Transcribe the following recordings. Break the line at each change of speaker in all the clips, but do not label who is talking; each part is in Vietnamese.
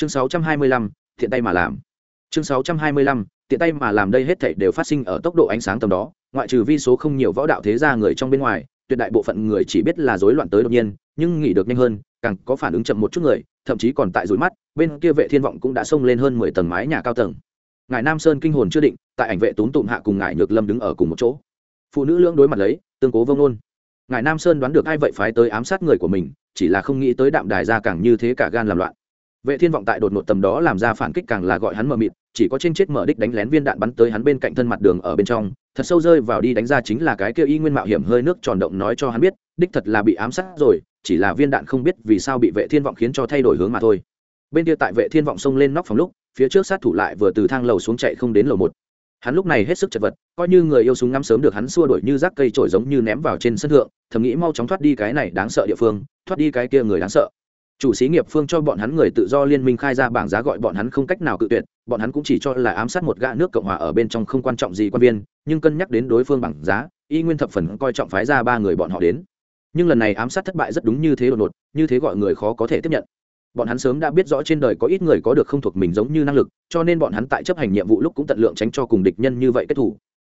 chương 625, thiện tay mà làm. Chương 625, tiện tay mà làm đây hết thảy đều phát sinh ở tốc độ ánh sáng tầm đó ngoại trừ vi số không nhiều võ đạo thế gia người trong bên ngoài tuyệt đại bộ phận người chỉ biết là rối loạn tới đột nhiên nhưng nghỉ được nhanh hơn càng có phản ứng chậm một chút người thậm chí còn tại rối mắt bên kia vệ thiên vọng cũng đã xông lên hơn mười tầng mái nhà cao tầng. Ngài nam sơn kinh hồn chưa định tại ảnh vệ túm tụm hạ cùng ngài nhược lâm đứng ở cùng một chỗ. Phụ nữ lưỡng đối mặt lấy tương cố vông luôn. ngài nam sơn đoán được ai vậy phái tới ám sát người của mình chỉ là không nghĩ tới đạm đài ra càng như thế cả gan làm loạn vệ thiên vọng tại đột ngột tầm đó làm ra phản kích càng là gọi hắn mờ mịt, chỉ có trên chết mở đích đánh lén viên đạn bắn tới hắn bên cạnh thân mặt đường ở bên trong, thật sâu rơi vào đi đánh ra chính là cái kia y nguyên mạo hiểm hơi nước tròn động nói cho hắn biết, đích thật là bị ám sát rồi, chỉ là viên đạn không biết vì sao bị vệ thiên vọng khiến cho thay đổi hướng mà thôi. Bên kia tại vệ thiên vọng xông lên nóc phòng lúc, phía trước sát thủ lại vừa từ thang lầu xuống chạy không đến lầu một. Hắn lúc này hết sức chật vật, coi như người yêu súng ngắm sớm được hắn xua đuổi như rác cây trổi giống như ném vào trên sân thượng, thầm nghĩ mau chóng thoát đi cái này đáng sợ địa phương, thoát đi cái kia người đáng sợ chủ xí nghiệp phương cho bọn hắn người tự do liên minh khai ra bảng giá gọi bọn hắn không cách nào cự tuyệt, bọn hắn cũng chỉ cho là ám sát một gã nước cộng hòa ở bên trong không quan trọng gì quan viên, nhưng cân nhắc đến đối phương bảng giá, y nguyên thập phần coi trọng phái ra ba người bọn họ đến. Nhưng lần này ám sát thất bại rất đúng như thế đột ngột, như thế gọi người khó có thể tiếp nhận. Bọn hắn sớm đã biết rõ trên đời có ít người có được không thuộc mình giống như năng lực, cho nên bọn hắn tại chấp hành nhiệm vụ lúc cũng tận lượng tránh cho cùng địch nhân như vậy kết thủ.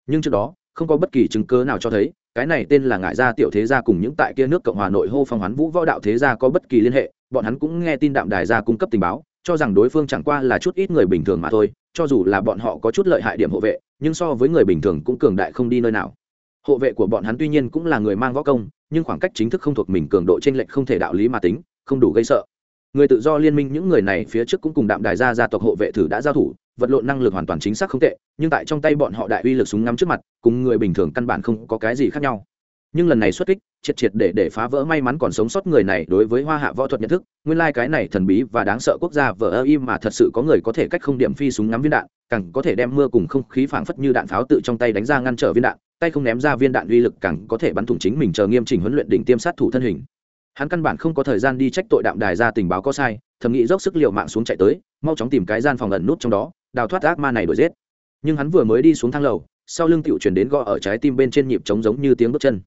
Nhưng trước đó, không có bất kỳ chứng cớ nào cho thấy, cái này tên là ngại gia tiểu thế gia cùng những tại kia nước cộng hòa nội hô phong hoán vũ võ đạo thế gia có bất kỳ liên hệ bọn hắn cũng nghe tin đạm đài ra cung cấp tình báo, cho rằng đối phương chẳng qua là chút ít người bình thường mà thôi, cho dù là bọn họ có chút lợi hại điểm hộ vệ, nhưng so với người bình thường cũng cường đại không đi nơi nào. Hộ vệ của bọn hắn tuy nhiên cũng là người mang võ công, nhưng khoảng cách chính thức không thuộc mình cường độ t r ê n lệch không thể đạo lý mà tính, không đủ gây sợ. Người tự do liên minh những người này phía trước cũng cùng đạm đài gia gia tộc hộ vệ thử đã giao thủ, vật lộn năng lực hoàn toàn chính xác không tệ, nhưng tại trong tay bọn họ đại uy lực súng ngắm trước mặt, cùng người bình thường căn bản không có cái gì khác nhau. Nhưng lần này xuất kích triệt triệt để để phá vỡ may mắn còn sống sót người này đối với hoa hạ võ thuật nhận thức, nguyên lai、like、cái này thần bí và đáng sợ quốc gia vờ ơ im mà thật sự có người có thể cách không điểm phi súng ngắm viên đạn, càng có thể đem mưa cùng không khí phảng phất như đạn pháo tự trong tay đánh ra ngăn trở viên đạn, tay không ném ra viên đạn uy lực càng có thể bắn thủng chính mình chờ nghiêm trình huấn luyện đỉnh tiêm sát thủ thân hình. Hắn căn bản không có thời gian đi trách tội đạm đài ra tình báo có sai, thầm nghĩ dốc sức liệu mạng xuống chạy tới, mau chóng tìm cái gian phòng ẩn nút trong đó, đào thoát ác ma này đuổi giết. Nhưng hắn vừa mới đi xuống thang lầu, sau lưng tựu chuyển đến gõ ở trái tim bên trên nhịp trống giống như tiếng bước chân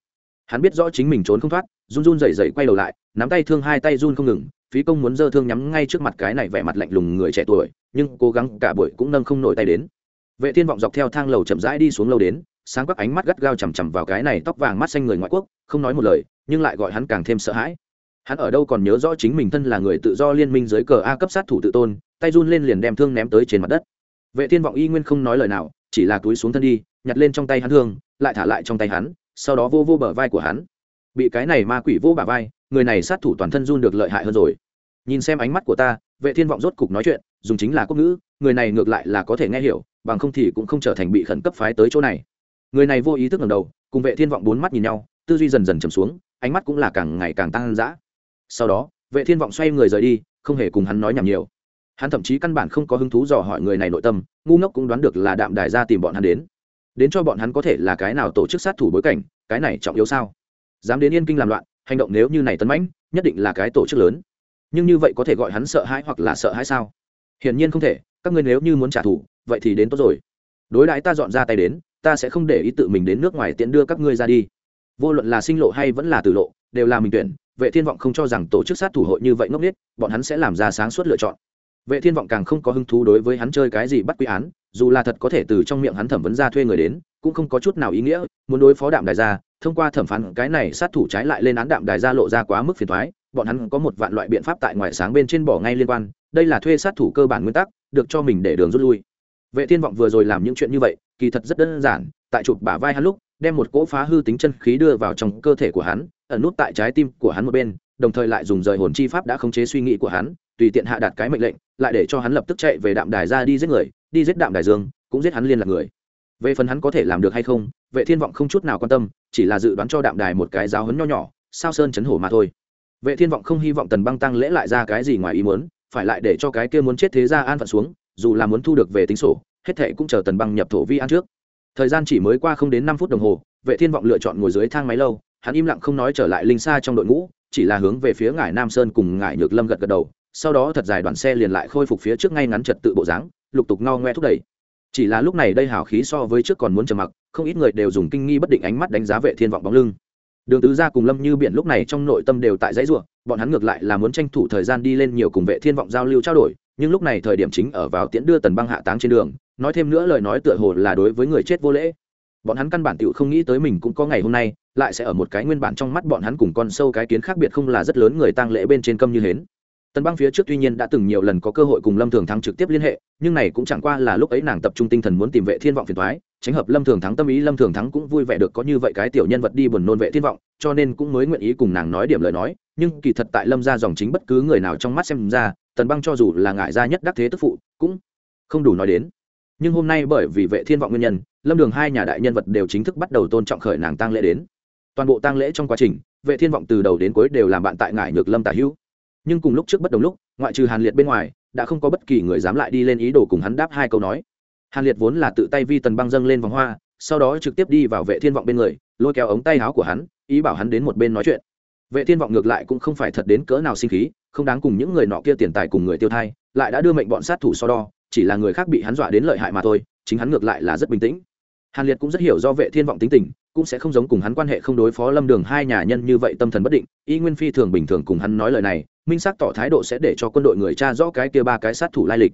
hắn biết rõ chính mình trốn không thoát, run run rẩy rẩy quay đầu lại, nắm tay thương hai tay run không ngừng, phí công muốn dơ thương nhắm ngay trước mặt cái này vẻ mặt lạnh lùng người trẻ tuổi, nhưng cố gắng cả buổi cũng nâng không nổi tay đến. Vệ thiên vọng dọc theo thang lầu chậm rãi đi xuống lâu đến, sáng các ánh mắt gắt gao chằm chằm vào cái này tóc vàng mắt xanh người ngoại quốc, không nói một lời, nhưng lại gọi hắn càng thêm sợ hãi. Hắn ở đâu còn nhớ rõ chính mình thân là người tự do liên minh dưới cờ a cấp sát thủ tự tôn, tay run lên liền đem thương ném tới trên mặt đất. Vệ thiên vọng y nguyên không nói lời nào, chỉ là túi xuống thân đi, nhặt lên trong tay hắn thương, lại thả lại trong tay hắn sau đó vô vô bờ vai của hắn. Bị cái này ma quỷ vô bả vai, người này sát thủ toàn thân run được lợi hại hơn rồi. Nhìn xem ánh mắt của ta, vệ thiên vọng rốt cục nói chuyện, dùng chính là quốc ngữ, người này ngược lại là có thể nghe hiểu, bằng không thì cũng không trở thành bị khẩn cấp phái tới chỗ này. Người này vô ý thức ngẩng đầu, cùng vệ thiên vọng bốn mắt nhìn nhau, tư duy dần dần trầm xuống, ánh mắt cũng là càng ngày càng tăng dã. Sau đó, vệ thiên vọng xoay người rời đi, không hề cùng hắn nói nhảm nhiều. Hắn thậm chí căn bản không có hứng thú dò hỏi người này nội tâm, ngu ngốc cũng đoán được là đạm đài ra tìm bọn hắn đến đến cho bọn hắn có thể là cái nào tổ chức sát thủ bối cảnh, cái này trọng yếu sao? Dám đến yên kinh làm loạn, hành động nếu như này tấn mãnh, nhất định là cái tổ chức lớn. Nhưng như vậy có thể gọi hắn sợ hãi hoặc là sợ hãi sao? Hiển nhiên không thể, các ngươi nếu như muốn trả thù, vậy thì đến tốt rồi. Đối đãi ta dọn ra tay đến, ta sẽ không để ý tự mình đến nước ngoài tiện đưa các ngươi ra đi. Vô luận là sinh lộ hay vẫn là tử lộ, đều là mình tuyển, vệ thiên vọng không cho rằng tổ chức sát thủ hội như vậy ngốc nghếch, bọn hắn sẽ làm ra sáng suốt lựa chọn vệ thiên vọng càng không có hứng thú đối với hắn chơi cái gì bắt quy án, dù là thật có thể từ trong miệng hắn thẩm vấn ra thuê người đến, cũng không có chút nào ý nghĩa, muốn đối phó đạm đài gia, thông qua thẩm phán, cái này sát thủ trái lại lên án đạm đài gia lộ ra quá mức phiền thoái bọn hắn có một vạn loại biện pháp tại ngoại sáng bên trên bỏ ngay liên quan, đây là thuê sát thủ cơ bản nguyên tắc, được cho mình để đường rút lui. Vệ thiên vọng vừa rồi làm những chuyện như vậy, kỳ thật rất đơn giản, tại chụp bả vai hắn lúc, đem một cỗ phá hư tính chân khí đưa vào trong cơ thể của hắn, ẩn nút tại trái tim của hắn một bên, đồng thời lại dùng rời hồn chi pháp đã khống chế suy nghĩ của hắn tùy tiện hạ đạt cái mệnh lệnh, lại để cho hắn lập tức chạy về đạm đài ra đi giết người, đi giết đạm đài dương, cũng giết hắn liên lạc người. Về phần hắn có thể làm được hay không, vệ thiên vọng không chút nào quan tâm, chỉ là dự đoán cho đạm đài một cái giáo hấn nho nhỏ, sao sơn chấn hổ mà thôi. Vệ thiên vọng không hy vọng tần băng tăng lễ lại ra cái gì ngoài ý muốn, phải lại để cho cái kia muốn chết thế ra an phận xuống, dù là muốn thu được về tính sổ, hết thệ cũng chờ tần băng nhập thổ vi an trước. Thời gian chỉ mới qua không đến năm phút đồng hồ, vệ thiên vọng lựa chọn ngồi dưới thang máy lâu, hắn im lặng không nói trở lại linh xa trong đội ngũ, chỉ là hướng về phía ngải nam sơn cùng ngải nhược lâm gật gật đầu sau đó thật dài đoàn xe liền lại khôi phục phía trước ngay ngắn trật tự bộ dáng, lục tục ngao ngoe thúc đẩy. Chỉ là lúc này đây hào khí so với trước còn muốn trầm mặc, không ít người đều dùng kinh nghi bất định ánh mắt đánh giá vệ thiên vọng bóng lưng. Đường tứ gia cùng lâm như biển lúc này trong nội tâm đều tại dãy ruộng bọn hắn ngược lại là muốn tranh thủ thời gian đi lên nhiều cùng vệ thiên vọng giao lưu trao đổi, nhưng lúc này thời điểm chính ở vào tiễn đưa tần băng hạ táng trên đường, nói thêm nữa lời nói tựa hồ là đối với người chết vô lễ. Bọn hắn căn bản tựu không nghĩ tới mình cũng có ngày hôm nay, lại sẽ ở một cái nguyên bản trong mắt bọn hắn cùng con sâu cái kiến khác biệt không là rất lớn người tang lễ bên trên câm như hến tần băng phía trước tuy nhiên đã từng nhiều lần có cơ hội cùng lâm thường thắng trực tiếp liên hệ, nhưng này cũng chẳng qua là lúc ấy nàng tập trung tinh thần muốn tìm vệ thiên vọng phiền thoái tránh hợp lâm thường thắng tâm ý, lâm thường thắng cũng vui vẻ được có như vậy cái tiểu nhân vật đi buồn nôn vệ thiên vọng, cho nên cũng mới nguyện ý cùng nàng nói điểm lời nói, nhưng kỳ thật tại lâm ra dòng chính bất cứ người nào trong mắt xem ra, tần băng cho dù là ngại ra nhất đắc thế tức phụ, cũng không đủ nói đến. Nhưng hôm nay bởi vì vệ thiên vọng nguyên nhân, lâm đường hai nhà đại nhân vật đều chính thức bắt đầu tôn trọng khởi nàng tang lễ đến. Toàn bộ tang lễ trong quá trình, vệ thiên vọng từ đầu đến cuối đều làm bạn tại ngại nhược lâm tả hữu nhưng cùng lúc trước bất đồng lúc, ngoại trừ hàn liệt bên ngoài, đã không có bất kỳ người dám lại đi lên ý đồ cùng hắn đáp hai câu nói. Hàn liệt vốn là tự tay vi tần băng dâng lên vòng hoa, sau đó trực tiếp đi vào vệ thiên vọng bên người, lôi kéo ống tay áo của hắn, ý bảo hắn đến một bên nói chuyện. Vệ thiên vọng ngược lại cũng không phải thật đến cỡ nào sinh khí, không đáng cùng những người nọ kia tiền tài cùng người tiêu thai, lại đã đưa mệnh bọn sát thủ so đo, chỉ là người khác bị hắn dọa đến lợi hại mà thôi, chính hắn ngược lại là rất bình tĩnh hàn liệt cũng rất hiểu do vệ thiên vọng tính tình, cũng sẽ không giống cùng hắn quan hệ không đối phó lâm đường hai nhà nhân như vậy tâm thần bất định, y nguyên phi thường bình thường cùng hắn nói lời này, minh xác tỏ thái độ sẽ để cho quân đội người cha rõ cái kia ba cái sát thủ lai lịch.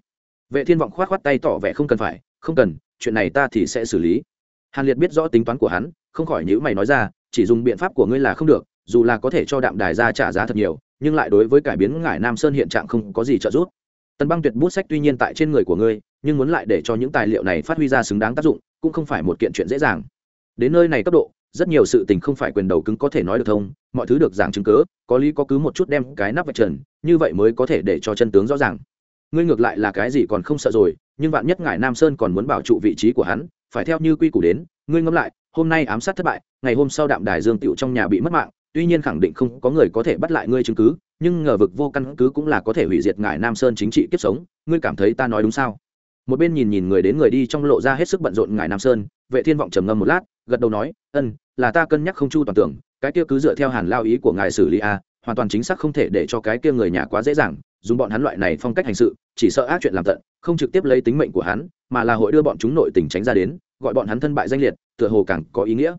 Vệ thiên vọng khoát khoát tay tỏ vẻ không cần phải, không cần, chuyện này ta thì sẽ xử lý. Hàn liệt biết rõ tính toán của hắn, không khỏi nhữ mày nói ra, chỉ dùng biện pháp của ngươi là không được, dù là có thể cho đạm đài ra trả giá thật nhiều, nhưng lại đối với cải biến ngải nam sơn hiện trạng không có gì trợ giúp. Tần băng tuyệt bút sách tuy nhiên tại trên người của ngươi nhưng muốn lại để cho những tài liệu này phát huy ra xứng đáng tác dụng, cũng không phải một kiện chuyện dễ dàng. Đến nơi này cấp độ, rất nhiều sự tình không phải quyền đầu cứng có thể nói được thông, mọi thứ được giảng chứng cớ có lý có cứ một chút đem cái nắp vạch trần, như vậy mới có thể để cho chân tướng rõ ràng. Ngươi ngược lại là cái gì còn không sợ rồi, nhưng vạn nhất ngài nam sơn còn muốn bảo trụ vị trí của hắn, phải theo như quy củ đến, ngươi ngẫm lại, hôm nay ám sát thất bại, ngày hôm sau đạm đài dương tựu trong nhà bị mất mạng, tuy nhiên khẳng định không có người có thể bắt lại ngươi chứng cứ, nhưng ngờ vực vô căn cứ cũng là có thể hủy diệt ngài nam sơn chính trị kiếp sống, ngươi cảm thấy ta nói đúng sao? Một bên nhìn nhìn người đến người đi trong lộ ra hết sức bận rộn ngài nam sơn vệ thiên vọng trầm ngâm một lát gật đầu nói ân là ta cân nhắc không chu toàn tưởng cái kia cứ dựa theo hàn lao ý của ngài xử lý a hoàn toàn chính xác không thể để cho cái kia người nhà quá dễ dàng dùng bọn hắn loại này phong cách hành sự chỉ sợ ác chuyện làm tận không trực tiếp lấy tính mệnh của hắn mà là hội đưa bọn chúng nội tình tránh ra đến gọi bọn hắn thân bại danh liệt tựa hồ càng có ý nghĩa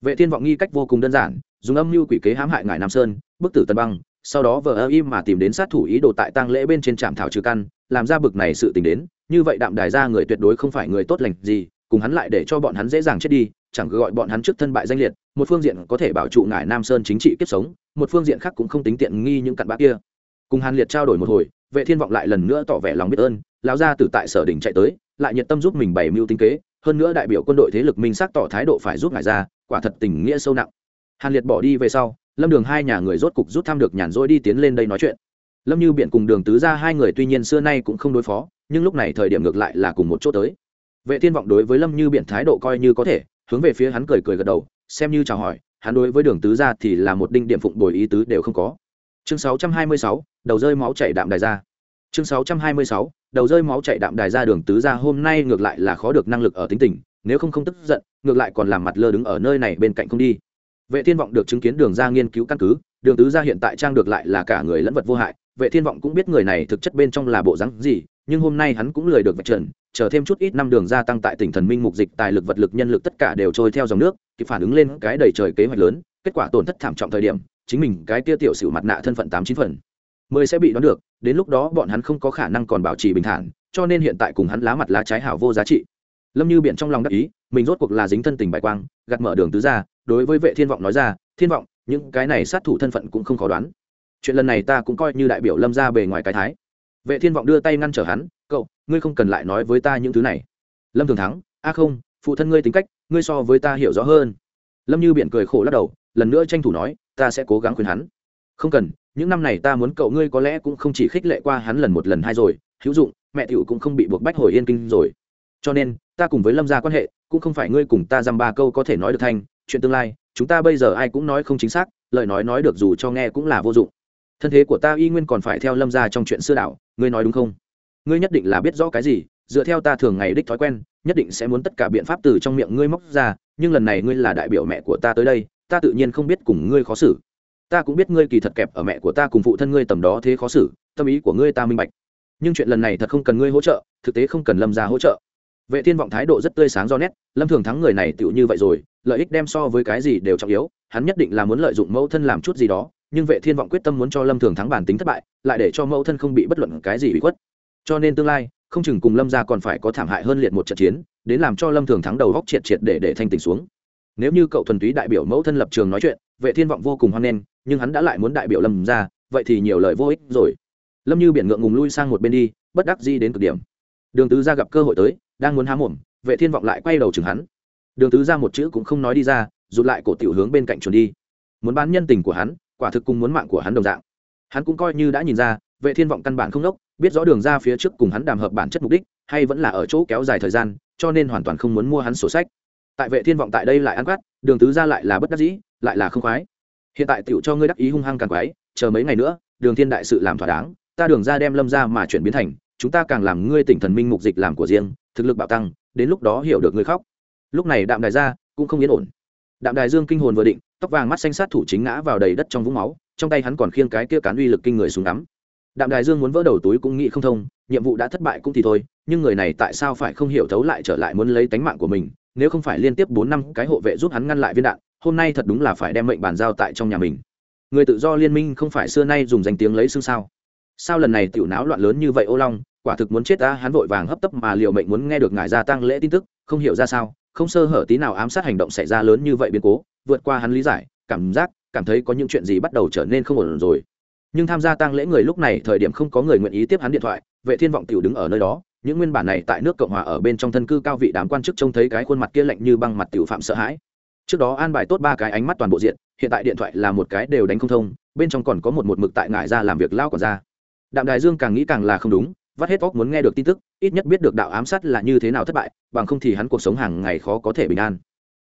vệ thiên vọng nghi cách vô cùng đơn giản dùng âm mưu quỷ kế hãm hại ngài nam sơn bức tử tân băng sau đó vờ ơ im mà tìm đến sát thủ ý đồ tại tang lễ bên trên trạm thảo trừ căn làm ra bực này sự tình đến như vậy đạm đài ra người tuyệt đối không phải người tốt lành gì, cùng hắn lại để cho bọn hắn dễ dàng chết đi, chẳng gọi bọn hắn trước thân bại danh liệt, một phương diện có thể bảo trụ ngài nam sơn chính trị kiếp sống, một phương diện khác cũng không tính tiện nghi những cặn bã kia. Cùng hàn liệt trao đổi một hồi, vệ thiên vọng lại lần nữa tỏ vẻ lòng biết ơn, lão gia từ tại sở đình chạy tới, lại nhiệt tâm giúp mình bày mưu tính kế, hơn nữa đại biểu quân đội thế lực minh xác tỏ thái độ phải giúp ngài ra, quả thật tình nghĩa sâu nặng. Hàn liệt bỏ đi về sau, lâm đường hai nhà người rốt cục rút thăm được nhàn rỗi đi tiến lên đây nói chuyện. Lâm như biện cùng đường tứ ra hai người tuy nhiên xưa nay cũng không đối phó nhưng lúc này thời điểm ngược lại là cùng một chỗ tới. Vệ thiên vọng đối với lâm như biện thái độ coi như có thể hướng về phía hắn cười cười gật đầu xem như chào hỏi hắn đối với đường tứ ra thì là một đinh điểm phụng bồi ý tứ đều không có. Chương 626, đầu rơi máu chảy đạm đài ra. Chương 626, đầu rơi máu chảy đạm đài ra đường tứ ra hôm nay ngược lại là khó được năng lực ở tính tình nếu không không tức giận ngược lại còn làm mặt lơ đứng ở nơi này bên cạnh không đi. Vệ thiên vọng được chứng kiến đường ra nghiên cứu căn cứ đường tứ ra hiện tại trang được lại là cả người lẫn vật vô hại vệ thiên vọng cũng biết người này thực chất bên trong là bộ rắn gì nhưng hôm nay hắn cũng lười được vạch trần, chờ thêm chút ít năm đường gia tăng tại tỉnh thần minh mục dịch, tài lực vật lực nhân lực tất cả đều trôi theo dòng nước, kịp phản ứng lên cái đầy trời kế hoạch lớn, kết quả tổn thất thảm trọng thời điểm, chính mình cái tia tiểu sử mặt nạ thân phận tám chín phần. Mười sẽ bị đoán được, đến lúc đó bọn hắn không có khả năng còn bảo trì bình thản, cho nên hiện tại cùng hắn lá mặt lá trái hảo vô giá trị. Lâm như biện trong lòng đắc ý, mình rốt cuộc là dính thân tình bại quang gặt mở đường tứ ra, đối với vệ thiên vọng nói ra, thiên vọng, những cái này sát thủ thân phận cũng không khó đoán. Chuyện lần này ta cũng coi như đại biểu lâm ra bề ngoài cái thái vệ thiên vọng đưa tay ngăn trở hắn, cậu, ngươi không cần lại nói với ta những thứ này. Lâm thường thắng, a không, phụ thân ngươi tính cách, ngươi so với ta hiểu rõ hơn. Lâm như biện cười khổ lắc đầu, lần nữa tranh thủ nói, ta sẽ cố gắng khuyên hắn. Không cần, những năm này ta muốn cậu ngươi có lẽ cũng không chỉ khích lệ qua hắn lần một lần hai rồi, hữu dụng, mẹ tiểu cũng không bị buộc bách hồi yên kinh rồi. Cho nên, ta cùng với lâm gia quan hệ, cũng không phải ngươi cùng ta dăm ba câu có thể nói được thành, chuyện tương lai, chúng ta bây giờ ai cũng nói không chính xác, lời nói nói được dù cho nghe cũng là vô dụng thân thế của ta y nguyên còn phải theo lâm gia trong chuyện xưa đạo, ngươi nói đúng không? Ngươi nhất định là biết rõ cái gì, dựa theo ta thường ngày đích thói quen, nhất định sẽ muốn tất cả biện pháp từ trong miệng ngươi móc ra, nhưng lần này ngươi là đại biểu mẹ của ta tới đây, ta tự nhiên không biết cùng ngươi khó xử. Ta cũng biết ngươi kỳ thật kẹp ở mẹ của ta cùng phụ thân ngươi tầm đó thế khó xử, tâm ý của ngươi ta minh bạch. Nhưng chuyện lần này thật không cần ngươi hỗ trợ, thực tế không cần lâm ra hỗ trợ. Vệ thiên vọng thái độ rất tươi sáng do nét, lâm thường thắng người này tựu như vậy rồi, lợi ích đem so với cái gì đều trọng yếu, hắn nhất định là muốn lợi dụng mẫu thân làm chút gì đó nhưng vệ thiên vọng quyết tâm muốn cho lâm thường thắng bản tính thất bại, lại để cho mẫu thân không bị bất luận cái gì bị khuất. Cho nên tương lai, không chừng cùng lâm gia còn phải có thảm hại hơn liệt một trận chiến, đến làm cho lâm thường thắng đầu góc triệt triệt để để thanh tỉnh xuống. Nếu như cậu thuần túy đại biểu mẫu thân lập trường nói chuyện, vệ thiên vọng vô cùng hoan nghênh, nhưng hắn đã lại muốn đại biểu lâm ra vậy thì nhiều lời vô ích rồi. Lâm như biển ngượng ngùng lui sang một bên đi, bất đắc di đến cực điểm. Đường tứ ra gặp cơ hội tới, đang muốn há mồm, vệ thiên vọng lại quay đầu chừng hắn. Đường tứ ra một chữ cũng không nói đi ra, rụt lại cổ tiểu hướng bên cạnh chuồn đi. Muốn bán nhân tình của hắn quả thực cùng muốn mạng của hắn đồng dạng. Hắn cũng coi như đã nhìn ra, vệ thiên vọng căn bản không đốc, biết rõ đường ra phía trước cùng hắn đàm hợp bản chất mục đích, hay vẫn là ở chỗ kéo dài thời gian, cho nên hoàn toàn không muốn mua hắn sổ sách. Tại vệ thiên vọng tại đây lại ăn quát, đường tứ ra lại là bất đắc dĩ, lại là không khoái. Hiện tại tiểu cho ngươi đắc ý hung hăng càng quái, chờ mấy ngày nữa, đường thiên đại sự làm thỏa đáng, ta đường ra đem lâm ra mà chuyển biến thành, chúng ta càng làm ngươi tỉnh thần minh mục dịch làm của riêng, thực lực bạo tăng, đến lúc đó hiểu được ngươi khóc. Lúc này đạm đại ra cũng không yên ổn đạm đài dương kinh hồn vừa định, tóc vàng mắt xanh sát thủ chính ngã vào đầy đất trong vũng máu, trong tay hắn còn khiêng cái kia cán uy lực kinh người xuống đắm đạm đài dương muốn vỡ đầu túi cũng nghĩ không thông, nhiệm vụ đã thất bại cũng thì thôi, nhưng người này tại sao phải không hiểu thấu lại trở lại muốn lấy tánh mạng của mình, nếu không phải liên tiếp bốn năm cái hộ vệ giúp hắn ngăn lại viên đạn, hôm nay thật đúng là phải đem mệnh bàn giao tại trong nhà mình. Người tự do liên minh không phải xưa nay dùng danh tiếng lấy xương sao? Sao lần này tiểu náo loạn lớn như vậy ô long, quả thực muốn chết ta hắn vội vàng hấp tấp mà liệu mệnh muốn nghe được ngài gia tăng lễ tin tức, không hiểu ra sao không sơ hở tí nào ám sát hành động xảy ra lớn như vậy biến cố, vượt qua hắn lý giải, cảm giác, cảm thấy có những chuyện gì bắt đầu trở nên không ổn rồi. Nhưng tham gia tang lễ người lúc này thời điểm không có người nguyện ý tiếp hắn điện thoại, vệ thiên vọng tiểu đứng ở nơi đó, những nguyên bản này tại nước cộng hòa ở bên trong thân cư cao vị đám quan chức trông thấy cái khuôn mặt kia lạnh như băng mặt tiểu phạm sợ hãi. Trước đó an bài tốt ba cái ánh mắt toàn bộ diện, hiện tại điện thoại là một cái đều đánh không thông, bên trong còn có một một mực tại ngải ra làm việc lao còn ra. Đạm đài dương càng nghĩ càng là không đúng vắt hết óc muốn nghe được tin tức, ít nhất biết được đạo ám sát là như thế nào thất bại, bằng không thì hắn cuộc sống hàng ngày khó có thể bình an.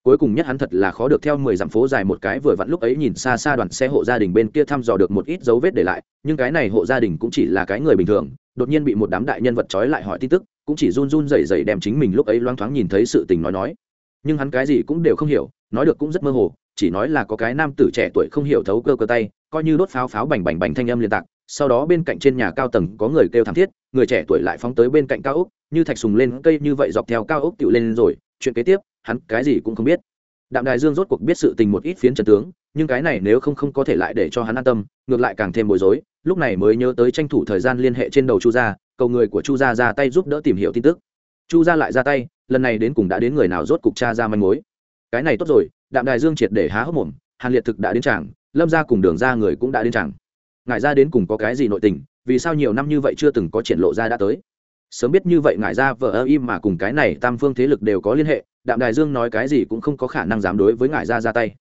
Cuối cùng nhất hắn thật là khó được theo mười dặm phố dài một cái vừa vặn lúc ấy nhìn xa xa đoàn xe hộ gia đình bên kia thăm dò được một ít dấu vết để lại, nhưng cái này hộ gia đình cũng chỉ là cái người bình thường, đột nhiên bị một đám đại nhân vật trói lại hỏi tin tức, cũng chỉ run run rẩy rẩy đem chính mình lúc ấy loang thoáng nhìn thấy sự tình nói nói. Nhưng hắn cái gì cũng đều không hiểu, nói được cũng rất mơ hồ, chỉ nói là có cái nam tử trẻ tuổi không hiểu thấu cơ cơ tay, coi như đốt pháo pháo bành bành bành thanh âm liên tạc, sau đó bên cạnh trên nhà cao tầng có người kêu thảm thiết người trẻ tuổi lại phóng tới bên cạnh cao ốc, như thạch sùng lên cây như vậy dọc theo cao ốc tựu lên rồi, chuyện kế tiếp, hắn cái gì cũng không biết. Đạm đài dương rốt cuộc biết sự tình một ít phiến trần tướng, nhưng cái này nếu không không có thể lại để cho hắn an tâm, ngược lại càng thêm bối rối, lúc này mới nhớ tới tranh thủ thời gian liên hệ trên đầu chu gia, cầu người của chu gia ra tay giúp đỡ tìm hiểu tin tức. Chu gia lại ra tay, lần này đến cùng đã đến người nào rốt cục cha ra manh mối. Cái này tốt rồi, đạm đài dương triệt để há hốc mồm, hàn liệt thực đã đến tràng lâm ra cùng đường ra người cũng đã đến tràng ngài ra đến cùng có cái gì nội tình vì sao nhiều năm như vậy chưa từng có triển lộ ra đã tới? Sớm biết như vậy ngài ra vợ ơ im mà cùng cái này tam phương thế lực đều có liên hệ, đạm đài dương nói cái gì cũng không có khả năng dám đối với ngài ra ra tay.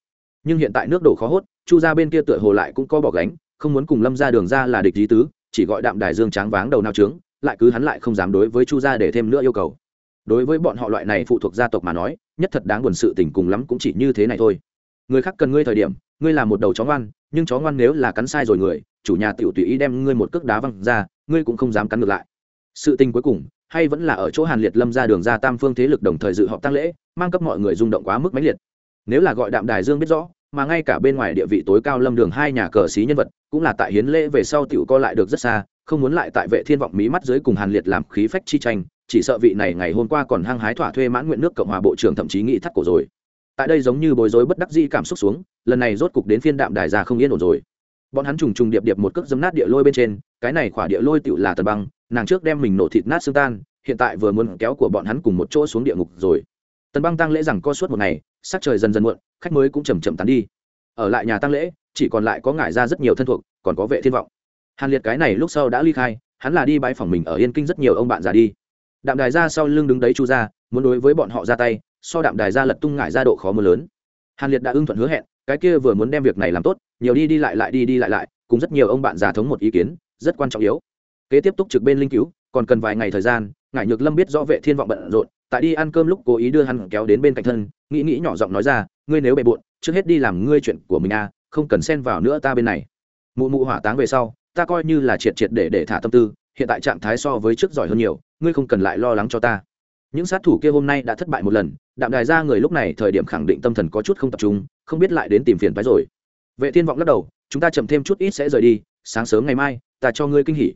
Nhưng hiện tại nước đổ khó hốt, chu ra bên kia tựa hồ lại cũng có bỏ gánh, không muốn cùng lâm ra đường ra là địch lý tứ, chỉ gọi đạm đài dương tráng váng đầu nào trướng, lại cứ hắn lại không dám đối với chu gia để thêm nữa yêu cầu. Đối với bọn họ loại này phụ thuộc gia tộc mà nói, nhất thật đáng buồn sự tình cùng lắm cũng chỉ như thế này thôi. Người khác cần ngươi thời điểm, ngươi là một đầu chó ngoan, nhưng chó ngoan nếu là cắn sai rồi người chủ nhà tiểu tùy ý đem ngươi một cước đá văng ra, ngươi cũng không dám cắn ngược lại. Sự tình cuối cùng, hay vẫn là ở chỗ hàn liệt lâm ra đường ra tam phương thế lực đồng thời dự họp tăng lễ, mang cấp mọi người rung động quá mức mãnh liệt. Nếu là gọi đạm đài dương biết rõ, mà ngay cả bên ngoài địa vị tối cao lâm đường hai nhà cờ xí nhân vật, cũng là tại hiến lễ về sau tiểu co lại được rất xa, không muốn lại tại vệ thiên vọng mí mắt dưới cùng hàn liệt làm khí phách chi tranh, chỉ sợ vị này ngày hôm qua còn hăng hái thỏa thuê mãn nguyện nước cộng hòa bộ trưởng thậm chí nghĩ thắt cổ rồi. Tại đây giống như bối rối bất đắc dĩ cảm xúc xuống, lần này rốt cục đến phiên đạm đài ra không yên ổn rồi bọn hắn trùng trùng điệp điệp một cước dấm nát địa lôi bên trên, cái này khỏa địa lôi tựu là tần băng, nàng trước đem mình nổ thịt nát xương tan, hiện tại vừa muốn kéo của bọn hắn cùng một chỗ xuống địa ngục rồi. Tần băng tăng lễ rằng co suốt một ngày, sắc trời dần dần muộn, khách mới cũng chầm chậm tán đi. Ở lại nhà tăng lễ, chỉ còn lại có ngải ra rất nhiều thân thuộc, còn có vệ thiên vọng. Hàn liệt cái này lúc sau đã ly khai, hắn là đi bãi phòng mình ở yên kinh rất nhiều ông bạn già đi. Đạm đài ra sau lưng đứng đấy chu ra muốn đối với bọn họ ra tay, so đạm đài ra lật tung ngải ra độ khó mưa lớn. Hàn liệt đã ưng thuận hứa hẹn, cái kia vừa muốn đem việc này làm tốt nhiều đi đi lại lại đi đi lại lại, cùng rất nhiều ông bạn già thống một ý kiến, rất quan trọng yếu. Kế tiếp tục trực bên linh cứu, còn cần vài ngày thời gian, ngải nhược lâm biết rõ vệ thiên vọng bận rộn, tại đi ăn cơm lúc cố ý đưa hắn kéo đến bên cạnh thân, nghĩ nghĩ nhỏ giọng nói ra, ngươi nếu bề bộn, trước hết đi làm ngươi chuyện của mình à không cần xen vào nữa ta bên này. Mụ mụ hỏa táng về sau, ta coi như là triệt triệt để để thả tâm tư, hiện tại trạng thái so với trước giỏi hơn nhiều, ngươi không cần lại lo lắng cho ta. Những sát thủ kia hôm nay đã thất bại một lần, đạm đài ra người lúc này thời điểm khẳng định tâm thần có chút không tập trung, không biết lại đến tìm phiền phái rồi vệ thiên vọng lắc đầu, chúng ta chậm thêm chút ít sẽ rời đi, sáng sớm ngày mai, ta cho ngươi kinh hỉ.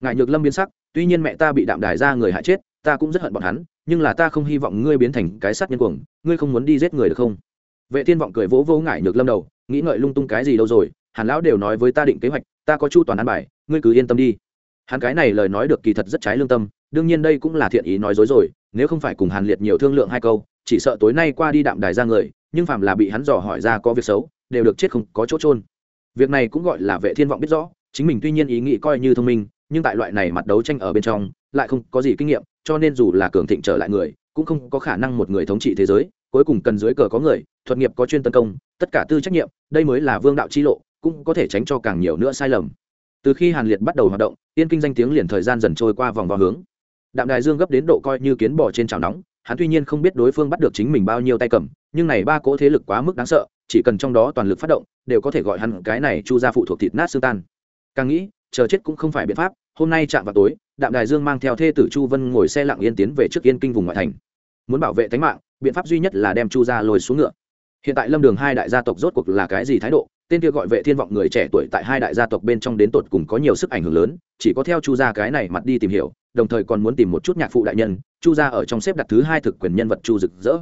Ngại nhược lâm biến sắc, tuy nhiên mẹ ta bị đạm đài ra người hại chết, ta cũng rất hận bọn hắn, nhưng là ta không hy vọng ngươi biến thành cái sát nhân cuồng, ngươi không muốn đi giết người được không? Vệ thiên vọng cười vỗ vỗ ngại nhược lâm đầu, nghĩ ngợi lung tung cái gì đâu rồi, hàn lão đều nói với ta định kế hoạch, ta có chu toàn an bài, ngươi cứ yên tâm đi. Hắn cái này lời nói được kỳ thật rất trái lương tâm, đương nhiên đây cũng là thiện ý nói dối rồi, nếu không phải cùng hàn liệt nhiều thương lượng hai câu, chỉ sợ tối nay qua đi đạm đài ra người nhưng phạm là bị hắn dò hỏi ra có việc xấu, đều được chết không có chỗ trôn việc này cũng gọi là vệ thiên vọng biết rõ, chính mình tuy nhiên ý nghĩ coi như thông minh, nhưng tại loại này mặt đấu tranh ở bên trong, lại không có gì kinh nghiệm, cho nên dù là cường thịnh trở lại người, cũng không có khả năng một người thống trị thế giới, cuối cùng cần dưới cờ có người, thuật nghiệp có chuyên tấn công, tất cả tư trách nhiệm, đây mới là vương đạo chi lộ, cũng có thể tránh cho càng nhiều nữa sai lầm. Từ khi hàn liệt bắt đầu hoạt động, yên kinh danh tiếng liền thời gian dần trôi qua vòng vào hướng. Đạm đài dương gấp đến độ coi như kiến bò trên chảo nóng hắn tuy nhiên không biết đối phương bắt được chính mình bao nhiêu tay cầm, nhưng này ba cỗ thế lực quá mức đáng sợ, chỉ cần trong đó toàn lực phát động, đều có thể gọi hắn cái này chu ra phụ thuộc thịt nát xương tan. Càng nghĩ, chờ chết cũng không phải biện pháp, hôm nay chạm vào tối, đạm đài dương mang theo thê tử chu vân ngồi xe lặng yên tiến về trước yên kinh vùng ngoại thành. Muốn bảo vệ tính mạng, biện pháp duy nhất là đem chu ra lồi xuống ngựa. Hiện tại lâm đường hai đại gia tộc rốt cuộc là cái gì thái độ? Tên kia gọi vệ thiên vọng người trẻ tuổi tại hai đại gia tộc bên trong đến tột cùng có nhiều sức ảnh hưởng lớn chỉ có theo chu gia cái này mặt đi tìm hiểu đồng thời còn muốn tìm một chút nhạc phụ đại nhân chu gia ở trong xếp đặt thứ hai thực quyền nhân vật chu rực rỡ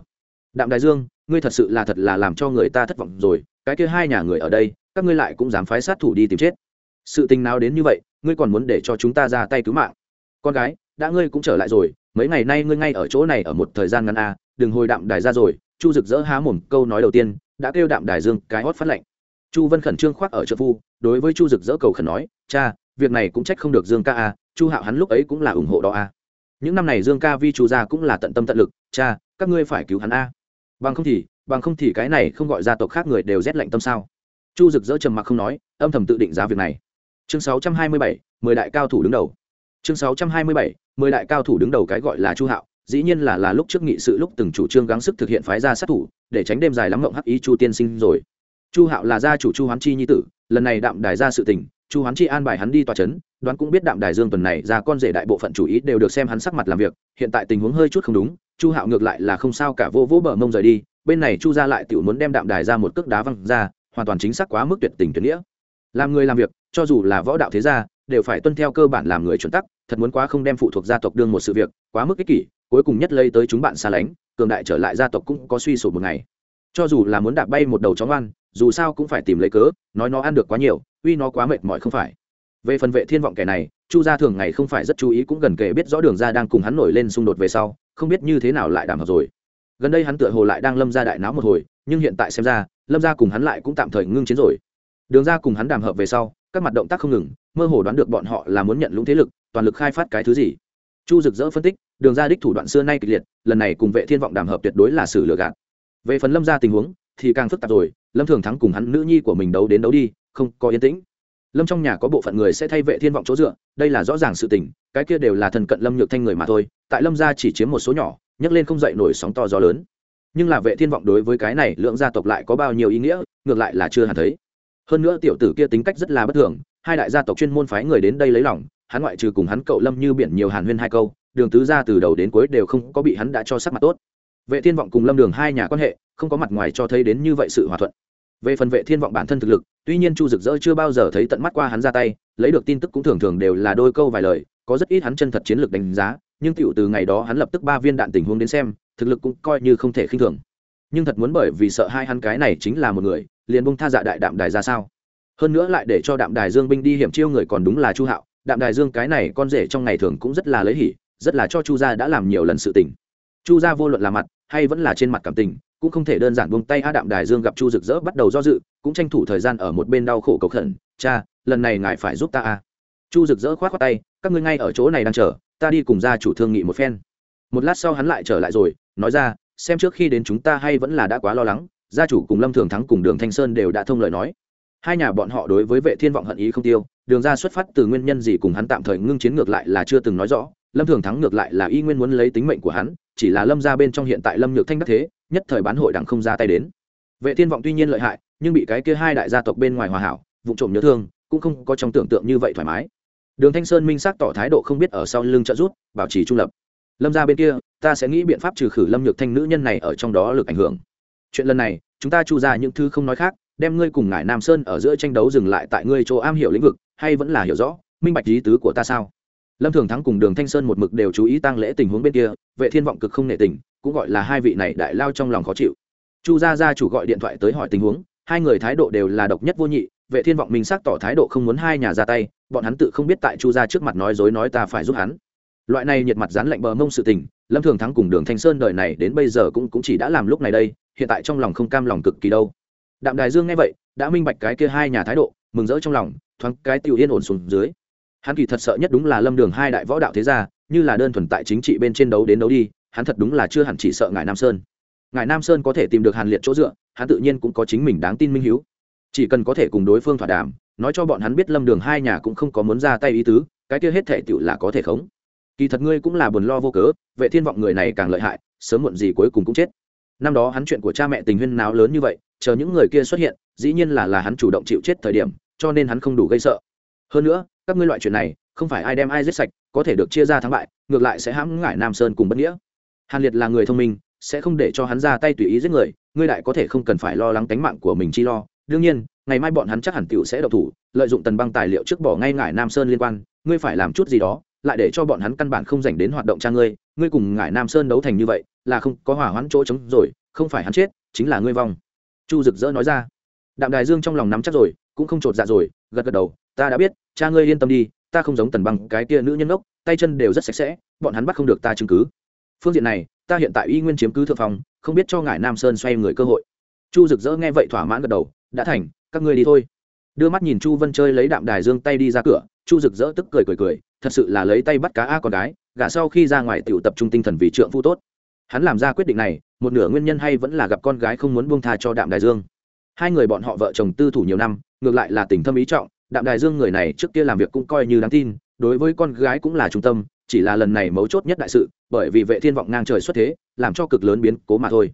đạm đại dương ngươi thật sự là thật là làm cho người ta thất vọng rồi cái kia hai nhà người ở đây các ngươi lại cũng dám phái sát thủ đi tìm chết. Sự tình nào đến như vậy ngươi còn muốn để cho chúng ta ra tay cứu mạng. Con gái đã ngươi cũng trở lại rồi mấy ngày nay ngươi ngay ở chỗ này ở một thời gian ngắn a à, đừng hồi đạm đài ra rồi. Chu rực rỡ há mồm câu nói đầu tiên đã kêu đạm đài dương cái hót phát lệnh chu vân khẩn trương khoác ở trợ phu đối với chu rực dỡ cầu khẩn nói cha việc này cũng trách không được dương ca a à, chu hạo hắn lúc ấy cũng là ủng hộ đó a à. những năm này dương ca vi chu gia cũng là tận tâm tận lực cha các ngươi phải cứu hắn a bằng không thì bằng không thì cái này không gọi gia tộc khác người đều rét lạnh tâm sao. Chu rực dỡ trầm mặc không nói âm thầm tự định giá việc này. Chương 627, mười đại cao thủ đứng đầu. Chương 627, mười đại cao thủ đứng đầu cái gọi là chu hạo dĩ nhiên là là lúc trước nghị sự lúc từng chủ trương gắng sức thực hiện phái ra sát thủ để tránh đêm dài lắm mộng hắc ý chu tiên sinh rồi chu hạo là gia chủ chu hoán chi nhi tử, lần này đạm đài ra sự tình, chu hoán chi an bài hắn đi tòa c h ấ n đoán cũng biết đạm đài dương tuần này ra con rể đại bộ phận chủ ý đều được xem hắn sắc mặt làm việc, hiện tại tình huống hơi chút không đúng, chu hạo ngược lại là không sao cả vô vỗ bờ mông rời đi, bên này chu ra lại tự muốn đem đạm đài ra một cước đá văng ra, hoàn toàn chính xác quá mức tuyệt tình tuyệt nghĩa. Làm người làm việc, cho dù là võ đạo thế gia, đều phải tuân theo cơ bản làm người chuẩn tắc, thật muốn quá không đem phụ thuộc gia tộc đương một sự việc, quá mức ích kỷ, cuối cùng nhất lây tới chúng bạn xa lánh, cường đại trở lại gia tộc cũng có suy sụp một ngày. Cho dù là muốn đạp bay một đầu chó ngoan dù sao cũng phải tìm lấy cớ, nói nó ăn được quá nhiều, uy nó quá mệt mỏi không phải. Về phần vệ thiên vọng kẻ này, chu gia thường ngày không phải rất chú ý cũng gần kể biết rõ đường ra đang cùng hắn nổi lên xung đột về sau, không biết như thế nào lại đảm hợp rồi. Gần đây hắn tựa hồ lại đang lâm ra đại náo một hồi, nhưng hiện tại xem ra, lâm ra cùng hắn lại cũng tạm thời ngưng chiến rồi. Đường ra cùng hắn đàm hợp về sau, các mặt động tác không ngừng, mơ hồ đoán được bọn họ là muốn nhận lũng thế lực, toàn lực khai phát cái thứ gì. Chu rực rỡ phân tích, đường ra đích thủ đoạn xưa nay kịch liệt, lần này cùng vệ thiên vọng đàm hợp tuyệt đối là xử lừa gạt. Về phần lâm ra tình huống thì càng phức tạp rồi, lâm thường thắng cùng hắn nữ nhi của mình đấu đến đấu đi, không có yên tĩnh. Lâm trong nhà có bộ phận người sẽ thay vệ thiên vọng chỗ dựa, đây là rõ ràng sự tình, cái kia đều là thần cận lâm nhược thanh người mà thôi, tại lâm gia chỉ chiếm một số nhỏ, nhấc lên không dậy nổi sóng to gió lớn. Nhưng là vệ thiên vọng đối với cái này lượng gia tộc lại có bao nhiêu ý nghĩa, ngược lại là chưa hẳn thấy. Hơn nữa tiểu tử kia tính cách rất là bất thường, hai đại gia tộc chuyên môn phái người đến đây lấy lòng, hắn ngoại trừ cùng hắn cậu lâm như biển nhiều hàn huyên hai câu, đường tứ gia từ đầu đến cuối đều không có bị hắn đã cho sắc mặt tốt vệ thiên vọng cùng lâm đường hai nhà quan hệ không có mặt ngoài cho thấy đến như vậy sự hòa thuận. Về phần vệ thiên vọng bản thân thực lực, tuy nhiên chu rực rỡ chưa bao giờ thấy tận mắt qua hắn ra tay, lấy được tin tức cũng thường thường đều là đôi câu vài lời, có rất ít hắn chân thật chiến lược đánh giá, nhưng tiểu từ ngày đó hắn lập tức ba viên đạn tình huống đến xem, thực lực cũng coi như không thể khinh thường. Nhưng thật muốn bởi vì sợ hai hắn cái này chính là một người, liền bung tha dạ đại đạm đài ra sao? Hơn nữa lại để cho đạm đài dương binh đi hiểm chiêu người còn đúng là chu hạo, đạm đài dương cái này con rể trong ngày thường cũng rất là lấy hỉ, rất là cho chu gia đã làm nhiều lần sự tình. Chu gia vô luận là mặt hay vẫn là trên mặt cảm tình, cũng không thể đơn giản buông tay a đạm đài dương gặp chu rực rỡ bắt đầu do dự, cũng tranh thủ thời gian ở một bên đau khổ cầu khẩn, cha, lần này ngài phải giúp ta a. Chu rực rỡ khoát khoát tay, các ngươi ngay ở chỗ này đang chờ, ta đi cùng gia chủ thương nghị một phen. Một lát sau hắn lại trở lại rồi, nói ra, xem trước khi đến chúng ta hay vẫn là đã quá lo lắng, gia chủ cùng lâm thường thắng cùng đường thanh sơn đều đã thông lời nói. Hai nhà bọn họ đối với vệ thiên vọng hận ý không tiêu, đường ra xuất phát từ nguyên nhân gì cùng hắn tạm thời ngưng chiến ngược lại là chưa từng nói rõ, lâm thường thắng ngược lại là y nguyên muốn lấy tính mệnh của hắn chỉ là lâm ra bên trong hiện tại lâm nhược thanh đắc thế, nhất thời bán hội đặng không ra tay đến. Vệ thiên vọng tuy nhiên lợi hại, nhưng bị cái kia hai đại gia tộc bên ngoài hòa hảo vụ trộm nhớ thương, cũng không có trong tưởng tượng như vậy thoải mái. Đường thanh sơn minh xác tỏ thái độ không biết ở sau lưng trợ rút bảo trì trung lập. Lâm ra bên kia, ta sẽ nghĩ biện pháp trừ khử lâm nhược thanh nữ nhân này ở trong đó lực ảnh hưởng. Chuyện lần này, chúng ta chu ra những thứ không nói khác, đem ngươi cùng ngài nam sơn ở giữa tranh đấu dừng lại tại ngươi chỗ am hiểu lĩnh vực, hay vẫn là hiểu rõ, minh bạch lý tứ của ta sao? Lâm thường thắng cùng đường thanh sơn một mực đều chú ý tăng lễ tình huống bên kia, vệ thiên vọng cực không nể tình, cũng gọi là hai vị này đại lao trong lòng khó chịu. Chu gia gia chủ gọi điện thoại tới hỏi tình huống, hai người thái độ đều là độc nhất vô nhị, vệ thiên vọng minh xác tỏ thái độ không muốn hai nhà ra tay, bọn hắn tự không biết tại chu gia trước mặt nói dối nói ta phải giúp hắn. Loại này nhiệt mặt dán lạnh bờ mông sự tình, lâm thường thắng cùng đường thanh sơn đời này đến bây giờ cũng cũng chỉ đã làm lúc này đây, hiện tại trong lòng không cam lòng cực kỳ đâu. Đạm đài dương nghe vậy, đã minh bạch cái kia hai nhà thái độ, mừng rỡ trong lòng, thoáng cái tiêu yên ổn xuống dưới hắn kỳ thật sợ nhất đúng là lâm đường hai đại võ đạo thế gia, như là đơn thuần tại chính trị bên trên đấu đến đấu đi, hắn thật đúng là chưa hẳn chỉ sợ ngài nam sơn. Ngài nam sơn có thể tìm được hàn liệt chỗ dựa, hắn tự nhiên cũng có chính mình đáng tin minh hiếu. Chỉ cần có thể cùng đối phương thỏa đàm, nói cho bọn hắn biết lâm đường hai nhà cũng không có muốn ra tay ý tứ, cái kia hết thể tựu là có thể khống. Kỳ thật ngươi cũng là buồn lo vô cớ, vệ thiên vọng người này càng lợi hại, sớm muộn gì cuối cùng cũng chết. Năm đó hắn chuyện của cha mẹ tình huyên nào lớn như vậy, chờ những người kia xuất hiện, dĩ nhiên là là hắn chủ động chịu chết thời điểm, cho nên hắn không đủ gây sợ hơn nữa, các ngươi loại chuyện này, không phải ai đem ai giết sạch, có thể được chia ra thắng bại, ngược lại sẽ hãm ngải nam sơn cùng bất nghĩa. Hàn liệt là người thông minh, sẽ không để cho hắn ra tay tùy ý giết người, ngươi đại có thể không cần phải lo lắng tánh mạng của mình chi lo. Đương nhiên, ngày mai bọn hắn chắc hẳn tiểu sẽ độc thủ, lợi dụng tần băng tài liệu trước bỏ ngay ngải nam sơn liên quan, ngươi phải làm chút gì đó, lại để cho bọn hắn căn bản không dành đến hoạt động cha ngươi ngươi cùng ngải nam sơn đấu thành như vậy, là không có hỏa hoãn chỗ chống rồi, không phải hắn chết, chính là ngươi vong. Chu rực rỡ nói ra. Đạm đài dương trong lòng nắm chắc rồi, cũng không chột dạ rồi, gật gật đầu, ta đã biết cha ngươi yên tâm đi, ta không giống tần băng cái kia nữ nhân ngốc, tay chân đều rất sạch sẽ, bọn hắn bắt không được ta chứng cứ. Phương diện này, ta hiện tại y nguyên chiếm cứ thượng phòng, không biết cho ngài nam sơn xoay người cơ hội. Chu rực rỡ nghe vậy thỏa mãn gật đầu, đã thành, các ngươi đi thôi. Đưa mắt nhìn chu vân chơi lấy đạm đài dương tay đi ra cửa, chu rực rỡ tức cười cười cười, thật sự là lấy tay bắt cá a con gái, gả sau khi ra ngoài tiểu tập trung tinh thần vì trượng phu tốt. Hắn làm ra quyết định này, một nửa nguyên nhân hay vẫn là gặp con gái không muốn buông tha cho đạm đài dương hai người bọn họ vợ chồng tư thủ nhiều năm, ngược lại là tình thâm ý trọng đạm đài dương người này trước kia làm việc cũng coi như đáng tin, đối với con gái cũng là trung tâm, chỉ là lần này mấu chốt nhất đại sự, bởi vì vệ thiên vọng ngang trời xuất thế, làm cho cực lớn biến cố mà thôi.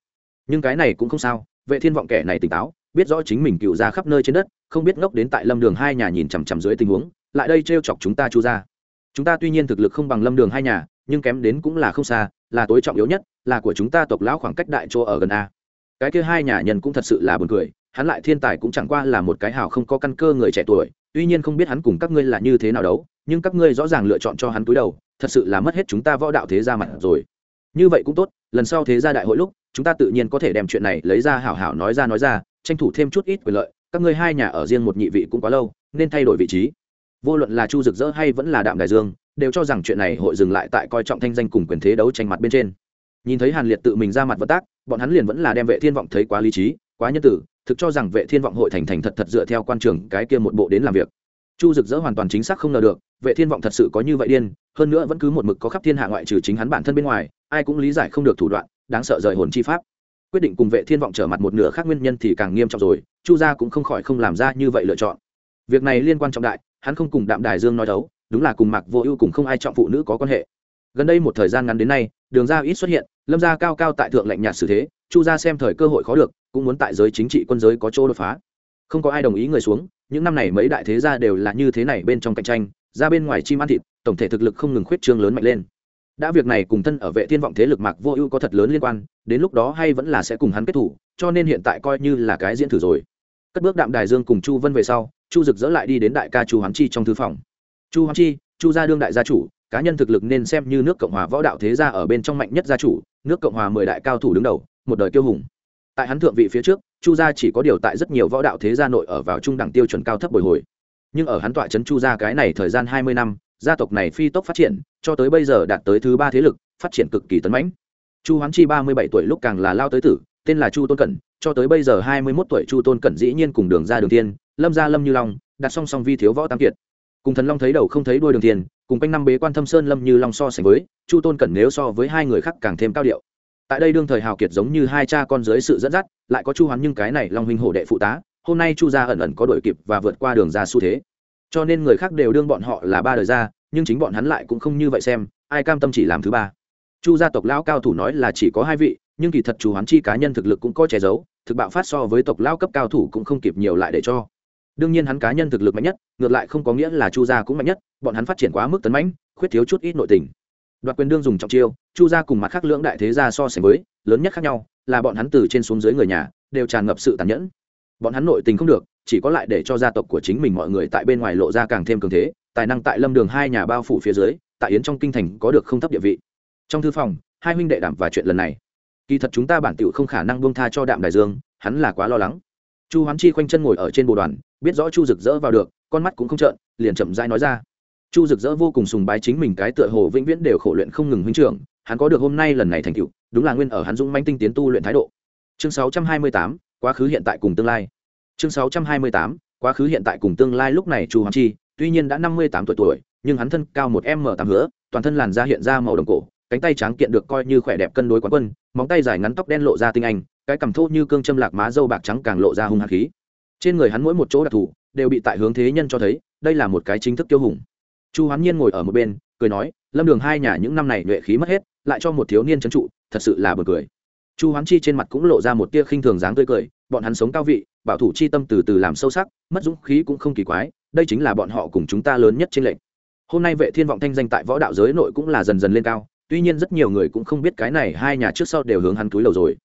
Nhưng cái này cũng không sao, vệ thiên vọng kẻ này tỉnh táo, biết rõ chính mình cựu ra khắp nơi trên đất, không biết ngốc đến tại lâm đường hai nhà nhìn chằm chằm dưới tình huống, lại đây trêu chọc chúng ta chu ra chúng ta tuy nhiên thực lực không bằng lâm đường hai nhà, nhưng kém đến cũng là không xa, là tối trọng yếu nhất, là của chúng ta tộc lão khoảng cách đại chỗ ở gần a. Cái kia hai nhà nhân cũng thật sự là buồn cười, hắn lại thiên tài cũng chẳng qua là một cái hào không có căn cơ người trẻ tuổi tuy nhiên không biết hắn cùng các ngươi là như thế nào đấu, nhưng các ngươi rõ ràng lựa chọn cho hắn túi đầu, thật sự là mất hết chúng ta võ đạo thế gia mặt rồi. Như vậy cũng tốt, lần sau thế gia đại hội lúc, chúng ta tự nhiên có thể đem chuyện này lấy ra hảo hảo nói ra nói ra, tranh thủ thêm chút ít quyền lợi, các ngươi hai nhà ở riêng một nhị vị cũng quá lâu, nên thay đổi vị trí. Vô luận là chu rực rỡ hay vẫn là đạm đại dương, đều cho rằng chuyện này hội dừng lại tại coi trọng thanh danh cùng quyền thế đấu tranh mặt bên trên. Nhìn thấy hàn liệt tự mình ra mặt vận tác, bọn hắn liền vẫn là đem vệ thiên vọng thấy quá lý trí, quá nhân tử thực cho rằng vệ thiên vọng hội thành thành thật thật dựa theo quan trường cái kia một bộ đến làm việc. Chu rực rỡ hoàn toàn chính xác không ngờ được, vệ thiên vọng thật sự có như vậy điên, hơn nữa vẫn cứ một mực có khắp thiên hạ ngoại trừ chính hắn bản thân bên ngoài, ai cũng lý giải không được thủ đoạn, đáng sợ rời hồn chi pháp. Quyết định cùng vệ thiên vọng trở mặt một nửa khác nguyên nhân thì càng nghiêm trọng rồi, chu gia cũng không khỏi không làm ra như vậy lựa chọn. Việc này liên quan trọng đại, hắn không cùng đạm đài dương nói đấu, đúng là cùng mạc vô ưu cùng không ai trọng phụ nữ có quan hệ. Gần đây một thời gian ngắn đến nay, đường ra ít xuất hiện, lâm gia cao cao tại thượng lạnh nhạt xử thế, chu gia xem thời cơ hội khó được cũng muốn tại giới chính trị quân giới có chỗ đột phá. Không có ai đồng ý người xuống, những năm này mấy đại thế gia đều là như thế này bên trong cạnh tranh, ra bên ngoài chim ăn thịt, tổng thể thực lực không ngừng khuyết trương lớn mạnh lên. Đã việc này cùng thân ở vệ thiên vọng thế lực mạc vô ưu có thật lớn liên quan, đến lúc đó hay vẫn là sẽ cùng hắn kết thủ, cho nên hiện tại coi như là cái diễn thử rồi. Cất bước đạm đài dương cùng chu vân về sau, chu dực dỡ lại đi đến đại ca chu hoán chi trong thư phòng. Chu hoán chi, chu gia đương đại gia chủ, cá nhân thực lực nên xem như nước cộng hòa võ đạo thế gia ở bên trong mạnh nhất gia chủ, nước cộng hòa mười đại cao thủ đứng đầu, một đời kiêu hùng tại hắn thượng vị phía trước, chu gia chỉ có điều tại rất nhiều võ đạo thế gia nội ở vào trung đẳng tiêu chuẩn cao thấp bồi hồi. Nhưng ở hắn tọa trấn chu gia cái này thời gian hai mươi năm, gia tộc này phi tốc phát triển, cho tới bây giờ đạt tới thứ ba thế lực, phát triển cực kỳ tấn mãnh. Chu hoán chi ba mươi bảy tuổi lúc càng là lao tới tử, tên là chu tôn cẩn, cho tới bây giờ hai mươi mốt tuổi chu tôn cẩn dĩ nhiên cùng đường ra đường tiên lâm gia lâm như long, đặt song song vi thiếu võ tam kiệt. Cùng thần long thấy đầu không thấy đuôi đường tiền cùng quanh năm bế quan thâm sơn lâm như long so sánh với, chu tôn cẩn nếu so với hai người khác càng thêm cao điệu tại đây đương thời hào kiệt giống như hai cha con dưới sự dẫn dắt, lại có chu hoán nhưng cái này long huynh hổ đệ phụ tá, hôm nay chu gia ẩn ẩn có đội kịp và vượt qua đường ra xu thế. Cho nên người khác đều đương bọn họ là ba đời ra, nhưng chính bọn hắn lại cũng không như vậy xem, ai cam tâm chỉ làm thứ ba. Chu gia tộc lão cao thủ nói là chỉ có hai vị, nhưng kỳ thật chu hoán chi cá nhân thực lực cũng có che giấu, thực bạo phát so với tộc lão cấp cao thủ cũng không kịp nhiều lại để cho. Đương nhiên hắn cá nhân thực lực mạnh nhất, ngược lại không có nghĩa là chu gia cũng mạnh nhất, bọn hắn phát triển quá mức tấn mãnh, khuyết thiếu chút ít nội tình đoạt quyền đương dùng trọng chiêu, chu gia cùng mặt khác lưỡng đại thế gia so sánh với, lớn nhất khác nhau, là bọn hắn từ trên xuống dưới người nhà, đều tràn ngập sự tàn nhẫn. Bọn hắn nội tình không được, chỉ có lại để cho gia tộc của chính mình mọi người tại bên ngoài lộ ra càng thêm cường thế, tài năng tại lâm đường hai nhà bao phủ phía dưới, tại yến trong kinh thành có được không thấp địa vị. Trong thư phòng, hai huynh đệ đảm và chuyện lần này. Kỳ thật chúng ta bản tựu không khả năng buông tha cho đạm đại dương, hắn là quá lo lắng. Chu hoán chi khoanh chân ngồi ở trên bồ đoàn, biết rõ chu rực rỡ vào được, con mắt cũng không trợn, liền chậm rãi nói ra chu rực rỡ vô cùng sùng bái chính mình cái tựa hồ vĩnh viễn đều khổ luyện không ngừng huynh trưởng hắn có được hôm nay lần này thành tựu đúng là nguyên ở hắn dũng manh tinh tiến tu luyện thái độ. Chương 628, quá khứ hiện tại cùng tương lai. Chương 628, quá khứ hiện tại cùng tương lai lúc này chu hoàng chi tuy nhiên đã năm mươi tám tuổi tuổi nhưng hắn thân cao một m tám hứa toàn thân làn da hiện ra màu đồng cổ cánh tay trắng kiện được coi như khỏe đẹp cân đối quán quân móng tay dài ngắn tóc đen lộ ra tinh anh cái cằm thô như cương châm lạc má dâu bạc trắng càng lộ ra hung hạt khí. Trên người hắn mỗi một chỗ đặc thù đều bị tại hướng thế nhân cho thấy đây là một cái chính thức tiêu hùng chu hoán nhiên ngồi ở một bên, cười nói, lâm đường hai nhà những năm này nhuệ khí mất hết, lại cho một thiếu niên trấn trụ, thật sự là bật cười. Chu hoán chi trên mặt cũng lộ ra một tia khinh thường dáng tươi cười, bọn hắn sống cao vị, bảo thủ chi tâm từ từ làm sâu sắc, mất dũng khí cũng không kỳ quái, đây chính là bọn họ cùng chúng ta lớn nhất trên lệnh hôm nay vệ thiên vọng thanh danh tại võ đạo giới nội cũng là dần dần lên cao, tuy nhiên rất nhiều người cũng không biết cái này hai nhà trước sau đều hướng hắn túi lầu rồi.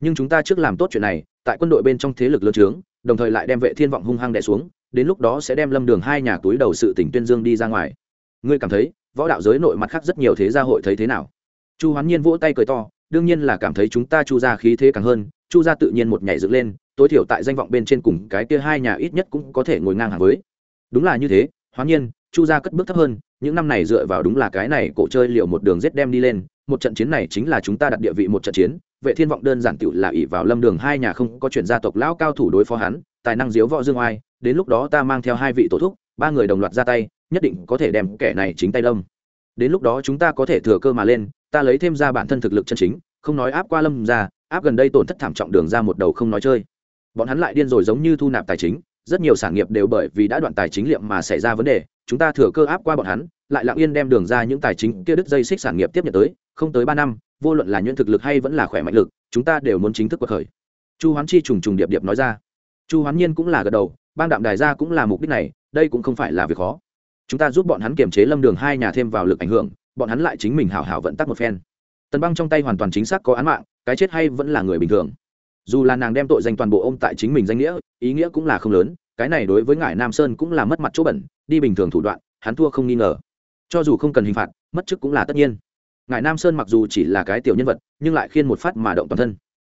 Nhưng chúng ta trước làm tốt chuyện này, tại quân đội bên trong thế lực lớn trướng, đồng thời lại đem vệ thiên vọng hung hăng đè xuống đến lúc đó sẽ đem lâm đường hai nhà túi đầu sự tỉnh tuyên dương đi ra ngoài. Ngươi cảm thấy, võ đạo giới nội mặt khác rất nhiều thế gia hội thấy thế nào? Chu hoán nhiên vỗ tay cười to, đương nhiên là cảm thấy chúng ta chu ra khí thế càng hơn, chu ra tự nhiên một nhảy dựng lên, tối thiểu tại danh vọng bên trên cùng cái kia hai nhà ít nhất cũng có thể ngồi ngang hàng với. Đúng là như thế, hoán nhiên, chu gia cất bước thấp hơn, những năm này dựa vào đúng là cái này cổ chơi liệu một đường rết đem đi lên, một trận chiến này chính là chúng ta đặt địa vị một trận chiến, vệ thiên vọng đơn giản tựu là ỷ vào lâm đường hai nhà không có chuyện gia tộc lão cao thủ đối phó hắn, tài năng diếu võ dương oai đến lúc đó ta mang theo hai vị tổ thúc, ba người đồng loạt ra tay, nhất định có thể đem kẻ này chính tay lâm. đến lúc đó chúng ta có thể thừa cơ mà lên, ta lấy thêm ra bản thân thực lực chân chính, không nói áp qua lâm ra, áp gần đây tổn thất thảm trọng đường ra một đầu không nói chơi. Bọn hắn lại điên rồi giống như thu nạp tài chính, rất nhiều sản nghiệp đều bởi vì đã đoạn tài chính liệm mà xảy ra vấn đề, chúng ta thừa cơ áp qua bọn hắn, lại lặng yên đem đường ra những tài chính kia đứt dây xích sản nghiệp tiếp nhận tới, không tới ba năm, vô luận là nhuyễn thực lực hay vẫn là khỏe mạnh lực, chúng ta đều muốn chính thức cuộc khởi. Chu hoán chi trùng trùng điệp điệp nói ra. Chu hoán nhiên cũng là gật đầu bang đạm đài ra cũng là mục đích này, đây cũng không phải là việc khó. Chúng ta giúp bọn hắn kiềm chế lâm đường hai nhà thêm vào lực ảnh hưởng, bọn hắn lại chính mình hảo hảo vận tắc một phen. Tần băng trong tay hoàn toàn chính xác có án mạng, cái chết hay vẫn là người bình thường. Dù là nàng đem tội danh toàn bộ ôm tại chính mình danh nghĩa, ý nghĩa cũng là không lớn, cái này đối với ngài nam sơn cũng là mất mặt chỗ bẩn, đi bình thường thủ đoạn, hắn thua không nghi ngờ. Cho dù không cần hình phạt, mất chức cũng là tất nhiên. Ngài nam sơn mặc dù chỉ là cái tiểu nhân vật, nhưng lại khiên một phát mà động toàn thân.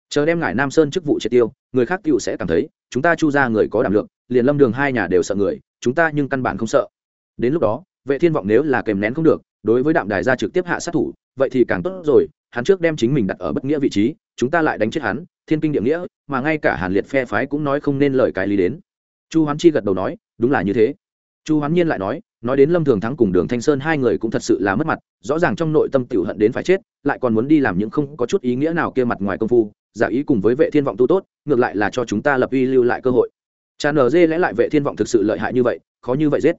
Chờ đem ngài nam sơn chức vụ triệt tiêu, người khác tựu sẽ cảm thấy chúng ta chu ra người có đảm lượng, liền lâm đường hai nhà đều sợ người, chúng ta nhưng căn bản không sợ. Đến lúc đó, vệ thiên vọng nếu là kèm nén không được, đối với đạm đài ra trực tiếp hạ sát thủ, vậy thì càng tốt rồi, hắn trước đem chính mình đặt ở bất nghĩa vị trí, chúng ta lại đánh chết hắn, thiên kinh địa nghĩa, mà ngay cả hàn liệt phe phái cũng nói không nên lời cái lý đến. Chu hoán chi gật đầu nói, đúng là như thế. Chu hoán nhiên lại nói nói đến lâm thường thắng cùng đường thanh sơn hai người cũng thật sự là mất mặt, rõ ràng trong nội tâm tiểu hận đến phải chết, lại còn muốn đi làm những không có chút ý nghĩa nào kia mặt ngoài công phu giả ý cùng với vệ thiên vọng tu tốt, ngược lại là cho chúng ta lập uy lưu lại cơ hội. Cha nở dê lẽ lại vệ thiên vọng thực sự lợi hại như vậy, khó như vậy giết.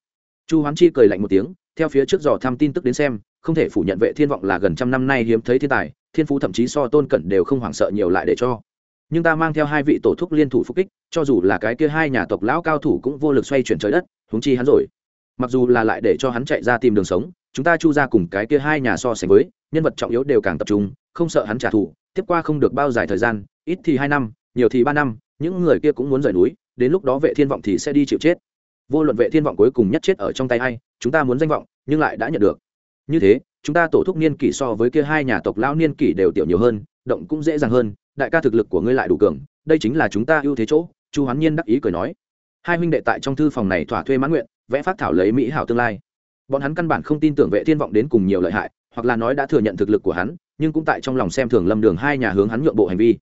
Chu hoán chi cười lạnh một tiếng, theo phía trước dò thăm tin tức đến xem, không thể phủ nhận vệ thiên vọng là gần trăm năm nay hiếm thấy thiên tài, thiên phú thậm chí so tôn cẩn đều không hoảng sợ nhiều lại để cho. Nhưng ta mang theo hai vị tổ thúc liên thủ phục kích, cho dù là cái kia hai nhà tộc lão cao thủ cũng vô lực xoay chuyển trời đất, huống chi hắn rồi. Mặc dù là lại để cho hắn chạy ra tìm đường sống, chúng ta chu ra cùng cái kia hai nhà so sánh với, nhân vật trọng yếu đều càng tập trung, không sợ hắn trả thù tiếp qua không được bao dài thời gian, ít thì hai năm, nhiều thì ba năm, những người kia cũng muốn rời núi, đến lúc đó vệ thiên vọng thì sẽ đi chịu chết. Vô luận vệ thiên vọng cuối cùng nhất chết ở trong tay ai, chúng ta muốn danh vọng, nhưng lại đã nhận được. Như thế, chúng ta tổ thúc niên kỷ so với kia hai nhà tộc lão niên kỷ đều tiểu nhiều hơn, động cũng dễ dàng hơn, đại ca thực lực của ngươi lại đủ cường, đây chính là chúng ta ưu thế chỗ, chu hoán nhiên đắc ý cười nói. Hai huynh đệ tại trong thư phòng này thỏa thuê mãn nguyện, vẽ phát thảo lấy mỹ hảo tương lai. Bọn hắn căn bản không tin tưởng vệ thiên vọng đến cùng nhiều lợi hại, hoặc là nói đã thừa nhận thực lực của hắn nhưng cũng tại trong lòng xem thường lâm đường hai nhà hướng hắn nhượng bộ hành vi.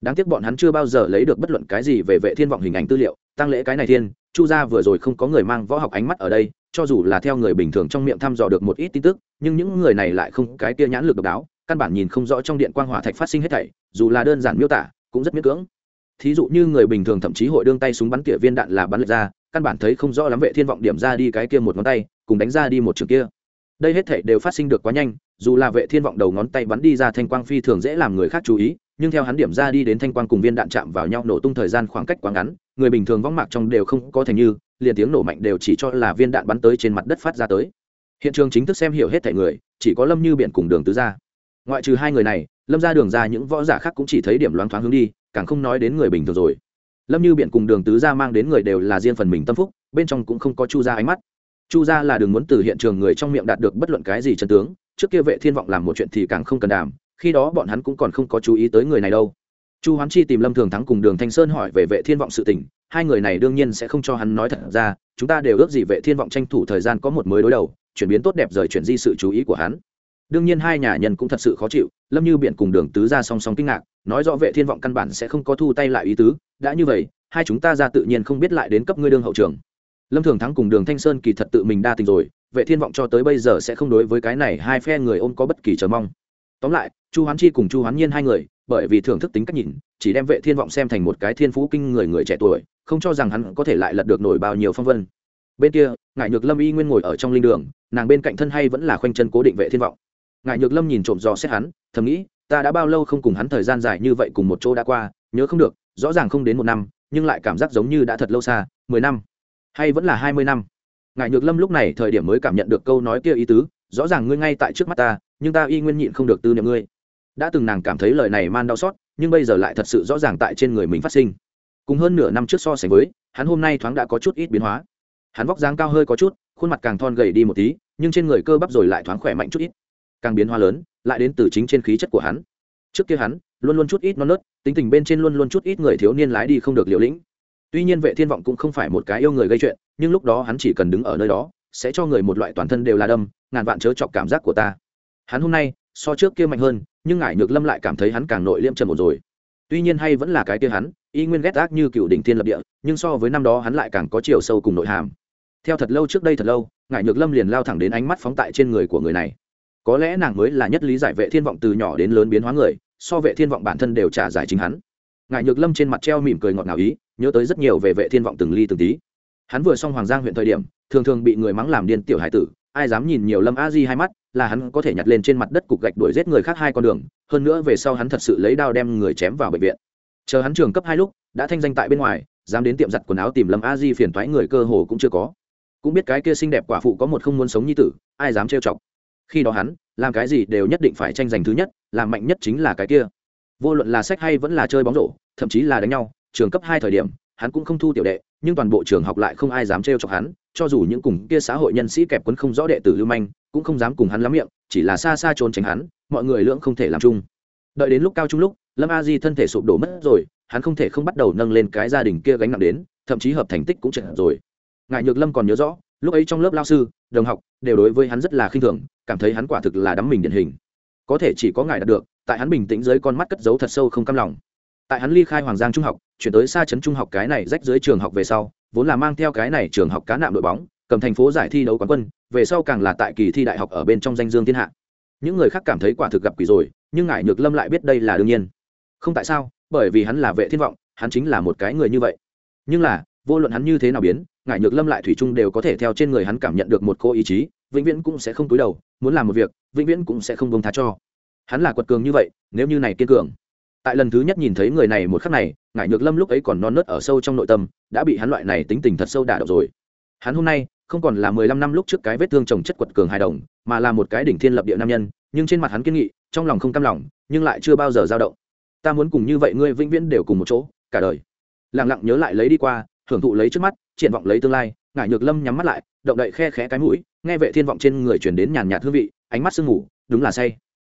Đáng tiếc bọn hắn chưa bao giờ lấy được bất luận cái gì về vệ thiên vọng hình ảnh tư liệu, tăng lễ cái này thiên, chu gia vừa rồi không có người mang võ học ánh mắt ở đây, cho dù là theo người bình thường trong miệng thăm dò được một ít tin tức, nhưng những người này lại không cái kia nhãn lực độc đáo, căn bản nhìn không rõ trong điện quang hỏa thạch phát sinh hết thảy, dù là đơn giản miêu tả, cũng rất miễn cưỡng. Thí dụ như người bình thường thậm chí hội đương tay súng bắn tỉa viên đạn là bắn lệch ra, căn bản thấy không rõ lắm vệ thiên vọng điểm ra đi cái kia một ngón tay, cùng đánh ra đi một trường kia đây hết thảy đều phát sinh được quá nhanh, dù là vệ thiên vọng đầu ngón tay bắn đi ra thanh quang phi thường dễ làm người khác chú ý, nhưng theo hắn điểm ra đi đến thanh quang cùng viên đạn chạm vào nhau nổ tung thời gian khoảng cách quá ngắn, người bình thường vong mạc trong đều không có thành như, liền tiếng nổ mạnh đều chỉ cho là viên đạn bắn tới trên mặt đất phát ra tới. Hiện trường chính thức xem hiểu hết thảy người, chỉ có lâm như biển cùng đường tứ gia. Ngoại trừ hai người này, lâm ra đường ra những võ giả khác cũng chỉ thấy điểm loáng thoáng hướng đi, càng không nói đến người bình thường rồi. Lâm như biển cùng đường tứ gia mang đến người đều là riêng phần mình tâm phúc, bên trong cũng không có chu gia ánh mắt chu gia là đừng muốn từ hiện trường người trong miệng đạt được bất luận cái gì chân tướng trước kia vệ thiên vọng làm một chuyện thì càng không cần đảm, khi đó bọn hắn cũng còn không có chú ý tới người này đâu. Chu hoán chi tìm lâm thường thắng cùng đường thanh sơn hỏi về vệ thiên vọng sự tình hai người này đương nhiên sẽ không cho hắn nói thật ra chúng ta đều ước gì vệ thiên vọng tranh thủ thời gian có một mới đối đầu chuyển biến tốt đẹp rời chuyển di sự chú ý của hắn. Đương nhiên hai nhà nhân cũng thật sự khó chịu lâm như biện cùng đường tứ ra song song kinh ngạc nói rõ vệ thiên vọng căn bản sẽ không có thu tay lại ý tứ đã như vậy hai chúng ta ra tự nhiên không biết lại đến cấp ngươi đương hậu trường lâm thường thắng cùng đường thanh sơn kỳ thật tự mình đa tình rồi, vệ thiên vọng cho tới bây giờ sẽ không đối với cái này hai phe người ôm có bất kỳ chờ mong. Tóm lại, chu hoán chi cùng chu hoán nhiên hai người, bởi vì thưởng thức tính cách nhìn, chỉ đem vệ thiên vọng xem thành một cái thiên phú kinh người người trẻ tuổi, không cho rằng hắn có thể lại lật được nổi bao nhiêu phong vân. Bên kia ngại nhược lâm y nguyên ngồi ở trong linh đường, nàng bên cạnh thân hay vẫn là khoanh chân cố định vệ thiên vọng. Ngại nhược lâm nhìn trộm dò xét hắn, thầm nghĩ, ta đã bao lâu không cùng hắn thời gian dài như vậy cùng một chỗ đã qua, nhớ không được, rõ ràng không đến một năm, nhưng lại cảm giác giống như đã thật lâu xa, mười năm hay vẫn là hai mươi năm? Ngải nhược lâm lúc này thời điểm mới cảm nhận được câu nói kia ý tứ, rõ ràng ngươi ngay tại trước mắt ta, nhưng ta y nguyên nhịn không được tư niệm ngươi. Đã từng nàng cảm thấy lời này man đau xót, nhưng bây giờ lại thật sự rõ ràng tại trên người mình phát sinh. Cùng hơn nửa năm trước so sánh với, hắn hôm nay thoáng đã có chút ít biến hóa. Hắn vóc dáng cao hơi có chút, khuôn mặt càng thon gầy đi một tí, nhưng trên người cơ bắp rồi lại thoáng khỏe mạnh chút ít. Càng biến hóa lớn, lại đến từ chính trên khí chất của hắn. Trước kia hắn, luôn luôn chút ít non nớt, tính tình bên trên luôn luôn chút ít người thiếu niên lái đi không được liều lĩnh tuy nhiên vệ thiên vọng cũng không phải một cái yêu người gây chuyện, nhưng lúc đó hắn chỉ cần đứng ở nơi đó, sẽ cho người một loại toàn thân đều là đâm, ngàn vạn chớ chọc cảm giác của ta. Hắn hôm nay, so trước kia mạnh hơn, nhưng ngải nhược lâm lại cảm thấy hắn càng nội liêm trầm một rồi. Tuy nhiên hay vẫn là cái kia hắn, y nguyên ghét ác như cựu đỉnh thiên lập địa, nhưng so với năm đó hắn lại càng có chiều sâu cùng nội hàm. Theo thật lâu trước đây thật lâu, ngải nhược lâm liền lao thẳng đến ánh mắt phóng tại trên người của người này. Có lẽ nàng mới là nhất lý giải vệ thiên vọng từ nhỏ đến lớn biến hóa người, so vệ thiên vọng bản thân đều trả giải chính hắn. Ngải nhược lâm trên mặt treo mỉm cười ngọt ngào ý nhớ tới rất nhiều về vệ thiên vọng từng ly từng tí. Hắn vừa xong hoàng giang huyện thời điểm, thường thường bị người mắng làm điên tiểu hải tử, ai dám nhìn nhiều lâm a di hai mắt, là hắn có thể nhặt lên trên mặt đất cục gạch đuổi giết người khác hai con đường, hơn nữa về sau hắn thật sự lấy đao đem người chém vào bệnh viện. Chờ hắn trường cấp hai lúc, đã thanh danh tại bên ngoài, dám đến tiệm giặt quần áo tìm lâm a di phiền thoái người cơ hồ cũng chưa có. Cũng biết cái kia xinh đẹp quả phụ có một không muốn sống như tử, ai dám trêu chọc. Khi đó hắn, làm cái gì đều nhất định phải tranh giành thứ nhất, làm mạnh nhất chính là cái kia. Vô luận là sách hay vẫn là chơi bóng rổ, thậm chí là đánh nhau trường cấp hai thời điểm, hắn cũng không thu tiểu đệ, nhưng toàn bộ trường học lại không ai dám trêu chọc hắn, cho dù những cùng kia xã hội nhân sĩ kẹp quấn không rõ đệ tử lưu manh, cũng không dám cùng hắn lắm miệng, chỉ là xa xa trốn tránh hắn, mọi người lưỡng không thể làm chung. Đợi đến lúc cao trung lúc, lâm a di thân thể sụp đổ mất rồi, hắn không thể không bắt đầu nâng lên cái gia đình kia gánh nặng đến, thậm chí hợp thành tích cũng chật rồi. Ngại nhược lâm còn nhớ rõ, lúc ấy trong lớp lao sư, đồng học, đều đối với hắn rất là khinh thường, cảm thấy hắn quả thực là đắm mình điển hình. Có thể chỉ có ngài đạt được, tại hắn bình tĩnh dưới con mắt cất giấu thật sâu không cam lòng tại hắn ly khai hoàng giang trung học, chuyển tới xa trấn trung học cái này rách dưới trường học về sau, vốn là mang theo cái này trường học cá nạm đội bóng, cầm thành phố giải thi đấu quán quân, về sau càng là tại kỳ thi đại học ở bên trong danh dương thiên hạ. Những người khác cảm thấy quả thực gặp quỷ rồi, nhưng ngải nhược lâm lại biết đây là đương nhiên. Không tại sao, bởi vì hắn là vệ thiên vọng, hắn chính là một cái người như vậy. Nhưng là, vô luận hắn như thế nào biến, ngải nhược lâm lại thủy chung đều có thể theo trên người hắn cảm nhận được một cô ý chí, vĩnh viễn cũng sẽ không túi đầu, muốn làm một việc, vĩnh viễn cũng sẽ không bông tha cho. Hắn là quật cường như vậy, nếu như này kiên cường tại lần thứ nhất nhìn thấy người này một khắc này ngải nhược lâm lúc ấy còn non nớt ở sâu trong nội tâm đã bị hắn loại này tính tình thật sâu đả động rồi. Hắn hôm nay không còn là mười lăm năm lúc trước cái vết thương trồng chất quật cường hài đồng mà là một cái đỉnh thiên lập địa nam nhân nhưng trên mặt hắn kiên nghị trong lòng không cam lòng nhưng lại chưa bao giờ dao động. Ta muốn cùng như vậy ngươi vĩnh viễn đều cùng một chỗ cả đời. Lẳng lặng nhớ lại lấy đi qua hưởng thụ lấy trước mắt triển vọng lấy tương lai ngải nhược lâm nhắm mắt lại động đậy khe khẽ cái mũi nghe vệ thiên vọng trên người chuyển đến nhàn nhạt hương vị ánh mắt sương ngủ đúng là say.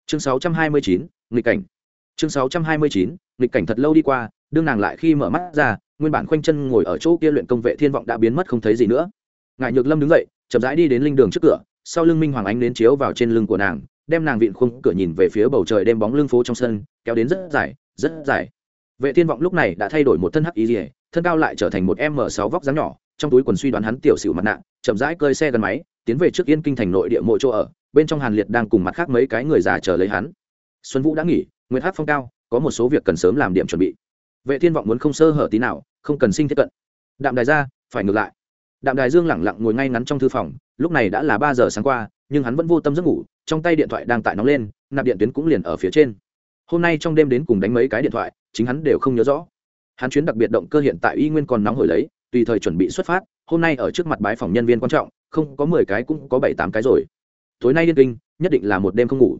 Chương 629, nghịch cảnh chương 629, nghịch cảnh thật lâu đi qua đương nàng lại khi mở mắt ra nguyên bản khoanh chân ngồi ở chỗ kia luyện công vệ thiên vọng đã biến mất không thấy gì nữa. Ngài nhược lâm đứng dậy chậm rãi đi đến linh đường trước cửa sau lưng minh hoàng ánh đến chiếu vào trên lưng của nàng đem nàng vịn khung cửa nhìn về phía bầu trời đem bóng lưng phố trong sân kéo đến rất dài rất dài. Vệ thiên vọng lúc này đã thay đổi một thân hắc ý rỉa thân cao lại trở thành một m sáu vóc dáng nhỏ trong túi quần suy đoán hắn tiểu xỉu mặt nạ chậm rãi cơi xe gần máy tiến về trước yên kinh thành nội địa mộ chỗ ở bên trong hàn liệt đang cùng mặt khác mấy cái người già chờ lấy hắn. Xuân vũ đã nghỉ Nguyệt hát phong cao, có một số việc cần sớm làm điểm chuẩn bị. Vệ thiên vọng muốn không sơ hở tí nào, không cần sinh thiết cận. Đạm đài ra, phải ngược lại. Đạm đài dương lẳng lặng ngồi ngay ngắn trong thư phòng, lúc này đã là ba giờ sáng qua, nhưng hắn vẫn vô tâm giấc ngủ, trong tay điện thoại đang tại nóng lên, nạp điện tuyến cũng liền ở phía trên. Hôm nay trong đêm đến cùng đánh mấy cái điện thoại, chính hắn đều không nhớ rõ. Hắn chuyến đặc biệt động cơ hiện tại y nguyên còn nóng hổi lấy, tùy thời chuẩn bị xuất phát, hôm nay ở trước mặt bái phòng nhân viên quan trọng, không có mười cái cũng có bảy tám cái rồi. Tối nay điên kinh, nhất định là một đêm không ngủ.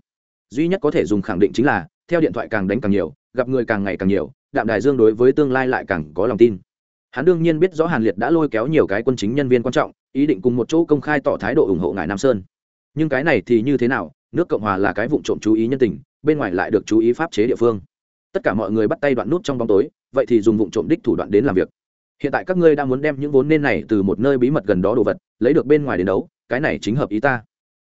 Duy nhất có thể dùng khẳng định chính là theo điện thoại càng đánh càng nhiều, gặp người càng ngày càng nhiều, đạm đài dương đối với tương lai lại càng có lòng tin. Hắn đương nhiên biết rõ hàn liệt đã lôi kéo nhiều cái quân chính nhân viên quan trọng, ý định cùng một chỗ công khai tỏ thái độ ủng hộ ngài nam sơn. Nhưng cái này thì như thế nào, nước cộng hòa là cái vụ trộm chú ý nhân tình, bên ngoài lại được chú ý pháp chế địa phương. Tất cả mọi người bắt tay đoạn nút trong bóng tối, vậy thì dùng vụ trộm đích thủ đoạn đến làm việc. Hiện tại các ngươi đang muốn đem những vốn nên này từ một nơi bí mật gần đó đồ vật, lấy được bên ngoài đến đấu cái này chính hợp ý ta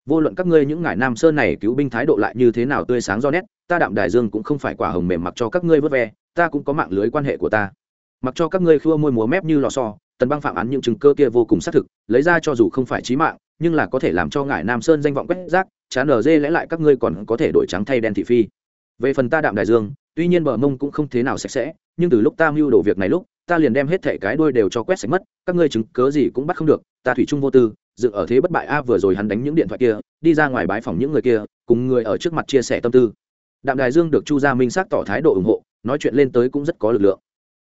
vô luận các ngươi những ngải nam sơn này cứu binh thái độ lại như thế nào tươi sáng do nét, ta đạm đại dương cũng không phải quả hồng mềm mặc cho các ngươi vớt ve, ta cũng có mạng lưới quan hệ của ta. Mặc cho các ngươi khua môi múa mép như lò xo, tần băng phạm án những chứng cơ kia vô cùng xác thực, lấy ra cho dù không phải trí mạng, nhưng là có thể làm cho ngải nam sơn danh vọng quét rác chán ở dê lẽ lại các ngươi còn có thể đổi trắng thay đen thị phi. Về phần ta đạm đại dương, tuy nhiên bờ mông cũng không thế nào sạch sẽ, nhưng từ lúc ta mưu đồ việc này lúc, ta liền đem hết thẻ cái đuôi đều cho quét sạch mất, các ngươi chứng cớ gì cũng bắt không được, ta thủy chung vô tư dựng ở thế bất bại a vừa rồi hắn đánh những điện thoại kia, đi ra ngoài bái phòng những người kia, cùng người ở trước mặt chia sẻ tâm tư. Đạm đài dương được chu gia minh xác tỏ thái độ ủng hộ, nói chuyện lên tới cũng rất có lực lượng.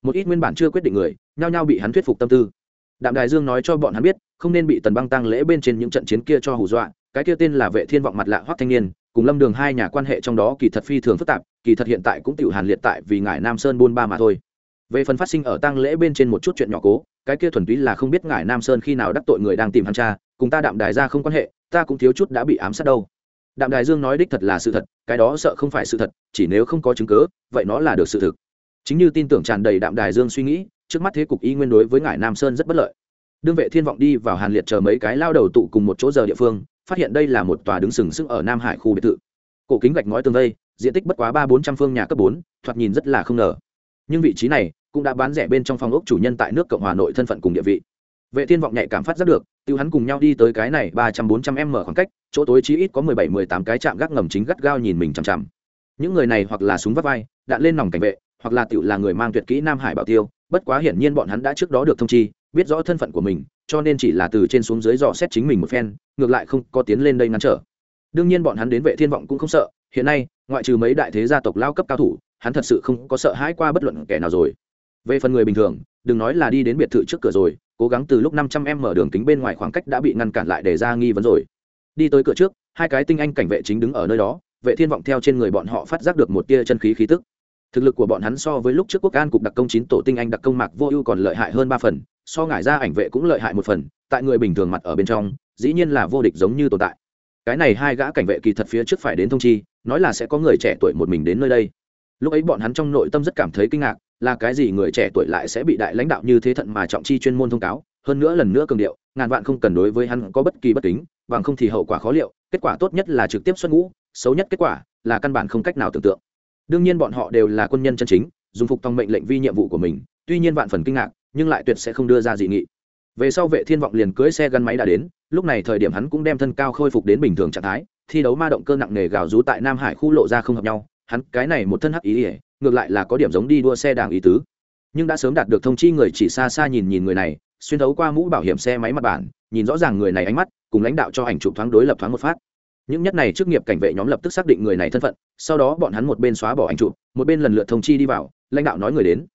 Một ít nguyên bản chưa quyết định người, nhao nhao bị hắn thuyết phục tâm tư. Đạm đài dương nói cho bọn hắn biết, không nên bị tần băng tăng lễ bên trên những trận chiến kia cho hù dọa, cái kia tên là vệ thiên vọng mặt lạ hoắc thanh niên, cùng lâm đường hai nhà quan hệ trong đó kỳ thật phi thường phức tạp, kỳ thật hiện tại cũng tiểu hàn liệt tại vì ngài nam sơn buôn ba mà thôi. Về phần phát sinh ở tăng lễ bên trên một chút chuyện nhỏ cố cái kia thuần túy là không biết ngài nam sơn khi nào đắc tội người đang tìm hắn cha, cùng ta đạm đài ra không quan hệ, ta cũng thiếu chút đã bị ám sát đâu. Đạm đài dương nói đích thật là sự thật, cái đó sợ không phải sự thật, chỉ nếu không có chứng cớ vậy nó là được sự thực. Chính như tin tưởng tràn đầy đạm đài dương suy nghĩ, trước mắt thế cục y nguyên đối với ngài nam sơn rất bất lợi. Đương vệ thiên vọng đi vào hàn liệt chờ mấy cái lao đầu tụ cùng một chỗ giờ địa phương, phát hiện đây là một tòa đứng sừng sững ở nam hải khu biệt thự. Cổ kính gạch ngói tường vây, diện tích bất quá ba bốn trăm phương nhà cấp bốn, thoạt nhìn rất là không ngờ. Nhưng vị trí này cũng đã bán rẻ bên trong phòng ốc chủ nhân tại nước cộng hòa nội thân phận cùng địa vị. Vệ thiên vọng nhạy cảm phát giác được, tiêu hắn cùng nhau đi tới cái này ba trăm bốn trăm m khoảng cách, chỗ tối chí ít có mười bảy mười tám cái chạm gác ngầm chính gắt gao nhìn mình chằm chằm. Những người này hoặc là súng vắt vai, đạn lên nòng cảnh vệ, hoặc là tiểu là người mang tuyệt kỹ nam hải bảo tiêu, bất quá hiển nhiên bọn hắn đã trước đó được thông chi, biết rõ thân phận của mình, cho nên chỉ là từ trên xuống dưới dò xét chính mình một phen, ngược lại không có tiến lên đây ngăn trở. Đương nhiên bọn hắn đến vệ thiên vọng cũng không sợ, hiện nay, ngoại trừ mấy đại thế gia tộc lao cấp cao thủ, hắn thật sự không có sợ hãi qua bất luận kẻ nào rồi về phần người bình thường, đừng nói là đi đến biệt thự trước cửa rồi, cố gắng từ lúc năm trăm em mở đường kính bên ngoài khoảng cách đã bị ngăn cản lại để ra nghi vấn rồi. Đi tới cửa trước, hai cái tinh anh cảnh vệ chính đứng ở nơi đó, vệ thiên vọng theo trên người bọn họ phát giác được một tia chân khí khí tức. Thực lực của bọn hắn so với lúc trước quốc an cục đặc công chín tổ tinh anh đặc công mạc vô ưu còn lợi hại hơn ba phần, so ngải ra ảnh vệ cũng lợi hại một phần, tại người bình thường mặt ở bên trong, dĩ nhiên là vô địch giống như tồn tại. Cái này hai gã cảnh vệ kỳ thật phía trước phải đến thông chi, nói là sẽ có người trẻ tuổi một mình đến nơi đây. Lúc ấy bọn hắn trong nội tâm rất cảm thấy kinh ngạc là cái gì người trẻ tuổi lại sẽ bị đại lãnh đạo như thế thận mà trọng chi chuyên môn thông cáo, hơn nữa lần nữa cường điệu, ngàn vạn không cần đối với hắn có bất kỳ bất kính, bằng không thì hậu quả khó liệu, kết quả tốt nhất là trực tiếp xuất ngũ, xấu nhất kết quả là căn bản không cách nào tưởng tượng. Đương nhiên bọn họ đều là quân nhân chân chính, dùng phục tòng mệnh lệnh vi nhiệm vụ của mình, tuy nhiên vạn phần kinh ngạc, nhưng lại tuyệt sẽ không đưa ra dị nghị. Về sau vệ thiên vọng liền cưỡi xe gắn máy đã đến, lúc này thời điểm hắn cũng đem thân cao khôi phục đến bình thường trạng thái, thi đấu ma động cơ nặng nề gào rú tại nam hải khu lộ ra không hợp nhau, hắn cái này một thân hắc ý ỉa ngược lại là có điểm giống đi đua xe đảng ý tứ. Nhưng đã sớm đạt được thông chi người chỉ xa xa nhìn nhìn người này, xuyên thấu qua mũ bảo hiểm xe máy mặt bản, nhìn rõ ràng người này ánh mắt, cùng lãnh đạo cho ảnh chụp thoáng đối lập thoáng một phát. Những nhất này trước nghiệp cảnh vệ nhóm lập tức xác định người này thân phận, sau đó bọn hắn một bên xóa bỏ ảnh chụp, một bên lần lượt thông chi đi vào, lãnh đạo nói người đến.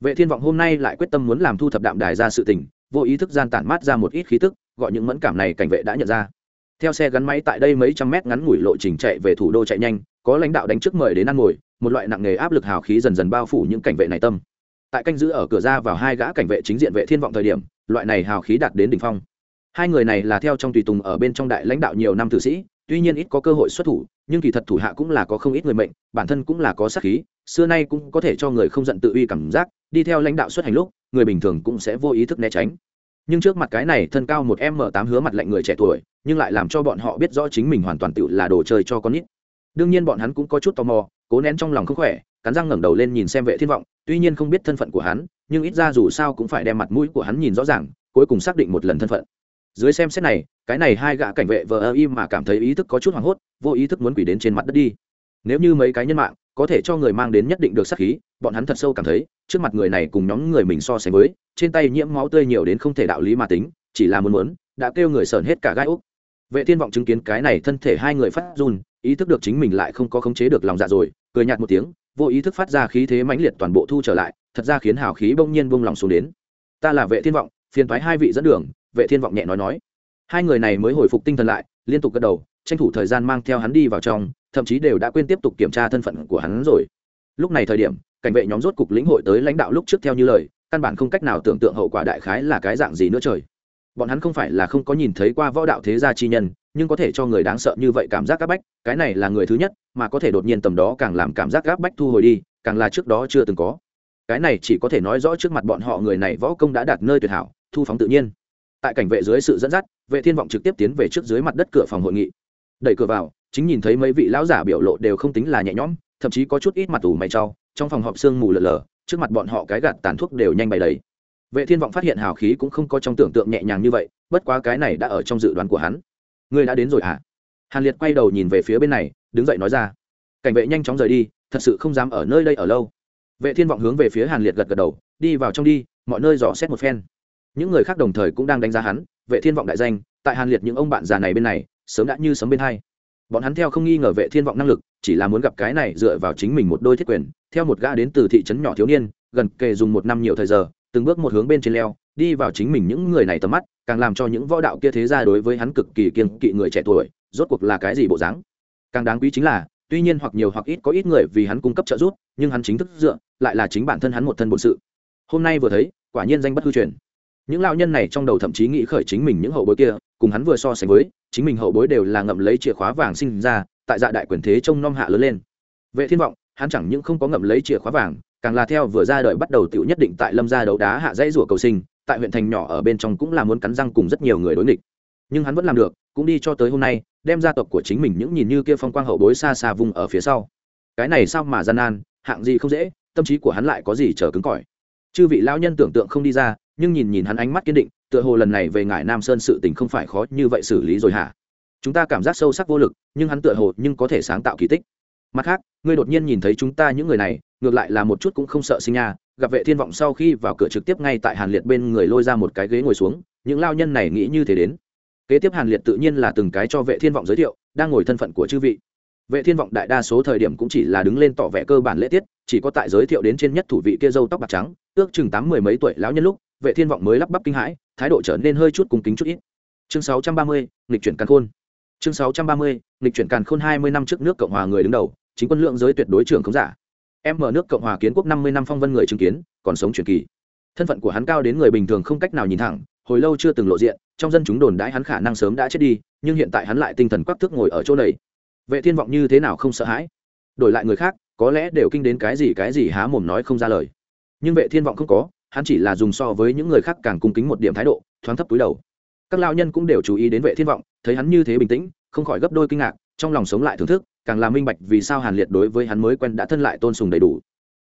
Vệ thiên vọng hôm nay lại quyết tâm muốn làm thu thập đạm đài ra sự tình, vô ý thức gian tản mát ra một ít khí tức, gọi những mẫn cảm này cảnh vệ đã nhận ra. Theo xe gắn máy tại đây mấy trăm mét ngắn ngủi lộ trình chạy về thủ đô chạy nhanh, có lãnh đạo đánh trước mời đến ăn ngồi một loại nặng nề áp lực hào khí dần dần bao phủ những cảnh vệ này tâm. Tại canh giữ ở cửa ra vào hai gã cảnh vệ chính diện vệ thiên vọng thời điểm, loại này hào khí đạt đến đỉnh phong. Hai người này là theo trong tùy tùng ở bên trong đại lãnh đạo nhiều năm tử sĩ, tuy nhiên ít có cơ hội xuất thủ, nhưng kỳ thật thủ hạ cũng là có không ít người mệnh, bản thân cũng là có sát khí, xưa nay cũng có thể cho người không giận tự uy cảm giác, đi theo lãnh đạo xuất hành lúc, người bình thường cũng sẽ vô ý thức né tránh. Nhưng trước mặt cái này thân cao một m tám hứa mặt lạnh người trẻ tuổi, nhưng lại làm cho bọn họ biết rõ chính mình hoàn toàn tự là đồ chơi cho con nít. Đương nhiên bọn hắn cũng có chút tò mò cố nén trong lòng không khỏe, cắn răng ngẩng đầu lên nhìn xem vệ thiên vọng, tuy nhiên không biết thân phận của hắn, nhưng ít ra dù sao cũng phải đem mặt mũi của hắn nhìn rõ ràng, cuối cùng xác định một lần thân phận. Dưới xem xét này, cái này hai gã cảnh vệ vờ ơ im mà cảm thấy ý thức có chút hoảng hốt, vô ý thức muốn quỷ đến trên mặt đất đi. Nếu như mấy cái nhân mạng, có thể cho người mang đến nhất định được sát khí, bọn hắn thật sâu cảm thấy, trước mặt người này cùng nhóm người mình so sánh với, trên tay nhiễm máu tươi nhiều đến không thể đạo lý mà tính, chỉ là muốn muốn, đã kêu người sờn hết cả gai úc vệ thiên vọng chứng kiến cái này thân thể hai người phát run, ý thức được chính mình lại không có khống chế được lòng dạ rồi, cười nhạt một tiếng, vô ý thức phát ra khí thế mãnh liệt toàn bộ thu trở lại, thật ra khiến hào khí bỗng nhiên buông lòng xuống đến. Ta là vệ thiên vọng, phiền thoái hai vị dẫn đường, vệ thiên vọng nhẹ nói nói. Hai người này mới hồi phục tinh thần lại, liên tục gật đầu, tranh thủ thời gian mang theo hắn đi vào trong, thậm chí đều đã quên tiếp tục kiểm tra thân phận của hắn rồi. Lúc này thời điểm, cảnh vệ nhóm rốt cục lĩnh hội tới lãnh đạo lúc trước theo như lời, căn bản không cách nào tưởng tượng hậu quả đại khái là cái dạng gì nữa trời bọn hắn không phải là không có nhìn thấy qua võ đạo thế gia chi nhân nhưng có thể cho người đáng sợ như vậy cảm giác áp bách cái này là người thứ nhất mà có thể đột nhiên tầm đó càng làm cảm giác áp bách thu hồi đi càng là trước đó chưa từng có. Cái này chỉ có thể nói rõ trước mặt bọn họ người này võ công đã đạt nơi tuyệt hảo thu phóng tự nhiên. Tại cảnh vệ dưới sự dẫn dắt vệ thiên vọng trực tiếp tiến về trước dưới mặt đất cửa phòng hội nghị. Đẩy cửa vào chính nhìn thấy mấy vị lão giả biểu lộ đều không tính là nhẹ nhõm thậm chí có chút ít mặt ủ mày trao, trong phòng họp sương mù lờ lờ trước mặt bọn họ cái gạt tàn thuốc đều nhanh bày đầy vệ thiên vọng phát hiện hào khí cũng không có trong tưởng tượng nhẹ nhàng như vậy, bất quá cái này đã ở trong dự đoán của hắn. Ngươi đã đến rồi hả? Hàn liệt quay đầu nhìn về phía bên này, đứng dậy nói ra. Cảnh vệ nhanh chóng rời đi, thật sự không dám ở nơi đây ở lâu. Vệ thiên vọng hướng về phía hàn liệt gật gật đầu, đi vào trong đi, mọi nơi dò xét một phen. Những người khác đồng thời cũng đang đánh giá hắn, vệ thiên vọng đại danh, tại hàn liệt những ông bạn già này bên này, sớm đã như sấm bên hai. Bọn hắn theo không nghi ngờ vệ thiên vọng năng lực, chỉ là muốn gặp cái này dựa vào chính mình một đôi thiết quyền, theo một gã đến từ thị trấn nhỏ thiếu niên, gần kề dùng một năm nhiều thời giờ từng bước một hướng bên trên leo, đi vào chính mình những người này tầm mắt, càng làm cho những võ đạo kia thế ra đối với hắn cực kỳ kiên kỵ người trẻ tuổi, rốt cuộc là cái gì bộ dáng? Càng đáng quý chính là, tuy nhiên hoặc nhiều hoặc ít có ít người vì hắn cung cấp trợ giúp, nhưng hắn chính thức dựa, lại là chính bản thân hắn một thân bổn sự. Hôm nay vừa thấy, quả nhiên danh bất hư truyền. Những lão nhân này trong đầu thậm chí nghĩ khởi chính mình những hậu bối kia, cùng hắn vừa so sánh với, chính mình hậu bối đều là ngậm lấy chìa khóa vàng sinh ra, tại dạ đại quyền thế trông nom hạ lớn lên. Vệ thiên vọng, hắn chẳng những không có ngậm lấy chìa khóa vàng càng là theo vừa ra đời bắt đầu tiểu nhất định tại lâm gia đấu đá hạ dãy rủa cầu sinh, tại huyện thành nhỏ ở bên trong cũng là muốn cắn răng cùng rất nhiều người đối nghịch. Nhưng hắn vẫn làm được, cũng đi cho tới hôm nay, đem gia tộc của chính mình những nhìn như kia phong quang hậu bối xa xa vùng ở phía sau. Cái này sao mà gian nan, hạng gì không dễ, tâm trí của hắn lại có gì chờ cứng cỏi. Chư vị lão nhân tưởng tượng không đi ra, nhưng nhìn nhìn hắn ánh mắt kiên định, tựa hồ lần này về ngải nam sơn sự tình không phải khó như vậy xử lý rồi hả? Chúng ta cảm giác sâu sắc vô lực, nhưng hắn tựa hồ nhưng có thể sáng tạo kỳ tích. Mặt khác, ngươi đột nhiên nhìn thấy chúng ta những người này ngược lại là một chút cũng không sợ sinh nha gặp vệ thiên vọng sau khi vào cửa trực tiếp ngay tại hàn liệt bên người lôi ra một cái ghế ngồi xuống những lao nhân này nghĩ như thế đến. Kế tiếp hàn liệt tự nhiên là từng cái cho vệ thiên vọng giới thiệu đang ngồi thân phận của chư vị. Vệ thiên vọng đại đa số thời điểm cũng chỉ là đứng lên tỏ vẻ cơ bản lễ tiết chỉ có tại giới thiệu đến trên nhất thủ vị kia dâu tóc bạc trắng ước chừng tám mười mấy tuổi lão nhân lúc vệ thiên vọng mới lắp bắp kinh hãi thái độ trở nên hơi chút cung kính chút ít. Chương 630, nghịch chuyển càn khôn. Chương 630, nghịch chuyển càn khôn 20 năm trước nước cộng hòa người đứng đầu chính quân lượng giới tuyệt đối trưởng không giả em mở nước cộng hòa kiến quốc 50 năm phong vân người chứng kiến, còn sống truyền kỳ. Thân phận của hắn cao đến người bình thường không cách nào nhìn thẳng, hồi lâu chưa từng lộ diện, trong dân chúng đồn đãi hắn khả năng sớm đã chết đi, nhưng hiện tại hắn lại tinh thần quắc thước ngồi ở chỗ này. Vệ thiên vọng như thế nào không sợ hãi. Đổi lại người khác, có lẽ đều kinh đến cái gì cái gì há mồm nói không ra lời. Nhưng vệ thiên vọng không có, hắn chỉ là dùng so với những người khác càng cung kính một điểm thái độ, thoáng thấp túi đầu. Các lao nhân cũng đều chú ý đến vệ thiên vọng, thấy hắn như thế bình tĩnh, không khỏi gấp đôi kinh ngạc, trong lòng sống lại thưởng thức càng là minh bạch vì sao hàn liệt đối với hắn mới quen đã thân lại tôn sùng đầy đủ.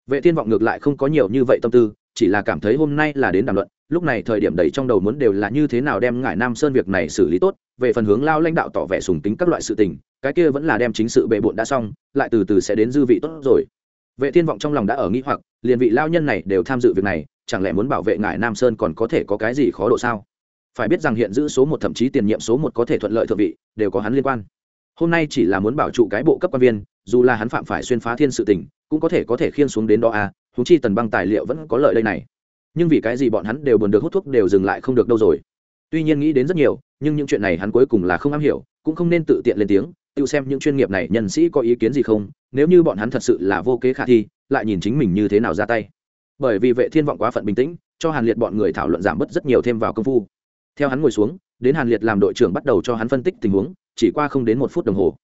Vệ thiên vọng ngược lại không có nhiều như vậy tâm tư, chỉ là cảm thấy hôm nay là đến đàm luận, lúc này thời điểm đầy trong đầu muốn đều là như thế nào đem ngải nam sơn việc này xử lý tốt, về phần hướng lao lãnh đạo tỏ vẻ sùng tính các loại sự tình, cái kia vẫn là đem chính sự bệ bộn đã xong, lại từ từ sẽ đến dư vị tốt rồi. Vệ thiên vọng trong lòng đã ở nghĩ hoặc, liền vị lao nhân này đều tham dự việc này, chẳng lẽ muốn bảo vệ ngải nam sơn còn có thể có cái gì khó độ sao? Phải biết rằng hiện giữ số một thậm chí tiền nhiệm số một có thể thuận lợi thượng vị, đều có hắn liên quan hôm nay chỉ là muốn bảo trụ cái bộ cấp quan viên, dù là hắn phạm phải xuyên phá thiên sự tình, cũng có thể có thể khiên xuống đến đó à thú chi tần băng tài liệu vẫn có lợi đây này. Nhưng vì cái gì bọn hắn đều buồn được hút thuốc đều dừng lại không được đâu rồi? Tuy nhiên nghĩ đến rất nhiều, nhưng những chuyện này hắn cuối cùng là không am hiểu, cũng không nên tự tiện lên tiếng, tự xem những chuyên nghiệp này nhân sĩ có ý kiến gì không, nếu như bọn hắn thật sự là vô kế khả thi, lại nhìn chính mình như thế nào ra tay. Bởi vì vệ thiên vọng quá phận bình tĩnh, cho hàn liệt bọn người thảo luận giảm bớt rất nhiều thêm vào công phu theo hắn ngồi xuống, đến hàn liệt làm đội trưởng bắt đầu cho hắn phân tích tình huống, chỉ qua không đến một phút đồng hồ.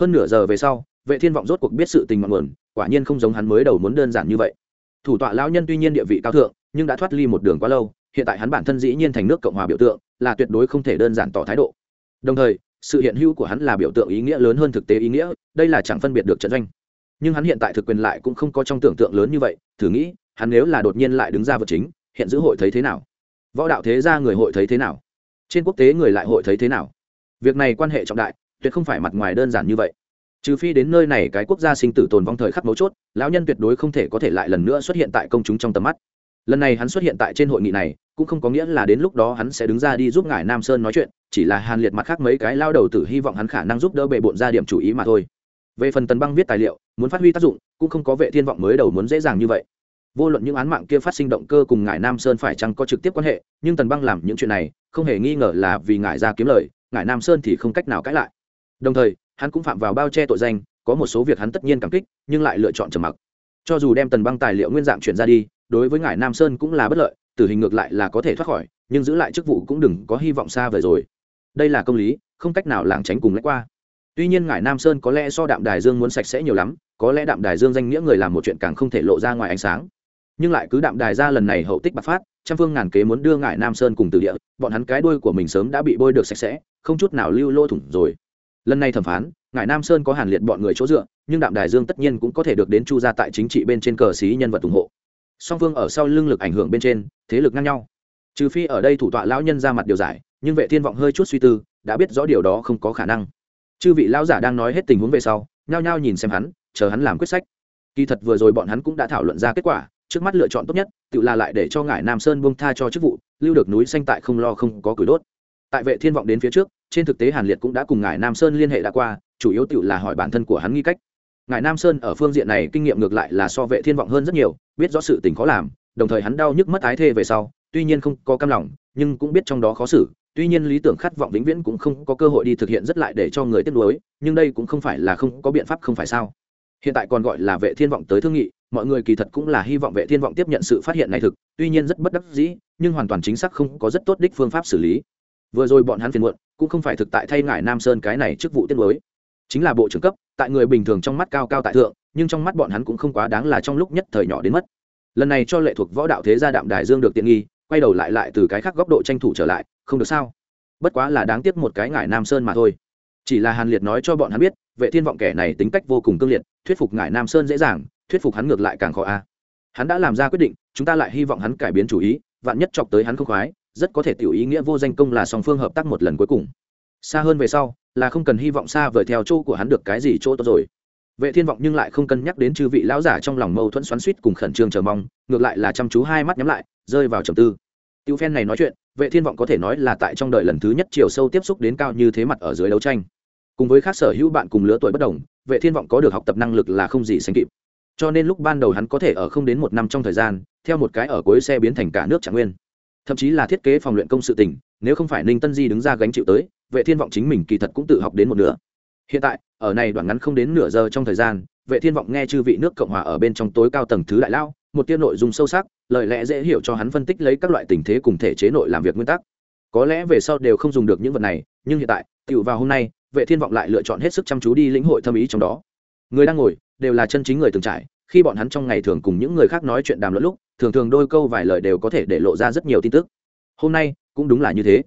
Hơn nửa giờ về sau, vệ thiên vọng rốt cuộc biết sự tình mặn nguồn, quả nhiên không giống hắn mới đầu muốn đơn giản như vậy. Thủ tọa lão nhân tuy nhiên địa vị cao thượng, nhưng đã thoát ly một đường quá lâu, hiện tại hắn bản thân dĩ nhiên thành nước cộng hòa biểu tượng, là tuyệt đối không thể đơn giản tỏ thái độ. Đồng thời, sự hiện hữu của hắn là biểu tượng ý nghĩa lớn hơn thực tế ý nghĩa, đây là chẳng phân biệt được trận doanh. Nhưng hắn hiện tại thực quyền lại cũng không có trong tưởng tượng lớn như vậy, thử nghĩ, hắn nếu là đột nhiên lại đứng ra vật chính, hiện giữ hội thấy thế nào? Võ đạo thế gia người hội thấy thế nào? Trên quốc tế người lại hội thấy thế nào? Việc này quan hệ trọng đại, tuyệt không phải mặt ngoài đơn giản như vậy. Trừ phi đến nơi này cái quốc gia sinh tử tồn vong thời khắc mấu chốt, lão nhân tuyệt đối không thể có thể lại lần nữa xuất hiện tại công chúng trong tầm mắt. Lần này hắn xuất hiện tại trên hội nghị này, cũng không có nghĩa là đến lúc đó hắn sẽ đứng ra đi giúp ngài nam sơn nói chuyện, chỉ là hàn liệt mặt khác mấy cái lao đầu tử hy vọng hắn khả năng giúp đỡ bệ bộn ra điểm chủ ý mà thôi. Về phần tần băng viết tài liệu, muốn phát huy tác dụng, cũng không có vệ thiên vọng mới đầu muốn dễ dàng như vậy vô luận những án mạng kia phát sinh động cơ cùng ngài nam sơn phải chăng có trực tiếp quan hệ, nhưng tần băng làm những chuyện này, không hề nghi ngờ là vì ngài ra kiếm lời ngài nam sơn thì không cách nào cãi lại. Đồng thời, hắn cũng phạm vào bao che tội danh, có một số việc hắn tất nhiên cảm kích, nhưng lại lựa chọn trầm mặc. Cho dù đem tần băng tài liệu nguyên dạng chuyển ra đi, đối với ngài nam sơn cũng là bất lợi, tử hình ngược lại là có thể thoát khỏi, nhưng giữ lại chức vụ cũng đừng có hy vọng xa vời rồi. Đây là công lý, không cách nào lảng tránh cùng lách qua. Tuy nhiên ngài nam sơn có lẽ so đạm đài dương muốn sạch sẽ nhiều lắm, có lẽ đạm đài dương danh nghĩa người làm một chuyện càng không thể lộ ra ngoài ánh sáng nhưng lại cứ đạm đài ra lần này hậu tích bạc phát, trăm phương ngàn kế muốn đưa ngải nam sơn cùng từ địa, bọn hắn cái đuôi của mình sớm đã bị bôi được sạch sẽ, không chút nào lưu lô thủng rồi. Lần này thẩm phán, ngải nam sơn có hàn liệt bọn người chỗ dựa, nhưng đạm đài dương tất nhiên cũng có thể được đến chu gia tại chính trị bên trên cờ xí nhân vật ủng hộ. Song phương ở sau lưng lực ảnh hưởng bên trên, thế lực ngang nhau. Trừ phi ở đây thủ tọa lão nhân ra mặt điều giải, nhưng vệ thiên vọng hơi chút suy tư, đã biết rõ điều đó không có khả năng. Chư vị lão giả đang nói hết tình huống về sau, nhao nhao nhìn xem hắn, chờ hắn làm quyết sách. Kỳ thật vừa rồi bọn hắn cũng đã thảo luận ra kết quả trước mắt lựa chọn tốt nhất, tự là lại để cho ngải nam sơn buông tha cho chức vụ, lưu được núi xanh tại không lo không có cửi đốt. Tại vệ thiên vọng đến phía trước, trên thực tế hàn liệt cũng đã cùng ngải nam sơn liên hệ đã qua, chủ yếu tự là hỏi bản thân của hắn nghi cách. Ngài nam sơn ở phương diện này kinh nghiệm ngược lại là so vệ thiên vọng hơn rất nhiều, biết rõ sự tình khó làm, đồng thời hắn đau nhức mất ái thê về sau, tuy nhiên không có cam lòng, nhưng cũng biết trong đó khó xử, tuy nhiên lý tưởng khát vọng vĩnh viễn cũng không có cơ hội đi thực hiện rất lại để cho người tiếp nối nhưng đây cũng không phải là không có biện pháp không phải sao. Hiện tại còn gọi là vệ thiên vọng tới thương nghị mọi người kỳ thật cũng là hy vọng vệ thiên vọng tiếp nhận sự phát hiện này thực, tuy nhiên rất bất đắc dĩ, nhưng hoàn toàn chính xác không có rất tốt đích phương pháp xử lý. Vừa rồi bọn hắn phiền muộn, cũng không phải thực tại thay ngải nam sơn cái này chức vụ tiết mới. Chính là bộ trưởng cấp, tại người bình thường trong mắt cao cao tại thượng, nhưng trong mắt bọn hắn cũng không quá đáng là trong lúc nhất thời nhỏ đến mất. Lần này cho lệ thuộc võ đạo thế gia đạm đài dương được tiện nghi, quay đầu lại lại từ cái khác góc độ tranh thủ trở lại, không được sao? Bất quá là đáng tiếc một cái ngải nam sơn mà thôi. Chỉ là hàn liệt nói cho bọn hắn biết, vệ thiên vọng kẻ này tính cách vô cùng cương liệt, thuyết phục ngải nam sơn dễ dàng thuyết phục hắn ngược lại càng khó a. Hắn đã làm ra quyết định, chúng ta lại hy vọng hắn cải biến chủ ý, vạn nhất chọc tới hắn không khoái, rất có thể tiểu ý nghĩa vô danh công là song phương hợp tác một lần cuối cùng. Xa hơn về sau, là không cần hy vọng xa vời theo chỗ của hắn được cái gì chỗ tốt rồi. Vệ thiên vọng nhưng lại không cân nhắc đến chư vị lão giả trong lòng mâu thuẫn xoắn suýt cùng khẩn trương chờ mong, ngược lại là chăm chú hai mắt nhắm lại, rơi vào trầm tư. Tiêu phen này nói chuyện, vệ thiên vọng có thể nói là tại trong đời lần thứ nhất chiều sâu tiếp xúc đến cao như thế mặt ở dưới đấu tranh. Cùng với khác sở hữu bạn cùng lứa tuổi bất đồng, vệ thiên vọng có được học tập năng lực là không gì sánh kịp cho nên lúc ban đầu hắn có thể ở không đến một năm trong thời gian theo một cái ở cuối xe biến thành cả nước trạng nguyên. Thậm chí là thiết kế phòng luyện công sự tỉnh, nếu không phải ninh tân di đứng ra gánh chịu tới vệ thiên vọng chính mình kỳ thật cũng tự học đến một nửa. Hiện tại ở này đoạn ngắn không đến nửa giờ trong thời gian vệ thiên vọng nghe chư vị nước cộng hòa ở bên trong tối cao tầng thứ đại lao một tiên nội dung sâu sắc lời lẽ dễ hiểu cho hắn phân tích lấy các loại tình thế cùng thể chế nội làm việc nguyên tắc. Có lẽ về sau đều không dùng được những vật này nhưng hiện tại tựu vào hôm nay vệ thiên vọng lại lựa chọn hết sức chăm chú đi lĩnh hội thâm ý trong đó. Người đang ngồi đều là chân chính người từng trải, khi bọn hắn trong ngày thường cùng những người khác nói chuyện đàm luận lúc, thường thường đôi câu vài lời đều có thể để lộ ra rất nhiều tin tức. Hôm nay, cũng đúng là như thế.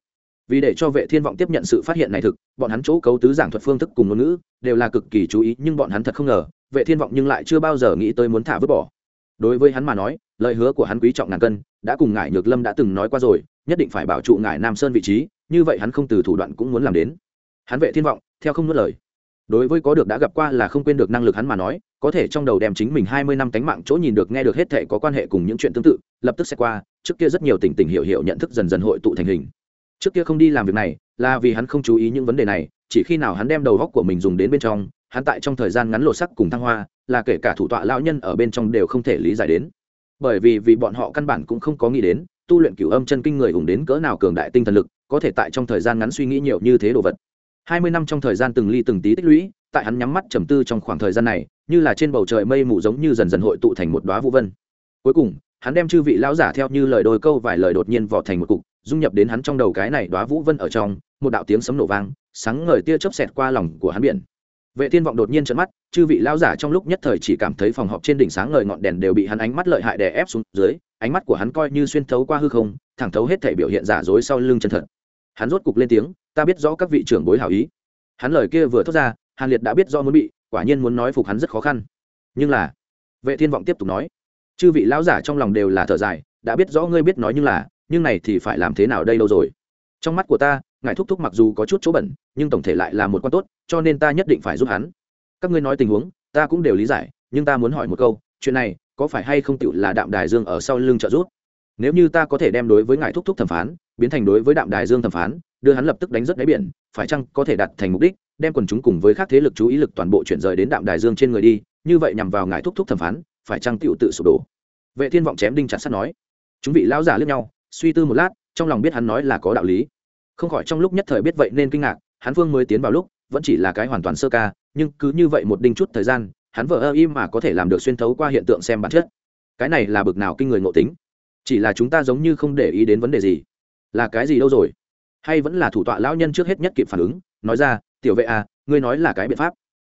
Vì để cho vệ thiên vọng tiếp nhận sự phát hiện này thực, bọn hắn chỗ cấu tứ giảng thuật phương thức cùng ngôn ngữ đều là cực kỳ chú ý, nhưng bọn hắn thật không ngờ, vệ thiên vọng nhưng lại chưa bao giờ nghĩ tới muốn thả vứt bỏ. Đối với hắn mà nói, lời hứa của hắn quý trọng ngàn cân, đã cùng ngải nhược lâm đã từng nói qua rồi, nhất định phải bảo trụ ngải nam sơn vị trí, như vậy hắn không từ thủ đoạn cũng muốn làm đến. Hắn vệ thiên vọng, theo không nuốt lời đối với có được đã gặp qua là không quên được năng lực hắn mà nói, có thể trong đầu đem chính mình hai mươi năm tánh mạng chỗ nhìn được nghe được hết thể có quan hệ cùng những chuyện tương tự, lập tức sẽ qua, trước kia rất nhiều tỉnh tỉnh hiểu hiểu nhận thức dần dần hội tụ thành hình. Trước kia không đi làm việc này, là vì hắn không chú ý những vấn đề này, chỉ khi nào hắn đem đầu góc của mình dùng đến bên trong, hắn tại trong thời gian ngắn lộ sắc cùng thăng hoa, là kể cả thủ tọa lão nhân ở bên trong đều không thể lý giải đến. Bởi vì vì bọn họ căn bản cũng không có nghĩ đến, tu luyện cửu âm chân kinh người hùng đến cỡ nào cường đại tinh thần lực, có thể tại trong thời gian ngắn suy nghĩ nhiều như thế đồ vật hai mươi năm trong thời gian từng ly từng tí tích lũy, tại hắn nhắm mắt trầm tư trong khoảng thời gian này, như là trên bầu trời mây mù giống như dần dần hội tụ thành một đóa vũ vân. Cuối cùng, hắn đem chư vị lão giả theo như lời đôi câu vài lời đột nhiên vỏ thành một cục, dung nhập đến hắn trong đầu cái này đóa vũ vân ở trong, một đạo tiếng sấm nổ vang, sáng ngời tia chớp xẹt qua lòng của hắn biển. Vệ thiên vọng đột nhiên trợn mắt, chư vị lão giả trong lúc nhất thời chỉ cảm thấy phòng họp trên đỉnh sáng ngời ngọn đèn đều bị hắn ánh mắt lợi hại đè ép xuống dưới, ánh mắt của hắn coi như xuyên thấu qua hư không, thẳng thấu hết thể biểu hiện giả dối sau lưng chân thật. Hắn rốt cục lên tiếng ta biết rõ các vị trưởng bối hảo ý. Hắn lời kia vừa thốt ra, hàn liệt đã biết do muốn bị, quả nhiên muốn nói phục hắn rất khó khăn. Nhưng là, vệ thiên vọng tiếp tục nói, chư vị lão giả trong lòng đều là thở dài, đã biết rõ ngươi biết nói nhưng là, nhưng này thì phải làm thế nào đây đâu rồi? Trong mắt của ta, ngài thúc thúc mặc dù có chút chỗ bẩn, nhưng tổng thể lại là một quan tốt, cho nên ta nhất định phải giúp hắn. Các ngươi nói tình huống, ta cũng đều lý giải, nhưng ta muốn hỏi một câu, chuyện này, có phải hay không tựu là đạm đài dương ở sau lưng trợ giúp? Nếu như ta có thể đem đối với ngài thúc thúc thẩm phán, biến thành đối với đạm đài dương thẩm phán đưa hắn lập tức đánh rất đáy biển, phải chăng có thể đạt thành mục đích, đem quần chúng cùng với các thế lực chú ý lực toàn bộ chuyển rời đến đạm đài dương trên người đi, như vậy nhằm vào ngài thúc thúc thẩm phán, phải chăng tựu tự sụp đổ? Vệ thiên vọng chém đinh chặt sắt nói. Chúng vị lão giả liếc nhau, suy tư một lát, trong lòng biết hắn nói là có đạo lý. Không khỏi trong lúc nhất thời biết vậy nên kinh ngạc, hắn phương mới tiến vào lúc, vẫn chỉ là cái hoàn toàn sơ ca, nhưng cứ như vậy một đinh chút thời gian, hắn vợ ơ im mà có thể làm được xuyên thấu qua hiện tượng xem bản chất. Cái này là bực nào kinh người ngộ tính? Chỉ là chúng ta giống như không để ý đến vấn đề gì. Là cái gì đâu rồi? Hay vẫn là thủ tọa lão nhân trước hết nhất kịp phản ứng, nói ra, tiểu vệ à ngươi nói là cái biện pháp.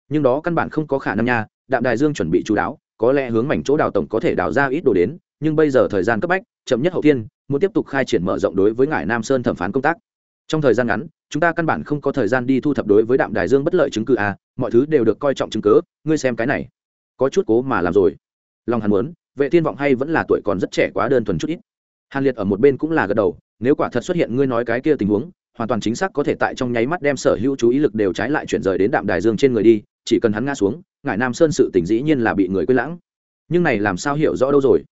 Nhưng đó căn bản không có khả năng nha, đạm đài dương chuẩn bị chú đáo, có lẽ hướng mảnh chỗ đào tổng có thể đào ra ít đồ đến, nhưng bây giờ thời gian cấp bách, chậm nhất hậu tiên muốn tiếp tục khai triển mở rộng đối với ngài nam sơn thẩm phán công tác. Trong thời gian ngắn, chúng ta căn bản không có thời gian đi thu thập đối với đạm đài dương bất lợi chứng cứ a mọi thứ đều được coi trọng chứng cứ, ngươi xem cái này. Có chút cố mà làm rồi. Lòng hắn muốn, vệ thiên vọng hay vẫn là tuổi còn rất trẻ quá đơn thuần chút ít. Hàn liệt ở một bên cũng là gật đầu nếu quả thật xuất hiện ngươi nói cái kia tình huống, hoàn toàn chính xác có thể tại trong nháy mắt đem sở hữu chú ý lực đều trái lại chuyển rời đến đạm đài dương trên người đi, chỉ cần hắn ngã xuống, ngải nam sơn sự tỉnh dĩ nhiên là bị người quên lãng. Nhưng này làm sao hiểu rõ đâu rồi?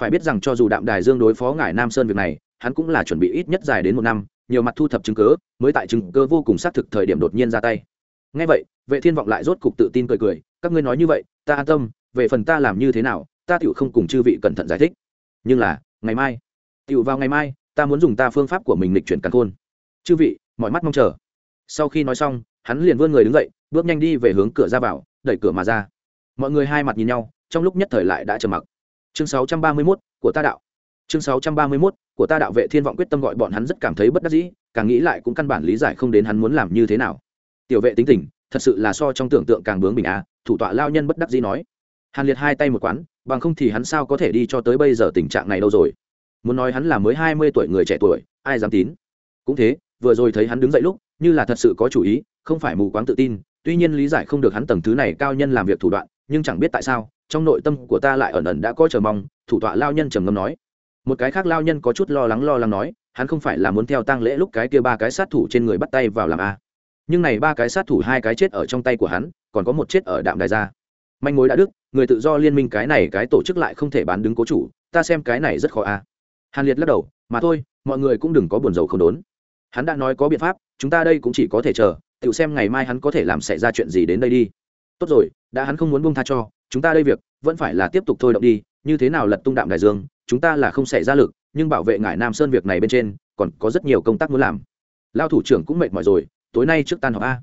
Phải biết rằng cho dù đạm đài dương đối phó ngải nam sơn việc này, hắn cũng là chuẩn bị ít nhất dài đến một năm, nhiều mặt thu thập chứng cớ mới tại chứng cớ vô cùng xác thực thời điểm đột nhiên ra tay. Ngay vậy, vệ thiên vọng lại rốt cục tự tin cười cười, các ngươi nói như vậy, ta an tâm, về phần ta làm như thế nào, ta tiểu không cùng chư vị cẩn thận giải thích. Nhưng là, ngày mai, tiểu vào ngày mai ta muốn dùng ta phương pháp của mình lịch chuyển càn khôn. Chư vị mọi mắt mong chờ. Sau khi nói xong hắn liền vươn người đứng dậy bước nhanh đi về hướng cửa ra vào đẩy cửa mà ra. Mọi người hai mặt nhìn nhau trong lúc nhất thời lại đã trầm mặc. Chương 631, của ta đạo. Chương 631, của ta đạo vệ thiên vọng quyết tâm gọi bọn hắn rất cảm thấy bất đắc dĩ càng nghĩ lại cũng căn bản lý giải không đến hắn muốn làm như thế nào. Tiểu vệ tính tình thật sự là so trong tưởng tượng càng bướng bình a thủ tọa lao nhân bất đắc dĩ nói. Hàn liệt hai tay một quán bằng không thì hắn sao có thể đi cho tới bây giờ tình trạng này đâu rồi? Muốn nói hắn là mới hai mươi tuổi người trẻ tuổi, ai dám tín. Cũng thế, vừa rồi thấy hắn đứng dậy lúc, như là thật sự có chủ ý, không phải mù quáng tự tin, tuy nhiên lý giải không được hắn tầng thứ này cao nhân làm việc thủ đoạn, nhưng chẳng biết tại sao, trong nội tâm của ta lại ẩn ẩn đã có chờ mong, thủ tọa lao nhân trầm ngâm nói. Một cái khác lao nhân có chút lo lắng lo lắng nói, hắn không phải là muốn theo tang lễ lúc cái kia ba cái sát thủ trên người bắt tay vào làm a. Nhưng này ba cái sát thủ hai cái chết ở trong tay của hắn, còn có một chết ở đạm đài gia manh mối đã đức người tự do liên minh cái này cái tổ chức lại không thể bán đứng cố chủ, ta xem cái này rất khó a hàn liệt lắc đầu, mà thôi, mọi người cũng đừng có buồn rầu không đốn. Hắn đã nói có biện pháp, chúng ta đây cũng chỉ có thể chờ tự xem ngày mai hắn có thể làm xảy ra chuyện gì đến đây đi. Tốt rồi, đã hắn không muốn buông tha cho, chúng ta đây việc, vẫn phải là tiếp tục thôi động đi, như thế nào lật tung đạm đại dương, chúng ta là không xảy ra lực, nhưng bảo vệ ngải nam sơn việc này bên trên, còn có rất nhiều công tác muốn làm. Lao thủ trưởng cũng mệt mỏi rồi, tối nay trước tan họp a.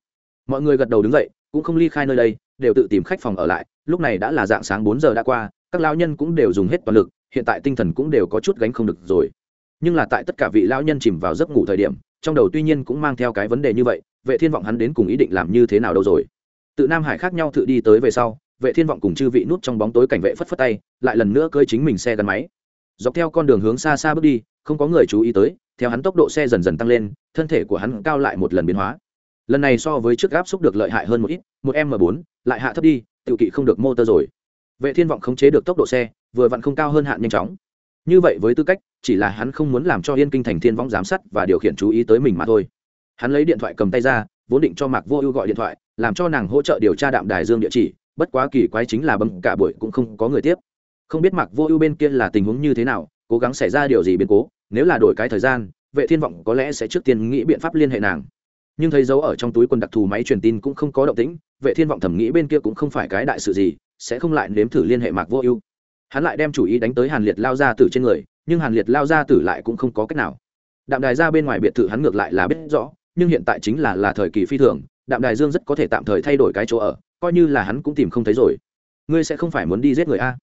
Mọi người gật đầu đứng dậy, cũng không ly khai nơi đây, đều tự tìm khách phòng ở lại, lúc này đã là dạng sáng bốn giờ đã qua, các lao nhân cũng đều dùng hết toàn lực hiện tại tinh thần cũng đều có chút gánh không được rồi. Nhưng là tại tất cả vị lão nhân chìm vào giấc ngủ thời điểm, trong đầu tuy nhiên cũng mang theo cái vấn đề như vậy, vệ thiên vọng hắn đến cùng ý định làm như thế nào đâu rồi? Tự nam hải khác nhau tự đi tới về sau, vệ thiên vọng cùng chư vị nút trong bóng tối cảnh vệ phất phất tay, lại lần nữa cơi chính mình xe gắn máy. Dọc theo con đường hướng xa xa bước đi, không có người chú ý tới, theo hắn tốc độ xe dần dần tăng lên, thân thể của hắn cao lại một lần biến hóa. Lần này so với trước gáp xúc được lợi hại hơn một ít, một m 4 lại hạ thấp đi tự kỵ không được motor rồi vệ thiên vọng khống chế được tốc độ xe, vừa vặn không cao hơn hạn nhanh chóng. Như vậy với tư cách, chỉ là hắn không muốn làm cho yên kinh thành thiên vong giám sát và điều khiển chú ý tới mình mà thôi. Hắn lấy điện thoại cầm tay ra, vốn định cho mạc vô ưu gọi điện thoại, làm cho nàng hỗ trợ điều tra đạm đài dương địa chỉ, bất quá kỳ quái chính là bấm cả buổi cũng không có người tiếp. Không biết mạc vô ưu bên kia là tình huống như thế nào, cố gắng xảy ra điều gì biến cố, nếu là đổi cái thời gian, vệ thiên vọng có lẽ sẽ trước tiên nghĩ biện pháp liên hệ nàng. Nhưng thấy dấu ở trong túi quần đặc thù máy truyền tin cũng không có động tĩnh, vệ thiên vọng thẩm nghĩ bên kia cũng không phải cái đại sự gì sẽ không lại nếm thử liên hệ mạc vô ưu. Hắn lại đem chủ ý đánh tới hàn liệt lao ra tử trên người, nhưng hàn liệt lao ra tử lại cũng không có cách nào. Đạm đài ra bên ngoài biệt thự hắn ngược lại là biết rõ, nhưng hiện tại chính là là thời kỳ phi thường, đạm đài dương rất có thể tạm thời thay đổi cái chỗ ở, coi như là hắn cũng tìm không thấy rồi. Ngươi sẽ không phải muốn đi giết người a?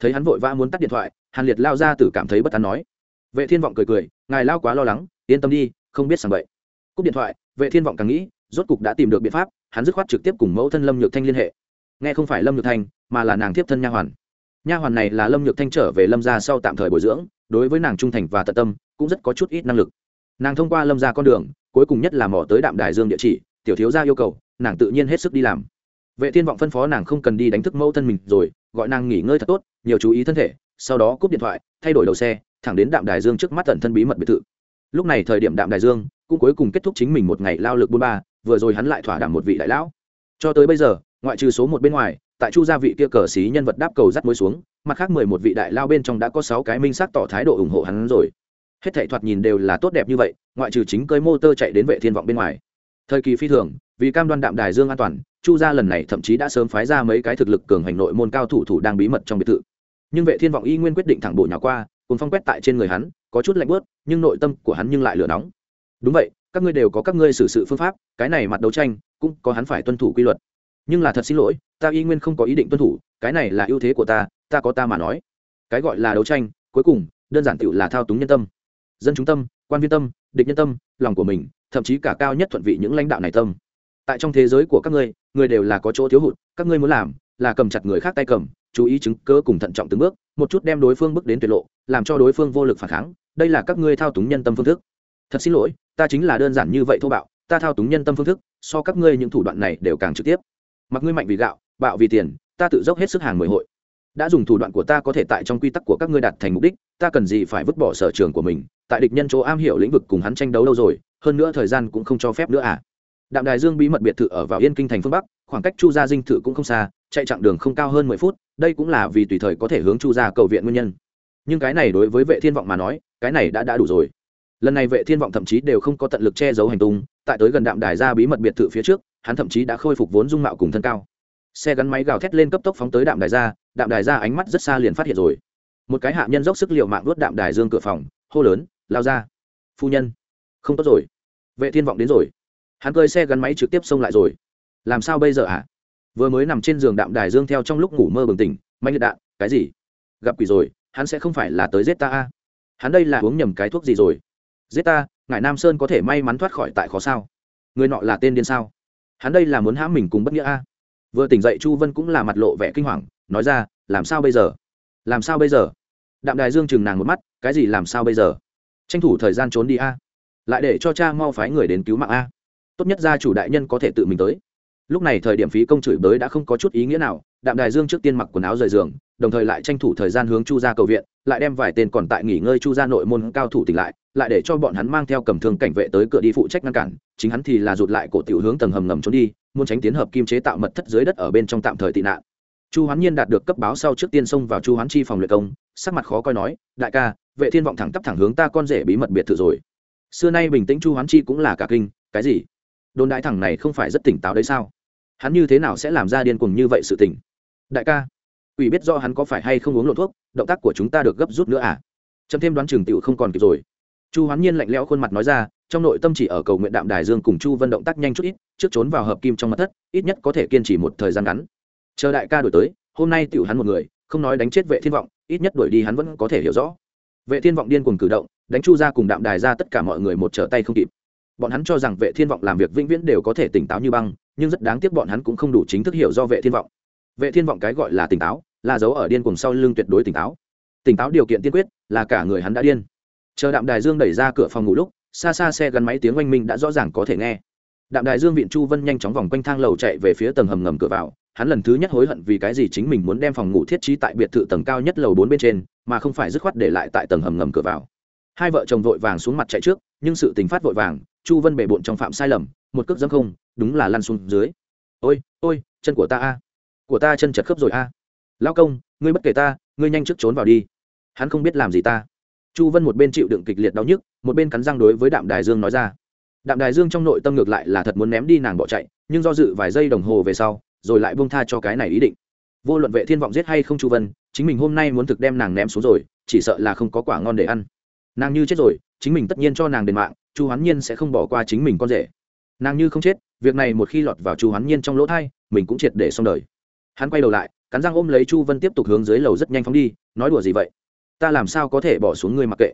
Thấy hắn vội vã muốn tắt điện thoại, hàn liệt lao ra tử cảm thấy bất tán nói. Vệ thiên vọng cười cười, ngài lao quá lo lắng, yên tâm đi, không biết sàng bậy. Cúp điện thoại, vệ thiên vọng càng nghĩ, rốt cục đã tìm được biện pháp, hắn dứt khoát trực tiếp cùng mẫu thân lâm nhược thanh liên hệ nghe không phải lâm nhược thanh, mà là nàng tiếp thân nha hoàn. Nha hoàn này là lâm nhược thanh trở về lâm gia sau tạm thời bồi dưỡng, đối với nàng trung thành và tận tâm, cũng rất có chút ít năng lực. Nàng thông qua lâm gia con đường, cuối cùng nhất là mỏ tới đạm đài dương địa chỉ, tiểu thiếu gia yêu cầu, nàng tự nhiên hết sức đi làm. Vệ thiên vọng phân phó nàng không cần đi đánh thức mẫu thân mình rồi, gọi nàng nghỉ ngơi thật tốt, nhiều chú ý thân thể, sau đó cúp điện thoại, thay đổi đầu xe, thẳng đến đạm đài dương trước mắt tận thân bí mật biệt thự. Lúc này thời điểm đạm đài dương cũng cuối cùng kết thúc chính mình một ngày lao lực buôn ba, vừa rồi hắn lại thỏa đảm một vị đại lão. Cho tới bây giờ ngoại trừ số một bên ngoài, tại chu gia vị kia cờ xí nhân vật đáp cầu dắt mối xuống, mặt khác mười một vị đại lao bên trong đã có sáu cái minh xác tỏ thái độ ủng hộ hắn rồi. Hết thảy thoạt nhìn đều là tốt đẹp như vậy, ngoại trừ chính cơi mô tơ chạy đến vệ thiên vọng bên ngoài. Thời kỳ phi thường, vì cam đoan đạm đài dương an toàn, chu gia lần này thậm chí đã sớm phái ra mấy cái thực lực cường hành nội môn cao thủ thủ đang bí mật trong biệt thự. Nhưng vệ thiên vọng y nguyên quyết định thẳng bộ nhỏ qua, cùng phong quét tại trên người hắn, có chút lạnh bớt nhưng nội tâm của hắn nhưng lại lửa nóng. Đúng vậy, các ngươi đều có các ngươi xử sự phương pháp, cái này mặt đấu tranh, cũng có hắn phải tuân thủ quy luật nhưng là thật xin lỗi, ta y nguyên không có ý định tuân thủ, cái này là ưu thế của ta ta có ta mà nói. Cái gọi là đấu tranh, cuối cùng, đơn giản tựu là thao túng nhân tâm. Dân chúng tâm, quan viên tâm, địch nhân tâm, lòng của mình, thậm chí cả cao nhất thuận vị những lãnh đạo này tâm. Tại trong thế giới của các ngươi, người đều là có chỗ thiếu hụt, các ngươi muốn làm là cầm chặt người khác tay cầm, chú ý chứng cơ cùng thận trọng từng bước, một chút đem đối phương bước đến tuyệt lộ, làm cho đối phương vô lực phản kháng, đây là các ngươi thao túng nhân tâm phương thức. Thật xin lỗi, ta chính là đơn giản như vậy thô bạo, ta thao túng nhân tâm phương thức, so các ngươi những thủ đoạn này đều càng trực tiếp mặc ngươi mạnh vì gạo, bạo vì tiền, ta tự dốc hết sức hàng mười hội. Đã dùng thủ đoạn của ta có thể tại trong quy tắc của các ngươi đạt thành mục đích, ta cần gì phải vứt bỏ sở trường của mình, tại địch nhân chỗ am hiểu lĩnh vực cùng hắn tranh đấu đâu rồi, hơn nữa thời gian cũng không cho phép nữa à. Đạm đài dương bí mật biệt thự ở vào yên kinh thành phương bắc, khoảng cách chu gia dinh thự cũng không xa, chạy chặng đường không cao hơn mười phút, đây cũng là vì tùy thời có thể hướng chu gia cầu viện nguyên nhân. Nhưng cái này đối với vệ thiên vọng mà nói, cái này đã đã đủ rồi. Lần này vệ thiên vọng thậm chí đều không có tận lực che giấu hành tung, tại tới gần đạm đài ra bí mật biệt thự phía trước hắn thậm chí đã khôi phục vốn dung mạo cùng thân cao. Xe gắn máy gào thét lên cấp tốc phóng tới đạm đài ra, đạm đài ra ánh mắt rất xa liền phát hiện rồi. Một cái hạ nhân dốc sức liệu mạng đuốt đạm đài dương cửa phòng, hô lớn, lao ra. Phu nhân. Không tốt rồi. Vệ thiên vọng đến rồi. Hắn cơi xe gắn máy trực tiếp xông lại rồi. Làm sao bây giờ ạ à? vừa mới nằm trên giường đạm đài dương theo trong lúc ngủ mơ bừng tỉnh mạnh liệt đạn, cái gì? Gặp quỷ rồi, hắn sẽ không phải là tới giết ta a? Hắn đây là uống nhầm cái thuốc gì rồi? Giết ta, ngài nam sơn có thể may mắn thoát khỏi tại khó sao? Người nọ là tên điên sao? Hắn đây là muốn hãm mình cùng bất nghĩa a. Vừa tỉnh dậy chu vân cũng là mặt lộ vẻ kinh hoàng, nói ra, làm sao bây giờ? Làm sao bây giờ? Đạm đài dương chừng nàng một mắt, cái gì làm sao bây giờ? Tranh thủ thời gian trốn đi a. Lại để cho cha mau phái người đến cứu mạng a. Tốt nhất gia chủ đại nhân có thể tự mình tới. Lúc này thời điểm phí công chửi bới đã không có chút ý nghĩa nào, đạm đài dương trước tiên mặc quần áo rời giường, đồng thời lại tranh thủ thời gian hướng chu gia cầu viện lại đem vài tên còn tại nghỉ ngơi chu ra nội môn cao thủ tỉnh lại lại để cho bọn hắn mang theo cầm thương cảnh vệ tới cửa đi phụ trách ngăn cản, chính hắn thì là rụt lại cổ tiểu hướng tầng hầm ngầm trốn đi, muốn tránh tiến hợp kim chế tạo mật thất dưới đất ở bên trong tạm thời tị nạn. Chu hoán nhiên đạt được cấp báo sau trước tiên xông vào chu hoán chi phòng luyện công, sắc mặt khó coi nói, đại ca, vệ thiên vọng thẳng tắp thẳng hướng ta con rể bí mật biệt thự rồi. Xưa nay bình tĩnh chu hoán chi cũng là cả kinh, cái gì? Đồn đại thẳng này không phải rất tỉnh táo đấy sao? Hắn như thế nào sẽ làm ra điên cuồng như vậy sự tình? Đại ca ủy biết do hắn có phải hay không uống lộn thuốc, động tác của chúng ta được gấp rút nữa à? Chấm thêm đoán trường tiểu không còn kịp rồi. Chu hoán nhiên lạnh lẽo khuôn mặt nói ra, trong nội tâm chỉ ở cầu nguyện đạm đài dương cùng chu vân động tác nhanh chút ít, trước trốn vào hợp kim trong mặt thất, ít nhất có thể kiên trì một thời gian ngắn. Chờ đại ca đổi tới, hôm nay tiểu hắn một người, không nói đánh chết vệ thiên vọng, ít nhất đuổi đi hắn vẫn có thể hiểu rõ. Vệ thiên vọng điên cuồng cử động, đánh chu ra cùng đạm đài ra tất cả mọi người một trở tay không kịp. Bọn hắn cho rằng vệ thiên vọng làm việc vĩnh viễn đều có thể tỉnh táo như băng, nhưng rất đáng tiếc bọn hắn cũng không đủ chính thức hiểu do vệ thiên vọng vệ thiên vọng cái gọi là tỉnh táo, là dấu ở điên cuồng sau lưng tuyệt đối tỉnh táo. Tỉnh táo điều kiện tiên quyết, là cả người hắn đã điên. Chờ đạm đài dương đẩy ra cửa phòng ngủ lúc, xa xa xe gắn máy tiếng oanh minh đã rõ ràng có thể nghe. Đạm đài dương viện chu vân nhanh chóng vòng quanh thang lầu chạy về phía tầng hầm ngầm cửa vào, hắn lần thứ nhất hối hận vì cái gì chính mình muốn đem phòng ngủ thiết trí tại biệt thự tầng cao nhất lầu bốn bên trên, mà không phải dứt khoát để lại tại tầng hầm ngầm cửa vào. Hai vợ chồng vội vàng xuống mặt chạy trước, nhưng sự tình phát vội vàng, chu vân bề bộn trong phạm sai lầm, một cước dâm không, đúng là lăn xuống dưới. Ôi ôi, chân của ta a của ta chân chật khớp rồi a. À. lao công, ngươi bất kể ta, ngươi nhanh trước trốn vào đi. Hắn không biết làm gì ta. Chu vân một bên chịu đựng kịch liệt đau nhức, một bên cắn răng đối với đạm đài dương nói ra. Đạm đài dương trong nội tâm ngược lại là thật muốn ném đi nàng bỏ chạy, nhưng do dự vài giây đồng hồ về sau, rồi lại buông tha cho cái này ý định. Vô luận vệ thiên vọng giết hay không chu vân, chính mình hôm nay muốn thực đem nàng ném xuống rồi, chỉ sợ là không có quả ngon để ăn. Nàng như chết rồi, chính mình tất nhiên cho nàng đền mạng, chu hoán nhiên sẽ không bỏ qua chính mình con rể. Nàng như không chết, việc này một khi lọt vào chu hoán nhiên trong lỗ thai, mình cũng triệt để xong đời hắn quay đầu lại, cắn răng ôm lấy chu vân tiếp tục hướng dưới lầu rất nhanh phóng đi, nói đùa gì vậy? Ta làm sao có thể bỏ xuống ngươi mặc kệ?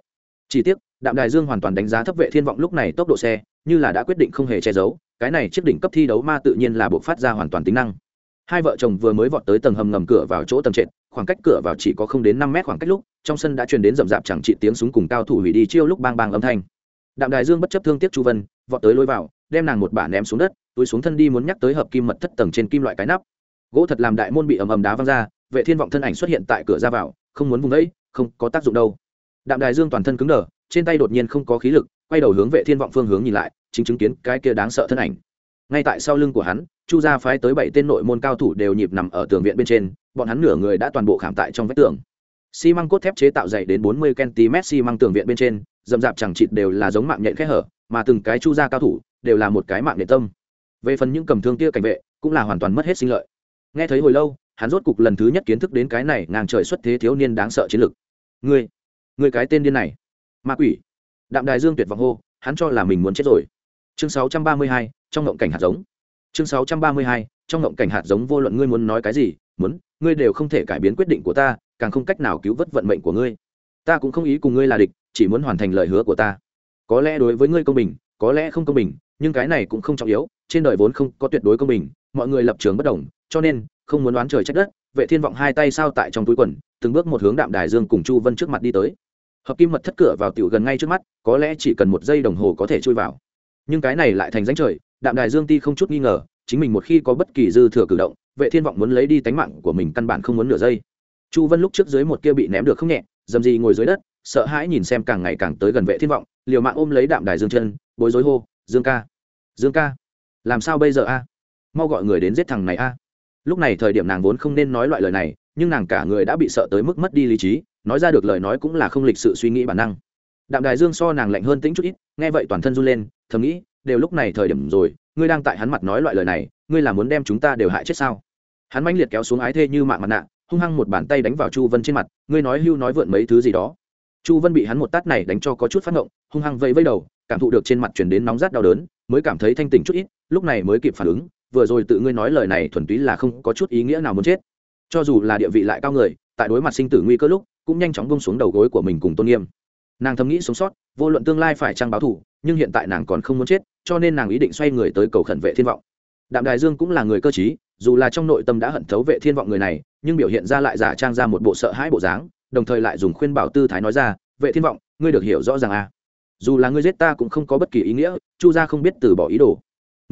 Chỉ tiếc, đạm đài dương hoàn toàn đánh giá thấp vệ thiên vọng lúc này tốc độ xe, như là đã quyết định không hề che giấu, cái này chiếc đỉnh cấp thi đấu ma tự nhiên là buộc phát ra hoàn toàn tính năng. Hai vợ chồng vừa mới vọt tới tầng hầm ngầm cửa vào chỗ tầng trệt, khoảng cách cửa vào chỉ có không đến năm mét khoảng cách lúc, trong sân đã truyền đến rậm rạp chẳng trị tiếng súng cùng cao thủ hủy đi chiêu lúc bang bang âm thanh. Đạm đài dương bất chấp thương tiếc chu vân, vọt tới lôi vào, đem nàng một bả ném xuống đất, túi xuống thân đi muốn nhắc tới hợp kim mật thất tầng trên kim loại cái nắp gỗ thật làm đại môn bị ầm ầm đá văng ra, vệ thiên vọng thân ảnh xuất hiện tại cửa ra vào, không muốn vùng đấy không có tác dụng đâu. Đạm đài dương toàn thân cứng đờ, trên tay đột nhiên không có khí lực, quay đầu hướng vệ thiên vọng phương hướng nhìn lại, chính chứng kiến cái kia đáng sợ thân ảnh. Ngay tại sau lưng của hắn, chu gia phái tới bảy tên nội môn cao thủ đều nhịp nằm ở tường viện bên trên, bọn hắn nửa người đã toàn bộ khảm tại trong vách tường. Xi măng cốt thép chế tạo dày đến 40 cm xi măng tường viện bên trên dầm dạp chẳng chịt đều là giống mạng nhện khẽ hở, mà từng cái chu gia cao thủ đều là một cái mạng nhện tâm. Về phần những cầm thương kia cảnh vệ, cũng là hoàn toàn mất hết sinh lợi nghe thấy hồi lâu hắn rốt cục lần thứ nhất kiến thức đến cái này ngang trời xuất thế thiếu niên đáng sợ chiến lực. Ngươi ngươi cái tên điên này. Ma quỷ. Đạm đài dương tuyệt vọng hô hắn cho là mình muốn chết rồi. Chương 632, trong ngộng cảnh hạt giống. Chương 632, trong ngộng cảnh hạt giống vô luận ngươi muốn nói cái gì muốn ngươi đều không thể cải biến quyết định của ta càng không cách nào cứu vớt vận mệnh của ngươi. Ta cũng không ý cùng ngươi là địch chỉ muốn hoàn thành lời hứa của ta. Có lẽ đối với ngươi công bình có lẽ không công bình nhưng cái này cũng không trọng yếu trên đời vốn không có tuyệt đối công bình mọi người lập trường bất đồng, cho nên, không muốn đoán trời trách đất, vệ thiên vọng hai tay sao tại trong túi quần, từng bước một hướng đạm đài dương cùng chu vân trước mặt đi tới. Hợp kim mật thất cửa vào tiểu gần ngay trước mắt, có lẽ chỉ cần một giây đồng hồ có thể chui vào. Nhưng cái này lại thành danh trời, đạm đài dương ti không chút nghi ngờ, chính mình một khi có bất kỳ dư thừa cử động, vệ thiên vọng muốn lấy đi tánh mạng của mình căn bản không muốn nửa giây. Chu vân lúc trước dưới một kia bị ném được không nhẹ, dầm gì ngồi dưới đất, sợ hãi nhìn xem càng ngày càng tới gần vệ thiên vọng, liều mạng ôm lấy đạm đài dương chân, bối rối hô, dương ca dương ca, làm sao bây giờ a? Mau gọi người đến giết thằng này a. Lúc này thời điểm nàng vốn không nên nói loại lời này, nhưng nàng cả người đã bị sợ tới mức mất đi lý trí, nói ra được lời nói cũng là không lịch sự suy nghĩ bản năng. Đạm đài dương so nàng lạnh hơn tính chút ít, nghe vậy toàn thân run lên, thầm nghĩ, đều lúc này thời điểm rồi, ngươi đang tại hắn mặt nói loại lời này, ngươi là muốn đem chúng ta đều hại chết sao? Hắn mãnh liệt kéo xuống ái thê như mạng mặt nạ, hung hăng một bàn tay đánh vào chu vân trên mặt, ngươi nói hưu nói vượn mấy thứ gì đó. Chu vân bị hắn một tát này đánh cho có chút phát ngộng, hung hăng vẫy vẫy đầu, cảm thụ được trên mặt chuyển đến nóng rát đau đớn, mới cảm thấy thanh tỉnh chút ít, lúc này mới kịp phản ứng vừa rồi tự ngươi nói lời này thuần túy là không có chút ý nghĩa nào muốn chết. Cho dù là địa vị lại cao người, tại đối mặt sinh tử nguy cơ lúc, cũng nhanh chóng bông xuống đầu gối của mình cùng tôn nghiêm. Nàng thầm nghĩ sống sót, vô luận tương lai phải trăng báo thủ nhưng hiện tại nàng còn không muốn chết, cho nên nàng ý định xoay người tới cầu khẩn vệ thiên vọng. Đạm đài dương cũng là người cơ t dù là trong nội tâm đã hận thấu vệ thiên vọng người này, nhưng biểu hiện ra lại giả trang ra một bộ sợ hãi bộ dáng, đồng thời lại dùng khuyên bảo tư thái nói ra, vệ thiên vọng, ngươi được hiểu rõ ràng à. Dù là ngươi giết ta cũng không có bất kỳ ý nghĩa, chu gia không biết từ bỏ ý đồ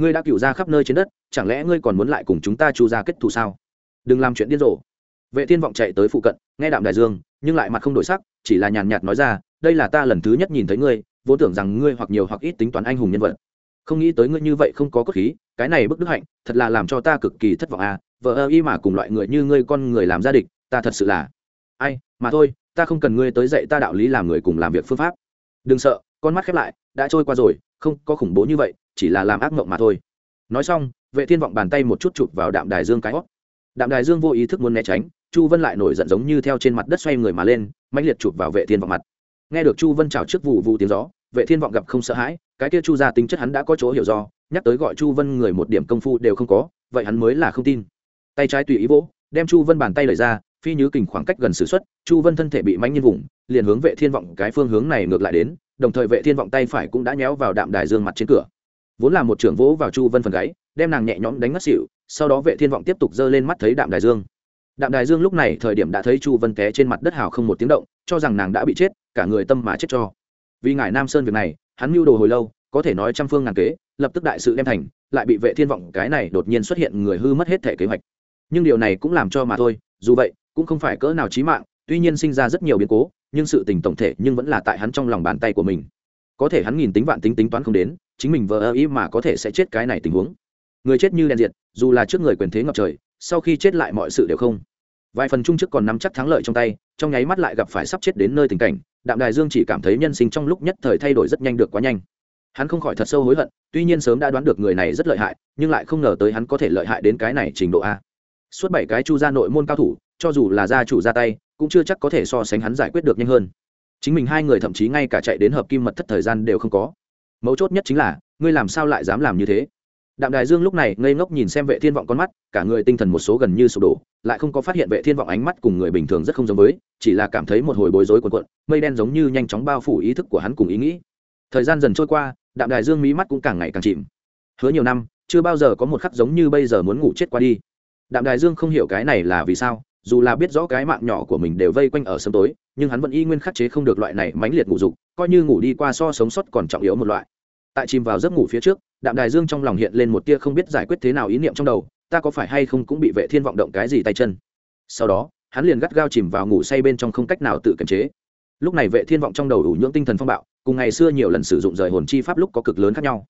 ngươi đã cựu ra khắp nơi trên đất, chẳng lẽ ngươi còn muốn lại cùng chúng ta chu ra kết thù sao? Đừng làm chuyện điên rồ. Vệ thiên vọng chạy tới phụ cận, nghe đạm đại dương, nhưng lại mặt không đổi sắc, chỉ là nhàn nhạt nói ra, đây là ta lần thứ nhất nhìn thấy ngươi, vốn tưởng rằng ngươi hoặc nhiều hoặc ít tính toán anh hùng nhân vật. Không nghĩ tới ngươi như vậy không có cốt khí, cái này bức đức hạnh, thật là làm cho ta cực kỳ thất vọng à vợ ơ y mà cùng loại người như ngươi con người làm gia địch, ta thật sự là ai, mà thôi, ta không cần ngươi tới dạy ta đạo lý làm người cùng làm việc phương pháp. Đừng sợ, con mắt khép lại, đã trôi qua rồi không có khủng bố như vậy chỉ là làm ác mộng mà thôi. Nói xong vệ thiên vọng bàn tay một chút chụp vào đạm đài dương cái hót. Đạm đài dương vô ý thức muốn né tránh chu vân lại nổi giận giống như theo trên mặt đất xoay người mà lên mạnh liệt chụp vào vệ thiên vọng mặt. Nghe được chu vân chào trước vụ vụ tiếng gió vệ thiên vọng gặp không sợ hãi cái kia chu gia tính chất hắn đã có chỗ hiểu do nhắc tới gọi chu vân người một điểm công phu đều không có vậy hắn mới là không tin. Tay trái tùy ý vỗ đem chu vân bàn tay lời ra phi nhứ kình khoảng cách gần xử xuất, chu vân thân thể bị mánh nhiên vùng liền hướng vệ thiên vọng cái phương hướng này ngược lại đến đồng thời vệ thiên vọng tay phải cũng đã nhéo vào đạm đài dương mặt trên cửa. Vốn là một trưởng vỗ vào chu vân phần gáy, đem nàng nhẹ nhõm đánh ngất xỉu, sau đó vệ thiên vọng tiếp tục giơ lên mắt thấy đạm đài dương. Đạm đài dương lúc này thời điểm đã thấy chu vân té trên mặt đất hào không một tiếng động, cho rằng nàng đã bị chết, cả người tâm mà chết cho. Vì ngài nam sơn việc này, hắn mưu đồ hồi lâu, có thể nói trăm phương ngàn kế, lập tức đại sự đem thành, lại bị vệ thiên vọng cái này đột nhiên xuất hiện người hư mất hết thể kế hoạch. Nhưng điều này cũng làm cho mà thôi, dù vậy, cũng không phải cỡ nào chí mạng, tuy nhiên sinh ra rất nhiều biến cố nhưng sự tình tổng thể nhưng vẫn là tại hắn trong lòng bàn tay của mình. Có thể hắn nghìn tính vạn tính tính toán không đến, chính mình vờ ơ ý mà có thể sẽ chết cái này tình huống. Người chết như đèn diệt, dù là trước người quyền thế ngập trời, sau khi chết lại mọi sự đều không. Vài phần chung trước còn nắm chắc thắng lợi trong tay, trong nháy mắt lại gặp phải sắp chết đến nơi tình cảnh, đạm đài dương chỉ cảm thấy nhân sinh trong lúc nhất thời thay đổi rất nhanh được quá nhanh. Hắn không khỏi thật sâu hối hận, tuy nhiên sớm đã đoán được người này rất lợi hại, nhưng lại không ngờ tới hắn có thể lợi hại đến cái này trình độ a. Suốt bảy cái chu gia nội môn cao thủ, cho dù là gia chủ ra tay cũng chưa chắc có thể so sánh hắn giải quyết được nhanh hơn. Chính mình hai người thậm chí ngay cả chạy đến hợp kim mật thất thời gian đều không có. Mấu chốt nhất chính là, ngươi làm sao lại dám làm như thế? Đạm đài dương lúc này ngây ngốc nhìn xem vệ thiên vọng con mắt, cả người tinh thần một số gần như sụp đổ, lại không có phát hiện vệ thiên vọng ánh mắt cùng người bình thường rất không giống với, chỉ là cảm thấy một hồi bối rối cuộn cuộn, mây đen giống như nhanh chóng bao phủ ý thức của hắn cùng ý nghĩ. Thời gian dần trôi qua, đạm đài dương mí mắt cũng càng ngày càng chìm. Hứa nhiều năm, chưa bao giờ có một khắc giống như bây giờ muốn ngủ chết qua đi. Đạm đài dương không hiểu cái này là vì sao dù là biết rõ cái mạng nhỏ của mình đều vây quanh ở sớm tối, nhưng hắn vẫn y nguyên khắc chế không được loại này mãnh liệt ngủ dục, coi như ngủ đi qua so sống sót còn trọng yếu một loại. Tại chìm vào giấc ngủ phía trước, đạm đài dương trong lòng hiện lên một tia không biết giải quyết thế nào ý niệm trong đầu, ta có phải hay không cũng bị vệ thiên vọng động cái gì tay chân. Sau đó, hắn liền gắt gao chìm vào ngủ say bên trong không cách nào tự kiềm chế. Lúc này vệ thiên vọng trong đầu đủ nhưỡng tinh thần phong bạo, cùng ngày xưa nhiều lần sử dụng rời hồn chi pháp lúc có cực lớn khác nhau.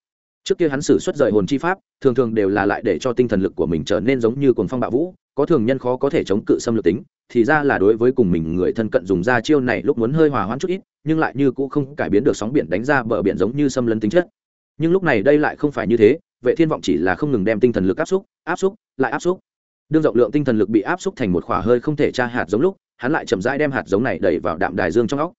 Trước kia hắn sử xuất rời hồn chi pháp, thường thường đều là lại để cho tinh thần lực của mình trở nên giống như cồn phong bạo vũ có thường nhân khó có thể chống cự xâm lược tính, thì ra là đối với cùng mình người thân cận dùng ra chiêu này lúc muốn hơi hòa hoãn chút ít, nhưng lại như cũng không cải biến được sóng biển đánh ra bờ biển giống như xâm lấn tính chất. Nhưng lúc này đây lại không phải như thế, vệ thiên vọng chỉ là không ngừng đem tinh thần lực áp xúc áp xúc, lại áp xúc. Đương rộng lượng tinh thần lực bị áp xúc thành một khỏa hơi không thể tra hạt giống lúc, hắn lại chậm rãi đem hạt giống này đẩy vào đạm đài dương trong óc.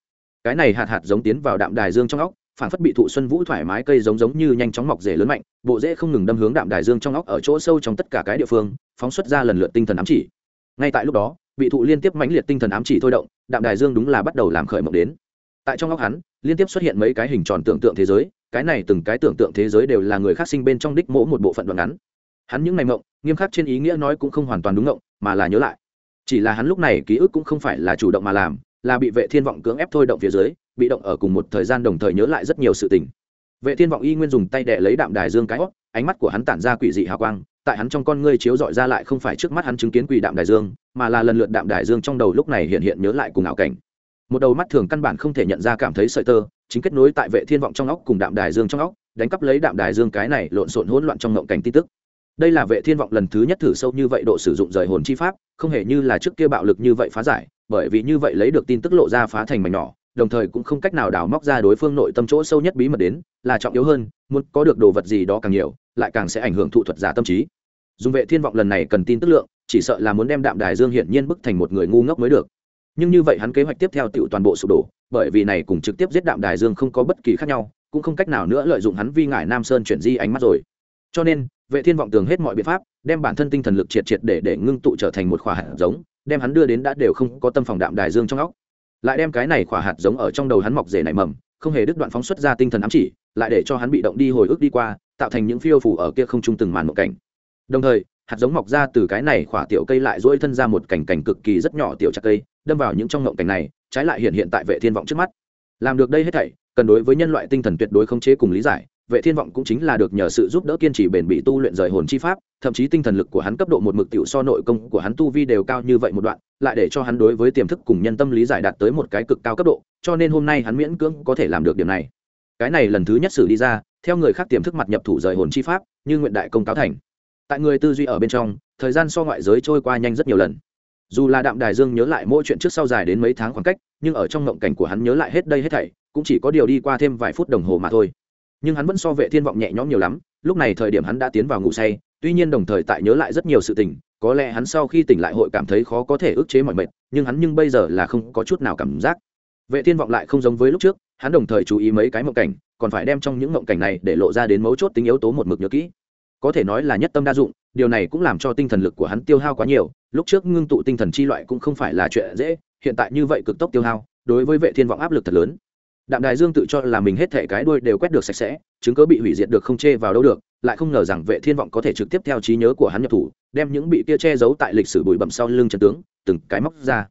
Cái này hạt hạt giống tiến vào đạm đài dương trong óc, phản phất bị thụ xuân vũ thoải mái cây giống giống như nhanh chóng mọc rễ lớn mạnh, bộ rễ không ngừng đâm hướng đạm đài dương trong óc ở chỗ sâu trong tất cả cái địa phương phóng xuất ra lần lượt tinh thần ám chỉ. Ngay tại lúc đó bị thụ liên tiếp mãnh liệt tinh thần ám chỉ thôi động, đạm đài dương đúng là bắt đầu làm khởi mộng đến. Tại trong óc hắn, liên tiếp xuất hiện mấy cái hình tròn tưởng tượng thế giới, cái này từng cái tưởng tượng thế giới đều là người khác sinh bên trong đích mỗ một bộ phận đoạn ngắn. Hắn những ngày mộng, nghiêm khắc trên ý nghĩa nói cũng không hoàn toàn đúng mộng, mà là nhớ lại. Chỉ là hắn lúc này ký ức cũng không phải là chủ động mà làm, là bị vệ thiên vọng cưỡng ép thôi động phía dưới, bị động ở cùng một thời gian đồng thời nhớ lại rất nhiều sự tình. Vệ thiên vọng y nguyên dùng tay đè lấy đạm đài dương cái hót, ánh mắt của hắn tản ra quỷ dị hào quang tại hắn trong con ngươi chiếu dọi ra lại không phải trước mắt hắn chứng kiến quỷ đạm đại dương, mà là lần lượt đạm đại dương trong đầu lúc này hiện hiện nhớ lại cùng ảo cảnh. Một đầu mắt thường căn bản không thể nhận ra cảm thấy sợi tơ, chính kết nối tại vệ thiên vọng trong óc cùng đạm đài dương trong óc, đánh cắp lấy đạm đài dương cái này lộn xộn hỗn loạn trong ngộng cảnh tin tức. Đây là vệ thiên vọng lần thứ nhất thử sâu như vậy độ sử dụng rời hồn chi pháp, không hề như là trước kia bạo lực như vậy phá giải, bởi vì như vậy lấy được tin tức lộ ra phá thành mảnh nhỏ đồng thời cũng không cách nào đào móc ra đối phương nội tâm chỗ sâu nhất bí mật đến, là trọng yếu hơn, muốn có được đồ vật gì đó càng nhiều, lại càng sẽ ảnh hưởng thụ thuật giả tâm trí. Dùng vệ thiên vọng lần này cần tin tức lượng, chỉ sợ là muốn đem đạm đài dương hiển nhiên bức thành một người ngu ngốc mới được. Nhưng như vậy hắn kế hoạch tiếp theo tựu toàn bộ sụp đổ, bởi vì này cùng trực tiếp giết đạm đài dương không có bất kỳ khác nhau, cũng không cách nào nữa lợi dụng hắn vi ngải nam sơn chuyển di ánh mắt rồi. Cho nên, vệ thiên vọng tường hết mọi biện pháp, đem bản thân tinh thần lực triệt triệt để để ngưng tụ trở thành một khỏa hạt giống, đem hắn đưa đến đã đều không có tâm phòng đạm đài dương trong óc lại đem cái này khỏa hạt giống ở trong đầu hắn mọc rể nảy mầm, không hề đứt đoạn phóng xuất ra tinh thần ám chỉ, lại để cho hắn bị động đi hồi ức đi qua, tạo thành những phiêu phủ ở kia không trung từng màn một cảnh. Đồng thời, hạt giống mọc ra từ cái này khỏa tiểu cây lại dỗi thân ra một cảnh cảnh cực kỳ rất nhỏ tiểu chặt cây, đâm vào những trong ngộng cảnh này, trái lại hiện hiện tại vệ thiên vọng trước mắt. Làm được đây hết thảy, cần đối với nhân loại tinh thần tuyệt đối không chế cùng lý giải, vệ thiên vọng cũng chính là được nhờ sự giúp đỡ kiên trì bền bỉ tu luyện rời hồn chi pháp, thậm chí tinh thần lực của hắn cấp độ một mực tiểu so nội công của hắn tu vi đều cao như vậy một đoạn lại để cho hắn đối với tiềm thức cùng nhân tâm lý giải đạt tới một cái cực cao cấp độ, cho nên hôm nay hắn miễn cưỡng có thể làm được điểm này. Cái này lần thứ nhất xử đi ra, theo người khác tiềm thức mặt nhập thủ rời hồn chi pháp, như nguyện đại công cáo thành. Tại người tư duy ở bên trong, thời gian so ngoại giới trôi qua nhanh rất nhiều lần. Dù là đạm đài dương nhớ lại mỗi chuyện trước sau dài đến mấy tháng khoảng cách, nhưng ở trong ngộng cảnh của hắn nhớ lại hết đây hết thảy, cũng chỉ có điều đi qua thêm vài phút đồng hồ mà thôi. Nhưng hắn vẫn so vệ thiên vọng nhẹ nhõm nhiều lắm, lúc này thời điểm hắn đã tiến vào ngủ say tuy nhiên đồng thời tại nhớ lại rất nhiều sự tình, có lẽ hắn sau khi tỉnh lại hội cảm thấy khó có thể ức chế mọi mệt, nhưng hắn nhưng bây giờ là không có chút nào cảm giác. Vệ thiên vọng lại không giống với lúc trước, hắn đồng thời chú ý mấy cái mộng cảnh, còn phải đem trong những mộng cảnh này để lộ ra đến mấu chốt tính yếu tố một mực nhớ kỹ. Có thể nói là nhất tâm đa dụng, điều này cũng làm cho tinh thần lực của hắn tiêu hao quá nhiều, lúc trước ngưng tụ tinh thần chi loại cũng không phải là chuyện dễ, hiện tại như vậy cực tốc tiêu hao, đối với vệ thiên vọng áp lực thật lớn. Đạm đài dương tự cho là mình hết thể cái đuôi đều quét được sạch sẽ, chứng cứ bị hủy diệt được không chê vào đâu được lại không ngờ rằng vệ thiên vọng có thể trực tiếp theo trí nhớ của hắn nhập thủ đem những bị kia che giấu tại lịch sử bụi bẩm sau lưng trận tướng từng cái móc ra.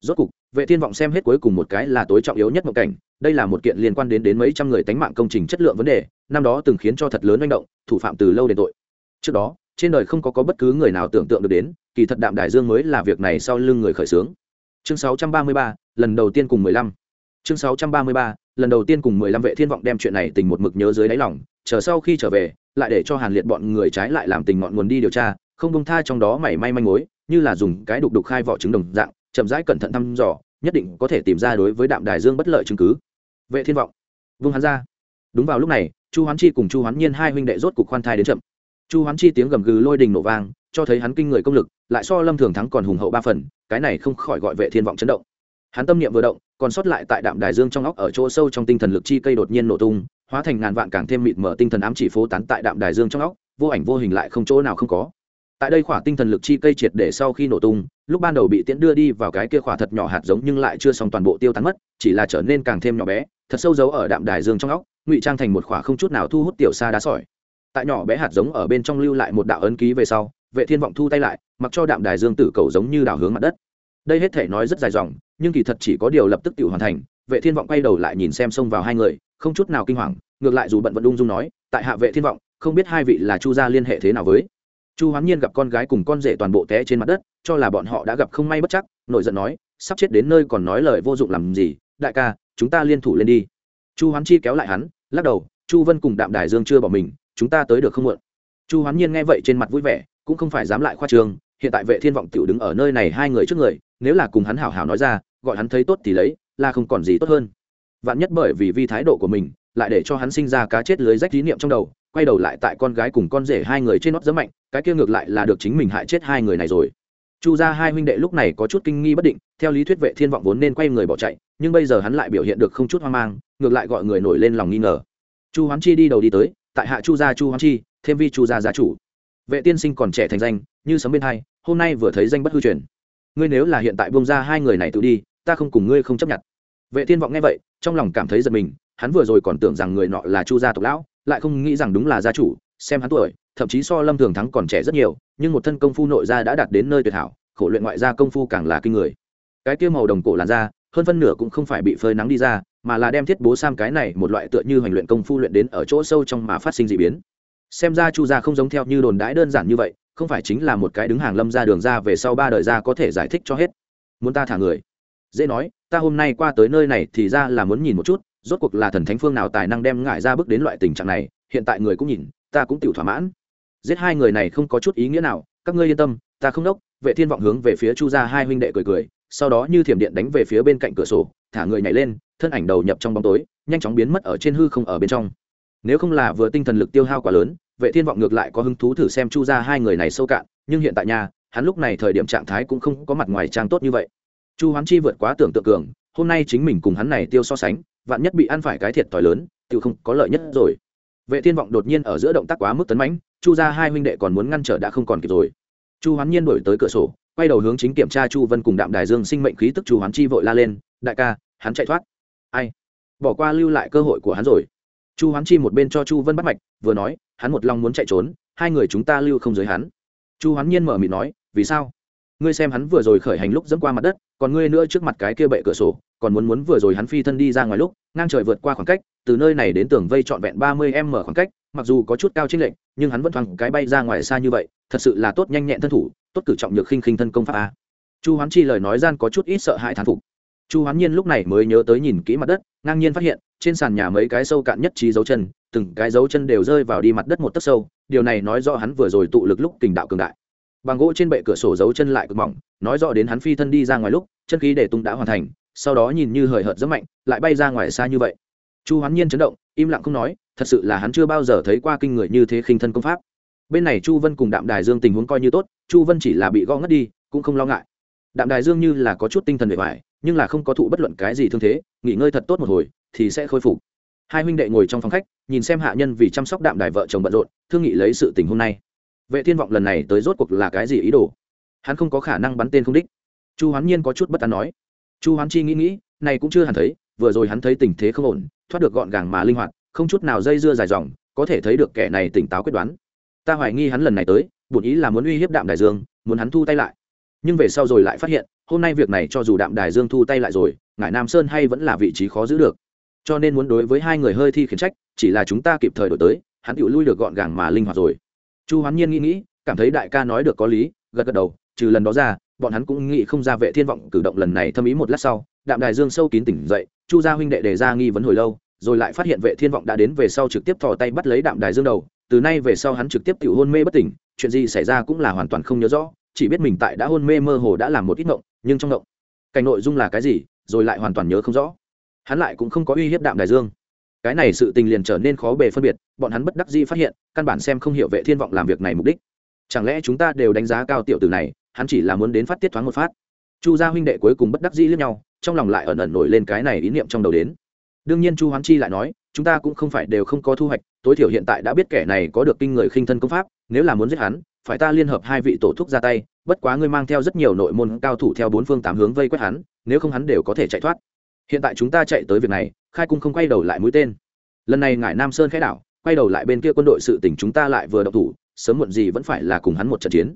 Rốt cục vệ thiên vọng xem hết cuối cùng một cái là tối trọng yếu nhất một cảnh đây là một kiện liên quan đến đến mấy trăm người tánh mạng công trình chất lượng vấn đề năm đó từng khiến cho thật lớn manh động thủ phạm từ lâu đến tội. Trước đó trên đời không có có bất cứ người nào tưởng tượng được đến kỳ thật đạm đại dương mới là việc này sau lưng người khởi xướng. Chương 633, lần đầu tiên cùng 15. chương 633, lần đầu tiên cùng 15 vệ thiên vọng đem chuyện này tình một mực nhớ dưới đáy lòng chờ sau khi trở về lại để cho hàn liệt bọn người trái lại làm tình ngọn nguồn đi điều tra, không bông tha trong đó mảy may manh mối, như là dùng cái đục đục khai vỏ trứng đồng dạng, chậm rãi cẩn thận thăm dò, nhất định có thể tìm ra đối với đạm đài dương bất lợi chứng cứ. Vệ thiên vọng, vung hắn ra. Đúng vào lúc này, chu hoán chi cùng chu hoán nhiên hai huynh đệ rốt cục khoan thai đến chậm. Chu hoán chi tiếng gầm gừ lôi đình nổ vang, cho thấy hắn kinh người công lực, lại so lâm thường thắng còn hùng hậu ba phần, cái này không khỏi gọi vệ thiên vọng chấn động. Hắn tâm niệm vừa động, còn sót lại tại đạm đài dương trong óc ở chỗ sâu trong tinh thần lực chi cây đột nhiên nổ tung hóa thành ngàn vạn càng thêm mịt mở tinh thần ám chỉ phố tán tại đạm đài dương trong óc, vô ảnh vô hình lại không chỗ nào không có. Tại đây khỏa tinh thần lực chi cây triệt để sau khi nổ tung, lúc ban đầu bị tiễn đưa đi vào cái kia khỏa thật nhỏ hạt giống nhưng lại chưa xong toàn bộ tiêu tán mất, chỉ là trở nên càng thêm nhỏ bé, thật sâu giấu ở đạm đài dương trong óc, ngụy trang thành một khỏa không chút nào thu hút tiểu xa đá sỏi. Tại nhỏ bé hạt giống ở bên trong lưu lại một đạo ấn ký về sau, vệ thiên vọng thu tay lại, mặc cho đạm đài dương tử cầu giống như đảo hướng mặt đất. Đây hết thể nói rất dài dòng, nhưng kỳ thật chỉ có điều lập tức tự hoàn thành, vệ thiên vọng quay đầu lại nhìn xem xông vào hai người không chút nào kinh hoàng, ngược lại dù bận vận ung dung nói, tại hạ vệ thiên vọng, không biết hai vị là chu gia liên hệ thế nào với. Chu hoán nhiên gặp con gái cùng con rể toàn bộ té trên mặt đất, cho là bọn họ đã gặp không may bất chắc, nổi giận nói, sắp chết đến nơi còn nói lời vô dụng làm gì, đại ca, chúng ta liên thủ lên đi. Chu hoán chi kéo lại hắn, lắc đầu, chu vân cùng đạm đài dương chưa bỏ mình, chúng ta tới được không muộn. Chu hoán nhiên nghe vậy trên mặt vui vẻ, cũng không phải dám lại khoa trương, hiện tại vệ thiên vọng tiểu đứng ở nơi này hai người trước người, nếu là cùng hắn hảo hảo nói ra, gọi hắn thấy tốt thì lấy, là không còn gì tốt hơn vạn nhất bởi vì vi thái độ của mình, lại để cho hắn sinh ra cá chết lưới rách tín niệm trong đầu, quay đầu lại tại con gái cùng con rể hai người trên nót rất mạnh, cái kia ngược lại là được chính mình hại chết hai người này rồi. Chu ra hai huynh đệ lúc này có chút kinh nghi bất định, theo lý thuyết vệ thiên vọng vốn nên quay người bỏ chạy, nhưng bây giờ hắn lại biểu hiện được không chút hoang mang, ngược lại gọi người nổi lên lòng nghi ngờ. Chu hoán chi đi đầu đi tới, tại hạ chu gia chu hoán chi, thêm vi chu gia gia chủ. Vệ tiên sinh còn trẻ thành danh, như sấm bên hai, hôm nay vừa thấy danh bất hư truyền. Ngươi nếu là hiện tại buông ra hai người này tự đi, ta không cùng ngươi không chấp nhận. Vệ thiên vọng nghe vậy trong lòng cảm thấy giật mình, hắn vừa rồi còn tưởng rằng người nọ là chu gia tộc lão, lại không nghĩ rằng đúng là gia chủ, xem hắn tuổi, thậm chí so lâm thường thắng còn trẻ rất nhiều, nhưng một thân công phu nội gia đã đạt đến nơi tuyệt hảo, khổ luyện ngoại gia công phu càng là kinh người. Cái kia màu đồng cổ làn da, hơn phân nửa cũng không phải bị phơi nắng đi ra, mà là đem thiết bố sam cái này một loại tựa như hành luyện công phu luyện đến ở chỗ sâu trong mà phát sinh d ị biến. Xem ra chu gia không giống theo như đồn đãi đơn giản như vậy, không phải chính là một cái đứng hàng lâm ra đường ra về sau ba đời ra có thể giải thích cho hết. Muốn ta thả người? Dễ nói ta hôm nay qua tới nơi này thì ra là muốn nhìn một chút, rốt cuộc là thần thánh phương nào tài năng đem ngại ra bước đến loại tình trạng này, hiện tại người cũng nhìn, ta cũng tự thỏa mãn. Giết hai người này không có chút ý nghĩa nào, các ngươi yên tâm, ta không đốc, vệ thiên vọng hướng về phía chu gia hai huynh đệ cười cười, sau đó như thiểm điện đánh về phía bên cạnh cửa sổ, thả người nhảy lên, thân ảnh đầu nhập trong bóng tối, nhanh chóng biến mất ở trên hư không ở bên trong. Nếu không là vừa tinh thần lực tiêu hao quá lớn, vệ thiên vọng ngược lại có hứng thú thử xem chu gia hai người này sâu cạn, nhưng hiện tại nhà hắn lúc này thời điểm trạng thái cũng không có mặt ngoài trang tốt như vậy chu hoán chi vượt quá tưởng tượng cường, hôm nay chính mình cùng hắn này tiêu so sánh, vạn nhất bị ăn phải cái thiệt thòi lớn tự không có lợi nhất rồi. Vệ thiên vọng đột nhiên ở giữa động tác quá mức tấn mãnh, chu gia hai huynh đệ còn muốn ngăn trở đã không còn kịp rồi. Chu hoán nhiên đổi tới cửa sổ, quay đầu hướng chính kiểm tra chu vân cùng đạm đài dương sinh mệnh khí tức chu hoán chi vội la lên, đại ca, hắn chạy thoát. Ai? Bỏ qua lưu lại cơ hội của hắn rồi. Chu hoán chi một bên cho chu vân bắt mạch, vừa nói, hắn một lòng muốn chạy trốn, hai người chúng ta lưu không giới hắn. Chu hoán nhiên mở mịt nói, vì sao? Ngươi xem hắn vừa rồi khởi hành lúc dẫm qua mặt đất, còn ngươi nữa trước mặt cái kia bệ cửa sổ, còn muốn muốn vừa rồi hắn phi thân đi ra ngoài lúc, ngang trời vượt qua khoảng cách, từ nơi này đến tường vây trọn vẹn ba mươi m khoảng cách, mặc dù có chút cao trên lệnh nhưng hắn vẫn thoáng cái bay ra ngoài xa như vậy, thật sự là tốt nhanh nhẹn thân thủ, tốt cử trọng nhược khinh khinh thân công pháp a. Chu hoán chi lời nói gian có chút ít sợ hãi thán phục. Chu hoán nhiên lúc này mới nhớ tới nhìn kỹ mặt đất, ngang nhiên phát hiện, trên sàn nhà mấy cái sâu cạn nhất trí dấu chân, từng cái dấu chân đều rơi vào đi mặt đất một tấc sâu, điều này nói rõ hắn vừa rồi tụ lực lúc tình đạo cường đại bằng gỗ trên bệ cửa sổ giấu chân lại cực mỏng, nói rõ đến hắn phi thân đi ra ngoài lúc, chân khí để tung đã hoàn thành, sau đó nhìn như hời hợt rất mạnh, lại bay ra ngoài xa như vậy. Chu hoán nhiên chấn động, im lặng không nói, thật sự là hắn chưa bao giờ thấy qua kinh người như thế khinh thân công pháp. Bên này chu vân cùng đạm đài dương tình huống coi như tốt, chu vân chỉ là bị gõ ngất đi, cũng không lo ngại. Đạm đài dương như là có chút tinh thần bề bài nhưng là không có thụ bất luận cái gì thương thế, nghỉ ngơi thật tốt một hồi, thì sẽ khôi phục. Hai huynh đệ ngồi trong phòng khách, nhìn xem hạ nhân vì chăm sóc đạm đài vợ chồng bận rộn, thương nghị lấy sự tình hôm nay vệ thiên vọng lần này tới rốt cuộc là cái gì ý đồ? Hắn không có khả năng bắn tên không đích. Chu hoán nhiên có chút bất an nói. Chu hoán chi nghĩ nghĩ, này cũng chưa hẳn thấy, vừa rồi hắn thấy tình thế không ổn, thoát được gọn gàng mà linh hoạt, không chút nào dây dưa dài dòng, có thể thấy được kẻ này tỉnh táo quyết đoán. Ta hoài nghi hắn lần này tới bổn ý là muốn uy hiếp đạm đại dương, muốn hắn thu tay lại. Nhưng về sau rồi lại phát hiện, hôm nay việc này cho dù đạm đài dương thu tay lại rồi, ngải nam sơn hay vẫn là vị trí khó giữ được. Cho nên muốn đối với hai người hơi thi khiển trách, chỉ là chúng ta kịp thời đổi tới, hắn tự lui được gọn gàng mà linh hoạt rồi chu hoán nhiên nghĩ nghĩ, cảm thấy đại ca nói được có lý, gật gật đầu, trừ lần đó ra, bọn hắn cũng nghĩ không ra vệ thiên vọng cử động lần này thâm ý một lát sau, đạm đài dương sâu kín tỉnh dậy, chu gia huynh đệ đề ra nghi vấn hồi lâu, rồi lại phát hiện vệ thiên vọng đã đến về sau trực tiếp thò tay bắt lấy đạm đài dương đầu, từ nay về sau hắn trực tiếp tiểu hôn mê bất tỉnh, chuyện gì xảy ra cũng là hoàn toàn không nhớ rõ, chỉ biết mình tại đã hôn mê mơ hồ đã làm một ít ngộng, nhưng trong ngộng, cảnh nội dung là cái gì, rồi lại hoàn toàn nhớ không rõ. Hắn lại cũng không có uy hiếp đạm đài dương cái này sự tình liền trở nên khó bề phân biệt, bọn hắn bất đắc dĩ phát hiện, căn bản xem không hiểu vệ thiên vọng làm việc này mục đích. Chẳng lẽ chúng ta đều đánh giá cao tiểu tử này, hắn chỉ là muốn đến phát tiết thoáng một phát. Chu gia huynh đệ cuối cùng bất đắc dĩ lẫn nhau, trong lòng lại ẩn ẩn nổi lên cái này ý niệm trong đầu đến. Đương nhiên chu hoán chi lại nói, chúng ta cũng không phải đều không có thu hoạch, tối thiểu hiện tại đã biết kẻ này có được kinh người khinh thân công pháp, nếu là muốn giết hắn, phải ta liên hợp hai vị tổ thúc ra tay, bất quá ngươi mang theo rất nhiều nội môn cao thủ theo bốn phương tám hướng vây quét hắn, nếu không hắn đều có thể chạy thoát. Hiện tại chúng ta chạy tới việc này khai cung không quay đầu lại mũi tên. Lần này ngải nam sơn khẽ đảo, quay đầu lại bên kia quân đội sự tỉnh chúng ta lại vừa đậu thủ, sớm muộn gì vẫn phải là cùng hắn một trận chiến.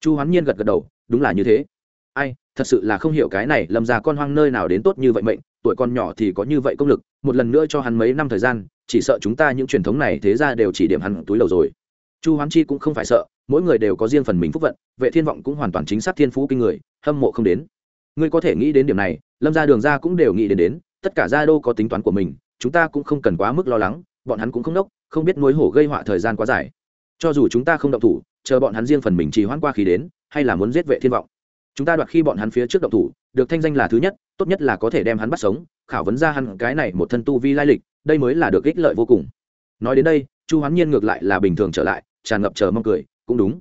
Chu hoán nhiên gật gật đầu, đúng là như thế. Ai, thật sự là không hiểu cái này, lâm ra con hoang nơi nào đến tốt như vậy mệnh, tuổi con nhỏ thì có như vậy công lực, một lần nữa cho hắn mấy năm thời gian, chỉ sợ chúng ta những truyền thống này thế ra đều chỉ điểm hắn túi đầu rồi. Chu hoán chi cũng không phải sợ, mỗi người đều có riêng phần mình phúc vận, vệ thiên vọng cũng hoàn toàn chính xác thiên phú kinh người, hâm mộ không đến. Ngươi có thể nghĩ đến điểm này, lâm ra đường ra cũng đều nghĩ đến đến tất cả gia đô có tính toán của mình, chúng ta cũng không cần quá mức lo lắng, bọn hắn cũng không đốc không biết nuôi hổ gây họa thời gian quá dài. Cho dù chúng ta không động thủ, chờ bọn hắn riêng phần mình trì hoãn qua khi đến, hay là muốn giết vệ thiên vọng. Chúng ta đoạt khi bọn hắn phía trước động thủ, được thanh danh là thứ nhất, tốt nhất là có thể đem hắn bắt sống, khảo vấn ra hắn cái này một thân tu vi lai lịch, đây mới là được ích lợi vô cùng. Nói đến đây, chu hoán nhiên ngược lại là bình thường trở lại, tràn ngập chờ mong cười, cũng đúng.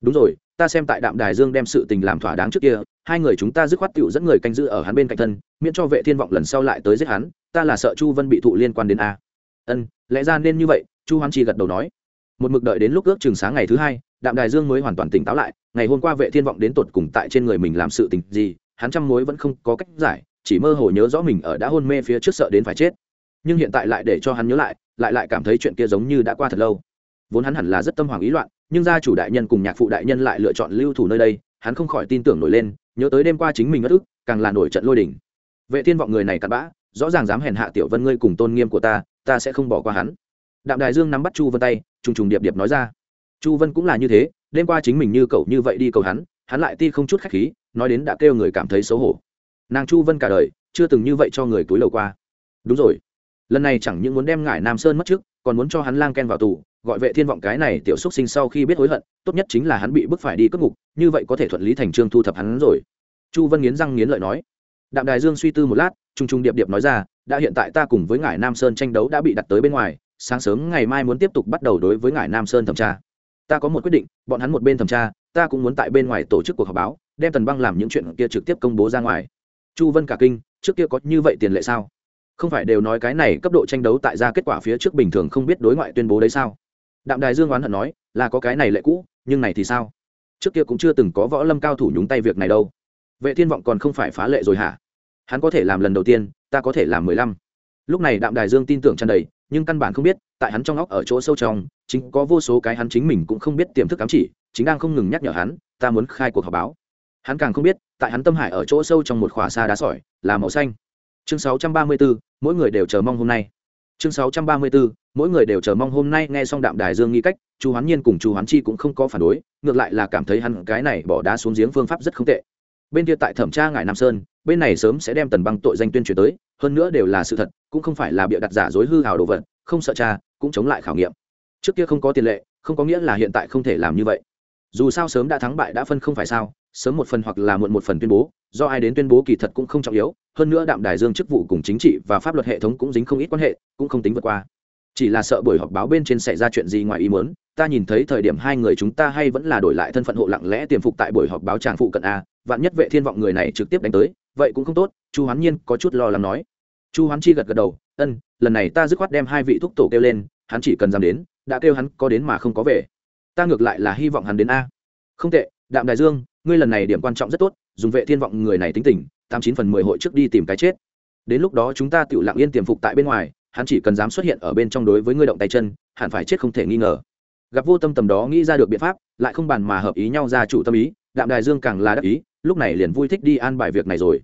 Đúng rồi ta xem tại đạm đài dương đem sự tình làm thỏa đáng trước kia, hai người chúng ta dứt khoát tựu dẫn người canh giữ ở hắn bên cạnh thân, miễn cho vệ thiên vọng lần sau lại tới giết hắn, ta là sợ chu vân bị thụ liên quan đến a. Ân, lẽ ra nên như vậy, chu hoán chi gật đầu nói. Một mực đợi đến lúc ước chừng sáng ngày thứ hai, đạm đài dương mới hoàn toàn tỉnh táo lại, ngày hôm qua vệ thiên vọng đến tột cùng tại trên người mình làm sự tình gì, hắn trăm mối vẫn không có cách giải, chỉ mơ hồ nhớ rõ mình ở đã hôn mê phía trước sợ đến phải chết. Nhưng hiện tại lại để cho hắn nhớ lại lại lại cảm thấy chuyện kia giống như đã qua thật lâu. Vốn hắn hẳn là rất tâm hoàng ý loạn nhưng gia chủ đại nhân cùng nhạc phụ đại nhân lại lựa chọn lưu thủ nơi đây, hắn không khỏi tin tưởng nổi lên, nhớ tới đêm qua chính mình ngất ức, càng là nổi trận lôi đình. vệ thiên vọng người này cặn bã, rõ ràng dám hèn hạ tiểu vân ngươi cùng tôn nghiêm của ta ta sẽ không bỏ qua hắn. Đạm đài dương nắm bắt chu vân tay, trùng trùng điệp điệp nói ra. Chu vân cũng là như thế, đêm qua chính mình như cậu như vậy đi cầu hắn hắn lại ti không chút khách khí, nói đến đã kêu người cảm thấy xấu hổ. Nàng chu vân cả đời, chưa từng như vậy cho người túi lầu qua. Đúng rồi, lần này chẳng những muốn đem ngải nam sơn mất trước, còn muốn cho hắn lang ken vào tù gọi vệ thiên vọng cái này tiểu xúc sinh sau khi biết hối hận, tốt nhất chính là hắn bị bức phải đi cất ngục, như vậy có thể thuận lý thành trương thu thập hắn rồi. Chu vân nghiến răng nghiến lợi nói. Đạm đài dương suy tư một lát trung trung điệp điệp nói ra, đã hiện tại ta cùng với ngải nam sơn tranh đấu đã bị đặt tới bên ngoài, sáng sớm ngày mai muốn tiếp tục bắt đầu đối với ngải nam sơn thẩm tra. Ta có một quyết định, bọn hắn một bên thẩm tra, ta cũng muốn tại bên ngoài tổ chức cuộc họp báo, đem tần băng làm những chuyện kia trực tiếp công bố ra ngoài. Chu vân cả kinh, trước kia có như vậy tiền lệ sao? Không phải đều nói cái này cấp độ tranh đấu tại ra kết quả phía trước bình thường không biết đối ngoại tuyên bố đấy sao? Đạm đài dương oán hận nói là có cái này lệ cũ nhưng này thì sao? Trước kia cũng chưa từng có võ lâm cao thủ nhúng tay việc này đâu. Vệ thiên vọng còn không phải phá lệ rồi hả? Hắn có thể làm lần đầu tiên ta có thể làm mười lăm. Lúc này đạm đài dương tin tưởng tràn đầy nhưng căn bản không biết tại hắn trong óc ở chỗ sâu trong chính có vô số cái hắn chính mình cũng không biết tiềm thức ám chỉ chính đang không ngừng nhắc nhở hắn ta muốn khai cuộc họp báo. Hắn càng không biết tại hắn tâm hải ở chỗ sâu trong một khỏa xa đá sỏi là màu xanh. Chương 634, mỗi người đều chờ mong hôm nay chương 634, mỗi người đều chờ mong hôm nay nghe xong đạm đài dương nghi cách chu hoán nhiên cùng chu hoán chi cũng không có phản đối ngược lại là cảm thấy hắn cái này bỏ đá xuống giếng phương pháp rất không tệ. Bên kia tại thẩm tra ngài nam sơn bên này sớm sẽ đem tần băng tội danh tuyên truyền tới hơn nữa đều là sự thật cũng không phải là bịa đặt giả dối hư hào đồ vật không sợ cha cũng chống lại khảo nghiệm. Trước kia không có tiền lệ không có nghĩa là hiện tại không thể làm như vậy. Dù sao sớm đã thắng bại đã phân không phải sao sớm một phần hoặc là muộn một phần tuyên bố, do ai đến tuyên bố kỳ thật cũng không trọng yếu, hơn nữa đạm đài dương chức vụ cùng chính trị và pháp luật hệ thống cũng dính không ít quan hệ, cũng không tính vượt qua. Chỉ là sợ buổi họp báo bên trên xảy ra chuyện gì ngoài ý muốn, ta nhìn thấy thời điểm hai người chúng ta hay vẫn là đổi lại thân phận hộ lặng lẽ tiềm phục tại buổi họp báo tràng phụ cận a, vạn nhất vệ thiên vọng người này trực tiếp đánh tới, vậy cũng không tốt, chu hoán nhiên có chút lo lắng nói. Chu hoán chi gật gật đầu, ân, lần này ta dứt khoát đem hai vị thúc tổ kêu lên, hắn chỉ cần dám đến, đã kêu hắn có đến mà không có về. Ta ngược lại là hy vọng hắn đến a. Không tệ đạm đại dương, ngươi lần này điểm quan trọng rất tốt, dùng vệ thiên vọng người này tính tình, tám chín phần mười hội trước đi tìm cái chết. Đến lúc đó chúng ta tự lặng yên tiềm phục tại bên ngoài, hắn chỉ cần dám xuất hiện ở bên trong đối với ngươi động tay chân, hẳn phải chết không thể nghi ngờ. Gặp vô tâm tầm đó nghĩ ra được biện pháp, lại không bàn mà hợp ý nhau ra chủ tâm ý, đạm đài dương càng là đắc ý, lúc này liền vui thích đi an bài việc này rồi.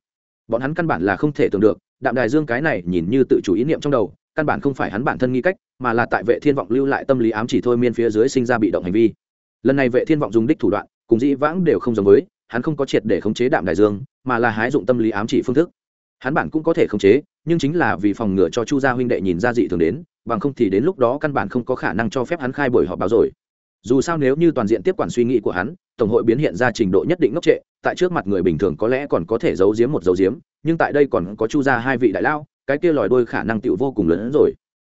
Bọn hắn căn bản là không thể tưởng được, đạm đài dương cái này nhìn như tự chủ ý niệm trong đầu, căn bản không phải hắn bản thân nghi cách, mà là tại vệ thiên vọng lưu lại tâm lý ám chỉ thôi miên phía dưới sinh ra bị động hành vi. Lần này vệ thiên vọng dùng đích thủ đoạn cùng dĩ vãng đều không giống với, hắn không có triệt để khống chế đạm đại dương, mà là hái dụng tâm lý ám chỉ phương thức. Hắn bản cũng có thể khống chế, nhưng chính là vì phòng ngừa cho chu gia huynh đệ nhìn ra dị thường đến, bằng không thì đến lúc đó căn bản không có khả năng cho phép hắn khai buổi họp báo rồi. Dù sao nếu như toàn diện tiếp quản suy nghĩ của hắn, tổng hội biến hiện ra trình độ nhất định ngốc trệ, tại trước mặt người bình thường có lẽ còn có thể giấu giếm một giấu giếm, nhưng tại đây còn có chu gia hai vị đại lao, cái kia lòi đôi khả năng tựu vô cùng lớn hơn rồi.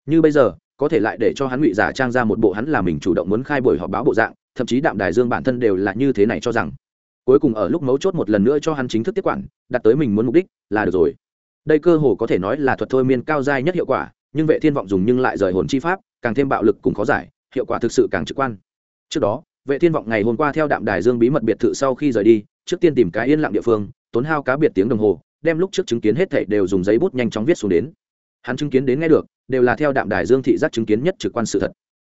Như bây giờ, có thể lại để cho hắn ngụy giả trang ra một bộ hắn là mình chủ động muốn khai buổi họp báo bộ dạng thậm chí đạm đài dương bản thân đều là như thế này cho rằng. Cuối cùng ở lúc mấu chốt một lần nữa cho hắn chính thức tiếp quản, đặt tới mình muốn mục đích là được rồi. Đây cơ hồ có thể nói là thuật thôi miên cao dai nhất hiệu quả, nhưng vệ thiên vọng dùng nhưng lại rời hồn chi pháp, càng thêm bạo lực cùng khó giải, hiệu quả thực sự càng trực quan. Trước đó, vệ thiên vọng ngày hôm qua theo đạm đài dương bí mật biệt thự sau khi rời đi, trước tiên tìm cái yên lặng địa phương, tốn hao cá biệt tiếng đồng hồ, đem lúc trước chứng kiến hết thảy đều dùng giấy bút nhanh chóng viết xuống đến. Hắn chứng kiến đến nghe được, đều là theo đạm đài dương thị giác chứng kiến nhất trực quan sự thật.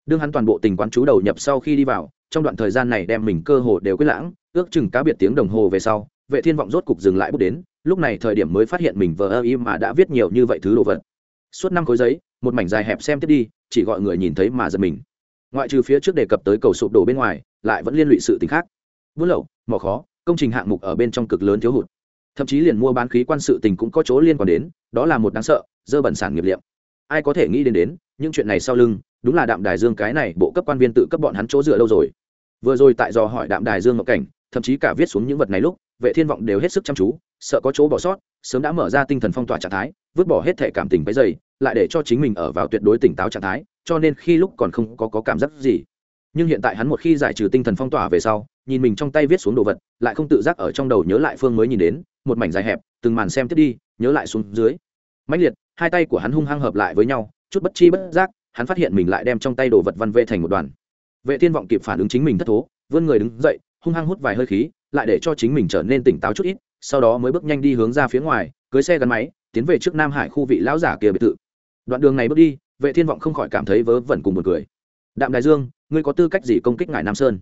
Đương hắn toàn bộ tình quan chú đầu nhập sau khi đi vào trong đoạn thời gian này đem mình cơ hồ đều quyết lãng, ước chừng cá biệt tiếng đồng hồ về sau, vệ thiên vọng rốt cục dừng lại bút đến, lúc này thời điểm mới phát hiện mình vờ ơ im mà đã viết nhiều như vậy thứ đồ vật. Suốt năm khối giấy, một mảnh dài hẹp xem tiếp đi, chỉ gọi người nhìn thấy mà giật mình. Ngoại trừ phía trước đề cập tới cầu sụp đổ bên ngoài, lại vẫn liên lụy sự t khác. Buôn lậu, mỏ khó, công trình hạng mục ở bên trong cực lớn thiếu hụt. Thậm chí liền mua bán khí quan sự tình cũng có chỗ liên quan đến, đó là một đáng sợ, dơ bẩn sản nghiệp liệm. Ai có thể nghĩ đến đến, những chuyện này sau lưng, đúng là đạm đài dương cái này, bộ cấp quan viên tự cấp bọn hắn chỗ dựa lâu rồi vừa rồi tại do hỏi đạm đài dương ngọc cảnh thậm chí cả viết xuống những vật này lúc vệ thiên vọng đều hết sức chăm chú sợ có chỗ bỏ sót sớm đã mở ra tinh thần phong tỏa trạng thái vứt bỏ hết thể cảm tình bấy dày lại để cho chính mình ở vào tuyệt đối tỉnh táo trạng thái cho nên khi lúc còn không có, có cảm giác gì. Nhưng hiện tại hắn một khi giải trừ tinh thần phong tỏa về sau nhìn mình trong tay viết xuống đồ vật lại không tự giác ở trong đầu nhớ lại phương mới nhìn đến một mảnh dài hẹp từng màn xem tiếp đi nhớ lại xuống dưới. Mãnh liệt hai tay của hắn hung hăng hợp lại với nhau chút bất chi bất giác hắn phát hiện mình lại đem trong tay đồ vật văn vệ thành một đoàn vệ thiên vọng kịp phản ứng chính mình thất thố, vươn người đứng dậy, hung hăng hút vài hơi khí, lại để cho chính mình trở nên tỉnh táo chút ít, sau đó mới bước nhanh đi hướng ra phía ngoài, cưới xe gắn máy, tiến về trước nam hải khu vị lão giả kia biệt thự. Đoạn đường này bước đi, vệ thiên vọng không khỏi cảm thấy vớ vẩn cùng một cười. Đạm đại dương, ngươi có tư cách gì công kích ngài nam sơn?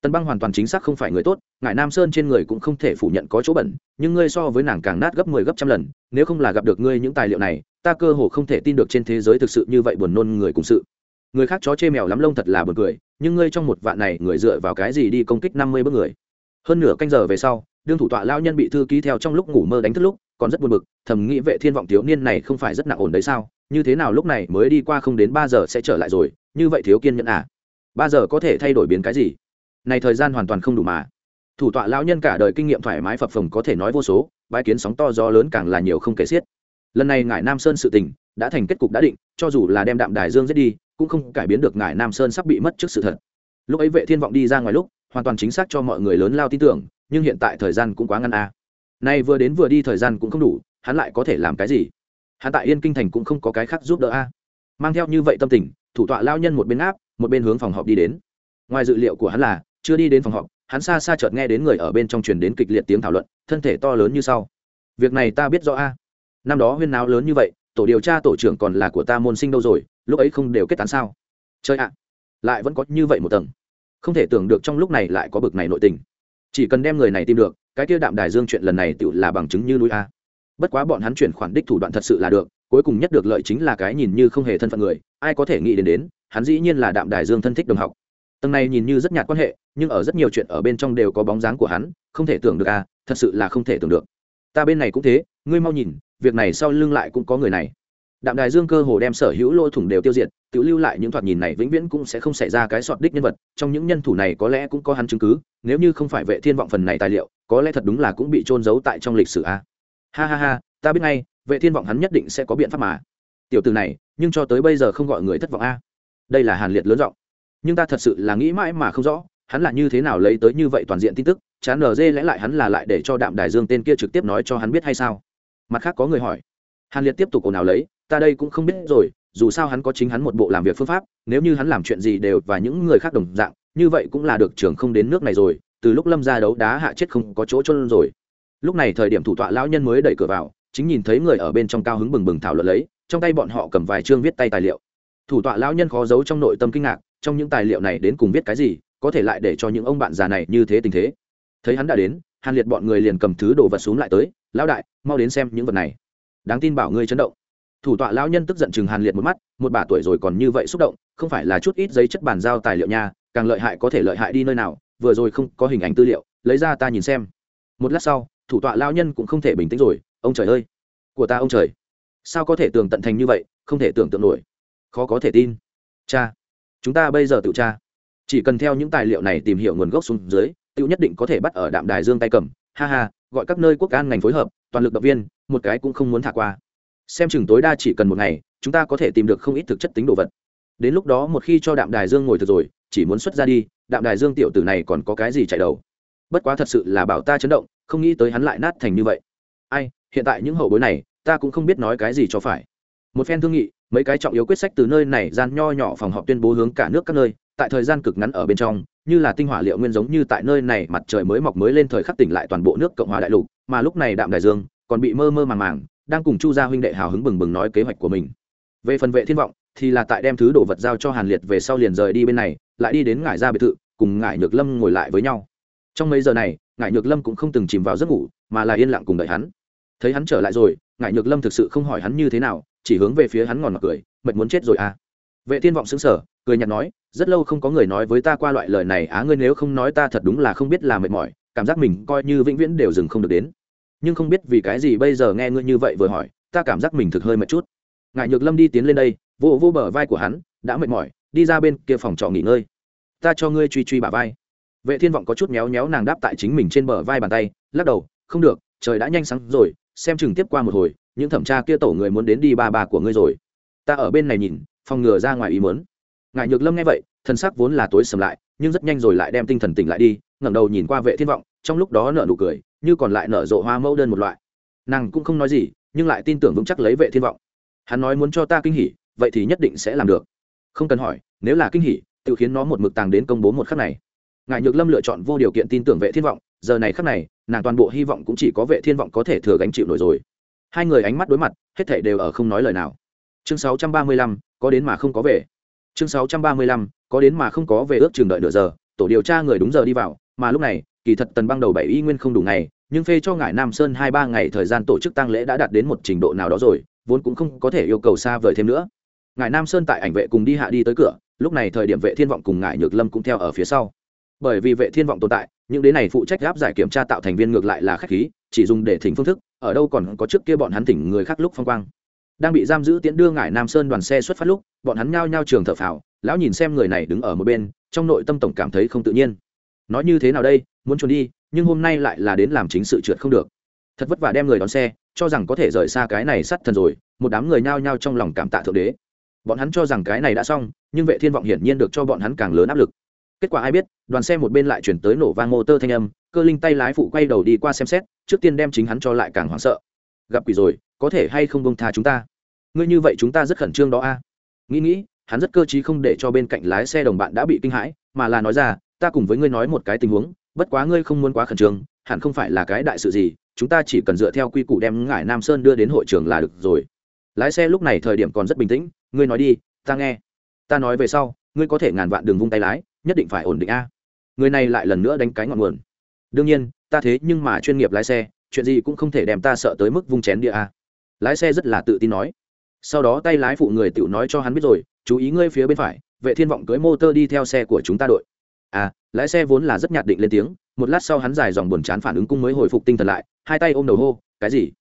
Tần băng hoàn toàn chính xác không phải người tốt ngài nam sơn trên người cũng không thể phủ nhận có chỗ bẩn, nhưng ngươi so với nàng càng nát gấp mười 10 gấp trăm lần, nếu không là gặp được ngươi những tài liệu này, ta cơ hồ không thể tin được trên thế giới thực sự như vậy buồn nôn người cùng sự người khác chó chê mèo lắm lông thật là buồn cười, nhưng ngươi trong một vạn này, người dựa vào cái gì đi công kích năm mươi bước người? Hơn nửa canh giờ về sau, đương thủ tọa lao nhân bị thư ký theo trong lúc ngủ mơ đánh thức lúc, còn rất buồn bực, thầm nghĩ vệ thiên vọng thiếu niên này không phải rất nặng ổn đấy sao? Như thế nào lúc này mới đi qua không đến ba giờ sẽ trở lại rồi? Như vậy thiếu kiên nhẫn à? Ba giờ có thể thay đổi biến cái gì? Này thời gian hoàn toàn không đủ mà. Thủ tọa lão nhân cả đời kinh nghiệm thoải mái phập phồng có thể nói vô số, bãi kiến sóng to gió lớn càng là nhiều không kể xiết. Lần này ngài nam sơn sự tình, đã thành kết cục đã định, cho dù là đem đạm đài dương giết đi cũng không cải biến được ngài nam sơn sắp bị mất trước sự thật. Lúc ấy vệ thiên vọng đi ra ngoài lúc, hoàn toàn chính xác cho mọi người lớn lao tin tưởng, nhưng hiện tại thời gian cũng quá ngăn a à. nay vừa đến vừa đi thời gian cũng không đủ, hắn lại có thể làm cái gì? Hắn tại yên kinh thành cũng không có cái khác giúp đỡ a mang theo như vậy tâm tình, thủ tọa lao nhân một bên áp, một bên hướng phòng họp đi đến. Ngoài dự liệu của hắn là, chưa đi đến phòng họp, hắn xa xa chợt nghe đến người ở bên trong truyền đến kịch liệt tiếng thảo luận, thân thể to lớn như sau. Việc này ta biết rõ a năm đó huyên náo lớn như vậy tổ điều tra tổ trưởng còn là của ta môn sinh đâu rồi, lúc ấy không đều kết tán sao? Chơi ạ, lại vẫn có như vậy một tầng. Không thể tưởng được trong lúc này lại có bực này nội tình. Chỉ cần đem người này tìm được, cái kia đạm đài dương chuyện lần này tự là bằng chứng như núi a. Bất quá bọn hắn chuyển khoản đích thủ đoạn thật sự là được, cuối cùng nhất được lợi chính là cái nhìn như không hề thân phận người, ai có thể nghĩ đến đến, hắn dĩ nhiên là đạm đài dương thân thích đồng học. Tầng này nhìn như rất nhạt quan hệ, nhưng ở rất nhiều chuyện ở bên trong đều có bóng dáng của hắn, không thể tưởng được à thật sự là không thể tưởng được. Ta bên này cũng thế ngươi mau nhìn, việc này sau lưng lại cũng có người này. Đạm đài dương cơ hồ đem sở hữu lỗ thủng đều tiêu diệt tự lưu lại những thoạt nhìn này vĩnh viễn cũng sẽ không xảy ra cái sọt đích nhân vật, trong những nhân thủ này có lẽ cũng có hắn chứng cứ, nếu như không phải vệ thiên vọng phần này tài liệu, có lẽ thật đúng là cũng bị trôn giấu tại trong lịch sử a. Ha ha ha, ta biết ngay, vệ thiên vọng hắn nhất định sẽ có biện pháp mà. Tiểu từ này, nhưng cho tới bây giờ không gọi người thất vọng a. Đây là hàn liệt lớn giọng. Nhưng ta thật sự là nghĩ mãi mà không rõ, hắn là như thế nào lấy tới như vậy toàn diện tin tức, chán nở dê lẽ lại hắn là lại để cho đạm đài dương tên kia trực tiếp nói cho hắn biết hay sao? Mặt khác có người hỏi. Hàn liệt tiếp tục ồn ào lấy, ta đây cũng không biết rồi, dù sao hắn có chính hắn một bộ làm việc phương pháp, nếu như hắn làm chuyện gì đều và những người khác đồng dạng, như vậy cũng là được trưởng không đến nước này rồi, từ lúc lâm ra đấu đá hạ chết không có chỗ trôn rồi. Lúc này thời điểm thủ tọa lão nhân mới đẩy cửa vào, chính nhìn thấy người ở bên trong cao hứng bừng bừng thảo luận lấy, trong tay bọn họ cầm vài chương viết tay tài liệu. Thủ tọa lão nhân khó giấu trong nội tâm kinh ngạc, trong những tài liệu này đến cùng viết cái gì, có thể lại để cho những ông bạn già này như thế tình thế. Thấy hắn đã đến, hàn liệt bọn người liền cầm thứ đồ vật xuống lại tới lão đại, mau đến xem những vật này. Đáng tin bảo ngươi chấn động. Thủ tọa lão nhân tức giận chừng hàn liệt một mắt, một bà tuổi rồi còn như vậy xúc động, không phải là chút ít giấy chất bàn giao tài liệu nha, càng lợi hại có thể lợi hại đi nơi nào, vừa rồi không có hình ảnh tư liệu, lấy ra ta nhìn xem. Một lát sau, thủ tọa lão nhân cũng không thể bình tĩnh rồi, ông trời ơi, của ta ông trời, sao có thể tưởng tận thành như vậy, không thể tưởng tượng nổi. Khó có thể tin. Cha, chúng ta bây giờ tự tra, chỉ cần theo những tài liệu này tìm hiểu nguồn gốc xuống dưới, tự nhất định có thể bắt ở đạm đài dương tay cầm, ha ha gọi các nơi quốc an ngành phối hợp, toàn lực động viên, một cái cũng không muốn thả qua. Xem chừng tối đa chỉ cần một ngày, chúng ta có thể tìm được không ít thực chất tính đồ vật. Đến lúc đó một khi cho đạm đài dương ngồi thực rồi, chỉ muốn xuất ra đi, đạm đài dương tiểu tử này còn có cái gì chạy đầu? Bất quá thật sự là bảo ta chấn động, không nghĩ tới hắn lại nát thành như vậy. Ai, hiện tại những hậu bối này, ta cũng không biết nói cái gì cho phải. Một phen thương nghị, mấy cái trọng yếu quyết sách từ nơi này gian nho nhỏ phòng họp tuyên bố hướng cả nước các nơi tại thời gian cực ngắn ở bên trong, như là tinh hỏa liệu nguyên giống như tại nơi này mặt trời mới mọc mới lên thời khắc tỉnh lại toàn bộ nước cộng hòa đại lục, mà lúc này đạm đại dương còn bị mơ mơ màng màng, đang cùng chu gia huynh đệ hào hứng bừng bừng nói kế hoạch của mình. Về phần vệ thiên vọng, thì là tại đem thứ đồ vật giao cho hàn liệt về sau liền rời đi bên này, lại đi đến ngải gia biệt thự, cùng ngải nhược lâm ngồi lại với nhau. Trong mấy giờ này, ngải nhược lâm cũng không từng chìm vào giấc ngủ, mà là yên lặng cùng đợi hắn. Thấy hắn trở lại rồi, ngải nhược lâm thực sự không hỏi hắn như thế nào, chỉ hướng về phía hắn ngòn mặt cười, mệt muốn chết rồi à? Vệ thiên vọng xứng sở cười nhạt nói, rất lâu không có người nói với ta qua loại lời này á, ngươi nếu không nói ta thật đúng là không biết là mệt mỏi, cảm giác mình coi như vĩnh viễn đều dừng không được đến. Nhưng không biết vì cái gì bây giờ nghe ngươi như vậy vừa hỏi, ta cảm giác mình thực hơi mệt chút. Ngài nhược lâm đi tiến lên đây, vô vô bờ vai của hắn, đã mệt mỏi, đi ra bên kia phòng trọ nghỉ ngơi. Ta cho ngươi truy truy bả vai. Vệ thiên vọng có chút méo méo nàng đáp tại chính mình trên bờ vai bàn tay, lắc đầu, không được, trời đã nhanh sáng rồi, xem chừng tiếp qua một hồi, những thẩm tra kia tổ người muốn đến đi ba bà của ngươi rồi. Ta ở bên này nhìn phòng ngừa ra ngoài ý muốn. Ngài nhược lâm nghe vậy thân xác vốn là tối sầm lại, nhưng rất nhanh rồi lại đem tinh thần tỉnh lại đi, ngẩng đầu nhìn qua vệ thiên vọng, trong lúc đó nở nụ cười, như còn lại nở rộ hoa mẫu đơn một loại. Nàng cũng không nói gì, nhưng lại tin tưởng vững chắc lấy vệ thiên vọng. Hắn nói muốn cho ta kinh hỉ, vậy thì nhất định sẽ làm được. Không cần hỏi, nếu là kinh hỉ, tự khiến nó một mực tàng đến công bố một khắc này. Ngài nhược lâm lựa chọn vô điều kiện tin tưởng vệ thiên vọng, giờ này khắc này, nàng toàn bộ hy vọng cũng chỉ có vệ thiên vọng có thể thừa gánh chịu nổi rồi. Hai người ánh mắt đối mặt, hết thảy đều ở không nói lời nào chương 635, có đến mà không có về. Chương sáu trăm ba mươi lăm có đến mà không có về ước chừng đợi nửa giờ tổ điều tra người đúng giờ đi vào mà lúc này kỳ thật tần băng đầu bảy y nguyên không đủ ngày nhưng phê cho ngải nam sơn hai ba ngày thời gian tổ chức tăng lễ đã đạt đến một trình độ nào đó rồi vốn cũng không có thể yêu cầu xa vời thêm nữa. Ngải nam sơn tại ảnh vệ cùng đi hạ đi tới cửa lúc này thời điểm vệ thiên vọng cùng ngải nhược lâm cũng theo ở phía sau. Bởi vì vệ thiên vọng tồn tại những đế này phụ trách gáp giải kiểm tra tạo thành viên ngược lại là khách khí chỉ dùng để thỉnh phương thức ở đâu còn có trước kia bọn hắn thỉnh người khác lúc phong quang đang bị giam giữ tiễn đưa ngải nam sơn đoàn xe xuất phát lúc, bọn hắn nhao nhao trường thở phào, lão nhìn xem người này đứng ở một bên, trong nội tâm tổng cảm thấy không tự nhiên. Nói như thế nào đây, muốn trốn đi, nhưng hôm nay lại là đến làm chính sự trượt không được. Thật vất vả đem người đón xe, cho rằng có thể rời xa cái này sắt thần rồi, một đám người nhao nhao trong lòng cảm tạ thượng đế. Bọn hắn cho rằng cái này đã xong, nhưng vệ thiên vọng hiển nhiên được cho bọn hắn càng lớn áp lực. Kết quả ai biết, đoàn xe một bên lại chuyển tới nổ vang mô tơ thanh âm, cơ linh tay lái phụ quay đầu đi qua xem xét, trước tiên đem chính hắn cho lại càng hoảng sợ. Gặp quỷ rồi, có thể hay không bông tha chúng ta? Ngươi như vậy chúng ta rất khẩn trương đó a. Nghĩ nghĩ, hắn rất cơ t không để cho bên cạnh lái xe đồng bạn đã bị kinh hãi, mà là nói ra, ta cùng với ngươi nói một cái tình huống, bất quá ngươi không muốn quá khẩn trương, hẳn không phải là cái đại sự gì, chúng ta chỉ cần dựa theo quy củ đem ngải nam sơn đưa đến hội trường là được rồi. Lái xe lúc này thời điểm còn rất bình tĩnh, ngươi nói đi, ta nghe. Ta nói về sau, ngươi có thể ngàn vạn đường vung tay lái, nhất định phải ổn định a. Người này lại lần nữa đánh cái ngọn nguồn. Đương nhiên, ta thế nhưng mà chuyên nghiệp lái xe, chuyện gì cũng không thể đem ta sợ tới mức vung chén địa a. Lái xe rất là tự tin nói sau đó tay lái phụ người tự nói cho hắn biết rồi, chú ý ngươi phía bên phải, vệ thiên vọng cưới motor đi theo xe của chúng ta đội. À lái xe vốn là rất nhạt định lên tiếng, một lát sau hắn dài dòng buồn chán phản ứng cung mới hồi phục tinh thần lại, hai tay ôm đầu hô, cái gì?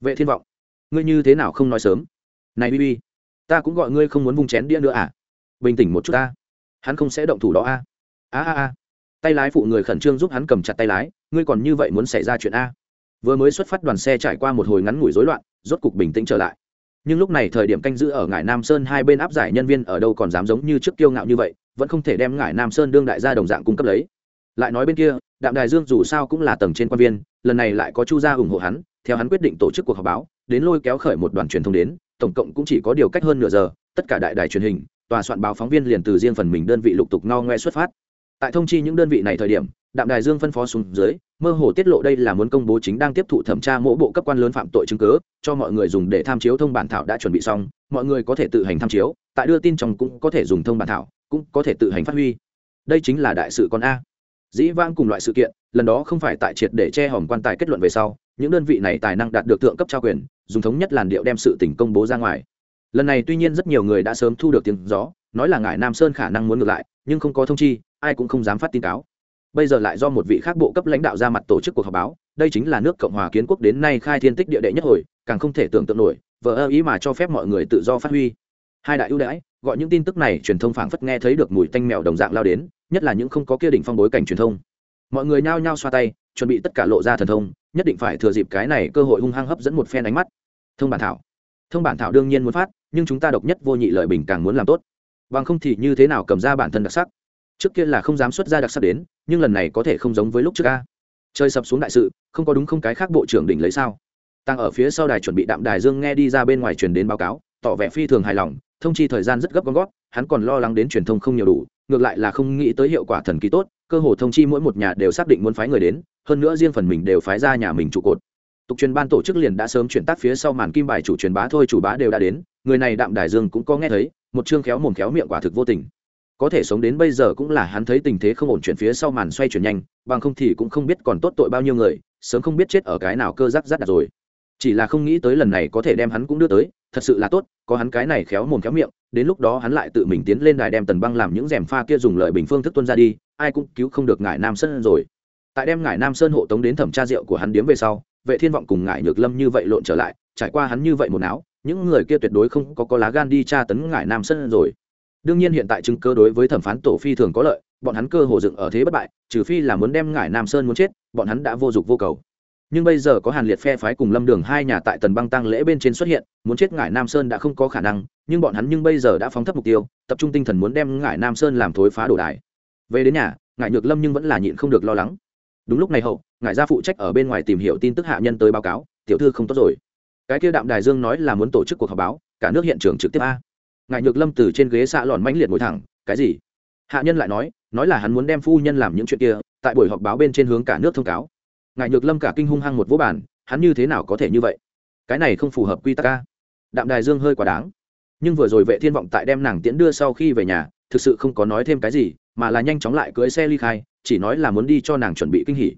Vệ thiên vọng, ngươi như thế nào không nói sớm? Này bb ta cũng gọi ngươi không muốn vung chén đĩa nữa à? Bình tĩnh một chút ta, hắn không sẽ động thủ đó a. A a a. Tay lái phụ người khẩn trương giúp hắn cầm chặt tay lái, ngươi còn như vậy muốn xảy ra chuyện a? Vừa mới xuất phát đoàn xe trải qua một hồi ngắn ngủi rối loạn, rốt cục bình tĩnh trở lại nhưng lúc này thời điểm canh giữ ở ngải nam sơn hai bên áp giải nhân viên ở đâu còn dám giống như trước kiêu ngạo như vậy, vẫn không thể đem ngải nam sơn đương đại gia đồng dạng cung cấp lấy. Lại nói bên kia, đạm đài dương dù sao cũng là tầng trên quan viên, lần này lại có chu gia ủng hộ hắn, theo hắn quyết định tổ chức cuộc họp báo, đến lôi kéo khởi một đoàn truyền thông đến, tổng cộng cũng chỉ có điều cách hơn nửa giờ, tất cả đại đài truyền hình, tòa soạn báo phóng viên liền từ riêng phần mình đơn vị lục tục no ngoe xuất phát tại thông chi những đơn vị này thời điểm, đạm đài dương phân phó xuống dưới, mơ hồ tiết lộ đây là muốn công bố chính đang tiếp thụ thẩm tra mỗi bộ cấp quan lớn phạm tội chứng cứ, cho mọi người dùng để tham chiếu thông bản thảo đã chuẩn bị xong, mọi người có thể tự hành tham chiếu, tại đưa tin trong cũng có thể dùng thông bản thảo, cũng có thể tự hành phát huy. Đây chính là đại sự con a. Dĩ vãng cùng loại sự kiện, lần đó không phải tại triệt để che hòm quan tài kết luận về sau, những đơn vị này tài năng đạt được thượng cấp trao quyền, dùng thống nhất làn điệu đem sự tỉnh công bố ra ngoài. Lần này tuy nhiên rất nhiều người đã sớm thu được tiếng gió, nói là ngài nam sơn khả năng muốn ngược lại, nhưng không có thông chi ai cũng không dám phát tin cáo. Bây giờ lại do một vị khác bộ cấp lãnh đạo ra mặt tổ chức cuộc họp báo, đây chính là nước cộng hòa kiến quốc đến nay khai thiên tích địa đệ nhất hồi, càng không thể tưởng tượng nổi, vờ ơ ý mà cho phép mọi người tự do phát huy. Hai đại ưu đãi, gọi những tin tức này truyền thông phảng phất nghe thấy được mùi tanh mèo đồng dạng lao đến, nhất là những không có kia đỉnh phong bối cảnh truyền thông. Mọi người nhao nhao xoa tay, chuẩn bị tất cả lộ ra thần thông, nhất định phải thừa dịp cái này cơ hội hung hăng hấp dẫn một phen ánh mắt. Thông bản thảo. Thông bản thảo đương nhiên muốn phát, nhưng chúng ta độc nhất vô nhị lợi bình càng muốn làm tốt. Bằng không thì như thế nào cầm ra bản thân đặc sắc? Trước kia là không dám xuất ra đặc sắc đến, nhưng lần này có thể không giống với lúc trước ca. Chơi sập xuống đại sự, không có đúng không cái khác bộ trưởng đỉnh lấy sao? Tăng ở phía sau đài chuẩn bị đạm đài dương nghe đi ra bên ngoài truyền đến báo cáo, tỏ vẻ phi thường hài lòng, thông chi thời gian rất gấp con gót hắn còn lo lắng đến truyền thông không nhiều đủ, ngược lại là không nghĩ tới hiệu quả thần kỳ tốt, cơ hồ thông chi mỗi một nhà đều xác định muốn phái người đến, hơn nữa riêng phần mình đều phái ra nhà mình trụ cột. Tục truyền ban tổ chức liền đã sớm chuyển tác phía sau màn kim bài chủ truyền bá thôi, chủ bá đều đã đến, người này đạm đài dương cũng có nghe thấy, một chương khéo mồm khéo miệng quả thực vô tình có thể sống đến bây giờ cũng là hắn thấy tình thế không ổn chuyển phía sau màn xoay chuyển nhanh, bằng không thì cũng không biết còn tốt tội bao nhiêu người, sớm không biết chết ở cái nào cơ rắc rắc đặt rồi. Chỉ là không nghĩ tới lần này có thể đem hắn cũng đưa tới, thật sự là tốt, có hắn cái này khéo mồm khéo miệng, đến lúc đó hắn lại tự mình tiến lên đài đem tần băng làm những rèm pha kia dùng lời bình phương thức tuân ra đi, ai cũng cứu không được ngải nam sơn rồi. Tại đem ngải nam sơn hộ tống đến thẩm tra rượu của hắn điếm về sau, vệ thiên vọng cùng ngải nhược lâm như vậy lộn trở lại, trải qua hắn như vậy một não, những người kia tuyệt đối không có có lá gan đi tra tấn ngải nam sơn rồi đương nhiên hiện tại chứng cơ đối với thẩm phán tổ phi thường có lợi, bọn hắn cơ hồ dựng ở thế bất bại, trừ phi là muốn đem ngải nam sơn muốn chết, bọn hắn đã vô dụng vô cầu. Nhưng bây giờ có hàn liệt phe phái cùng lâm đường hai nhà tại tần băng tăng lễ bên trên xuất hiện, muốn chết ngải nam sơn đã không có khả năng, nhưng bọn hắn nhưng bây giờ đã phóng thấp mục tiêu, tập trung tinh thần muốn đem ngải nam sơn làm thối phá đổ đài. Về đến nhà, ngải nhược lâm nhưng vẫn là nhịn không được lo lắng. Đúng lúc này hậu, ngải gia phụ trách ở bên ngoài tìm hiểu tin tức hạ nhân tới báo cáo, tiểu thư không tốt rồi. Cái kia đạm đài dương nói là muốn tổ chức cuộc họp báo, cả nước hiện trường trực tiếp a ngài nhược lâm từ trên ghế xạ lòn mãnh liệt ngồi thẳng, cái gì? Hạ nhân lại nói nói là hắn muốn đem phu nhân làm những chuyện kia, tại buổi họp báo bên trên hướng cả nước thông cáo. Ngài nhược lâm cả kinh hung hăng một vũ bản hắn như thế nào có thể như vậy? Cái này không phù hợp quy tắc ca đạm đài dương hơi quá đáng. Nhưng vừa rồi vệ thiên vọng tại đem nàng tiễn đưa sau khi về nhà, thực sự không có nói thêm cái gì, mà là nhanh chóng lại cưới xe ly khai, chỉ nói là muốn đi cho nàng chuẩn bị kinh hỉ.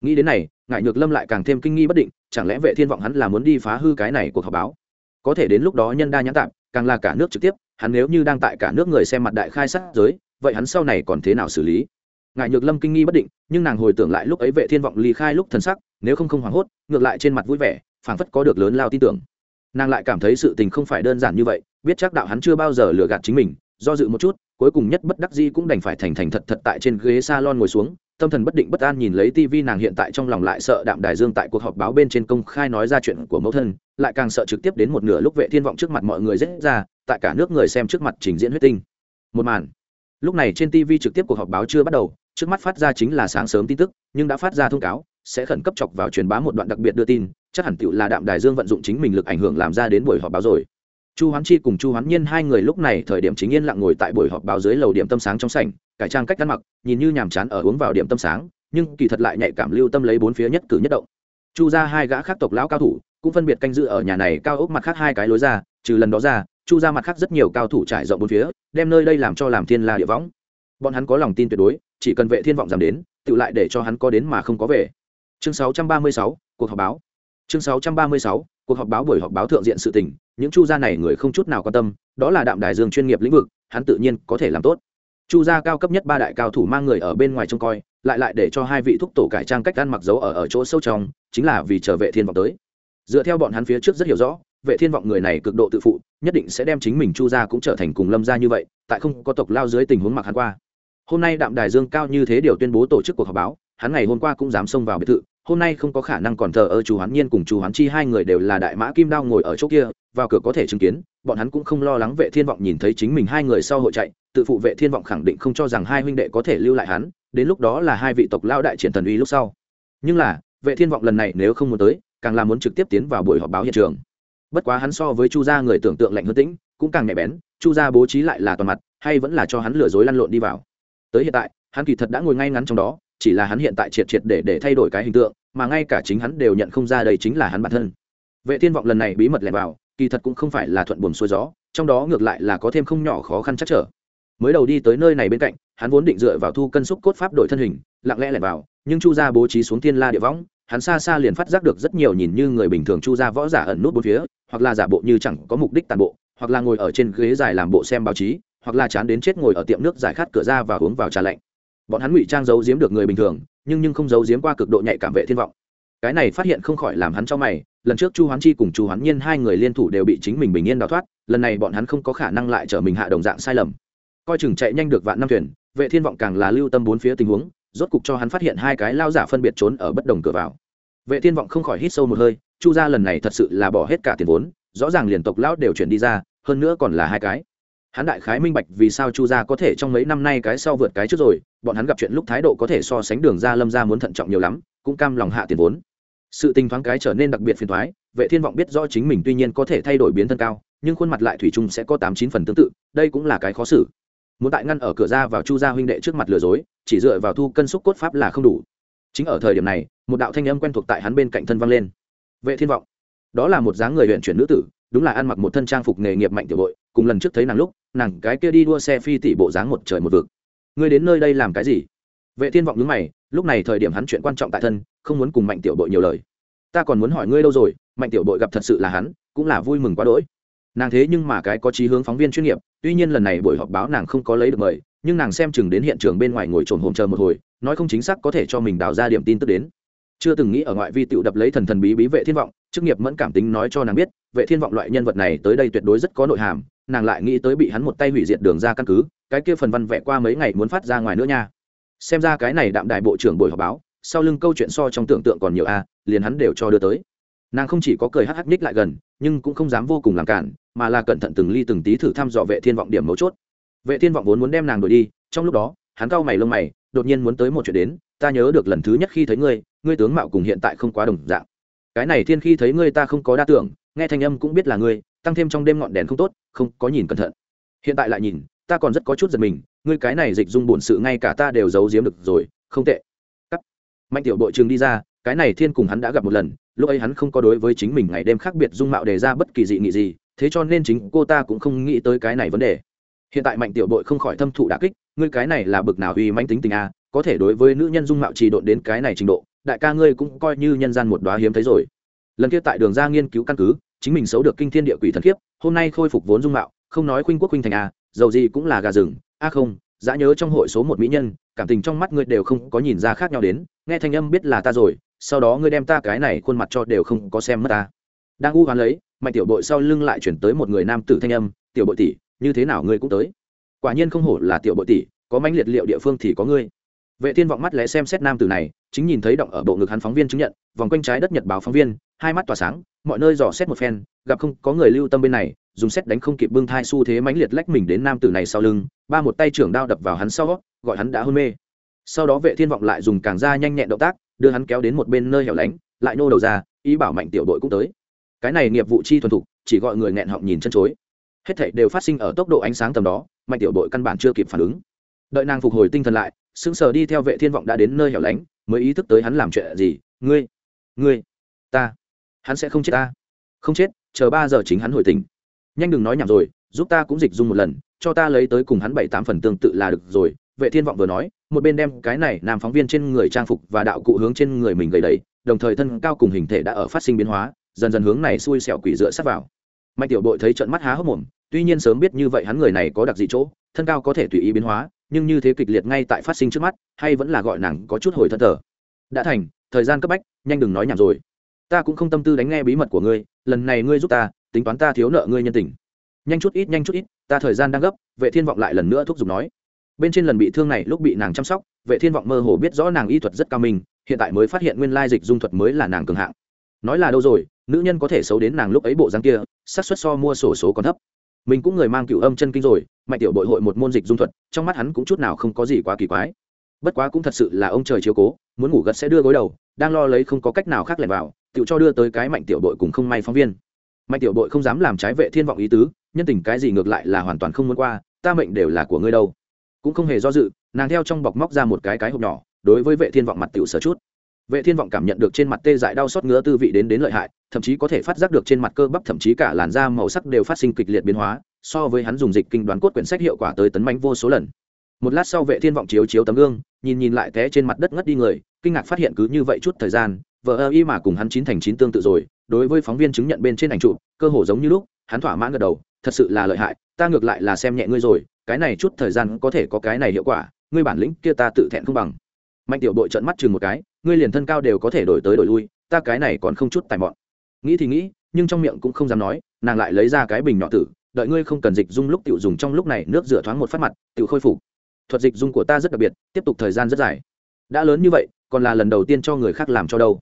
Nghĩ đến này ngại nhược lâm lại càng thêm kinh nghi bất định, chẳng lẽ vệ thiên vọng hắn là muốn đi phá hư cái này cuộc họp báo? Có thể đến lúc đó nhân đa nhãn tạm càng là cả nước trực tiếp, hắn nếu như đang tại cả nước người xem mặt đại khai sát giới, vậy hắn sau này còn thế nào xử lý? Ngại nhược lâm kinh nghi bất định, nhưng nàng hồi tưởng lại lúc ấy vệ thiên vọng ly khai lúc thần sắc, nếu không không hoảng hốt, ngược lại trên mặt vui vẻ, phảng phất có được lớn lao tin tưởng. Nàng lại cảm thấy sự tình không phải đơn giản như vậy, biết chắc đạo hắn chưa bao giờ lừa gạt chính mình, do dự một chút, cuối cùng nhất bất đắc di cũng đành phải thành thành thật thật tại trên ghế salon ngồi xuống tâm thần bất định bất an nhìn lấy tivi nàng hiện tại trong lòng lại sợ đạm đài dương tại cuộc họp báo bên trên công khai nói ra chuyện của mẫu thân, lại càng sợ trực tiếp đến một nửa lúc vệ thiên vọng trước mặt mọi người dễ ra, tại cả nước người xem trước mặt trình diễn huyết tinh. Một màn. Lúc này trên tv trực tiếp cuộc họp báo chưa bắt đầu, trước mắt phát ra chính là sáng sớm tin tức, nhưng đã phát ra thông cáo, sẽ khẩn cấp chọc vào truyền bá một đoạn đặc biệt đưa tin, chắc hẳn tựu là đạm đài dương vận dụng chính mình lực ảnh hưởng làm ra đến buổi họp báo rồi. Chu hoán chi cùng chu hoán nhiên hai người lúc này thời điểm chính yên lặng ngồi tại buổi họp báo dưới lầu điểm tâm sáng trong sảnh cải trang cách ăn mặc nhìn như nhàm chán ở uống vào điểm tâm sáng nhưng kỳ thật lại nhạy cảm lưu tâm lấy bốn phía nhất cử nhất động. Chu ra hai gã khác tộc lão cao thủ cũng phân biệt canh giữ ở nhà này cao ốc mặt khác hai cái lối ra trừ lần đó ra chu ra mặt khác rất nhiều cao thủ trải rộng bốn phía đem nơi đây làm cho làm thiên la địa võng. Bọn hắn có lòng tin tuyệt đối chỉ cần vệ thiên vọng giảm đến tự lại để cho hắn có đến mà không có về. Chương 636, cuộc họp báo. Chương 636, cuộc họp báo buổi họp báo thượng diện sự tình những chu gia này người không chút nào quan tâm đó là đạm đài dương chuyên nghiệp lĩnh vực hắn tự nhiên có thể làm tốt chu gia cao cấp nhất ba đại cao thủ mang người ở bên ngoài trông coi, lại lại để cho hai vị thúc tổ cải trang cách ăn mặc dấu ở ở chỗ sâu trong, chính là vì chờ vệ thiên vọng tới. Dựa theo bọn hắn phía trước rất hiểu rõ, vệ thiên vọng người này cực độ tự phụ, nhất định sẽ đem chính mình chu gia cũng trở thành cùng lâm gia như vậy, tại không có tộc lao dưới tình huống mặc hắn qua. Hôm nay đạm đài dương cao như thế điều tuyên bố tổ chức cuộc họp báo, hắn ngày hôm qua cũng dám xông vào biệt thự hôm nay không có khả năng còn thờ ơ chú hoán nhiên cùng chú hoán chi, hai người đều là đại mã kim đao ngồi ở chỗ kia, vào cửa có thể chứng kiến, bọn hắn cũng không lo lắng vệ thiên vọng nhìn thấy chính mình hai người sau hội chạy, tự phụ vệ thiên vọng khẳng định không cho rằng hai huynh đệ có thể lưu lại hắn, đến lúc đó là hai vị tộc lao đại triển thần uy lúc sau. Nhưng là, vệ thiên vọng lần này nếu không muốn tới, càng là muốn trực tiếp tiến vào buổi họp báo hiện trường. Bất quá hắn so với chu gia người tưởng tượng lạnh hơn tĩnh, cũng càng nhạy bén, chu gia bố trí lại là toàn mặt, hay vẫn là cho hắn lừa dối lăn lộn đi vào. Tới hiện tại, hắn kỳ thật đã ngồi ngay ngắn trong đó chỉ là hắn hiện tại triệt triệt để để thay đổi cái hình tượng, mà ngay cả chính hắn đều nhận không ra đây chính là hắn bản thân. Vệ thiên vọng lần này bí mật lẻn vào, kỳ thật cũng không phải là thuận buồm xuôi gió, trong đó ngược lại là có thêm không nhỏ khó khăn chắc trở. Mới đầu đi tới nơi này bên cạnh, hắn vốn định dựa vào thu cân xúc cốt pháp đổi thân hình, lặng lẽ lẻn vào, nhưng chu gia bố trí xuống thiên la địa võng, hắn xa xa liền phát giác được rất nhiều nhìn như người bình thường chu gia võ giả ẩn nút bốn phía, hoặc là giả bộ như chẳng có mục đích tàn bộ, hoặc là ngồi ở trên ghế dài làm bộ xem báo chí, hoặc là chán đến chết ngồi ở tiệm nước giải khát cửa ra và uống vào trà lạnh bọn hắn ngụy trang giấu giếm được người bình thường, nhưng nhưng không giấu giếm qua cực độ nhạy cảm vệ thiên vọng. Cái này phát hiện không khỏi làm hắn cho mày, lần trước chu hoán chi cùng chu hoán nhiên hai người liên thủ đều bị chính mình bình yên đào thoát, lần này bọn hắn không có khả năng lại trở mình hạ đồng dạng sai lầm. Coi chừng chạy nhanh được vạn năm thuyền, vệ thiên vọng càng là lưu tâm bốn phía tình huống, rốt cục cho hắn phát hiện hai cái lao giả phân biệt trốn ở bất đồng cửa vào. Vệ thiên vọng không khỏi hít sâu một hơi, chu gia lần này thật sự là bỏ hết cả tiền vốn, rõ ràng liền tộc lão đều chuyển đi ra, hơn nữa còn là hai cái hắn đại khái minh bạch vì sao chu gia có thể trong mấy năm nay cái sau vượt cái trước rồi, bọn hắn gặp chuyện lúc thái độ có thể so sánh đường ra lâm ra muốn thận trọng nhiều lắm, cũng cam lòng hạ tiền vốn. Sự tình thoáng cái trở nên đặc biệt phiền thoái vệ thiên vọng biết rõ chính mình tuy nhiên có thể thay đổi biến thân cao, nhưng khuôn mặt lại thủy chung sẽ có tám chín phần tương tự, đây cũng là cái khó xử. Muốn tại ngăn ở cửa ra vào chu gia huynh đệ trước mặt lừa dối, chỉ dựa vào thu cân xúc cốt pháp là không đủ. Chính ở thời điểm này, một đạo thanh âm quen thuộc tại hắn bên cạnh thân vang lên. Vệ thiên vọng, đó là một dáng người huyện chuyển nữ tử, đúng là ăn mặc một thân trang phục nghề nghiệp mạnh tiểu bội cùng lần trước thấy nàng lúc nàng cái kia đi đua xe phi tỷ bộ dáng một trời một vực. Ngươi đến nơi đây làm cái gì? Vệ thiên vọng nhướng mày, lúc này thời điểm hắn chuyện quan trọng tại thân, không muốn cùng mạnh tiểu bội nhiều lời. Ta còn muốn hỏi ngươi đâu rồi, mạnh tiểu bội gặp thật sự là hắn, cũng là vui mừng quá đỗi. Nàng thế nhưng mà cái có chí hướng phóng viên chuyên nghiệp, tuy nhiên lần này buổi họp báo nàng không có lấy được mời, nhưng nàng xem chừng đến hiện trường bên ngoài ngồi trồn hồn chờ một hồi, nói không chính xác có thể cho mình đào ra điểm tin tức đến chưa từng nghĩ ở ngoại vi tựu đập lấy thần thần bí bí vệ thiên vọng, chức nghiệp mẫn cảm tính nói cho nàng biết, vệ thiên vọng loại nhân vật này tới đây tuyệt đối rất có nội hàm, nàng lại nghĩ tới bị hắn một tay hủy diệt đường ra căn cứ, cái kia phần văn vẽ qua mấy ngày muốn phát ra ngoài nữa nha. Xem ra cái này đạm đại bộ trưởng buổi họp báo, sau lưng câu chuyện so trong tưởng tượng còn nhiều a, liền hắn đều cho đưa tới. Nàng không chỉ có cười hắc hắc ních lại gần, nhưng cũng không dám vô cùng làm cản, mà là cẩn thận từng ly từng tí thử thăm dò vệ thiên vọng điểm mấu chốt. Vệ thiên vọng vốn muốn đem nàng đuổi đi, trong lúc đó, hắn cau mày lông mày, đột nhiên muốn tới một chuyện đến, ta nhớ được lần thứ nhất khi thấy ngươi ngươi tướng mạo cùng hiện tại không quá đồng dạng. Cái này thiên khi thấy ngươi ta không có đa tưởng, nghe thanh âm cũng biết là ngươi, tăng thêm trong đêm ngọn đèn không tốt, không có nhìn cẩn thận. Hiện tại lại nhìn, ta còn rất có chút giật mình, ngươi cái này dịch dung bổn sự ngay cả ta đều giấu giếm được rồi, không tệ. Cắt. mạnh tiểu đội trường đi ra, cái này thiên cùng hắn đã gặp một lần, lúc ấy hắn không có đối với chính mình ngày đêm khác biệt dung mạo đề ra bất kỳ dị nghị gì, thế cho nên chính cô ta cũng không nghĩ tới cái này vấn đề. Hiện tại mạnh tiểu bội không khỏi thâm thụ đà kích, ngươi cái này là bực nào uy manh tính tình a, có thể đối với nữ nhân dung mạo trì độn đến cái này trình độ đại ca ngươi cũng coi như nhân gian một đoá hiếm thấy rồi. Lần kia tại đường ra nghiên cứu căn cứ, chính mình xấu được kinh thiên địa quỷ thần kiếp hôm nay khôi phục vốn dung mạo, không nói khuynh quốc khuynh thành à, a dầu gì cũng là gà rừng, a không, dã nhớ trong hội số một mỹ nhân, cảm tình trong mắt ngươi đều không có nhìn ra khác nhau đến, nghe thanh âm biết là ta rồi, sau đó ngươi đem ta cái này khuôn mặt cho đều không có xem mất ta. Đang u hoán lấy, mạnh tiểu bội sau lưng lại chuyển tới một người nam tử thanh âm, tiểu bội tỷ, như thế nào ngươi cũng tới? Quả nhiên không hổ là tiểu bội tỷ, có mãnh liệt liệu địa phương thì có ngươi vệ thiên vọng mắt lẽ xem xét nam tử này, chính nhìn thấy động ở bộ ngực hắn phóng viên chứng nhận, vòng quanh trái đất nhật báo phóng viên, hai mắt tỏa sáng, mọi nơi dò xét một phen, gặp không có người lưu tâm bên này, dùng xét đánh không kịp bưng thai xu thế mãnh liệt lách mình đến nam tử này sau lưng, ba một tay trưởng đao đập vào hắn sau, gọi hắn đã hôn mê. Sau đó vệ thiên vọng lại dùng càng ra nhanh nhẹn động tác, đưa hắn kéo đến một bên nơi hẻo lánh, lại nô đầu ra, ý bảo mạnh tiểu đội cũng tới. Cái này nghiệp vụ chi thuần thục, chỉ gọi người nghẹn họng nhìn chân chối. Hết thảy đều phát sinh ở tốc độ ánh sáng tầm đó, mạnh tiểu đội căn bản chưa kịp phản ứng. Đợi nàng phục hồi tinh thần lại sững sờ đi theo vệ thiên vọng đã đến nơi hẻo lánh, mới ý thức tới hắn làm chuyện gì. Ngươi ngươi, ta, hắn sẽ không chết ta. Không chết, chờ ba giờ chính hắn hồi tình nhanh đừng nói nhảm rồi, giúp ta cũng dịch dung một lần, cho ta lấy tới cùng hắn bảy tám phần tương tự là được rồi, vệ thiên vọng vừa nói, một bên đem cái này nam phóng viên trên người trang phục và đạo cụ hướng trên người mình gầy đầy, đồng thời thân cao cùng hình thể đã ở phát sinh biến hóa, dần dần hướng này xui xẻo quỷ dựa sát vào. Mạnh tiểu đội thấy trận mắt há hốc mồm, tuy nhiên sớm biết như vậy hắn người này có đặc dị chỗ, thân cao có thể tùy ý biến hóa nhưng như thế kịch liệt ngay tại phát sinh trước mắt, hay vẫn là gọi nàng có chút hồi thân thờ. Đã thành, thời gian cấp bách, nhanh đừng nói nhảm rồi. Ta cũng không tâm tư đánh nghe bí mật của ngươi, lần này ngươi giúp ta, tính toán ta thiếu nợ ngươi nhân tình. Nhanh chút ít, nhanh chút ít, ta thời gian đang gấp, vệ thiên vọng lại lần nữa thúc giục nói. Bên trên lần bị thương này lúc bị nàng chăm sóc, vệ thiên vọng mơ hồ biết rõ nàng y thuật rất cao minh, hiện tại mới phát hiện nguyên lai dịch dung thuật mới là nàng cường hạng. Nói là đâu rồi, nữ nhân có thể xấu đến nàng lúc ấy bộ dáng kia, xác suất so mua sổ số còn thấp mình cũng người mang cựu âm chân kinh rồi, mạnh tiểu bội hội một môn dịch dung thuật, trong mắt hắn cũng chút nào không có gì quá kỳ quái. Bất quá cũng thật sự là ông trời chiếu cố, muốn ngủ gật sẽ đưa gối đầu, đang lo lấy không có cách nào khác lẻn vào tự cho đưa tới cái mạnh tiểu bội cùng không may phóng viên. Mạnh tiểu bội không dám làm trái vệ thiên vọng ý tứ, nhân tình cái gì ngược lại là hoàn toàn không muốn qua, ta mệnh đều là của ngươi đâu. Cũng không hề do dự, nàng theo trong bọc móc ra một cái cái hộp nhỏ, đối với vệ thiên vọng mặt tiểu sở chút vệ thiên vọng cảm nhận được trên mặt tê dại đau xót ngứa tư vị đến đến lợi hại, thậm chí có thể phát giác được trên mặt cơ bắp thậm chí cả làn da màu sắc đều phát sinh kịch liệt biến hóa, so với hắn dùng dịch kinh đoán cốt quyển sách hiệu quả tới tấn mánh vô số lần. Một lát sau vệ thiên vọng chiếu chiếu tấm gương, nhìn nhìn lại té trên mặt đất ngất đi người, kinh ngạc phát hiện cứ như vậy chút thời gian vợ ơ y mà cùng hắn chín thành chín tương tự rồi, đối với phóng viên chứng nhận bên trên ảnh trụ cơ hồ giống như lúc, hắn thỏa mãn gật đầu, thật sự là lợi hại, ta ngược lại là xem nhẹ ngươi rồi, cái này chút thời gian có thể có cái này hiệu quả, ngươi bản lĩnh kia ta tự thẹn không bằng. Mạnh tiểu đội trợn mắt chừng một cái ngươi liền thân cao đều có thể đổi tới đổi lui, ta cái này còn không chút tài mọn. Nghĩ thì nghĩ, nhưng trong miệng cũng không dám nói, nàng lại lấy ra cái bình nhỏ tử, đợi ngươi không cần dịch dung lúc tiểu dùng trong lúc này nước rửa thoáng một phát mặt, tiểu khôi phục. Thuật dịch dung của ta rất đặc biệt, tiếp tục thời gian rất dài. Đã lớn như vậy, còn là lần đầu tiên cho người khác làm cho đâu.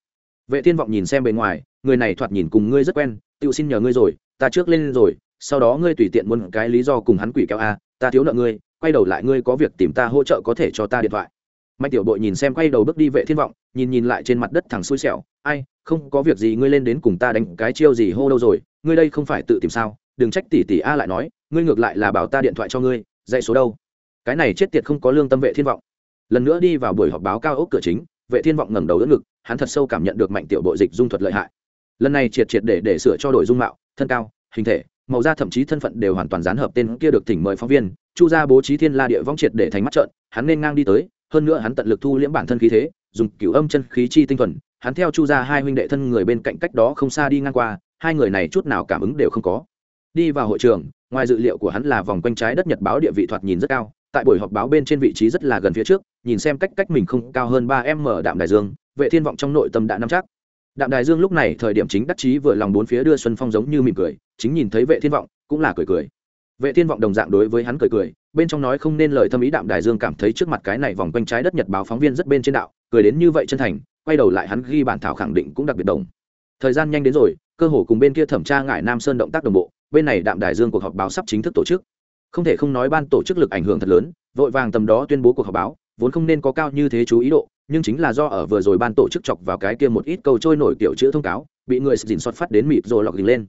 Vệ thiên vọng nhìn xem bề ngoài, người này thoạt nhìn cùng ngươi rất quen, tiểu xin nhờ ngươi rồi, ta trước lên rồi, sau đó ngươi tùy tiện muốn cái lý do cùng hắn quỷ kéo a, ta thiếu nợ ngươi, quay đầu lại ngươi có việc tìm ta hỗ trợ có thể cho ta điện thoại mạnh tiểu bội nhìn xem quay đầu bước đi vệ thiên vọng, nhìn nhìn lại trên mặt đất thẳng xui xẻo. Ai, không có việc gì, ngươi lên đến cùng ta đánh cái chiêu gì hô đâu rồi? Ngươi đây không phải tự tìm sao? Đừng trách tỷ tỷ a lại nói, ngươi ngược lại là bảo ta điện thoại cho ngươi, dạy số đâu? Cái này chết tiệt không có lương tâm vệ thiên vọng. Lần nữa đi vào buổi họp báo cao ốc cửa chính, vệ thiên vọng ngẩng đầu đỡ ngực, hắn thật sâu cảm nhận được mạnh tiểu Bội dịch dung thuật lợi hại. Lần này triệt triệt để để sửa cho đổi dung mạo, thân cao, hình thể, màu da thậm chí thân phận đều hoàn toàn dán hợp tên kia được thỉnh mời phóng viên. Chu gia bố trí thiên la địa vong triệt để thành mắt trợn, hắn nên ngang đi tới hơn nữa hắn tận lực thu liễm bản thân khí thế, dùng cửu âm chân khí chi tinh thuần, hắn theo chu ra hai huynh đệ thân người bên cạnh cách đó không xa đi ngang qua, hai người này chút nào cảm ứng đều không có. Đi vào hội trường, ngoài dự liệu của hắn là vòng quanh trái đất nhật báo địa vị thoạt nhìn rất cao, tại buổi họp báo bên trên vị trí rất là gần phía trước, nhìn xem cách cách mình không cao hơn ba m đạm đại dương, vệ thiên vọng trong nội tâm đã nắm chắc. Đạm Đại dương lúc này thời điểm chính đắc chí vừa lòng bốn phía đưa xuân phong giống như mỉm cười, chính nhìn thấy vệ thiên vọng, cũng là cười cười. Vệ thiên vọng đồng dạng đối với hắn cười cười bên trong nói không nên lời thâm ý đạm đài dương cảm thấy trước mặt cái này vòng quanh trái đất nhật báo phóng viên rất bên trên đạo, cười đến như vậy chân thành, quay đầu lại hắn ghi bản thảo khẳng định cũng đặc biệt đồng. Thời gian nhanh đến rồi, cơ hồ cùng bên kia thẩm tra ngại nam sơn động tác đồng bộ, bên này đạm đài dương cuộc họp báo sắp chính thức tổ chức. Không thể không nói ban tổ chức lực ảnh hưởng thật lớn, vội vàng tầm đó tuyên bố cuộc họp báo, vốn không nên có cao như thế chú ý độ, nhưng chính là do ở vừa rồi ban tổ chức chọc vào cái kia một ít câu trôi nổi kiểu chữ thông cáo, bị người dình xót phát đến mịp rồi lọc đình lên.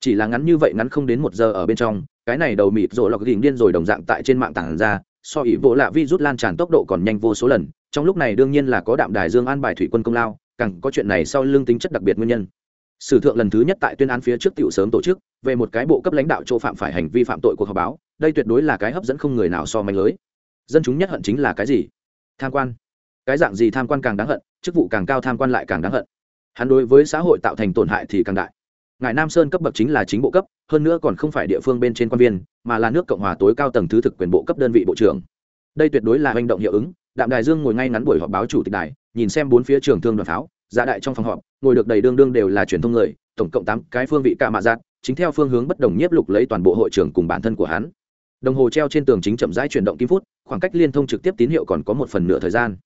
Chỉ là ngắn như vậy ngắn không đến một giờ ở bên trong cái này đầu mịt rộ lọc đình điên rồi đồng dạng tại trên mạng tảng ra, so ý vỗ lạ vi rút lan tràn tốc độ còn nhanh vô số lần, trong lúc này đương nhiên là có đạm đài dương an bài thủy quân công lao, càng có chuyện này sau lương tính chất đặc biệt nguyên nhân. Sử thượng lần thứ nhất tại tuyên án phía trước tiểu sớm tổ chức, về một cái bộ cấp lãnh đạo chỗ phạm phải hành vi phạm tội cuộc họp báo, đây tuyệt đối là cái hấp dẫn không người nào so manh lưới. Dân chúng nhất hận chính là cái gì? Tham quan. Cái dạng gì tham quan càng đáng hận, chức vụ càng cao tham quan lại càng đáng hận. Hắn đối với xã hội tạo thành tổn hại thì càng đại ngài nam sơn cấp bậc chính là chính bộ cấp, hơn nữa còn không phải địa phương bên trên quan viên, mà là nước cộng hòa tối cao tầng thứ thực quyền bộ cấp đơn vị bộ trưởng. Đây tuyệt đối là hành động hiệu ứng, đạm đài dương ngồi ngay ngắn buổi họp báo chủ tịch đài, nhìn xem bốn phía trường thương đoàn pháo dạ đại trong phòng họp, ngồi được đầy đương đương đều là truyền thông người, tổng cộng tám cái phương vị cả mạ giác chính theo phương hướng bất đồng nhiếp lục lấy toàn bộ hội trưởng cùng bản thân của hắn. Đồng hồ treo trên tường chính chậm rãi chuyển động kim phút, khoảng cách liên thông trực tiếp tín hiệu còn có một phần nửa thời gian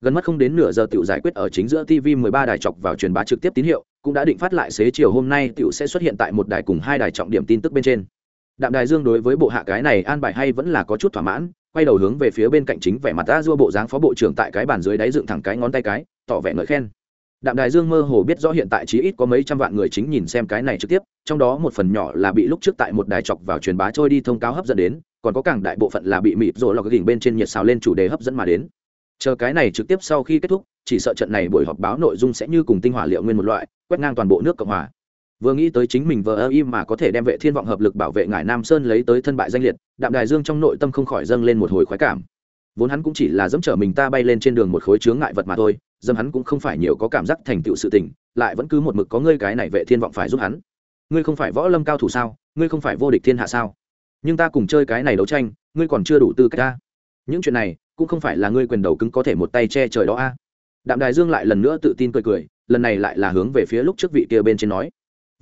gần mất không đến nửa giờ tiểu giải quyết ở chính giữa tv 13 đài chọc vào truyền bá trực tiếp tín hiệu, cũng đã định phát lại xế chiều hôm nay tiểu sẽ xuất hiện tại một đài cùng hai đài trọng điểm tin tức bên trên. Đạm đài dương đối với bộ hạ cái này an bài hay vẫn là có chút thỏa mãn, quay đầu hướng về phía bên cạnh chính vẻ mặt ta dua bộ dáng phó bộ trưởng tại cái bàn dưới đáy dựng thẳng cái ngón tay cái, tỏ vẻ ngợi khen. Đạm đài dương mơ hồ biết rõ hiện tại chí ít có mấy trăm vạn người chính nhìn xem cái này trực tiếp, trong đó một phần nhỏ là bị lúc trước tại một đài chọc vào truyền bá trôi đi thông cáo hấp dẫn đến, còn có càng đại bộ phận là bị mịt rồi lọc gỉnh bên trên nhiệt xào lên chủ đề hấp dẫn mà đến chờ cái này trực tiếp sau khi kết thúc, chỉ sợ trận này buổi họp báo nội dung sẽ như cùng tinh hỏa liệu nguyên một loại, quét ngang toàn bộ nước cộng hòa. Vừa nghĩ tới chính mình vờ ơ im mà có thể đem vệ thiên vọng hợp lực bảo vệ ngài nam sơn lấy tới thân bại danh liệt, đạm đài dương trong nội tâm không khỏi dâng lên một hồi khoái cảm. Vốn hắn cũng chỉ là dẫm trở mình ta bay lên trên đường một khối chướng ngại vật mà thôi dâm hắn cũng không phải nhiều có cảm giác thành tựu sự tình, lại vẫn cứ một mực có ngươi cái này vệ thiên vọng phải giúp hắn. Ngươi không phải võ lâm cao thủ sao, ngươi không phải vô địch thiên hạ sao? Nhưng ta cùng chơi cái này đấu tranh, ngươi còn chưa đủ tư cách ta. Những chuyện này cũng không phải là ngươi quyền đầu cứng có thể một tay che trời đó a. Đạm đài dương lại lần nữa tự tin cười cười, lần này lại là hướng về phía lúc trước vị kia bên trên nói.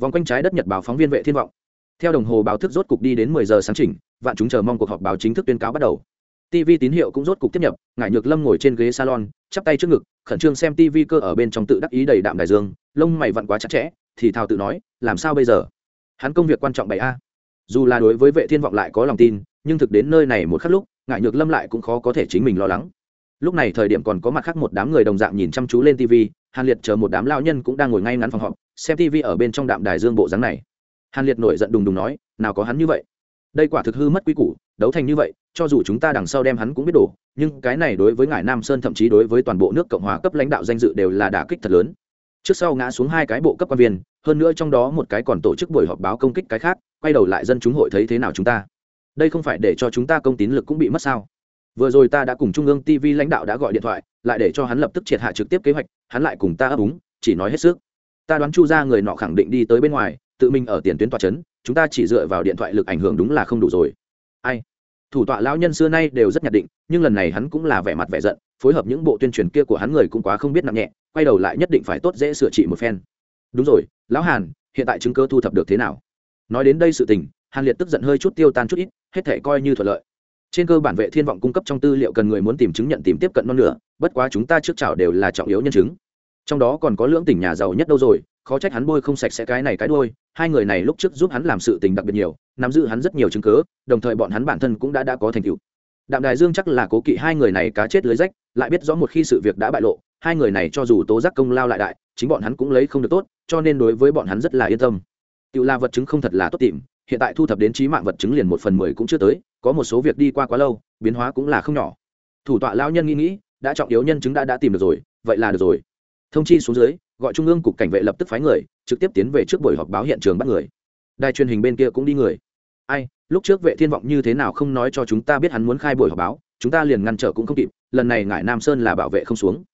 Vòng quanh trái đất nhật báo phóng viên vệ thiên vọng. Theo đồng hồ báo thức rốt cục đi đến 10 giờ sáng chỉnh, vạn chúng chờ mong cuộc họp báo chính thức tuyên cáo bắt đầu. Tv tín hiệu cũng rốt cục tiếp nhập, ngải nhược lâm ngồi trên ghế salon, chắp tay trước ngực, khẩn trương xem tv cơ ở bên trong tự đắc ý đầy đạm đài dương, lông mày vặn quá chặt chẽ, thì thào tự nói, làm sao bây giờ? Hắn công việc quan trọng bảy a. Dù là đối với vệ thiên vọng lại có lòng tin, nhưng thực đến nơi này một khắc lúc Ngại nhược lâm lại cũng khó có thể chính mình lo lắng. Lúc này thời điểm còn có mặt khác một đám người đồng dạng nhìn chăm chú lên tv hàn liệt chờ một đám lao nhân cũng đang ngồi ngay ngắn phòng họp, xem tv ở bên trong đạm đài dương bộ dáng này. Hàn liệt nổi giận đùng đùng nói, nào có hắn như vậy? Đây quả thực hư mất quy củ, đấu thành như vậy, cho dù chúng ta đằng sau đem hắn cũng biết đổ, nhưng cái này đối với ngài nam sơn thậm chí đối với toàn bộ nước cộng hòa cấp lãnh đạo danh dự đều là đả kích thật lớn. Trước sau ngã xuống hai cái bộ cấp quan viên, hơn nữa trong đó một cái còn tổ chức buổi họp báo công kích cái khác, quay đầu lại dân chúng hội thấy thế nào chúng ta? Đây không phải để cho chúng ta công tín lực cũng bị mất sao? Vừa rồi ta đã cùng trung ương tv lãnh đạo đã gọi điện thoại, lại để cho hắn lập tức triệt hạ trực tiếp kế hoạch, hắn lại cùng ta ấp úng, chỉ nói hết sức. Ta đoán chu ra người nọ khẳng định đi tới bên ngoài, tự mình ở tiền tuyến tòa trấn chúng ta chỉ dựa vào điện thoại lực ảnh hưởng đúng là không đủ rồi. Ai? Thủ tọa lão nhân xưa nay đều rất nhạt định, nhưng lần này hắn cũng là vẻ mặt vẻ giận, phối hợp những bộ tuyên truyền kia của hắn người cũng quá không biết nặng nhẹ, quay đầu lại nhất định phải tốt dễ sửa trị một phen. Đúng rồi, lão hàn, hiện tại chứng cơ thu thập được thế nào? Nói đến đây sự tình hàn liệt tức giận hơi chút tiêu tan chút ít, hết thể coi như thuận lợi. Trên cơ bản vệ thiên vọng cung cấp trong tư liệu cần người muốn tìm chứng nhận tìm tiếp cận non nửa, bất quá chúng ta trước chảo đều là trọng yếu nhân chứng. Trong đó còn có lưỡng tỉnh nhà giàu nhất đâu rồi, khó trách hắn bôi không sạch sẽ cái này cái đôi hai người này lúc trước giúp hắn làm sự tình đặc biệt nhiều, nắm giữ hắn rất nhiều chứng cứ, đồng thời bọn hắn bản thân cũng đã đã có thành tựu. Đạm đài dương chắc là cố kỵ hai người này cá chết lưới rách, lại biết rõ một khi sự việc đã bại lộ, hai người này cho dù tố giác công lao lại đại, chính bọn hắn cũng lấy không được tốt, cho nên đối với bọn hắn rất là yên tâm. Tự là vật chứng không thật là tốt tìm hiện tại thu thập đến trí mạng vật chứng liền một phần mười cũng chưa tới, có một số việc đi qua quá lâu, biến hóa cũng là không nhỏ. Thủ tọa lão nhân nghĩ nghĩ, đã trọng yếu nhân chứng đã đã tìm được rồi, vậy là được rồi. Thông chi xuống dưới, gọi trung ương cục cảnh vệ lập tức phái người, trực tiếp tiến về trước buổi họp báo hiện trường bắt người. Đài truyền hình bên kia cũng đi người. Ai, lúc trước vệ thiên vọng như thế nào không nói cho chúng ta biết hắn muốn khai buổi họp báo, chúng ta liền ngăn trở cũng không kịp, lần này ngải nam sơn là bảo vệ không xuống.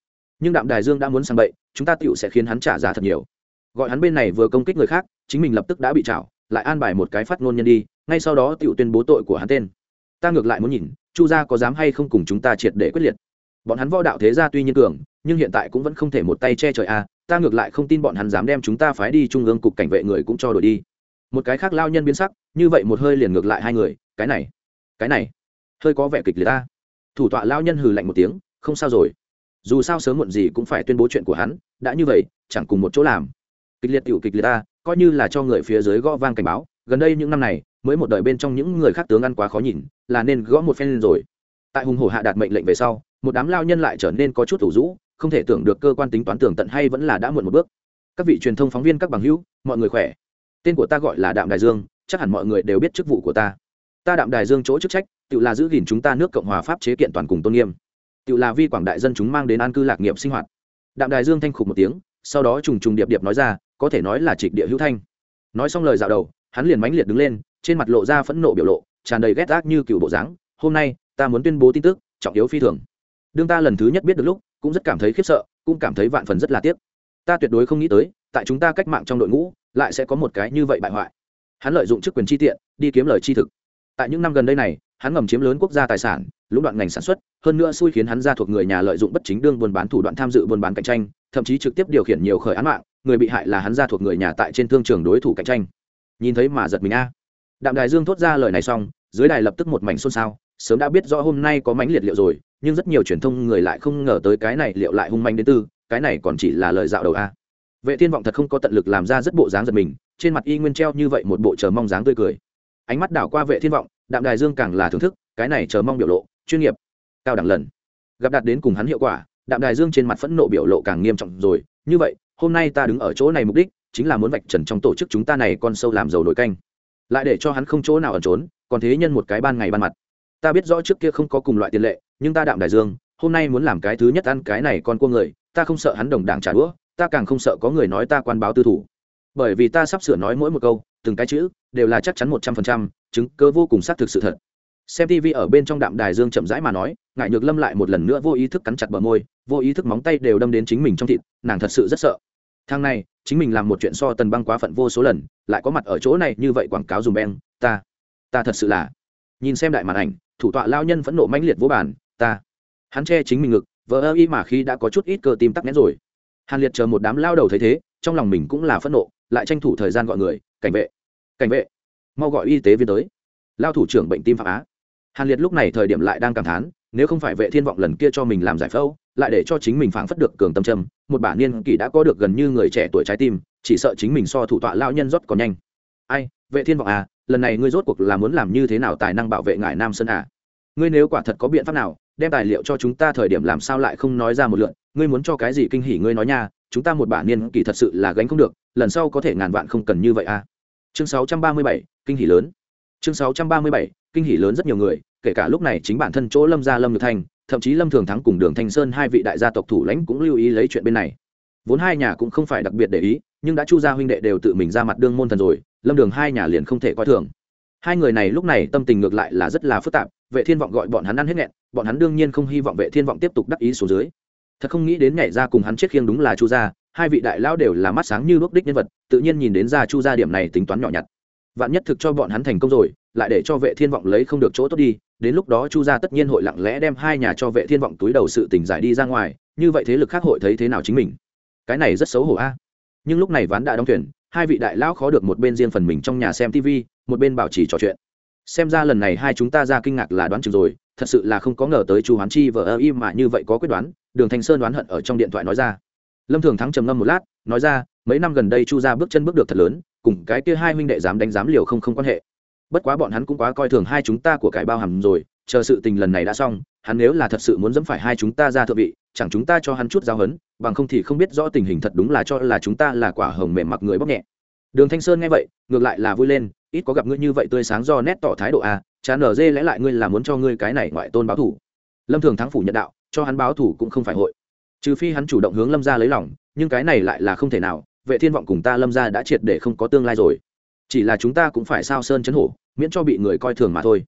Nhưng đạm đài dương đã muốn sang bậy, chúng ta tựu sẽ khiến hắn trả giá thật nhiều. Gọi hắn bên này vừa công kích người khác, chính mình lập tức đã bị trảo lại an bài một cái phát ngôn nhân đi, ngay sau đó tự tuyên bố tội của hắn tên. Ta ngược lại muốn nhìn, chu gia có dám hay không cùng chúng ta triệt để quyết liệt. Bọn hắn võ đạo thế gia tuy nhiên cường, nhưng hiện tại cũng vẫn không thể một tay che trời a, ta ngược lại không tin bọn hắn dám đem chúng ta phái đi trung ương cục cảnh vệ người cũng cho đổi đi. Một cái khác lao nhân biến sắc, như vậy một hơi liền ngược lại hai người, cái này cái này, hơi có vẻ kịch liệt ta. Thủ tọa lao nhân hừ lạnh một tiếng, không sao rồi. Dù sao sớm muộn gì cũng phải tuyên bố chuyện của hắn, đã như vậy, chẳng cùng một chỗ làm. Kịch liệt tiểu kịch liệt ta coi như là cho người phía dưới gõ vang cảnh báo, gần đây những năm này, mới một đời bên trong những người khác tướng ăn quá khó nhìn, là nên gõ một phen lên rồi. Tại hùng hổ hạ đạt mệnh lệnh về sau, một đám lao nhân lại trở nên có chút thủ rũ, không thể tưởng được cơ quan tính toán tưởng tận hay vẫn là đã muộn một bước. Các vị truyền thông phóng viên các bằng hữu, mọi người khỏe? Tên của ta gọi là đạm đài dương, chắc hẳn mọi người đều biết chức vụ của ta. Ta đạm đài dương chỗ chức trách, tự là giữ gìn chúng ta nước cộng hòa pháp chế kiện toàn cùng tôn nghiêm. Tự là vi quảng đại dân chúng mang đến an cư lạc nghiệp sinh hoạt. Đạm đài dương thanh khục một tiếng, sau đó trùng trùng điệp điệp nói ra có thể nói là trịch địa hữu thanh. Nói xong lời dạo đầu, hắn liền mãnh liệt đứng lên, trên mặt lộ ra phẫn nộ biểu lộ, tràn đầy ghét ác như cựu bộ dáng. Hôm nay, ta muốn tuyên bố tin tức, trọng yếu phi thường. Đương ta lần thứ nhất biết được lúc, cũng rất cảm thấy khiếp sợ, cũng cảm thấy vạn phần rất là tiếc. Ta tuyệt đối không nghĩ tới, tại chúng ta cách mạng trong đội ngũ, lại sẽ có một cái như vậy bại hoại. Hắn lợi dụng chức quyền chi tiện, đi kiếm lời chi thực. Tại những năm gần đây này, hắn ngầm chiếm lớn quốc gia tài sản, lũng đoạn ngành sản xuất, hơn nữa xui khiến hắn ra thuộc người nhà lợi dụng bất chính đương buôn bán thủ đoạn tham dự buôn bán cạnh tranh thậm chí trực tiếp điều khiển nhiều khởi án mạng, người bị hại là hắn ra thuộc người nhà tại trên thương trường đối thủ cạnh tranh. Nhìn thấy mà giật mình a. Đạm đài dương thốt ra lời này xong, dưới đài lập tức một mảnh xôn xao, sớm đã biết rõ hôm nay có mánh liệt liệu rồi, nhưng rất nhiều truyền thông người lại không ngờ tới cái này liệu lại hung manh đến tư, cái này còn chỉ là lời dạo đầu a. Vệ thiên vọng thật không có tận lực làm ra rất bộ dáng giật mình, trên mặt y nguyên treo như vậy một bộ chờ mong dáng tươi cười. Ánh mắt đảo qua vệ thiên vọng, đạm đài dương càng là thưởng thức, cái này chờ mong biểu lộ, chuyên nghiệp, cao đẳng lần. Gặp đạt đến cùng hắn hiệu quả đạm đài dương trên mặt phẫn nộ biểu lộ càng nghiêm trọng rồi. Như vậy, hôm nay ta đứng ở chỗ này mục đích chính là muốn vạch trần trong tổ chức chúng ta này con sâu làm dầu nổi canh. Lại để cho hắn không chỗ nào ẩn trốn, còn thế nhân một cái ban ngày ban mặt. Ta biết rõ trước kia không có cùng loại tiền lệ, nhưng ta đạm đại dương, hôm nay muốn làm cái thứ nhất ăn cái này con cua người, ta không sợ hắn đồng đảng trả đũa, ta càng không sợ có người nói ta quan báo tư thủ. Bởi vì ta sắp sửa nói mỗi một câu, từng cái chữ, đều là chắc chắn một trăm phần trăm, chứng cơ vô cùng xác thực sự thật. Xem tv ở bên trong đạm đài dương chậm rãi mà nói ngại nhược lâm lại một lần nữa vô ý thức cắn chặt bờ môi vô ý thức móng tay đều đâm đến chính mình trong thịt, nàng thật sự rất sợ. Thang này, chính mình làm một chuyện so tần băng quá phận vô số lần, lại có mặt ở chỗ này như vậy quảng cáo dùng beng, ta ta thật sự là. Nhìn xem đại màn ảnh, thủ tọa lao nhân phẫn nộ mãnh liệt vô bản ta. Hắn che chính mình ngực vỡ ơ y mà khi đã có chút ít cơ tim tắc nghẽn rồi. Hàn liệt chờ một đám lao đầu thấy thế, trong lòng mình cũng là phẫn nộ, lại tranh thủ thời gian gọi người, cảnh vệ cảnh vệ, mau gọi y tế viên tới. Lao thủ trưởng bệnh tim phạm á. Hàn liệt lúc này thời điểm lại đang cảm thán, nếu không phải vệ thiên vọng lần kia cho mình làm giải phẫu lại để cho chính mình phảng phất được cường tâm trầm một bản niên kỷ đã có được gần như người trẻ tuổi trái tim chỉ sợ chính mình so thủ tọa lao nhân rót còn nhanh. Ai vệ thiên vọng à lần này ngươi rốt cuộc là muốn làm như thế nào tài năng bảo vệ ngài nam sơn à? Ngươi nếu quả thật có biện pháp nào đem tài liệu cho chúng ta thời điểm làm sao lại không nói ra một lượn? Ngươi muốn cho cái gì kinh hỉ ngươi nói nha chúng ta một bản niên kỷ thật sự là gánh không được lần sau có thể ngàn vạn không cần như vậy à? Chương 637, kinh hỉ lớn. Chương 637, kinh hỉ lớn rất nhiều người kể cả lúc này chính bản thân chỗ lâm gia lâm nhược thành thậm chí lâm thường thắng cùng đường thanh sơn hai vị đại gia tộc thủ lãnh cũng lưu ý lấy chuyện bên này vốn hai nhà cũng không phải đặc biệt để ý nhưng đã chu gia huynh đệ đều tự mình ra mặt đương môn thần rồi lâm đường hai nhà liền không thể coi thường hai người này lúc này tâm tình ngược lại là rất là phức tạp vệ thiên vọng gọi bọn hắn ăn hết nghẹn bọn hắn đương nhiên không hy vọng vệ thiên vọng tiếp tục đắc ý số dưới thật không nghĩ đến nhảy ra cùng hắn chết khiêng đúng là chu gia hai vị đại lão đều là mắt sáng như bước đích nhân vật tự nhiên nhìn đến ra chu gia điểm này tính toán nhỏ nhặt vạn nhất thực cho bọn hắn thành công rồi lại để cho vệ thiên vọng lấy không được chỗ tốt đi đến lúc đó chu gia tất nhiên hội lặng lẽ đem hai nhà cho vệ thiên vọng túi đầu sự tình giải đi ra ngoài, như vậy thế lực khác hội thấy thế nào chính mình? Cái này rất xấu hổ a. Nhưng lúc này ván đã đóng thuyền, hai vị đại lão khó được một bên riêng phần mình trong nhà xem tv một bên bảo trì trò chuyện. Xem ra lần này hai chúng ta ra kinh ngạc là đoán chừng rồi, thật sự là không có ngờ tới chu hoán chi vợ ơ im mà như vậy có quyết đoán, đường thanh sơn đoán hận ở trong điện thoại nói ra. Lâm thường thắng trầm ngâm một lát, nói ra, mấy năm gần đây chu ra bước chân bước được thật lớn, cùng cái kia hai huynh đệ dám đánh dám liều không không quan hệ bất quá bọn hắn cũng quá coi thường hai chúng ta của cải bao hầm rồi, chờ sự tình lần này đã xong, hắn nếu là thật sự muốn dẫm phải hai chúng ta ra thượng vị, chẳng chúng ta cho hắn chút giáo hấn bằng không thì không biết rõ tình hình thật đúng là cho là chúng ta là quả hồng mềm mặc người bóc nhẹ. Đường thanh sơn nghe vậy, ngược lại là vui lên, ít có gặp ngươi như vậy tươi sáng do nét tỏ thái độ à, a chán nở dê lẽ lại ngươi là muốn cho ngươi cái này ngoại tôn báo thủ. Lâm thường thắng phủ nhận đạo, cho hắn báo thủ cũng không phải hội. Trừ phi hắn chủ động hướng lâm ra lấy lòng, nhưng cái này lại là không thể nào, vệ thiên vọng cùng ta lâm ra đã triệt để không có tương lai rồi. Chỉ là chúng ta cũng phải sao sơn chấn hổ miễn cho bị người coi thường mà thôi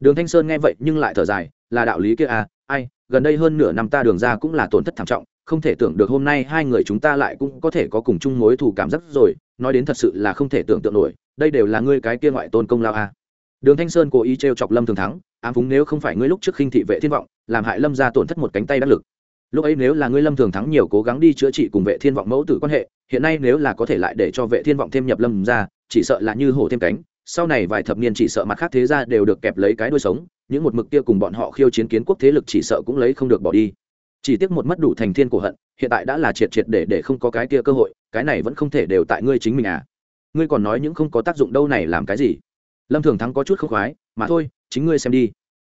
đường thanh sơn nghe vậy nhưng lại thở dài, là đạo lý kia à ai, gần đây hơn nửa năm ta đường ra cũng là tổn thất thảm trọng, không thể tưởng được hôm nay hai người chúng ta lại cũng có thể có cùng chung mối thù cảm giác rồi, nói đến thật sự là không thể tưởng tượng nổi, đây đều là ngươi cái kia ngoại tôn công lao à. đường thanh sơn cố ý t chọc lâm thường thắng, ám phúng nếu không phải ngươi lúc trước khinh thị vệ thiên vọng, làm hại lâm ra tổn thất một cánh tay đắc lực lúc ấy nếu là ngươi lâm thường thắng nhiều cố gắng đi chữa trị cùng vệ thiên vọng mẫu tử quan hệ, hiện nay nếu là có thể lại để cho vệ thiên vọng thêm nhập lâm ra chỉ sợ là như hổ thêm cánh sau này vài thập niên chỉ sợ mặt khác thế ra đều được kẹp lấy cái đuôi sống, những một mực kia cùng bọn họ khiêu chiến kiến quốc thế lực chỉ sợ cũng lấy không được bỏ đi. Chỉ tiếc một mất đủ thành thiên của hận, hiện tại đã là triệt triệt để để không có cái kia cơ hội, cái này vẫn không thể đều tại ngươi chính mình à. Ngươi còn nói những không có tác dụng đâu này làm cái gì? Lâm thường thắng có chút không khoái, mà thôi, chính ngươi xem đi.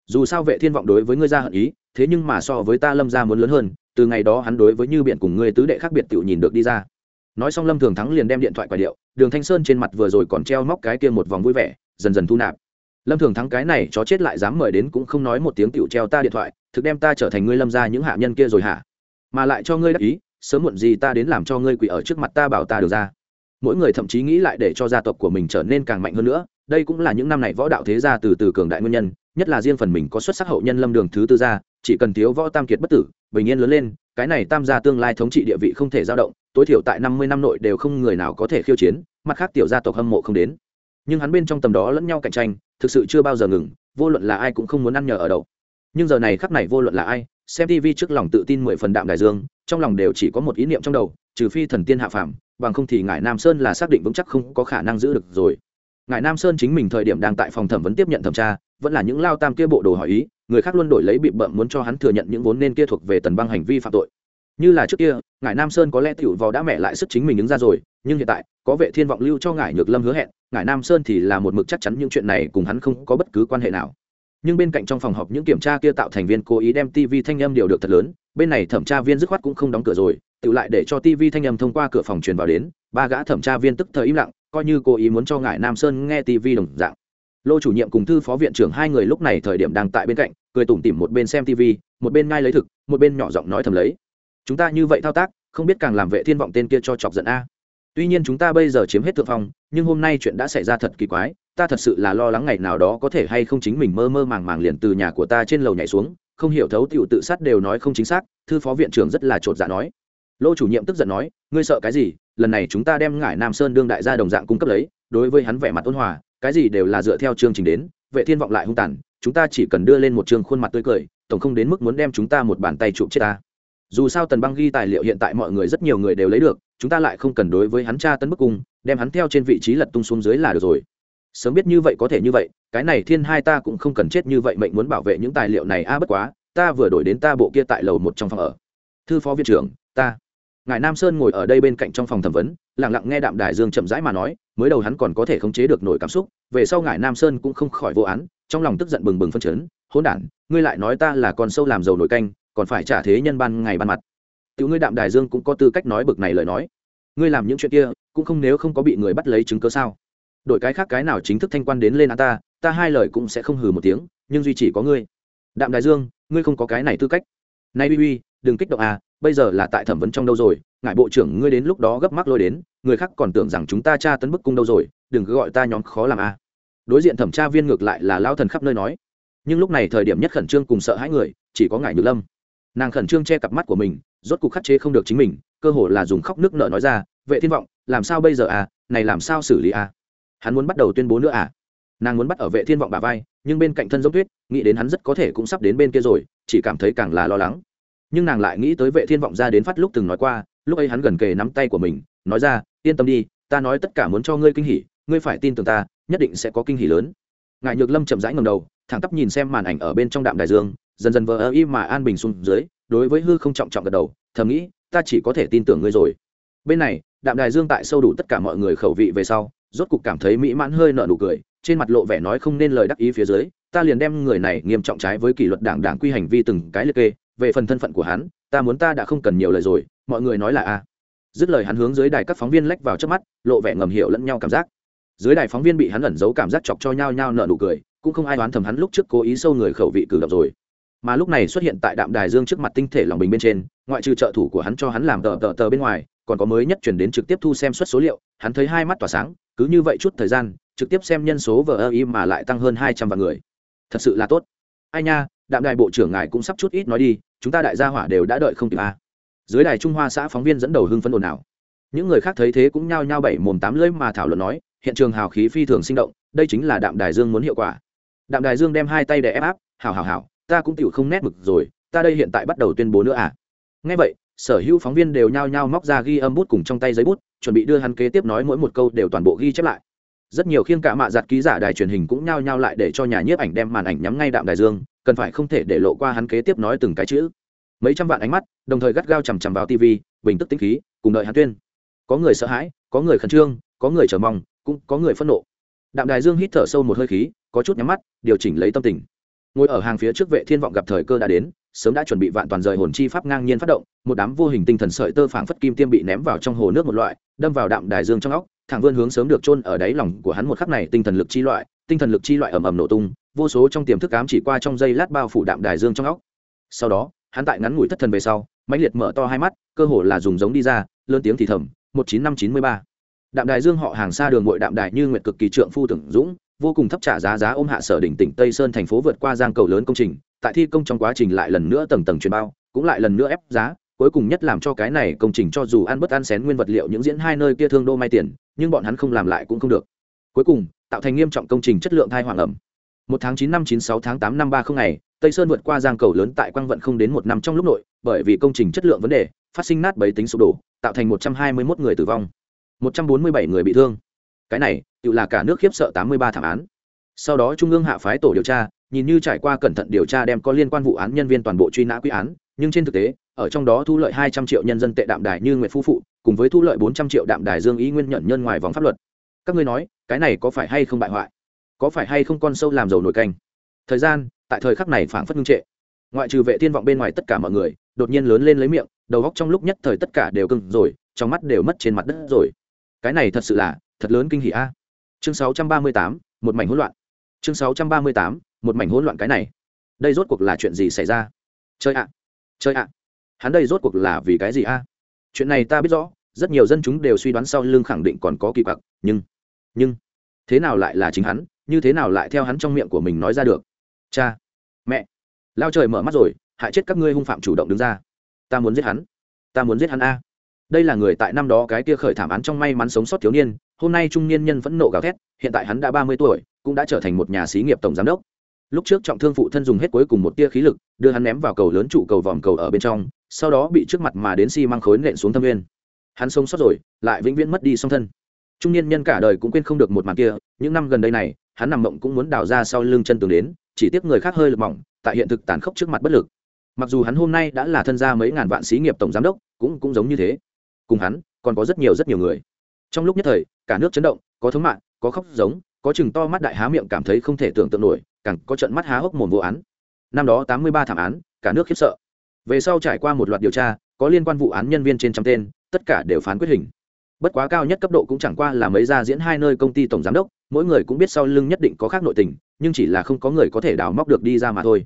Dù sao vệ thiên vọng đối với ngươi ra hận ý, thế nhưng mà so với ta lâm ra muốn lớn hơn, từ ngày đó hắn đối với như biện cùng ngươi tứ đệ khác biệt tự nhìn được đi ra nói xong lâm thường thắng liền đem điện thoại quả điệu, đường thanh sơn trên mặt vừa rồi còn treo móc cái kia một vòng vui vẻ, dần dần thu nạp. Lâm thường thắng cái này chó chết lại dám mời đến cũng không nói một tiếng tựu treo ta điện thoại, thực đem ta trở thành ngươi lâm ra những hạ nhân kia rồi hả? Mà lại cho ngươi đắc ý, sớm muộn gì ta đến làm cho ngươi quỷ ở trước mặt ta bảo ta được ra. Mỗi người thậm chí nghĩ lại để cho gia tộc của mình trở nên càng mạnh hơn nữa, đây cũng là những năm này võ đạo thế gia từ từ cường đại nguyên nhân, nhất là riêng phần mình có xuất sắc hậu nhân lâm đường thứ tư gia, chỉ cần thiếu võ tam kiệt bất tử, bình yên lớn lên, cái này tam gia tương lai thống trị địa vị không thể dao động tối thiểu tại năm mươi năm nội đều không người nào có thể khiêu chiến, mặt khác tiểu gia tộc hâm mộ không đến. Nhưng hắn bên trong tầm đó lẫn nhau cạnh tranh, thực sự chưa bao giờ ngừng, vô luận là ai cũng không muốn ăn nhờ ở đậu. Nhưng giờ này khắc này vô luận là ai, xem tv trước lòng tự tin mười phần đạm đại dương, trong lòng đều chỉ có một ý niệm trong đầu, trừ phi thần tiên hạ phàm, bằng không thì ngài nam sơn là xác định vững chắc không có khả năng giữ được rồi. Ngài nam sơn chính mình thời điểm đang tại phòng thẩm vấn tiếp nhận thẩm tra, vẫn là những lao tam kia bộ đồ hỏi ý, người khác luôn đổi lấy bị bậm muốn cho hắn thừa nhận những vốn nên kia thuộc về tần băng hành vi phạm tội như là trước kia ngài nam sơn có lẽ tiểu vò đã mẹ lại sức chính mình đứng ra rồi, nhưng hiện tại, có vệ thiên vọng lưu cho ngài nhược lâm hứa hẹn ngài nam sơn thì là một mực chắc chắn những chuyện này cùng hắn không có bất cứ quan hệ nào. Nhưng bên cạnh trong phòng họp những kiểm tra kia tạo thành viên cố ý đem tv thanh âm điều được thật lớn, bên này thẩm tra viên dứt khoát cũng không đóng cửa rồi, tự lại để cho tv thanh âm thông qua cửa phòng truyền vào đến, ba gã thẩm tra viên tức thời im lặng, coi như cố ý muốn cho ngài nam sơn nghe tv đồng dạng. Lô chủ nhiệm cùng thư phó viện trưởng hai người lúc này thời điểm đang tại bên cạnh, cười tủm tỉm một bên xem tv một bên ngay lấy thực, một bên nhỏ giọng nói thầm lấy chúng ta như vậy thao tác, không biết càng làm vệ thiên vọng tên kia cho chọc giận a. Tuy nhiên chúng ta bây giờ chiếm hết thượng phong, nhưng hôm nay chuyện đã xảy ra thật kỳ quái, ta thật sự là lo lắng ngày nào đó có thể hay không chính mình mơ mơ màng màng liền từ nhà của ta trên lầu nhảy xuống, không hiểu thấu tiểu tự sát đều nói không chính xác, thư phó viện trưởng rất là chột dạ nói. Lô chủ nhiệm tức giận nói, ngươi sợ cái gì? Lần này chúng ta đem ngải nam sơn đương đại gia đồng dạng cung cấp lấy, đối với hắn vẻ mặt ôn hòa, cái gì đều là dựa theo chương trình đến, vệ thiên vọng lại hung tàn, chúng ta chỉ cần đưa lên một chương khuôn mặt tươi cười, tổng không đến mức muốn đem chúng ta một bàn tay chụp chết ta dù sao tần băng ghi tài liệu hiện tại mọi người rất nhiều người đều lấy được, chúng ta lại không cần đối với hắn tra tấn bức cung, đem hắn theo trên vị trí lật tung xuống dưới là được rồi. Sớm biết như vậy có thể như vậy, cái này thiên hai ta cũng không cần chết như vậy mệnh muốn bảo vệ những tài liệu này a, bất quá, ta vừa đổi đến ta bộ kia tại lầu một trong phòng ở. Thư phó viện trưởng, ta. Ngài nam sơn ngồi ở đây bên cạnh trong phòng thẩm vấn lẳng lặng nghe đạm đài dương chậm rãi mà nói, mới đầu hắn còn có thể khống chế được nổi cảm xúc, về sau ngài nam sơn cũng không khỏi vô án, trong lòng tức giận bừng bừng phân chấn, hỗn đản, ngươi lại nói ta là con sâu làm dầu nổi canh còn phải trả thế nhân ban ngày ban mặt. Tiểu ngươi đạm đài dương cũng có tư cách nói bực này lời nói. Ngươi làm những chuyện kia, cũng không nếu không có bị người bắt lấy chứng cớ sao? Đội cái khác cái nào chính thức thanh quan đến lên ta ta hai lời cũng sẽ không hừ một tiếng, nhưng duy chỉ có ngươi. Đạm đài dương, ngươi không có cái này tư cách. Nay uy uy, đừng kích động à bây giờ là tại thẩm vấn trong đâu rồi ngại bộ trưởng ngươi đến lúc đó gấp mắc lôi đến, người khác còn tưởng rằng chúng ta tra tấn bức cung đâu rồi, đừng cứ gọi ta nhóm khó làm à. Đối diện thẩm tra viên ngược lại là lao thần khắp nơi nói. Nhưng lúc này thời điểm nhất khẩn trương cùng sợ hãi người, chỉ có ngại nhược lâm nàng khẩn trương che cặp mắt của mình, rốt cuộc khắc chế không được chính mình, cơ hồ là dùng khóc nước nợ nói ra, vệ thiên vọng, làm sao bây giờ à? Này làm sao xử lý à? Hắn muốn bắt đầu tuyên bố nữa à? Nàng muốn bắt ở vệ thiên vọng bà vai, nhưng bên cạnh thân giống tuyết, nghĩ đến hắn rất có thể cũng sắp đến bên kia rồi, chỉ cảm thấy càng là lo lắng. Nhưng nàng lại nghĩ tới vệ thiên vọng ra đến phát lúc từng nói qua, lúc ấy hắn gần kề nắm tay của mình, nói ra, yên tâm đi, ta nói tất cả muốn cho ngươi kinh hỉ, ngươi phải tin tưởng ta, nhất định sẽ có kinh hỉ lớn. Ngài nhược lâm chậm rãi ngầm đầu, thẳng tắp nhìn xem màn ảnh ở bên trong đạm đại dương dần dần vờ ơ y mà an bình xuống dưới, đối với hư không trọng trọng gật đầu, thầm nghĩ, ta chỉ có thể tin tưởng ngươi rồi. Bên này, đạm đài dương tại sâu đủ tất cả mọi người khẩu vị về sau, rốt cục cảm thấy mỹ mãn hơi nợ nụ cười, trên mặt lộ vẻ nói không nên lời đắc ý phía dưới, ta liền đem người này nghiêm trọng trái với kỷ luật đảng đảng quy hành vi từng cái liệt kê, về phần thân phận của hắn, ta muốn ta đã không cần nhiều lời rồi, mọi người nói là a. Dứt lời hắn hướng dưới đài các phóng viên lách vào trước mắt, lộ vẻ ngầm hiểu lẫn nhau cảm giác. Dưới đài phóng viên bị hắn ẩn giấu cảm giác chọc cho nhau nhau nợ nụ cười, cũng không ai đoán thầm hắn lúc trước cố ý sâu người khẩu vị cử động rồi mà lúc này xuất hiện tại đạm đài dương trước mặt tinh thể lòng bình bên trên, ngoại trừ trợ thủ của hắn cho hắn làm tờ tờ tờ bên ngoài, còn có mới nhất chuyển đến trực tiếp thu xem suất số liệu, hắn thấy hai mắt tỏa sáng, cứ như vậy chút thời gian, trực tiếp xem nhân số vờ ơ y mà lại tăng hơn hai trăm vạn người. Thật sự là tốt. Ai nha, đạm đài bộ trưởng ngài cũng sắp chút ít nói đi, chúng ta đại gia hỏa đều đã đợi không kịp a à. dưới đài trung hoa xã phóng viên dẫn đầu hưng phấn ồn ào. Những người khác thấy thế cũng nhao nhao bảy mồm tám lưỡi mà thảo luận nói, hiện trường hào khí phi thường sinh động, đây chính là đạm đài dương muốn hiệu quả. Đạm đài dương đem hai tay để ép áp, hào hào hào ta cũng tiểu không nét mực rồi, ta đây hiện tại bắt đầu tuyên bố nữa à? Ngay vậy, sở hữu phóng viên đều nhao nhao móc ra ghi âm bút cùng trong tay giấy bút, chuẩn bị đưa hắn kế tiếp nói mỗi một câu đều toàn bộ ghi chép lại. Rất nhiều khiên cả mạ giặt ký giả đài truyền hình cũng nhao nhao lại để cho nhà nhiếp ảnh đem màn ảnh nhắm ngay đạm đại dương, cần phải không thể để lộ qua hắn kế tiếp nói từng cái chữ. Mấy trăm vạn ánh mắt, đồng thời gắt gao chằm chằm vào tv bình tức tĩnh khí, cùng đợi hắn tuyên. Có người sợ hãi, có người khẩn trương, có người chờ mong, cũng có người phẫn nộ. Đạm đài dương hít thở sâu một hơi khí, có chút nhắm mắt, điều chỉnh lấy tâm tình ngồi ở hàng phía trước vệ thiên vọng gặp thời cơ đã đến, sớm đã chuẩn bị vạn toàn rời hồn chi pháp ngang nhiên phát động, một đám vô hình tinh thần sợi tơ phảng phất kim tiêm bị ném vào trong hồ nước một loại, đâm vào đạm đài dương trong óc, thẳng vươn hướng sớm được chôn ở đáy lòng của hắn một khắc này tinh thần lực chi loại, tinh thần lực chi loại ầm ầm nổ tung, vô số trong tiềm thức ám chỉ qua trong giây lát bao phủ đạm đài dương trong óc. Sau đó, hắn tại ngắn ngủi thất thần về sau, mãnh liệt mở to hai mắt, cơ hồ là dùng giống đi ra, lớn tiếng thì thầm, một chín năm chín mươi ba. Đạm đài dương họ hàng xa đường ngội đạm đài như nguyện cực kỳ trượng phu tưởng dũng vô cùng thấp trả giá giá ôm hạ sở đỉnh tỉnh tây sơn thành phố vượt qua giang cầu lớn công trình, tại thi công trong quá trình lại lần nữa tầng tầng truyền bao, cũng lại lần nữa ép giá, cuối cùng nhất làm cho cái này công trình cho dù ăn bất ăn xén nguyên vật liệu những diễn hai nơi kia thương đô may tiền, nhưng bọn hắn không làm lại cũng không được. Cuối cùng, tạo thành nghiêm trọng công trình chất lượng thai hoàng ẩm. Một tháng chín năm chín sáu tháng tám năm ba không ngày, tây sơn vượt qua giang cầu lớn tại quang vận không đến một năm trong lúc nội, bởi vì công trình chất lượng vấn đề, phát sinh nát bấy tính sụp đổ, tạo thành một trăm hai mươi 121 người tử vong, một trăm bốn mươi bảy người bị thương. Cái này tự là cả nước khiếp sợ tám mươi ba thảm án. Sau đó trung ương hạ phái tổ điều tra, nhìn như trải qua cẩn thận điều tra đem có liên quan vụ án nhân viên toàn bộ truy nã quy án, nhưng trên thực tế, ở trong đó thu lợi hai trăm triệu nhân dân tệ đạm đài như nguyệt phu phụ, cùng với thu lợi bốn trăm triệu đạm đài dương ý nguyên nhận nhân ngoài vòng pháp luật. Các ngươi nói, cái này có phải hay không bại hoại? Có phải hay không con sâu làm dầu nổi canh? Thời gian, tại thời khắc này phảng phất ngưng trệ. Ngoại trừ vệ thiên vọng bên ngoài tất cả mọi người, đột nhiên lớn lên lấy miệng, đầu góc trong lúc nhất thời tất cả đều cưng rồi, trong mắt đều mất trên mặt đất rồi. Cái này thật sự là thật lớn kinh hỉ a chương 638, một mảnh hỗn loạn. Chương 638, một mảnh hỗn loạn cái này. Đây rốt cuộc là chuyện gì xảy ra? Chơi ạ! Chơi ạ! Hắn đây rốt cuộc là vì cái gì a? Chuyện này ta biết rõ rất nhiều dân chúng đều suy đoán sau lưng khẳng định còn có kỳ quặc nhưng nhưng thế nào lại là chính hắn như thế nào lại theo hắn trong miệng của mình nói ra được? Cha! Mẹ! Lao trời mở mắt rồi hại chết các ngươi hung phạm chủ động đứng ra. Ta muốn giết hắn. Ta muốn giết hắn a. Đây là người tại năm đó cái kia khởi thảm án trong may mắn sống sót thiếu niên hôm nay trung niên nhân vẫn nộ gào thét, hiện tại hắn đã ba mươi tuổi, cũng đã trở thành một nhà xí nghiệp tổng giám đốc. Lúc trước trọng thương phụ thân dùng hết cuối cùng một tia khí lực, đưa hắn ném vào cầu lớn trụ cầu vòm cầu ở bên trong, sau đó bị trước mặt mà đến xi、si、măng khối nện xuống thâm nguyên. Hắn sống sót rồi, lại vĩnh viễn mất đi song thân. Trung niên nhân cả đời cũng quên không được một màn kia, những năm gần đây này, hắn nằm mộng cũng muốn đào ra sau lưng chân tường đến, chỉ tiếc người khác hơi lực mỏng, tại hiện thực tàn khốc trước mặt bất lực. Mặc dù hắn hôm nay đã là thân gia mấy ngàn vạn xí nghiệp tổng giám đốc, cũng cũng giống như thế. Cùng hắn, còn có rất nhiều rất nhiều người. Trong lúc nhất thời cả nước chấn động, có thống mạng, có khóc giống, có chừng to mắt đại há miệng cảm thấy không thể tưởng tượng nổi, càng có trận mắt há hốc mồm vô án. Năm đó tám mươi ba thảm án, cả nước khiếp sợ. Về sau trải qua một loạt điều tra, có liên quan vụ án nhân viên trên trăm tên, tất cả đều phán quyết hình. Bất quá cao nhất cấp độ cũng chẳng qua là mấy gia diễn hai nơi công ty tổng giám đốc, mỗi người cũng biết sau lưng nhất định có khác nội tình, nhưng chỉ là không có người có thể đào móc được đi ra mà thôi.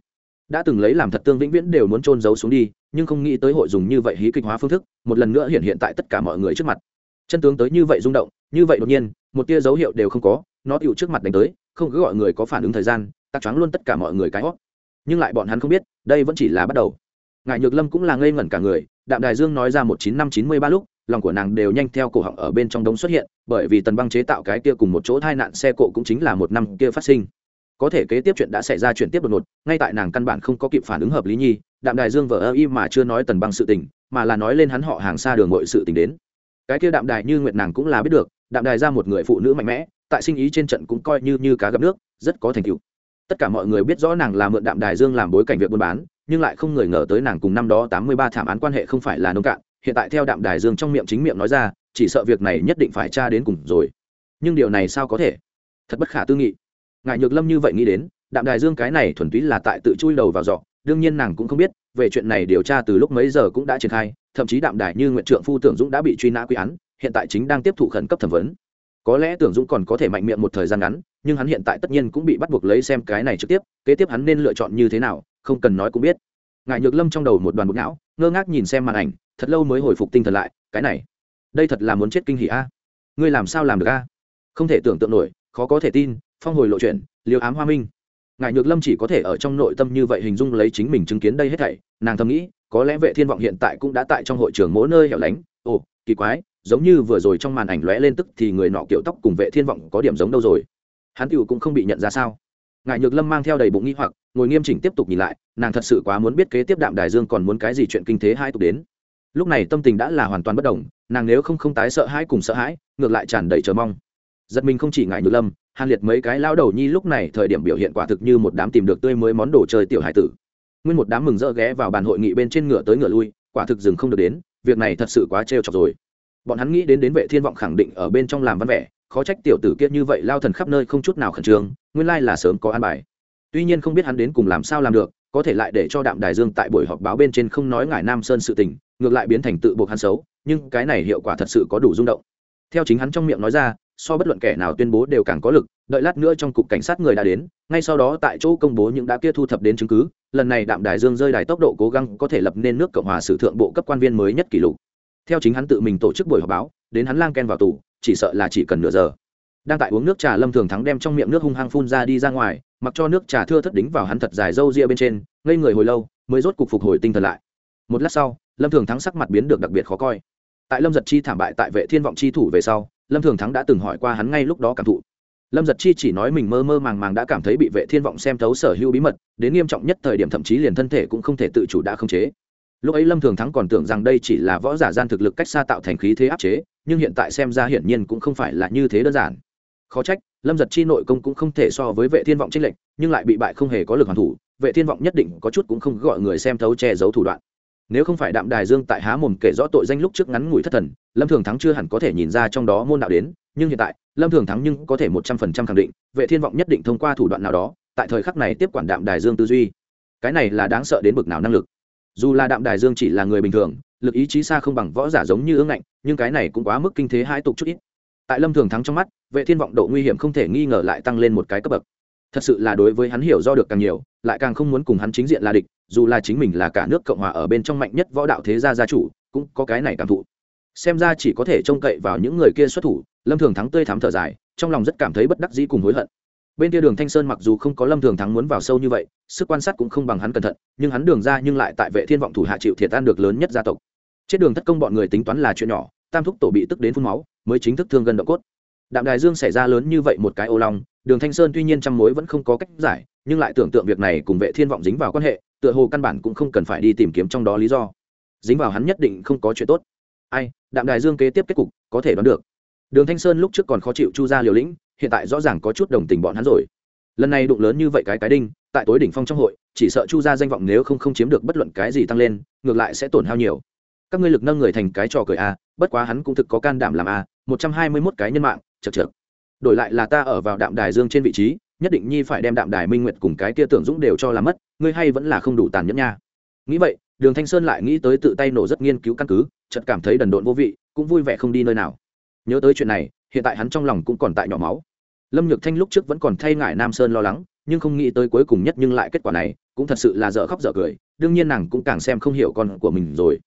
Đã từng lấy làm thật tương vĩnh viễn đều muốn trôn giấu xuống đi, nhưng không nghĩ tới hội dùng như vậy hí kịch hóa phương thức, một lần nữa hiện hiện tại tất cả mọi người trước mặt chân tướng tới như vậy rung động, như vậy đột nhiên, một tia dấu hiệu đều không có, nó tựu trước mặt đánh tới, không cứ gọi người có phản ứng thời gian, tắc choáng luôn tất cả mọi người cái hót nhưng lại bọn hắn không biết, đây vẫn chỉ là bắt đầu. Ngài nhược lâm cũng là ngây ngẩn cả người, đạm đài dương nói ra một chín năm chín mươi ba lúc, lòng của nàng đều nhanh theo cổ họng ở bên trong đống xuất hiện, bởi vì tần băng chế tạo cái kia cùng một chỗ tai nạn xe cộ cũng chính là một năm kia phát sinh. Có thể kế tiếp chuyện đã xảy ra chuyển tiếp đột ngột, ngay tại nàng căn bản không có kịp phản ứng hợp lý nhi, đạm đài dương vợ ơ y mà chưa nói tần băng sự tình, mà là nói lên hắn họ hàng xa đường mọi sự tình đến cái kia đạm đài như nguyệt nàng cũng là biết được, đạm đài ra một người phụ nữ mạnh mẽ, tại sinh ý trên trận cũng coi như như cá gặp nước, rất có thành tựu. Tất cả mọi người biết rõ nàng là mượn đạm đài dương làm bối cảnh việc buôn bán, nhưng lại không người ngờ tới nàng cùng năm đó tám mươi ba thảm án quan hệ không phải là nông cạn, hiện tại theo đạm đài dương trong miệng chính miệng nói ra, chỉ sợ việc này nhất định phải tra đến cùng rồi. Nhưng điều này sao có thể? Thật bất khả tư nghị. Ngại nhược lâm như vậy nghĩ đến, đạm đài dương cái này thuần túy là tại tự chui đầu vào giọ đương nhiên nàng cũng không biết, về chuyện này điều tra từ lúc mấy giờ cũng đã triển khai thậm chí đạm đài như nguyện trượng phu tưởng dũng đã bị truy nã quy án, hiện tại chính đang tiếp thụ khẩn cấp thẩm vấn. Có lẽ tưởng dũng còn có thể mạnh miệng một thời gian ngắn, nhưng hắn hiện tại tất nhiên cũng bị bắt buộc lấy xem cái này trực tiếp, kế tiếp hắn nên lựa chọn như thế nào, không cần nói cũng biết. Ngài nhược lâm trong đầu một đoàn bột não, ngơ ngác nhìn xem màn ảnh, thật lâu mới hồi phục tinh thần lại, cái này, đây thật là muốn chết kinh hỉ a. Ngươi làm sao làm được a? Không thể tưởng tượng nổi, khó có thể tin, phong hồi lộ chuyện liều ám hoa minh. Ngài nhược lâm chỉ có thể ở trong nội tâm như vậy hình dung lấy chính mình chứng kiến đây hết thảy, nàng thầm nghĩ có lẽ vệ thiên vọng hiện tại cũng đã tại trong hội trường mỗi nơi hẻo lánh. Ồ, kỳ quái, giống như vừa rồi trong màn ảnh lóe lên tức thì người nọ kiểu tóc cùng vệ thiên vọng có điểm giống đâu rồi. Hắn tiểu cũng không bị nhận ra sao? Ngài nhược lâm mang theo đầy bụng nghi hoặc, ngồi nghiêm chỉnh tiếp tục nhìn lại, nàng thật sự quá muốn biết kế tiếp đạm đài dương còn muốn cái gì chuyện kinh thế hai tục đến. Lúc này tâm tình đã là hoàn toàn bất đồng, nàng nếu không không tái sợ hãi cùng sợ hãi, ngược lại tràn đầy chờ mong. Giật mình không chỉ ngại nhược lâm, hàn liệt mấy cái lao đầu nhi lúc này thời điểm biểu hiện quả thực như một đám tìm được tươi mới món đồ chơi tiểu hải tử nguyên một đám mừng rỡ ghé vào bàn hội nghị bên trên ngựa tới ngựa lui, quả thực dừng không được đến, việc này thật sự quá trêu chọc rồi. Bọn hắn nghĩ đến đến vệ thiên vọng khẳng định ở bên trong làm văn vẻ, khó trách tiểu tử kia như vậy lao thần khắp nơi không chút nào khẩn trương, nguyên lai là sớm có an bài. Tuy nhiên không biết hắn đến cùng làm sao làm được, có thể lại để cho đạm đài dương tại buổi họp báo bên trên không nói ngài nam sơn sự tình, ngược lại biến thành tự buộc hắn xấu, nhưng cái này hiệu quả thật sự có đủ rung động. Theo chính hắn trong miệng nói ra so bất luận kẻ nào tuyên bố đều càng có lực, đợi lát nữa trong cục cảnh sát người đã đến, ngay sau đó tại chỗ công bố những đã kia thu thập đến chứng cứ, lần này đạm đài dương rơi đài tốc độ cố gắng có thể lập nên nước cộng hòa sử thượng bộ cấp quan viên mới nhất kỷ lục. Theo chính hắn tự mình tổ chức buổi họp báo, đến hắn lang ken vào tù, chỉ sợ là chỉ cần nửa giờ. Đang tại uống nước trà lâm thường thắng đem trong miệng nước hung hăng phun ra đi ra ngoài, mặc cho nước trà thưa thất đính vào hắn thật dài râu ria bên trên, ngây người hồi lâu, mới rốt cục phục hồi tinh thần lại. Một lát sau, lâm thường thắng sắc mặt biến được đặc biệt khó coi. Tại lâm giật chi thảm bại tại vệ thiên vọng chi thủ về sau lâm thường thắng đã từng hỏi qua hắn ngay lúc đó cảm thụ. Lâm giật chi chỉ nói mình mơ mơ màng màng đã cảm thấy bị vệ thiên vọng xem thấu sở hữu bí mật, đến nghiêm trọng nhất thời điểm thậm chí liền thân thể cũng không thể tự chủ đã khống chế. Lúc ấy lâm thường thắng còn tưởng rằng đây chỉ là võ giả gian thực lực cách xa tạo thành khí thế áp chế, nhưng hiện tại xem ra hiển nhiên cũng không phải là như thế đơn giản. Khó trách, lâm giật chi nội công cũng không thể so với vệ thiên vọng trích lệnh nhưng lại bị bại không hề có lực hoàn thủ, vệ thiên vọng nhất định có chút cũng không gọi người xem thấu che giấu thủ đoạn nếu không phải đạm đài dương tại há mồm kể rõ tội danh lúc trước ngắn ngủi thất thần, lâm thường thắng chưa hẳn có thể nhìn ra trong đó môn đạo đến, nhưng hiện tại, lâm thường thắng nhưng có thể một trăm phần trăm khẳng định, vệ thiên vọng nhất định thông qua thủ đoạn nào đó, tại thời khắc này tiếp quản đạm đài dương tư duy. Cái này là đáng sợ đến bực nào năng lực. Dù là đạm đài dương chỉ là người bình thường, lực ý chí xa không bằng võ giả giống như ương ngạnh, nhưng cái này cũng quá mức kinh thế hai tục chút ít. Tại lâm thường thắng trong mắt, vệ thiên vọng độ nguy hiểm không thể nghi ngờ lại tăng lên một cái cấp bậc thật sự là đối với hắn hiểu do được càng nhiều, lại càng không muốn cùng hắn chính diện là địch, dù là chính mình là cả nước cộng hòa ở bên trong mạnh nhất võ đạo thế gia gia chủ, cũng có cái này cảm thụ. Xem ra chỉ có thể trông cậy vào những người kia xuất thủ, lâm thường thắng tươi thắm thở dài, trong lòng rất cảm thấy bất đắc dĩ cùng hối hận. Bên kia đường thanh sơn mặc dù không có lâm thường thắng muốn vào sâu như vậy, sức quan sát cũng không bằng hắn cẩn thận, nhưng hắn đường ra nhưng lại tại vệ thiên vọng thủ hạ chịu thiệt tan được lớn nhất gia tộc. Chết đường thất công bọn người tính toán là chuyện nhỏ, tam thúc tổ bị tức đến phun máu, mới chính thức thương gần động cốt đạm đài dương xảy ra lớn như vậy một cái ô long, đường thanh sơn tuy nhiên trăm mối vẫn không có cách giải, nhưng lại tưởng tượng việc này cùng vệ thiên vọng dính vào quan hệ, tựa hồ căn bản cũng không cần phải đi tìm kiếm trong đó lý do. Dính vào hắn nhất định không có chuyện tốt. Ai, đạm đài dương kế tiếp kết cục, có thể đoán được. Đường thanh sơn lúc trước còn khó chịu chu ra liều lĩnh, hiện tại rõ ràng có chút đồng tình bọn hắn rồi. Lần này đụng lớn như vậy cái cái đinh, tại tối đỉnh phong trong hội, chỉ sợ chu ra danh vọng nếu không không chiếm được bất luận cái gì tăng lên, ngược lại sẽ tổn hao nhiều. Các ngươi lực nâng người thành cái trò cười a, bất quá hắn cũng thực có can đảm làm a, một trăm hai mươi mốt cái nhân mạng chật chật đổi lại là ta ở vào đạm đài dương trên vị trí, nhất định nhi phải đem đạm đài minh nguyệt cùng cái kia tưởng dũng đều cho là mất, ngươi hay vẫn là không đủ tàn nhẫn nha. Nghĩ vậy, đường thanh sơn lại nghĩ tới tự tay nổ rất nghiên cứu căn cứ, chợt cảm thấy đần độn vô vị, cũng vui vẻ không đi nơi nào. Nhớ tới chuyện này, hiện tại hắn trong lòng cũng còn tại nhỏ máu. Lâm nhược thanh lúc trước vẫn còn thay ngại nam sơn lo lắng, nhưng không nghĩ tới cuối cùng nhất nhưng lại kết quả này, cũng thật sự là dở khóc dở cười, đương nhiên nàng cũng càng xem không hiểu con của mình rồi.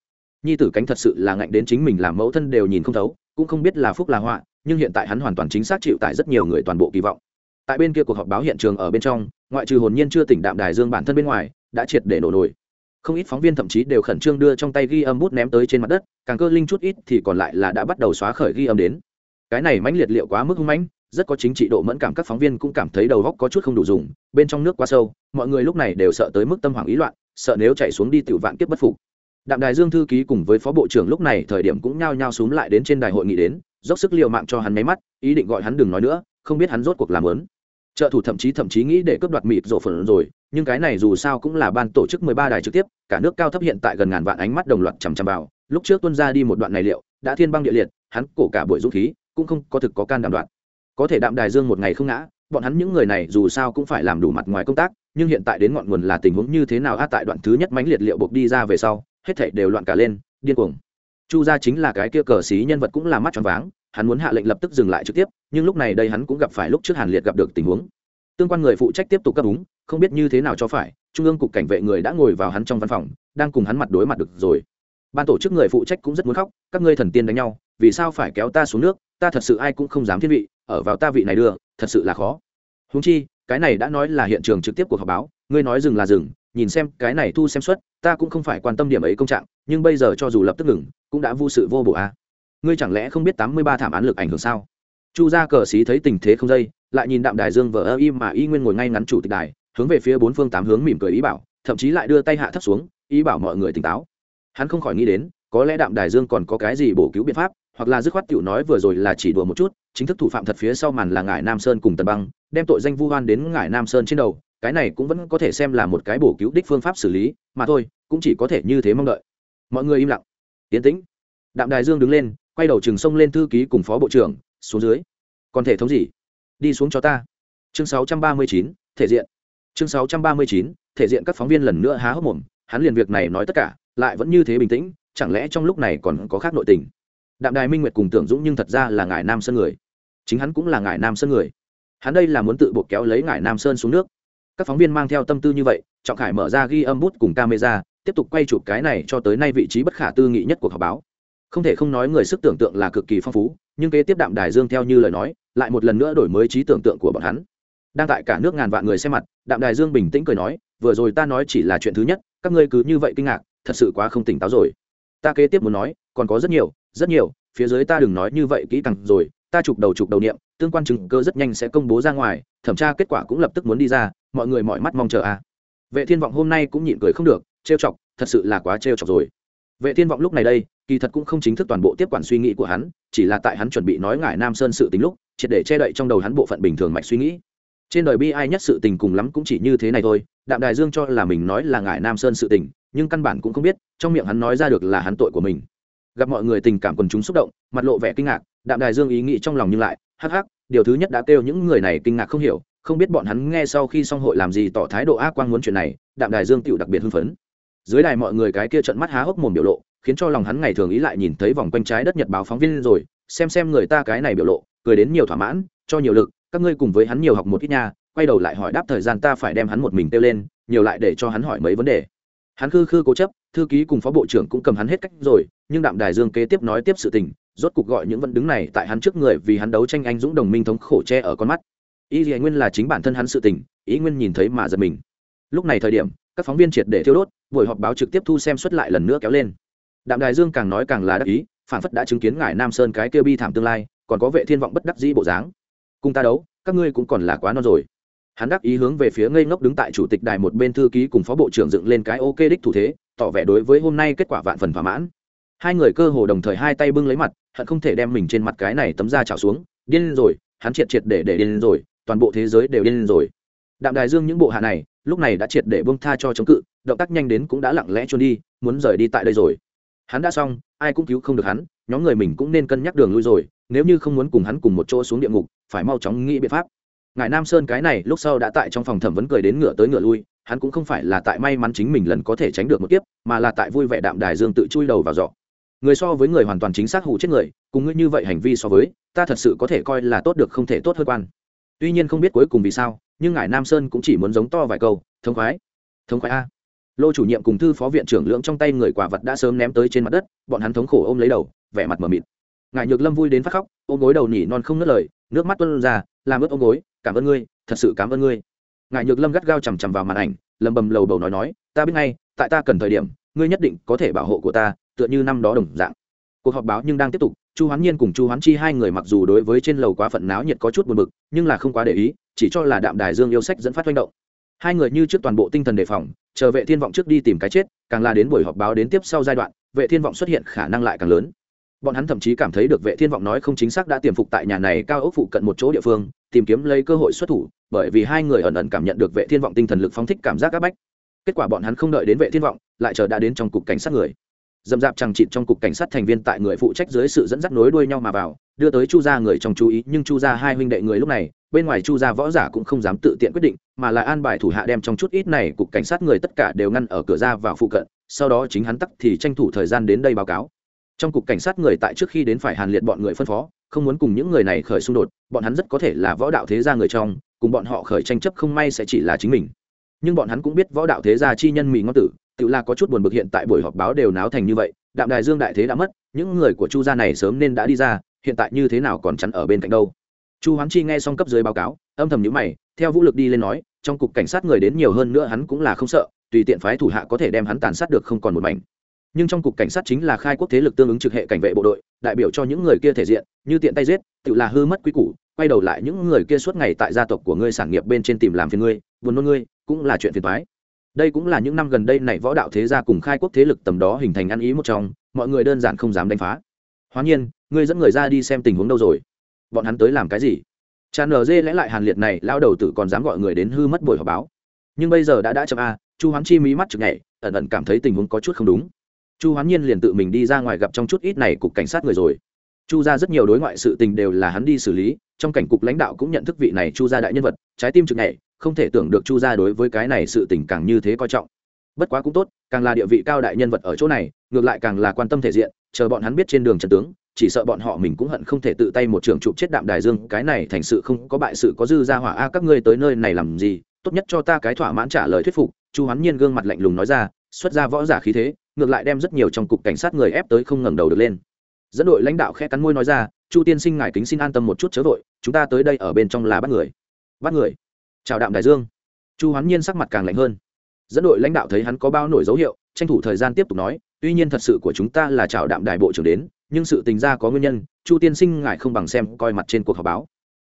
Nhi tử cánh thật sự là ngạnh đến chính mình làm mẫu thân đều nhìn không thấu, cũng không biết là phúc là họa nhưng hiện tại hắn hoàn toàn chính xác chịu tại rất nhiều người toàn bộ kỳ vọng. Tại bên kia cuộc họp báo hiện trường ở bên trong, ngoại trừ hồn nhiên chưa tỉnh đạm đài dương bản thân bên ngoài, đã triệt để nổ nổi. Không ít phóng viên thậm chí đều khẩn trương đưa trong tay ghi âm bút ném tới trên mặt đất, càng cơ linh chút ít thì còn lại là đã bắt đầu xóa khởi ghi âm đến. Cái này mãnh liệt liệu quá mức hung mãnh, rất có chính trị độ mẫn cảm các phóng viên cũng cảm thấy đầu góc có chút không đủ dùng, bên trong nước quá sâu, mọi người lúc này đều sợ tới mức tâm hoảng ý loạn, sợ nếu chạy xuống đi tiểu vạn kiếp bất phục. Đạm đài dương thư ký cùng với phó bộ trưởng lúc này thời điểm cũng nhao nhao xuống lại đến trên đài hội nghị đến dốc sức l mạng cho hắn máy mắt, ý định gọi hắn đừng nói nữa, không biết hắn rốt cuộc làm lớn trợ thủ thậm chí thậm chí nghĩ để cướp đoạt mịt rổ phần rồi, nhưng cái này dù sao cũng là ban tổ chức mười ba đài trực tiếp, cả nước cao thấp hiện tại gần ngàn vạn ánh mắt đồng loạt chằm chằm vào. Lúc trước tuân ra đi một đoạn này liệu, đã thiên băng địa liệt, hắn cổ cả buổi dũng khí, cũng không có thực có can đảm đoạn. Có thể đạm đài dương một ngày không ngã, bọn hắn những người này dù sao cũng phải làm đủ mặt ngoài công tác, nhưng hiện tại đến ngọn nguồn là tình huống như thế nào a tại đoạn thứ nhất mãnh liệt liệu buộc đi ra về sau, hết thảy đều loạn cả lên, điên cuồng chu gia chính là cái kia cờ xí nhân vật cũng là mắt tròn váng, hắn muốn hạ lệnh lập tức dừng lại trực tiếp, nhưng lúc này đây hắn cũng gặp phải lúc trước hàn liệt gặp được tình huống. Tương quan người phụ trách tiếp tục cấp úng, không biết như thế nào cho phải, trung ương cục cảnh vệ người đã ngồi vào hắn trong văn phòng, đang cùng hắn mặt đối mặt được rồi. Ban tổ chức người phụ trách cũng rất muốn khóc, các ngươi thần tiên đánh nhau, vì sao phải kéo ta xuống nước, ta thật sự ai cũng không dám thiên vị, ở vào ta vị này đưa, thật sự là khó. Húng chi, cái này đã nói là hiện trường trực tiếp của họp báo, ngươi nói dừng là dừng nhìn xem cái này thu xem suất, ta cũng không phải quan tâm điểm ấy công trạng, nhưng bây giờ cho dù lập tức ngừng, cũng đã vô sự vô bổ a à. ngươi chẳng lẽ không biết tám mươi ba thảm án lực ảnh hưởng sao chu gia cờ xí thấy tình thế không dây, lại nhìn đạm đài dương vờ ơ im mà y nguyên ngồi ngay ngắn chủ tịch đài, hướng về phía bốn phương tám hướng mỉm cười ý bảo, thậm chí lại đưa tay hạ thấp xuống, ý bảo mọi người tỉnh táo hắn không khỏi nghĩ đến, có lẽ đạm đài dương còn có cái gì bổ cứu biện pháp, hoặc là dứt khoát tiểu nói vừa rồi là chỉ đùa một chút, chính thức thủ phạm thật phía sau màn là ngải nam sơn cùng tần băng, đem tội danh vu hoan đến ngải nam sơn trên đầu cái này cũng vẫn có thể xem là một cái bổ cứu đích phương pháp xử lý mà thôi cũng chỉ có thể như thế mong đợi. Mọi người im lặng. Tiến tĩnh. Đạm đài dương đứng lên quay đầu chừng sông lên thư ký cùng phó bộ trưởng xuống dưới. Còn thể thống gì? Đi xuống cho ta. Chương 639, thể diện. Chương 639, thể diện các phóng viên lần nữa há hốc mồm hắn liền việc này nói tất cả lại vẫn như thế bình tĩnh chẳng lẽ trong lúc này còn có khác nội tình? Đạm đài minh nguyệt cùng tưởng dũng nhưng thật ra là ngài nam sơn người. Chính hắn cũng là ngài nam sơn người. Hắn đây là muốn tự buộc kéo lấy ngài nam sơn xuống nước các phóng viên mang theo tâm tư như vậy, trọng khải mở ra ghi âm bút cùng camera, tiếp tục quay chụp cái này cho tới nay vị trí bất khả tư nghị nhất của họp báo. Không thể không nói người sức tưởng tượng là cực kỳ phong phú, nhưng kế tiếp đạm đài dương theo như lời nói, lại một lần nữa đổi mới trí tưởng tượng của bọn hắn. Đang tại cả nước ngàn vạn người xem mặt, đạm đài dương bình tĩnh cười nói, vừa rồi ta nói chỉ là chuyện thứ nhất, các ngươi cứ như vậy kinh ngạc, thật sự quá không tỉnh táo rồi. Ta kế tiếp muốn nói, còn có rất nhiều rất nhiều, phía dưới ta đừng nói như vậy kỹ càng rồi, ta chụp đầu chụp đầu niệm, tương quan chứng cơ rất nhanh sẽ công bố ra ngoài, thẩm tra kết quả cũng lập tức muốn đi ra mọi người mọi mắt mong chờ a à. vệ thiên vọng hôm nay cũng nhịn cười không được, trêu chọc, thật sự là quá trêu chọc rồi. Vệ thiên vọng lúc này đây, kỳ thật cũng không chính thức toàn bộ tiếp quản suy nghĩ của hắn, chỉ là tại hắn chuẩn bị nói ngải nam sơn sự tính lúc, triệt để che đậy trong đầu hắn bộ phận bình thường mạch suy nghĩ. Trên đời bi ai nhất sự tình cùng lắm cũng chỉ như thế này thôi, đạm đài dương cho là mình nói là ngải nam sơn sự tình, nhưng căn bản cũng không biết, trong miệng hắn nói ra được là hắn tội của mình. Gặp mọi người tình cảm quần chúng xúc động, mặt lộ vẻ kinh ngạc, đạm đài dương ý nghĩ trong lòng nhưng lại, hắc hắc, điều thứ nhất đã kêu những người này kinh ngạc không hiểu không biết bọn hắn nghe sau khi xong hội làm gì tỏ thái độ ác quang muốn chuyện này, đạm đài dương tựu đặc biệt hưng phấn. Dưới đài mọi người cái kia trận mắt há hốc mồm biểu lộ, khiến cho lòng hắn ngày thường ý lại nhìn thấy vòng quanh trái đất nhật báo phóng viên rồi, xem xem người ta cái này biểu lộ, cười đến nhiều thỏa mãn, cho nhiều lực, các ngươi cùng với hắn nhiều học một ít nha, quay đầu lại hỏi đáp thời gian ta phải đem hắn một mình tiêu lên, nhiều lại để cho hắn hỏi mấy vấn đề. Hắn khư khư cố chấp, thư ký cùng phó bộ trưởng cũng cầm hắn hết cách rồi, nhưng đạm đài dương kế tiếp nói tiếp sự tình, rốt cuộc gọi những vấn đứng này tại hắn trước người vì hắn đấu tranh anh dũng đồng minh thống khổ che ở con mắt ý gì nguyên là chính bản thân hắn sự tình, ý nguyên nhìn thấy mà giật mình. Lúc này thời điểm, các phóng viên triệt để thiêu đốt, buổi họp báo trực tiếp thu xem xuất lại lần nữa kéo lên. Đạm đài dương càng nói càng là đắc ý, phản phất đã chứng kiến ngài nam sơn cái kia bi thảm tương lai, còn có vệ thiên vọng bất đắc dĩ bộ dáng. Cùng ta đấu, các ngươi cũng còn là quá non rồi. Hắn đắc ý hướng về phía ngây ngốc đứng tại chủ tịch đài một bên thư ký cùng phó bộ trưởng dựng lên cái ok đích thủ thế, tỏ vẻ đối với hôm nay kết quả vạn phần thỏa mãn. Hai người cơ hồ đồng thời hai tay bưng lấy mặt, hận không thể đem mình trên mặt cái này tấm da trào xuống, điên rồi, hắn triệt triệt để để điên rồi toàn bộ thế giới đều điên rồi. Đạm đài dương những bộ hạ này, lúc này đã triệt để bông tha cho chống cự, động tác nhanh đến cũng đã lặng lẽ trốn đi, muốn rời đi tại đây rồi. Hắn đã xong, ai cũng cứu không được hắn, nhóm người mình cũng nên cân nhắc đường lui rồi, nếu như không muốn cùng hắn cùng một chỗ xuống địa ngục, phải mau chóng nghĩ biện pháp. Ngài nam sơn cái này lúc sau đã tại trong phòng thẩm vấn cười đến ngựa tới ngựa lui, hắn cũng không phải là tại may mắn chính mình lần có thể tránh được một kiếp, mà là tại vui vẻ đạm đài dương tự chui đầu vào giỏ. Người so với người hoàn toàn chính xác hủ chết người, cùng ngươi như vậy hành vi so với, ta thật sự có thể coi là tốt được không thể tốt hơn quan tuy nhiên không biết cuối cùng vì sao, nhưng ngài nam sơn cũng chỉ muốn giống to vài câu, thống khoái thống khoái a. Lô chủ nhiệm cùng thư phó viện trưởng lưỡng trong tay người quả vật đã sớm ném tới trên mặt đất, bọn hắn thống khổ ôm lấy đầu, vẻ mặt mờ mịt. Ngài nhược lâm vui đến phát khóc, ôm gối đầu nhỉ non không ngớt lời, nước mắt tuân ra, làm ướt ôm gối, cảm ơn ngươi, thật sự cảm ơn ngươi. Ngài nhược lâm gắt gao chằm chằm vào màn ảnh, lầm bầm lầu bầu nói nói, ta biết ngay, tại ta cần thời điểm, ngươi nhất định có thể bảo hộ của ta, tựa như năm đó đồng dạng. Cuộc họp báo nhưng đang tiếp tục chu hoán nhiên cùng chu hoán chi hai người mặc dù đối với trên lầu quá phận náo nhiệt có chút buồn bực, nhưng là không quá để ý, chỉ cho là đạm đài dương yêu sách dẫn phát manh động. Hai người như trước toàn bộ tinh thần đề phòng, chờ vệ thiên vọng trước đi tìm cái chết, càng là đến buổi họp báo đến tiếp sau giai đoạn, vệ thiên vọng xuất hiện khả năng lại càng lớn. Bọn hắn thậm chí cảm thấy được vệ thiên vọng nói không chính xác đã tiềm phục tại nhà này cao ốc phụ cận một chỗ địa phương, tìm kiếm lấy cơ hội xuất thủ, bởi vì hai người ẩn ẩn cảm nhận được vệ thiên vọng tinh thần lực phóng thích cảm giác áp bách. Kết quả bọn hắn không đợi đến vệ thiên vọng, lại chờ đã đến trong cục cảnh sát người dầm dạp chẳng chịt trong cục cảnh sát thành viên tại người phụ trách dưới sự dẫn dắt nối đuôi nhau mà vào, đưa tới chu gia người trong chú ý, nhưng chu gia hai huynh đệ người lúc này, bên ngoài chu gia võ giả cũng không dám tự tiện quyết định, mà là an bài thủ hạ đem trong chút ít này cục cảnh sát người tất cả đều ngăn ở cửa ra vào phụ cận, sau đó chính hắn tắc thì tranh thủ thời gian đến đây báo cáo. Trong cục cảnh sát người tại trước khi đến phải hàn liệt bọn người phân phó, không muốn cùng những người này khởi xung đột, bọn hắn rất có thể là võ đạo thế gia người trong, cùng bọn họ khởi tranh chấp không may sẽ chỉ là chính mình. Nhưng bọn hắn cũng biết võ đạo thế gia chi nhân mỹ ngon tử tự là có chút buồn bực hiện tại buổi họp báo đều náo thành như vậy, đạm đài dương đại thế đã mất, những người của chu gia này sớm nên đã đi ra, hiện tại như thế nào còn chắn ở bên cạnh đâu. Chu hoán chi nghe xong cấp dưới báo cáo, âm thầm nhữ mày, theo vũ lực đi lên nói, trong cục cảnh sát người đến nhiều hơn nữa hắn cũng là không sợ, tùy tiện phái thủ hạ có thể đem hắn tàn sát được không còn một mảnh. Nhưng trong cục cảnh sát chính là khai quốc thế lực tương ứng trực hệ cảnh vệ bộ đội, đại biểu cho những người kia thể diện, như tiện tay giết, tự là hư mất quý củ, quay đầu lại những người kia suốt ngày tại gia tộc của ngươi sản nghiệp bên trên tìm làm phiền ngươi, buồn nôn ngươi, cũng là chuyện phiền toái đây cũng là những năm gần đây này võ đạo thế gia cùng khai quốc thế lực tầm đó hình thành ăn ý một trong, mọi người đơn giản không dám đánh phá. Hóa nhiên, ngươi dẫn người ra đi xem tình huống đâu rồi? Bọn hắn tới làm cái gì? Tràn nở dê lẽ lại hàn liệt này lao đầu tử còn dám gọi người đến hư mất buổi họp báo. Nhưng bây giờ đã đã chậm a chu hoán chi mí mắt chực nhảy, ẩn ẩn cảm thấy tình huống có chút không đúng. Chu hoán nhiên liền tự mình đi ra ngoài gặp trong chút ít này cục cảnh sát người rồi. Chu ra rất nhiều đối ngoại sự tình đều là hắn đi xử lý, trong cảnh cục lãnh đạo cũng nhận thức vị này chu ra đại nhân vật, trái tim chực nhảy không thể tưởng được chu gia đối với cái này sự tình càng như thế coi trọng. Bất quá cũng tốt, càng là địa vị cao đại nhân vật ở chỗ này, ngược lại càng là quan tâm thể diện, chờ bọn hắn biết trên đường trần tướng, chỉ sợ bọn họ mình cũng hận không thể tự tay một trường trụ chết đạm đài dương, cái này thành sự không có bại sự có dư ra hỏa a, các ngươi tới nơi này làm gì? Tốt nhất cho ta cái thỏa mãn trả lời thuyết phục, chu hoán nhiên gương mặt lạnh lùng nói ra, xuất ra võ giả khí thế, ngược lại đem rất nhiều trong cục cảnh sát người ép tới không ngẩng đầu được lên. Dẫn đội lãnh đạo khẽ cắn môi nói ra, chu tiên sinh ngài kính xin an tâm một chút chớ vội, chúng ta tới đây ở bên trong là bắt người. Bắt người? Chào đạm đại dương. Chu hoán nhiên sắc mặt càng lạnh hơn. Dẫn đội lãnh đạo thấy hắn có bao nổi dấu hiệu, tranh thủ thời gian tiếp tục nói, tuy nhiên thật sự của chúng ta là chào đạm đại bộ trưởng đến, nhưng sự tình ra có nguyên nhân, chu tiên sinh ngại không bằng xem coi mặt trên cuộc họp báo.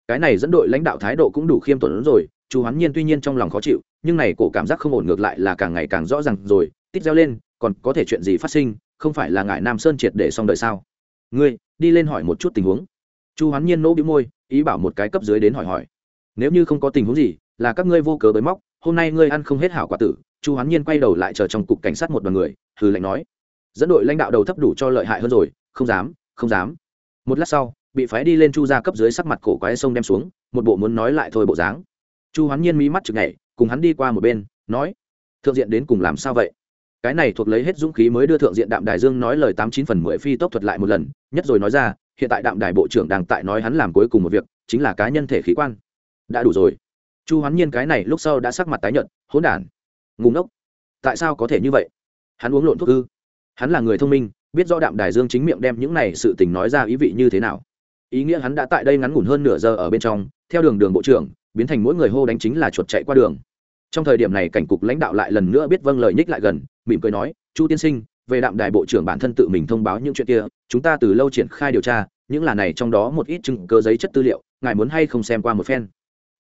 Cái này dẫn đội lãnh đạo thái độ cũng đủ khiêm tốn rồi, chu hoán nhiên tuy nhiên trong lòng khó chịu, nhưng này cổ cảm giác không ổn ngược lại là càng ngày càng rõ ràng rồi, tít reo lên, còn có thể chuyện gì phát sinh, không phải là ngại nam sơn triệt để xong đời sao? Ngươi, đi lên hỏi một chút tình huống. Chu hoán nhiên nỗ bĩu môi, ý bảo một cái cấp dưới đến hỏi hỏi. Nếu như không có tình huống gì là các ngươi vô cớ bới móc, hôm nay ngươi ăn không hết hảo quả tử, chu hoán nhiên quay đầu lại chờ trong cục cảnh sát một đoàn người, hừ lạnh nói. Dẫn đội lãnh đạo đầu thấp đủ cho lợi hại hơn rồi, không dám không dám. Một lát sau, bị phái đi lên chu ra cấp dưới sắc mặt cổ quái sông đem xuống, một bộ muốn nói lại thôi bộ dáng. Chu hoán nhiên mí mắt chực nhảy, cùng hắn đi qua một bên, nói, thượng diện đến cùng làm sao vậy? Cái này thuộc lấy hết dũng khí mới đưa thượng diện đạm đài dương nói lời tám chín phần mười phi tốc thuật lại một lần, nhất rồi nói ra, hiện tại đạm đài bộ trưởng đang tại nói hắn làm cuối cùng một việc, chính là cá nhân thể khí quan. Đã đủ rồi chu hoán nhiên cái này lúc sau đã sắc mặt tái nhợt, hỗn đản ngủ ngốc, tại sao có thể như vậy? Hắn uống lộn thuốc ư? Hắn là người thông minh, biết rõ đạm đài dương chính miệng đem những này sự tình nói ra ý vị như thế nào. Ý nghĩa hắn đã tại đây ngắn ngủn hơn nửa giờ ở bên trong, theo đường đường bộ trưởng, biến thành mỗi người hô đánh chính là chuột chạy qua đường. Trong thời điểm này cảnh cục lãnh đạo lại lần nữa biết vâng lời nhích lại gần, mỉm cười nói, chu tiên sinh, về đạm đài bộ trưởng bản thân tự mình thông báo những chuyện kia, chúng ta từ lâu triển khai điều tra, những là này trong đó một ít chứng cơ giấy chất tư liệu, ngài muốn hay không xem qua một phen?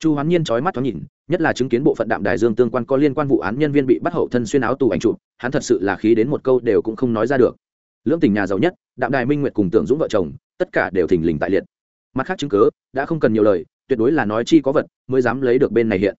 Chu hoán nhiên trói mắt thoáng nhìn, nhất là chứng kiến bộ phận đạm đài dương tương quan có liên quan vụ án nhân viên bị bắt hậu thân xuyên áo tù ảnh chụp, hắn thật sự là khí đến một câu đều cũng không nói ra được. Lưỡng tình nhà giàu nhất, đạm đài minh nguyệt cùng tưởng dũng vợ chồng, tất cả đều thình lình tại liệt. Mặt khác chứng cớ đã không cần nhiều lời, tuyệt đối là nói chi có vật, mới dám lấy được bên này hiện.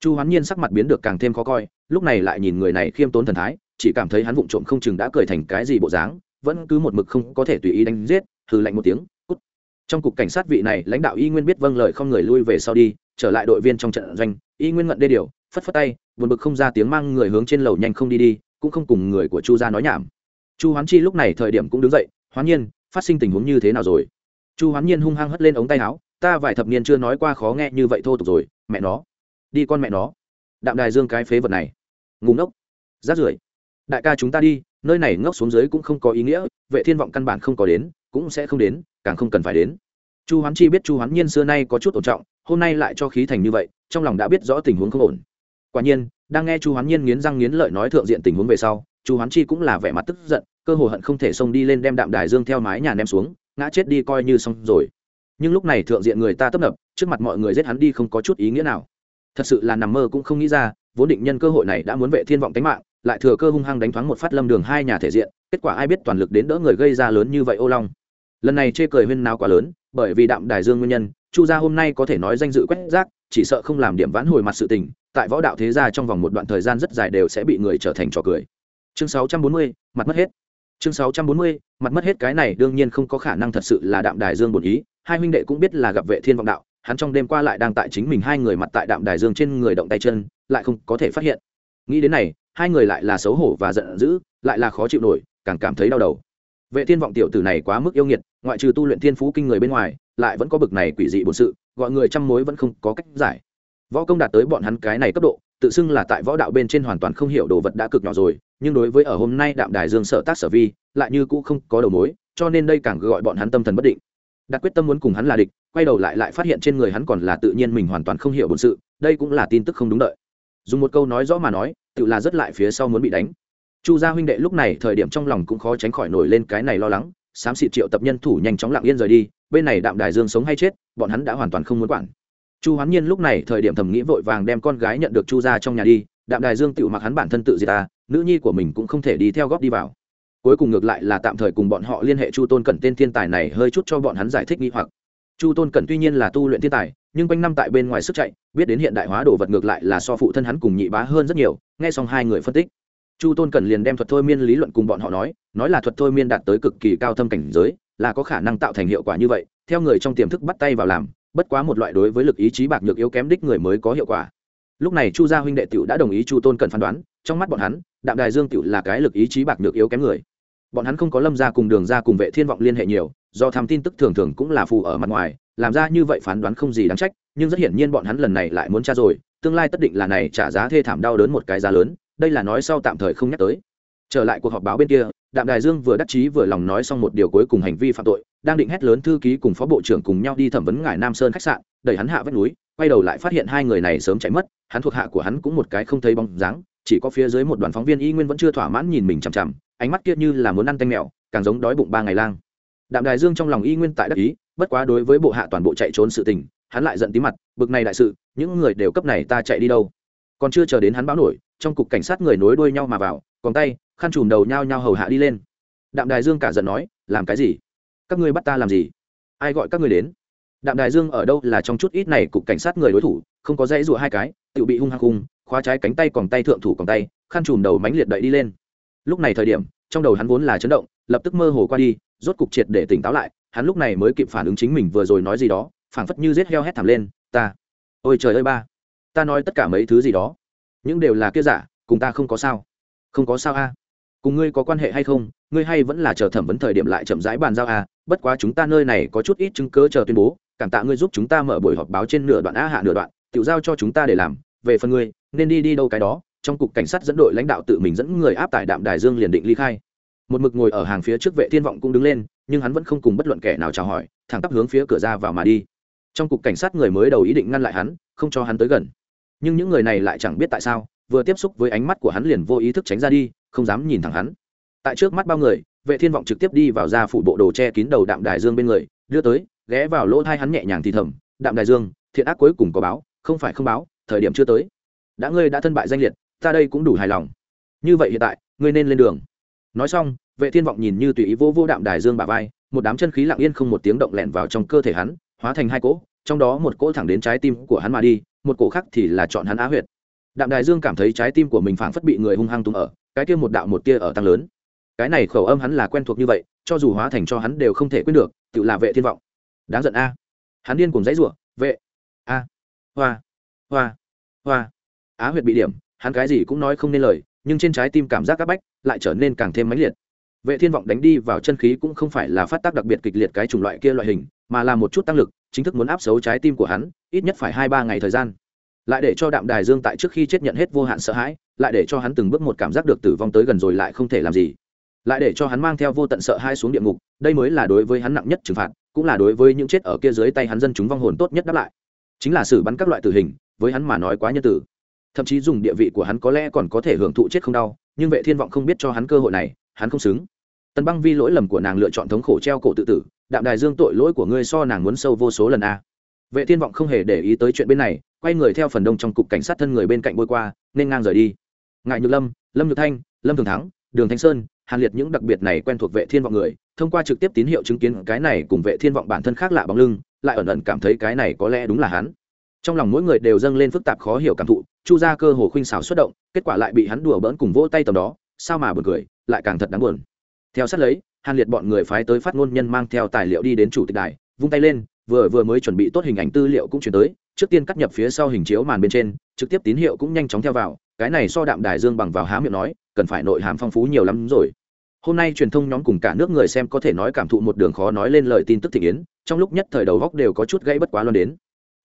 Chu hoán nhiên sắc mặt biến được càng thêm khó coi, lúc này lại nhìn người này khiêm tốn thần thái, chỉ cảm thấy hắn vụng trộm không chừng đã cười thành cái gì bộ dáng, vẫn cứ một mực không có thể tùy ý đánh giết, hừ lạnh một tiếng, cút. Trong cục cảnh sát vị này, lãnh đạo y nguyên biết vâng lời không người lui về sau đi trở lại đội viên trong trận doanh, y nguyên ngận đê điều, phất phất tay, buồn bực không ra tiếng mang người hướng trên lầu nhanh không đi đi, cũng không cùng người của chu gia nói nhảm. Chu hoán chi lúc này thời điểm cũng đứng dậy, hoán nhiên, phát sinh tình huống như thế nào rồi? Chu hoán nhiên hung hăng hất lên ống tay áo, ta vài thập niên chưa nói qua khó nghe như vậy thô tục rồi, mẹ nó. Đi con mẹ nó. Đạm đài dương cái phế vật này. Ngủ ngốc. Rát rưởi. Đại ca chúng ta đi, nơi này ngốc xuống dưới cũng không có ý nghĩa, vệ thiên vọng căn bản không có đến, cũng sẽ không đến, càng không cần phải đến chu hoán chi biết chu hoán nhiên xưa nay có chút ổn trọng, hôm nay lại cho khí thành như vậy, trong lòng đã biết rõ tình huống không ổn. Quả nhiên, đang nghe chu hoán nhiên nghiến răng nghiến lợi nói thượng diện tình huống về sau, chu hoán chi cũng là vẻ mặt tức giận, cơ hồ hận không thể xông đi lên đem đạm đài dương theo mái nhà ném xuống, ngã chết đi coi như xong rồi. Nhưng lúc này thượng diện người ta tấp nập, trước mặt mọi người giết hắn đi không có chút ý nghĩa nào. Thật sự là nằm mơ cũng không nghĩ ra, vốn định nhân cơ hội này đã muốn vệ thiên vọng tính mạng, lại thừa cơ hung hăng đánh thoáng một phát lâm đường hai nhà thể diện, kết quả ai biết toàn lực đến đỡ người gây ra lớn như vậy ô long. Lần này chê cười huyên nào quá lớn bởi vì đạm đài dương nguyên nhân chu gia hôm nay có thể nói danh dự quét rác chỉ sợ không làm điểm vãn hồi mặt sự tình tại võ đạo thế gia trong vòng một đoạn thời gian rất dài đều sẽ bị người trở thành trò cười. Chương 640, mặt mất hết. Chương 640, mặt mất hết cái này đương nhiên không có khả năng thật sự là đạm đài dương bổn ý hai huynh đệ cũng biết là gặp vệ thiên vọng đạo hắn trong đêm qua lại đang tại chính mình hai người mặt tại đạm đài dương trên người động tay chân lại không có thể phát hiện. Nghĩ đến này hai người lại là xấu hổ và giận dữ lại là khó chịu nổi càng cảm thấy đau đầu vệ thiên vọng tiểu tử này quá mức yêu nghiệt, ngoại trừ tu luyện thiên phú kinh người bên ngoài, lại vẫn có bực này quỷ dị bổn sự, gọi người trăm mối vẫn không có cách giải. Võ công đạt tới bọn hắn cái này cấp độ, tự xưng là tại võ đạo bên trên hoàn toàn không hiểu đồ vật đã cực nhỏ rồi, nhưng đối với ở hôm nay đạm đài dương sở tác sở vi, lại như cũ không có đầu mối, cho nên đây càng gọi bọn hắn tâm thần bất định. Đặt quyết tâm muốn cùng hắn là địch, quay đầu lại lại phát hiện trên người hắn còn là tự nhiên mình hoàn toàn không hiểu bổn sự, đây cũng là tin tức không đúng đợi. Dùng một câu nói rõ mà nói, tự là rất lại phía sau muốn bị đánh chu gia huynh đệ lúc này thời điểm trong lòng cũng khó tránh khỏi nổi lên cái này lo lắng, xám xịt triệu tập nhân thủ nhanh chóng lặng yên rời đi, bên này đạm đài dương sống hay chết, bọn hắn đã hoàn toàn không muốn quản. Chu hoán nhiên lúc này thời điểm thầm nghĩ vội vàng đem con gái nhận được chu ra trong nhà đi, đạm đài dương tự mặc hắn bản thân tự diệt ta, nữ nhi của mình cũng không thể đi theo góp đi vào. Cuối cùng ngược lại là tạm thời cùng bọn họ liên hệ chu tôn cẩn tên thiên tài này hơi chút cho bọn hắn giải thích nghi hoặc. Chu tôn cẩn tuy nhiên là tu luyện thiên tài, nhưng quanh năm tại bên ngoài sức chạy, biết đến hiện đại hóa đồ vật ngược lại là so phụ thân hắn cùng nhị bá hơn rất nhiều, nghe xong hai người phân tích chu tôn cẩn liền đem thuật thôi miên lý luận cùng bọn họ nói nói là thuật thôi miên đạt tới cực kỳ cao thâm cảnh giới, là có khả năng tạo thành hiệu quả như vậy, theo người trong tiềm thức bắt tay vào làm, bất quá một loại đối với lực ý chí bạc nhược yếu kém đích người mới có hiệu quả. Lúc này chu gia huynh đệ tiểu đã đồng ý chu tôn cần phán đoán, trong mắt bọn hắn, đạm đài dương tiểu là cái lực ý chí bạc nhược yếu kém người. Bọn hắn không có lâm ra cùng đường ra cùng vệ thiên vọng liên hệ nhiều, do tham tin tức thường thường cũng là phù ở mặt ngoài, làm ra như vậy phán đoán không gì đáng trách, nhưng rất hiển nhiên bọn hắn lần này lại muốn tra rồi, tương lai tất định là này trả giá thê thảm đau đớn một cái giá lớn đây là nói sau tạm thời không nhắc tới. Trở lại cuộc họp báo bên kia, đạm đài dương vừa đắc chí vừa lòng nói xong một điều cuối cùng hành vi phạm tội, đang định hét lớn thư ký cùng phó bộ trưởng cùng nhau đi thẩm vấn ngài nam sơn khách sạn, đẩy hắn hạ vách núi, quay đầu lại phát hiện hai người này sớm chạy mất, hắn thuộc hạ của hắn cũng một cái không thấy bóng dáng, chỉ có phía dưới một đoàn phóng viên y nguyên vẫn chưa thỏa mãn nhìn mình chằm chằm, ánh mắt kia như là muốn ăn tanh mèo, càng giống đói bụng ba ngày lang. Đạm đài dương trong lòng y nguyên tại đắc ý, bất quá đối với bộ hạ toàn bộ chạy trốn sự tình, hắn lại giận tí mặt, bực này đại sự, những người đều cấp này ta chạy đi đâu. Còn chưa chờ đến hắn báo nổi trong cục cảnh sát người nối đuôi nhau mà vào còn tay khăn trùm đầu nhau nhau hầu hạ đi lên. Đạm đài dương cả giận nói làm cái gì? Các ngươi bắt ta làm gì? Ai gọi các ngươi đến? Đạm đài dương ở đâu là trong chút ít này cục cảnh sát người đối thủ không có dãy rụa hai cái tự bị hung hăng hung, khóa trái cánh tay còn tay thượng thủ còn tay khăn trùm đầu mánh liệt đậy đi lên. Lúc này thời điểm trong đầu hắn vốn là chấn động lập tức mơ hồ qua đi rốt cục triệt để tỉnh táo lại hắn lúc này mới kịp phản ứng chính mình vừa rồi nói gì đó phảng phất như rết heo hét thảm lên ta ôi trời ơi ba ta nói tất cả mấy thứ gì đó những đều là kia giả, cùng ta không có sao. Không có sao a. Cùng ngươi có quan hệ hay không, ngươi hay vẫn là chờ thẩm vấn thời điểm lại chậm rãi bàn giao a, bất quá chúng ta nơi này có chút ít chứng cớ chờ tuyên bố, cảm tạ ngươi giúp chúng ta mở buổi họp báo trên nửa đoạn a hạ nửa đoạn, tự giao cho chúng ta để làm, về phần ngươi, nên đi đi đâu cái đó, trong cục cảnh sát dẫn đội lãnh đạo tự mình dẫn người áp tải đạm đài dương liền định ly khai. Một mực ngồi ở hàng phía trước vệ thiên vọng cũng đứng lên, nhưng hắn vẫn không cùng bất luận kẻ nào chào hỏi, thẳng tắp hướng phía cửa ra vào mà đi. Trong cục cảnh sát người mới đầu ý định ngăn lại hắn, không cho hắn tới gần nhưng những người này lại chẳng biết tại sao, vừa tiếp xúc với ánh mắt của hắn liền vô ý thức tránh ra đi, không dám nhìn thẳng hắn. Tại trước mắt bao người, vệ thiên vọng trực tiếp đi vào ra phủ bộ đồ che kín đầu đạm đài dương bên người, đưa tới, ghé vào lỗ thai hắn nhẹ nhàng thì thầm, đạm đài dương, thiện ác cuối cùng có báo, không phải không báo, thời điểm chưa tới. Đã ngươi đã thân bại danh liệt, ta đây cũng đủ hài lòng. Như vậy hiện tại, ngươi nên lên đường. Nói xong, vệ thiên vọng nhìn như tùy ý vô vô đạm đài dương bà vai, một đám chân khí lặng yên không một tiếng động lẹn vào trong cơ thể hắn, hóa thành hai cỗ, trong đó một cỗ thẳng đến trái tim của hắn mà đi một cổ khác thì là chọn hắn á huyệt. Đạm đài dương cảm thấy trái tim của mình phảng phất bị người hung hăng tung ở, cái kia một đạo một tia ở tăng lớn. Cái này khẩu âm hắn là quen thuộc như vậy, cho dù hóa thành cho hắn đều không thể quên được, tự là vệ thiên vọng. Đáng giận a. Hắn điên cùng dãy rủa, vệ, a, hoa hoa hoa. Á huyệt bị điểm, hắn cái gì cũng nói không nên lời, nhưng trên trái tim cảm giác áp bách lại trở nên càng thêm mãnh liệt. Vệ thiên vọng đánh đi vào chân khí cũng không phải là phát tác đặc biệt kịch liệt cái chủng loại kia loại hình, mà là một chút tăng lực, chính thức muốn áp xấu trái tim của hắn, ít nhất phải hai ba ngày thời gian lại để cho đạm đài dương tại trước khi chết nhận hết vô hạn sợ hãi, lại để cho hắn từng bước một cảm giác được tử vong tới gần rồi lại không thể làm gì. Lại để cho hắn mang theo vô tận sợ hai xuống địa ngục, đây mới là đối với hắn nặng nhất trừng phạt, cũng là đối với những chết ở kia dưới tay hắn dân chúng vong hồn tốt nhất đáp lại. Chính là xử bắn các loại tử hình, với hắn mà nói quá nhân tử. Thậm chí dùng địa vị của hắn có lẽ còn có thể hưởng thụ chết không đau, nhưng vệ thiên vọng không biết cho hắn cơ hội này, hắn không xứng. Tần băng vi lỗi lầm của nàng lựa chọn thống khổ treo cổ tự tử, đạm đài dương tội lỗi của ngươi so nàng muốn sâu vô số lần a. Vệ thiên vọng không hề để ý tới chuyện bên này quay người theo phần đông trong cục cảnh sát thân người bên cạnh bôi qua, nên ngang rời đi. Ngại nhược lâm lâm nhược thanh, lâm thường thắng, đường thanh sơn, hàn liệt những đặc biệt này quen thuộc vệ thiên vọng người, thông qua trực tiếp tín hiệu chứng kiến cái này cùng vệ thiên vọng bản thân khác lạ bóng lưng, lại ẩn ẩn cảm thấy cái này có lẽ đúng là hắn. Trong lòng mỗi người đều dâng lên phức tạp khó hiểu cảm thụ, chu ra cơ hồ khuynh xảo xuất động, kết quả lại bị hắn đùa bỡn cùng vỗ tay tầm đó, sao mà buồn cười, lại càng thật đáng buồn. Theo sát lấy, hàn liệt bọn người phái tới phát ngôn nhân mang theo tài liệu đi đến chủ tịch đài, vung tay lên, vừa vừa mới chuẩn bị tốt hình ảnh tư liệu cũng chuyển tới trước tiên cắt nhập phía sau hình chiếu màn bên trên, trực tiếp tín hiệu cũng nhanh chóng theo vào, cái này so đạm đài dương bằng vào há miệng nói, cần phải nội hàm phong phú nhiều lắm rồi. Hôm nay truyền thông nhóm cùng cả nước người xem có thể nói cảm thụ một đường khó nói lên lời tin tức thị yến, trong lúc nhất thời đầu góc đều có chút gãy bất quá luôn đến.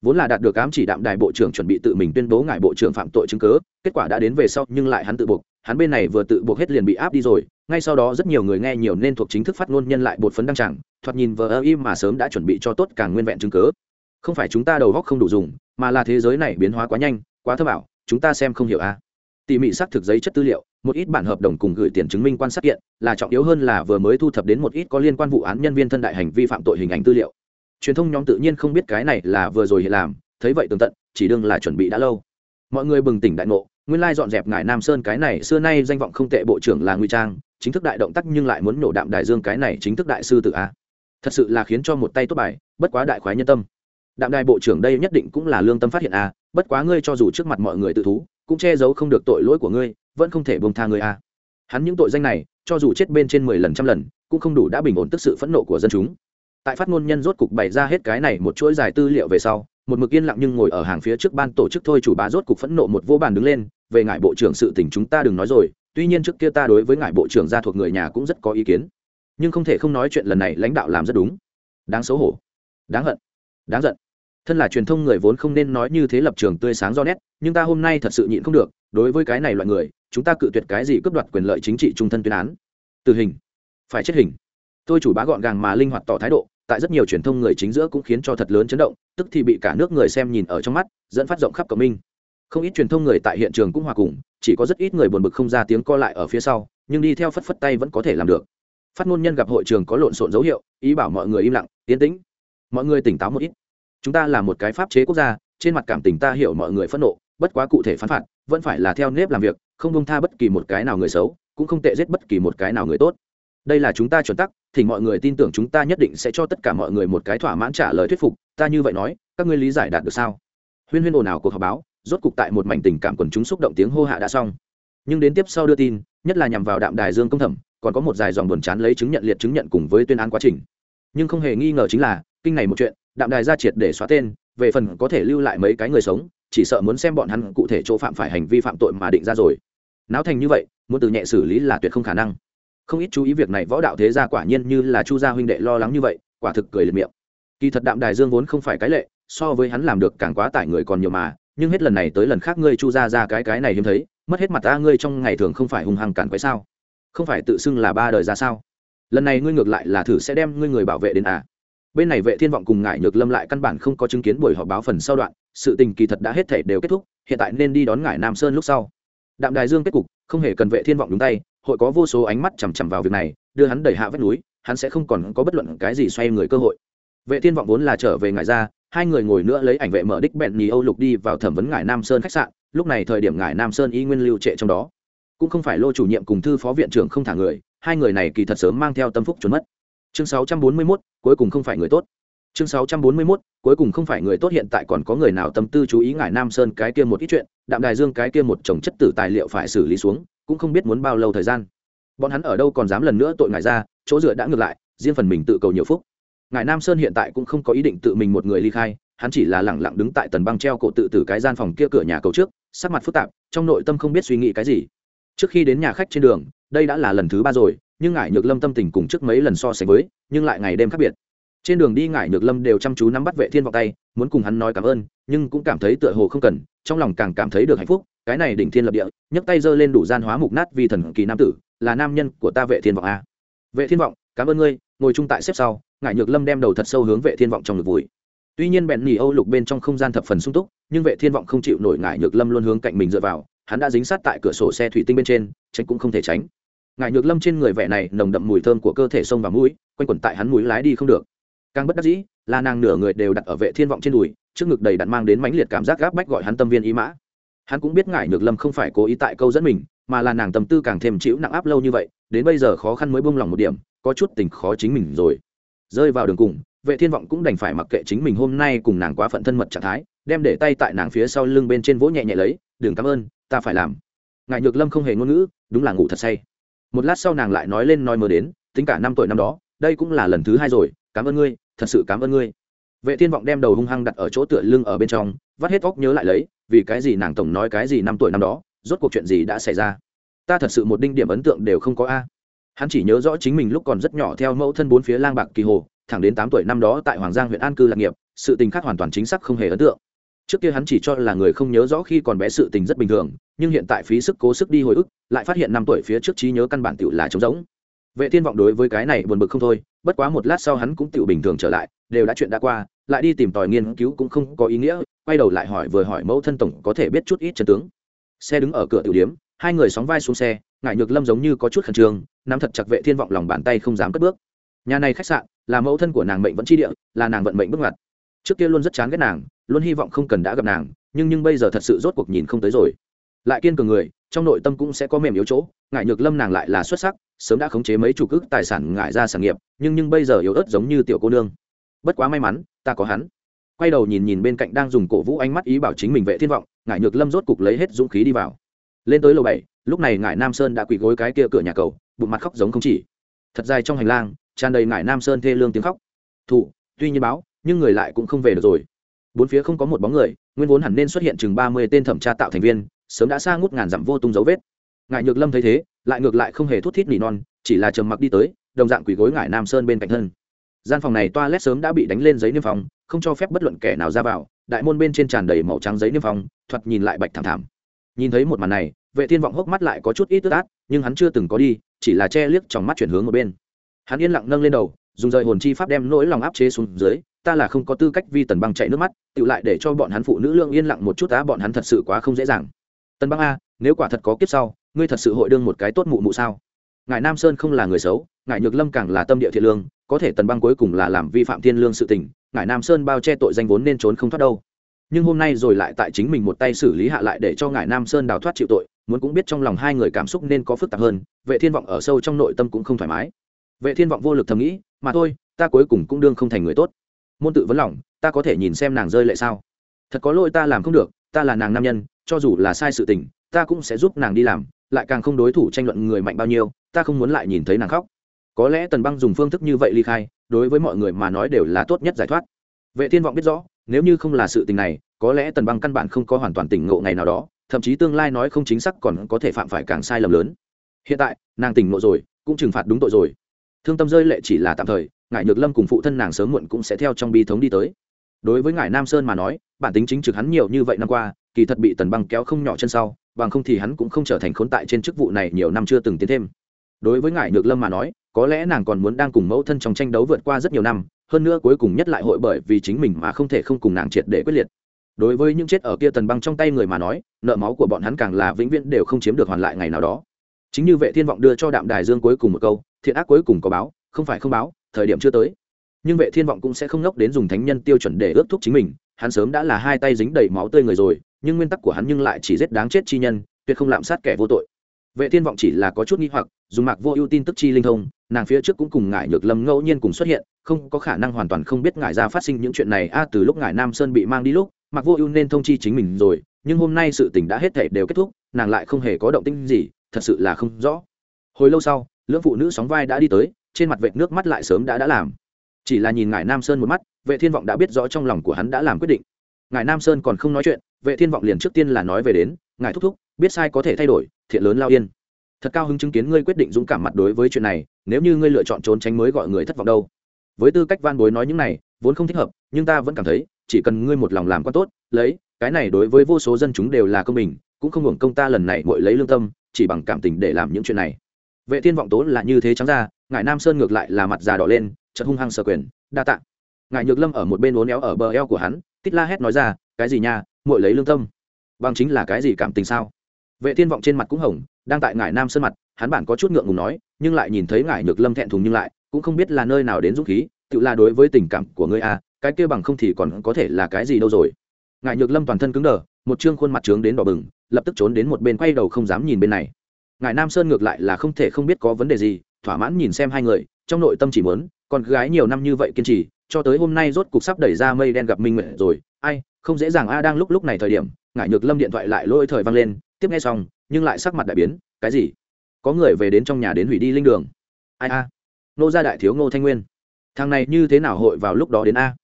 Vốn là đạt được ám chỉ đạm đài bộ trưởng chuẩn bị tự mình tuyên bố ngại bộ trưởng phạm tội chứng cớ kết quả đã đến về sau nhưng lại hắn tự buộc, hắn bên này vừa tự buộc hết liền bị áp đi rồi, ngay sau đó rất nhiều người nghe nhiều nên thuộc chính thức phát ngôn nhân lại bột phấn đăng chẳng thoạt nhìn vờ ơ im mà sớm đã chuẩn bị cho tốt càng nguyên vẹn chứng cớ không phải chúng ta đầu góc không đủ dùng, mà là thế giới này biến hóa quá nhanh, quá thơ bảo chúng ta xem không hiểu a à. tỉ mỉ xác thực giấy chất tư liệu, một ít bản hợp đồng cùng gửi tiền chứng minh quan sát kiện, là trọng yếu hơn là vừa mới thu thập đến một ít có liên quan vụ án nhân viên thân đại hành vi phạm tội hình ảnh tư liệu. Truyền thông nhóm tự nhiên không biết cái này là vừa rồi hiện làm, thấy vậy tường tận, chỉ đương là chuẩn bị đã lâu. Mọi người bừng tỉnh đại ngộ, nguyên lai dọn dẹp ngài nam sơn cái này xưa nay danh vọng không tệ bộ trưởng là nguy trang, chính thức đại động tác nhưng lại muốn nổ đạm đại dương cái này chính thức đại sư tự a à. thật sự là khiến cho một tay tốt bài, bất quá đại khoái nhân tâm đạm đài bộ trưởng đây nhất định cũng là lương tâm phát hiện a bất quá ngươi cho dù trước mặt mọi người tự thú, cũng che giấu không được tội lỗi của ngươi, vẫn không thể bông tha ngươi a hắn những tội danh này, cho dù chết bên trên mười lần trăm lần, cũng không đủ đã bình ổn tức sự phẫn nộ của dân chúng. Tại phát ngôn nhân rốt cục bày ra hết cái này một chuỗi dài tư liệu về sau, một mực yên lặng nhưng ngồi ở hàng phía trước ban tổ chức thôi chủ bá rốt cục phẫn nộ một vô bàn đứng lên, về ngại bộ trưởng sự tình chúng ta đừng nói rồi, tuy nhiên trước kia ta đối với ngài bộ trưởng gia thuộc người nhà cũng rất có ý kiến. Nhưng không thể không nói chuyện lần này lãnh đạo làm rất đúng. Đáng xấu hổ. Đáng hận. Đáng giận thân là truyền thông người vốn không nên nói như thế lập trường tươi sáng do nét, nhưng ta hôm nay thật sự nhịn không được, đối với cái này loại người, chúng ta cự tuyệt cái gì cướp đoạt quyền lợi chính trị trung thân tuyên án. Tử hình. Phải chết hình. Tôi chủ bá gọn gàng mà linh hoạt tỏ thái độ, tại rất nhiều truyền thông người chính giữa cũng khiến cho thật lớn chấn động, tức thì bị cả nước người xem nhìn ở trong mắt, dẫn phát rộng khắp cộng minh. Không ít truyền thông người tại hiện trường cũng hòa cùng, chỉ có rất ít người buồn bực không ra tiếng co lại ở phía sau, nhưng đi theo phất phất tay vẫn có thể làm được. Phát ngôn nhân gặp hội trường có lộn xộn dấu hiệu, ý bảo mọi người im lặng tiến tĩnh. Mọi người tỉnh táo một ít chúng ta là một cái pháp chế quốc gia, trên mặt cảm tình ta hiểu mọi người phẫn nộ, bất quá cụ thể phán phạt, vẫn phải là theo nếp làm việc, không bông tha bất kỳ một cái nào người xấu, cũng không tệ giết bất kỳ một cái nào người tốt. Đây là chúng ta chuẩn tắc, thì mọi người tin tưởng chúng ta nhất định sẽ cho tất cả mọi người một cái thỏa mãn trả lời thuyết phục, ta như vậy nói, các ngươi lý giải đạt được sao? Huyên huyên ồn ào cuộc họp báo, rốt cục tại một mảnh tình cảm quần chúng xúc động tiếng hô hạ đã xong. Nhưng đến tiếp sau đưa tin, nhất là nhằm vào đạm đài dương công thẩm, còn có một dài dòng buồn chán lấy chứng nhận liệt chứng nhận cùng với tuyên án quá trình. Nhưng không hề nghi ngờ chính là, kinh này một chuyện đạm đài ra triệt để xóa tên, về phần có thể lưu lại mấy cái người sống, chỉ sợ muốn xem bọn hắn cụ thể chỗ phạm phải hành vi phạm tội mà định ra rồi. Náo thành như vậy, muốn từ nhẹ xử lý là tuyệt không khả năng. Không ít chú ý việc này võ đạo thế gia quả nhiên như là chu gia huynh đệ lo lắng như vậy, quả thực cười liệt miệng. Kỳ thật đạm đài dương vốn không phải cái lệ, so với hắn làm được càng quá tải người còn nhiều mà, nhưng hết lần này tới lần khác ngươi chu ra ra cái cái này hiếm thấy, mất hết mặt ta ngươi trong ngày thường không phải hung hăng cản quái sao? Không phải tự xưng là ba đời ra sao? Lần này ngươi ngược lại là thử sẽ đem ngươi người bảo vệ đến à? Bên này vệ thiên vọng cùng ngải nhược lâm lại căn bản không có chứng kiến buổi họp báo phần sau đoạn, sự tình kỳ thật đã hết thể đều kết thúc, hiện tại nên đi đón ngải nam sơn lúc sau. Đạm đài dương kết cục, không hề cần vệ thiên vọng đúng tay, hội có vô số ánh mắt chằm chằm vào việc này, đưa hắn đẩy hạ vách núi, hắn sẽ không còn có bất luận cái gì xoay người cơ hội. Vệ thiên vọng vốn là trở về ngải ra hai người ngồi nữa lấy ảnh vệ mở đích bẹn nhì âu lục đi vào thẩm vấn ngải nam sơn khách sạn, lúc này thời điểm ngải nam sơn y nguyên lưu trệ trong đó. Cũng không phải lô chủ nhiệm cùng thư phó viện trưởng không thả người, hai người này kỳ thật sớm mang theo tâm phúc trốn mất chương 641, cuối cùng không phải người tốt. Chương 641, cuối cùng không phải người tốt hiện tại còn có người nào tâm tư chú ý ngải nam sơn cái kia một ít chuyện đạm đài dương cái kia một chồng chất tử tài liệu phải xử lý xuống cũng không biết muốn bao lâu thời gian. Bọn hắn ở đâu còn dám lần nữa tội ngải ra chỗ dựa đã ngược lại riêng phần mình tự cầu nhiều phúc. Ngài nam sơn hiện tại cũng không có ý định tự mình một người ly khai hắn chỉ là lẳng lặng đứng tại tần băng treo cổ tự tử cái gian phòng kia cửa nhà cầu trước sắc mặt phức tạp trong nội tâm không biết suy nghĩ cái gì. Trước khi đến nhà khách trên đường đây đã là lần thứ ba rồi nhưng ngải nhược lâm tâm tình cùng trước mấy lần so sánh với, nhưng lại ngày đêm khác biệt. Trên đường đi ngải nhược lâm đều chăm chú nắm bắt vệ thiên vào tay, muốn cùng hắn nói cảm ơn, nhưng cũng cảm thấy tựa hồ không cần, trong lòng càng cảm thấy được hạnh phúc, cái này đỉnh thiên lập địa, nhấc tay giơ lên đủ gian hóa mục nát vì thần kỳ nam tử, là nam nhân của ta vệ thiên vọng a. Vệ thiên vọng, cảm ơn ngươi, ngồi chung tại xếp sau, ngải nhược lâm đem đầu thật sâu hướng vệ thiên vọng trong ngực vùi. Tuy nhiên bẹn nỉ âu lục bên trong không gian thập phần sung túc, nhưng vệ thiên vọng không chịu nổi ngải nhược lâm luôn hướng cạnh mình dựa vào, hắn đã dính sát tại cửa sổ xe thủy tinh bên trên, tránh cũng không thể tránh ngải nhược lâm trên người vẻ này nồng đậm mùi thơm của cơ thể sông và mũi, quanh quẩn tại hắn mũi lái đi không được. Càng bất đắc dĩ, là nàng nửa người đều đặt ở vệ thiên vọng trên đùi, trước ngực đầy đặn mang đến mãnh liệt cảm giác gáp bách gọi hắn tâm viên ý mã. Hắn cũng biết ngải nhược lâm không phải cố ý tại câu dẫn mình, mà là nàng tâm tư càng thêm chịu nặng áp lâu như vậy, đến bây giờ khó khăn mới buông lòng một điểm, có chút tình khó chính mình rồi. Rơi vào đường cùng, vệ thiên vọng cũng đành phải mặc kệ chính mình hôm nay cùng nàng quá phận thân mật trạng thái, đem để tay tại nàng phía sau lưng bên trên vỗ nhẹ nhẹ lấy, đường cảm ơn, ta phải làm. Ngài nhược lâm không hề ngôn ngữ, đúng là ngủ thật say một lát sau nàng lại nói lên nói mơ đến, tính cả năm tuổi năm đó, đây cũng là lần thứ hai rồi, cảm ơn ngươi, thật sự cảm ơn ngươi. Vệ thiên vọng đem đầu hung hăng đặt ở chỗ tựa lưng ở bên trong, vắt hết óc nhớ lại lấy, vì cái gì nàng tổng nói cái gì năm tuổi năm đó, rốt cuộc chuyện gì đã xảy ra? Ta thật sự một đinh điểm ấn tượng đều không có a. Hắn chỉ nhớ rõ chính mình lúc còn rất nhỏ theo mẫu thân bốn phía lang bạc kỳ hồ, thẳng đến tám tuổi năm đó tại hoàng giang huyện an cư lạc nghiệp, sự tình khác hoàn toàn chính xác không hề ấn tượng trước kia hắn chỉ cho là người không nhớ rõ khi còn bé sự tình rất bình thường, nhưng hiện tại phí sức cố sức đi hồi ức, lại phát hiện năm tuổi phía trước trí nhớ căn bản tựu là trống rỗng. Vệ thiên vọng đối với cái này buồn bực không thôi, bất quá một lát sau hắn cũng tựu bình thường trở lại, đều đã chuyện đã qua, lại đi tìm tòi nghiên cứu cũng không có ý nghĩa, quay đầu lại hỏi vừa hỏi mẫu thân tổng có thể biết chút ít chân tướng. Xe đứng ở cửa tiểu điếm hai người sóng vai xuống xe ngại nhược lâm giống như có chút khẩn trương, nắm thật chặt vệ thiên vọng lòng bàn tay không dám cất bước. Nhà này khách sạn, là mẫu thân của nàng mệnh vẫn chi địa, là nàng vận mệnh bước ngoặt. Trước kia luôn rất chán ghét nàng luôn hy vọng không cần đã gặp nàng, nhưng nhưng bây giờ thật sự rốt cuộc nhìn không tới rồi. Lại kiên cường người, trong nội tâm cũng sẽ có mềm yếu chỗ ngại nhược lâm nàng lại là xuất sắc, sớm đã khống chế mấy chủ cước tài sản ngại ra sản nghiệp, nhưng nhưng bây giờ yếu ớt giống như tiểu cô nương. Bất quá may mắn, ta có hắn. Quay đầu nhìn nhìn bên cạnh đang dùng cổ vũ ánh mắt ý bảo chính mình vệ thiên vọng ngại nhược lâm rốt cục lấy hết dũng khí đi vào. Lên tới lầu bảy, lúc này ngải nam sơn đã quỳ gối cái kia cửa nhà cầu, bụng mặt khóc giống không chỉ. Thật dài trong hành lang, tràn đầy ngải nam sơn thê lương tiếng khóc. Thủ tuy nhiên báo, nhưng người lại cũng không về được rồi bốn phía không có một bóng người, nguyên vốn hẳn nên xuất hiện chừng ba mươi tên thẩm tra tạo thành viên, sớm đã xa ngút ngàn dặm vô tung dấu vết. Ngại nhược lâm thấy thế, lại ngược lại không hề thút thít nỉ non, chỉ là trầm mặc đi tới, đồng dạng quỳ gối ngải nam sơn bên cạnh thân. Gian phòng này toa lét sớm đã bị đánh lên giấy niêm phòng không cho phép bất luận kẻ nào ra vào, đại môn bên trên tràn đầy màu trắng giấy niêm phòng thoạt nhìn lại bạch thảm thảm. Nhìn thấy một màn này, vệ thiên vọng hốc mắt lại có chút ít tức át, nhưng hắn chưa từng có đi, chỉ là che liếc trong mắt chuyển hướng một bên. Hắn yên lặng nâng lên đầu, dùng rời hồn chi pháp đem nỗi lòng áp chế xuống dưới ta là không có tư cách vi tần băng chạy nước mắt tự lại để cho bọn hắn phụ nữ lương yên lặng một chút á, bọn hắn thật sự quá không dễ dàng. Tần băng a, nếu quả thật có kiếp sau, ngươi thật sự hội đương một cái tốt mụ mụ sao? Ngài nam sơn không là người xấu, ngài nhược lâm càng là tâm địa thiện lương, có thể tần băng cuối cùng là làm vi phạm thiên lương sự tình, ngài nam sơn bao che tội danh vốn nên trốn không thoát đâu. Nhưng hôm nay rồi lại tại chính mình một tay xử lý hạ lại để cho ngài nam sơn đào thoát chịu tội, muốn cũng biết trong lòng hai người cảm xúc nên có phức tạp hơn, vệ thiên vọng ở sâu trong nội tâm cũng không thoải mái. Vệ thiên vọng vô lực thầm nghĩ, mà thôi, ta cuối cùng cũng đương không thành người tốt môn tự vấn lòng, ta có thể nhìn xem nàng rơi lệ sao? Thật có lỗi ta làm không được, ta là nàng nam nhân, cho dù là sai sự tình, ta cũng sẽ giúp nàng đi làm, lại càng không đối thủ tranh luận người mạnh bao nhiêu, ta không muốn lại nhìn thấy nàng khóc. Có lẽ tần băng dùng phương thức như vậy ly khai, đối với mọi người mà nói đều là tốt nhất giải thoát. Vệ thiên vọng biết rõ, nếu như không là sự tình này, có lẽ tần băng căn bản không có hoàn toàn tỉnh ngộ ngày nào đó, thậm chí tương lai nói không chính xác còn có thể phạm phải càng sai lầm lớn. Hiện tại, nàng tỉnh ngộ rồi, cũng trừng phạt đúng tội rồi. Thương tâm rơi lệ chỉ là tạm thời ngài nhược lâm cùng phụ thân nàng sớm muộn cũng sẽ theo trong bi thống đi tới. Đối với ngài nam sơn mà nói, bản tính chính trực hắn nhiều như vậy năm qua, kỳ thật bị tần băng kéo không nhỏ chân sau, bằng không thì hắn cũng không trở thành khốn tại trên chức vụ này nhiều năm chưa từng tiến thêm. Đối với ngài nhược lâm mà nói, có lẽ nàng còn muốn đang cùng mẫu thân trong tranh đấu vượt qua rất nhiều năm, hơn nữa cuối cùng nhất lại hội bởi vì chính mình mà không thể không cùng nàng triệt để quyết liệt. Đối với những chết ở kia tần băng trong tay người mà nói, nợ máu của bọn hắn càng là vĩnh viễn đều không chiếm được hoàn lại ngày nào đó. Chính như vệ thiên vọng đưa cho đạm đài dương cuối cùng một câu, thiện ác cuối cùng có báo, không phải không báo thời điểm chưa tới. Nhưng vệ thiên vọng cũng sẽ không ngốc đến dùng thánh nhân tiêu chuẩn để ước thúc chính mình, hắn sớm đã là hai tay dính đầy máu tươi người rồi, nhưng nguyên tắc của hắn nhưng lại chỉ giết đáng chết chi nhân, tuyệt không lạm sát kẻ vô tội. Vệ thiên vọng chỉ là có chút nghi hoặc, dùng mạc vô ưu tin tức chi linh thông, nàng phía trước cũng cùng ngải nhược lâm ngẫu nhiên cùng xuất hiện, không có khả năng hoàn toàn không biết ngải ra phát sinh những chuyện này, a, từ lúc ngải nam sơn bị mang đi lúc, mạc vô ưu nên thông chi chính mình rồi, nhưng hôm nay sự tình đã hết thể đều kết thúc, nàng lại không hề có động tĩnh gì, thật sự là không rõ. Hồi lâu sau, lưỡng phụ nữ sóng vai đã đi tới trên mặt vệ nước mắt lại sớm đã đã làm. Chỉ là nhìn ngài nam sơn một mắt, vệ thiên vọng đã biết rõ trong lòng của hắn đã làm quyết định. Ngài nam sơn còn không nói chuyện, vệ thiên vọng liền trước tiên là nói về đến, ngài thúc thúc, biết sai có thể thay đổi, thiện lớn lao yên. Thật cao hứng chứng kiến ngươi quyết định dũng cảm mặt đối với chuyện này, nếu như ngươi lựa chọn trốn tránh mới gọi người thất vọng đâu. Với tư cách van bối nói những này, vốn không thích hợp, nhưng ta vẫn cảm thấy, chỉ cần ngươi một lòng làm quan tốt, lấy, cái này đối với vô số dân chúng đều là công bình, cũng không hưởng công ta lần này mỗi lấy lương tâm, chỉ bằng cảm tình để làm những chuyện này. Vệ thiên vọng tố là như thế trắng ra ngài nam sơn ngược lại là mặt già đỏ lên, chợt hung hăng sờ quyền, đa tạ. Ngài nhược lâm ở một bên uốn éo ở bờ eo của hắn, tít la hét nói ra, cái gì nha, muội lấy lương tâm. Bằng chính là cái gì cảm tình sao? Vệ thiên vọng trên mặt cũng hồng, đang tại ngài nam sơn mặt, hắn bản có chút ngượng ngùng nói, nhưng lại nhìn thấy ngài nhược lâm thẹn thùng nhưng lại, cũng không biết là nơi nào đến dũng khí, tự là đối với tình cảm của ngươi a cái kia bằng không thì còn có thể là cái gì đâu rồi. Ngài nhược lâm toàn thân cứng đờ, một trương khuôn mặt trướng đến đỏ bừng, lập tức trốn đến một bên, quay đầu không dám nhìn bên này. Ngài nam sơn ngược lại là không thể không biết có vấn đề gì thỏa mãn nhìn xem hai người, trong nội tâm chỉ muốn, con gái nhiều năm như vậy kiên trì, cho tới hôm nay rốt cục sắp đẩy ra mây đen gặp minh nguyện rồi. Ai, không dễ dàng a, đang lúc lúc này thời điểm, ngải nhược lâm điện thoại lại lỗi thời vang lên, tiếp nghe xong, nhưng lại sắc mặt đại biến, cái gì? Có người về đến trong nhà đến hủy đi linh đường. Ai a? Nô gia đại thiếu ngô thanh nguyên. Thằng này như thế nào hội vào lúc đó đến a?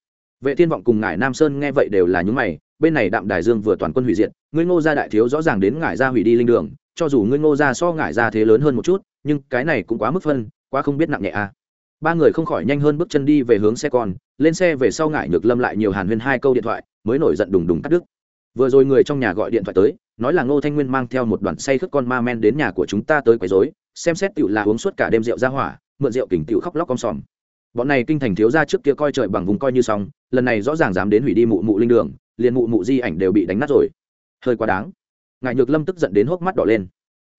Vệ thiên vọng cùng ngải nam sơn nghe vậy đều là những mày, bên này đạm đài dương vừa toàn quân hủy diệt ngươi ngô gia đại thiếu rõ ràng đến ngải ra hủy đi linh đường cho dù ngươi ngô ra so ngải ra thế lớn hơn một chút, nhưng cái này cũng quá mức phân, quá không biết nặng nhẹ à? ba người không khỏi nhanh hơn bước chân đi về hướng xe con, lên xe về sau ngải nhược lâm lại nhiều hàn huyên hai câu điện thoại, mới nổi giận đùng đùng cắt đứt. Vừa rồi người trong nhà gọi điện thoại tới, nói là ngô thanh nguyên mang theo một đoàn say khất con ma men đến nhà của chúng ta tới quấy rối, xem xét tựu là uống suốt cả đêm rượu ra hỏa, mượn rượu kỉnh tựu khóc lóc con sòm. Bọn này kinh thành thiếu ra trước kia coi trời bằng vùng coi như xong, lần này rõ ràng dám đến hủy đi mụ mụ linh đường, liền mụ mụ di ảnh đều bị đánh nát rồi. Hơi quá đáng ngài nhược lâm tức giận đến hốc mắt đỏ lên.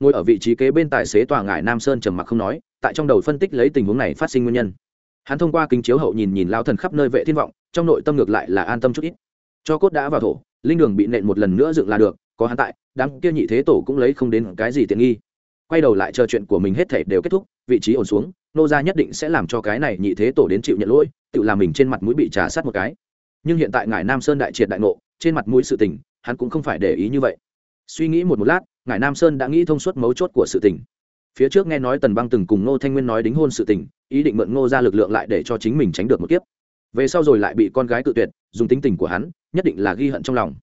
Ngồi ở vị trí kế bên tài xế tòa ngài nam sơn trầm mặc không nói, tại trong đầu phân tích lấy tình huống này phát sinh nguyên nhân. Hắn thông qua kính chiếu hậu nhìn nhìn lao thần khắp nơi vệ thiên vọng, trong nội tâm ngược lại là an tâm chút ít. Cho cốt đã vào thổ, linh đường bị nện một lần nữa dựng là được, có hắn tại, đám kia nhị thế tổ cũng lấy không đến cái gì tiện nghi. Quay đầu lại chờ chuyện của mình hết thể đều kết thúc, vị trí ổn xuống, nô gia nhất định sẽ làm cho cái này nhị thế tổ đến chịu nhận lỗi, tự làm mình trên mặt mũi bị trà sát một cái. Nhưng hiện tại ngài nam sơn đại triệt đại ngộ, trên mặt mũi sự tình, hắn cũng không phải để ý như vậy suy nghĩ một một lát ngài nam sơn đã nghĩ thông suốt mấu chốt của sự tình. Phía trước nghe nói tần băng từng cùng ngô thanh nguyên nói đính hôn sự tình, ý định mượn ngô ra lực lượng lại để cho chính mình tránh được một kiếp. Về sau rồi lại bị con gái cự tuyệt, dùng tính tình của hắn, nhất định là ghi hận trong lòng.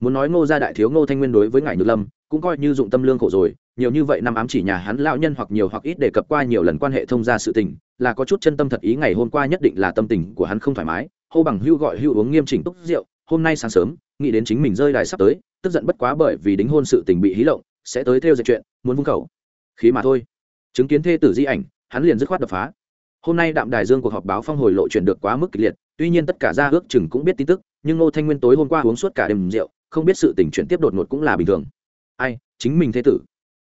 Muốn nói ngô gia đại thiếu ngô thanh nguyên đối với ngài nhược lâm, cũng coi như dụng tâm lương khổ rồi, nhiều như vậy năm ám chỉ nhà hắn lão nhân hoặc nhiều hoặc ít đề cập qua nhiều lần quan hệ thông gia sự tình, là có chút chân tâm thật ý ngày hôm qua nhất định là tâm tình của hắn không thoải mái, hô bằng hưu gọi hưu uống nghiêm chỉnh túc rượu, hôm nay sáng sớm, nghĩ đến chính mình rơi đài sắp tới tức giận bất quá bởi vì đính hôn sự tình bị hí lộng, sẽ tới theo dệt chuyện, muốn vung khẩu. Khí mà thôi. Chứng kiến thê tử di ảnh, hắn liền dứt khoát đập phá. Hôm nay đạm đài dương cuộc họp báo phong hồi lộ chuyển được quá mức kịch liệt, tuy nhiên tất cả gia ước chừng cũng biết tin tức, nhưng ngô thanh nguyên tối hôm qua uống suốt cả đêm rượu, không biết sự tình chuyển tiếp đột ngột cũng là bình thường. Ai, chính mình thế tử.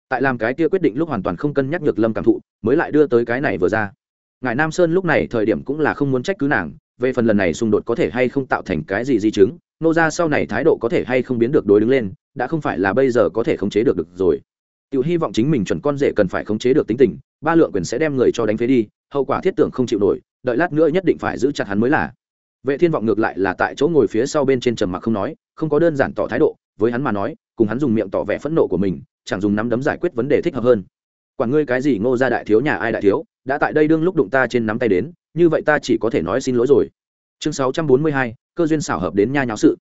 Tại làm cái kia quyết định lúc hoàn toàn không cân nhắc nhược lâm cảm thụ, mới lại đưa tới cái này vừa ra. Ngài nam sơn lúc này thời điểm cũng là không muốn trách cứ nàng, về phần lần này xung đột có thể hay không tạo thành cái gì di chứng nô ra sau này thái độ có thể hay không biến được đối đứng lên đã không phải là bây giờ có thể khống chế được được rồi Tiểu hy vọng chính mình chuẩn con rể cần phải khống chế được tính tình, ba lượng quyền sẽ đem người cho đánh phế đi, hậu quả thiết tưởng không chịu nổi, đợi lát nữa nhất định phải giữ chặt hắn mới là. Vệ Thiên vọng ngược lại là tại chỗ ngồi phía sau bên trên trầm mặc không nói, không có đơn giản tỏ thái độ, với hắn mà nói, cùng hắn dùng miệng tỏ vẻ phẫn nộ của mình, chẳng dùng nắm đấm giải quyết vấn đề thích hợp hơn. Quản ngươi cái gì Ngô gia đại thiếu nhà ai đại thiếu, đã tại đây đương lúc đụng ta trên nắm tay đến, như vậy ta chỉ có thể nói xin lỗi rồi. Chương 642, cơ duyên xảo hợp đến nha nháo sự.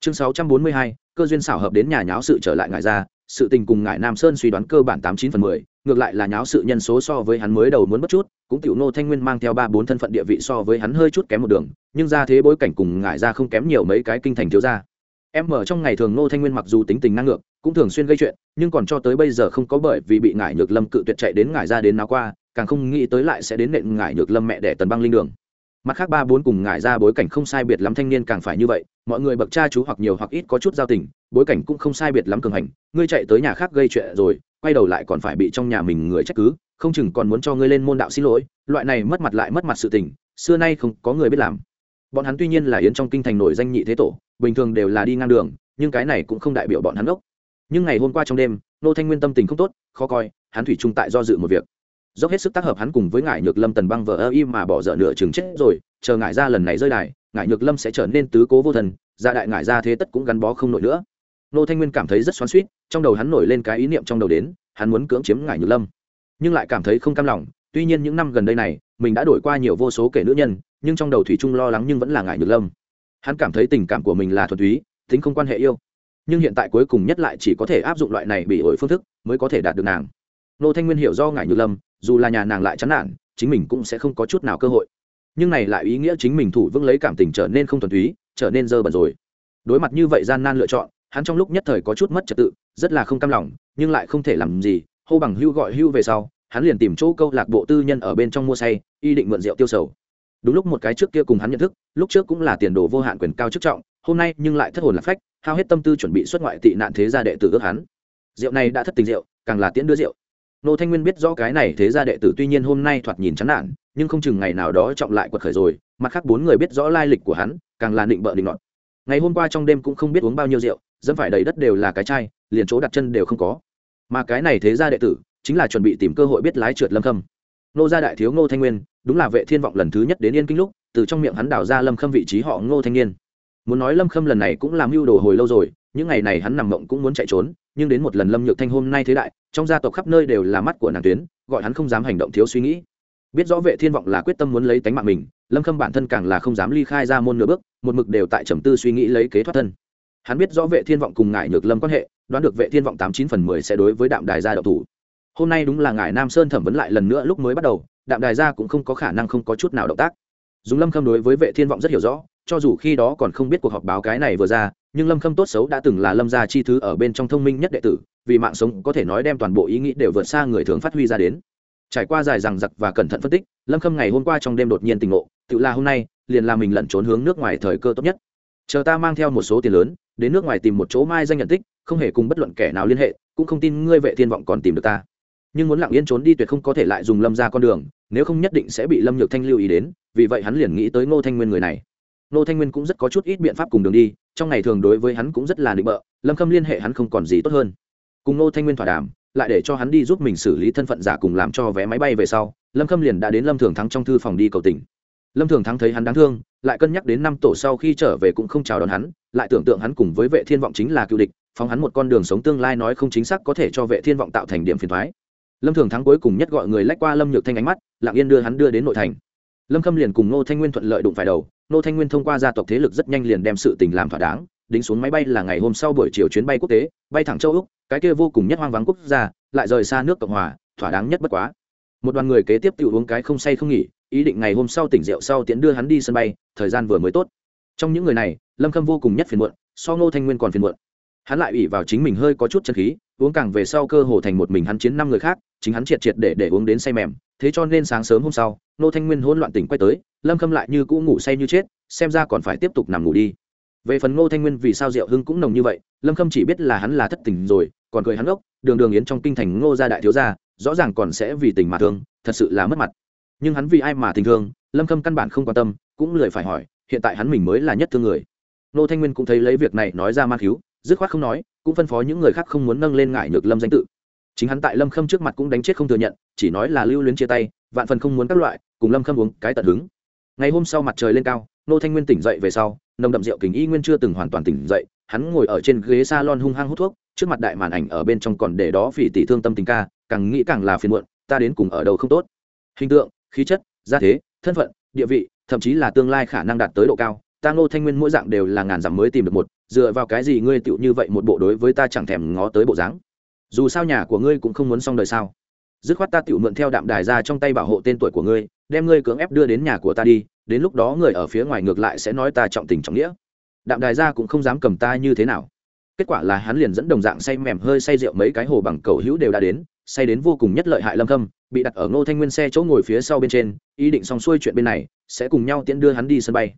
Chương 642, cơ duyên xảo hợp đến nhà nháo sự trở lại ngại ra, sự tình cùng ngải nam sơn suy đoán cơ bản tám chín phần mười ngược lại là nháo sự nhân số so với hắn mới đầu muốn mất chút cũng tiểu nô thanh nguyên mang theo ba bốn thân phận địa vị so với hắn hơi chút kém một đường nhưng ra thế bối cảnh cùng ngải ra không kém nhiều mấy cái kinh thành thiếu ra em mở trong ngày thường nô thanh nguyên mặc dù tính tình năng ngược cũng thường xuyên gây chuyện nhưng còn cho tới bây giờ không có bởi vì bị ngải nhược lâm cự tuyệt chạy đến ngải ra đến nào qua càng không nghĩ tới lại sẽ đến nện ngải nhược lâm mẹ đẻ tần băng linh đường mặt khác ba bốn cùng ngại ra bối cảnh không sai biệt lắm thanh niên càng phải như vậy, mọi người bậc cha chú hoặc nhiều hoặc ít có chút giao tình, bối cảnh cũng không sai biệt lắm cường hành, ngươi chạy tới nhà khác gây chuyện rồi, quay đầu lại còn phải bị trong nhà mình người trách cứ, không chừng còn muốn cho ngươi lên môn đạo xin lỗi, loại này mất mặt lại mất mặt sự tình, xưa nay không có người biết làm. Bọn hắn tuy nhiên là yến trong kinh thành nổi danh nhị thế tổ, bình thường đều là đi ngang đường, nhưng cái này cũng không đại biểu bọn hắn ốc. Nhưng ngày hôm qua trong đêm, nô thanh nguyên tâm tình không tốt, khó coi, hắn thủy trung tại do dự một việc dốc hết sức tác hợp hắn cùng với ngải nhược lâm tần băng vợ ơ y mà bỏ dở nửa chừng chết rồi, chờ ngải ra lần này rơi đài, ngải nhược lâm sẽ trở nên tứ cố vô thần, gia đại ngải ra thế tất cũng gắn bó không nổi nữa. Nô thanh nguyên cảm thấy rất xoắn suýt trong đầu hắn nổi lên cái ý niệm trong đầu đến, hắn muốn cưỡng chiếm ngải nhược lâm. Nhưng lại cảm thấy không cam lòng, tuy nhiên những năm gần đây này, mình đã đổi qua nhiều vô số kể nữ nhân, nhưng trong đầu thủy trung lo lắng nhưng vẫn là ngải nhược lâm. Hắn cảm thấy tình cảm của mình là thuần túy, tính không quan hệ yêu. Nhưng hiện tại cuối cùng nhất lại chỉ có thể áp dụng loại này bị ổi phương thức, mới có thể đạt được nàng. Nô thanh nguyên hiểu do ngải nhược lâm dù là nhà nàng lại chán nản, chính mình cũng sẽ không có chút nào cơ hội. Nhưng này lại ý nghĩa chính mình thủ vững lấy cảm tình trở nên không thuần túy, trở nên dơ bẩn rồi. Đối mặt như vậy gian nan lựa chọn, hắn trong lúc nhất thời có chút mất trật tự, rất là không cam lòng, nhưng lại không thể làm gì. Hô bằng hưu gọi hưu về sau, hắn liền tìm chỗ câu lạc bộ tư nhân ở bên trong mua say, y định mượn rượu tiêu sầu. Đúng lúc một cái trước kia cùng hắn nhận thức, lúc trước cũng là tiền đồ vô hạn quyền cao chức trọng, hôm nay nhưng lại thất hồn lạc phách, hao hết tâm tư chuẩn bị xuất ngoại tị nạn thế gia đệ tử ước hắn. Rượu này đã thất tình rượu, càng là tiễn đưa rượu nô thanh nguyên biết rõ cái này thế gia đệ tử tuy nhiên hôm nay thoạt nhìn chán nản, nhưng không chừng ngày nào đó trọng lại quật khởi rồi, mặt khác bốn người biết rõ lai lịch của hắn, càng là định bợ định nọt. Ngày hôm qua trong đêm cũng không biết uống bao nhiêu rượu, dẫm phải đầy đất đều là cái chai, liền chỗ đặt chân đều không có. Mà cái này thế gia đệ tử, chính là chuẩn bị tìm cơ hội biết lái trượt lâm khâm. Nô gia đại thiếu ngô thanh nguyên, đúng là vệ thiên vọng lần thứ nhất đến yên kinh lúc, từ trong miệng hắn đào ra lâm khâm vị trí họ ngô thanh niên. Muốn nói lâm khâm lần này cũng làm mưu đồ hồi lâu rồi, những ngày này hắn nằm mộng cũng muốn chạy trốn nhưng đến một lần lâm nhược thanh hôm nay thế đại, trong gia tộc khắp nơi đều là mắt của nàng tuyến, gọi hắn không dám hành động thiếu suy nghĩ. Biết rõ vệ thiên vọng là quyết tâm muốn lấy tánh mạng mình, lâm khâm bản thân càng là không dám ly khai ra môn nửa bước, một mực đều tại trầm tư suy nghĩ lấy kế thoát thân. Hắn biết rõ vệ thiên vọng cùng ngải nhược lâm quan hệ, đoán được vệ thiên vọng tám chín phần mười sẽ đối với đạm đài gia độc thủ. Hôm nay đúng là ngải nam sơn thẩm vấn lại lần nữa lúc mới bắt đầu, đạm đài gia cũng không có khả năng không có chút nào động tác. Dùng lâm khâm đối với vệ thiên vọng rất hiểu rõ, cho dù khi đó còn không biết cuộc họp báo cái này vừa ra nhưng lâm khâm tốt xấu đã từng là lâm gia chi thứ ở bên trong thông minh nhất đệ tử, vì mạng sống có thể nói đem toàn bộ ý nghĩ đều vượt xa người thường phát huy ra đến. Trải qua dài rằng giặc và cẩn thận phân tích, lâm khâm ngày hôm qua trong đêm đột nhiên tình ngộ, tự là hôm nay, liền làm mình lẩn trốn hướng nước ngoài thời cơ tốt nhất. Chờ ta mang theo một số tiền lớn, đến nước ngoài tìm một chỗ mai danh nhận tích, không hề cùng bất luận kẻ nào liên hệ, cũng không tin ngươi vệ thiên vọng còn tìm được ta. Nhưng muốn lặng yên trốn đi tuyệt không có thể lại dùng lâm ra con đường, nếu không nhất định sẽ bị lâm nhược thanh lưu ý đến, vì vậy hắn liền nghĩ tới ngô thanh nguyên người này. Nô thanh nguyên cũng rất có chút ít biện pháp cùng đường đi, trong ngày thường đối với hắn cũng rất là định bợ, lâm khâm liên hệ hắn không còn gì tốt hơn. Cùng Nô thanh nguyên thỏa đàm, lại để cho hắn đi giúp mình xử lý thân phận giả cùng làm cho vé máy bay về sau, lâm khâm liền đã đến lâm thường thắng trong thư phòng đi cầu tình. Lâm thường thắng thấy hắn đáng thương, lại cân nhắc đến năm tổ sau khi trở về cũng không chào đón hắn, lại tưởng tượng hắn cùng với vệ thiên vọng chính là cựu địch, phóng hắn một con đường sống tương lai nói không chính xác có thể cho vệ thiên vọng tạo thành điểm phiền thoái lâm thường thắng cuối cùng nhất gọi người lách qua lâm nhược thanh ánh mắt, lặng yên đưa hắn đưa đến nội thành lâm khâm liền cùng nô thanh nguyên thuận lợi đụng phải đầu. Nô thanh nguyên thông qua gia tộc thế lực rất nhanh liền đem sự tình làm thỏa đáng, đính xuống máy bay là ngày hôm sau buổi chiều chuyến bay quốc tế, bay thẳng châu úc, cái kia vô cùng nhất hoang vắng quốc gia, lại rời xa nước cộng hòa, thỏa đáng nhất bất quá. Một đoàn người kế tiếp tự uống cái không say không nghỉ, ý định ngày hôm sau tỉnh rượu sau tiễn đưa hắn đi sân bay, thời gian vừa mới tốt. Trong những người này, lâm khâm vô cùng nhất phiền muộn, so ngô thanh nguyên còn phiền muộn. Hắn lại ủy vào chính mình hơi có chút chân khí, uống càng về sau cơ hồ thành một mình hắn chiến năm người khác, chính hắn triệt triệt để để uống đến say mềm thế cho nên sáng sớm hôm sau, nô thanh nguyên hỗn loạn tỉnh quay tới, lâm khâm lại như cũ ngủ say như chết, xem ra còn phải tiếp tục nằm ngủ đi. Về phần ngô thanh nguyên vì sao rượu hưng cũng nồng như vậy, lâm khâm chỉ biết là hắn là thất tình rồi, còn cười hắn ốc đường đường yến trong kinh thành ngô gia đại thiếu gia, rõ ràng còn sẽ vì tình mà thương, thật sự là mất mặt. Nhưng hắn vì ai mà tình thương, lâm khâm căn bản không quan tâm, cũng lười phải hỏi, hiện tại hắn mình mới là nhất thương người. Ngô thanh nguyên cũng thấy lấy việc này nói ra man cứu, dứt khoát không nói, cũng phân phó những người khác không muốn nâng lên ngại nhược lâm danh tự chính hắn tại lâm khâm trước mặt cũng đánh chết không thừa nhận, chỉ nói là lưu luyến chia tay, vạn phần không muốn các loại, cùng lâm khâm uống cái tận hứng. Ngày hôm sau mặt trời lên cao, nô thanh nguyên tỉnh dậy về sau, nồng đậm rượu kính y nguyên chưa từng hoàn toàn tỉnh dậy, hắn ngồi ở trên ghế s a lon hung hăng hút thuốc, trước mặt đại màn ảnh ở bên trong còn để đó phỉ tỷ thương tâm tình ca, càng nghĩ càng là phiền muộn, ta đến cùng ở đầu không tốt. Hình tượng, khí chất, gia thế, thân phận, địa vị, thậm chí là tương lai khả năng đạt tới độ cao, ta ngô thanh nguyên mỗi dạng đều là ngàn dặm mới tìm được một, dựa vào cái gì ngươi tựu như vậy một bộ đối với ta chẳng thèm ngó tới bộ dáng dù sao nhà của ngươi cũng không muốn xong đời sao? Dứt khoát ta tự mượn theo đạm đài ra trong tay bảo hộ tên tuổi của ngươi, đem ngươi cưỡng ép đưa đến nhà của ta đi, đến lúc đó người ở phía ngoài ngược lại sẽ nói ta trọng tình trọng nghĩa. Đạm đài ra cũng không dám cầm ta như thế nào. Kết quả là hắn liền dẫn đồng dạng say mềm hơi say rượu mấy cái hồ bằng cầu hữu đều đã đến, say đến vô cùng nhất lợi hại lâm khâm bị đặt ở ngô thanh nguyên xe chỗ ngồi phía sau bên trên, ý định xong xuôi chuyện bên này, sẽ cùng nhau tiễn đưa hắn đi sân bay.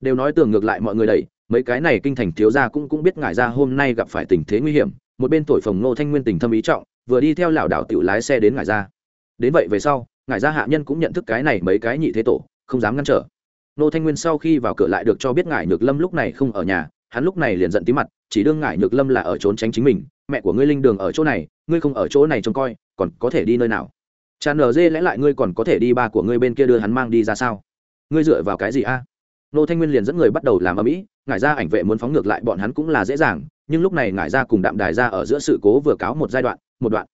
Đều nói tưởng ngược lại mọi người đẩy, mấy cái này kinh thành thiếu gia cũng cũng biết ngại ra hôm nay gặp phải tình thế nguy hiểm một bên thổi phồng ngô thanh nguyên tình thâm ý trọng, vừa đi theo lảo đảo tiểu lái xe đến ngải ra. Đến vậy về sau, ngải ra hạ nhân cũng nhận thức cái này mấy cái nhị thế tổ, không dám ngăn trở. Ngô thanh nguyên sau khi vào cửa lại được cho biết ngải nhược lâm lúc này không ở nhà, hắn lúc này liền giận tí mặt, chỉ đương ngải nhược lâm là ở trốn tránh chính mình, mẹ của ngươi linh đường ở chỗ này, ngươi không ở chỗ này trông coi, còn có thể đi nơi nào? Cha nở dê, lẽ lại ngươi còn có thể đi ba của ngươi bên kia đưa hắn mang đi ra sao? Ngươi dựa vào cái gì a? Nô thanh nguyên liền dẫn người bắt đầu làm ở mỹ ngải ra ảnh vệ muốn phóng ngược lại bọn hắn cũng là dễ dàng, nhưng lúc này ngải ra cùng đạm đài ra ở giữa sự cố vừa cáo một giai đoạn, một đoạn.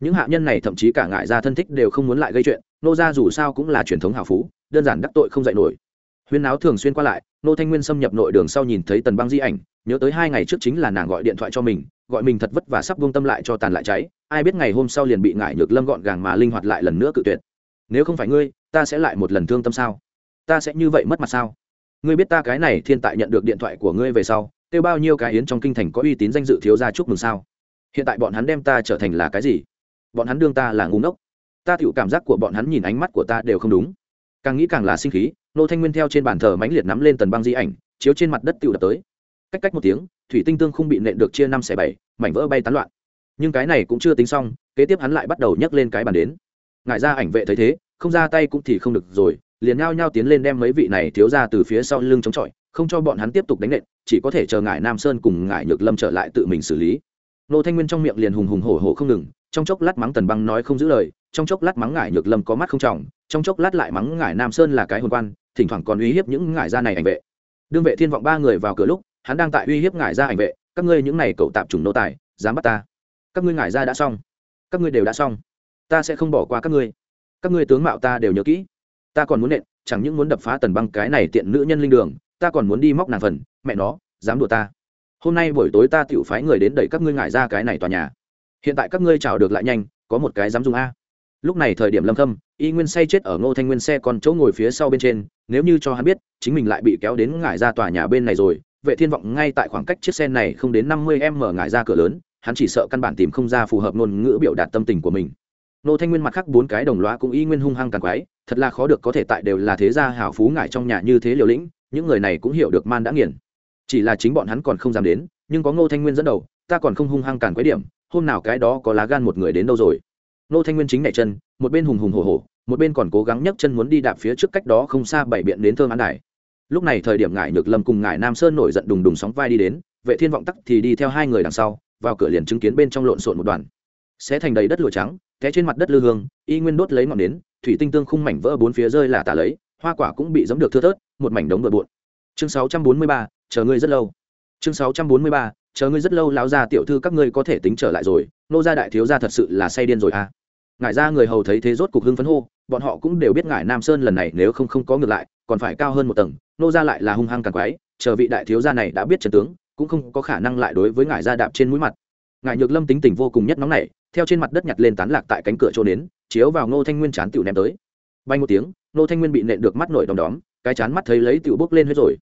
Những hạ nhân này thậm chí cả ngải ra thân thích đều không muốn lại gây chuyện, nô ra dù sao cũng là truyền thống hào phú, đơn giản đắc tội không dạy nổi. Huyên áo thường xuyên qua lại, nô thanh nguyên xâm nhập nội đường sau nhìn thấy tần băng di ảnh, nhớ tới hai ngày trước chính là nàng gọi điện thoại cho mình, gọi mình thật vất và sắp buông tâm lại cho tàn lại cháy, ai biết ngày hôm sau liền bị ngải nhược lâm gọn gàng mà linh hoạt lại lần nữa cự tuyệt. Nếu không phải ngươi, ta sẽ lại một lần thương tâm sao? Ta sẽ như vậy mất mặt sao? Ngươi biết ta cái này thiên tại nhận được điện thoại của ngươi về sau, kêu bao nhiêu cái yến trong kinh thành có uy tín danh dự thiếu gia chúc mừng sao? Hiện tại bọn hắn đem ta trở thành là cái gì? Bọn hắn đương ta là ngu ngốc. Ta tựu cảm giác của bọn hắn nhìn ánh mắt của ta đều không đúng. Càng nghĩ càng là sinh khí, nô thanh nguyên theo trên bàn thờ mãnh liệt nắm lên tần băng di ảnh, chiếu trên mặt đất tựu đập tới. Cách cách một tiếng, thủy tinh tương không bị nện được chia năm xẻ bảy, mảnh vỡ bay tán loạn. Nhưng cái này cũng chưa tính xong, kế tiếp hắn lại bắt đầu nhấc lên cái bàn đến. Ngại ra ảnh vệ thấy thế, không ra tay cũng thì không được rồi liền nhao nhao tiến lên đem mấy vị này thiếu ra từ phía sau lưng chống chọi, không cho bọn hắn tiếp tục đánh nện, chỉ có thể chờ ngài nam sơn cùng ngài nhược lâm trở lại tự mình xử lý. Nô thanh nguyên trong miệng liền hùng hùng hổ hổ không ngừng, trong chốc lát mắng tần băng nói không giữ lời, trong chốc lát mắng ngài nhược lâm có mắt không trọng, trong chốc lát lại mắng ngài nam sơn là cái hồn quan, thỉnh thoảng còn uy hiếp những ngài gia này ảnh vệ. Đương vệ thiên vọng ba người vào cửa lúc, hắn đang tại uy hiếp ngài gia ảnh vệ, các ngươi những này cậu tạm trùng nô tài, dám bắt ta? Các ngươi ngài gia đã xong. Các ngươi đều đã xong. Ta sẽ không bỏ qua các ngươi. Các ngươi tướng mạo ta đều nhớ kỹ ta còn muốn nện, chẳng những muốn đập phá tần băng cái này tiện nữ nhân linh đường, ta còn muốn đi móc nàng phần, mẹ nó, dám đùa ta. Hôm nay buổi tối ta tự phái người đến đẩy các ngươi ngại ra cái này tòa nhà. Hiện tại các ngươi chào được lại nhanh, có một cái dám dùng a. Lúc này thời điểm lâm khâm y nguyên say chết ở ngô thanh nguyên xe còn chỗ ngồi phía sau bên trên, nếu như cho hắn biết, chính mình lại bị kéo đến ngại ra tòa nhà bên này rồi, vệ thiên vọng ngay tại khoảng cách chiếc xe này không đến năm mươi em mở ngại ra cửa lớn, hắn chỉ sợ căn bản tìm không ra phù hợp ngôn ngữ biểu đạt tâm tình của mình. Nô thanh nguyên mặt khác bốn cái đồng loa cũng y nguyên hung hăng càng quái thật là khó được có thể tại đều là thế gia hào phú ngại trong nhà như thế liều lĩnh, những người này cũng hiểu được man đã nghiền. Chỉ là chính bọn hắn còn không dám đến, nhưng có ngô thanh nguyên dẫn đầu, ta còn không hung hăng càn quấy điểm, hôm nào cái đó có lá gan một người đến đâu rồi? Ngô thanh nguyên chính nhảy chân, một bên hùng hùng hổ hổ, một bên còn cố gắng nhấc chân muốn đi đạp phía trước cách đó không xa bảy biện đến thơm án đài. Lúc này thời điểm ngải nhược lâm cùng ngải nam sơn nổi giận đùng đùng sóng vai đi đến, vệ thiên vọng tắc thì đi theo hai người đằng sau, vào cửa liền chứng kiến bên trong lộn xộn một đoàn. Sẽ thành đầy đất lụa trắng, té trên mặt đất lư hương, y nguyên đốt lấy ngọn nến thủy tinh tương khung mảnh vỡ bốn phía rơi là tả lấy hoa quả cũng bị giấm được thưa thớt một mảnh đống bừa bộn. Chương 643, chờ ngươi rất lâu. Chương 643, chờ ngươi rất lâu lão gia tiểu thư các ngươi có thể tính trở lại rồi nô gia đại thiếu gia thật sự là say điên rồi à. Ngải ra người hầu thấy thế rốt cục hưng phấn hô bọn họ cũng đều biết ngải nam sơn lần này nếu không không có ngược lại còn phải cao hơn một tầng nô gia lại là hung hăng càng quái chờ vị đại thiếu gia này đã biết trần tướng cũng không có khả năng lại đối với ngải gia đạp trên mũi mặt ngải nhược lâm tính tình vô cùng nhất nóng này theo trên mặt đất nhặt lên tán lạc tại cánh cửa chỗ đến chiếu vào ngô thanh nguyên chán tiểu ném tới. Bay một tiếng, ngô thanh nguyên bị nện được mắt nổi đom đóm, cái chán mắt thấy lấy tiểu bốc lên hết rồi.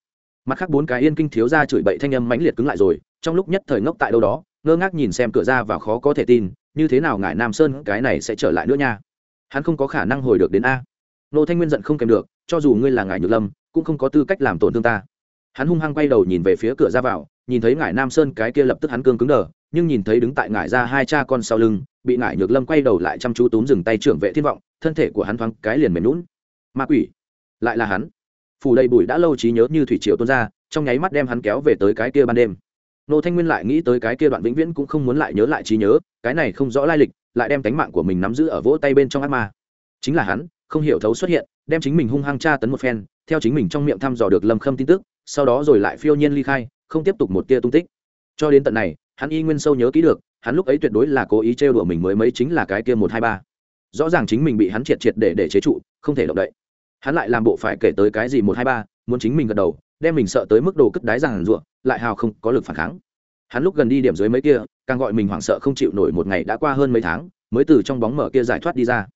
Mặt khác bốn cái yên kinh thiếu ra chửi bậy thanh âm mãnh liệt cứng lại rồi, trong lúc nhất thời ngốc tại đâu đó, ngơ ngác nhìn xem cửa ra và khó có thể tin, như thế nào ngài nam sơn cái này sẽ trở lại nữa nha. Hắn không có khả năng hồi được đến a. Nô thanh nguyên giận không kèm được, cho dù ngươi là ngài nhược lâm, cũng không có tư cách làm tổn thương ta. Hắn hung hăng quay đầu nhìn về phía cửa ra vào, nhìn thấy ngài nam sơn cái kia lập tức hắn cương cứng đờ nhưng nhìn thấy đứng tại ngải ra hai cha con sau lưng, bị ngải nhược lâm quay đầu lại chăm chú túm dừng tay trưởng vệ thiên vọng, thân thể của hắn thoáng cái liền mềm lún ma quỷ! Lại là hắn. Phủ đầy bụi đã lâu trí nhớ như thủy triều tuôn ra, trong nháy mắt đem hắn kéo về tới cái kia ban đêm. Nô thanh nguyên lại nghĩ tới cái kia đoạn vĩnh viễn cũng không muốn lại nhớ lại trí nhớ, cái này không rõ lai lịch, lại đem tánh mạng của mình nắm giữ ở vỗ tay bên trong ác ma. Chính là hắn, không hiểu thấu xuất hiện, đem chính mình hung hăng tra tấn một phen, theo chính mình trong miệng thăm dò được lâm khâm tin tức, sau đó rồi lại phiêu nhiên ly khai, không tiếp tục một tia tung tích. Cho đến tận này hắn y nguyên sâu nhớ kỹ được, hắn lúc ấy tuyệt đối là cố ý trêu đùa mình mới mấy chính là cái kia một hai ba. Rõ ràng chính mình bị hắn triệt triệt để để chế trụ, không thể động đậy. Hắn lại làm bộ phải kể tới cái gì một hai ba, muốn chính mình gật đầu, đem mình sợ tới mức đồ cất đái rằng ruộng lại hào không có lực phản kháng. Hắn lúc gần đi điểm dưới mấy kia, càng gọi mình hoảng sợ không chịu nổi một ngày đã qua hơn mấy tháng, mới từ trong bóng mở kia giải thoát đi ra.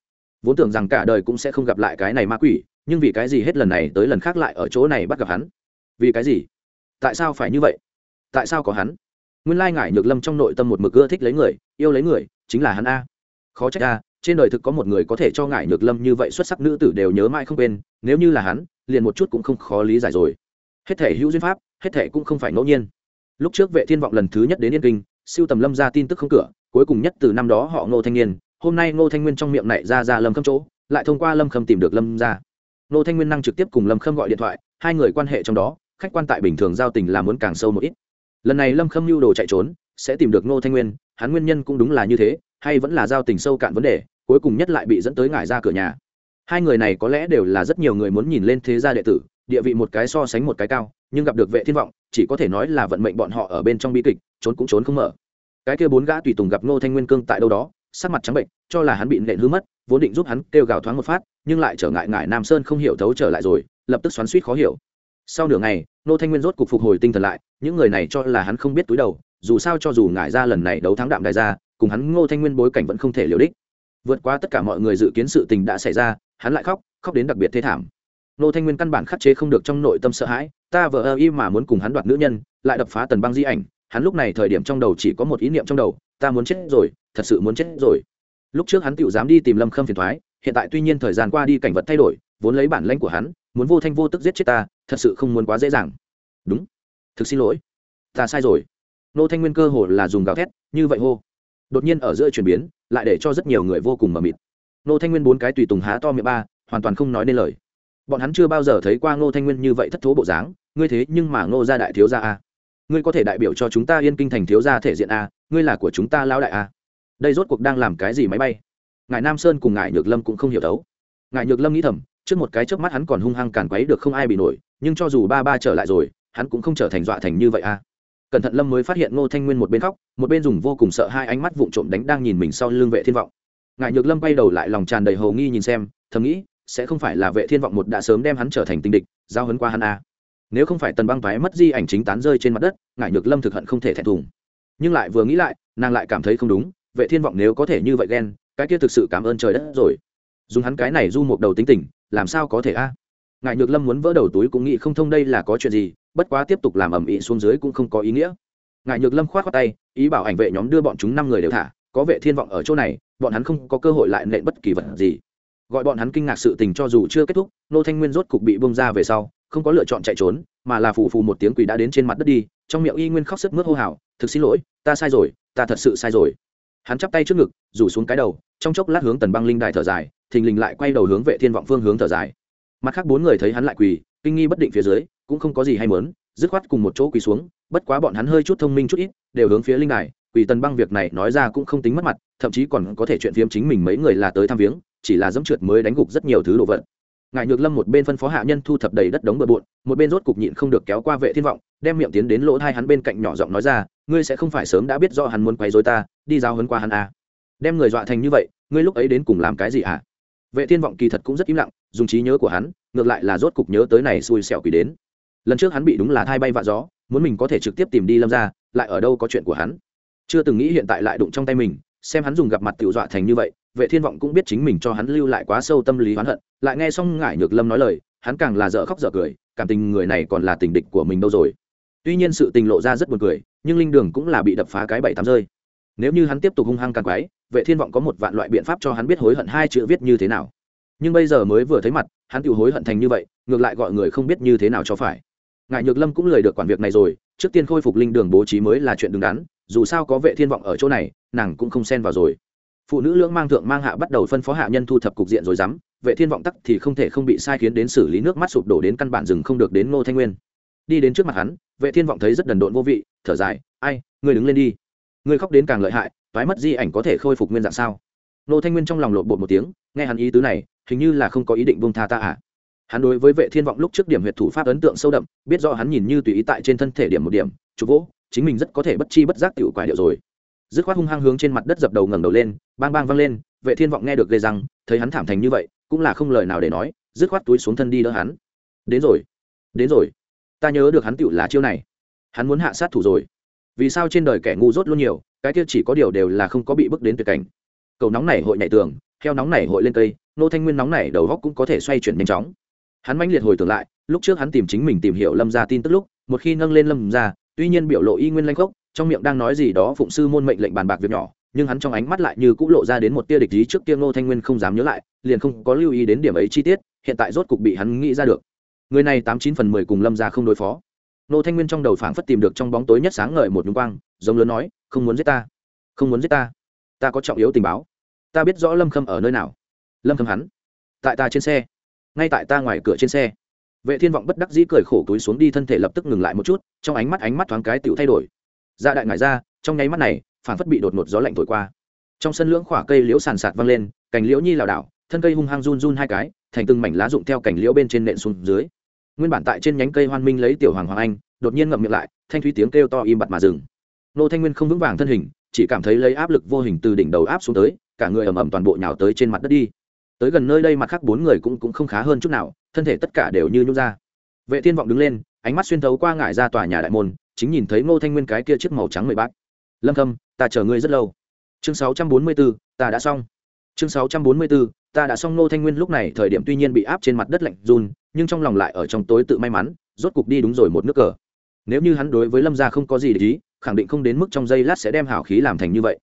Vốn tưởng rằng cả đời cũng sẽ không gặp lại cái này ma quỷ, nhưng vì cái gì hết lần này tới lần khác lại ở chỗ này bắt gặp hắn? Vì cái gì? Tại sao phải như vậy? Tại sao có hắn? Nguyên lai ngải nhược lâm trong nội tâm một mực ưa thích lấy người, yêu lấy người, chính là hắn a. Khó trách a, trên đời thực có một người có thể cho ngải nhược lâm như vậy xuất sắc nữ tử đều nhớ mãi không quên, nếu như là hắn, liền một chút cũng không khó lý giải rồi. Hết thể hữu duyên pháp, hết thể cũng không phải ngẫu nhiên. Lúc trước vệ thiên vọng lần thứ nhất đến yên kinh, siêu tầm lâm ra tin tức không cửa, cuối cùng nhất từ năm đó họ ngô thanh niên, hôm nay ngô thanh nguyên trong miệng này ra ra lâm khâm chỗ, lại thông qua lâm khâm tìm được lâm ra. Ngô thanh nguyên năng trực tiếp cùng lâm khâm gọi điện thoại, hai người quan hệ trong đó, khách quan tại bình thường giao tình là muốn càng sâu một ít lần này lâm khâm mưu đồ chạy trốn, sẽ tìm được ngô thanh nguyên, hắn nguyên nhân cũng đúng là như thế, hay vẫn là giao tình sâu cạn vấn đề, cuối cùng nhất lại bị dẫn tới ngải ra cửa nhà. Hai người này có lẽ đều là rất nhiều người muốn nhìn lên thế gia đệ tử, địa vị một cái so sánh một cái cao, nhưng gặp được vệ thiên vọng, chỉ có thể nói là vận mệnh bọn họ ở bên trong bi kịch, trốn cũng trốn không mở. Cái kia bốn gã tùy tùng gặp ngô thanh nguyên cương tại đâu đó, sắc mặt trắng bệnh, cho là hắn bị nện hư mất, vốn định giúp hắn kêu gào thoáng một phát, nhưng lại trở ngại ngải nam sơn không hiểu thấu trở lại rồi, lập tức xoắn suýt khó hiểu sau nửa ngày ngô thanh nguyên rốt cục phục hồi tinh thần lại, những người này cho là hắn không biết túi đầu, dù sao cho dù ngải ra lần này đấu thắng đạm đại gia cùng hắn ngô thanh nguyên bối cảnh vẫn không thể liều đích. Vượt qua tất cả mọi người dự kiến sự tình đã xảy ra, hắn lại khóc khóc đến đặc biệt thế thảm. Ngô thanh nguyên căn bản khắc chế không được trong nội tâm sợ hãi, ta vợ ơ y mà muốn cùng hắn đoạt nữ nhân, lại đập phá tần băng di ảnh, hắn lúc này thời điểm trong đầu chỉ có một ý niệm trong đầu, ta muốn chết rồi, thật sự muốn chết rồi. Lúc trước hắn tự dám đi tìm lâm khâm phiền thoái, hiện tại tuy nhiên thời gian qua đi cảnh vật thay đổi, vốn lấy bản lãnh của hắn, muốn vô thanh vô tức giết chết ta thật sự không muốn quá dễ dàng. Đúng. Thực xin lỗi. Ta sai rồi. Nô thanh nguyên cơ hồ là dùng gào thét, như vậy hô. Đột nhiên ở giữa chuyển biến, lại để cho rất nhiều người vô cùng mờ mịt. Nô thanh nguyên bốn cái tùy tùng há to miệng ba, hoàn toàn không nói nên lời. Bọn hắn chưa bao giờ thấy qua ngô thanh nguyên như vậy thất thố bộ dáng, ngươi thế nhưng mà ngô gia đại thiếu gia a. Ngươi có thể đại biểu cho chúng ta yên kinh thành thiếu gia thể diện a, ngươi là của chúng ta lao đại a. Đây rốt cuộc đang làm cái gì máy bay? Ngài nam sơn cùng ngài nhược lâm cũng không hiểu đấu. Ngài nhược lâm nghĩ thầm, trước một cái trước mắt hắn còn hung hăng càn quấy được không ai bị nổi nhưng cho dù ba ba trở lại rồi, hắn cũng không trở thành dọa thành như vậy a cẩn thận lâm mới phát hiện ngô thanh nguyên một bên khóc, một bên dùng vô cùng sợ hai ánh mắt vụng trộm đánh đang nhìn mình sau lưng vệ thiên vọng. Ngại nhược lâm bay đầu lại lòng tràn đầy hầu nghi nhìn xem, thầm nghĩ, sẽ không phải là vệ thiên vọng một đã sớm đem hắn trở thành tinh địch, giao hấn qua hắn a nếu không phải tần băng thoái mất di ảnh chính tán rơi trên mặt đất, ngại nhược lâm thực hận không thể thẹn thùng. Nhưng lại vừa nghĩ lại, nàng lại cảm thấy không đúng, vệ thiên vọng nếu có thể như vậy ghen, cái kia thực sự cảm ơn trời đất rồi. Dùng hắn cái này du một đầu tính tình, làm sao có thể a? Ngài nhược lâm muốn vỡ đầu túi cũng nghĩ không thông đây là có chuyện gì, bất quá tiếp tục làm ầm ĩ xuống dưới cũng không có ý nghĩa. Ngài nhược lâm khoát khoát tay, ý bảo ảnh vệ nhóm đưa bọn chúng năm người đều thả, có vệ thiên vọng ở chỗ này, bọn hắn không có cơ hội lại nện bất kỳ vật gì. Gọi bọn hắn kinh ngạc sự tình cho dù chưa kết thúc, nô thanh nguyên rốt cục bị bông ra về sau, không có lựa chọn chạy trốn, mà là phù phù một tiếng quỷ đã đến trên mặt đất đi, trong miệng y nguyên khóc sức mướt hô hào, thực xin lỗi, ta sai rồi, ta thật sự sai rồi. Hắn chắp tay trước ngực, rủ xuống cái đầu, trong chốc lát hướng tần băng linh đài thở dài, thình lình lại quay đầu hướng vệ thiên vọng phương hướng thở dài mặt khác bốn người thấy hắn lại quỳ, kinh nghi bất định phía dưới, cũng không có gì hay mớn dứt khoát cùng một chỗ quỳ xuống, bất quá bọn hắn hơi chút thông minh chút ít, đều hướng phía linh đài, quỳ tần băng việc này nói ra cũng không tính mất mặt, thậm chí còn có thể chuyện phiếm chính mình mấy người là tới thăm viếng, chỉ là dẫm trượt mới đánh gục rất nhiều thứ đồ vật ngài nhược lâm một bên phân phó hạ nhân thu thập đầy đất đống bừa bộn, một bên rốt cục nhịn không được kéo qua vệ thiên vọng, đem miệng tiến đến lỗ thai hắn bên cạnh nhỏ giọng nói ra, ngươi sẽ không phải sớm đã biết do hắn muốn quấy rối ta, đi giao hấn qua hắn à. đem người dọa thành như vậy, ngươi lúc ấy đến cùng làm cái gì à vệ thiên vọng kỳ thật cũng rất im lặng, dùng trí nhớ của hắn, ngược lại là rốt cục nhớ tới này xui xẻo quỷ đến. Lần trước hắn bị đúng là thai bay vạ gió, muốn mình có thể trực tiếp tìm đi lâm ra lại ở đâu có chuyện của hắn. Chưa từng nghĩ hiện tại lại đụng trong tay mình, xem hắn dùng gặp mặt tiểu dọa thành như vậy, vệ thiên vọng cũng biết chính mình cho hắn lưu lại quá sâu tâm lý oán hận, lại nghe xong ngải nhược lâm nói lời, hắn càng là dở khóc dở cười, cảm tình người này còn là tình địch của mình đâu rồi. Tuy nhiên sự tình lộ ra rất buồn cười, nhưng linh đường cũng là bị đập phá cái bảy tám rơi. Nếu như hắn tiếp tục hung hăng càng quái vệ thiên vọng có một vạn loại biện pháp cho hắn biết hối hận hai chữ viết như thế nào. Nhưng bây giờ mới vừa thấy mặt, hắn tự hối hận thành như vậy, ngược lại gọi người không biết như thế nào cho phải. Ngài nhược lâm cũng lời được quản việc này rồi, trước tiên khôi phục linh đường bố trí mới là chuyện đứng đắn, dù sao có vệ thiên vọng ở chỗ này, nàng cũng không xen vào rồi. Phụ nữ lưỡng mang thượng mang hạ bắt đầu phân phó hạ nhân thu thập cục diện rồi dám, vệ thiên vọng tắc thì không thể không bị sai khiến đến xử lý nước mắt sụp đổ đến căn bản rừng không được đến ngô thanh nguyên. Đi đến trước mặt hắn, vệ thiên vọng thấy rất đần độn vô vị, thở dài, ai, ngươi đứng lên đi. Ngươi khóc đến càng lợi hại toái mất di ảnh có thể khôi phục nguyên dạng sao? Nô thanh nguyên trong lòng lột bột một tiếng, nghe hắn ý tứ này, hình như là không có ý định buông tha ta à? Hắn đối với vệ thiên vọng lúc trước điểm huyệt thủ pháp ấn tượng sâu đậm, biết rõ hắn nhìn như tùy ý tại trên thân thể điểm một điểm, chụp vỗ, chính mình rất có thể bất chi bất giác tiểu quả điệu rồi. Dứt khoát hung hăng hướng trên mặt đất dập đầu ngẩng đầu lên, bang bang văng lên, vệ thiên vọng nghe được gây răng, thấy hắn thảm thành như vậy, cũng là không lời nào để nói, dứt khoát túi xuống thân đi đỡ hắn. Đến rồi đến rồi. Ta nhớ được hắn tiểu là chiêu này. Hắn muốn hạ sát thủ rồi. Vì sao trên đời kẻ ngu dốt luôn nhiều cái kia chỉ có điều đều là không có bị bước đến tuyệt cảnh. Cầu nóng này hội nhảy tường theo nóng này hội lên cây, nô thanh nguyên nóng này đầu góc cũng có thể xoay chuyển nhanh chóng. Hắn mãnh liệt hồi tưởng lại, lúc trước hắn tìm chính mình tìm hiểu lâm ra tin tức lúc, một khi nâng lên lâm ra tuy nhiên biểu lộ y nguyên lanh khốc, trong miệng đang nói gì đó phụng sư môn mệnh lệnh bàn bạc việc nhỏ, nhưng hắn trong ánh mắt lại như cũng lộ ra đến một tia địch ý trước kia ngô thanh nguyên không dám nhớ lại, liền không có lưu ý đến điểm ấy chi tiết, hiện tại rốt cục bị hắn nghĩ ra được. Người này tám chín phần mười cùng lâm ra không đối phó. Ngô thanh nguyên trong đầu phảng phất tìm được trong bóng tối nhất sáng ngời một nhung quang, giống lớn nói không muốn giết ta, không muốn giết ta ta có trọng yếu tình báo, ta biết rõ lâm khâm ở nơi nào. Lâm khâm hắn, tại ta trên xe, ngay tại ta ngoài cửa trên xe. Vệ thiên vọng bất đắc dĩ cười khổ túi xuống đi, thân thể lập tức ngừng lại một chút, trong ánh mắt ánh mắt thoáng cái tựu thay đổi. Dạ đại ngải ra, trong nháy mắt này, phản phất bị đột ngột gió lạnh thổi qua. Trong sân lưỡng khỏa cây liễu sàn sạt văng lên, cành liễu nhi lảo đảo, thân cây hung hăng run run hai cái, thành từng mảnh lá rụng theo cành liễu bên trên nện xuống dưới. Nguyên bản tại trên nhánh cây hoan minh lấy tiểu hoàng hoàng anh, đột nhiên ngậm miệng lại, thanh thúy tiếng kêu to im bặt mà dừng nô thanh nguyên không vững vàng thân hình chỉ cảm thấy lấy áp lực vô hình từ đỉnh đầu áp xuống tới cả người ầm ầm toàn bộ nhào tới trên mặt đất đi. Tới gần nơi đây mặt khác bốn người cũng cũng không khá hơn chút nào thân thể tất cả đều như nhút ra. Vệ thiên vọng đứng lên ánh mắt xuyên thấu qua ngải ra tòa nhà đại môn chính nhìn thấy ngô thanh nguyên cái kia chiếc màu trắng mười bát. Lâm khâm ta chờ ngươi rất lâu. Chương 644, ta đã xong. Chương 644, ta đã xong. Ngô thanh nguyên lúc này thời điểm tuy nhiên bị áp trên mặt đất lạnh run nhưng trong lòng lại ở trong tối tự may mắn rốt cục đi đúng rồi một nước cờ. Nếu như hắn đối với lâm gia không có gì để ý khẳng định không đến mức trong giây lát sẽ đem hào khí làm thành như vậy.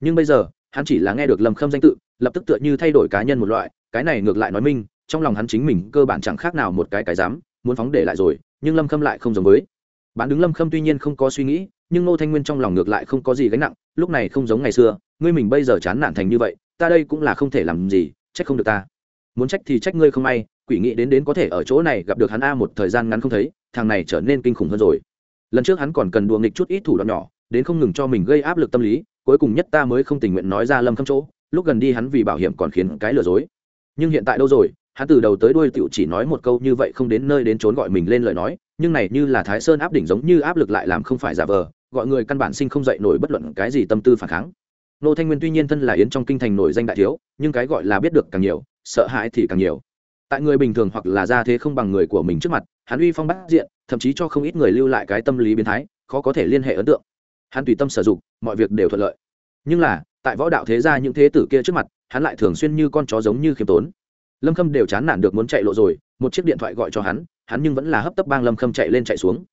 Nhưng bây giờ, hắn chỉ là nghe được lâm khâm danh tự, lập tức tựa như thay đổi cá nhân một loại, cái này ngược lại nói minh, trong lòng hắn chính mình cơ bản chẳng khác nào một cái cái dám muốn phóng để lại rồi, nhưng lâm khâm lại không giống với. Bán đứng lâm khâm tuy nhiên không có suy nghĩ, nhưng nô thanh nguyên trong lòng ngược lại không có gì gánh nặng, lúc này không giống ngày xưa, ngươi mình bây giờ chán nản thành như vậy, ta đây cũng là không thể làm gì, trách không được ta. Muốn trách thì trách ngươi không may, quỷ nghĩ đến đến có thể ở chỗ này gặp được hắn a một thời gian ngắn không thấy, thằng này trở nên kinh khủng hơn rồi lần trước hắn còn cần đùa nghịch chút ít thủ đoạn nhỏ, đến không ngừng cho mình gây áp lực tâm lý, cuối cùng nhất ta mới không tình nguyện nói ra lâm khâm chỗ, lúc gần đi hắn vì bảo hiểm còn khiến cái lừa dối. Nhưng hiện tại đâu rồi, hắn từ đầu tới đuôi tựu chỉ nói một câu như vậy không đến nơi đến trốn gọi mình lên lời nói, nhưng này như là thái sơn áp đỉnh giống như áp lực lại làm không phải giả vờ, gọi người căn bản sinh không dậy nổi bất luận cái gì tâm tư phản kháng. Nô thanh nguyên tuy nhiên thân là yến trong kinh thành nổi danh đại thiếu, nhưng cái gọi là biết được càng nhiều, sợ hãi thì càng nhiều tại người bình thường hoặc là ra thế không bằng người của mình trước mặt, hắn uy phong bắt diện, thậm chí cho không ít người lưu lại cái tâm lý biến thái, khó có thể liên hệ ấn tượng. Hắn tùy tâm sử dụng, mọi việc đều thuận lợi. Nhưng là, tại võ đạo thế gia những thế tử kia trước mặt, hắn lại thường xuyên như con chó giống như khiêm tốn. Lâm khâm đều chán nản được muốn chạy lộ rồi, một chiếc điện thoại gọi cho hắn hắn nhưng vẫn là hấp tấp bang lâm khâm chạy lên chạy xuống.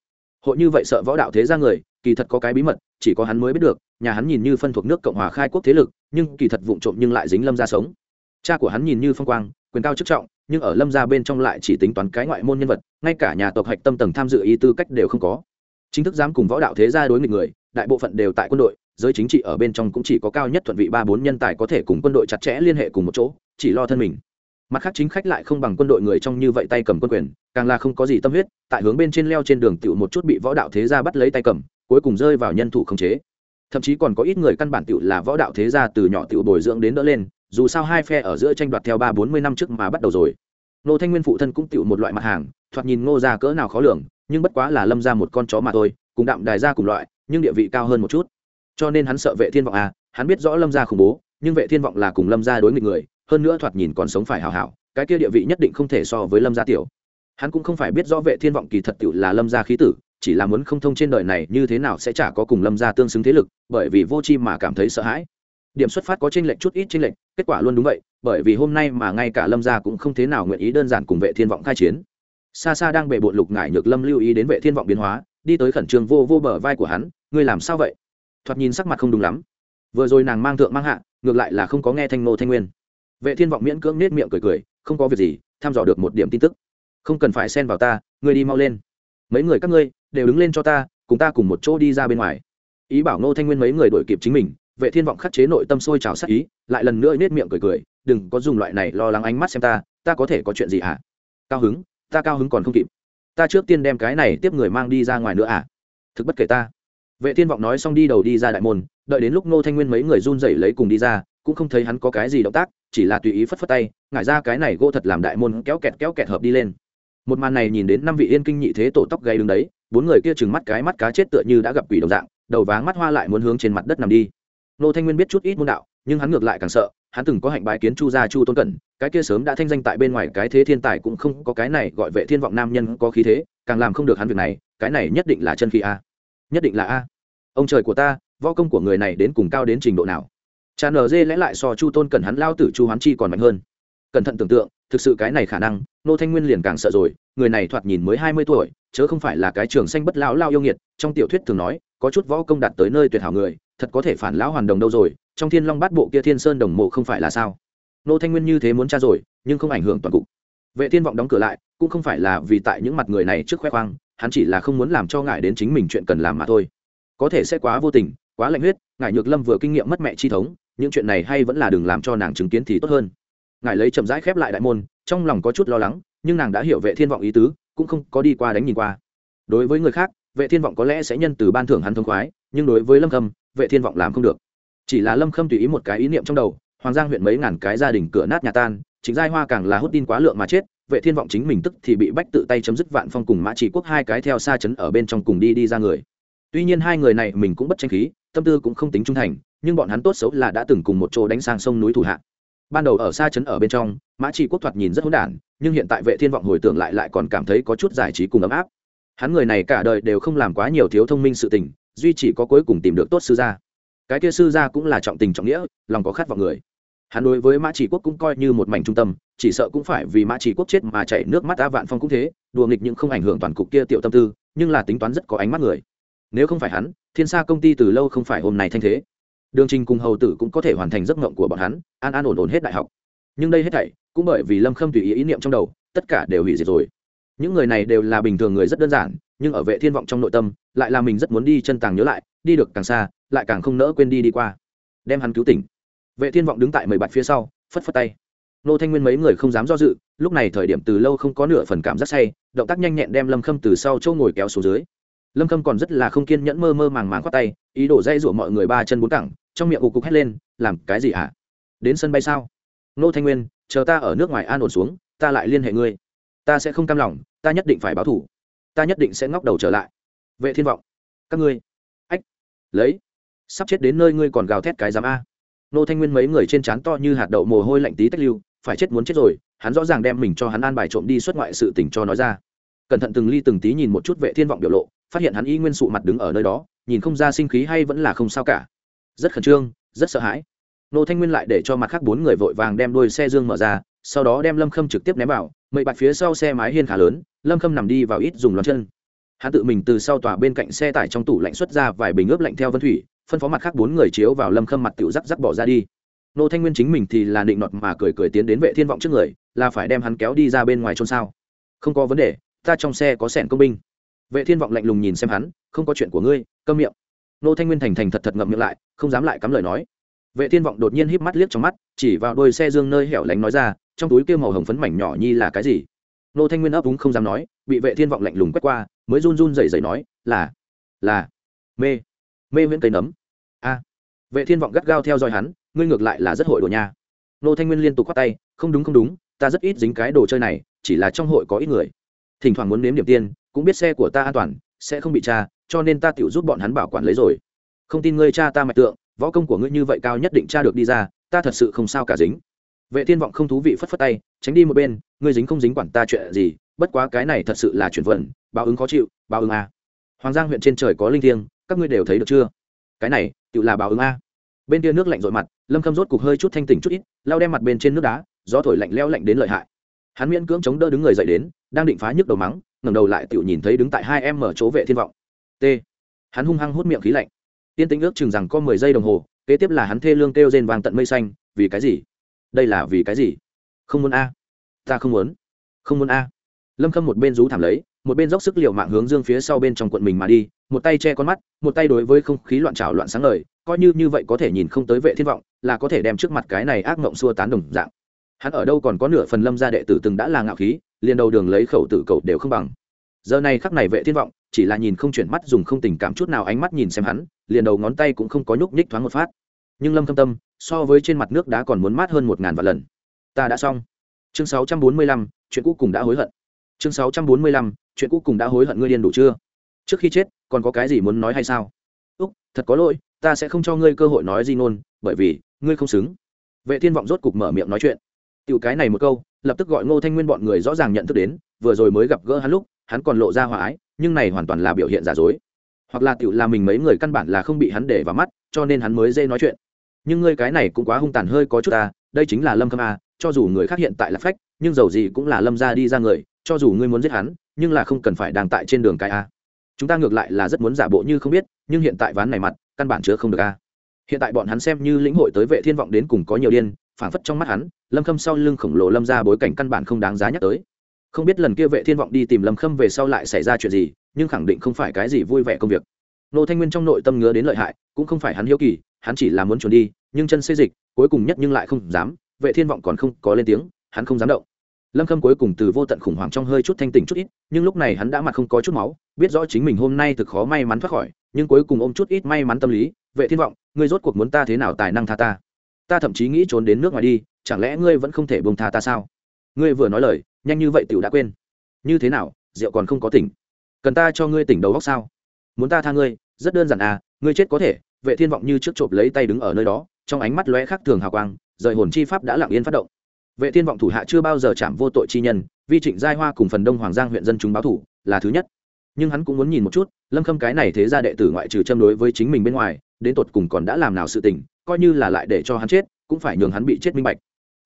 Hội như vậy sợ võ đạo thế gia người, kỳ thật có cái bí mật, chỉ có hắn mới biết được, nhà hắn nhìn như phân thuộc nước cộng hòa khai quốc thế lực, nhưng kỳ thật vụng trộm nhưng lại dính lâm ra sống. Cha của hắn nhìn như phong quang, quyền cao chức trọng nhưng ở lâm gia bên trong lại chỉ tính toán cái ngoại môn nhân vật, ngay cả nhà tộc hạch tâm tầng tham dự ý tư cách đều không có. Chính thức dám cùng võ đạo thế gia đối nghịch người, đại bộ phận đều tại quân đội, giới chính trị ở bên trong cũng chỉ có cao nhất thuận vị ba bốn nhân tài có thể cùng quân đội chặt chẽ liên hệ cùng một chỗ, chỉ lo thân mình. Mặt khác chính khách lại không bằng quân đội người trong như vậy tay cầm quân quyền, càng là không có gì tâm huyết, tại hướng bên trên leo trên đường tựu một chút bị võ đạo thế gia bắt lấy tay cầm, cuối cùng rơi vào nhân thủ khống chế. Thậm chí còn có ít người căn bản tựu là võ đạo thế gia từ nhỏ tựu bồi dưỡng đến đỡ lên dù sao hai phe ở giữa tranh đoạt theo ba bốn mươi năm trước mà bắt đầu rồi. Nô thanh nguyên phụ thân cũng tựu một loại mặt hàng, thoạt nhìn ngô ra cỡ nào khó lường, nhưng bất quá là lâm ra một con chó mà thôi, cùng đạm đài ra cùng loại, nhưng địa vị cao hơn một chút. Cho nên hắn sợ vệ thiên vọng à hắn biết rõ lâm gia khủng bố, nhưng vệ thiên vọng là cùng lâm gia đối nghịch người, hơn nữa thoạt nhìn còn sống phải hào hảo, cái kia địa vị nhất định không thể so với lâm gia tiểu. Hắn cũng không phải biết rõ vệ thiên vọng kỳ thật tiểu là lâm gia khí tử, chỉ là muốn không thông trên đời này như thế nào sẽ chả có cùng lâm gia tương xứng thế lực, bởi vì vô chi mà cảm thấy sợ hãi điểm xuất phát có tranh lệch chút ít tranh lệch, kết quả luôn đúng vậy, bởi vì hôm nay mà ngay cả lâm gia cũng không thế nào nguyện ý đơn giản cùng vệ thiên vọng khai chiến. Xa xa đang bệ bộn lục ngải nhược lâm lưu ý đến vệ thiên vọng biến hóa, đi tới khẩn trương vô vô bờ vai của hắn, ngươi làm sao vậy? Thoạt nhìn sắc mặt không đúng lắm. Vừa rồi nàng mang thượng mang hạ, ngược lại là không có nghe thanh nô thanh nguyên. Vệ thiên vọng miễn cưỡng nết miệng cười cười, không có việc gì thăm dò được một điểm tin tức. Không cần phải xen vào ta, ngươi đi mau lên. Mấy người các ngươi đều đứng lên cho ta, cùng ta cùng một chỗ đi ra bên ngoài. Ý bảo nô thanh nguyên mấy người đổi kịp chính mình vệ thiên vọng khắc chế nội tâm sôi trào sắc ý, lại lần nữa nết miệng cười cười, đừng có dùng loại này lo lắng ánh mắt xem ta ta có thể có chuyện gì hả? Cao hứng, ta cao hứng còn không kịp. Ta trước tiên đem cái này tiếp người mang đi ra ngoài nữa à? Thực bất kể ta. Vệ thiên vọng nói xong đi đầu đi ra đại môn, đợi đến lúc nô thanh nguyên mấy người run rẩy lấy cùng đi ra, cũng không thấy hắn có cái gì động tác, chỉ là tùy ý phất phất tay, ngải ra cái này gỗ thật làm đại môn kéo kẹt kéo kẹt hợp đi lên. Một màn này nhìn đến năm vị yên kinh nhị thế tổ tóc gây đứng đấy, bốn người kia chừng mắt cái mắt cá chết tựa như đã gặp quỷ đồng dạng, đầu váng mắt hoa lại muốn hướng trên mặt đất nằm đi nô thanh nguyên biết chút ít môn đạo, nhưng hắn ngược lại càng sợ, hắn từng có hạnh bái kiến chu gia chu tôn cẩn, cái kia sớm đã thanh danh tại bên ngoài cái thế thiên tài cũng không có cái này gọi vệ thiên vọng nam nhân có khí thế, càng làm không được hắn việc này, cái này nhất định là chân khí a. Nhất định là a. Ông trời của ta, võ công của người này đến cùng cao đến trình độ nào? Cha nở dê lẽ lại so chu tôn cẩn hắn lao tử chu Hoán chi còn mạnh hơn. Cẩn thận tưởng tượng, thực sự cái này khả năng, nô thanh nguyên liền càng sợ rồi, người này thoạt nhìn mới hai mươi tuổi, chớ không phải là cái trường xanh bất lão lao yêu nghiệt, trong tiểu thuyết thường nói, có chút võ công đạt tới nơi tuyệt hảo người thật có thể phản lão hoàn đồng đâu rồi, trong thiên long bát bộ kia thiên sơn đồng mộ không phải là sao? Nô thanh nguyên như thế muốn tra rồi, nhưng không ảnh hưởng toàn cục. Vệ thiên vọng đóng cửa lại, cũng không phải là vì tại những mặt người này trước khoe khoang, hắn chỉ là không muốn làm cho ngại đến chính mình chuyện cần làm mà thôi. Có thể sẽ quá vô tình, quá lạnh huyết, ngài nhược lâm vừa kinh nghiệm mất mẹ chi thống, những chuyện này hay vẫn là đừng làm cho nàng chứng kiến thì tốt hơn. Ngài lấy chậm rãi khép lại đại môn, trong lòng có chút lo lắng, nhưng nàng đã hiểu vệ thiên vọng ý tứ, cũng không có đi qua đánh nhìn qua. Đối với người khác, vệ thiên vọng có lẽ sẽ nhân từ ban thưởng hắn thông khoái, nhưng đối với lâm khâm vệ thiên vọng làm không được. Chỉ là lâm khâm tùy ý một cái ý niệm trong đầu, hoàng giang huyện mấy ngàn cái gia đình cửa nát nhà tan, chính giai hoa càng là hút tin quá lượng mà chết, vệ thiên vọng chính mình tức thì bị bách tự tay chấm dứt vạn phong cùng mã chỉ quốc hai cái theo xa chấn ở bên trong cùng đi đi ra người. Tuy nhiên hai người này mình cũng bất tranh khí, tâm tư cũng không tính trung thành, nhưng bọn hắn tốt xấu là đã từng cùng một chỗ đánh sang sông núi thủ hạ. Ban đầu ở xa chấn ở bên trong, mã chỉ quốc thoạt nhìn rất hỗn đản, nhưng hiện tại vệ thiên vọng hồi tưởng lại lại còn cảm thấy có chút giải trí cùng ấm áp. Hắn người này cả đời đều không làm quá nhiều thiếu thông minh sự tình duy chỉ có cuối cùng tìm được tốt sư gia. Cái kia sư gia cũng là trọng tình trọng nghĩa, lòng có khát vọng người. Hắn đối với mã chỉ quốc cũng coi như một mảnh trung tâm, chỉ sợ cũng phải vì mã chỉ quốc chết mà chảy nước mắt a vạn phong cũng thế, đùa nghịch những không ảnh hưởng toàn cục kia tiểu tâm tư, nhưng là tính toán rất có ánh mắt người. Nếu không phải hắn, thiên sa công ty từ lâu không phải hôm nay thanh thế. Đường trình cùng hầu tử cũng có thể hoàn thành giấc mộng của bọn hắn, an an ổn ổn hết đại học. Nhưng đây hết thảy, cũng bởi vì lâm khâm tùy ý ý niệm trong đầu, tất cả đều hủy diệt rồi. Những người này đều là bình thường người rất đơn giản nhưng ở vệ thiên vọng trong nội tâm, lại là mình rất muốn đi chân tàng nhớ lại, đi được càng xa, lại càng không nỡ quên đi đi qua. Đem hắn cứu tỉnh. Vệ thiên vọng đứng tại mười bạt phía sau, phất phất tay. Nô thanh nguyên mấy người không dám do dự, lúc này thời điểm từ lâu không có nửa phần cảm giác say, động tác nhanh nhẹn đem lâm khâm từ sau châu ngồi kéo xuống dưới. Lâm khâm còn rất là không kiên nhẫn mơ mơ màng màng khoát tay, ý đồ dây rủa mọi người ba chân bốn cẳng, trong miệng cục cục hét lên, làm cái gì hả? Đến sân bay sao? Nô thanh nguyên, chờ ta ở nước ngoài an ổn xuống, ta lại liên hệ ngươi. Ta sẽ không cam lòng, ta nhất định phải báo thủ ta nhất định sẽ ngóc đầu trở lại. Vệ thiên vọng, các ngươi, ách, lấy, sắp chết đến nơi ngươi còn gào thét cái giám a. Nô thanh nguyên mấy người trên trán to như hạt đậu mồ hôi lạnh tí tách lưu, phải chết muốn chết rồi, hắn rõ ràng đem mình cho hắn an bài trộm đi xuất ngoại sự tình cho nói ra. Cẩn thận từng ly từng tí nhìn một chút vệ thiên vọng biểu lộ, phát hiện hắn y nguyên sụ mặt đứng ở nơi đó, nhìn không ra sinh khí hay vẫn là không sao cả. Rất khẩn trương, rất sợ hãi. Nô thanh nguyên lại để cho mặt khác bốn người vội vàng đem đuôi xe dương mở ra, sau đó đem lâm khâm trực tiếp ném vào mậy bạch phía sau xe mái hiên khá lớn lâm khâm nằm đi vào ít dùng lón chân. Hắn tự mình từ sau tòa bên cạnh xe tải trong tủ lạnh xuất ra vài bình ướp lạnh theo vân thủy, phân phó mặt khác bốn người chiếu vào lâm khâm mặt tiểu rắc rắc bỏ ra đi. Nô thanh nguyên chính mình thì là định nọt mà cười cười tiến đến vệ thiên vọng trước người, là phải đem hắn kéo đi ra bên ngoài chôn sao. Không có vấn đề, ta trong xe có sẻn công binh. Vệ thiên vọng lạnh lùng nhìn xem hắn, không có chuyện của ngươi, câm miệng. Nô thanh nguyên thành thành thật thật ngậm miệng lại, không dám lại cắm lời nói. Vệ thiên vọng đột nhiên híp mắt liếc trong mắt, chỉ vào đôi xe dương nơi hẻo lánh nói ra, trong túi kia màu hồng phấn mảnh nhỏ nhi là cái gì? Nô thanh nguyên ấp úng không dám nói, bị vệ thiên vọng lạnh lùng quét qua, mới run run rẩy rẩy nói, là là, mê mê viễn cây nấm. A. Vệ thiên vọng gắt gao theo dõi hắn, ngươi ngược lại là rất hội đồ nha. Nô thanh nguyên liên tục quát tay, không đúng không đúng, ta rất ít dính cái đồ chơi này, chỉ là trong hội có ít người. Thỉnh thoảng muốn nếm điểm tiên, cũng biết xe của ta an toàn, sẽ không bị tra, cho nên ta tự giúp bọn hắn bảo quản lấy rồi. Không tin ngươi cha ta mạch tượng, võ công của ngươi như vậy cao nhất định tra được đi ra, ta thật sự không sao cả dính vệ thiên vọng không thú vị phất phất tay, tránh đi một bên, ngươi dính không dính quản ta chuyện gì, bất quá cái này thật sự là chuyển vận, báo ứng khó chịu, báo ứng a. Hoàng giang huyện trên trời có linh thiêng, các ngươi đều thấy được chưa? Cái này, tự là báo ứng a. Bên kia nước lạnh rội mặt, lâm khâm rốt cục hơi chút thanh tỉnh chút ít, lao đem mặt bên trên nước đá, gió thổi lạnh leo lạnh đến lợi hại. Hắn miễn cưỡng chống đỡ đứng người dậy đến, đang định phá nhức đầu mắng, ngẩng đầu lại tự nhìn thấy đứng tại hai em mở chỗ vệ thiên vọng. T. Hắn hung hăng hút miệng khí lạnh. Tiên tính ước chừng rằng có mười giây đồng hồ, kế tiếp là hắn thê lương kêu rên vàng tận mây xanh, vì cái gì? Đây là vì cái gì? Không muốn a. Ta không muốn. Không muốn a. Lâm khâm một bên rú thảm lấy, một bên dốc sức l i ề u mạng hướng dương phía sau bên trong quận mình mà đi, một tay che con mắt, một tay đối với không khí loạn trào loạn sáng lời coi như như vậy có thể nhìn không tới vệ thiên vọng, là có thể đem trước mặt cái này ác mộng xua tán đồng dạng. Hắn ở đâu còn có nửa phần lâm gia đệ tử từng đã là ngạo khí, liền đầu đường lấy khẩu tử cầu đều không bằng. Giờ này khắc này vệ thiên vọng, chỉ là nhìn không chuyển mắt, dùng không tình cảm chút nào ánh mắt nhìn xem hắn, liền đầu ngón tay cũng không có nhúc nhích thoáng một phát nhưng lâm khâm tâm so với trên mặt nước đá còn muốn mát hơn một ngàn vạn lần. Ta đã xong. Chương 645, chuyện cũ cùng đã hối hận. Chương 645, chuyện cũ cùng đã hối hận ngươi điên đủ chưa? Trước khi chết còn có cái gì muốn nói hay sao? Úc thật có lỗi ta sẽ không cho ngươi cơ hội nói gì nôn bởi vì ngươi không xứng. Vệ thiên vọng rốt cục mở miệng nói chuyện. Tiểu cái này một câu lập tức gọi ngô thanh nguyên bọn người rõ ràng nhận thức đến vừa rồi mới gặp gỡ hắn lúc hắn còn lộ ra hòa ái nhưng này hoàn toàn là biểu hiện giả dối. Hoặc là tiểu là mình mấy người căn bản là không bị hắn để vào mắt cho nên hắn mới dễ nói chuyện. Nhưng ngươi cái này cũng quá hung tàn hơi có chút ta đây chính là lâm khâm a cho dù người khác hiện tại là phách, nhưng dầu gì cũng là lâm ra đi ra người, cho dù ngươi muốn giết hắn, nhưng là không cần phải đang tại trên đường cái a chúng ta ngược lại là rất muốn giả bộ như không biết, nhưng hiện tại ván này mặt, căn bản chứa không được a hiện tại bọn hắn xem như lĩnh hội tới vệ thiên vọng đến cùng có nhiều điên phản phất trong mắt hắn, lâm khâm sau lưng khổng lồ lâm ra bối cảnh căn bản không đáng giá nhắc tới. Không biết lần kia vệ thiên vọng đi tìm lâm khâm về sau lại xảy ra chuyện gì, nhưng khẳng định không phải cái gì vui vẻ công việc nô thanh nguyên trong nội tâm ngứa đến lợi hại, cũng không phải hắn hiếu kỳ, hắn chỉ là muốn trốn đi, nhưng chân xây dịch, cuối cùng nhất nhưng lại không dám, vệ thiên vọng còn không có lên tiếng, hắn không dám động. Lâm khâm cuối cùng từ vô tận khủng hoảng trong hơi chút thanh tỉnh chút ít, nhưng lúc này hắn đã mặt không có chút máu, biết rõ chính mình hôm nay thực khó may mắn thoát khỏi, nhưng cuối cùng ôm chút ít may mắn tâm lý, vệ thiên vọng, ngươi rốt cuộc muốn ta thế nào tài năng tha ta? Ta thậm chí nghĩ trốn đến nước ngoài đi, chẳng lẽ ngươi vẫn không thể buông tha ta sao? Ngươi vừa nói lời, nhanh như vậy tiểu đã quên. Như thế nào? Rượu còn không có tỉnh. Cần ta cho ngươi tỉnh đầu góc sao? Muốn ta tha ngươi rất đơn giản à ngươi chết có thể, vệ thiên vọng như trước chộp lấy tay đứng ở nơi đó, trong ánh mắt lóe khác thường hào quang, rời hồn chi pháp đã lặng yên phát động. Vệ thiên vọng thủ hạ chưa bao giờ chạm vô tội chi nhân, vi trịnh giai hoa cùng phần đông hoàng giang huyện dân chúng báo thủ, là thứ nhất. Nhưng hắn cũng muốn nhìn một chút, lâm khâm cái này thế ra đệ tử ngoại trừ châm đối với chính mình bên ngoài, đến tột cùng còn đã làm nào sự tình, coi như là lại để cho hắn chết, cũng phải nhường hắn bị chết minh bạch.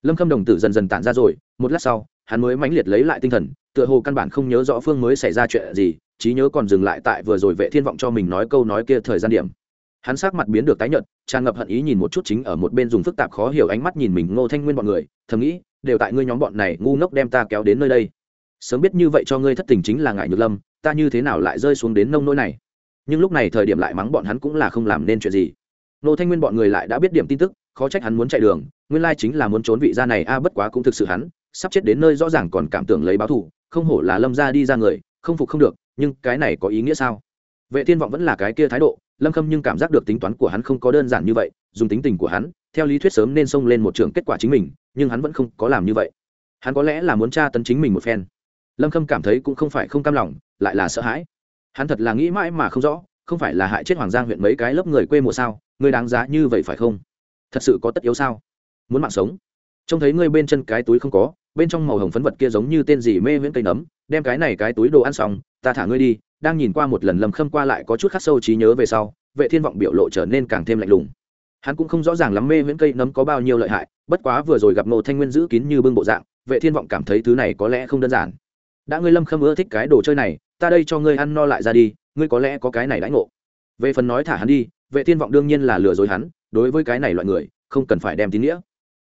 Lâm khâm đồng tử dần dần tản ra rồi, một lát sau hắn mới mãnh liệt lấy lại tinh thần, tựa hồ căn bản không nhớ rõ phương mới xảy ra chuyện gì, trí nhớ còn dừng lại tại vừa rồi vệ thiên vọng cho mình nói câu nói kia thời gian điểm. Hắn sắc mặt biến được tái nhợt, tràn ngập hận ý nhìn một chút chính ở một bên dùng phức tạp khó hiểu ánh mắt nhìn mình ngô thanh nguyên bọn người, thầm nghĩ, đều tại ngươi nhóm bọn này ngu ngốc đem ta kéo đến nơi đây. Sớm biết như vậy cho ngươi thất tình chính là ngại nhược lâm, ta như thế nào lại rơi xuống đến nông nỗi này? Nhưng lúc này thời điểm lại mắng bọn hắn cũng là không làm nên chuyện gì. Ngô thanh nguyên bọn người lại đã biết điểm tin tức, khó trách hắn muốn chạy đường, nguyên lai chính là muốn trốn vị gia này, a, bất quá cũng thực sự hắn sắp chết đến nơi rõ ràng còn cảm tưởng lấy báo thù, không hổ là lâm ra đi ra người, không phục không được, nhưng cái này có ý nghĩa sao? Vệ thiên vọng vẫn là cái kia thái độ, lâm khâm nhưng cảm giác được tính toán của hắn không có đơn giản như vậy, dùng tính tình của hắn, theo lý thuyết sớm nên xông lên một trường kết quả chính mình, nhưng hắn vẫn không có làm như vậy. Hắn có lẽ là muốn tra tấn chính mình một phen. Lâm khâm cảm thấy cũng không phải không cam lòng, lại là sợ hãi. Hắn thật là nghĩ mãi mà không rõ, không phải là hại chết hoàng giang huyện mấy cái lớp người quê mùa sao, người đáng giá như vậy phải không? Thật sự có tất yếu sao? Muốn mạng sống. Trông thấy ngươi bên chân cái túi không có bên trong màu hồng phấn vật kia giống như tên gì mê viễn cây nấm, đem cái này cái túi đồ ăn xong, ta thả ngươi đi, đang nhìn qua một lần lầm khâm qua lại có chút khắc sâu trí nhớ về sau, vệ thiên vọng biểu lộ trở nên càng thêm lạnh lùng. Hắn cũng không rõ ràng lắm mê viễn cây nấm có bao nhiêu lợi hại, bất quá vừa rồi gặp ngô thanh nguyên giữ kín như bưng bộ dạng, vệ thiên vọng cảm thấy thứ này có lẽ không đơn giản. Đã ngươi lâm khâm ưa thích cái đồ chơi này, ta đây cho ngươi ăn no lại ra đi, ngươi có lẽ có cái này đãi ngộ. Về phần nói thả hắn đi, vệ thiên vọng đương nhiên là lừa dối hắn, đối với cái này loại người, không cần phải đem tín nghĩa.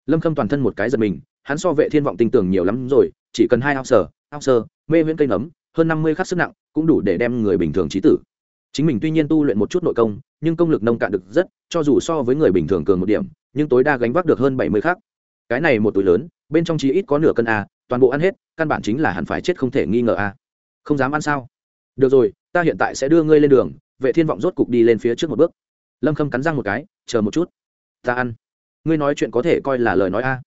Lâm khâm toàn thân một cái giật mình hắn so vệ thiên vọng tinh tưởng nhiều lắm rồi, chỉ cần hai ao sở ao sơ mê viễn cây nấm, hơn năm mươi khắc sức nặng, cũng đủ để đem người bình thường trí tử. Chính mình tuy nhiên tu luyện một chút nội công, nhưng công lực nông cạn được rất, cho dù so với người bình thường cường một điểm, nhưng tối đa gánh vác được hơn bảy mươi khắc. Cái này một túi lớn, bên trong chí ít có nửa cân a, toàn bộ ăn hết, căn bản chính là hẳn phải chết không thể nghi ngờ a. Không dám ăn sao? Được rồi, ta hiện tại sẽ đưa ngươi lên đường, vệ thiên vọng rốt cục đi lên phía trước một bước. Lâm khâm cắn răng một cái, chờ một chút, ta ăn. Ngươi nói chuyện có thể coi là lời nói a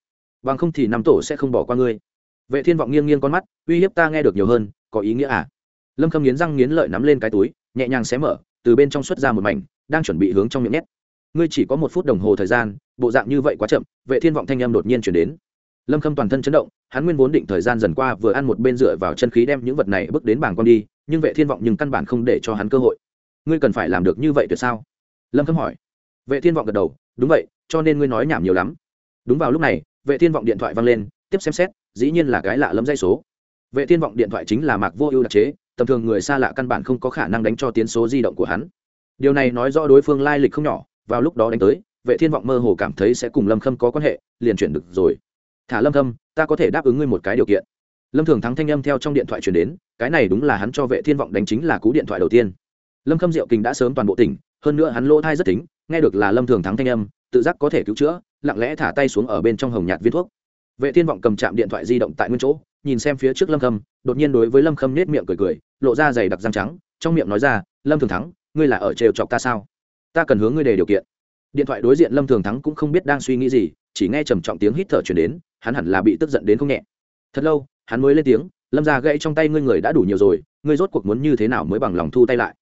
bằng không thì năm tổ sẽ không bỏ qua ngươi. Vệ thiên vọng nghiêng nghiêng con mắt, uy hiếp ta nghe được nhiều hơn, có ý nghĩa à? Lâm khâm nghiến răng nghiến lợi nắm lên cái túi, nhẹ nhàng xé mở, từ bên trong xuất ra một mảnh, đang chuẩn bị hướng trong miệng nhét. Ngươi chỉ có một phút đồng hồ thời gian, bộ dạng như vậy quá chậm, vệ thiên vọng thanh âm đột nhiên chuyển đến. Lâm khâm toàn thân chấn động, hắn nguyên vốn định thời gian dần qua vừa ăn một bên dựa vào chân khí đem những vật này bước đến bảng con đi, nhưng vệ thiên vọng nhưng căn bản không để cho hắn cơ hội. Ngươi cần phải làm được như vậy tuyệt sao? Lâm khâm hỏi. Vệ thiên vọng gật đầu, đúng vậy, cho nên ngươi nói nhảm nhiều lắm. Đúng vào lúc này vệ thiên vọng điện thoại vang lên, tiếp xem xét, dĩ nhiên là cái lạ lẫm dây số. Vệ thiên vọng điện thoại chính là mạc vô ưu đặc chế, tầm thường người xa lạ căn bản không có khả năng đánh cho tiến số di động của hắn. Điều này nói rõ đối phương lai lịch không nhỏ, vào lúc đó đánh tới, vệ thiên vọng mơ hồ cảm thấy sẽ cùng lâm khâm có quan hệ, liền chuyển được rồi. Thả lâm khâm, ta có thể đáp ứng ngươi một cái điều kiện. Lâm thường thắng thanh âm theo trong điện thoại chuyển đến, cái này đúng là hắn cho vệ thiên vọng đánh chính là cú điện thoại đầu tiên. Lâm khâm diệu kình đã sớm toàn bộ tỉnh, hơn nữa hắn lỗ thai rất tính, nghe được là lâm thường thắng thanh âm, tự giác có thể cứu chữa lặng lẽ thả tay xuống ở bên trong hồng nhạt viên thuốc. Vệ thiên vọng cầm chạm điện thoại di động tại nguyên chỗ, nhìn xem phía trước lâm khâm, đột nhiên đối với lâm khâm nết miệng cười cười, lộ ra giày đặc răng trắng, trong miệng nói ra, lâm thường thắng, ngươi là ở trêu chọc ta sao? Ta cần hướng ngươi đề điều kiện. Điện thoại đối diện lâm thường thắng cũng không biết đang suy nghĩ gì, chỉ nghe trầm trọng tiếng hít thở chuyển đến, hắn hẳn là bị tức giận đến không nhẹ. Thật lâu, hắn mới lên tiếng, lâm ra gãy trong tay ngươi người đã đủ nhiều rồi, ngươi rốt cuộc muốn như thế nào mới bằng lòng thu tay lại?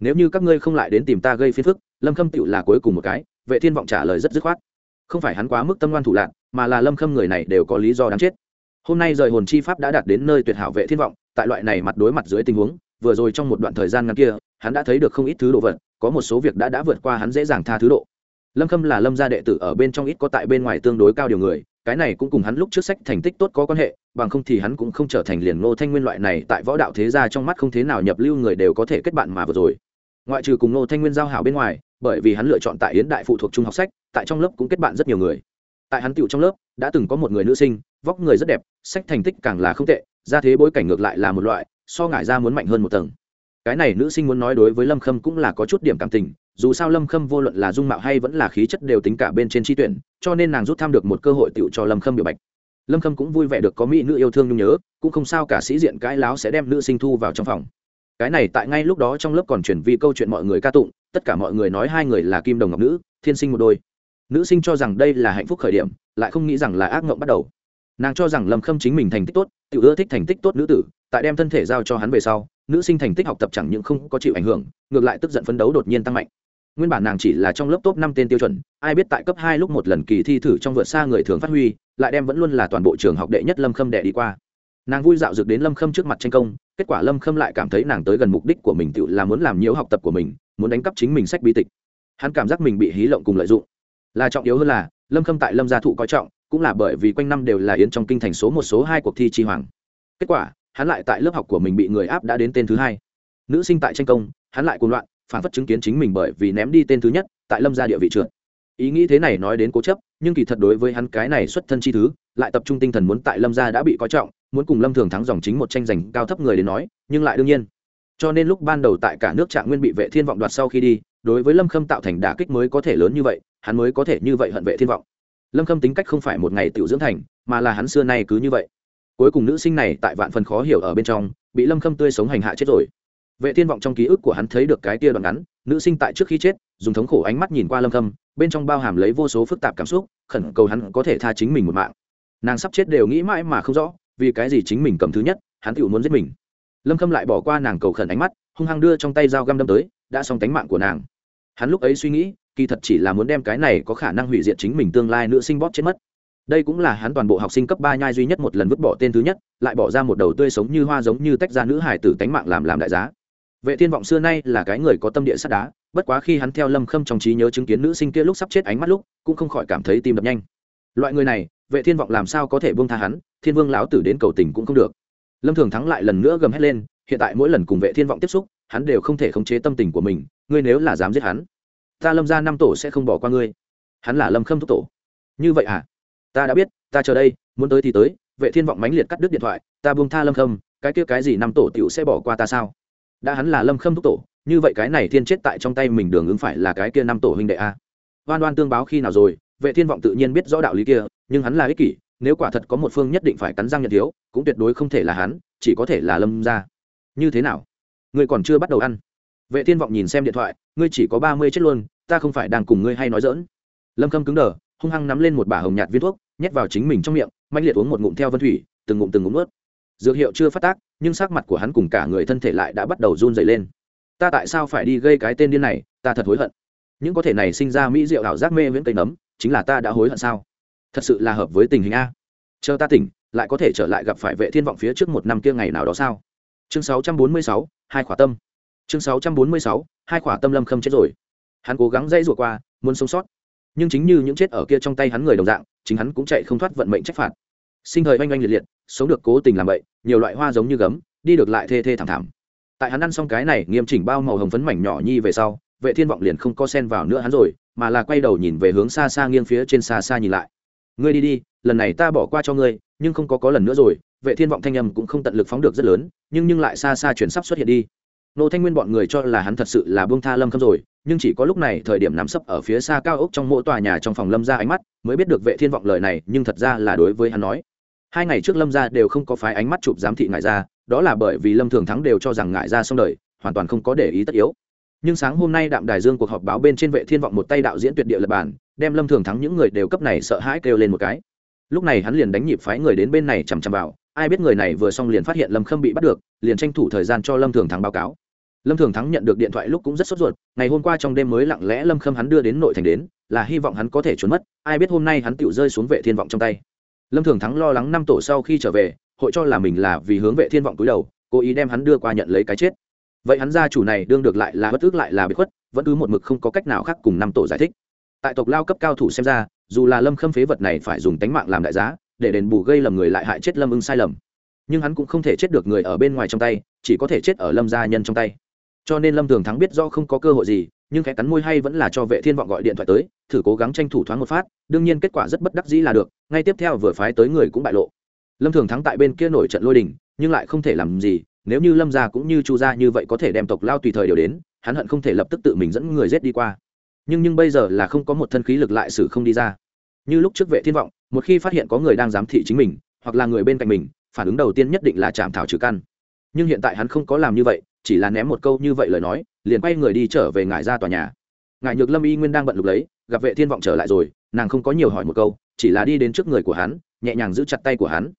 Nếu như các ngươi không lại đến tìm ta gây phiền phức, lâm khâm tựu là cuối cùng một cái. Vệ thiên vọng trả lời rất dứt khoát không phải hắn quá mức tâm ngoan thủ lạc mà là lâm khâm người này đều có lý do đáng chết. Hôm nay rời hồn chi pháp đã đạt đến nơi tuyệt hảo vệ thiên vọng, tại loại này mặt đối mặt dưới tình huống, vừa rồi trong một đoạn thời gian ngắn kia, hắn đã thấy được không ít thứ đồ vật, có một số việc đã đã vượt qua hắn dễ dàng tha thứ độ. Lâm khâm là lâm gia đệ tử ở bên trong ít có tại bên ngoài tương đối cao điều người, cái này cũng cùng hắn lúc trước sách thành tích tốt có quan hệ, bằng không thì hắn cũng không trở thành liền ngô thanh nguyên loại này tại võ đạo thế gia trong mắt không thế nào nhập lưu người đều có thể kết bạn mà vừa rồi ngoại trừ cùng ngô thanh nguyên giao hảo bên ngoài, bởi vì hắn lựa chọn tại yến đại phụ thuộc trung học sách, tại trong lớp cũng kết bạn rất nhiều người. Tại hắn tựu trong lớp, đã từng có một người nữ sinh, vóc người rất đẹp, sách thành tích càng là không tệ, ra thế bối cảnh ngược lại là một loại, so ngại ra muốn mạnh hơn một tầng. Cái này nữ sinh muốn nói đối với lâm khâm cũng là có chút điểm cảm tình, dù sao lâm khâm vô luận là dung mạo hay vẫn là khí chất đều tính cả bên trên tri tuyển, cho nên nàng rút tham được một cơ hội tựu cho lâm khâm biểu bạch. Lâm khâm cũng vui vẻ được có mỹ nữ yêu thương nhung nhớ, cũng không sao cả sĩ diện cãi láo sẽ đem nữ sinh thu vào trong phòng cái này tại ngay lúc đó trong lớp còn chuyển vì câu chuyện mọi người ca tụng, tất cả mọi người nói hai người là kim đồng ngọc nữ, thiên sinh một đôi. Nữ sinh cho rằng đây là hạnh phúc khởi điểm, lại không nghĩ rằng là ác mộng bắt đầu. Nàng cho rằng lâm khâm chính mình thành tích tốt tự ưa thích thành tích tốt nữ tử, tại đem thân thể giao cho hắn về sau, nữ sinh thành tích học tập chẳng những không có chịu ảnh hưởng, ngược lại tức giận phấn đấu đột nhiên tăng mạnh. Nguyên bản nàng chỉ là trong lớp top năm tên tiêu chuẩn, ai biết tại cấp hai lúc một lần kỳ thi thử trong vượt xa người thường phát huy, lại đem vẫn luôn là toàn bộ trường học đệ nhất lâm khâm đệ đi qua. Nàng vui dạo dược đến lâm khâm trước mặt tranh công kết quả lâm khâm lại cảm thấy nàng tới gần mục đích của mình tự là muốn làm nhiễu học tập của mình, muốn đánh cắp chính mình sách bi tịch. Hắn cảm giác mình bị hí lộng cùng lợi dụng. Là trọng yếu hơn là, lâm khâm tại lâm gia thụ coi trọng, cũng là bởi vì quanh năm đều là yến trong kinh thành số một số hai cuộc thi tri hoàng. Kết quả, hắn lại tại lớp học của mình bị người áp đã đến tên thứ hai. Nữ sinh tại tranh công, hắn lại cuồng loạn, phản phất chứng kiến chính mình bởi vì ném đi tên thứ nhất, tại lâm gia địa vị trượt. Ý nghĩ thế này nói đến cố chấp, nhưng kỳ thật đối với hắn cái này xuất thân chi thứ, lại tập trung tinh thần muốn tại lâm gia đã bị coi trọng muốn cùng lâm thường thắng dòng chính một tranh giành cao thấp người đến nói, nhưng lại đương nhiên. Cho nên lúc ban đầu tại cả nước trạng nguyên bị vệ thiên vọng đoạt sau khi đi, đối với lâm khâm tạo thành đả kích mới có thể lớn như vậy, hắn mới có thể như vậy hận vệ thiên vọng. Lâm khâm tính cách không phải một ngày tiểu dưỡng thành, mà là hắn xưa nay cứ như vậy. Cuối cùng nữ sinh này tại vạn phần khó hiểu ở bên trong, bị lâm khâm tươi sống hành hạ chết rồi. Vệ thiên vọng trong ký ức của hắn thấy được cái tia đoạn ngắn, nữ sinh tại trước khi chết, dùng thống khổ ánh mắt nhìn qua lâm khâm, bên trong bao hàm lấy vô số phức tạp cảm xúc, khẩn cầu hắn có thể tha chính mình một mạng. Nàng sắp chết đều nghĩ mãi mà không rõ vì cái gì chính mình cầm thứ nhất, hắn tự muốn giết mình. Lâm khâm lại bỏ qua nàng cầu khẩn ánh mắt, hung hăng đưa trong tay dao găm đâm tới, đã xong tánh mạng của nàng. Hắn lúc ấy suy nghĩ, kỳ thật chỉ là muốn đem cái này có khả năng hủy diệt chính mình tương lai nữ sinh bóp chết mất. Đây cũng là hắn toàn bộ học sinh cấp ba nhai duy nhất một lần vứt bỏ tên thứ nhất, lại bỏ ra một đầu tươi sống như hoa giống như tách ra nữ hải tử tánh mạng làm làm đại giá. Vệ thiên vọng xưa nay là cái người có tâm địa sắt đá, bất quá khi hắn theo lâm khâm trong trí nhớ chứng kiến nữ sinh kia lúc sắp chết ánh mắt lúc, cũng không khỏi cảm thấy tim đập nhanh. Loại người này vệ thiên vọng làm sao có thể buông tha hắn, thiên vương lão tử đến cầu tình cũng không được. Lâm thường thắng lại lần nữa gầm hét lên, hiện tại mỗi lần cùng vệ thiên vọng tiếp xúc, hắn đều không thể khống chế tâm tình của mình, ngươi nếu là dám giết hắn, ta lâm ra năm tổ sẽ không bỏ qua ngươi. Hắn là lâm khâm thúc tổ. Như vậy à? Ta đã biết, ta chờ đây, muốn tới thì tới, vệ thiên vọng mãnh liệt cắt đứt điện thoại, ta buông tha lâm khâm, cái kia cái gì năm tổ tiểu sẽ bỏ qua ta sao? Đã hắn là lâm khâm thúc tổ, như vậy cái này thiên chết tại trong tay mình đường ứng phải là cái kia năm tổ huynh đệ a oan oan tương báo khi nào rồi vệ thiên vọng tự nhiên biết rõ đạo lý kia, nhưng hắn là ích kỷ, nếu quả thật có một phương nhất định phải cắn răng nhận thiếu, cũng tuyệt đối không thể là hắn, chỉ có thể là lâm ra như thế nào? Ngươi còn chưa bắt đầu ăn. Vệ thiên vọng nhìn xem điện thoại, ngươi chỉ có ba mươi chết luôn, ta không phải đang cùng ngươi hay nói dỡn lâm khâm cứng đờ, hung hăng nắm lên một bả hồng nhạt viên thuốc, nhét vào chính mình trong miệng mạnh liệt uống một ngụm theo vân thủy, từng ngụm từng ngụm ướt dược hiệu chưa phát tác, nhưng sắc mặt của hắn cùng cả người thân thể lại đã bắt đầu run dày lên. Ta tại sao phải đi gây cái tên điên này, ta thật hối hận. Những có thể này sinh ra mỹ rượu ảo giác mê viễn cây nấm chính là ta đã hối hận sao? Thật sự là hợp với tình hình a. Chờ ta tỉnh lại có thể trở lại gặp phải vệ thiên vọng phía trước một năm kia ngày nào đó sao? Chương 646, hai khỏa tâm. Chương 646, hai khỏa tâm lâm khâm chết rồi. Hắn cố gắng dây rủa qua muốn sống sót. Nhưng chính như những chết ở kia trong tay hắn người đồng dạng chính hắn cũng chạy không thoát vận mệnh trách phạt. Sinh thời oanh oanh liệt liệt sống được cố tình làm vậy nhiều loại hoa giống như gấm đi được lại thê thê thảm thảm. Tại hắn ăn xong cái này nghiêm chỉnh bao màu hồng phấn mảnh nhỏ nhi về sau vệ thiên vọng liền không có xen vào nữa hắn rồi, mà là quay đầu nhìn về hướng xa xa nghiêng phía trên xa xa nhìn lại. Ngươi đi đi, lần này ta bỏ qua cho ngươi, nhưng không có có lần nữa rồi, vệ thiên vọng thanh âm cũng không tận lực phóng được rất lớn, nhưng nhưng lại xa xa chuyển sắp xuất hiện đi. Nô thanh nguyên bọn người cho là hắn thật sự là buông tha lâm khâm rồi, nhưng chỉ có lúc này thời điểm nắm sấp ở phía xa cao ốc trong mỗi tòa nhà trong phòng lâm ra ánh mắt, mới biết được vệ thiên vọng lời này, nhưng thật ra là đối với hắn nói. Hai ngày trước lâm ra đều không có phái ánh mắt chụp giám thị ngại ra, đó là bởi vì lâm thường thắng đều cho rằng ngại ra xong đời, hoàn toàn không có để ý tất yếu nhưng sáng hôm nay đạm đài dương cuộc họp báo bên trên vệ thiên vọng một tay đạo diễn tuyệt địa lập bản, đem lâm thường thắng những người đều cấp này sợ hãi kêu lên một cái. Lúc này hắn liền đánh nhịp phái người đến bên này chằm chằm vào, ai biết người này vừa xong liền phát hiện lâm khâm bị bắt được, liền tranh thủ thời gian cho lâm thường thắng báo cáo. Lâm thường thắng nhận được điện thoại lúc cũng rất sốt ruột, ngày hôm qua trong đêm mới lặng lẽ lâm khâm hắn đưa đến nội thành đến, là hy vọng hắn có thể trốn mất, ai biết hôm nay hắn tự rơi xuống vệ thiên vọng trong tay. Lâm thường thắng lo lắng năm tổ sau khi trở về, hội cho là mình là vì hướng vệ thiên vọng túi đầu, cố ý đem hắn đưa qua nhận lấy cái chết vậy hắn gia chủ này đương được lại là bất ước lại là bị khuất, vẫn cứ một mực không có cách nào khác cùng năm tổ giải thích. Tại tộc lao cấp cao thủ xem ra, dù là lâm khâm phế vật này phải dùng tánh mạng làm đại giá, để đền bù gây lầm người lại hại chết lâm ưng sai lầm. Nhưng hắn cũng không thể chết được người ở bên ngoài trong tay, chỉ có thể chết ở lâm gia nhân trong tay. Cho nên lâm thường thắng biết do không có cơ hội gì, nhưng khẽ cắn môi hay vẫn là cho vệ thiên vọng gọi điện thoại tới, thử cố gắng tranh thủ thoáng một phát, đương nhiên kết quả rất bất đắc dĩ là được, ngay tiếp theo vừa phái tới người cũng bại lộ. Lâm thường thắng tại bên kia nổi trận lôi đình, nhưng lại không thể làm gì nếu như lâm gia cũng như chu gia như vậy có thể đem tộc lao tùy thời đều đến, hắn hận không thể lập tức tự mình dẫn người giết đi qua. Nhưng nhưng bây giờ là không có một thân khí lực lại xử không đi ra. Như lúc trước vệ thiên vọng, một khi phát hiện có người đang giám thị chính mình, hoặc là người bên cạnh mình, phản ứng đầu tiên nhất định là chạm thảo trừ căn. Nhưng hiện tại hắn không có làm như vậy, chỉ là ném một câu như vậy lời nói, liền quay người đi trở về ngải ra tòa nhà. Ngài nhược lâm y nguyên đang bận lục lấy, gặp vệ thiên vọng trở lại rồi, nàng không có nhiều hỏi một câu, chỉ là đi đến trước người của hắn, nhẹ nhàng giữ chặt tay của hắn.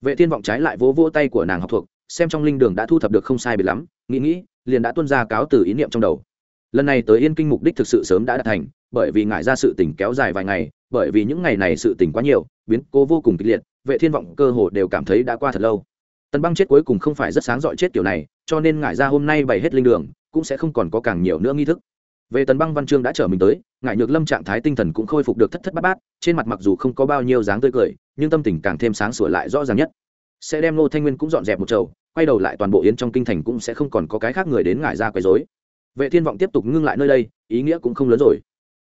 Vệ thiên vọng trái lại vỗ vỗ tay của nàng học thuộc xem trong linh đường đã thu thập được không sai biệt lắm, nghĩ nghĩ, liền đã tuân ra cáo từ ý niệm trong đầu. Lần này tới yên kinh mục đích thực sự sớm đã đạt thành, bởi vì ngại ra sự tình kéo dài vài ngày, bởi vì những ngày này sự tình quá nhiều, biến cố vô cùng kịch liệt, vệ thiên vọng cơ hồ đều cảm thấy đã qua thật lâu. Tần băng chết cuối cùng không phải rất sáng dọi chết kiểu này, cho nên ngại ra hôm nay bày hết linh đường, cũng sẽ không còn có càng nhiều nữa nghi thức. Về tần băng văn chương đã trở mình tới ngại nhược lâm trạng thái tinh thần cũng khôi phục được thất thất bát bát, trên mặt mặc dù không có bao nhiêu dáng tươi cười, nhưng tâm tình càng thêm sáng sủa lại rõ ràng nhất. Sẽ đem lô thanh nguyên cũng dọn dẹp một chầu quay đầu lại toàn bộ yến trong kinh thành cũng sẽ không còn có cái khác người đến ngại ra quấy rối. Vệ thiên vọng tiếp tục ngưng lại nơi đây, ý nghĩa cũng không lớn rồi.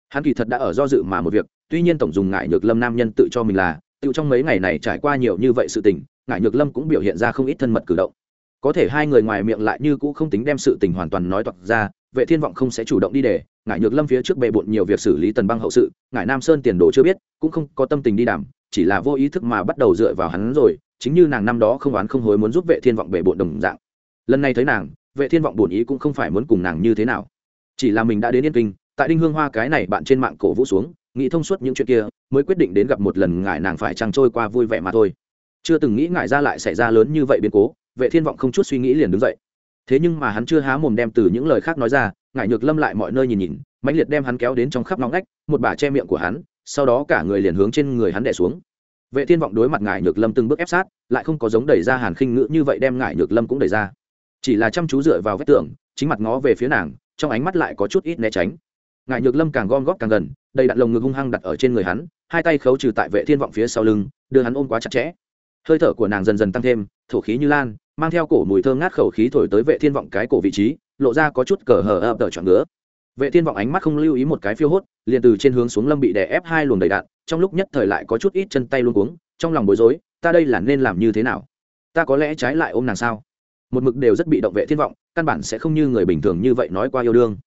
Hắn kỳ thật đã ở do dự mà một việc, tuy nhiên tổng dùng ngại nhược lâm nam nhân tự cho mình là, tự trong mấy ngày này trải qua nhiều như vậy sự tình ngại nhược lâm cũng biểu hiện ra không ít thân mật cử động. Có thể hai người ngoài miệng lại như cũ không tính đem sự tình hoàn toàn nói toạc ra, vệ thiên vọng không sẽ chủ động đi để ngại nhược lâm phía trước bệ bộn nhiều việc xử lý tần băng hậu sự ngại nam sơn tiền đồ chưa biết, cũng không có tâm tình đi đảm chỉ là vô ý thức mà bắt đầu dựa vào hắn rồi chính như nàng năm đó không oán không hối muốn giúp vệ thiên vọng bể bộn đồng dạng. Lần này thấy nàng, vệ thiên vọng buồn ý cũng không phải muốn cùng nàng như thế nào. Chỉ là mình đã đến yên kinh, tại đinh hương hoa cái này bạn trên mạng cổ vũ xuống, nghĩ thông suốt những chuyện kia, mới quyết định đến gặp một lần ngại nàng phải trăng trôi qua vui vẻ mà thôi. Chưa từng nghĩ ngại ra lại xảy ra lớn như vậy biến cố, vệ thiên vọng không chút suy nghĩ liền đứng dậy. Thế nhưng mà hắn chưa há mồm đem từ những lời khác nói ra ngại nhược lâm lại mọi nơi nhìn nhìn, mãnh liệt đem hắn kéo đến trong khắp nóng ngách, một bà che miệng của hắn, sau đó cả người liền hướng trên người hắn đè xuống vệ thiên vọng đối mặt ngải nhược lâm từng bước ép sát, lại không có giống đẩy ra hàn khinh ngữ như vậy đem ngải nhược lâm cũng đẩy ra. Chỉ là chăm chú dựa vào vết tường, chính mặt ngó về phía nàng, trong ánh mắt lại có chút ít né tránh. Ngải nhược lâm càng gom góp càng gần, đầy đặn lồng ngực hung hăng đặt ở trên người hắn, hai tay khấu trừ tại vệ thiên vọng phía sau lưng, đưa hắn ôm quá chặt chẽ. Hơi thở của nàng dần dần tăng thêm, thổ khí như lan, mang theo cổ mùi thơm ngát khẩu khí thổi tới vệ thiên vọng cái cổ vị trí, lộ ra có chút cờ hở ập đỡ chọn ngứa. Vệ thiên vọng ánh mắt không lưu ý một cái phiêu hốt, liền từ trên hướng xuống lâm bị đè ép hai luồng đầy đạn trong lúc nhất thời lại có chút ít chân tay luôn cuống, trong lòng bối rối, ta đây là nên làm như thế nào? Ta có lẽ trái lại ôm nàng sao? Một mực đều rất bị động vệ thiên vọng, căn bản sẽ không như người bình thường như vậy nói qua yêu đương.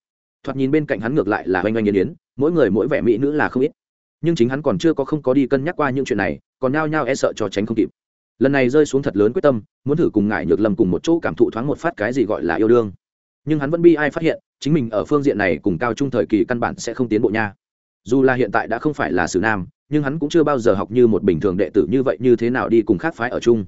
Thoạt nhìn bên cạnh hắn ngược lại là oanh oanh yên yến, mỗi người mỗi vẻ mỹ nữ là không ít. Nhưng chính hắn còn chưa có không có đi cân nhắc qua những chuyện này, còn nhao nhao e sợ cho tránh không kịp. Lần này rơi xuống thật lớn quyết tâm, muốn thử cùng ngại nhược lầm cùng một chỗ cảm thụ thoáng một phát cái gì gọi là yêu đương. Nhưng hắn vẫn bi ai phát hiện, chính mình ở phương diện này cùng cao trung thời kỳ căn bản sẽ không tiến bộ nha dù là hiện tại đã không phải là sử nam, nhưng hắn cũng chưa bao giờ học như một bình thường đệ tử như vậy như thế nào đi cùng khác phái ở chung.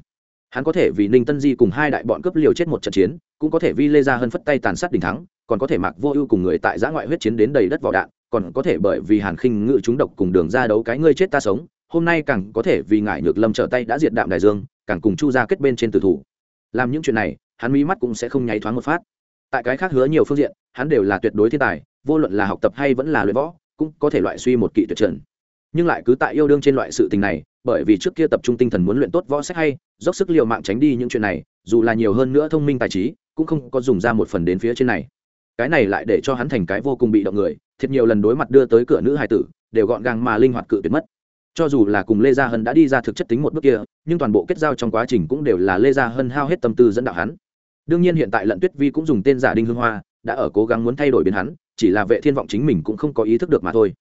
Hắn có thể vì ninh tân di cùng hai đại bọn cướp liều chết một trận chiến, cũng có thể vi lê ra hơn phất tay tàn sát đình thắng, còn có thể mặc vô ưu cùng người tại giã ngoại huyết chiến đến đầy đất vỏ đạn, còn có thể bởi vì hàn khinh ngự chúng độc cùng đường ra đấu cái ngươi chết ta sống, hôm nay càng có thể vì ngại nhược lâm trở tay đã diệt đạm đại dương, càng cùng chu ra kết bên trên tử thủ. Làm những chuyện này, hắn mí mắt cũng sẽ không nháy thoáng một phát. Tại cái khác hứa nhiều phương diện, hắn đều là tuyệt đối thiên tài, vô luận là học tập hay vẫn là luyện võ cũng có thể loại suy một kỵ tuyệt trần. Nhưng lại cứ tại yêu đương trên loại sự tình này, bởi vì trước kia tập trung tinh thần muốn luyện tốt võ sách hay, dốc sức l i ề u mạng tránh đi những chuyện này, dù là nhiều hơn nữa thông minh tài trí, cũng không có dùng ra một phần đến phía trên này. Cái này lại để cho hắn thành cái vô cùng bị động người, thiệt nhiều lần đối mặt đưa tới cửa nữ hài tử, đều gọn gàng mà linh hoạt cự tuyệt mất. Cho dù là cùng lê gia hân đã đi ra thực chất tính một bước kia, nhưng toàn bộ kết giao trong quá trình cũng đều là lê gia hân hao hết tâm tư dẫn đạo hắn. Đương nhiên hiện tại lận tuyết vi cũng dùng tên giả đinh hương hoa, đã ở cố gắng muốn thay đổi biến hắn chỉ là vệ thiên vọng chính mình cũng không có ý thức được mà thôi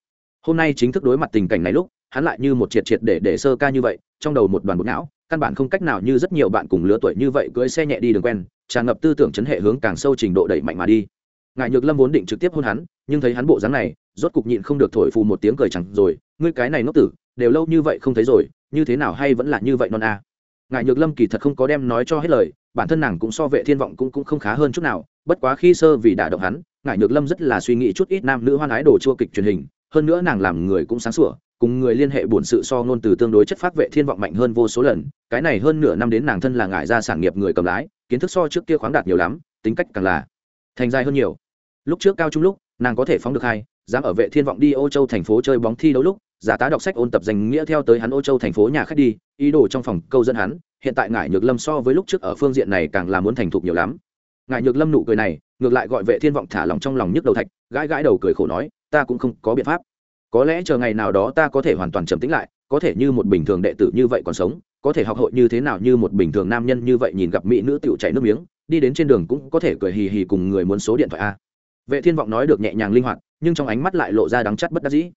hôm nay chính thức đối mặt tình cảnh này lúc, hắn lại như một triệt triệt để để sơ ca như vậy, trong đầu một đoàn bột não, căn bản không cách nào như rất nhiều bạn cùng lứa tuổi như vậy cưỡi xe nhẹ đi đường quen, tràn ngập tư tưởng chấn hệ hướng càng sâu trình độ đẩy mạnh mà đi ngại nhược lâm vốn định trực tiếp hôn hắn, nhưng thấy hắn bộ dáng này, rốt cục nhịn không được thổi phù một tiếng cười chẳng rồi, ngươi cái này ngốc tử, đều lâu như vậy không thấy rồi, như thế nào hay vẫn là như vậy non a à. ngại nhược lâm kỳ thật không có đem nói cho hết lời, bản thân nàng cũng so vệ thiên vọng cũng cũng không khá hơn chút nào bất quá khi sơ vì đả động hắn ngại nhược lâm rất là suy nghĩ chút ít nam nữ hoan ái đồ chua kịch truyền hình, hơn nữa nàng làm người cũng sáng sủa, cùng người liên hệ bổn sự so ngôn từ tương đối chất phát vệ thiên vọng mạnh hơn vô số lần, cái này hơn nửa năm đến nàng thân là ngại ra sản nghiệp người cầm lái, kiến thức so trước kia khoáng đạt nhiều lắm, tính cách càng là thành dài hơn nhiều. Lúc trước cao trung lúc, nàng có thể phóng được hai, dám ở vệ thiên vọng đi ô châu thành phố chơi bóng thi đấu lúc, giả tá đọc sách ôn tập danh nghĩa theo tới hắn ô châu thành phố nhà khách đi, ý đồ trong phòng câu dẫn hắn, hiện tại ngải nhược lâm so với lúc trước ở phương diện này càng là muốn thành thục nhiều lắm ngài nhược lâm nụ cười này ngược lại gọi vệ thiên vọng thả lòng trong lòng nhức đầu thạch, gãi gãi đầu cười khổ nói, ta cũng không có biện pháp. Có lẽ chờ ngày nào đó ta có thể hoàn toàn trầm tĩnh lại, có thể như một bình thường đệ tử như vậy còn sống, có thể học hội như thế nào như một bình thường nam nhân như vậy nhìn gặp mỹ nữ tựu chảy nước miếng, đi đến trên đường cũng có thể cười hì hì cùng người muốn số điện thoại a. Vệ thiên vọng nói được nhẹ nhàng linh hoạt, nhưng trong ánh mắt lại lộ ra đắng chắt bất đắc dĩ.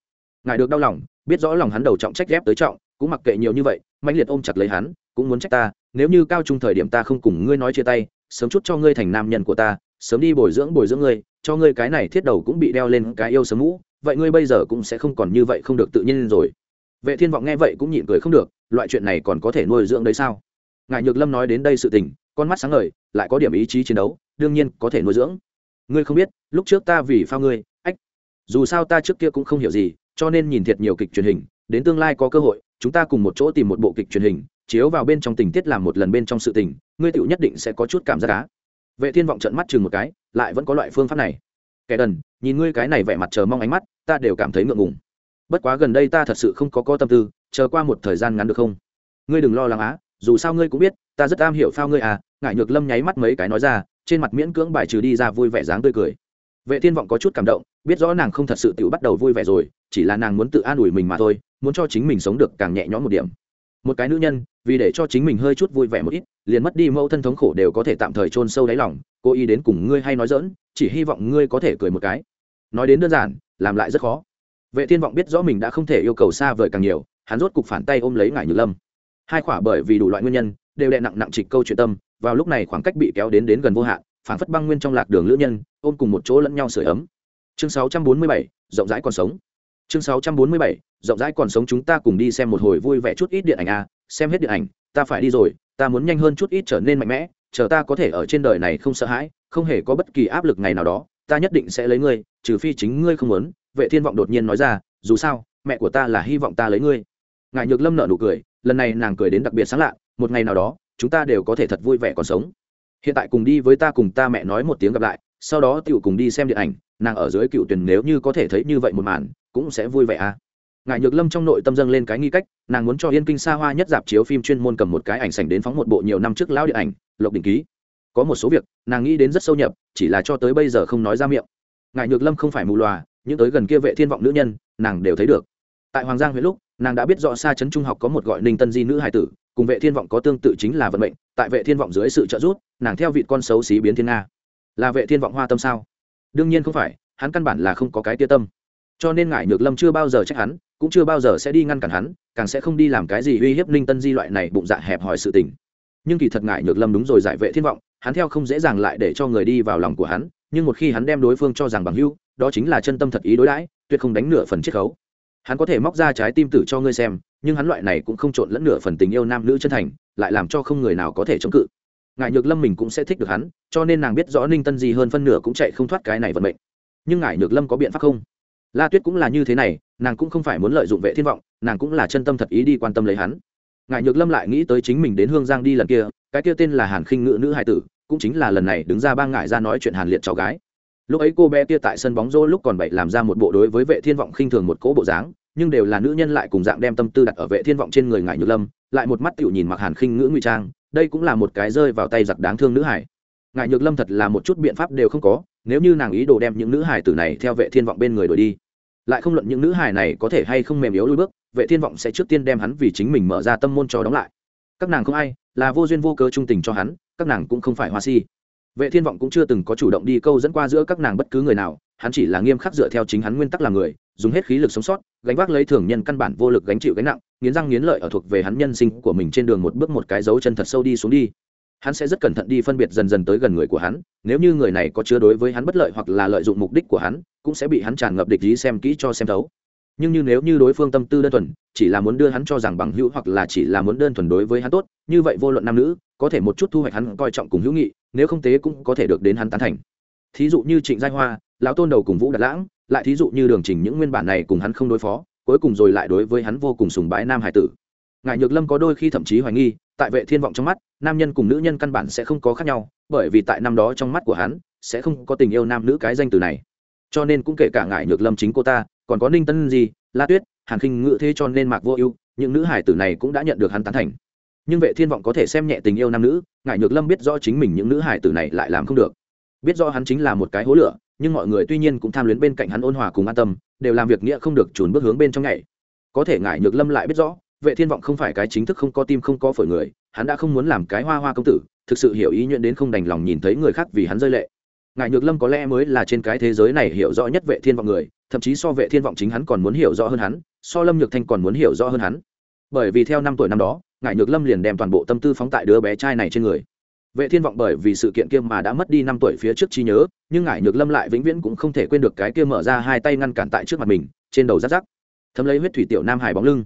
Ngài được đau lòng, biết rõ lòng hắn đầu trọng trách ghép tới trọng, cũng mặc kệ nhiều như vậy mạnh liệt ôm chặt lấy hắn, cũng muốn trách ta, nếu như cao trung thời điểm ta không cùng ngươi nói chia tay sớm chút cho ngươi thành nam nhân của ta, sớm đi bồi dưỡng bồi dưỡng ngươi, cho ngươi cái này thiết đầu cũng bị đeo lên cái yêu sớm mũ vậy ngươi bây giờ cũng sẽ không còn như vậy không được tự nhiên rồi. Vệ thiên vọng nghe vậy cũng nhịn cười không được, loại chuyện này còn có thể nuôi dưỡng đấy sao? Ngài nhược lâm nói đến đây sự tình, con mắt sáng ngời, lại có điểm ý chí chiến đấu, đương nhiên có thể nuôi dưỡng. Ngươi không biết, lúc trước ta vì phao ngươi, ách, dù sao ta trước kia cũng không hiểu gì, cho nên nhìn thiệt nhiều kịch truyền hình, đến tương lai có cơ hội, chúng ta cùng một chỗ tìm một bộ kịch truyền hình chiếu vào bên trong tình tiết làm một lần bên trong sự tình, ngươi tựu nhất định sẽ có chút cảm giác cá vệ thiên vọng trận mắt chừng một cái, lại vẫn có loại phương pháp này. Kẻ đần, nhìn ngươi cái này vẻ mặt chờ mong ánh mắt, ta đều cảm thấy ngượng ngùng. Bất quá gần đây ta thật sự không có có tâm tư, chờ qua một thời gian ngắn được không? Ngươi đừng lo lắng á, dù sao ngươi cũng biết, ta rất am hiểu phao ngươi à ngại nhược lâm nháy mắt mấy cái nói ra, trên mặt miễn cưỡng bài trừ đi ra vui vẻ dáng tươi cười. Vệ thiên vọng có chút cảm động, biết rõ nàng không thật sự tự bắt đầu vui vẻ rồi, chỉ là nàng muốn tự an ủi mình mà thôi, muốn cho chính mình sống được càng nhẹ nhõm một điểm. Một cái nữ nhân vì để cho chính mình hơi chút vui vẻ một ít liền mất đi mẫu thân thống khổ đều có thể tạm thời chôn sâu đáy lòng cô ý đến cùng ngươi hay nói dỡn chỉ hy vọng ngươi có thể cười một cái. Nói đến đơn giản làm lại rất khó. Vệ thiên vọng biết rõ mình đã không thể yêu cầu xa vời càng nhiều hắn rốt cục phản tay ôm lấy ngải như lâm. Hai khỏa bởi vì đủ loại nguyên nhân đều đè nặng nặng trịch câu chuyện tâm vào lúc này khoảng cách bị kéo đến đến gần vô hạn phản phất băng nguyên trong lạc đường lữ nhân ôm cùng một chỗ lẫn nhau sưởi ấm. Chương 647, rộng rãi còn sống. Chương 647, rộng rãi còn sống chúng ta cùng đi xem một hồi vui vẻ chút ít điện ảnh a xem hết điện ảnh, ta phải đi rồi, ta muốn nhanh hơn chút ít trở nên mạnh mẽ, chờ ta có thể ở trên đời này không sợ hãi, không hề có bất kỳ áp lực ngày nào đó, ta nhất định sẽ lấy ngươi, trừ phi chính ngươi không muốn. Vệ thiên vọng đột nhiên nói ra, dù sao, mẹ của ta là hy vọng ta lấy ngươi. Ngài nhược lâm nợ nụ cười, lần này nàng cười đến đặc biệt sáng lạ, một ngày nào đó, chúng ta đều có thể thật vui vẻ còn sống. Hiện tại cùng đi với ta cùng ta mẹ nói một tiếng gặp lại, sau đó tiểu cùng đi xem điện ảnh, nàng ở dưới cựu tuyển nếu như có thể thấy như vậy một màn, cũng sẽ vui vẻ à ngài nhược lâm trong nội tâm dâng lên cái nghi cách, nàng muốn cho yên kinh xa hoa nhất dạp chiếu phim chuyên môn cầm một cái ảnh sành đến phóng một bộ nhiều năm trước lão điện ảnh, lộc định ký. Có một số việc, nàng nghĩ đến rất sâu nhập, chỉ là cho tới bây giờ không nói ra miệng. Ngài nhược lâm không phải mù loà, những tới gần kia vệ thiên vọng nữ nhân, nàng đều thấy được. Tại hoàng giang huyện lúc, nàng đã biết rõ xa trấn trung học có một gọi ninh tân di nữ hài tử, cùng vệ thiên vọng có tương tự chính là vận mệnh, tại vệ thiên vọng dưới sự trợ giúp, nàng theo vị con xấu xí biến thiên nga. Là vệ thiên vọng hoa tâm sao? Đương nhiên không phải, hắn căn bản là không có cái tia tâm. Cho nên ngải nhược lâm chưa bao giờ trách hắn cũng chưa bao giờ sẽ đi ngăn cản hắn, càng sẽ không đi làm cái gì uy hiếp ninh tân di loại này bụng dạ hẹp hòi sự tình. Nhưng kỳ thật ngại nhược lâm đúng rồi giải vệ thiên vọng, hắn theo không dễ dàng lại để cho người đi vào lòng của hắn, nhưng một khi hắn đem đối phương cho rằng bằng hưu đó chính là chân tâm thật ý đối đãi, tuyệt không đánh nửa phần chiết khấu. Hắn có thể móc ra trái tim tử cho ngươi xem, nhưng hắn loại này cũng không trộn lẫn nửa phần tình yêu nam nữ chân thành, lại làm cho không người nào có thể chống cự. Ngại nhược lâm mình cũng sẽ thích được hắn, cho nên nàng biết rõ ninh tân gì hơn phân nửa cũng chạy không thoát cái này vận mệnh. Nhưng ngại nhược lâm có biện pháp không? La tuyết cũng là như thế này, nàng cũng không phải muốn lợi dụng vệ thiên vọng, nàng cũng là chân tâm thật ý đi quan tâm lấy hắn. Ngại nhược lâm lại nghĩ tới chính mình đến hương giang đi lần kia, cái kia tên là hàn khinh ngự nữ hai tử, cũng chính là lần này đứng ra bang ngại ra nói chuyện hàn liệt cháu gái. Lúc ấy cô bé kia tại sân bóng rô lúc còn bậy làm ra một bộ đối với vệ thiên vọng khinh thường một cỗ bộ dáng, nhưng đều là nữ nhân lại cùng dạng đem tâm tư đặt ở vệ thiên vọng trên người ngại nhược lâm, lại một mắt tiểu nhìn mặc hàn khinh ngữ ngụy trang, đây cũng là một cái rơi vào tay giặc đáng thương nữ hải ngại nhược lâm thật là một chút biện pháp đều không có, nếu như nàng ý đồ đem những nữ hải tử này theo vệ thiên vọng bên người đổi đi lại không luận những nữ hài này có thể hay không mềm yếu lui bước, vệ thiên vọng sẽ trước tiên đem hắn vì chính mình mở ra tâm môn cho đóng lại. Các nàng không ai, là vô duyên vô cớ trung tình cho hắn, các nàng cũng không phải hoa si. Vệ thiên vọng cũng chưa từng có chủ động đi câu dẫn qua giữa các nàng bất cứ người nào, hắn chỉ là nghiêm khắc dựa theo chính hắn nguyên tắc làm người, dùng hết khí lực sống sót, gánh vác lấy thường nhân căn bản vô lực gánh chịu gánh nặng, nghiến răng nghiến lợi ở thuộc về hắn nhân sinh của mình trên đường một bước một cái dấu chân thật sâu đi xuống đi hắn sẽ rất cẩn thận đi phân biệt dần dần tới gần người của hắn, nếu như người này có chứa đối với hắn bất lợi hoặc là lợi dụng mục đích của hắn, cũng sẽ bị hắn tràn ngập địch ý xem kỹ cho xem thấu. Nhưng như nếu như đối phương tâm tư đơn thuần, chỉ là muốn đưa hắn cho rằng bằng hữu hoặc là chỉ là muốn đơn thuần đối với hắn tốt, như vậy vô luận nam nữ, có thể một chút thu hoạch hắn coi trọng cùng hữu nghị, nếu không tế cũng có thể được đến hắn tán thành. Thí dụ như trịnh giai hoa, lão tôn đầu cùng vũ đạt lãng, lại thí dụ như đường trình những nguyên bản này cùng hắn không đối phó, cuối cùng rồi lại đối với hắn vô cùng sùng bái nam hải tử. Ngài nhược lâm có đôi khi thậm chí hoài nghi tại vệ thiên vọng trong mắt, nam nhân cùng nữ nhân căn bản sẽ không có khác nhau, bởi vì tại năm đó trong mắt của hắn, sẽ không có tình yêu nam nữ cái danh từ này. Cho nên cũng kể cả ngại nhược lâm chính cô ta, còn có ninh tân gì la tuyết, hàn khinh ngự thế cho nên mạc vô ưu, những nữ hải tử này cũng đã nhận được hắn tán thành. Nhưng vệ thiên vọng có thể xem nhẹ tình yêu nam nữ ngại nhược lâm biết rõ chính mình những nữ hải tử này lại làm không được. Biết rõ hắn chính là một cái hố lửa, nhưng mọi người tuy nhiên cũng tham luyến bên cạnh hắn ôn hòa cùng an tâm, đều làm việc nghĩa không được trốn bước hướng bên trong ngày có thể ngại nhược lâm lại biết rõ vệ thiên vọng không phải cái chính thức không có tim không có phổi người, hắn đã không muốn làm cái hoa hoa công tử, thực sự hiểu ý nhuyễn đến không đành lòng nhìn thấy người khác vì hắn rơi lệ. Ngài nhược lâm có lẽ mới là trên cái thế giới này hiểu rõ nhất vệ thiên vọng người, thậm chí so vệ thiên vọng chính hắn còn muốn hiểu rõ hơn hắn, so lâm nhược thanh còn muốn hiểu rõ hơn hắn. Bởi vì theo năm tuổi năm đó, ngài nhược lâm liền đem toàn bộ tâm tư phóng tại đứa bé trai này trên người. Vệ thiên vọng bởi vì sự kiện kia mà đã mất đi năm tuổi phía trước trí nhớ, nhưng ngải nhược lâm lại vĩnh viễn cũng không thể quên được cái kia mở ra hai tay ngăn cản tại trước mặt mình, trên đầu rát rác thấm lấy huyết thủy tiểu nam hải bóng lưng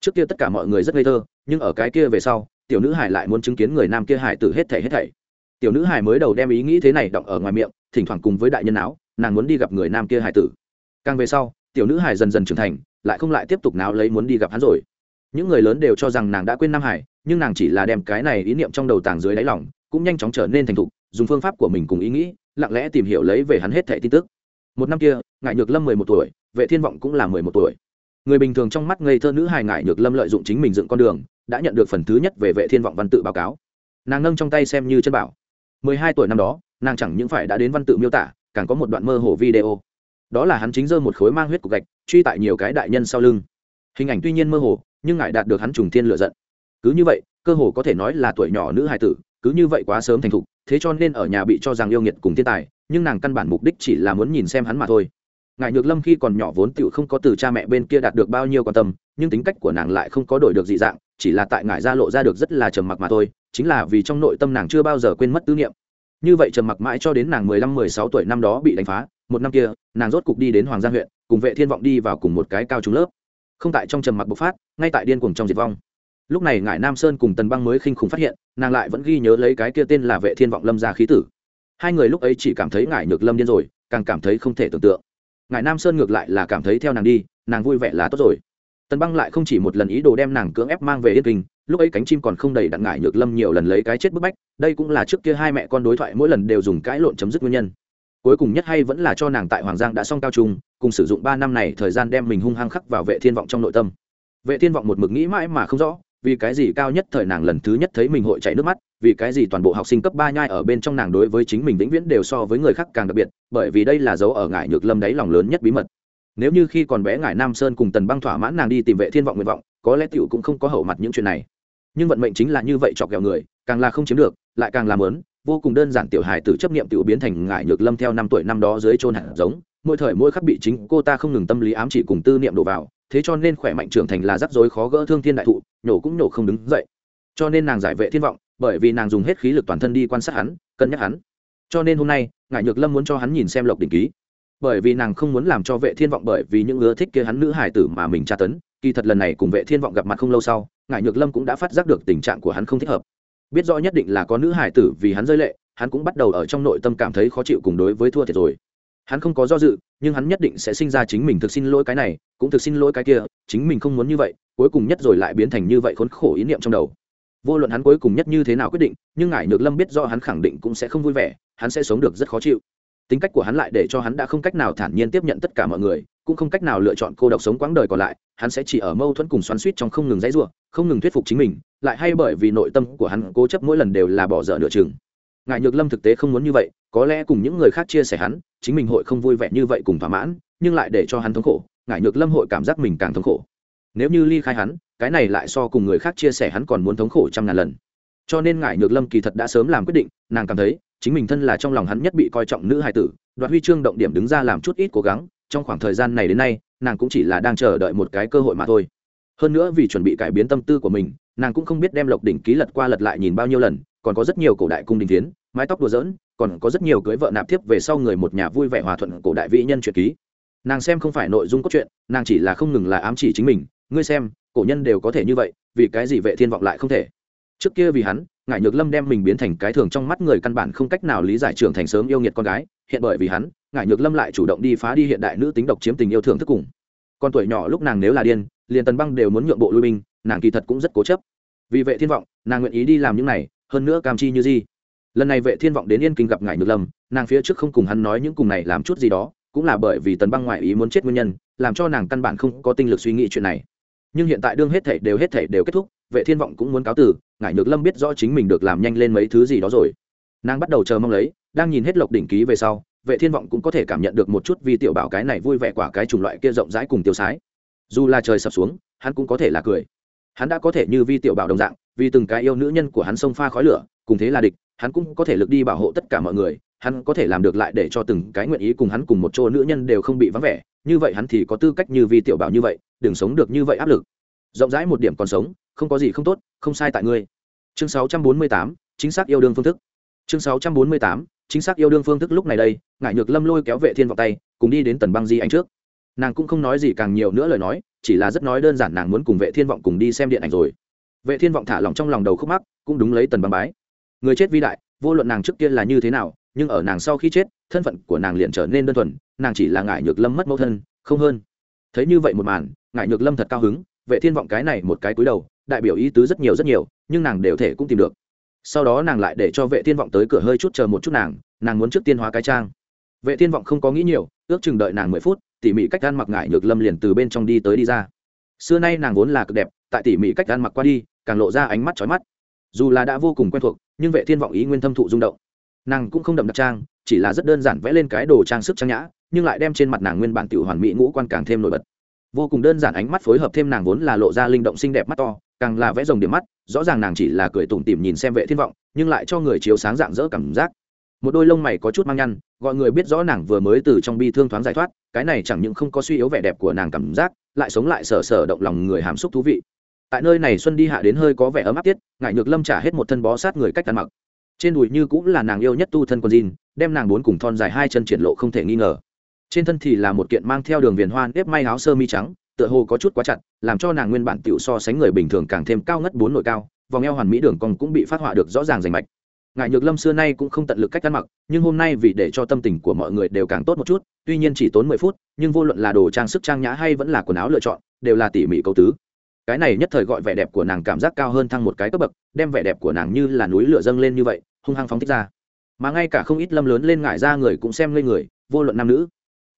trước kia tất cả mọi người rất ngây thơ, nhưng ở cái kia về sau, tiểu nữ hải lại muốn chứng kiến người nam kia hải tử hết thảy hết thảy. Tiểu nữ hải mới đầu đem ý nghĩ thế này đọng ở ngoài miệng, thỉnh thoảng cùng với đại nhân áo, nàng muốn đi gặp người nam kia hải tử. Càng về sau, tiểu nữ hải dần dần trưởng thành, lại không lại tiếp tục náo lấy muốn đi gặp hắn rồi. Những người lớn đều cho rằng nàng đã quên nam hải, nhưng nàng chỉ là đem cái này ý niệm trong đầu tàng dưới đáy lòng, cũng nhanh chóng trở nên thành thục, dùng phương pháp của mình cùng ý nghĩ, lặng lẽ tìm hiểu lấy về hắn hết thẻ tin tức. Một năm kia ngại nhược lâm mười một tuổi, vệ thiên vọng cũng là mười một tuổi người bình thường trong mắt ngây thơ nữ hài ngại nhược lâm lợi dụng chính mình dựng con đường, đã nhận được phần thứ nhất về vệ thiên vọng văn tự báo cáo. Nàng nâng trong tay xem như chân bảo. Mười hai tuổi năm đó, nàng chẳng những phải đã đến văn tự miêu tả, càng có một đoạn mơ hồ video. Đó là hắn chính giơ một khối mang huyết cục gạch, truy tại nhiều cái đại nhân sau lưng. Hình ảnh tuy nhiên mơ hồ, nhưng ngại đạt được hắn trùng thiên lựa giận. Cứ như vậy, cơ hồ có thể nói là tuổi nhỏ nữ hài tử, cứ như vậy quá sớm thành thục, thế cho nên ở nhà bị cho rằng yêu nghiệt cùng thiên tài, nhưng nàng căn bản mục đích chỉ là muốn nhìn xem hắn mà thôi ngài nhược lâm khi còn nhỏ vốn tựu không có từ cha mẹ bên kia đạt được bao nhiêu quan tâm, nhưng tính cách của nàng lại không có đổi được dị dạng, chỉ là tại ngài gia lộ ra được rất là trầm mặc mà thôi, chính là vì trong nội tâm nàng chưa bao giờ quên mất tư niệm. Như vậy trầm mặc mãi cho đến nàng mười lăm, mười sáu tuổi năm đó bị đánh phá, một năm kia, nàng rốt cục đi đến hoàng gia huyện, cùng vệ thiên vọng đi vào cùng một cái cao trung lớp. Không tại trong trầm mặc bộc phát, ngay tại điên cuồng trong diệt vong. Lúc này ngải nam sơn cùng tần băng mới khinh khủng phát hiện, nàng lại vẫn ghi nhớ lấy cái kia tên là vệ thiên vọng lâm gia khí tử. Hai người lúc ấy chỉ cảm thấy ngải nhược lâm điên rồi, càng cảm thấy không thể tưởng tượng ngải nam sơn ngược lại là cảm thấy theo nàng đi, nàng vui vẻ là tốt rồi. Tần băng lại không chỉ một lần ý đồ đem nàng cưỡng ép mang về yên kinh, lúc ấy cánh chim còn không đầy đặn ngại nhược lâm nhiều lần lấy cái chết bức bách, đây cũng là trước kia hai mẹ con đối thoại mỗi lần đều dùng cãi lộn chấm dứt nguyên nhân. Cuối cùng nhất hay vẫn là cho nàng tại hoàng giang đã xong cao trung, cùng sử dụng ba năm này thời gian đem mình hung hăng khắc vào vệ thiên vọng trong nội tâm. Vệ thiên vọng một mực nghĩ mãi mà không rõ vì cái gì cao nhất thời nàng lần thứ nhất thấy mình hội chảy nước mắt, vì cái gì toàn bộ học sinh cấp ba nhai ở bên trong nàng đối với chính mình vĩnh viễn đều so với người khác càng đặc biệt, bởi vì đây là dấu ở ngải nhược lâm đáy lòng lớn nhất bí mật. Nếu như khi còn bé ngải nam sơn cùng tần băng thỏa mãn nàng đi tìm vệ thiên vọng nguyện vọng, có lẽ tiểu cũng không có hậu mặt những chuyện này. Nhưng vận mệnh chính là như vậy chọc ghẹo người, càng là không chiếm được, lại càng làm lớn, vô cùng đơn giản tiểu hài tử chấp niệm tiểu biến thành ngải nhược lâm theo năm tuổi năm đó dưới chôn hạt giống, mỗi thời mỗi khắc bị chính cô ta không ngừng tâm lý ám chỉ cùng tư niệm đổ vào thế cho nên khỏe mạnh trưởng thành là rắc rối khó gỡ thương thiên đại thụ, nhổ cũng nhổ không đứng dậy. Cho nên nàng giải vệ thiên vọng, bởi vì nàng dùng hết khí lực toàn thân đi quan sát hắn, cân nhắc hắn. Cho nên hôm nay ngài nhược lâm muốn cho hắn nhìn xem lộc đỉnh ký. Bởi vì nàng không muốn làm cho vệ thiên vọng bởi vì những ưa thích kia hắn nữ hải tử mà mình tra tấn, kỳ thật lần này cùng vệ thiên vọng gặp mặt không lâu sau ngài nhược lâm cũng đã phát giác được tình trạng của hắn không thích hợp. Biết rõ nhất định là có nữ hải tử vì hắn rơi lệ, hắn cũng bắt đầu ở trong nội tâm cảm thấy khó chịu cùng đối với thua thiệt rồi hắn không có do dự, nhưng hắn nhất định sẽ sinh ra chính mình thực xin lỗi cái này, cũng thực xin lỗi cái kia, chính mình không muốn như vậy, cuối cùng nhất rồi lại biến thành như vậy khốn khổ ý niệm trong đầu. Vô luận hắn cuối cùng nhất như thế nào quyết định, nhưng ngải nhược lâm biết do hắn khẳng định cũng sẽ không vui vẻ, hắn sẽ sống được rất khó chịu. Tính cách của hắn lại để cho hắn đã không cách nào thản nhiên tiếp nhận tất cả mọi người, cũng không cách nào lựa chọn cô độc sống quãng đời còn lại, hắn sẽ chỉ ở mâu thuẫn cùng xoắn suýt trong không ngừng dãy ruộng không ngừng thuyết phục chính mình, lại hay bởi vì nội tâm của hắn cố chấp mỗi lần đều là bỏ dở nửa chừng ngài nhược lâm thực tế không muốn như vậy, có lẽ cùng những người khác chia sẻ hắn, chính mình hội không vui vẻ như vậy cùng thỏa mãn, nhưng lại để cho hắn thống khổ, ngài nhược lâm hội cảm giác mình càng thống khổ. Nếu như ly khai hắn, cái này lại so cùng người khác chia sẻ hắn còn muốn thống khổ trăm ngàn lần. Cho nên ngài nhược lâm kỳ thật đã sớm làm quyết định, nàng cảm thấy, chính mình thân là trong lòng hắn nhất bị coi trọng nữ hài tử, đoạt huy chương động điểm đứng ra làm chút ít cố gắng, trong khoảng thời gian này đến nay, nàng cũng chỉ là đang chờ đợi một cái cơ hội mà thôi. Hơn nữa vì chuẩn bị cải biến tâm tư của mình, nàng cũng không biết đem lộc đỉnh ký lật qua lật lại nhìn bao nhiêu lần còn có rất nhiều cổ đại cung đình tiến mái tóc đùa dỡn còn có rất nhiều cưới vợ nạp tiếp về sau người một nhà vui vẻ hòa thuận cổ đại vĩ nhân truyện ký. Nàng xem không phải nội dung cốt truyện, nàng chỉ là không ngừng là ám chỉ chính mình, ngươi xem, cổ nhân đều có thể như vậy, vì cái gì vệ thiên vọng lại không thể? Trước kia vì hắn ngại nhược lâm đem mình biến thành cái thường trong mắt người căn bản không cách nào lý giải trưởng thành sớm yêu nghiệt con gái, hiện bởi vì hắn ngại nhược lâm lại chủ động đi phá đi hiện đại nữ tính độc chiếm tình yêu thương thức cùng. Con tuổi nhỏ lúc nàng nếu là điên, liền tần băng đều muốn nhượng bộ lui binh, nàng kỳ thật cũng rất cố chấp. Vì vệ thiên vọng, nàng nguyện ý đi làm những này hơn nữa cam chi như gì lần này vệ thiên vọng đến yên kinh gặp ngài nhược lâm, nàng phía trước không cùng hắn nói những cùng này làm chút gì đó, cũng là bởi vì tần băng ngoại ý muốn chết nguyên nhân, làm cho nàng căn bản không có tinh lực suy nghĩ chuyện này. Nhưng hiện tại đương hết thảy đều hết thảy đều kết thúc, vệ thiên vọng cũng muốn cáo từ, ngài nhược lâm biết rõ chính mình được làm nhanh lên mấy thứ gì đó rồi. Nàng bắt đầu chờ mong lấy, đang nhìn hết lộc đỉnh ký về sau, vệ thiên vọng cũng có thể cảm nhận được một chút vì tiểu bảo cái này vui vẻ quả cái chủng loại kia rộng rãi cùng tiêu sái. Dù là trời sập xuống, hắn cũng có thể là cười. Hắn đã có thể như vi tiểu bảo đồng dạng vì từng cái yêu nữ nhân của hắn xông pha khói lửa cùng thế là địch hắn cũng có thể lực đi bảo hộ tất cả mọi người hắn có thể làm được lại để cho từng cái nguyện ý cùng hắn cùng một chỗ nữ nhân đều không bị vắng vẻ như vậy hắn thì có tư cách như vi tiểu bảo như vậy đừng sống được như vậy áp lực. Rộng rãi một điểm còn sống không có gì không tốt không sai tại ngươi. Chương 648, chính xác yêu đương phương thức. Chương 648, chính xác yêu đương phương thức lúc này đây ngải nhược lâm lôi kéo vệ thiên vào tay cùng đi đến tần băng di anh trước. Nàng cũng không nói gì càng nhiều nữa lời nói chỉ là rất nói đơn giản nàng muốn cùng vệ thiên vọng cùng đi xem điện ảnh rồi vệ thiên vọng thả lòng trong lòng đầu khúc mắc, cũng đúng lấy tần băng bái. Người chết vi đại, vô luận nàng trước kia là như thế nào, nhưng ở nàng sau khi chết, thân phận của nàng liền trở nên đơn thuần, nàng chỉ là ngại nhược lâm mất mẫu thân, không hơn. Thấy như vậy một màn ngại nhược lâm thật cao hứng, vệ thiên vọng cái này một cái cúi đầu, đại biểu ý tứ rất nhiều rất nhiều, nhưng nàng đều thể cũng tìm được. Sau đó nàng lại để cho vệ thiên vọng tới cửa hơi chút chờ một chút nàng nàng muốn trước tiên hóa cái trang. Vệ thiên vọng không có nghĩ nhiều, ước chừng đợi nàng mười phút, tỉ mỉ cách ăn mặc ngại nhược lâm liền từ bên trong đi tới đi ra. Xưa nay nàng vốn là cực đẹp, tại tỉ mỉ cách ăn mặc qua đi càng lộ ra ánh mắt chói mắt. Dù là đã vô cùng quen thuộc, nhưng vệ thiên vọng ý nguyên thâm thụ rung động. Nàng cũng không đậm đặc trang, chỉ là rất đơn giản vẽ lên cái đồ trang sức trang nhã, nhưng lại đem trên mặt nàng nguyên bản tiểu hoàn mỹ ngũ quan càng thêm nổi bật. Vô cùng đơn giản ánh mắt phối hợp thêm nàng vốn là lộ ra linh động xinh đẹp mắt to, càng là vẽ rồng điểm mắt, rõ ràng nàng chỉ là cười tủm tỉm nhìn xem vệ thiên vọng, nhưng lại cho người chiếu sáng dạng dỡ cảm giác. Một đôi lông mày có chút mang nhăn, gọi người biết rõ nàng vừa mới từ trong bi thương thoáng giải thoát, cái này chẳng những không có suy yếu vẻ đẹp của nàng cảm giác, lại sống lại sở sở động lòng người hàm xúc thú vị tại nơi này xuân đi hạ đến hơi có vẻ ấm áp tiết ngại nhược lâm trả hết một thân bó sát người cách ăn mặc. Trên đùi như cũng là nàng yêu nhất tu thân con jean, đem nàng bốn cùng thon dài hai chân triển lộ không thể nghi ngờ. Trên thân thì là một kiện mang theo đường viền hoan ép may áo sơ mi trắng, tựa hồ có chút quá chặt, làm cho nàng nguyên bản tiểu so sánh người bình thường càng thêm cao ngất bốn nội cao, vòng eo hoàn mỹ đường cong cũng bị phát họa được rõ ràng rành mạch. Ngại nhược lâm xưa nay cũng không tận lực cách ăn mặc, nhưng hôm nay vì để cho tâm tình của mọi người đều càng tốt một chút, tuy nhiên chỉ tốn mười phút, nhưng vô luận là đồ trang sức trang nhã hay vẫn là quần áo lựa chọn, đều là tỉ mỉ câu tứ cái này nhất thời gọi vẻ đẹp của nàng cảm giác cao hơn thăng một cái cấp bậc, đem vẻ đẹp của nàng như là núi lửa dâng lên như vậy, hung hăng phóng thích ra. Mà ngay cả không ít lâm lớn lên ngải ra người cũng xem lên người, vô luận nam nữ.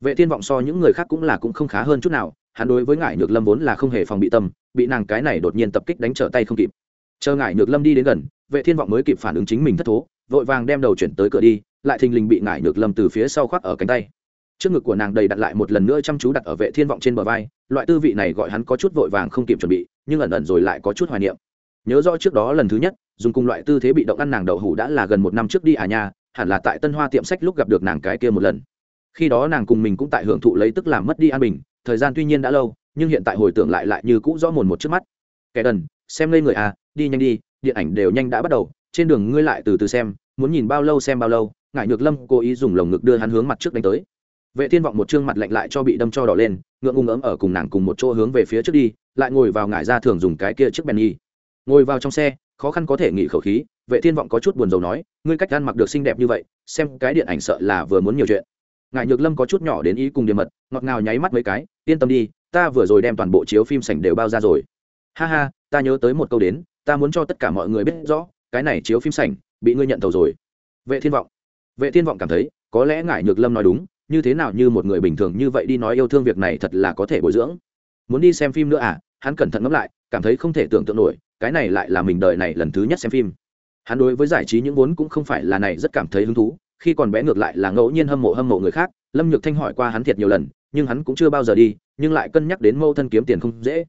Vệ thiên vọng so những người khác cũng là cũng không khá hơn chút nào, hắn đối với ngải nhược lâm vốn là không hề phòng bị tâm, bị nàng cái này đột nhiên tập kích đánh trở tay không kịp. Chờ ngải nhược lâm đi đến gần, vệ thiên vọng mới kịp phản ứng chính mình thất thố, vội vàng đem đầu chuyển tới cửa đi, lại thình lình bị ngải nhược lâm từ phía sau khoác ở cánh tay trước ngực của nàng đầy đặt lại một lần nữa chăm chú đặt ở vệ thiên vọng trên bờ vai, loại tư vị này gọi hắn có chút vội vàng không kịp chuẩn bị, nhưng ẩn ẩn rồi lại có chút hoài niệm. Nhớ rõ trước đó lần thứ nhất, dùng cùng loại tư thế bị động ăn nàng đậu hủ đã là gần một năm trước đi à nha, hẳn là tại tân hoa tiệm sách lúc gặp được nàng cái kia một lần. Khi đó nàng cùng mình cũng tại hưởng thụ lấy tức làm mất đi an bình, thời gian tuy nhiên đã lâu, nhưng hiện tại hồi tưởng lại lại như cũ rõ mồn một trước mắt. Kẻ đần, xem lên người à đi nhanh đi, điện ảnh đều nhanh đã bắt đầu, trên đường ngươi lại từ từ xem, muốn nhìn bao lâu xem bao lâu ngại nhược lâm cố ý dùng lồng ngực đưa hắn hướng mặt trước đánh tới vệ thiên vọng một trương mặt lạnh lại cho bị đâm cho đỏ lên, ngượng ngùng ấm ở cùng nàng cùng một chỗ hướng về phía trước đi, lại ngồi vào ngải ra thường dùng cái kia chiếc bèn nhi ngồi vào trong xe, khó khăn có thể nghỉ khẩu khí, vệ thiên vọng có chút buồn rầu nói, ngươi cách ăn mặc được xinh đẹp như vậy, xem cái điện ảnh sợ là vừa muốn nhiều chuyện. Ngài nhược lâm có chút nhỏ đến ý cùng điểm mật, ngọt ngào nháy mắt mấy cái, yên tâm đi, ta vừa rồi đem toàn bộ chiếu phim sảnh đều bao ra rồi. Ha ha, ta nhớ tới một câu đến, ta muốn cho tất cả mọi người biết rõ, cái này chiếu phim sảnh, bị ngươi nhận tàu rồi. Vệ thiên vọng. Vệ thiên vọng cảm thấy, có lẽ ngài nhược lâm nói đúng như thế nào như một người bình thường như vậy đi nói yêu thương việc này thật là có thể bồi dưỡng. Muốn đi xem phim nữa à? Hắn cẩn thận ngẫm lại, cảm thấy không thể tưởng tượng nổi, cái này lại là mình đời này lần thứ nhất xem phim. Hắn đối với giải trí những vốn cũng không phải là này rất cảm thấy hứng thú, khi còn bé ngược lại là ngẫu nhiên hâm mộ hâm mộ người khác, lâm nhược thanh hỏi qua hắn thiệt nhiều lần, nhưng hắn cũng chưa bao giờ đi, nhưng lại cân nhắc đến mâu thân kiếm tiền không dễ.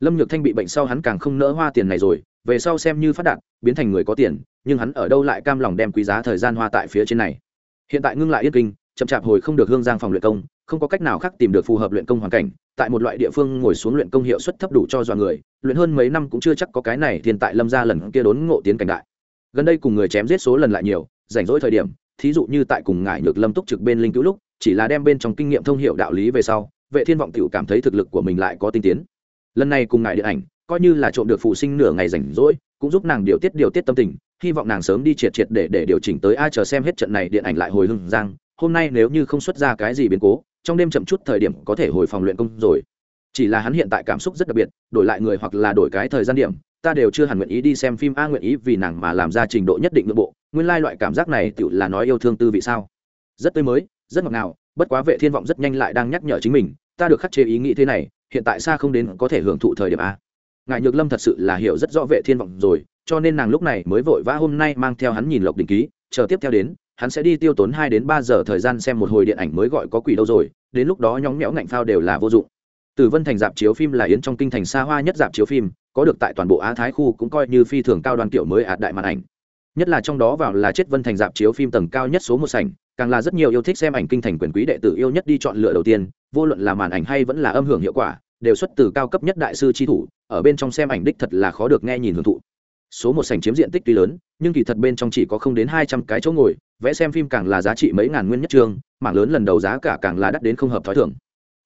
Lâm nhược thanh bị bệnh sau hắn càng không nỡ hoa tiền này rồi, về sau xem như phát đạt, biến thành người có tiền, nhưng hắn ở đâu lại cam lòng đem quý giá thời gian hoa tại phía trên này. Hiện tại ngưng lại yên kinh chậm chạp hồi không được hương giang phòng luyện công, không có cách nào khác tìm được phù hợp luyện công hoàn cảnh, tại một loại địa phương ngồi xuống luyện công hiệu suất thấp đủ cho dọa người, luyện hơn mấy năm cũng chưa chắc có cái này thiên tại lâm ra lần kia đốn ngộ tiến cảnh đại. Gần đây cùng người chém giết số lần lại nhiều, rảnh rỗi thời điểm, thí dụ như tại cùng ngải nhược lâm túc trực bên linh cứu lúc, chỉ là đem bên trong kinh nghiệm thông hiệu đạo lý về sau, vệ thiên vọng tiểu cảm thấy thực lực của mình lại có tinh tiến. Lần này cùng ngải điện ảnh, coi như là trộm được phụ sinh nửa ngày rảnh rỗi, cũng giúp nàng điều tiết điều tiết tâm tình, hy vọng nàng sớm đi triệt triệt để để điều chỉnh tới ai chờ xem hết trận này điện ảnh lại hồi hưng giang hôm nay nếu như không xuất ra cái gì biến cố, trong đêm chậm chút thời điểm có thể hồi phòng luyện công rồi. Chỉ là hắn hiện tại cảm xúc rất đặc biệt, đổi lại người hoặc là đổi cái thời gian điểm, ta đều chưa hẳn nguyện ý đi xem phim a nguyện ý vì nàng mà làm ra trình độ nhất định nội bộ, nguyên lai loại cảm giác này tự là nói yêu thương tư vị sao? Rất tươi mới, rất ngọt ngào, bất quá vệ thiên vọng rất nhanh lại đang nhắc nhở chính mình, ta được khắc chế ý nghĩ thế này, hiện tại xa không đến có thể hưởng thụ thời điểm a. Ngài nhược lâm thật sự là hiểu rất rõ vệ thiên vọng rồi, cho nên nàng lúc này mới vội vã hôm nay mang theo hắn nhìn lộc đình ký, chờ tiếp theo đến hắn sẽ đi tiêu tốn hai đến ba giờ thời gian xem một hồi điện ảnh mới gọi có quỷ đâu rồi, đến lúc đó nhóng nhẽo ngạnh phao đều là vô dụng. Tử vân thành dạp chiếu phim là yến trong kinh thành xa hoa nhất dạp chiếu phim, có được tại toàn bộ á thái khu cũng coi như phi thường cao đoàn kiểu mới ạt đại màn ảnh. Nhất là trong đó vào là chết vân thành dạp chiếu phim tầng cao nhất số một sảnh, càng là rất nhiều yêu thích xem ảnh kinh thành quyền quý đệ tử yêu nhất đi chọn lựa đầu tiên, vô luận là màn ảnh hay vẫn là âm hưởng hiệu quả, đều xuất từ cao cấp nhất đại sư chi thủ, ở bên trong xem ảnh đích thật là khó được nghe nhìn hưởng thụ số một sảnh chiếm diện tích tuy lớn, nhưng kỳ thật bên trong chỉ có không đến hai trăm cái chỗ ngồi, vẽ xem phim càng là giá trị mấy ngàn nguyên nhất trương, mảng lớn lần đầu giá cả càng là đắt đến không hợp t h ó i thưởng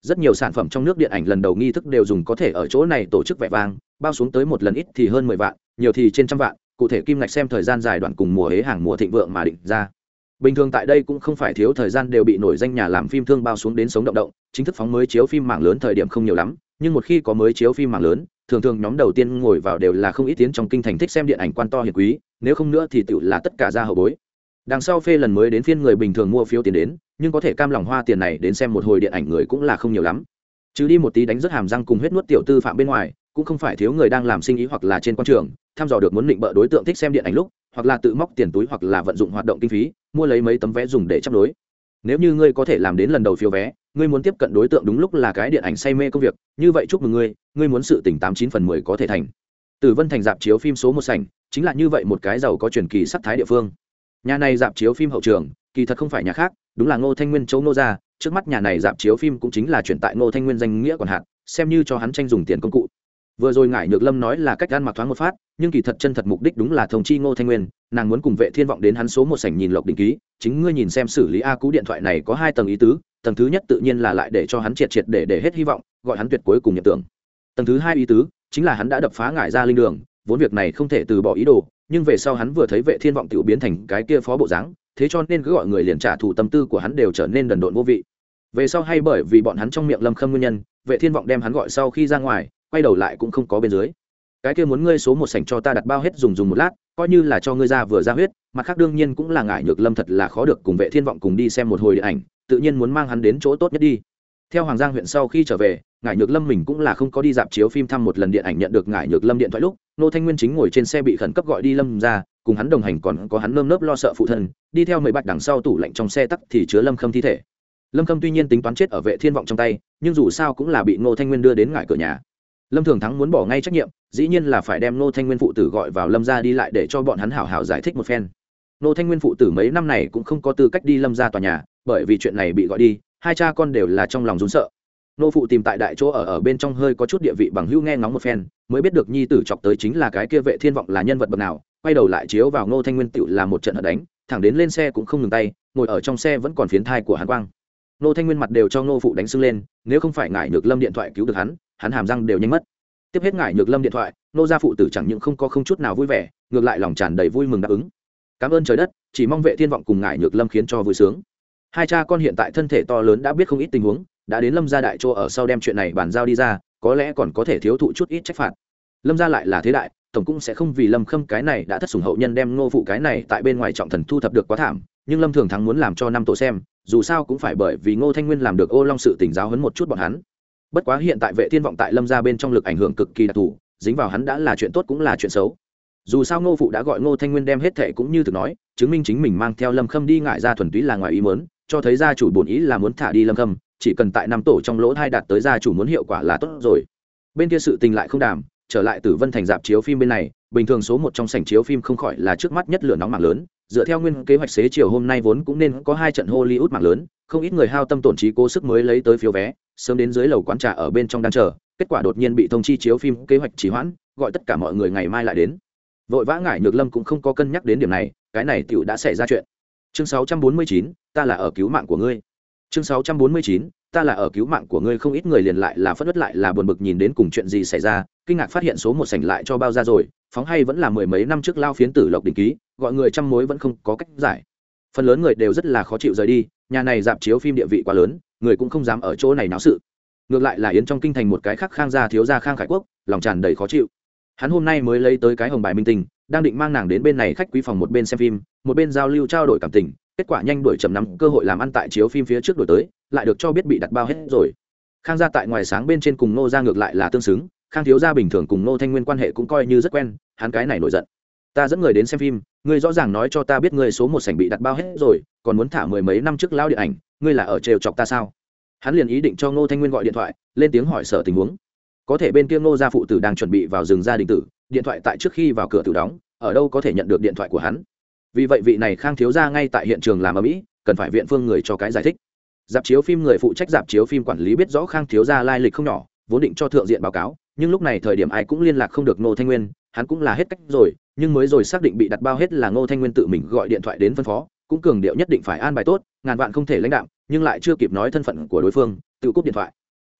rất nhiều sản phẩm trong nước điện ảnh lần đầu nghi thức đều dùng có thể ở chỗ này tổ chức vẻ vang, bao xuống tới một lần ít thì hơn mười vạn, nhiều thì trên trăm vạn, cụ thể kim ngạch xem thời gian dài đoạn cùng mùa hế hàng mùa thịnh vượng mà định ra. Bình thường tại đây cũng không phải thiếu thời gian đều bị nổi danh nhà làm phim thương bao xuống đến sống động động, chính thức phóng mới chiếu phim mạng lớn thời điểm không nhiều lắm, nhưng một khi có mới chiếu phim mạng lớn thường thường nhóm đầu tiên ngồi vào đều là không ít tiến trong kinh thành thích xem điện ảnh quan to hiền quý, nếu không nữa thì tựu là tất cả ra hậu bối. Đằng sau phê lần mới đến phiên người bình thường mua phiếu tiền đến, nhưng có thể cam lòng hoa tiền này đến xem một hồi điện ảnh người cũng là không nhiều lắm. Chứ đi một tí đánh rất hàm răng cùng huyết nuốt tiểu tư phạm bên ngoài, cũng không phải thiếu người đang làm sinh ý hoặc là trên quan trường thăm dò được muốn định bợ đối tượng thích xem điện ảnh lúc, hoặc là tự móc tiền túi hoặc là vận dụng hoạt động kinh phí, mua lấy mấy tấm vé dùng để chấp đối nếu như ngươi có thể làm đến lần đầu phiếu vé ngươi muốn tiếp cận đối tượng đúng lúc là cái điện ảnh say mê công việc, như vậy chúc mừng ngươi ngươi muốn sự tỉnh tám chín phần mười có thể thành. Tử vân thành dạp chiếu phim số một sảnh, chính là như vậy một cái giàu có truyền kỳ sắc thái địa phương. Nhà này dạp chiếu phim hậu trường, kỳ thật không phải nhà khác, đúng là ngô thanh nguyên châu nô ra trước mắt nhà này dạp chiếu phim cũng chính là chuyển tại ngô thanh nguyên danh nghĩa còn hạn xem như cho hắn tranh dùng tiền công cụ. Vừa rồi ngải nhược lâm nói là cách ăn mặc thoáng một phát, nhưng kỳ thật chân thật mục đích đúng là thông chi ngô thanh nguyên, nàng muốn cùng vệ thiên vọng đến hắn số một sảnh nhìn lộc định ký, chính ngươi nhìn xem xử lý a cú điện thoại này có hai tầng ý tứ tầng thứ nhất tự nhiên là lại để cho hắn triệt triệt để để hết hy vọng, gọi hắn tuyệt cuối cùng nhận tưởng. Tầng thứ hai ý tứ, chính là hắn đã đập phá ngải ra linh đường, vốn việc này không thể từ bỏ ý đồ, nhưng về sau hắn vừa thấy vệ thiên vọng tiểu biến thành cái kia phó bộ dáng, thế cho nên cứ gọi người liền trả thù tâm tư của hắn đều trở nên đần độn vô vị. Về sau hay bởi vì bọn hắn trong miệng lâm khâm nguyên nhân, vệ thiên vọng đem hắn gọi sau khi ra ngoài, quay đầu lại cũng không có bên dưới. Cái kia muốn ngươi số một sảnh cho ta đặt bao hết dùng dùng một lát, coi như là cho ngươi ra vừa ra huyết, mặt khác đương nhiên cũng là ngại nhược lâm thật là khó được cùng vệ thiên vọng cùng đi xem một hồi điện ảnh tự nhiên muốn mang hắn đến chỗ tốt nhất đi. Theo hoàng giang huyện sau khi trở về, ngải nhược lâm mình cũng là không có đi dạp chiếu phim thăm một lần điện ảnh nhận được ngải nhược lâm điện thoại lúc, nô thanh nguyên chính ngồi trên xe bị khẩn cấp gọi đi lâm ra, cùng hắn đồng hành còn có hắn nơm nớp lo sợ phụ thân, đi theo mười bạch đằng sau tủ lạnh trong xe tắc thì chứa lâm khâm thi thể. Lâm khâm tuy nhiên tính toán chết ở vệ thiên vọng trong tay, nhưng dù sao cũng là bị ngô thanh nguyên đưa đến ngải cửa nhà. Lâm thường thắng muốn bỏ ngay trách nhiệm, dĩ nhiên là phải đem ngô thanh nguyên phụ tử gọi vào lâm ra đi lại để cho bọn hắn hảo hảo giải thích một phen. Ngô thanh nguyên phụ tử mấy năm này cũng không có tư cách đi lâm ra tòa nhà bởi vì chuyện này bị gọi đi, hai cha con đều là trong lòng rún sợ. Nô phụ tìm tại đại chỗ ở ở bên trong hơi có chút địa vị bằng hữu nghe ngóng một phen, mới biết được nhi tử chọc tới chính là cái kia vệ thiên vọng là nhân vật bậc nào, quay đầu lại chiếu vào ngô thanh nguyên tựu là một trận hận đánh, thẳng đến lên xe cũng không ngừng tay, ngồi ở trong xe vẫn còn phiến thai của hàn quang. Ngô thanh nguyên mặt đều cho ngô phụ đánh sưng lên, nếu không phải ngại nhược lâm điện thoại cứu được hắn hắn hàm răng đều nhanh mất. Tiếp hết ngại nhược lâm điện thoại nô gia phụ tử chẳng những không có không chút nào vui vẻ, ngược lại lòng tràn đầy vui mừng đáp ứng. Cảm ơn trời đất, chỉ mong vệ thiên vọng cùng ngại nhược lâm khiến cho vui sướng hai cha con hiện tại thân thể to lớn đã biết không ít tình huống, đã đến lâm gia đại chỗ ở sau đem chuyện này bàn giao đi ra, có lẽ còn có thể thiếu thụ chút ít trách phạt. Lâm gia lại là thế đại, tổng cũng sẽ không vì lâm khâm cái này đã thất sủng hậu nhân đem ngô phụ cái này tại bên ngoài trọng thần thu thập được quá thảm, nhưng lâm thường thắng muốn làm cho năm tổ xem, dù sao cũng phải bởi vì ngô thanh nguyên làm được ô long sự tỉnh giáo hấn một chút bọn hắn. Bất quá hiện tại vệ thiên vọng tại lâm gia bên trong lực ảnh hưởng cực kỳ đặc thù, dính vào hắn đã là chuyện tốt cũng là chuyện xấu. Dù sao ngô phụ đã gọi ngô thanh nguyên đem hết thệ cũng như thực nói, chứng minh chính mình mang theo lâm khâm đi ngại ra thuần túy là ngoài ý mớn cho thấy gia chủ bổn ý là muốn thả đi lâm khâm, chỉ cần tại năm tổ trong lỗ hai đạt tới gia chủ muốn hiệu quả là tốt rồi. Bên kia sự tình lại không đàm, trở lại từ vân thành dạp chiếu phim bên này, bình thường số một trong sảnh chiếu phim không khỏi là trước mắt nhất lửa nóng mạng lớn, dựa theo nguyên kế hoạch xế chiều hôm nay vốn cũng nên có hai trận hollywood mạng lớn, không ít người hao tâm tổn trí cố sức mới lấy tới phiếu vé, sớm đến dưới lầu quán trà ở bên trong đang chờ, kết quả đột nhiên bị thông chi chiếu phim kế hoạch trì hoãn, gọi tất cả mọi người ngày mai lại đến. Vội vã ngại nhược lâm cũng không có cân nhắc đến điểm này, cái này tựu đã xảy ra chuyện chương 649, ta là ở cứu mạng của ngươi. Chương 649, ta là ở cứu mạng của ngươi. Không ít người liền lại là phất đất lại là buồn bực nhìn đến cùng chuyện gì xảy ra kinh ngạc phát hiện số một sảnh lại cho bao ra rồi phóng hay vẫn là mười mấy năm trước lao phiến tử lộc đình ký gọi người trăm mối vẫn không có cách giải. Phần lớn người đều rất là khó chịu rời đi nhà này dạp chiếu phim địa vị quá lớn người cũng không dám ở chỗ này náo sự. Ngược lại là yến trong kinh thành một cái khác khang gia thiếu gia khang khải quốc lòng tràn đầy khó chịu. Hắn hôm nay mới lấy tới cái hồng bài minh tình đang định mang nàng đến bên này khách quý phòng một bên xem phim, một bên giao lưu trao đổi cảm tình, kết quả nhanh đuổi chậm nắm cơ hội làm ăn tại chiếu phim phía trước đổi tới, lại được cho biết bị đặt bao hết rồi. Khang gia tại ngoài sáng bên trên cùng nô ra ngược lại là tương xứng, khang thiếu gia bình thường cùng nô thanh nguyên quan hệ cũng coi như rất quen, hắn cái này nổi giận. Ta dẫn người đến xem phim, ngươi rõ ràng nói cho ta biết ngươi số một sảnh bị đặt bao hết rồi, còn muốn thả mười mấy năm trước lao điện ảnh, ngươi là ở trêu chọc ta sao? Hắn liền ý định cho ngô thanh nguyên gọi điện thoại, lên tiếng hỏi sở tình huống. Có thể bên kia ngô gia phụ tử đang chuẩn bị vào rừng gia đình tử điện thoại tại trước khi vào cửa tự đóng, ở đâu có thể nhận được điện thoại của hắn. Vì vậy vị này khang thiếu gia ngay tại hiện trường làm ở mỹ, cần phải viện phương người cho cái giải thích. Dạp chiếu phim người phụ trách dạp chiếu phim quản lý biết rõ khang thiếu gia lai lịch không nhỏ, vốn định cho thượng diện báo cáo, nhưng lúc này thời điểm ai cũng liên lạc không được ngô thanh nguyên, hắn cũng là hết cách rồi, nhưng mới rồi xác định bị đặt bao hết là ngô thanh nguyên tự mình gọi điện thoại đến phân phó, cũng cường điệu nhất định phải an bài tốt, ngàn vạn không thể lãnh đạo nhưng lại chưa kịp nói thân phận của đối phương, tự cúp điện thoại.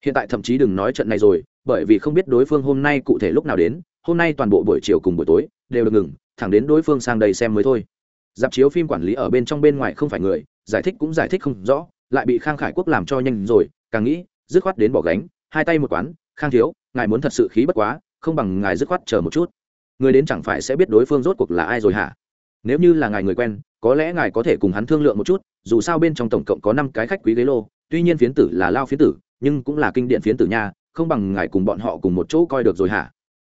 Hiện tại thậm chí đừng nói trận này rồi, bởi vì không biết đối phương hôm nay cụ thể lúc nào đến hôm nay toàn bộ buổi chiều cùng buổi tối đều được ngừng, thẳng đến đối phương sang đây xem mới thôi. Dạp chiếu phim quản lý ở bên trong bên ngoài không phải người, giải thích cũng giải thích không rõ, lại bị khang khải quốc làm cho nhanh rồi, càng nghĩ, dứt khoát đến bỏ gánh, hai tay một quán, khang thiếu, ngài muốn thật sự khí bất quá, không bằng ngài dứt khoát chờ một chút. Người đến chẳng phải sẽ biết đối phương rốt cuộc là ai rồi hả? Nếu như là ngài người quen, có lẽ ngài có thể cùng hắn thương lượng một chút, dù sao bên trong tổng cộng có năm cái khách quý ghế lô, tuy nhiên phiến tử là lao phiến tử, nhưng cũng là kinh điện phiến tử nha, không bằng ngài cùng bọn họ cùng một chỗ coi được rồi hả?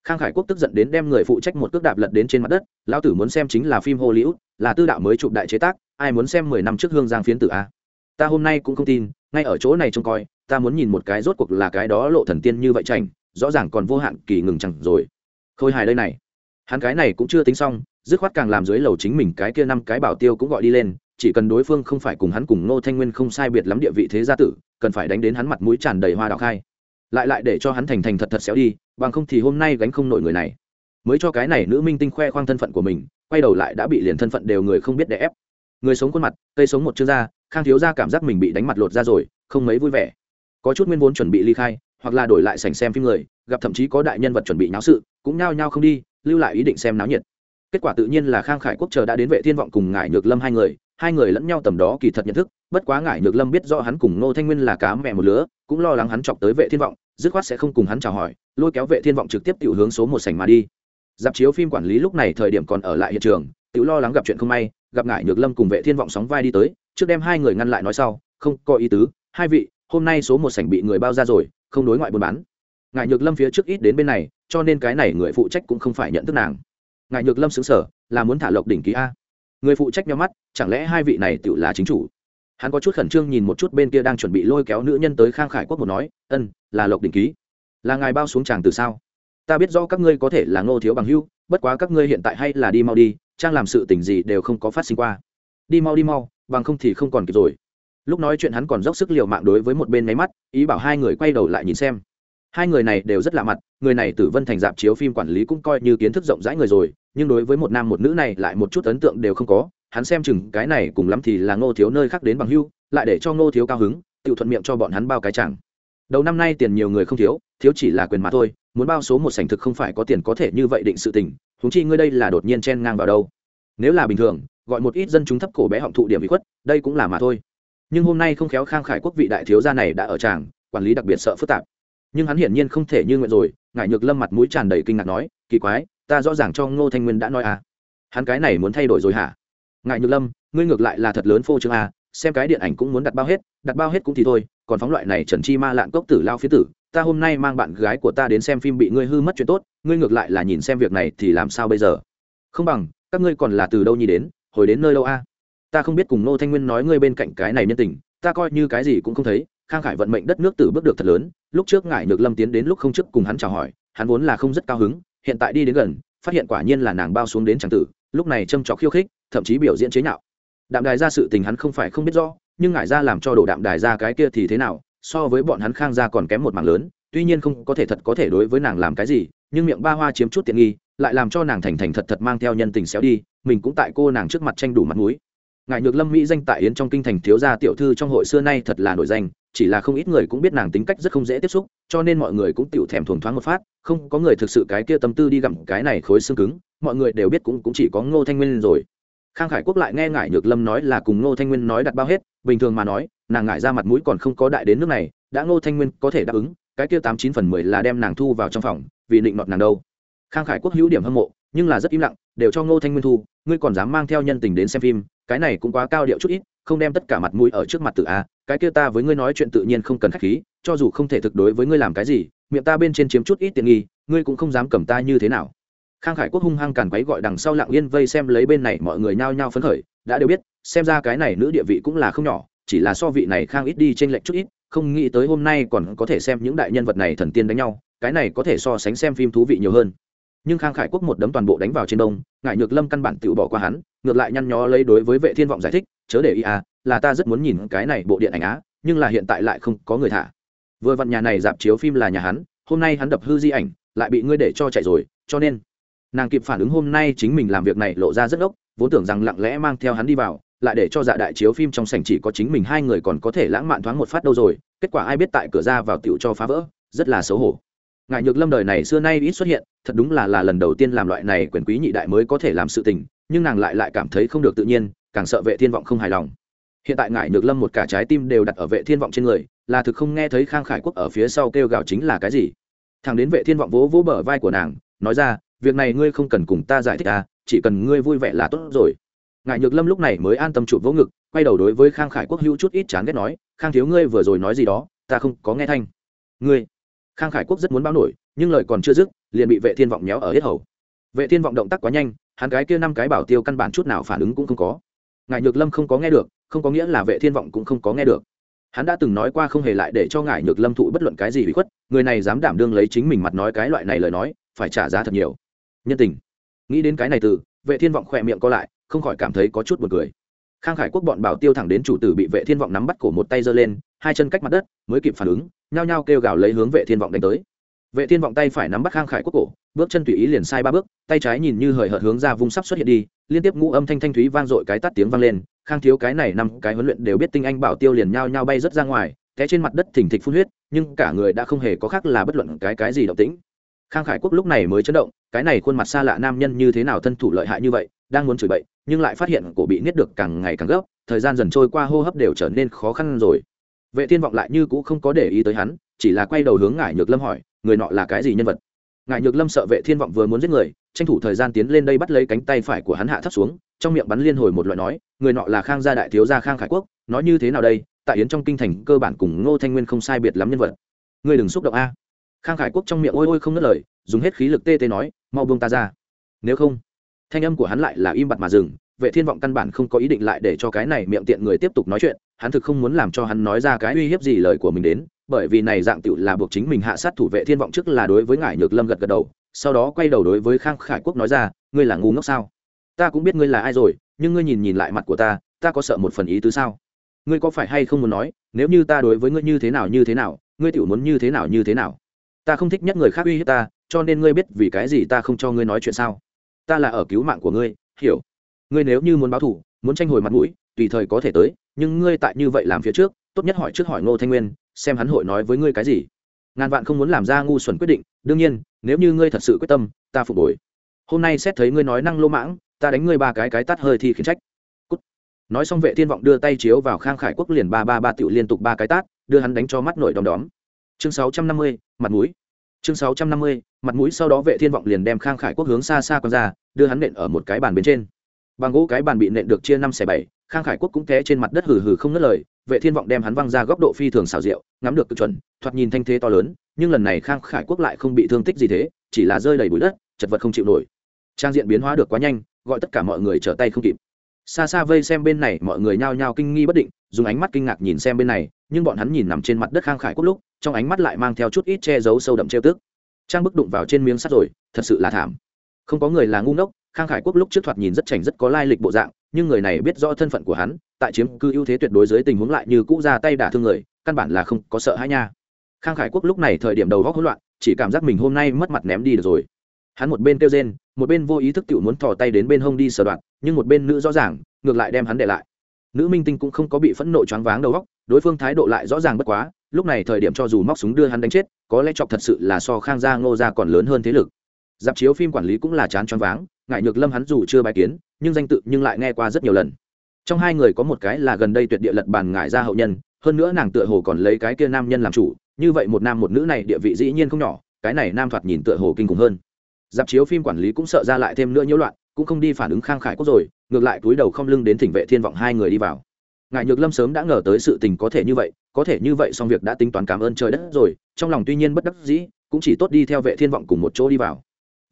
Khang khải quốc tức giận đến đem người phụ trách một cước đạp lật đến trên mặt đất, Lão tử muốn xem chính là phim hollywood, là tư đạo mới chụp đại chế tác, ai muốn xem mười năm trước hương giang phiến tử a? Ta hôm nay cũng không tin, ngay ở chỗ này trông coi, ta muốn nhìn một cái rốt cuộc là cái đó lộ thần tiên như vậy chảnh, rõ ràng còn vô hạn kỳ ngừng chẳng rồi. Khôi hài đây này. Hắn cái này cũng chưa tính xong, dứt khoát càng làm dưới lầu chính mình cái kia năm cái bảo tiêu cũng gọi đi lên, chỉ cần đối phương không phải cùng hắn cùng ngô thanh nguyên không sai biệt lắm địa vị thế gia tử, cần phải đánh đến hắn mặt mũi tràn đầy hoa đạo khai. Lại lại để cho hắn thành thành thật thật xéo đi bằng không thì hôm nay gánh không nổi người này. Mới cho cái này nữ minh tinh khoe khoang thân phận của mình, quay đầu lại đã bị liền thân phận đều người không biết đè ép. Người sống khuôn mặt, cây sống một chương da, khang thiếu ra cảm giác mình bị đánh mặt lột ra rồi, không mấy vui vẻ. Có chút nguyên vốn chuẩn bị ly khai, hoặc là đổi lại sành xem phim người, gặp thậm chí có đại nhân vật chuẩn bị náo sự, cũng nhao nhao không đi, lưu lại ý định xem náo nhiệt. Kết quả tự nhiên là khang khải quốc chờ đã đến vệ thiên vọng cùng ngải nhược lâm hai người hai người lẫn nhau tầm đó kỳ thật nhận thức, bất quá ngải nhược lâm biết rõ hắn cùng nô thanh nguyên là cá mẹ một lứa cũng lo lắng hắn chọc tới vệ thiên vọng, dứt khoát sẽ không cùng hắn chào hỏi, lôi kéo vệ thiên vọng trực tiếp tiểu hướng số một sảnh mà đi. Dạp chiếu phim quản lý lúc này thời điểm còn ở lại hiện trường, tiểu lo lắng gặp chuyện không may, gặp ngại nhược lâm cùng vệ thiên vọng sóng vai đi tới, trước đem hai người ngăn lại nói sau, không, có ý tứ, hai vị, hôm nay số một sảnh bị người bao ra rồi, không đối ngoại buôn bán. Ngại nhược lâm phía trước ít đến bên này, cho nên cái này người phụ trách cũng không phải nhận thức nàng. Ngại nhược lâm xứng sở là muốn thả lộc đỉnh ký a. Người phụ trách nhau mắt, chẳng lẽ hai vị này tự là chính chủ? Hắn có chút khẩn trương nhìn một chút bên kia đang chuẩn bị lôi kéo nữ nhân tới khang khải quốc một nói, ân, là lộc đình ký. Là ngài bao xuống tràng từ sao? Ta biết rõ các ngươi có thể là ngô thiếu bằng hưu, bất quá các ngươi hiện tại hay là đi mau đi trang làm sự tình gì đều không có phát sinh qua. Đi mau đi mau, bằng không thì không còn kịp rồi. Lúc nói chuyện hắn còn dốc sức liều mạng đối với một bên máy mắt, ý bảo hai người quay đầu lại nhìn xem. Hai người này đều rất lạ mặt, người này tử vân thành dạp chiếu phim quản lý cũng coi như kiến thức rộng rãi người rồi, nhưng đối với một nam một nữ này lại một chút ấn tượng đều không có hắn xem chừng cái này cùng lắm thì là ngô thiếu nơi khác đến bằng hưu, lại để cho ngô thiếu cao hứng tự thuận miệng cho bọn hắn bao cái chẳng. Đầu năm nay tiền nhiều người không thiếu thiếu chỉ là quyền mà thôi, muốn bao số một sành thực không phải có tiền có thể như vậy định sự tình thúng chi ngươi đây là đột nhiên chen ngang vào đâu. Nếu là bình thường, gọi một ít dân chúng thấp cổ bé họng thụ điểm bị khuất, đây cũng là mà thôi. Nhưng hôm nay không khéo khang khải quốc vị đại thiếu gia này đã ở tràng, quản lý đặc biệt sợ phức tạp. Nhưng hắn hiển nhiên không thể như nguyện rồi ngại nhược lâm mặt mũi tràn đầy kinh ngạc nói, kỳ quái, ta rõ ràng cho ngô thanh nguyên đã nói à. Hắn cái này muốn thay đổi rồi hả? Ngại nhược lâm, ngươi ngược lại là thật lớn phô trương à xem cái điện ảnh cũng muốn đặt bao hết, đặt bao hết cũng thì thôi, còn phóng loại này trần chi ma lạn cốc tử lao phía tử, ta hôm nay mang bạn gái của ta đến xem phim bị ngươi hư mất chuyện tốt, ngươi ngược lại là nhìn xem việc này thì làm sao bây giờ? Không bằng, các ngươi còn là từ đâu nhi đến, hồi đến nơi đâu a? Ta không biết cùng nô thanh nguyên nói ngươi bên cạnh cái này nhân tình, ta coi như cái gì cũng không thấy, khang khải vận mệnh đất nước từ bước được thật lớn, lúc trước ngải nhược lâm tiến đến lúc không trước cùng hắn chào hỏi, hắn vốn là không rất cao hứng, hiện tại đi đến gần phát hiện quả nhiên là nàng bao xuống đến tràng tử, lúc này châm trọc khiêu khích, thậm chí biểu diễn chế nhạo. Đạm đài ra sự tình hắn không phải không biết rõ, nhưng ngải ra làm cho đổ đạm đài ra cái kia thì thế nào, so với bọn hắn khang ra còn kém một mảng lớn, tuy nhiên không có thể thật có thể đối với nàng làm cái gì, nhưng miệng ba hoa chiếm chút tiện nghi, lại làm cho nàng thành thành thật thật mang theo nhân tình xéo đi, mình cũng tại cô nàng trước mặt tranh đủ mặt mũi ngài nhược lâm mỹ danh tại yến trong kinh thành thiếu gia tiểu thư trong hội xưa nay thật là nổi danh, chỉ là không ít người cũng biết nàng tính cách rất không dễ tiếp xúc, cho nên mọi người cũng tiểu thèm thuồng thoáng một phát, không có người thực sự cái kia tâm tư đi gặm cái này khối xương cứng, mọi người đều biết cũng cũng chỉ có ngô thanh nguyên rồi. Khang khải quốc lại nghe ngải nhược lâm nói là cùng ngô thanh nguyên nói đặt bao hết, bình thường mà nói, nàng ngại ra mặt mũi còn không có đại đến nước này, đã ngô thanh nguyên có thể đáp ứng, cái kia tám chín phần mười là đem nàng thu vào trong phòng, vì định nọt nàng đâu. Khang khải quốc hữu điểm hâm mộ, nhưng là rất im lặng, đều cho ngô thanh nguyên thu, ngươi còn dám mang theo nhân tình đến xem phim cái này cũng quá cao điệu chút ít, không đem tất cả mặt mũi ở trước mặt tự a, cái kia ta với ngươi nói chuyện tự nhiên không cần khách khí, cho dù không thể thực đối với ngươi làm cái gì, miệng ta bên trên chiếm chút ít tiện nghi, ngươi cũng không dám cầm ta như thế nào. Khang khải quốc hung hăng càn quấy gọi đằng sau lặng yên vây xem lấy bên này, mọi người nhao nhao phấn khởi, đã đều biết, xem ra cái này nữ địa vị cũng là không nhỏ, chỉ là so vị này khang ít đi trên lệch chút ít, không nghĩ tới hôm nay còn có thể xem những đại nhân vật này thần tiên đánh nhau, cái này có thể so sánh xem phim thú vị nhiều hơn nhưng khang khải quốc một đấm toàn bộ đánh vào trên đông ngại nhược lâm căn bản tự bỏ qua hắn ngược lại nhăn nhó lấy đối với vệ thiên vọng giải thích chớ để ý à là ta rất muốn nhìn cái này bộ điện ảnh á nhưng là hiện tại lại không có người thả vừa vặn nhà này dạp chiếu phim là nhà hắn hôm nay hắn đập hư di ảnh lại bị ngươi để cho chạy rồi cho nên nàng kịp phản ứng hôm nay chính mình làm việc này lộ ra rất ốc vốn tưởng rằng lặng lẽ mang theo hắn đi vào lại để cho dạ đại chiếu phim trong sảnh chỉ có chính mình hai người còn có thể lãng mạn thoáng một phát đâu rồi kết quả ai biết tại cửa ra vào tiểu cho phá vỡ rất là xấu hổ ngại nhược lâm đời này xưa nay ít xuất hiện, thật đúng là là lần đầu tiên làm loại này quyền quý nhị đại mới có thể làm sự tình, nhưng nàng lại lại cảm thấy không được tự nhiên, càng sợ vệ thiên vọng không hài lòng. Hiện tại ngại nhược lâm một cả trái tim đều đặt ở vệ thiên vọng trên người, là thực không nghe thấy khang khải quốc ở phía sau kêu gào chính là cái gì. Thằng đến vệ thiên vọng vỗ vỗ bờ vai của nàng, nói ra, việc này ngươi không cần cùng ta giải thích à chỉ cần ngươi vui vẻ là tốt rồi. Ngại nhược lâm lúc này mới an tâm chụp vỗ ngực, quay đầu đối với khang khải quốc hữu chút ít chán ghét nói, khang thiếu ngươi vừa rồi nói gì đó, ta không có nghe thanh. Ngươi khang khải quốc rất muốn báo nổi, nhưng lời còn chưa dứt, liền bị vệ thiên vọng méo ở hết hầu. Vệ thiên vọng động tác quá nhanh, hắn cái kia năm cái bảo tiêu căn bản chút nào phản ứng cũng không có. Ngài nhược lâm không có nghe được, không có nghĩa là vệ thiên vọng cũng không có nghe được. Hắn đã từng nói qua không hề lại để cho ngài nhược lâm thụ bất luận cái gì bị khuất, người này dám đảm đương lấy chính mình mặt nói cái loại này lời nói, phải trả giá thật nhiều. Nhân tình. Nghĩ đến cái này từ, vệ thiên vọng khỏe miệng co lại, không khỏi cảm thấy có chút buồn cười. Khang khải quốc bọn bảo tiêu thẳng đến chủ tử bị vệ thiên vọng nắm bắt cổ một tay giơ lên, hai chân cách mặt đất, mới kịp phản ứng nhao nhao kêu gào lấy hướng vệ thiên vọng đánh tới. Vệ thiên vọng tay phải nắm bắt khang khải quốc cổ, bước chân tùy ý liền sai ba bước, tay trái nhìn như hời hợt hướng ra vùng sắp xuất hiện đi, liên tiếp ngũ âm thanh thanh thúy vang dội cái tắt tiếng vang lên, khang thiếu cái này năm cái huấn luyện đều biết tinh anh bảo tiêu liền nhao nhao bay rất ra ngoài, té trên mặt đất thỉnh thịch phun huyết, nhưng cả người đã không hề có khác là bất luận cái cái gì động tĩnh. Khang khải quốc lúc này mới chấn động, cái này khuôn mặt xa lạ nam nhân như thế nào thân thủ lợi hại như vậy, đang muốn chửi bậy, nhưng lại phát hiện cổ bị niết được càng ngày càng gấp, thời gian dần trôi qua hô hấp đều trở nên khó khăn rồi vệ thiên vọng lại như cũ không có để ý tới hắn, chỉ là quay đầu hướng ngải nhược lâm hỏi, người nọ là cái gì nhân vật? Ngải nhược lâm sợ vệ thiên vọng vừa muốn giết người, tranh thủ thời gian tiến lên đây bắt lấy cánh tay phải của hắn hạ thấp xuống, trong miệng bắn liên hồi một loại nói, người nọ là khang gia đại thiếu gia khang khải quốc, nói như thế nào đây? Tại yến trong kinh thành cơ bản cùng ngô thanh nguyên không sai biệt lắm nhân vật. Ngươi đừng xúc động a. Khang khải quốc trong miệng ôi ôi không ngớt lời, dùng hết khí lực tê tê nói, mau buông ta ra. Nếu không, thanh âm của hắn lại là im bặt mà dừng, vệ thiên vọng căn bản không có ý định lại để cho cái này miệng tiện người tiếp tục nói chuyện hắn thực không muốn làm cho hắn nói ra cái uy hiếp gì lời của mình đến, bởi vì này dạng tựu là buộc chính mình hạ sát thủ vệ thiên vọng trước là đối với ngải nhược lâm gật gật đầu, sau đó quay đầu đối với khang khải quốc nói ra, ngươi là ngu ngốc sao? Ta cũng biết ngươi là ai rồi, nhưng ngươi nhìn nhìn lại mặt của ta ta có sợ một phần ý tứ sao? Ngươi có phải hay không muốn nói, nếu như ta đối với ngươi như thế nào như thế nào, ngươi tiểu muốn như thế nào như thế nào? Ta không thích nhất người khác uy hiếp ta, cho nên ngươi biết vì cái gì ta không cho ngươi nói chuyện sao? Ta là ở cứu mạng của ngươi, hiểu. Ngươi nếu như muốn báo thủ muốn tranh hồi mặt mũi, tùy thời có thể tới nhưng ngươi tại như vậy làm phía trước tốt nhất hỏi trước hỏi ngô thanh nguyên xem hắn hội nói với ngươi cái gì. Ngàn vạn không muốn làm ra ngu xuẩn quyết định đương nhiên nếu như ngươi thật sự quyết tâm ta phục hồi. Hôm nay xét thấy ngươi nói năng lô mãng ta đánh ngươi ba cái cái tắt hơi thì khiến trách. Cút. nói xong vệ thiên vọng đưa tay chiếu vào khang khải quốc liền ba ba ba tiểu liên tục ba cái tát đưa hắn đánh cho mắt nổi đom đóm. Chương 650, mặt mũi. Chương 650, mặt mũi. Sau đó vệ thiên vọng liền đem khang khải quốc hướng xa xa quăng ra đưa hắn nện ở một cái bàn bên trên. Bằng gỗ cái bàn bị nện được chia năm xẻ bảy khang khải quốc cũng té trên mặt đất hừ hừ không ngớt lời, vệ thiên vọng đem hắn văng ra góc độ phi thường xảo diệu, ngắm được cực chuẩn, thoạt nhìn thanh thế to lớn, nhưng lần này khang khải quốc lại không bị thương tích gì thế, chỉ là rơi đầy bụi đất, chật vật không chịu nổi. Trang diện biến hóa được quá nhanh, gọi tất cả mọi người trở tay không kịp. Xa xa vây xem bên này, mọi người nhao nhao kinh nghi bất định, dùng ánh mắt kinh ngạc nhìn xem bên này, nhưng bọn hắn nhìn nằm trên mặt đất khang khải quốc lúc, trong ánh mắt lại mang theo chút ít che giấu sâu đậm trêu tức. Trang bức đụng vào trên miếng sắt rồi, thật sự là thảm. Không có người là ngu ngốc, khang khải quốc lúc trước thoạt nhìn rất chảnh rất có lai lịch bộ dạng nhưng người này biết rõ thân phận của hắn, tại chiếm cư ưu thế tuyệt đối dưới tình huống lại như cũ ra tay đả thương người, căn bản là không có sợ hãi nha. Khang khải quốc lúc này thời điểm đầu góc hỗn loạn, chỉ cảm giác mình hôm nay mất mặt ném đi được rồi. Hắn một bên kêu rên, một bên vô ý thức tự muốn thò tay đến bên hông đi sờ đoạn nhưng một bên nữ rõ ràng, ngược lại đem hắn để lại. Nữ minh tinh cũng không có bị phẫn nộ choáng váng đầu góc, đối phương thái độ lại rõ ràng bất quá, lúc này thời điểm cho dù móc súng đưa hắn đánh chết, có lẽ chọc thật sự là so khang gia ngô gia còn lớn hơn thế lực. Dạp chiếu phim quản lý cũng là chán choáng váng ngại nhược lâm hắn dù chưa bài kiến, nhưng danh tự nhưng lại nghe qua rất nhiều lần. Trong hai người có một cái là gần đây tuyệt địa lật bàn ngải ra hậu nhân, hơn nữa nàng tựa hồ còn lấy cái kia nam nhân làm chủ, như vậy một nam một nữ này địa vị dĩ nhiên không nhỏ, cái này nam thoạt nhìn tựa hồ kinh khủng hơn. Dạp chiếu phim quản lý cũng sợ ra lại thêm nữa nhiễu loạn, cũng không đi phản ứng khang khải quốc rồi, ngược lại túi đầu không lưng đến thỉnh vệ thiên vọng hai người đi vào. Ngài nhược lâm sớm đã ngờ tới sự tình có thể như vậy, có thể như vậy xong việc đã tính toán cảm ơn trời đất rồi, trong lòng tuy nhiên bất đắc dĩ, cũng chỉ tốt đi theo vệ thiên vọng cùng một chỗ đi vào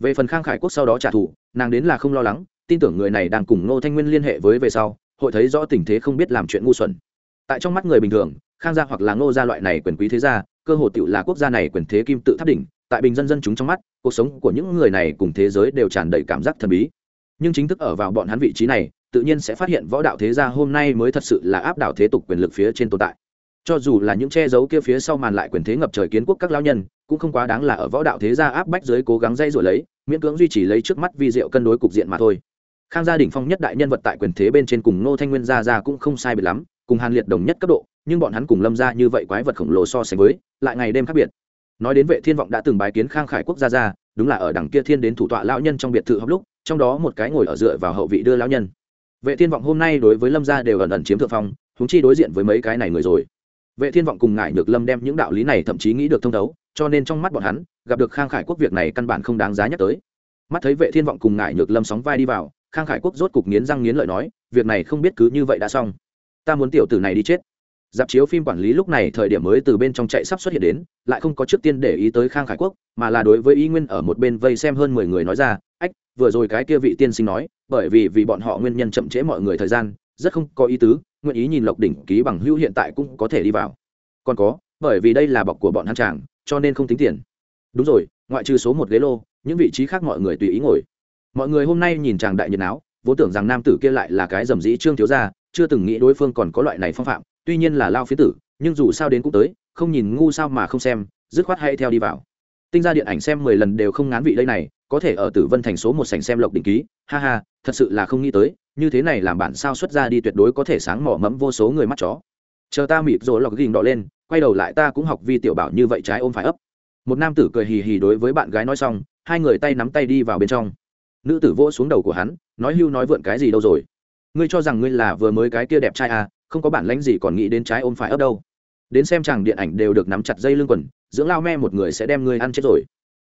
về phần khang khải quốc sau đó trả thù, nàng đến là không lo lắng, tin tưởng người này đang cùng ngô thanh nguyên liên hệ với về sau, hội thấy rõ tình thế không biết làm chuyện ngu xuẩn. Tại trong mắt người bình thường, khang gia hoặc là ngô gia loại này quyền quý thế gia, cơ hồ tựu là quốc gia này quyền thế kim tự tháp đỉnh, tại bình dân dân chúng trong mắt, cuộc sống của những người này cùng thế giới đều tràn đầy cảm giác thần bí. Nhưng chính thức ở vào bọn hắn vị trí này, tự nhiên sẽ phát hiện võ đạo thế gia hôm nay mới thật sự là áp đảo thế tục quyền lực phía trên tồn tại. Cho dù là những che giấu kia phía sau màn lại quyền thế ngập trời kiến quốc các lao nhân cũng không quá đáng là ở võ đạo thế gia áp bách dưới cố gắng dây dội lấy, miễn cưỡng duy trì lấy trước mắt vi diệu cân đối cục diện mà thôi. Khang gia đình phong nhất đại nhân vật tại quyền thế bên trên cùng ngô thanh nguyên gia gia cũng không sai biệt lắm, cùng hàn liệt đồng nhất cấp độ, nhưng bọn hắn cùng lâm gia như vậy quái vật khổng lồ so sánh với, lại ngày đêm khác biệt. Nói đến vệ thiên vọng đã từng bái kiến khang khải quốc gia gia, đúng là ở đằng kia thiên đến thủ tọa lão nhân trong biệt thự hấp lúc, trong đó một cái ngồi ở dựa vào hậu vị đưa lão nhân. Vệ thiên vọng hôm nay đối với lâm gia đều ẩn ẩn chiếm thượng phong chúng chi đối diện với mấy cái này người rồi. Vệ thiên vọng cùng ngại được lâm đem những đạo lý này thậm chí nghĩ được thông thấu cho nên trong mắt bọn hắn, gặp được khang khải quốc việc này căn bản không đáng giá nhắc tới. Mắt thấy vệ thiên vọng cùng ngại nhược lâm sóng vai đi vào, khang khải quốc rốt cục nghiến răng nghiến lợi nói, việc này không biết cứ như vậy đã xong. Ta muốn tiểu tử này đi chết. Dạp chiếu phim quản lý lúc này thời điểm mới từ bên trong chạy sắp xuất hiện đến, lại không có trước tiên để ý tới khang khải quốc, mà là đối với y nguyên ở một bên vây xem hơn mười người nói ra, ách, vừa rồi cái kia vị tiên sinh nói, bởi vì vì bọn họ nguyên nhân chậm trễ mọi người thời gian, rất không có ý tứ, nguyện ý nhìn lộc đỉnh ký bằng hữu hiện tại cũng có thể đi vào. Còn có, bởi vì đây là bọc của bọn hắn chàng cho nên không tính tiền. Đúng rồi, ngoại trừ số một ghế lô, những vị trí khác mọi người tùy ý ngồi. Mọi người hôm nay nhìn chàng đại nhiệt áo, vốn tưởng rằng nam tử kia lại là cái dầm dĩ trương thiếu gia, chưa từng nghĩ đối phương còn có loại này phong phạm, tuy nhiên là lao phía tử, nhưng dù sao đến cũng tới, không nhìn ngu sao mà không xem, dứt khoát hay theo đi vào. Tinh ra điện ảnh xem mười lần đều không ngán vị đây này, có thể ở tử vân thành số một sảnh xem lộc đỉnh ký, ha ha, thật sự là không nghĩ tới, như thế này làm bản sao xuất ra đi tuyệt đối có thể sáng mỏ mẫm vô số người mắt chó. Chờ ta mịp rồi lọc ghinh đỏ lên quay đầu lại ta cũng học vi tiểu bảo như vậy trái ôm phải ấp. Một nam tử cười hì hì đối với bạn gái nói xong, hai người tay nắm tay đi vào bên trong. Nữ tử vỗ xuống đầu của hắn, nói hưu nói vượn cái gì đâu rồi? Ngươi cho rằng ngươi là vừa mới cái kia đẹp trai à không có bản lãnh gì còn nghĩ đến trái ôm phải ấp đâu. Đến xem chàng điện ảnh đều được nắm chặt dây lưng quần, dưỡng lao me một người sẽ đem ngươi ăn chết rồi.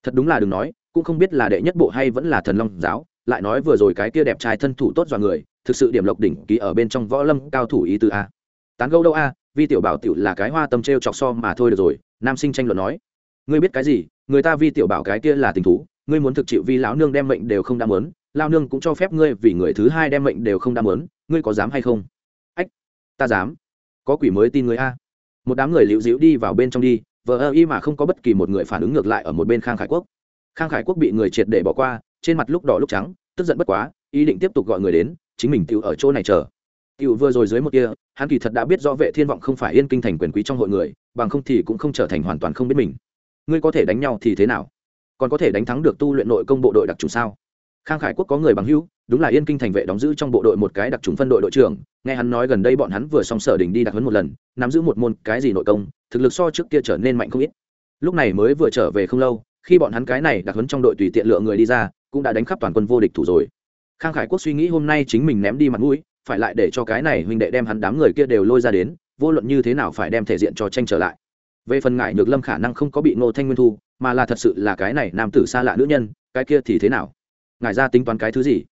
Thật đúng là đừng nói, cũng không biết là đệ nhất bộ hay vẫn là thần long giáo, lại nói vừa rồi cái kia đẹp trai thân thủ tốt dọa người, thực sự điểm lộc đỉnh ký ở bên trong võ lâm cao thủ ý tứ a. Tán gâu đâu a vi tiểu bảo tiểu là cái hoa tâm trêu chọc so mà thôi được rồi, nam sinh tranh luận nói. Ngươi biết cái gì? Người ta vi tiểu bảo cái kia là tình thú, ngươi muốn thực chịu vi lão nương đem mệnh đều không đam muốn. lao nương cũng cho phép ngươi vì người thứ hai đem mệnh đều không đam muốn. ngươi có dám hay không? Ách, ta dám. Có quỷ mới tin người a. Một đám người liễu dĩu đi vào bên trong đi, vờ ơ y mà không có bất kỳ một người phản ứng ngược lại ở một bên khang khải quốc. Khang khải quốc bị người triệt để bỏ qua, trên mặt lúc đỏ lúc trắng, tức giận bất quá, ý định tiếp tục gọi người đến, chính mình tự ở chỗ này chờ. Tiểu vừa rồi dưới một kia, hắn kỳ thật đã biết rõ Vệ Thiên vọng không phải yên kinh thành quyền quý trong hội người, bằng không thì cũng không trở thành hoàn toàn không biết mình. Ngươi có thể đánh nhau thì thế nào? Còn có thể đánh thắng được tu luyện nội công bộ đội đặc trùng sao? Khang Khải Quốc có người bằng hữu, đúng là yên kinh thành vệ đóng giữ trong bộ đội một cái đặc trùng phân đội đội trưởng, nghe hắn nói gần đây bọn hắn vừa xong sở đình đi đặc huấn một lần, nắm giữ một môn cái gì nội công, thực lực so trước kia trở nên mạnh không ít. Lúc này mới vừa trở về không lâu, khi bọn hắn cái này đặc huấn trong đội tùy tiện lựa người đi ra, cũng đã đánh khắp toàn quân vô địch thủ rồi. Khang Khải Quốc suy nghĩ hôm nay chính mình ném đi mặt mũi, phải lại để cho cái này huynh đệ đem hắn đám người kia đều lôi ra đến, vô luận như thế nào phải đem thể diện cho tranh trở lại. Về phần ngại nhược lâm khả năng không có bị ngô thanh nguyên thu, mà là thật sự là cái này nam tử xa lạ nữ nhân, cái kia thì thế nào? Ngài ra tính toán cái thứ gì?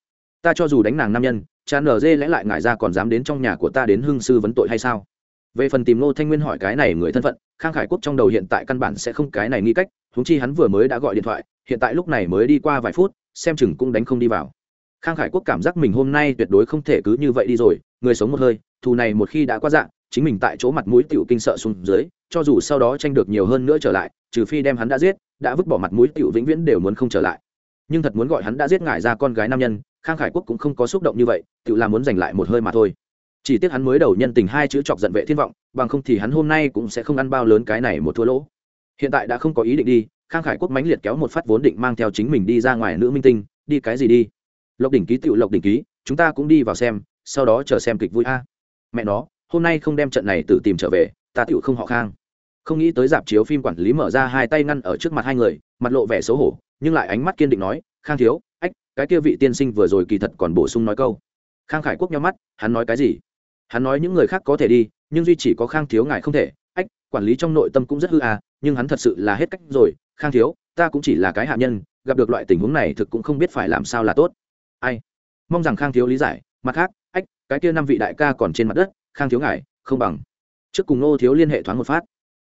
Ta cho dù đánh nàng nam nhân, chán nở dê lẽ lại ngài ra còn dám đến trong nhà của ta đến hưng sư vấn tội hay sao? Về phần tìm ngô thanh nguyên hỏi cái này người thân phận, khang khải quốc trong đầu hiện tại căn bản sẽ không cái này nghi cách húng chi hắn vừa mới đã gọi điện thoại, hiện tại lúc này mới đi qua vài phút, xem chừng cũng đánh không đi vào khang khải quốc cảm giác mình hôm nay tuyệt đối không thể cứ như vậy đi rồi, người sống một hơi, thù này một khi đã qua dạng, chính mình tại chỗ mặt mũi tiểu kinh sợ xuống dưới, cho dù sau đó tranh được nhiều hơn nữa trở lại, trừ phi đem hắn đã giết, đã vứt bỏ mặt mũi tiểu vĩnh viễn đều muốn không trở lại. Nhưng thật muốn gọi hắn đã giết ngại ra con gái nam nhân, khang khải quốc cũng không có xúc động như vậy, tự là muốn giành lại một hơi mà thôi. Chỉ tiếc hắn mới đầu nhân tình hai chữ chọc giận vệ thiên vọng, bằng không thì hắn hôm nay cũng sẽ không ăn bao lớn cái này một thua lỗ. Hiện tại đã không có ý định đi, khang khải quốc mãnh liệt kéo một phát vốn định mang theo chính mình đi ra ngoài nữ minh tinh, đi cái gì đi? Lộc đỉnh ký tựu lộc đỉnh ký, chúng ta cũng đi vào xem, sau đó chờ xem kịch vui. A, mẹ nó, hôm nay không đem trận này tự tìm trở về, ta tựu không họ khang. Không nghĩ tới dạp chiếu phim quản lý mở ra hai tay ngăn ở trước mặt hai người, mặt lộ vẻ xấu hổ, nhưng lại ánh mắt kiên định nói, khang thiếu, ách, cái kia vị tiên sinh vừa rồi kỳ thật còn bổ sung nói câu. Khang khải quốc nhau mắt, hắn nói cái gì? Hắn nói những người khác có thể đi, nhưng duy chỉ có khang thiếu ngài không thể. Ách, quản lý trong nội tâm cũng rất hư à nhưng hắn thật sự là hết cách rồi. Khang thiếu, ta cũng chỉ là cái hạ nhân, gặp được loại tình huống này thực cũng không biết phải làm sao là tốt ai? Mong rằng khang thiếu lý giải. Mặt khác, ách, cái kia năm vị đại ca còn trên mặt đất, khang thiếu ngài, không bằng. Trước cùng ngô thiếu liên hệ thoáng một phát.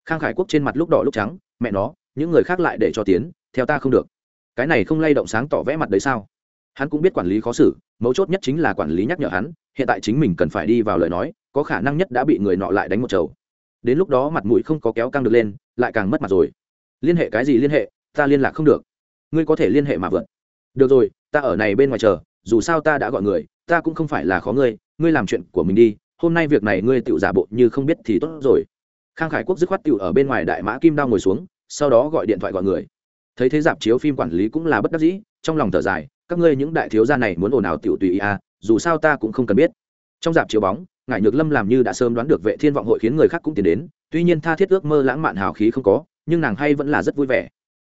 Khang khải quốc trên mặt lúc đỏ lúc trắng, mẹ nó, những người khác lại để cho tiến, theo ta không được. Cái này không lay động sáng tỏ vẽ mặt đấy sao? Hắn cũng biết quản lý khó xử, mấu chốt nhất chính là quản lý nhắc nhở hắn, hiện tại chính mình cần phải đi vào lời nói, có khả năng nhất đã bị người nọ lại đánh một chầu. Đến lúc đó mặt mũi không có kéo căng được lên, lại càng mất mặt rồi. Liên hệ cái gì liên hệ, ta liên lạc không được. Ngươi có thể liên hệ mà vượt. Được rồi ta ở này bên ngoài chờ, dù sao ta đã gọi người, ta cũng không phải là khó ngươi ngươi làm chuyện của mình đi, hôm nay việc này ngươi tự giả bộ như không biết thì tốt rồi. Khang khải quốc dứt khoát tự ở bên ngoài đại mã kim đao ngồi xuống, sau đó gọi điện thoại gọi người. Thấy thế dạp chiếu phim quản lý cũng là bất đắc dĩ, trong lòng thở dài, các ngươi những đại thiếu gia này muốn ồn ào tiểu tùy ý à dù sao ta cũng không cần biết. Trong dạp chiếu bóng, ngải nhược lâm làm như đã sớm đoán được vệ thiên vọng hội khiến người khác cũng tiến đến, tuy nhiên tha thiết ước mơ lãng mạn hào khí không có, nhưng nàng hay vẫn là rất vui vẻ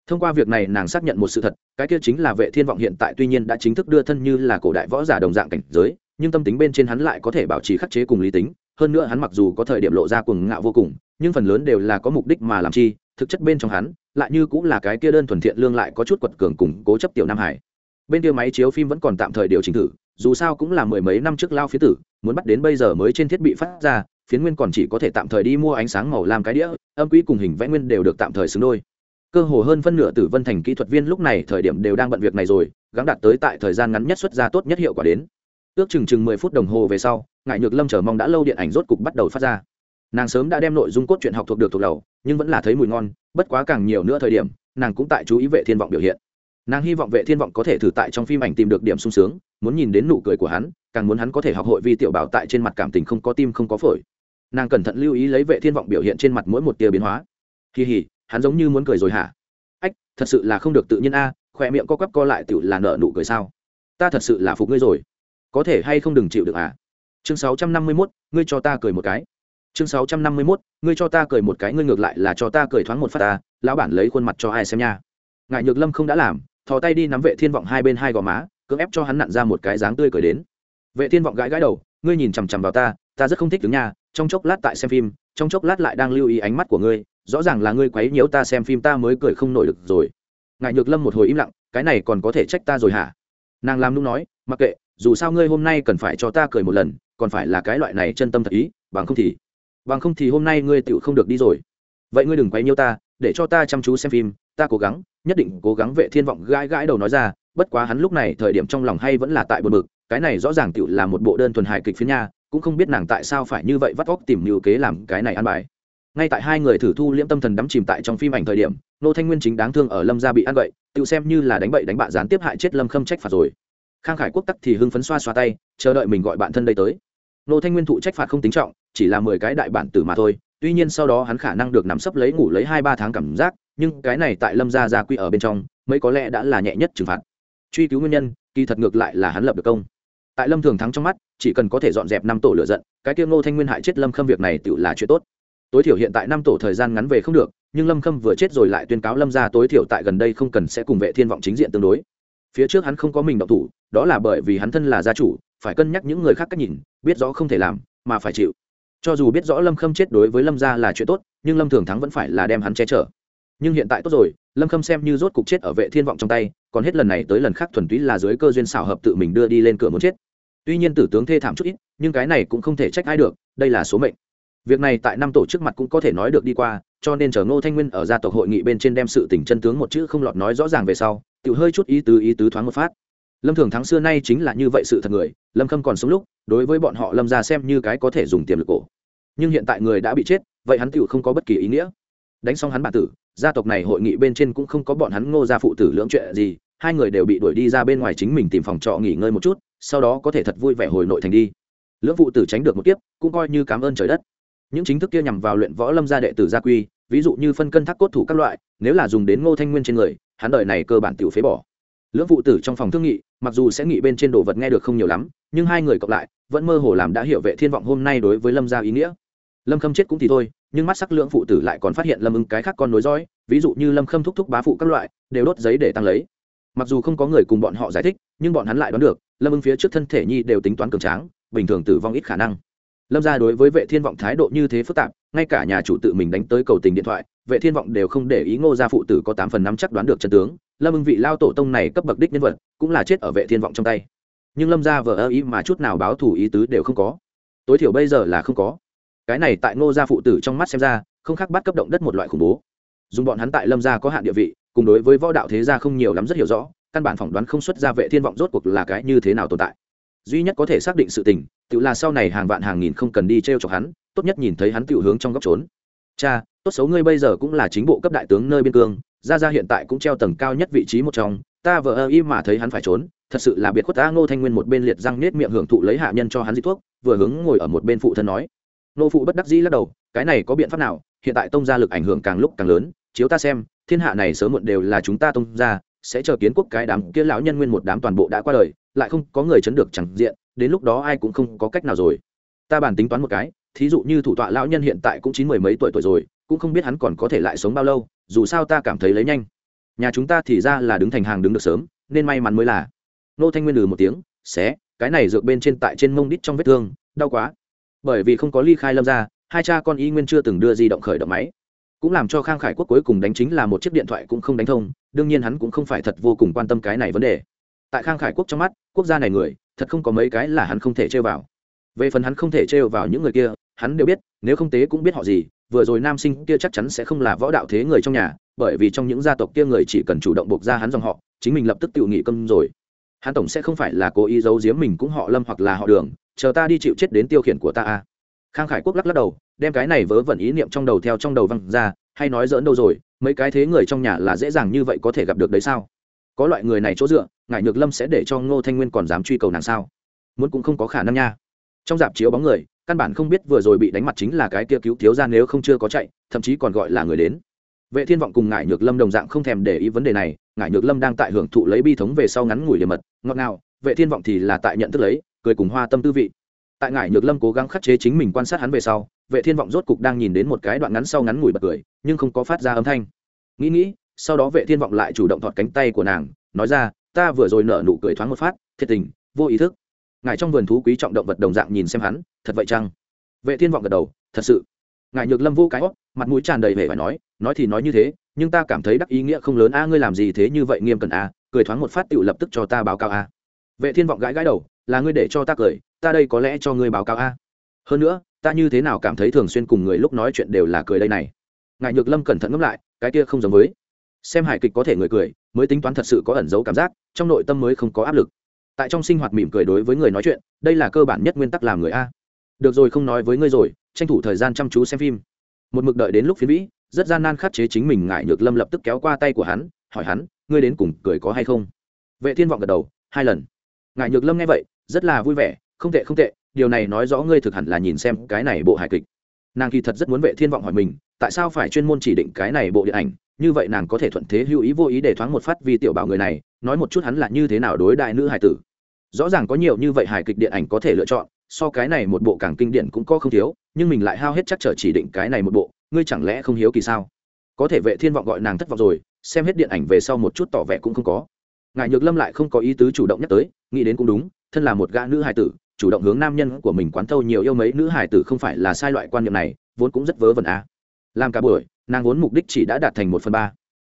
thông qua việc này nàng xác nhận một sự thật, cái kia chính là vệ thiên vọng hiện tại tuy nhiên đã chính thức đưa thân như là cổ đại võ giả đồng dạng cảnh giới, nhưng tâm tính bên trên hắn lại có thể bảo trì khắc chế cùng lý tính, hơn nữa hắn mặc dù có thời điểm lộ ra cuồng ngạo vô cùng, nhưng phần lớn đều là có mục đích mà làm chi, thực chất bên trong hắn, lại như cũng là cái kia đơn thuần thiện lương lại có chút quật cường cùng cố chấp tiểu nam hải. Bên kia máy chiếu phim vẫn còn tạm thời điều chỉnh thử, dù sao cũng là mười mấy năm trước lao phía tử, muốn bắt đến bây giờ mới trên thiết bị phát ra, phiến nguyên còn chỉ có thể tạm thời đi mua ánh sáng màu làm cái đĩa, âm quỹ cùng hình vẽ nguyên đều được tạm thời xứng đôi cơ hồ hơn phân nửa tử vân thành kỹ thuật viên lúc này thời điểm đều đang bận việc này rồi, gắng đạt tới tại thời gian ngắn nhất xuất ra tốt nhất hiệu quả đến. Ước chừng chừng mười phút đồng hồ về sau ngại nhược lâm chờ mong đã lâu điện ảnh rốt cục bắt đầu phát ra. Nàng sớm đã đem nội dung cốt truyện học thuộc được thuộc đầu, nhưng vẫn là thấy mùi ngon, bất quá càng nhiều nữa thời điểm, nàng cũng tại chú ý vệ thiên vọng biểu hiện. Nàng hy vọng vệ thiên vọng có thể thử tại trong phim ảnh tìm được điểm sung sướng, muốn nhìn đến nụ cười của hắn, càng muốn hắn có thể học hội vi tiểu bảo tại trên mặt cảm tình không có tim không có phổi. Nàng cẩn thận lưu ý lấy vệ thiên vọng biểu hiện trên mặt mỗi một tia biến hóa. Kỳ hỉ hắn giống như muốn cười rồi hả? Ách thật sự là không được tự nhiên a khỏe miệng co quắp co lại tự là nợ nụ cười sao? Ta thật sự là phục ngươi rồi. Có thể hay không đừng chịu được à? Chương 651, ngươi cho ta cười một cái. Chương 651, ngươi cho ta cười một cái ngươi ngược lại là cho ta cười thoáng một phát ta lão bản lấy khuôn mặt cho ai xem nha? Ngại nhược lâm không đã làm thò tay đi nắm vệ thiên vọng hai bên hai gò má cưỡng ép cho hắn nặn ra một cái dáng tươi cười đến. Vệ thiên vọng gãi gãi đầu ngươi nhìn chằm chằm vào ta ta rất không thích đứng nha trong chốc lát tại xem phim, trong chốc lát lại đang lưu ý ánh mắt của ngươi, rõ ràng là ngươi quấy nhiễu ta xem phim, ta mới cười không nổi được rồi. Ngại nhược lâm một hồi im lặng, cái này còn có thể trách ta rồi hả? Nàng làm nung nói, mặc kệ, dù sao ngươi hôm nay cần phải cho ta cười một lần, còn phải là cái loại này chân tâm thật ý, bằng không thì, bằng không thì hôm nay ngươi tựu không được đi rồi. Vậy ngươi đừng quấy nhiễu ta, để cho ta chăm chú xem phim, ta cố gắng, nhất định cố gắng vệ thiên vọng gãi gãi đầu nói ra, bất quá hắn lúc này thời điểm trong lòng hay vẫn là tại bờ bực, cái này rõ ràng tựu là một bộ đơn thuần hài kịch phía nha cũng không biết nàng tại sao phải như vậy vắt óc tìm nhiều kế làm cái này ăn bài. Ngay tại hai người thử thu liễm tâm thần đắm chìm tại trong phim ảnh thời điểm, nô thanh nguyên chính đáng thương ở lâm gia bị ăn bậy, tự xem như là đánh bậy đánh bạ gián tiếp hại chết lâm khâm trách phạt rồi. Khang khải quốc tắc thì hưng phấn xoa xoa tay, chờ đợi mình gọi bạn thân đây tới. Nô thanh nguyên thụ trách phạt không tính trọng, chỉ là mười cái đại bản tử mà thôi, tuy nhiên sau đó hắn khả năng được nằm sấp lấy ngủ lấy hai ba tháng cảm giác, nhưng cái này tại lâm gia gia quy ở bên trong, mấy có lẽ đã là nhẹ nhất trừng phạt. Truy cứu nguyên nhân, kỳ thật ngược lại là hắn lập được công tại lâm thường thắng trong mắt, chỉ cần có thể dọn dẹp năm tổ lựa giận, cái tiêu ngô thanh nguyên hại chết lâm khâm việc này tự là chuyện tốt. Tối thiểu hiện tại năm tổ thời gian ngắn về không được, nhưng lâm khâm vừa chết rồi lại tuyên cáo lâm ra tối thiểu tại gần đây không cần sẽ cùng vệ thiên vọng chính diện tương đối. Phía trước hắn không có mình độc thủ, đó là bởi vì hắn thân là gia chủ, phải cân nhắc những người khác cách nhìn, biết rõ không thể làm, mà phải chịu. Cho dù biết rõ lâm khâm chết đối với lâm gia là chuyện tốt, nhưng lâm thường thắng vẫn phải là đem hắn che chở. Nhưng hiện tại tốt rồi, lâm khâm xem như rốt cục chết ở vệ thiên vọng trong tay, còn hết lần này tới lần khác thuần túy là dưới cơ duyên xảo hợp tự mình đưa đi lên cửa muốn chết tuy nhiên tử tướng thê thảm chút ít, nhưng cái này cũng không thể trách ai được, đây là số mệnh. Việc này tại năm tổ trước mặt cũng có thể nói được đi qua, cho nên chờ ngô thanh nguyên ở gia tộc hội nghị bên trên đem sự tỉnh chân tướng một chữ không lọt nói rõ ràng về sau tự hơi chút ý tứ ý tứ thoáng một phát. Lâm thường thắng xưa nay chính là như vậy sự thật người, lâm khâm còn sống lúc, đối với bọn họ lâm ra xem như cái có thể dùng tiềm lực cổ. Nhưng hiện tại người đã bị chết, vậy hắn tựu không có bất kỳ ý nghĩa. Đánh xong hắn bản tử, gia tộc này hội nghị bên trên cũng không có bọn hắn ngô gia phụ tử lưỡng chuyện gì, hai người đều bị đuổi đi ra bên ngoài chính mình tìm phòng trọ nghỉ ngơi một chút sau đó có thể thật vui vẻ hồi nội thành đi. Lưỡng phụ tử tránh được một kiếp, cũng coi như cảm ơn trời đất. Những chính thức kia nhằm vào luyện võ lâm gia đệ tử gia quy, ví dụ như phân cân thác cốt thủ các loại, nếu là dùng đến ngô thanh nguyên trên người, hắn đời này cơ bản tiểu phế bỏ. Lưỡng phụ tử trong phòng thương nghị, mặc dù sẽ nghị bên trên đồ vật nghe được không nhiều lắm, nhưng hai người cộng lại, vẫn mơ hồ làm đã hiểu vệ thiên vọng hôm nay đối với lâm gia ý nghĩa. Lâm khâm chết cũng thì thôi, nhưng mắt sắc lưỡng phụ tử lại còn phát hiện lâm ưng cái khác con nối dõi, ví dụ như lâm khâm thúc thúc bá phụ các loại, đều đốt giấy để tăng lấy. Mặc dù không có người cùng bọn họ giải thích, nhưng bọn hắn lại đoán được lâm ưng phía trước thân thể nhi đều tính toán cường tráng, bình thường tử vong ít khả năng. Lâm ra đối với vệ thiên vọng thái độ như thế phức tạp, ngay cả nhà chủ tự mình đánh tới cầu tình điện thoại, vệ thiên vọng đều không để ý ngô gia phụ tử có tám phần năm chắc đoán được chân tướng. Lâm ưng vị lao tổ tông này cấp bậc đích nhân vật, cũng là chết ở vệ thiên vọng trong tay. Nhưng lâm gia vợ ơ ý mà chút nào báo thủ ý tứ đều không có. Tối thiểu bây giờ là không có. Cái này tại ngô gia phụ tử trong mắt xem ra, không khác bắt cấp động đất một loại khủng bố. Dùng bọn hắn tại lâm gia có hạn địa vị, cùng đối với võ đạo thế gia không nhiều lắm rất hiểu rõ căn bản phỏng đoán không xuất ra vệ thiên vọng rốt cuộc là cái như thế nào tồn tại. Duy nhất có thể xác định sự tình, tự là sau này hàng vạn hàng nghìn không cần đi t r e o chọc hắn, tốt nhất nhìn thấy hắn tự hướng trong góc trốn. Cha, tốt xấu ngươi bây giờ cũng là chính bộ cấp đại tướng nơi biên cương ra ra hiện tại cũng treo tầng cao nhất vị trí một trong, ta vợ ơ y mà thấy hắn phải trốn, thật sự là biệt khuất ta ngô thanh nguyên một bên liệt răng nết miệng hưởng thụ lấy hạ nhân cho hắn di thuốc, vừa hướng ngồi ở một bên phụ thân nói. Nô phụ bất đắc dĩ lắc đầu, cái này có biện pháp nào, hiện tại tông gia lực ảnh hưởng càng lúc càng lớn, chiếu ta xem, thiên hạ này sớm muộn đều là chúng ta tông gia sẽ chờ kiến quốc cái đám kia lão nhân nguyên một đám toàn bộ đã qua đời, lại không có người chấn được chẳng diện, đến lúc đó ai cũng không có cách nào rồi. Ta bản tính toán một cái, thí dụ như thủ tọa lão nhân hiện tại cũng chín mười mấy tuổi tuổi rồi, cũng không biết hắn còn có thể lại sống bao lâu, dù sao ta cảm thấy lấy nhanh. Nhà chúng ta thì ra là đứng thành hàng đứng được sớm, nên may mắn mới là. Nô thanh nguyên lừ một tiếng, xé, cái này dược bên trên tại trên mông đít trong vết thương, đau quá. Bởi vì không có ly khai lâm ra hai cha con y nguyên chưa từng đưa di động khởi động máy. Cũng làm cho khang khải quốc cuối cùng đánh chính là một chiếc điện thoại cũng không đánh thông đương nhiên hắn cũng không phải thật vô cùng quan tâm cái này vấn đề. Tại khang khải quốc trong mắt, quốc gia này người, thật không có mấy cái là hắn không thể trêu vào. Về phần hắn không thể trêu vào những người kia, hắn đều biết, nếu không tế cũng biết họ gì, vừa rồi nam sinh kia chắc chắn sẽ không là võ đạo thế người trong nhà, bởi vì trong những gia tộc kia người chỉ cần chủ động buộc ra hắn dòng họ, chính mình lập tức tự nghị câm rồi. Hắn tổng sẽ không phải là cố ý giấu giếm mình cũng họ lâm hoặc là họ đường, chờ ta đi chịu chết đến tiêu khiển của ta a. Khang khải quốc lắc lắc đầu, đem cái này vớ vẩn ý niệm trong đầu theo trong đầu văng ra, hay nói dỡn đâu rồi mấy cái thế người trong nhà là dễ dàng như vậy có thể gặp được đấy sao? Có loại người này chỗ dựa ngại nhược lâm sẽ để cho ngô thanh nguyên còn dám truy cầu nàng sao? Muốn cũng không có khả năng nha. Trong dạp chiếu bóng người, căn bản không biết vừa rồi bị đánh mặt chính là cái kia cứu thiếu ra nếu không chưa có chạy, thậm chí còn gọi là người đến. Vệ thiên vọng cùng ngải nhược lâm đồng dạng không thèm để ý vấn đề này ngải nhược lâm đang tại hưởng thụ lấy bi thống về sau ngắn ngủi liềm mật, ngọt ngào, vệ thiên vọng thì là tại nhận thức lấy, cười cùng hoa tâm tư vị. Tại ngải nhược lâm cố gắng khắc chế chính mình quan sát hắn về sau, vệ thiên vọng rốt cục đang nhìn đến một cái đoạn ngắn sau ngắn ngủi bật cười nhưng không có phát ra âm thanh. Nghĩ nghĩ, sau đó vệ thiên vọng lại chủ động thọt cánh tay của nàng, nói ra, ta vừa rồi nở nụ cười thoáng một phát, thiệt tình, vô ý thức. Ngài trong vườn thú quý trọng động vật đồng dạng nhìn xem hắn, thật vậy chăng? Vệ thiên vọng gật đầu, thật sự. Ngài nhược lâm vô cái hót mặt mũi tràn đầy vẻ phải nói nói thì nói như thế, nhưng ta cảm thấy đắc ý nghĩa không lớn a, ngươi làm gì thế như vậy nghiêm cẩn a, cười thoáng một phát tự lập tức cho ta báo cáo a. Vệ thiên vọng gãi gãi đầu, là ngươi để cho ta cười, ta đây có lẽ cho ngươi báo cáo a. Hơn nữa, ta như thế nào cảm thấy thường xuyên cùng người lúc nói chuyện đều là cười đây này ngài nhược lâm cẩn thận ngẫm lại, cái kia không giống với. Xem hài kịch có thể người cười, mới tính toán thật sự có ẩn giấu cảm giác, trong nội tâm mới không có áp lực. Tại trong sinh hoạt mỉm cười đối với người nói chuyện, đây là cơ bản nhất nguyên tắc làm người a. Được rồi, không nói với ngươi rồi, tranh thủ thời gian chăm chú xem phim. Một mực đợi đến lúc phiến vĩ, rất gian nan khắc chế chính mình ngại nhược lâm lập tức kéo qua tay của hắn, hỏi hắn, ngươi đến cùng cười có hay không? Vệ thiên vọng gật đầu, hai lần. Ngại nhược lâm nghe vậy, rất là vui vẻ, không tệ không tệ, điều này nói rõ ngươi thực hẳn là nhìn xem cái này bộ hài kịch. Nàng kỳ thật rất muốn vệ thiên vọng hỏi mình tại sao phải chuyên môn chỉ định cái này bộ điện ảnh? Như vậy nàng có thể thuận thế hữu ý vô ý để thoáng một phát vì tiểu bảo người này, nói một chút hắn là như thế nào đối đại nữ hài tử. Rõ ràng có nhiều như vậy hài kịch điện ảnh có thể lựa chọn, so cái này một bộ càng kinh điển cũng có không thiếu, nhưng mình lại hao hết chắc trở chỉ định cái này một bộ, ngươi chẳng lẽ không hiếu kỳ sao? Có thể vệ thiên vọng gọi nàng thất vọng rồi, xem hết điện ảnh về sau một chút tỏ vẻ cũng không có. Ngài nhược lâm lại không có ý tứ chủ động nhắc tới, nghĩ đến cũng đúng, thân là một gã nữ hài tử, chủ động hướng nam nhân của mình quán thâu nhiều yêu mấy nữ hài tử không phải là sai loại quan niệm này, vốn cũng rất vớ vẩn a làm cả buổi, nàng vốn mục đích chỉ đã đạt thành một phần ba.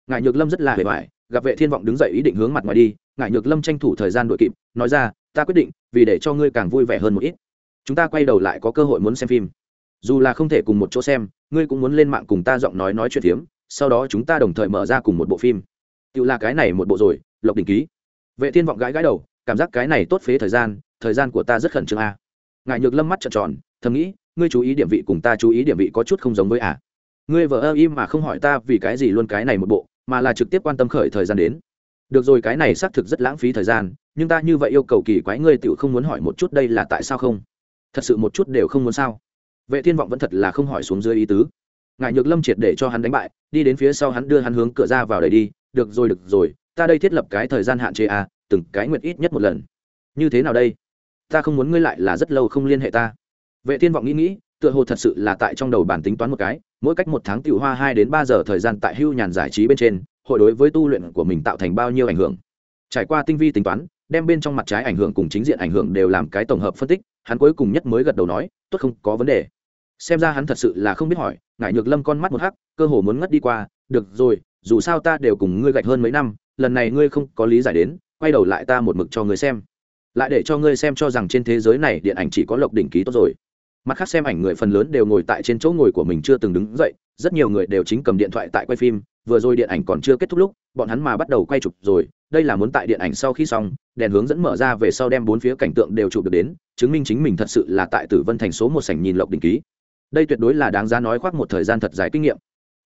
Ngài nhược lâm rất là hề vải gặp vệ thiên vọng đứng dậy ý định hướng mặt ngoài đi ngài nhược lâm tranh thủ thời gian đội kịp, nói ra, ta quyết định, vì để cho ngươi càng vui vẻ hơn một ít. Chúng ta quay đầu lại có cơ hội muốn xem phim. Dù là không thể cùng một chỗ xem, ngươi cũng muốn lên mạng cùng ta giọng nói nói chuyện phiếm, sau đó chúng ta đồng thời mở ra cùng một bộ phim. Tự là cái này một bộ rồi, lộc đình ký. Vệ thiên vọng gãi gãi đầu, cảm giác cái này tốt phế thời gian thời gian của ta rất khẩn trương a. Ngại nhược lâm mắt trợn tròn, thầm nghĩ, ngươi chú ý điểm vị cùng ta chú ý điểm vị có chút không giống với à ngươi vợ ơ im mà không hỏi ta vì cái gì luôn cái này một bộ, mà là trực tiếp quan tâm khởi thời gian đến. Được rồi, cái này xác thực rất lãng phí thời gian, nhưng ta như vậy yêu cầu kỳ quái ngươi tựu không muốn hỏi một chút đây là tại sao không? Thật sự một chút đều không muốn sao? Vệ thiên vọng vẫn thật là không hỏi xuống dưới ý tứ. Ngài nhược lâm triệt để cho hắn đánh bại, đi đến phía sau hắn đưa hắn hướng cửa ra vào đẩy đi, được rồi được rồi, ta đây thiết lập cái thời gian hạn chế à từng cái nguyện ít nhất một lần. Như thế nào đây? Ta không muốn ngươi lại là rất lâu không liên hệ ta. Vệ thiên vọng nghĩ nghĩ, tựa hồ thật sự là tại trong đầu bản tính toán một cái mỗi cách một tháng tiểu hoa hai đến ba giờ thời gian tại hưu nhàn giải trí bên trên, hội đối với tu luyện của mình tạo thành bao nhiêu ảnh hưởng. Trải qua tinh vi tính toán, đem bên trong mặt trái ảnh hưởng cùng chính diện ảnh hưởng đều làm cái tổng hợp phân tích, hắn cuối cùng nhất mới gật đầu nói, tốt, không có vấn đề. Xem ra hắn thật sự là không biết hỏi ngại nhược lâm con mắt một hắc, cơ hồ muốn ngất đi qua, được rồi, dù sao ta đều cùng ngươi gạch hơn mấy năm, lần này ngươi không có lý giải đến, quay đầu lại ta một mực cho ngươi xem. Lại để cho ngươi xem cho rằng trên thế giới này điện ảnh chỉ có lộc đỉnh ký tốt rồi mặt khác xem ảnh người phần lớn đều ngồi tại trên chỗ ngồi của mình chưa từng đứng dậy rất nhiều người đều chính cầm điện thoại tại quay phim vừa rồi điện ảnh còn chưa kết thúc lúc bọn hắn mà bắt đầu quay chụp rồi đây là muốn tại điện ảnh sau khi xong đèn hướng dẫn mở ra về sau đem bốn phía cảnh tượng đều chụp được đến chứng minh chính mình thật sự là tại tử vân thành số một sảnh nhìn lộc đỉnh ký. Đây tuyệt đối là đáng giá nói khoác một thời gian thật dài kinh nghiệm.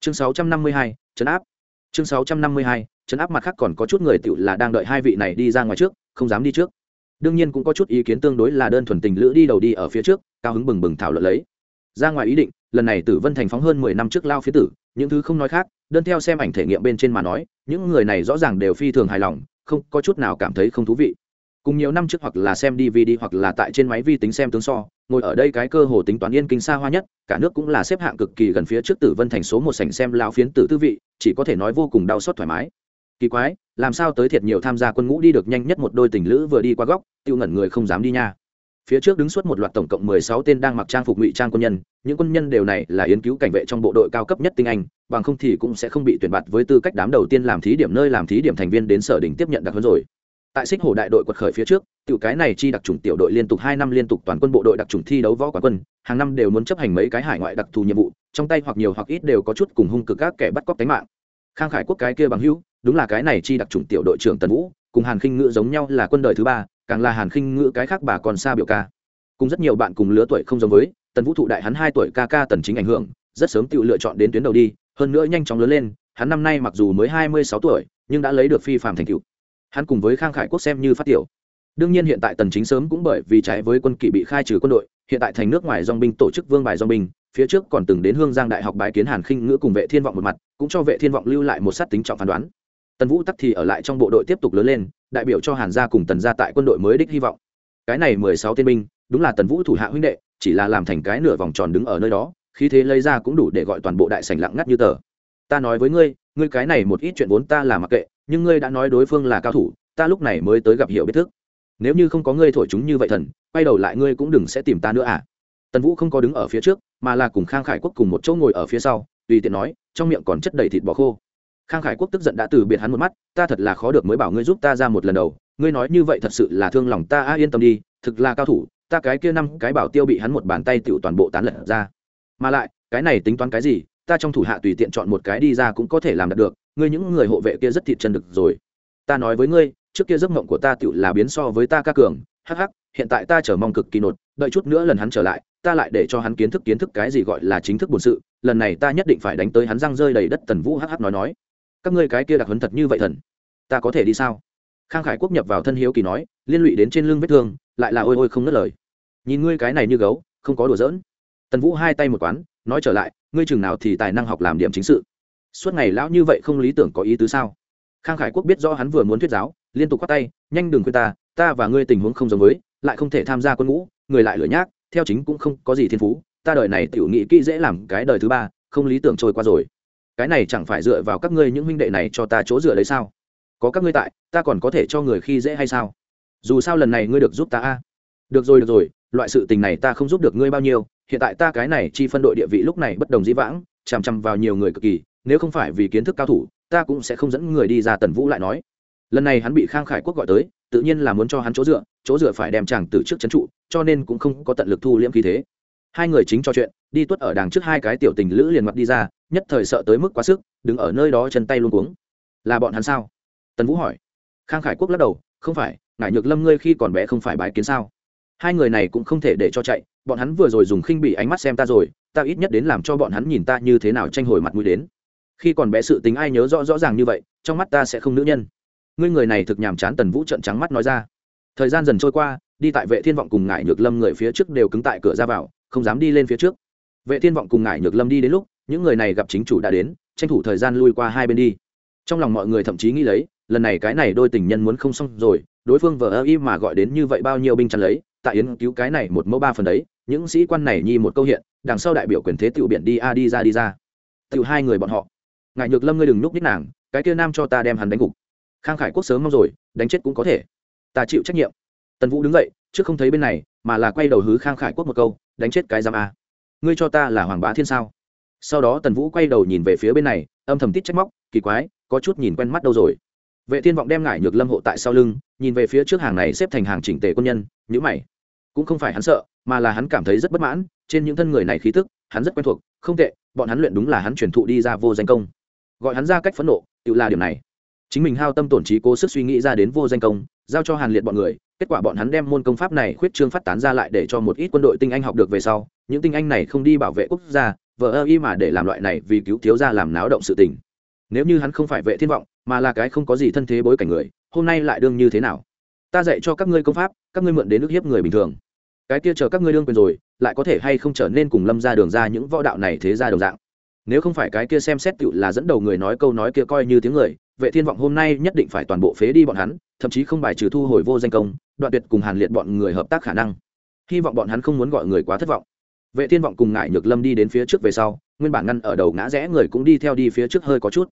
Chương 652, chấn áp. Chương 652, chấn áp mặt khác còn có chút người tựu là đang đợi hai vị này đi ra ngoài trước không dám đi trước đương nhiên cũng có chút ý kiến tương đối là đơn thuần tình lữ đi đầu đi ở phía trước, cao hứng bừng bừng thảo luận lấy. Ra ngoài ý định, lần này tử vân thành phóng hơn mười năm trước lao phía tử, những thứ không nói khác, đơn theo xem ảnh thể nghiệm bên trên mà nói, những người này rõ ràng đều phi thường hài lòng, không, có chút nào cảm thấy không thú vị. Cùng nhiều năm trước hoặc là xem dvd hoặc là tại trên máy vi tính xem tướng so, ngồi ở đây cái cơ hồ tính toán yên kinh xa hoa nhất, cả nước cũng là xếp hạng cực kỳ gần phía trước tử vân thành số một sảnh xem lao phiến tử tư vị, chỉ có thể nói vô cùng đau xót thoải mái. Kỳ quái, làm sao tới thiệt nhiều tham gia quân ngũ đi được nhanh nhất một đôi tình lữ vừa đi qua góc tiêu ngẩn người không dám đi nha. Phía trước đứng suốt một loạt tổng cộng mười sáu tên đang mặc trang phục ngụy trang quân nhân, những quân nhân đều này là yến cứu cảnh vệ trong bộ đội cao cấp nhất tinh anh, bằng không thì cũng sẽ không bị tuyển bạt với tư cách đám đầu tiên làm thí điểm nơi làm thí điểm thành viên đến sở đỉnh tiếp nhận đặc huấn rồi. Tại xích hồ đại đội quật khởi phía trước, tiểu cái này chi đặc trùng tiểu đội liên tục hai năm liên tục toàn quân bộ đội đặc trùng thi đấu võ quán quân, hàng năm đều muốn chấp hành mấy cái hải ngoại đặc thù nhiệm vụ, trong tay hoặc nhiều hoặc ít đều có chút cùng hung cực các kẻ bắt cóc tính mạng. Khang khải quốc cái kia bằng hữu, đúng là cái này chi đặc trùng tiểu đội trưởng tần vũ, cùng hàn khinh Ngự giống nhau là quân đời thứ ba càng là hàn khinh ngữ cái khác bà còn xa biểu ca. Cùng rất nhiều bạn cùng lứa tuổi không giống với, tần vũ thụ đại hắn hai tuổi ca ca tần chính ảnh hưởng, rất sớm tự lựa chọn đến tuyến đầu đi, hơn nữa nhanh chóng lớn lên, hắn năm nay mặc dù mới hai mươi sáu tuổi, nhưng đã lấy được phi phạm thành tựu. Hắn cùng với khang khải quốc xem như phát tiểu. Đương nhiên hiện tại tần chính sớm cũng bởi vì trái với quân kỵ bị khai trừ quân đội, hiện tại thành nước ngoài dòng binh tổ chức vương bài dòng binh, phía trước còn từng đến hương giang đại học bài kiến hàn khinh ngữ cùng vệ thiên vọng một mặt, cũng cho vệ thiên vọng lưu lại một sát tính trọng phán đoán tần vũ tắc thì ở lại trong bộ đội tiếp tục lớn lên, đại biểu cho hàn gia cùng tần gia tại quân đội mới đích hy vọng. Cái này mười sáu tên binh, đúng là tần vũ thủ hạ huynh đệ, chỉ là làm thành cái nửa vòng tròn đứng ở nơi đó khi thế lấy ra cũng đủ để gọi toàn bộ đại sảnh lặng ngắt như tờ. Ta nói với ngươi ngươi cái này một ít chuyện vốn ta là mặc kệ, nhưng ngươi đã nói đối phương là cao thủ, ta lúc này mới tới gặp hiểu biết thức. Nếu như không có ngươi thổi chúng như vậy thần, quay đầu lại ngươi cũng đừng sẽ tìm ta nữa à? Tần vũ không có đứng ở phía trước, mà là cùng khang khải quốc cùng một chỗ ngồi ở phía sau, tùy tiện nói, trong miệng còn chất đầy thịt bò khô khang khải quốc tức giận đã từ biệt hắn một mắt, ta thật là khó được mới bảo ngươi giúp ta ra một lần đầu, ngươi nói như vậy thật sự là thương lòng ta, a, yên tâm đi, thực là cao thủ, ta cái kia năm cái bảo tiêu bị hắn một bàn tay tựu toàn bộ tán lật ra. Mà lại, cái này tính toán cái gì, ta trong thủ hạ tùy tiện chọn một cái đi ra cũng có thể làm được, ngươi những người hộ vệ kia rất thịt chân được rồi. Ta nói với ngươi, trước kia giấc mộng của ta tựu là biến so với ta ca cường, hắc hắc, hiện tại ta chờ mong cực kỳ nột, đợi chút nữa lần hắn trở lại, ta lại để cho hắn kiến thức kiến thức cái gì gọi là chính thức bổn sự, lần này ta nhất định phải đánh tới hắn răng rơi đầy đất tần vũ hắc hắc nói nói các ngươi cái kia đặc hấn thật như vậy thần, ta có thể đi sao? Khang khải quốc nhập vào thân hiếu kỳ nói, liên lụy đến trên lưng vết thương, lại là ôi ôi không ngất lời. Nhìn ngươi cái này như gấu, không có đùa giỡn. Tần vũ hai tay một quán, nói trở lại, ngươi chừng nào thì tài năng học làm điểm chính sự. Suốt ngày lão như vậy không lý tưởng có ý tứ sao? Khang khải quốc biết do hắn vừa muốn thuyết giáo, liên tục k tay, nhanh đừng khuyên ta ta và ngươi tình huống không giống với, lại không thể tham gia quân ngũ, người lại lửa nhác, theo chính cũng không có gì thiên phú, ta đời này tiểu nghị kỹ dễ làm cái đời thứ ba, không lý tưởng trôi qua rồi cái này chẳng phải dựa vào các ngươi những huynh đệ này cho ta chỗ dựa đấy sao? Có các ngươi tại, ta còn có thể cho người khi dễ hay sao? Dù sao lần này ngươi được giúp ta a. Được rồi được rồi, loại sự tình này ta không giúp được ngươi bao nhiêu, hiện tại ta cái này chi phân đội địa vị lúc này bất đồng dĩ vãng, chằm chằm vào nhiều người cực kỳ, nếu không phải vì kiến thức cao thủ, ta cũng sẽ không dẫn người đi ra tần vũ lại nói. Lần này hắn bị khang khải quốc gọi tới, tự nhiên là muốn cho hắn chỗ dựa chỗ dựa phải đem chàng từ trước c trụ, cho nên cũng không có tận lực thu liễm khí thế hai người chính trò chuyện, đi tuất ở đằng trước hai cái tiểu tình lữ liền mặt đi ra, nhất thời sợ tới mức quá sức, đứng ở nơi đó chân tay luôn cuống. Là bọn hắn sao? Tần vũ hỏi. Khang khải quốc lắc đầu, không phải ngại nhược lâm ngươi khi còn bé không phải bái kiến sao? Hai người này cũng không thể để cho chạy, bọn hắn vừa rồi dùng khinh bị ánh mắt xem ta rồi, ta ít nhất đến làm cho bọn hắn nhìn ta như thế nào tranh hồi mặt mũi đến. Khi còn bé sự tính ai nhớ rõ rõ ràng như vậy, trong mắt ta sẽ không nữ nhân. Ngươi người này thực nhàm chán tần vũ trận trắng mắt nói ra. Thời gian dần trôi qua, đi tại vệ thiên vọng cùng ngải nhược lâm người phía trước đều cứng tại cửa ra vào không dám đi lên phía trước. Vệ thiên vọng cùng ngải nhược lâm đi đến lúc, những người này gặp chính chủ đã đến, tranh thủ thời gian lui qua hai bên đi. Trong lòng mọi người thậm chí nghĩ lấy, lần này cái này đôi tình nhân muốn không xong rồi, đối phương vờ ơ y mà gọi đến như vậy bao nhiêu binh chăn lấy, tại yến cứu cái này một mẫu ba phần đấy, những sĩ quan này nhi một câu hiện, đằng sau đại biểu quyền thế tiểu biển đi a đi ra đi ra. Tiểu hai người bọn họ. Ngại nhược lâm ngươi đừng núp ních nàng, cái kia nam cho ta đem hắn đánh gục. Khang khải quốc sớm mong rồi, đánh chết cũng có thể. Ta chịu trách nhiệm. Tần vũ đứng dậy, trước không thấy bên này, mà là quay đầu hứ khang khải quốc một câu đánh chết cái giam a. Ngươi cho ta là hoàng bá thiên sao? Sau đó tần vũ quay đầu nhìn về phía bên này, âm thầm tít trách móc, kỳ quái, có chút nhìn quen mắt đâu rồi. Vệ thiên vọng đem ngải nhược lâm hộ tại sau lưng, nhìn về phía trước hàng này xếp thành hàng chỉnh tề quân nhân nhữ mày. Cũng không phải hắn sợ, mà là hắn cảm thấy rất bất mãn, trên những thân người này khí tức, hắn rất quen thuộc, không tệ, bọn hắn luyện đúng là hắn truyền thụ đi ra vô danh công. Gọi hắn ra cách phẫn nộ, tự là điểm này. Chính mình hao tâm tổn trí cố sức suy nghĩ ra đến vô danh công, giao cho hàn liệt bọn người kết quả bọn hắn đem môn công pháp này khuyết trương phát tán ra lại để cho một ít quân đội tinh anh học được về sau, những tinh anh này không đi bảo vệ quốc gia, vờ ơ y mà để làm loại này vì cứu thiếu gia làm náo động sự tình. Nếu như hắn không phải vệ thiên vọng, mà là cái không có gì thân thế bối cảnh người, hôm nay lại đương như thế nào? Ta dạy cho các ngươi công pháp, các ngươi mượn đến nước hiếp người bình thường. Cái kia chờ các ngươi đương quyền rồi, lại có thể hay không trở nên cùng lâm ra đường ra những võ đạo này thế ra đồng dạng? Nếu không phải cái kia xem xét tựu là dẫn đầu người nói câu nói kia coi như tiếng người, vệ thiên vọng hôm nay nhất định phải toàn bộ phế đi bọn hắn, thậm chí không bài trừ thu hồi vô danh công đoạn tuyệt cùng hàn liệt bọn người hợp tác khả năng. Hy vọng bọn hắn không muốn gọi người quá thất vọng. Vệ thiên vọng cùng ngại nhược lâm đi đến phía trước về sau, nguyên bản ngăn ở đầu ngã rẽ người cũng đi theo đi phía trước hơi có chút.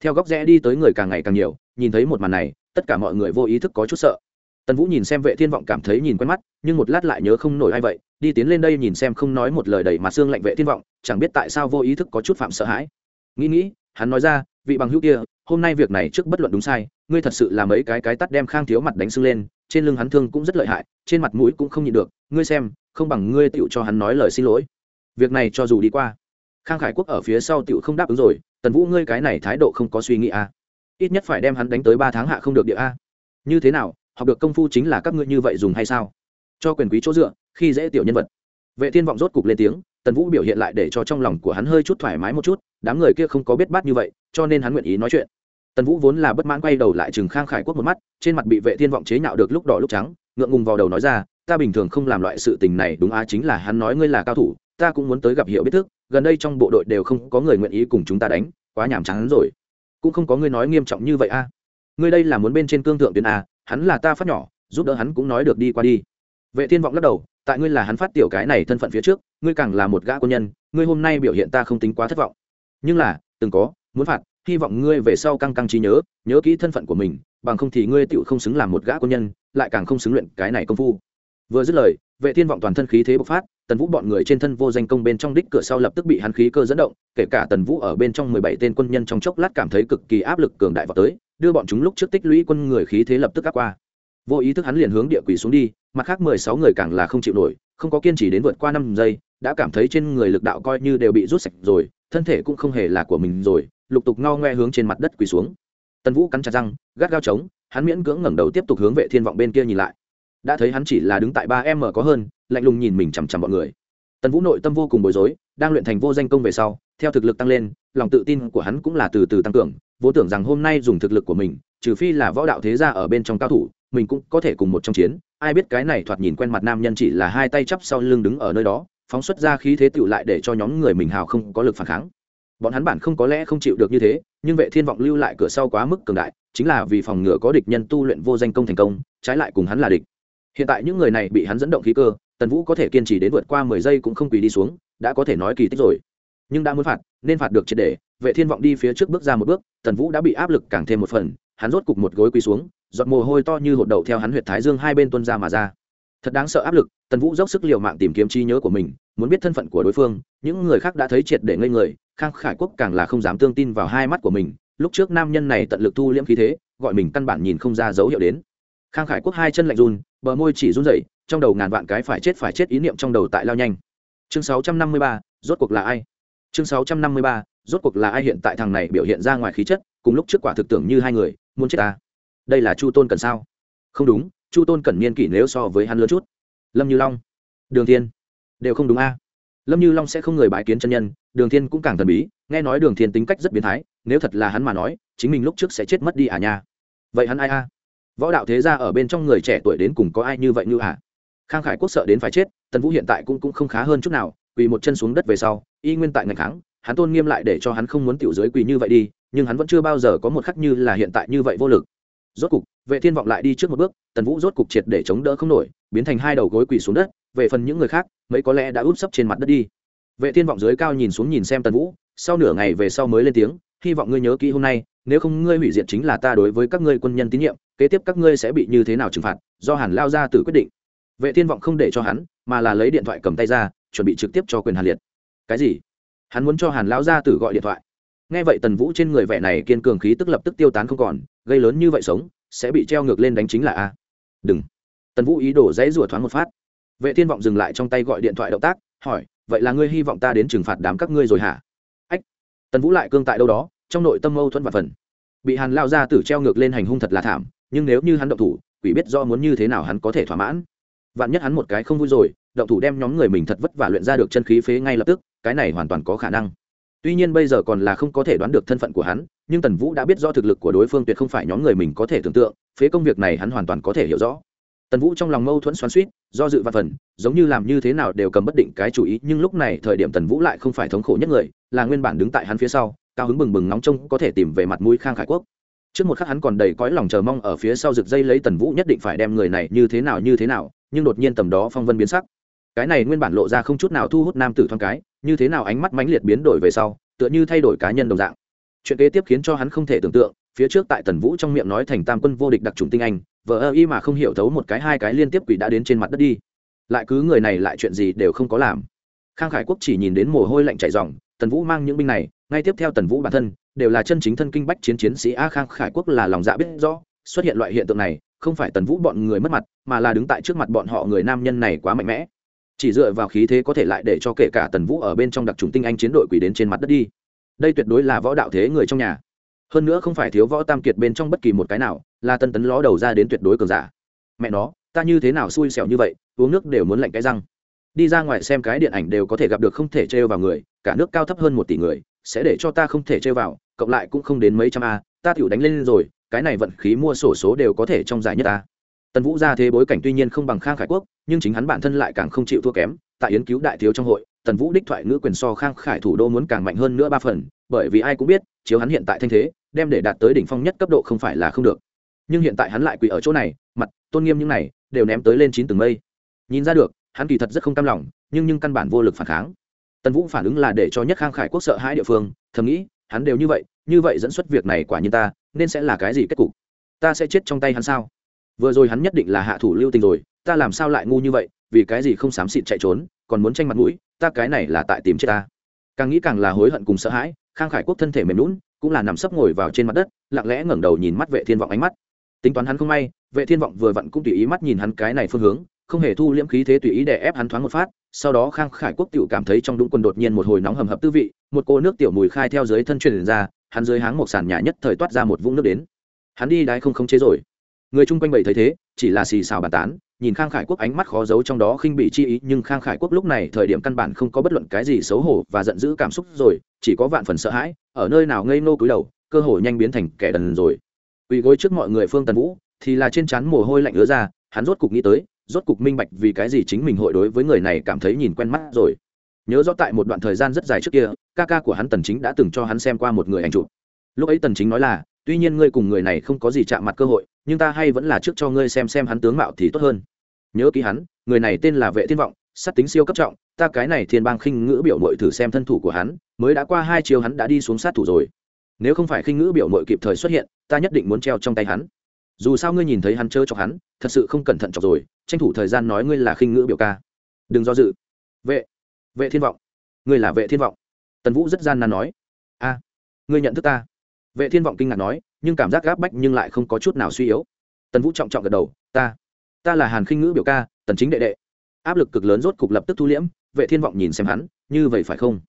Theo góc rẽ đi tới người càng ngày càng nhiều, nhìn thấy một màn này, tất cả mọi người vô ý thức có chút sợ. Tần vũ nhìn xem vệ thiên vọng cảm thấy nhìn quen mắt, nhưng một lát lại nhớ không nổi ai vậy, đi tiến lên đây nhìn xem không nói một lời đầy mà xương lạnh vệ thiên vọng, chẳng biết tại sao vô ý thức có chút phạm sợ hãi. Nghĩ nghĩ, hắn nói ra, vị bằng hữu kia, hôm nay việc này trước bất luận đúng sai, ngươi thật sự là mấy cái cái tắt đem khang thiếu mặt đánh sưng lên trên lưng hắn thương cũng rất lợi hại, trên mặt mũi cũng không nhịn được, ngươi xem, không bằng ngươi tựu cho hắn nói lời xin lỗi việc này cho dù đi qua, khang khải quốc ở phía sau tựu không đáp ứng rồi, tần vũ, ngươi cái này thái độ không có suy nghĩ a à. ít nhất phải đem hắn đánh tới ba tháng hạ không được địa a à. như thế nào, học được công phu chính là các ngươi như vậy dùng hay sao cho quyền quý chỗ dựa, khi dễ tiểu nhân vật vệ thiên vọng rốt cục lên tiếng, tần vũ biểu hiện lại để cho trong lòng của hắn hơi chút thoải mái một chút, đám người kia không có biết bát như vậy, cho nên hắn nguyện ý nói chuyện tần vũ vốn là bất mãn quay đầu lại chừng khang khải quốc một mắt, trên mặt bị vệ thiên vọng chế nhạo được lúc đỏ lúc trắng, ngượng ngùng vào đầu nói ra, ta bình thường không làm loại sự tình này, đúng á, chính là hắn nói ngươi là cao thủ, ta cũng muốn tới gặp hiệu biết thức, gần đây trong bộ đội đều không có người nguyện ý cùng chúng ta đánh, quá nhàm chán rồi. Cũng không có ngươi nói nghiêm trọng như vậy a. Ngươi đây là muốn bên trên cương thượng tuyến a, hắn là ta phát nhỏ, giúp đỡ hắn cũng nói được đi qua đi. Vệ thiên vọng lắc đầu, tại ngươi là hắn phát tiểu cái này thân phận phía trước, ngươi càng là một gã quân nhân, ngươi hôm nay biểu hiện ta không tính quá thất vọng. Nhưng là, từng có, muốn phạt hy vọng ngươi về sau căng căng trí nhớ nhớ kỹ thân phận của mình, bằng không thì ngươi tựu không xứng làm một gã quân nhân, lại càng không xứng luyện cái này công phu. Vừa dứt lời, vệ thiên vọng toàn thân khí thế bộc phát, tần vũ bọn người trên thân vô danh công bên trong đích cửa sau lập tức bị hắn khí cơ dẫn động, kể cả tần vũ ở bên trong mười bảy tên quân nhân trong chốc lát cảm thấy cực kỳ áp lực cường đại vào tới, đưa bọn chúng lúc trước tích lũy quân người khí thế lập tức áp qua. Vô ý thức hắn liền hướng địa quỷ xuống đi, mặt khác mười sáu người càng là không chịu nổi, không có kiên trì đến vượt qua năm giây, đã cảm thấy trên người lực đạo coi như đều bị rút sạch rồi, thân thể cũng không hề là của mình rồi lục tục ngao ngoe hướng trên mặt đất quỳ xuống. Tần vũ cắn chặt răng, gắt gao trống hắn miễn cưỡng ngẩng đầu tiếp tục hướng vệ thiên vọng bên kia nhìn lại. Đã thấy hắn chỉ là đứng tại ba em mở có hơn, lạnh lùng nhìn mình chằm chằm bọn người. Tần vũ nội tâm vô cùng bối rối, đang luyện thành vô danh công về sau, theo thực lực tăng lên, lòng tự tin của hắn cũng là từ từ tăng cường vô tưởng rằng hôm nay dùng thực lực của mình, trừ phi là võ đạo thế gia ở bên trong cao thủ, mình cũng có thể cùng một trong chiến. Ai biết cái này thoạt nhìn quen mặt nam nhân chỉ là hai tay chắp sau lưng đứng ở nơi đó, phóng xuất ra khí thế tựu lại để cho nhóm người mình hào không có lực phản kháng bọn hắn bản không có lẽ không chịu được như thế, nhưng vệ thiên vọng lưu lại cửa sau quá mức cường đại, chính là vì phòng ngừa có địch nhân tu luyện vô danh công thành công, trái lại cùng hắn là địch. Hiện tại những người này bị hắn dẫn động khí cơ, tần vũ có thể kiên trì đến vượt qua mười giây cũng không quỳ đi xuống, đã có thể nói kỳ tích rồi. Nhưng đã muốn phạt, nên phạt được triệt để, vệ thiên vọng đi phía trước bước ra một bước, tần vũ đã bị áp lực càng thêm một phần, hắn rốt cục một gối quỳ xuống, giọt mồ hôi to như hột đậu theo hắn huyệt thái dương hai bên tuân ra mà ra. Thật đáng sợ áp lực, tần vũ dốc sức liều mạng tìm kiếm trí nhớ của mình, muốn biết thân phận của đối phương, những người khác đã thấy triệt để ngây người khang khải quốc càng là không dám tương tin vào hai mắt của mình, lúc trước nam nhân này tận lực thu liễm khí thế, gọi mình căn bản nhìn không ra dấu hiệu đến. Khang khải quốc hai chân lạnh run, bờ môi chỉ run rẩy, trong đầu ngàn vạn cái phải chết phải chết ý niệm trong đầu tại lao nhanh. Chương sáu trăm năm mươi ba, rốt cuộc là ai? Chương sáu trăm năm mươi ba, rốt cuộc là ai hiện tại thằng này biểu hiện ra ngoài khí chất, cùng lúc trước quả thực tưởng như hai người, muốn chết ta. Đây là chu tôn cần sao? Không đúng, chu tôn cần niên kỷ nếu so với hắn lớn chút. Lâm như long, đường thiên, đều không đúng a lâm như long sẽ không người bái kiến chân nhân, đường thiên cũng càng thần bí, nghe nói đường thiên tính cách rất biến thái, nếu thật là hắn mà nói, chính mình lúc trước sẽ chết mất đi à nha. Vậy hắn ai a? Võ đạo thế gia ở bên trong người trẻ tuổi đến cùng có ai như vậy như à? Khang khải quốc sợ đến phải chết, tần vũ hiện tại cũng cũng không khá hơn chút nào, quỳ một chân xuống đất về sau, y nguyên tại ngày kháng, hắn tôn nghiêm lại để cho hắn không muốn tiểu dưới quỳ như vậy đi, nhưng hắn vẫn chưa bao giờ có một khắc như là hiện tại như vậy vô lực. Rốt cục, vệ thiên vọng lại đi trước một bước, tần vũ rốt cục triệt để chống đỡ không nổi, biến thành hai đầu gối quỳ xuống đất về phần những người khác, mấy có lẽ đã úp sấp trên mặt đất đi. Vệ thiên vọng dưới cao nhìn xuống nhìn xem tần vũ, sau nửa ngày về sau mới lên tiếng, hy vọng ngươi nhớ kỹ hôm nay, nếu không ngươi hủy diệt chính là ta đối với các ngươi quân nhân tín nhiệm, kế tiếp các ngươi sẽ bị như thế nào trừng phạt, do hàn lao ra tự quyết định. Vệ thiên vọng không để cho hắn, mà là lấy điện thoại cầm tay ra, chuẩn bị trực tiếp cho quyền hàn liệt. Cái gì? Hắn muốn cho hàn lao gia tử gọi điện thoại? Nghe vậy tần vũ trên người vẻ này kiên cường khí tức lập tức tiêu tán không còn, gây lớn như vậy sống, sẽ bị treo ngược lên đánh chính là a. Đừng. Tần vũ ý đồ dãy rủa thoáng một phát vệ thiên vọng dừng lại trong tay gọi điện thoại động tác, hỏi, vậy là ngươi hy vọng ta đến trừng phạt đám các ngươi rồi hả? Ách, tần vũ lại cương tại đâu đó, trong nội tâm mâu thuẫn và phần. Bị hàn lao ra tử treo ngược lên hành hung thật là thảm, nhưng nếu như hắn động thủ, quỷ biết do muốn như thế nào hắn có thể thỏa mãn. Vạn nhất hắn một cái không vui rồi, động thủ đem nhóm người mình thật vất vả luyện ra được chân khí phế ngay lập tức, cái này hoàn toàn có khả năng. Tuy nhiên bây giờ còn là không có thể đoán được thân phận của hắn, nhưng tần vũ đã biết do thực lực của đối phương tuyệt không phải nhóm người mình có thể tưởng tượng, phế công việc này hắn hoàn toàn có thể hiểu rõ tần vũ trong lòng mâu thuẫn xoắn suýt do dự và phần, giống như làm như thế nào đều cầm bất định cái chủ ý, nhưng lúc này thời điểm tần vũ lại không phải thống khổ nhất người, là nguyên bản đứng tại hắn phía sau, cao hứng bừng bừng nóng trông có thể tìm về mặt mũi khang khải quốc. Trước một khắc hắn còn đầy cõi lòng chờ mong ở phía sau rực dây lấy tần vũ nhất định phải đem người này như thế nào như thế nào, nhưng đột nhiên tầm đó phong vân biến sắc. Cái này nguyên bản lộ ra không chút nào thu hút nam tử thoáng cái, như thế nào ánh mắt mãnh liệt biến đổi về sau, tựa như thay đổi cá nhân đồng dạng. Chuyện kế tiếp khiến cho hắn không thể tưởng tượng, phía trước tại tần vũ trong miệng nói thành tam quân vô địch đặc trùng tinh anh vợ ơ y mà không hiểu thấu một cái hai cái liên tiếp quỷ đã đến trên mặt đất đi. Lại cứ người này lại chuyện gì đều không có làm. Khang khải quốc chỉ nhìn đến mồ hôi lạnh chảy dòng tần vũ mang những binh này, ngay tiếp theo tần vũ bản thân, đều là chân chính thân kinh bách chiến chiến sĩ a khang khải quốc là lòng dạ biết rõ, xuất hiện loại hiện tượng này, không phải tần vũ bọn người mất mặt, mà là đứng tại trước mặt bọn họ người nam nhân này quá mạnh mẽ. Chỉ dựa vào khí thế có thể lại để cho kể cả tần vũ ở bên trong đặc trùng tinh anh chiến đội quỷ đến trên mặt đất đi. Đây tuyệt đối là võ đạo thế người trong nhà. Hơn nữa không phải thiếu võ tam kiệt bên trong bất kỳ một cái nào là tân tấn ló đầu ra đến tuyệt đối cường giả. Mẹ nó, ta như thế nào xui xẻo như vậy, uống nước đều muốn lạnh cái răng. Đi ra ngoài xem cái điện ảnh đều có thể gặp được không thể trêu vào người, cả nước cao thấp hơn một tỷ người, sẽ để cho ta không thể trêu vào, cộng lại cũng không đến mấy trăm a, ta tựu đánh lên rồi, cái này vận khí mua sổ số đều có thể trong giải nhất ta tần vũ ra thế bối cảnh tuy nhiên không bằng khang khải quốc, nhưng chính hắn bản thân lại càng không chịu thua kém, tại yến cứu đại thiếu trong hội, tần vũ đích thoại ngữ quyền so khang khải thủ đô muốn càng mạnh hơn nữa ba phần, bởi vì ai cũng biết, chiếu hắn hiện tại thanh thế, đem để đạt tới đỉnh phong nhất cấp độ không phải là không được nhưng hiện tại hắn lại quỳ ở chỗ này, mặt, tôn nghiêm những này, đều ném tới lên chín tầng mây. Nhìn ra được, hắn kỳ thật rất không cam lòng, nhưng nhưng căn bản vô lực phản kháng. Tần vũ phản ứng là để cho nhất khang khải quốc sợ hai địa phương, thầm nghĩ, hắn đều như vậy như vậy dẫn xuất việc này quả nhiên ta, nên sẽ là cái gì kết cục? Ta sẽ chết trong tay hắn sao? Vừa rồi hắn nhất định là hạ thủ lưu tình rồi, ta làm sao lại ngu như vậy, vì cái gì không xám xịt chạy trốn, còn muốn tranh mặt mũi, ta cái này là tại tìm chết ta. Càng nghĩ càng là hối hận cùng sợ hãi, khang khải quốc thân thể mềm lún cũng là nằm sấp ngồi vào trên mặt đất, lặng lẽ ngẩng đầu nhìn mắt vệ thiên vọng ánh mắt tính toán hắn không may, vệ thiên vọng vừa vặn cũng tùy ý mắt nhìn hắn cái này phương hướng, không hề thu liễm khí thế tùy ý để ép hắn thoáng một phát, sau đó khang khải quốc tiểu cảm thấy trong đúng quần đột nhiên một hồi nóng hầm hập tư vị, một cô nước tiểu mùi khai theo dưới thân truyền ra, hắn dưới háng một sàn nhà nhất thời toát ra một vũng nước đến. Hắn đi đái không khống chế rồi. Người chung quanh bầy thấy thế, chỉ là xì xào bàn tán, nhìn khang khải quốc ánh mắt khó giấu trong đó khinh bị chi ý, nhưng khang khải quốc lúc này thời điểm căn bản không có bất luận cái gì xấu hổ và giận dữ cảm xúc rồi, chỉ có vạn phần sợ hãi, ở nơi nào ngây nô cúi đầu, cơ hội nhanh biến thành kẻ đần rồi ủy gối trước mọi người phương tần vũ, thì là trên trán mồ hôi lạnh ứa ra, hắn rốt cục nghĩ tới, rốt cục minh bạch vì cái gì chính mình hội đối với người này cảm thấy nhìn quen mắt rồi. Nhớ rõ tại một đoạn thời gian rất dài trước kia, ca ca của hắn tần chính đã từng cho hắn xem qua một người ảnh chụp. Lúc ấy tần chính nói là, tuy nhiên ngươi cùng người này không có gì chạm mặt cơ hội, nhưng ta hay vẫn là trước cho ngươi xem xem hắn tướng mạo thì tốt hơn. Nhớ ký hắn, người này tên là vệ thiên vọng, sát tính siêu cấp trọng, ta cái này thiên bang khinh ngữ biểu mội thử xem thân thủ của hắn, mới đã qua hai chiều hắn đã đi xuống sát thủ rồi nếu không phải khinh ngữ biểu mội kịp thời xuất hiện, ta nhất định muốn treo trong tay hắn. Dù sao ngươi nhìn thấy hắn chơi cho hắn, thật sự không cẩn thận chọc rồi, tranh thủ thời gian nói ngươi là khinh ngữ biểu ca. Đừng do dự. Vệ vệ thiên vọng. Ngươi là vệ thiên vọng. Tần vũ rất gian nan nói. A, ngươi nhận thức ta. Vệ thiên vọng kinh ngạc nói, nhưng cảm giác gáp bách nhưng lại không có chút nào suy yếu. Tần vũ trọng trọng gật đầu, ta ta là hàn khinh ngữ biểu ca, tần chính đệ đệ. Áp lực cực lớn rốt cục lập tức thu liễm, vệ thiên vọng nhìn xem hắn, như vậy phải không?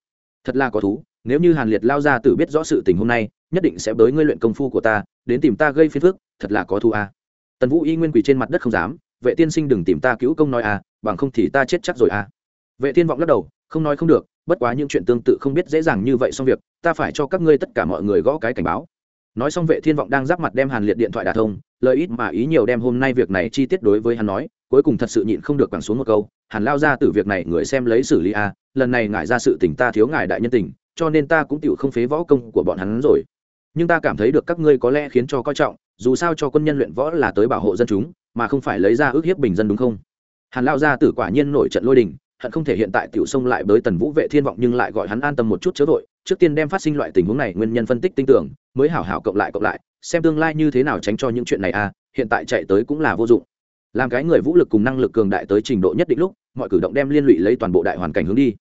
Thật là có thú nếu như hàn liệt lao ra tự biết rõ sự tình hôm nay, nhất định sẽ bới ngươi luyện công phu của ta, đến tìm ta gây phiền phức, thật là có thù a. Tần vũ y nguyên quỳ trên mặt đất không dám, vệ tiên sinh đừng tìm ta cứu công nói a, bằng không thì ta chết chắc rồi a. Vệ thiên vọng lắc đầu, không nói không được, bất quá những chuyện tương tự không biết dễ dàng như vậy xong việc, ta phải cho các ngươi tất cả mọi người gõ cái cảnh báo. Nói xong vệ thiên vọng đang giáp mặt đem hàn liệt điện thoại đà thông, lời ít mà ý nhiều đem hôm nay việc này chi tiết đối với hắn nói, cuối cùng thật sự nhịn không được quẳng xuống một câu, hàn lao ra từ việc này người xem lấy xử lý a, lần này ngại ra sự tình ta thiếu ngài đại nhân tình cho nên ta cũng tựu không phế võ công của bọn hắn rồi. Nhưng ta cảm thấy được các ngươi có lẽ khiến cho coi trọng, dù sao cho quân nhân luyện võ là tới bảo hộ dân chúng, mà không phải lấy ra ước hiếp bình dân đúng không? Hàn lao gia tử quả nhiên nổi trận lôi đình, hận không thể hiện tại tiểu sông lại bới tần vũ vệ thiên vọng nhưng lại gọi hắn an tâm một chút chớ vội, trước tiên đem phát sinh loại tình huống này nguyên nhân phân tích tinh tưởng, mới hảo hảo cộng lại cộng lại, xem tương lai như thế nào tránh cho những chuyện này à hiện tại chạy tới cũng là vô dụng. Làm cái người vũ lực cùng năng lực cường đại tới trình độ nhất định lúc, mọi cử động đem liên lụy lấy toàn bộ đại hoàn cảnh hướng đi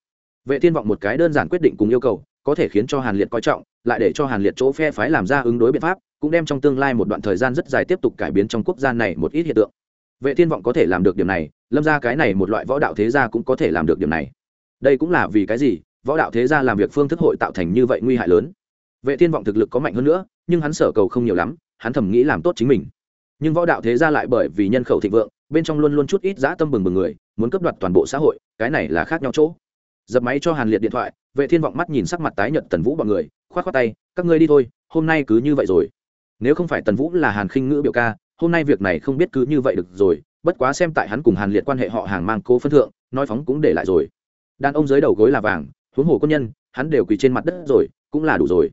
vệ thiên vọng một cái đơn giản quyết định cùng yêu cầu, có thể khiến cho hàn liệt coi trọng, lại để cho hàn liệt chỗ phe phái làm ra ứng đối biện pháp, cũng đem trong tương lai một đoạn thời gian rất dài tiếp tục cải biến trong quốc gia này một ít hiện tượng. Vệ thiên vọng có thể làm được điểm này, lâm ra cái này một loại võ đạo thế gia cũng có thể làm được điểm này. Đây cũng là vì cái gì? Võ đạo thế gia làm việc phương thức hội tạo thành như vậy nguy hại lớn. Vệ thiên vọng thực lực có mạnh hơn nữa, nhưng hắn sở cầu không nhiều lắm, hắn thầm nghĩ làm tốt chính mình. Nhưng võ đạo thế gia lại bởi vì nhân khẩu thịnh vượng, bên trong luôn luôn chút ít dã tâm bừng bừng người, muốn cướp đoạt toàn bộ xã hội, cái này là khác nhau chỗ dập máy cho hàn liệt điện thoại, vệ thiên vọng mắt nhìn sắc mặt tái nhợt tần vũ bọn người, khoát khoát tay, các ngươi đi thôi, hôm nay cứ như vậy rồi. Nếu không phải tần vũ là hàn khinh ngữ biểu ca, hôm nay việc này không biết cứ như vậy được rồi, bất quá xem tại hắn cùng hàn liệt quan hệ họ hàng mang cố phân thượng, nói phóng cũng để lại rồi. Đàn ông dưới đầu gối là vàng, huống hồ quân nhân, hắn đều quỳ trên mặt đất rồi, cũng là đủ rồi.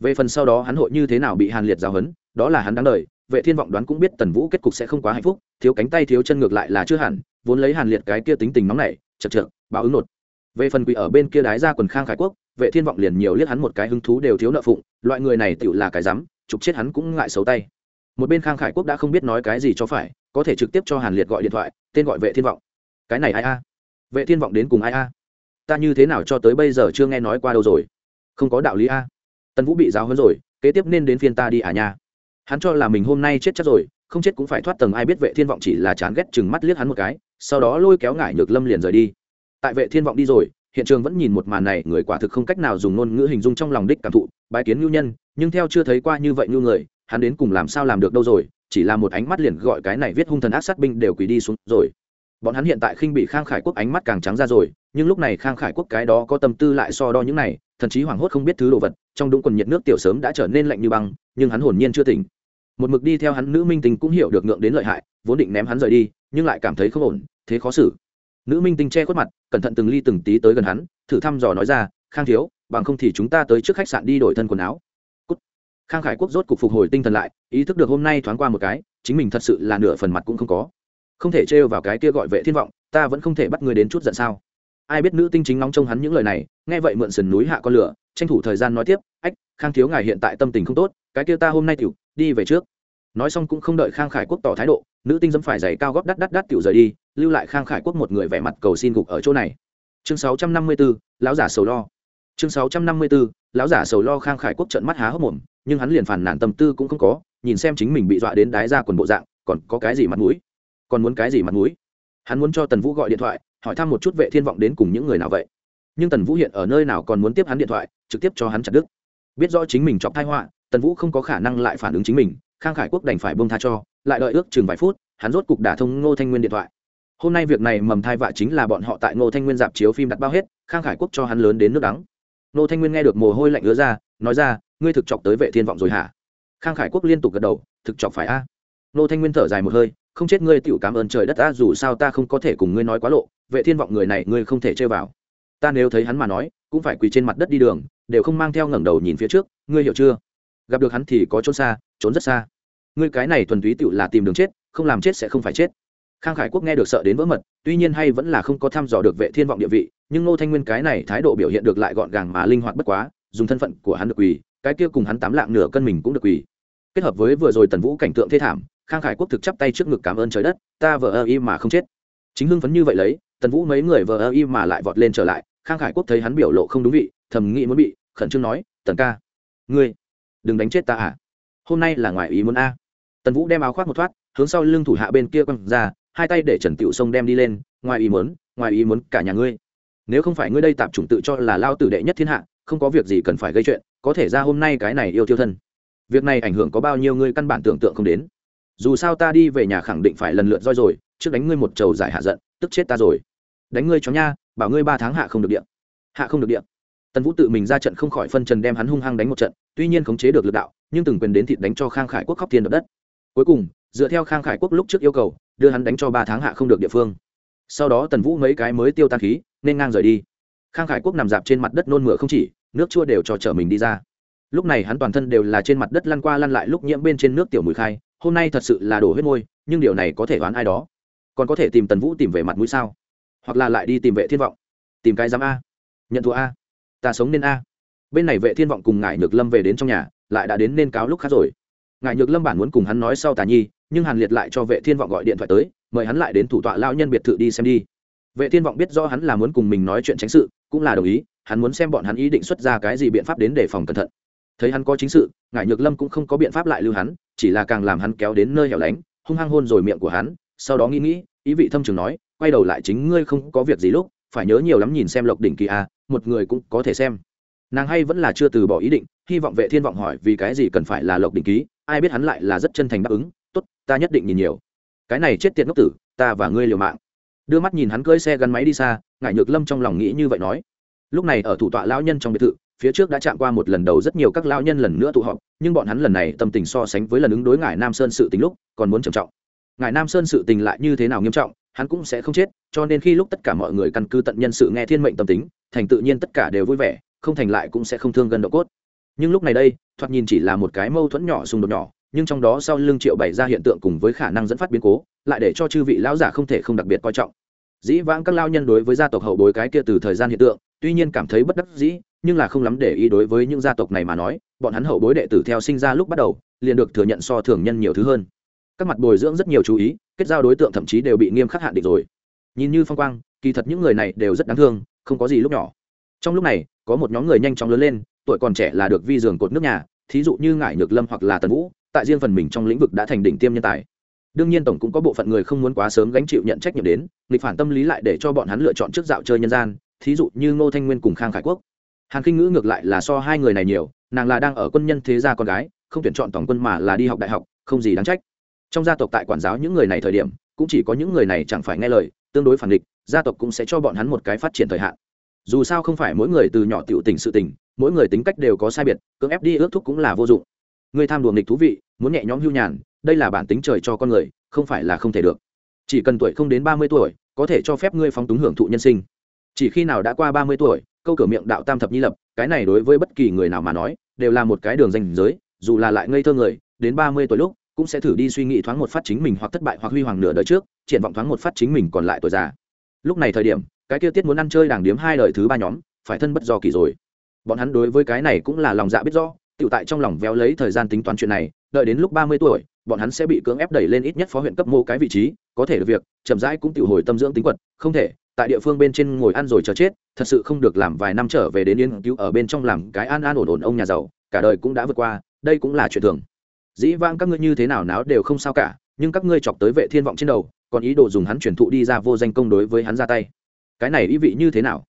Về phần sau đó hắn hội như thế nào bị hàn liệt giáo hấn đó là hắn đáng đời, vệ thiên vọng đoán cũng biết tần vũ kết cục sẽ không quá hạnh phúc, thiếu cánh tay thiếu chân ngược lại là chưa hẳn, vốn lấy hàn liệt cái kia tính tình nóng nảy, chật trượt báo ứng nột về phần quỷ ở bên kia đái ra quần khang khải quốc, vệ thiên vọng liền nhiều liếc hắn một cái hứng thú đều thiếu nợ phụng, loại người này tựu là cái rắm chụp chết hắn cũng ngại xấu tay. Một bên khang khải quốc đã không biết nói cái gì cho phải, có thể trực tiếp cho hàn liệt gọi điện thoại, tên gọi vệ thiên vọng. Cái này ai a? Vệ thiên vọng đến cùng ai a? Ta như thế nào cho tới bây giờ chưa nghe nói qua đâu rồi? Không có đạo lý a. Tần vũ bị giáo hơn rồi, kế tiếp nên đến phiên ta đi à nha. Hắn cho là mình hôm nay chết chắc rồi, không chết cũng phải thoát tầng ai biết vệ thiên vọng chỉ là chán ghét chừng mắt liếc hắn một cái, sau đó lôi kéo ngải nhược lâm liền rời đi tại vệ thiên vọng đi rồi, hiện trường vẫn nhìn một màn này, người quả thực không cách nào dùng ngôn ngữ hình dung trong lòng đích cảm thụ, bái kiến ngưu nhân, nhưng theo chưa thấy qua như vậy ngưu người, hắn đến cùng làm sao làm được đâu rồi, chỉ là một ánh mắt liền gọi cái này viết hung thần ác sát binh đều quỳ đi xuống rồi. Bọn hắn hiện tại khinh bị khang khải quốc ánh mắt càng trắng ra rồi, nhưng lúc này khang khải quốc cái đó có tâm tư lại so đo những này thần chí hoảng hốt không biết thứ đồ vật, trong đúng quần nhiệt nước tiểu sớm đã trở nên lạnh như băng, nhưng hắn hồn nhiên chưa tỉnh. Một mực đi theo hắn nữ minh tình cũng hiểu được ngượng đến lợi hại, vốn định ném hắn rời đi, nhưng lại cảm thấy không ổn, thế khó xử nữ minh tinh che khuất mặt, cẩn thận từng ly từng tí tới gần hắn, thử thăm dò nói ra, khang thiếu, bằng không thì chúng ta tới trước khách sạn đi đổi thân quần áo. Cút. khang khải quốc rốt cục phục hồi tinh thần lại, ý thức được hôm nay thoáng qua một cái, chính mình thật sự là nửa phần mặt cũng không có. Không thể trêu vào cái kia gọi vệ thiên vọng, ta vẫn không thể bắt người đến chút giận sao. Ai biết nữ tinh chính nóng trông hắn những lời này, nghe vậy mượn sườn núi hạ con lửa, tranh thủ thời gian nói tiếp, ách, khang thiếu ngài hiện tại tâm tình không tốt, cái kia ta hôm nay tiểu, đi về trước. Nói xong cũng không đợi khang khải quốc tỏ thái độ, nữ tinh dẫm phải giày cao góp đắt đắt đắt tiểu rời đi lưu lại khang khải quốc một người vẻ mặt cầu xin gục ở chỗ này. Chương 654, lão giả sầu lo. Chương 654, lão giả sầu lo khang khải quốc trợn mắt há hốc mồm nhưng hắn liền phản nản tâm tư cũng không có nhìn xem chính mình bị dọa đến đái ra quần bộ dạng còn có cái gì mặt mũi? Còn muốn cái gì mặt mũi? Hắn muốn cho tần vũ gọi điện thoại hỏi thăm một chút vệ thiên vọng đến cùng những người nào vậy. Nhưng tần vũ hiện ở nơi nào còn muốn tiếp hắn điện thoại trực tiếp cho hắn chặt đứt. Biết rõ chính mình chọc thai họa tần vũ không có khả năng lại phản ứng chính mình khang khải quốc đành phải bông tha cho lại đợi ước chừng vài phút hắn rốt cục đả thông ngô thanh nguyên điện thoại hôm nay việc này mầm thai vạ chính là bọn họ tại ngô thanh nguyên dạp chiếu phim đặt bao hết, khang khải quốc cho hắn lớn đến nước đắng. Ngô thanh nguyên nghe được mồ hôi lạnh ứa ra, nói ra, ngươi thực chọc tới vệ thiên vọng rồi hả? Khang khải quốc liên tục gật đầu, thực chọc phải a. À. ngô thanh nguyên thở dài một hơi, không chết ngươi tựu cảm ơn trời đất ta dù sao ta không có thể cùng ngươi nói quá lộ, vệ thiên vọng người này ngươi không thể chơi vào. Ta nếu thấy hắn mà nói, cũng phải quỳ trên mặt đất đi đường, đều không mang theo ngẩng đầu nhìn phía trước, ngươi hiểu chưa? Gặp được hắn thì có trốn xa, trốn rất xa. Ngươi cái này thuần túy tựu là tìm đường chết, không làm chết sẽ không phải chết khang khải quốc nghe được sợ đến vỡ mật, tuy nhiên hay vẫn là không có thăm dò được vệ thiên vọng địa vị, nhưng ngô thanh nguyên cái này thái độ biểu hiện được lại gọn gàng mà linh hoạt bất quá, dùng thân phận của hắn được quỳ, cái kia cùng hắn tám lạng nửa cân mình cũng được quỳ. Kết hợp với vừa rồi tần vũ cảnh tượng thê thảm, khang khải quốc thực chắp tay trước ngực cảm ơn trời đất, ta vờ ơ y mà không chết. Chính hưng phấn như vậy lấy, tần vũ mấy người vờ ơ y mà lại vọt lên trở lại, khang khải quốc thấy hắn biểu lộ không đúng vị, thầm nghĩ muốn bị, khẩn trương nói, tần ca, ngươi đừng đánh chết ta à? Hôm nay là ngoài ý muốn a. Tần vũ đem áo khoác một thoát, hướng sau lưng thủ hạ bên kia quăng ra hai tay để trần tiểu sông đem đi lên, ngoài ý muốn, ngoài ý muốn cả nhà ngươi. Nếu không phải ngươi đây tạp chủng tự cho là lao tử đệ nhất thiên hạ, không có việc gì cần phải gây chuyện, có thể ra hôm nay cái này yêu tiêu thân. Việc này ảnh hưởng có bao nhiêu ngươi căn bản tưởng tượng không đến. Dù sao ta đi về nhà khẳng định phải lần lượt roi rồi, trước đánh ngươi một trầu giải hạ giận, tức chết ta rồi. Đánh ngươi chó nha, bảo ngươi ba tháng hạ không được điện hạ không được điện tần vũ tự mình ra trận không khỏi phân trần đem hắn hung hăng đánh một trận, tuy nhiên khống chế được lực đạo, nhưng từng quyền đến thịt đánh cho khang khải quốc khóc thiên đ đất. Cuối cùng, dựa theo khang khải quốc lúc trước yêu cầu đưa hắn đánh cho ba tháng hạ không được địa phương. Sau đó tần vũ mấy cái mới tiêu tan khí, nên ngang rời đi. Khang khải quốc nằm dạp trên mặt đất nôn mửa không chỉ, nước chua đều cho chở mình đi ra. Lúc này hắn toàn thân đều là trên mặt đất lăn qua lăn lại lúc nhiễm bên trên nước tiểu mùi khai, hôm nay thật sự là đổ huyết môi, nhưng điều này có thể đoán ai đó? Còn có thể tìm tần vũ tìm về mặt mũi sao? Hoặc là lại đi tìm vệ thiên vọng? Tìm cái giám a. Nhận thua a. Ta sống nên a. Bên này vệ thiên vọng cùng ngài nhược lâm về đến trong nhà, lại đã đến nên cáo lúc khác rồi. Ngài nhược lâm bản muốn cùng hắn nói sau tà nhi nhưng hàn liệt lại cho vệ thiên vọng gọi điện thoại tới mời hắn lại đến thủ tọa lao nhân biệt thự đi xem đi vệ thiên vọng biết rõ hắn là muốn cùng mình nói chuyện tránh sự cũng là đồng ý hắn muốn xem bọn hắn ý định xuất ra cái gì biện pháp đến để phòng cẩn thận thấy hắn có chính sự ngải nhược lâm cũng không có biện pháp lại lưu hắn chỉ là càng làm hắn kéo đến nơi hẻo lánh hung hăng hôn rồi miệng của hắn sau đó nghĩ nghĩ ý vị thâm trường nói quay đầu lại chính ngươi không có việc gì lúc phải nhớ nhiều lắm nhìn xem lộc đỉnh kỳ a một người cũng có thể xem nàng hay vẫn là chưa từ bỏ ý định hy vọng vệ thiên vọng hỏi vì cái gì cần phải là lộc đỉnh ký ai biết hắn lại là rất chân thành đáp ứng tốt, ta nhất định nhìn nhiều. Cái này chết tiệt ngốc tử, ta và ngươi liều mạng. Đưa mắt nhìn hắn cưỡi xe gắn máy đi xa ngại nhược lâm trong lòng nghĩ như vậy nói. Lúc này ở thủ tọa lão nhân trong biệt thự, phía trước đã chạm qua một lần đầu rất nhiều các lão nhân lần nữa tụ họp, nhưng bọn hắn lần này tâm tình so sánh với lần ứng đối ngài nam sơn sự tình lúc còn muốn trầm trọng. Ngài nam sơn sự tình lại như thế nào nghiêm trọng, hắn cũng sẽ không chết, cho nên khi lúc tất cả mọi người căn cứ tận nhân sự nghe thiên mệnh tâm tính, thành tự nhiên tất cả đều vui vẻ, không thành lại cũng sẽ không thương gần độ cốt. Nhưng lúc này đây, thoạt nhìn chỉ là một cái mâu thuẫn nhỏ xung đột nhỏ nhưng trong đó sau lưng triệu bày ra hiện tượng cùng với khả năng dẫn phát biến cố, lại để cho chư vị lão giả không thể không đặc biệt coi trọng. Dĩ vãng các lao nhân đối với gia tộc hậu bối cái kia từ thời gian hiện tượng, tuy nhiên cảm thấy bất đắc dĩ, nhưng là không lắm để ý đối với những gia tộc này mà nói, bọn hắn hậu bối đệ tử theo sinh ra lúc bắt đầu, liền được thừa nhận so thường nhân nhiều thứ hơn. Các mặt bồi dưỡng rất nhiều chú ý, kết giao đối tượng thậm chí đều bị nghiêm khắc hạn định rồi. Nhìn như phong quang, kỳ thật những người này đều rất đáng thương, không có gì lúc nhỏ. Trong lúc này, có một nhóm người nhanh chóng lớn lên, tuổi còn trẻ là được vi giường cột nước nhà, thí dụ như ngải nhược lâm hoặc là tần vũ tại riêng phần mình trong lĩnh vực đã thành đỉnh tiêm nhân tài. Đương nhiên tổng cũng có bộ phận người không muốn quá sớm gánh chịu nhận trách nhiệm đến, nghịch phản tâm lý lại để cho bọn hắn lựa chọn trước dạo chơi nhân gian, thí dụ như ngô thanh nguyên cùng khang khải quốc. Hàn kinh ngữ ngược lại là so hai người này nhiều, nàng là đang ở quân nhân thế gia con gái, không tuyển chọn tổng quân mà là đi học đại học, không gì đáng trách. Trong gia tộc tại quản giáo những người này thời điểm, cũng chỉ có những người này chẳng phải nghe lời, tương đối phản địch gia tộc cũng sẽ cho bọn hắn một cái phát triển thời hạn. Dù sao không phải mỗi người từ nhỏ tiểu tình sự tình, mỗi người tính cách đều có sai biệt, cưỡng ép đi ước thúc cũng là vô dụng. Người tham đùa nghịch thú vị muốn nhẹ nhõm hưu nhàn, đây là bản tính trời cho con người, không phải là không thể được. Chỉ cần tuổi không đến ba mươi tuổi, có thể cho phép ngươi phóng túng hưởng thụ nhân sinh. Chỉ khi nào đã qua ba mươi tuổi, câu cửa miệng đạo tam thập nhi lập, cái này đối với bất kỳ người nào mà nói, đều là một cái đường danh giới, dù là lại ngây thơ người, đến ba mươi tuổi lúc, cũng sẽ thử đi suy nghĩ thoáng một phát chính mình hoặc thất bại hoặc huy hoàng nửa đời trước, triển vọng thoáng một phát chính mình còn lại tuổi già. Lúc này thời điểm, cái kia tiết muốn ăn chơi đàng điếm hai đời thứ ba nhóm, phải thân bất do kỳ rồi. Bọn hắn đối với cái này cũng là lòng dạ biết rõ tự tại trong lòng véo lấy thời gian tính toán chuyện này đợi đến lúc ba mươi tuổi, bọn hắn sẽ bị cưỡng ép đẩy lên ít nhất phó huyện cấp mô cái vị trí, có thể được việc, chậm rãi cũng tự hồi tâm dưỡng tính quật, không thể, tại địa phương bên trên ngồi ăn rồi chờ chết, thật sự không được làm vài năm trở về đến yên cứu ở bên trong làm cái an an ổn ổn ông nhà giàu, cả đời cũng đã vượt qua, đây cũng là chuyện thường. Dĩ vãng các ngươi như thế nào náo đều không sao cả, nhưng các ngươi chọc tới vệ thiên vọng trên đầu, còn ý đồ dùng hắn chuyển thụ đi ra vô danh công đối với hắn ra tay. Cái này ý vị như thế nào?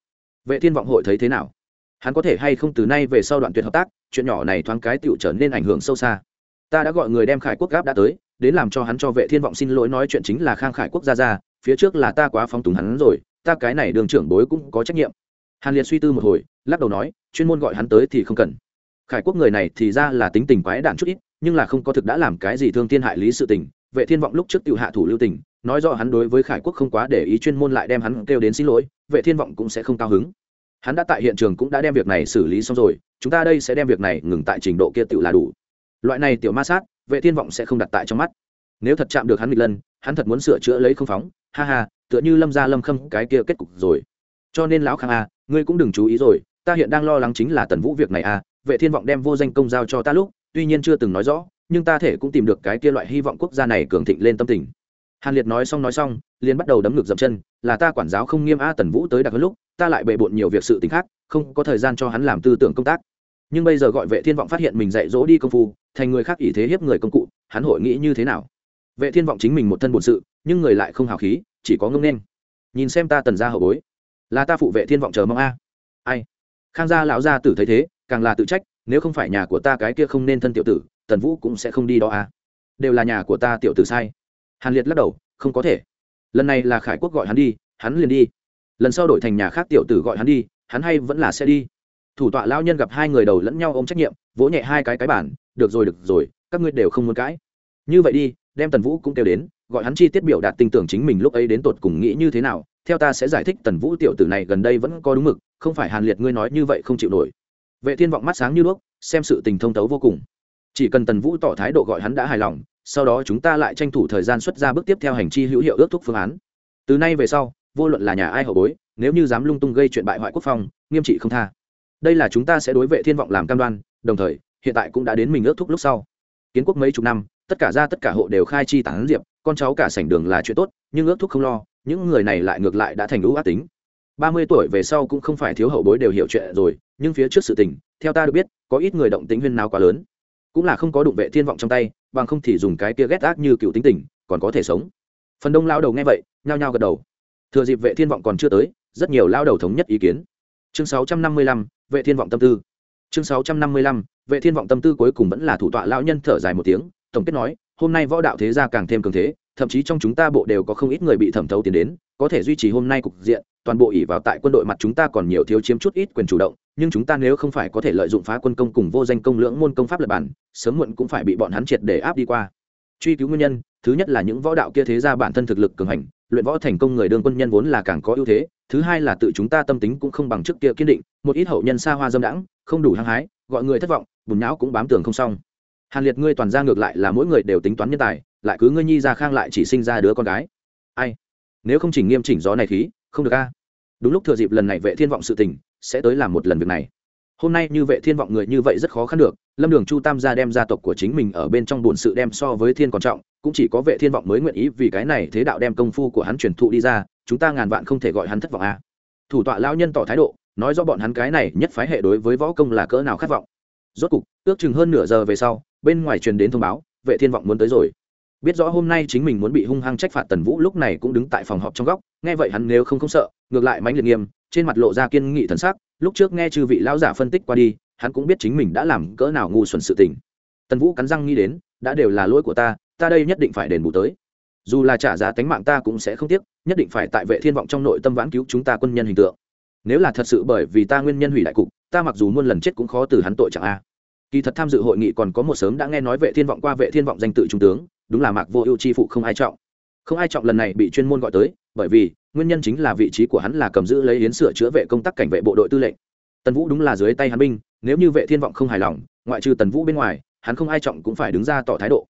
Vệ thiên vọng hội thấy thế nào? Hắn có thể hay không từ nay về sau đoạn tuyệt hợp tác, chuyện nhỏ này thoáng cái tựu trở nên ảnh hưởng sâu xa ta đã gọi người đem khải quốc gáp đã tới, đến làm cho hắn cho vệ thiên vọng xin lỗi nói chuyện chính là khang khải quốc gia ra phía trước là ta quá phóng túng hắn rồi, ta cái này đường trưởng bối cũng có trách nhiệm. Hàn liệt suy tư một hồi, lắc đầu nói, chuyên môn gọi hắn tới thì không cần. Khải quốc người này thì ra là tính tình quái đản chút ít, nhưng là không có thực đã làm cái gì thương thiên hại lý sự tình. Vệ thiên vọng lúc trước tự hạ thủ lưu tình, nói rõ hắn đối với khải quốc không quá để ý chuyên môn lại đem hắn kêu đến xin lỗi, vệ thiên vọng cũng sẽ không cao hứng. Hắn đã tại hiện trường cũng đã đem việc này xử lý xong rồi, chúng ta đây sẽ đem việc này ngừng tại trình độ kia tự là đủ loại này tiểu ma sát, vệ thiên vọng sẽ không đặt tại trong mắt. Nếu thật chạm được hắn một lần, hắn thật muốn sửa chữa lấy không phóng. Ha ha, tựa như lâm gia lâm khâm cái kia kết cục rồi. Cho nên lão khang a ngươi cũng đừng chú ý rồi, ta hiện đang lo lắng chính là tần vũ việc này a vệ thiên vọng đem vô danh công giao cho ta lúc, tuy nhiên chưa từng nói rõ, nhưng ta thể cũng tìm được cái kia loại hy vọng quốc gia này cường thịnh lên tâm tình. Hàn liệt nói xong nói xong, liền bắt đầu đấm ngược dậm chân, là ta quản giáo không nghiêm a tần vũ tới đặc hơn lúc, ta lại bề bộn nhiều việc sự t khác, không có thời gian cho hắn làm tư tưởng công tác. Nhưng bây giờ gọi vệ thiên vọng phát hiện mình dạy dỗ đi công phu thành người khác ỷ thế hiếp người công cụ, hắn hội nghĩ như thế nào? Vệ thiên vọng chính mình một thân bổn sự, nhưng người lại không hào khí, chỉ có ngông nên nhìn xem ta tần ra hậu bối. Là ta phụ vệ thiên vọng chờ mong a. Ai? Khang gia lão gia tử thấy thế, càng là tự trách, nếu không phải nhà của ta cái kia không nên thân tiểu tử, tần vũ cũng sẽ không đi đó a. Đều là nhà của ta tiểu tử sai. Hàn liệt lắc đầu, không có thể. Lần này là khải quốc gọi hắn đi, hắn liền đi. Lần sau đổi thành nhà khác tiểu tử gọi hắn đi, hắn hay vẫn là sẽ đi. Thủ tọa lão nhân gặp hai người đầu lẫn nhau ôm trách nhiệm, vỗ nhẹ hai cái cái bản được rồi được rồi, các ngươi đều không muốn cãi. Như vậy đi, đem tần vũ cũng kêu đến, gọi hắn chi tiết biểu đạt tin tưởng chính mình lúc ấy đến tột cùng nghĩ như thế nào. Theo ta sẽ giải thích, tần vũ tiểu tử này gần đây vẫn có đúng mực, không phải hàn liệt ngươi nói như vậy không chịu nổi. Vệ thiên vọng mắt sáng như đuốc, xem sự tình thông tấu vô cùng. Chỉ cần tần vũ tỏ thái độ gọi hắn đã hài lòng, sau đó chúng ta lại tranh thủ thời gian xuất ra bước tiếp theo hành chi hữu hiệu ước thúc phương án. Từ nay về sau, vô luận là nhà ai hậu bối, nếu như dám lung tung gây chuyện bại hoại quốc phong, nghiêm trị không tha. Đây là chúng ta sẽ đối vệ thiên vọng làm cam đoan, đồng thời hiện tại cũng đã đến mình ước thúc lúc sau. Kiến quốc mấy chục năm tất cả ra tất cả hộ đều khai chi tán diệp con cháu cả sảnh đường là chuyện tốt nhưng ước thúc không lo những người này lại ngược lại đã thành lũ ác tính. Ba mươi tuổi về sau cũng không phải thiếu hậu bối đều hiểu chuyện rồi nhưng phía trước sự tình theo ta được biết có ít người động tính huyên nào quá lớn. Cũng là không có đụng vệ thiên vọng trong tay bằng không thì dùng cái kia ghét ác như cựu tính tình còn có thể sống. Phần đông lao đầu nghe vậy nhao nhao gật đầu. Thừa dịp vệ thiên vọng còn chưa tới rất nhiều lao đầu thống nhất ý kiến. Chương 655, vệ thiên vọng tâm tư. Chương 655, vệ thiên vọng tâm tư cuối cùng vẫn là thủ tọa lão nhân thở dài một tiếng, tổng kết nói, hôm nay võ đạo thế gia càng thêm cường thế, thậm chí trong chúng ta bộ đều có không ít người bị thẩm thấu tiến đến, có thể duy trì hôm nay cục diện, toàn bộ ỉ vào tại quân đội mặt chúng ta còn nhiều thiếu chiếm chút ít quyền chủ động, nhưng chúng ta nếu không phải có thể lợi dụng phá quân công cùng vô danh công lưỡng môn công pháp lập bản, sớm muộn cũng phải bị bọn hắn triệt để áp đi qua. Truy cứu nguyên nhân, thứ nhất là những võ đạo kia thế ra bản thân thực lực cường hành, luyện võ thành công người đương quân nhân vốn là càng có ưu thế, thứ hai là tự chúng ta tâm tính cũng không bằng trước kia kiên định, một ít hậu nhân xa hoa dâm đãng, không đủ hăng hái gọi người thất vọng, bùn não cũng bám tường không xong. Hàn liệt, ngươi toàn ra ngược lại là mỗi người đều tính toán nhân tài, lại cứ ngươi nhi ra khang lại chỉ sinh ra đứa con gái. Ai? Nếu không chỉnh nghiêm chỉnh gió này khí, không được a. Đúng lúc thừa dịp lần này vệ thiên vọng sự tình, sẽ tới làm một lần việc này. Hôm nay như vệ thiên vọng người như vậy rất khó khăn được, lâm đường chu tam gia đem gia tộc của chính mình ở bên trong buồn sự đem so với thiên còn trọng, cũng chỉ có vệ thiên vọng mới nguyện ý vì cái này thế đạo đem công phu của hắn truyền thụ đi ra, chúng ta ngàn vạn không thể gọi hắn thất vọng a. Thủ tọa lão nhân tỏ thái độ nói do bọn hắn cái này nhất phái hệ đối với võ công là cỡ nào khát vọng. Rốt cục, ước chừng hơn nửa giờ về sau, bên ngoài truyền đến thông báo, vệ thiên vọng muốn tới rồi. Biết rõ hôm nay chính mình muốn bị hung hăng trách phạt tần vũ lúc này cũng đứng tại phòng họp trong góc, nghe vậy hắn nếu không không sợ, ngược lại mãnh liệt nghiêm, trên mặt lộ ra kiên nghị thần sắc, lúc trước nghe chư vị lão giả phân tích qua đi, hắn cũng biết chính mình đã làm cỡ nào ngu xuẩn sự tình. Tần vũ cắn răng nghĩ đến, đã đều là lỗi của ta ta đây nhất định phải đền bù tới. Dù là trả giá tánh mạng ta cũng sẽ không tiếc, nhất định phải tại vệ thiên vọng trong nội tâm vãn cứu chúng ta quân nhân hình tượng nếu là thật sự bởi vì ta nguyên nhân hủy đại cục, ta mặc dù muôn lần chết cũng khó từ hắn tội chẳng a. Kỳ thật tham dự hội nghị còn có một sớm đã nghe nói vệ thiên vọng qua vệ thiên vọng danh tự trung tướng, đúng là mạc vô ưu chi phụ không ai trọng. Không ai trọng lần này bị chuyên môn gọi tới, bởi vì, nguyên nhân chính là vị trí của hắn là cầm giữ lấy yến sửa chữa vệ công tác cảnh vệ bộ đội tư lệnh. Tần vũ đúng là dưới tay hắn binh, nếu như vệ thiên vọng không hài lòng, ngoại trừ tần vũ bên ngoài, hắn không ai trọng cũng phải đứng ra tỏ thái độ.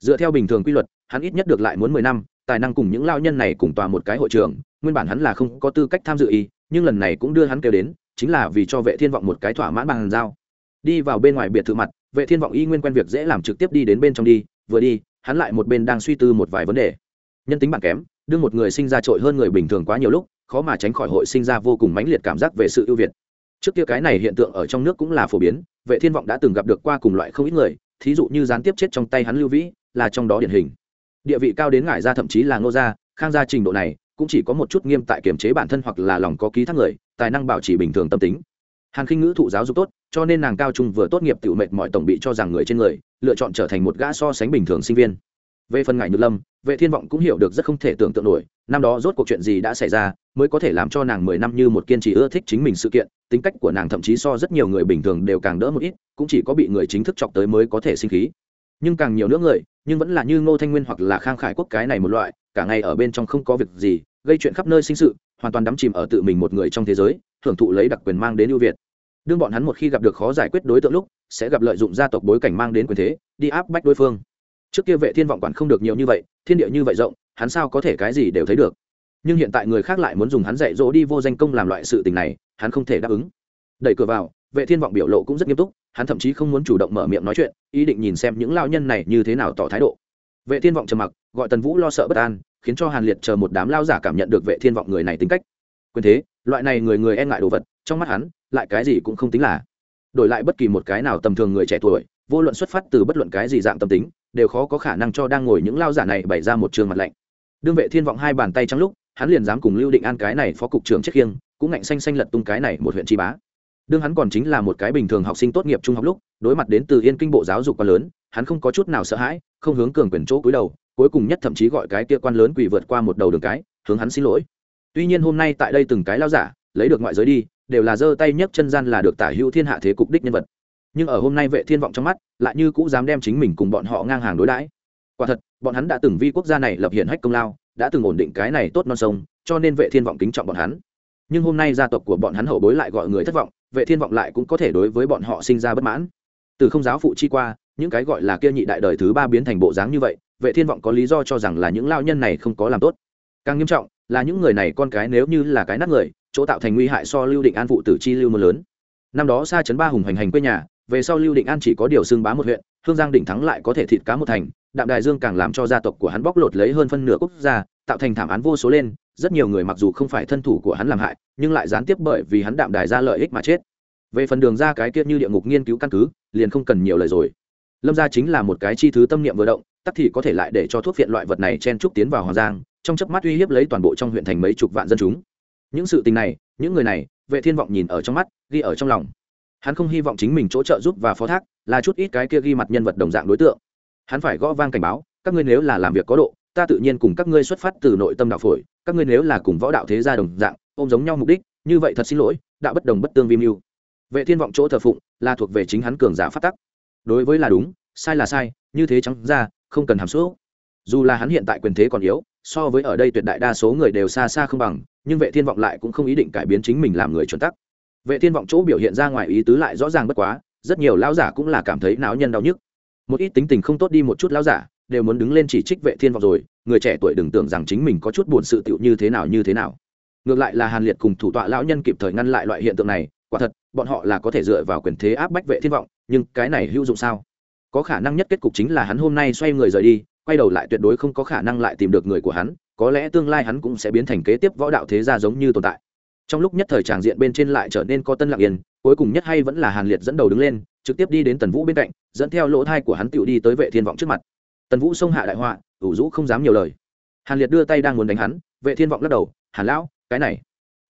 Dựa theo bình thường quy luật, hắn ít nhất được lại muốn mười năm, tài năng cùng những lao nhân này cùng tòa một cái hội trường nguyên bản hắn là không có tư cách tham dự y, nhưng lần này cũng đưa hắn kêu đến, chính là vì cho vệ thiên vọng một cái thỏa mãn bằng giao. Đi vào bên ngoài biệt thự mặt, vệ thiên vọng y nguyên quen việc dễ làm trực tiếp đi đến bên trong đi, vừa đi, hắn lại một bên đang suy tư một vài vấn đề. Nhân tính bản kém, đương một người sinh ra trội hơn người bình thường quá nhiều lúc, khó mà tránh khỏi hội sinh ra vô cùng mãnh liệt cảm giác về sự ưu việt. Trước kia cái này hiện tượng ở trong nước cũng là phổ biến, vệ thiên vọng đã từng gặp được qua cùng loại không ít người, thí dụ như gián tiếp chết trong tay hắn lưu vĩ, là trong đó điển hình. Địa vị cao đến ngải ra thậm chí là ngô gia, khang gia trình độ này cũng chỉ có một chút nghiêm tại kiểm chế bản thân hoặc là lòng có ký thác người, tài năng bảo trì bình thường tâm tính. Hàn khinh ngữ thụ giáo dục tốt, cho nên nàng cao trung vừa tốt nghiệp tự mệt mọi tổng bị cho rằng người trên người, lựa chọn trở thành một gã so sánh bình thường sinh viên. Về phần ngải nhược lâm, vệ thiên vọng cũng hiểu được rất không thể tưởng tượng nổi, năm đó rốt cuộc chuyện gì đã xảy ra, mới có thể làm cho nàng mười năm như một kiên trì ưa thích chính mình sự kiện, tính cách của nàng thậm chí so rất nhiều người bình thường đều càng đỡ một ít, cũng chỉ có bị người chính thức chọc tới mới có thể sinh khí. Nhưng càng nhiều nữa người, nhưng vẫn là như ngô thanh nguyên hoặc là khang khải quốc cái này một loại cả ngày ở bên trong không có việc gì, gây chuyện khắp nơi sinh sự, hoàn toàn đắm chìm ở tự mình một người trong thế giới, hưởng thụ lấy đặc quyền mang đến ưu việt. Đương bọn hắn một khi gặp được khó giải quyết đối tượng lúc, sẽ gặp lợi dụng gia tộc bối cảnh mang đến quyền thế, đi áp bách đối phương. Trước kia vệ thiên vọng quản không được nhiều như vậy, thiên địa như vậy rộng, hắn sao có thể cái gì đều thấy được. Nhưng hiện tại người khác lại muốn dùng hắn dạy dỗ đi vô danh công làm loại sự tình này, hắn không thể đáp ứng. Đẩy cửa vào, vệ thiên vọng biểu lộ cũng rất nghiêm túc, hắn thậm chí không muốn chủ động mở miệng nói chuyện, ý định nhìn xem những lao nhân này như thế nào tỏ thái độ vệ thiên vọng trầm mặc, gọi tần vũ lo sợ bất an, khiến cho hàn liệt chờ một đám lao giả cảm nhận được vệ thiên vọng người này tính cách. Quyền thế, loại này người người e ngại đồ vật, trong mắt hắn, lại cái gì cũng không tính là. Đổi lại bất kỳ một cái nào tầm thường người trẻ tuổi, vô luận xuất phát từ bất luận cái gì dạng tâm tính, đều khó có khả năng cho đang ngồi những lao giả này bày ra một trường mặt lạnh. Đương vệ thiên vọng hai bàn tay trắng lúc, hắn liền dám cùng lưu định an cái này phó cục trưởng chết khiêng, cũng ngạnh xanh xanh lật tung cái này một huyện tri bá. Đương hắn còn chính là một cái bình thường học sinh tốt nghiệp trung học lúc đối mặt đến từ yên kinh bộ giáo dục quá lớn, hắn không có chút nào sợ hãi, không hướng cường quyền chỗ cúi đầu, cuối cùng nhất thậm chí gọi cái kia quan lớn quỳ vượt qua một đầu đường cái, hướng hắn xin lỗi. Tuy nhiên hôm nay tại đây từng cái lao giả, lấy được ngoại giới đi, đều là giơ tay nhấc chân gian là được tả hữu thiên hạ thế cục đích nhân vật. Nhưng ở hôm nay vệ thiên vọng trong mắt, lại như cũng dám đem chính mình cùng bọn họ ngang hàng đối đãi. Quả thật, bọn hắn đã từng vi quốc gia này lập hiện hách công lao, đã từng ổn định cái này tốt non sông, cho nên vệ thiên vọng kính trọng bọn hắn. Nhưng hôm nay gia tộc của bọn hắn hậu bối lại gọi người thất vọng, vệ thiên vọng lại cũng có thể đối với bọn họ sinh ra bất mãn từ không giáo phụ chi qua, những cái gọi là kia nhị đại đời thứ ba biến thành bộ dáng như vậy, vệ thiên vọng có lý do cho rằng là những lao nhân này không có làm tốt. Càng nghiêm trọng, là những người này con cái nếu như là cái nát người, chỗ tạo thành nguy hại so lưu định an phụ tử chi lưu mưa lớn. Năm đó xa chấn ba hùng hành hành quê nhà, về sau lưu định an chỉ có điều xương bá một huyện, hương giang định thắng lại có thể thịt cá một thành, đạm đài dương càng làm cho gia tộc của hắn bóc lột lấy hơn phân nửa quốc gia, tạo thành thảm án vô số lên, rất nhiều người mặc dù không phải thân thủ của hắn làm hại, nhưng lại gián tiếp bởi vì hắn đạm đài ra lợi ích mà chết về phần đường ra cái kia như địa ngục nghiên cứu căn cứ, liền không cần nhiều lời rồi. Lâm gia chính là một cái chi thứ tâm niệm vừa động, tắc thì có thể lại để cho thuốc viện loại vật này chen trúc tiến vào hoàng giang, trong chớp mắt uy hiếp lấy toàn bộ trong huyện thành mấy chục vạn dân chúng. Những sự tình này, những người này, vệ thiên vọng nhìn ở trong mắt, ghi ở trong lòng. Hắn không hy vọng chính mình chỗ trợ giúp và phó thác là chút ít cái kia ghi mặt nhân vật đồng dạng đối tượng. Hắn phải gõ vang cảnh báo, các ngươi nếu là làm việc có độ, ta tự nhiên cùng các ngươi xuất phát từ nội tâm đạo phổi, các ngươi nếu là cùng võ đạo thế gia đồng dạng, ôm giống nhau mục đích, như vậy thật xin lỗi, đạo bất đồng bất tương vi mưu vệ thiên vọng chỗ thờ phụng là thuộc về chính hắn cường giả phát tắc. Đối với là đúng, sai là sai, như thế trắng ra, không cần hàm số dù là hắn hiện tại quyền thế còn yếu, so với ở đây tuyệt đại đa số người đều xa xa không bằng, nhưng vệ thiên vọng lại cũng không ý định cải biến chính mình làm người chuẩn tắc. Vệ thiên vọng chỗ biểu hiện ra ngoài ý tứ lại rõ ràng bất quá, rất nhiều lão giả cũng là cảm thấy não nhân đau nhức. Một ít tính tình không tốt đi một chút lão giả, đều muốn đứng lên chỉ trích vệ thiên vọng rồi, người trẻ tuổi đừng tưởng rằng chính mình có chút buồn sự tựu như thế nào, như thế nào. Ngược lại là hàn liệt cùng thủ tọa lão nhân kịp thời ngăn lại loại hiện tượng này quả thật, bọn họ là có thể dựa vào quyền thế áp bách vệ thiên vọng, nhưng cái này hữu dụng sao? Có khả năng nhất kết cục chính là hắn hôm nay xoay người rời đi, quay đầu lại tuyệt đối không có khả năng lại tìm được người của hắn, có lẽ tương lai hắn cũng sẽ biến thành kế tiếp võ đạo thế gia giống như tồn tại. Trong lúc nhất thời tràng diện bên trên lại trở nên có tân lạc yên, cuối cùng nhất hay vẫn là hàn liệt dẫn đầu đứng lên, trực tiếp đi đến tần vũ bên cạnh, dẫn theo lỗ thai của hắn tựu đi tới vệ thiên vọng trước mặt. Tần vũ xông hạ đại họa, ủ rũ không dám nhiều lời. Hàn liệt đưa tay đang muốn đánh hắn, vệ thiên vọng lắc đầu, hàn lão, cái này,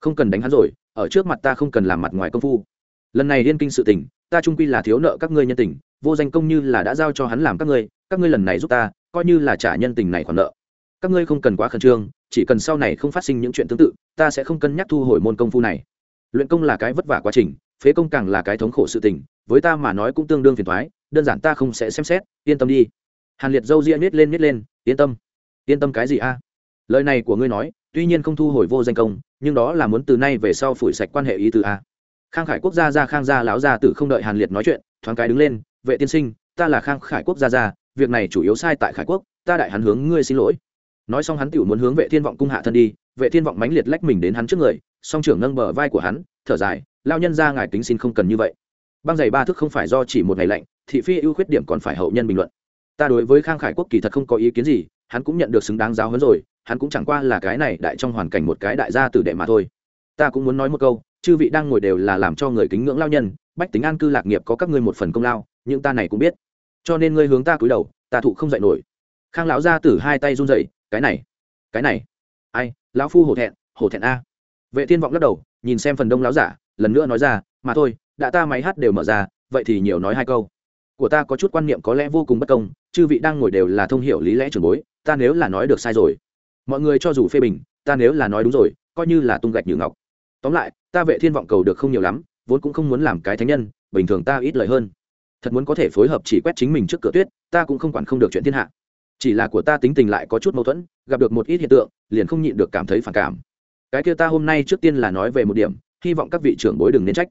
không cần đánh hắn rồi ở trước mặt ta không cần làm mặt ngoài công phu. Lần này liên kinh sự tình, ta trung quy là thiếu nợ các ngươi nhân tình, vô danh công như là đã giao cho hắn làm các ngươi các ngươi lần này giúp ta, coi như là trả nhân tình này khoản nợ. Các ngươi không cần quá khẩn trương, chỉ cần sau này không phát sinh những chuyện tương tự, ta sẽ không cân nhắc thu hồi môn công phu này. Luyện công là cái vất vả quá trình, phế công càng là cái thống khổ sự tình, với ta mà nói cũng tương đương phiền thoái đơn giản ta không sẽ xem xét, yên tâm đi. Hàn liệt dâu ria nhét lên nhét lên, yên tâm. Yên tâm cái gì a? Lời này của ngươi nói tuy nhiên không thu hồi vô danh công, nhưng đó là muốn từ nay về sau phủi sạch quan hệ ý từ a. Khang khải quốc gia ra khang gia lão gia tử không đợi hàn liệt nói chuyện, thoáng cái đứng lên, vệ tiên sinh, ta là khang khải quốc gia ra việc này chủ yếu sai tại khải quốc, ta đại hắn hướng ngươi xin lỗi. Nói xong hắn tiểu muốn hướng vệ thiên vọng cung hạ thân đi, vệ thiên vọng mãnh liệt lách mình đến hắn trước người, song trưởng nâng bờ vai của hắn, thở dài lao nhân ra ngài tính xin không cần như vậy. Băng giày ba thức không phải do chỉ một ngày lạnh, thị phi ưu khuyết điểm còn phải hậu nhân bình luận. Ta đối với khang khải quốc kỳ thật không có ý kiến gì hắn cũng nhận được xứng đáng giáo hơn rồi, hắn cũng chẳng qua là cái này đại trong hoàn cảnh một cái đại gia tử đệ mà thôi. Ta cũng muốn nói một câu, chư vị đang ngồi đều là làm cho người kính ngưỡng lao nhân, bách tính an cư lạc nghiệp có các ngươi một phần công lao, nhưng ta này cũng biết. Cho nên ngươi hướng ta cúi đầu, ta thụ không dạy nổi. Khang lão gia tử hai tay run rẩy, cái này cái này. Ai, lão phu hổ thẹn hổ thẹn a. Vệ thiên vọng lắc đầu, nhìn xem phần đông lão giả, lần nữa nói ra, mà thôi, đã ta máy hát đều mở ra, vậy thì nhiều nói hai câu. Của ta có chút quan niệm có lẽ vô cùng bất công, chư vị đang ngồi đều là thông hiểu lý lẽ trường bối ta nếu là nói được sai rồi. Mọi người cho dù phê bình, ta nếu là nói đúng rồi, coi như là tung gạch như ngọc. Tóm lại, ta vệ thiên vọng cầu được không nhiều lắm, vốn cũng không muốn làm cái thánh nhân, bình thường ta ít lời hơn. Thật muốn có thể phối hợp chỉ quét chính mình trước cửa tuyết, ta cũng không quản không được chuyện thiên hạ. Chỉ là của ta tính tình lại có chút mâu thuẫn, gặp được một ít hiện tượng, liền không nhịn được cảm thấy phản cảm. Cái kia ta hôm nay trước tiên là nói về một điểm, hy vọng các vị trưởng bối đừng nên trách.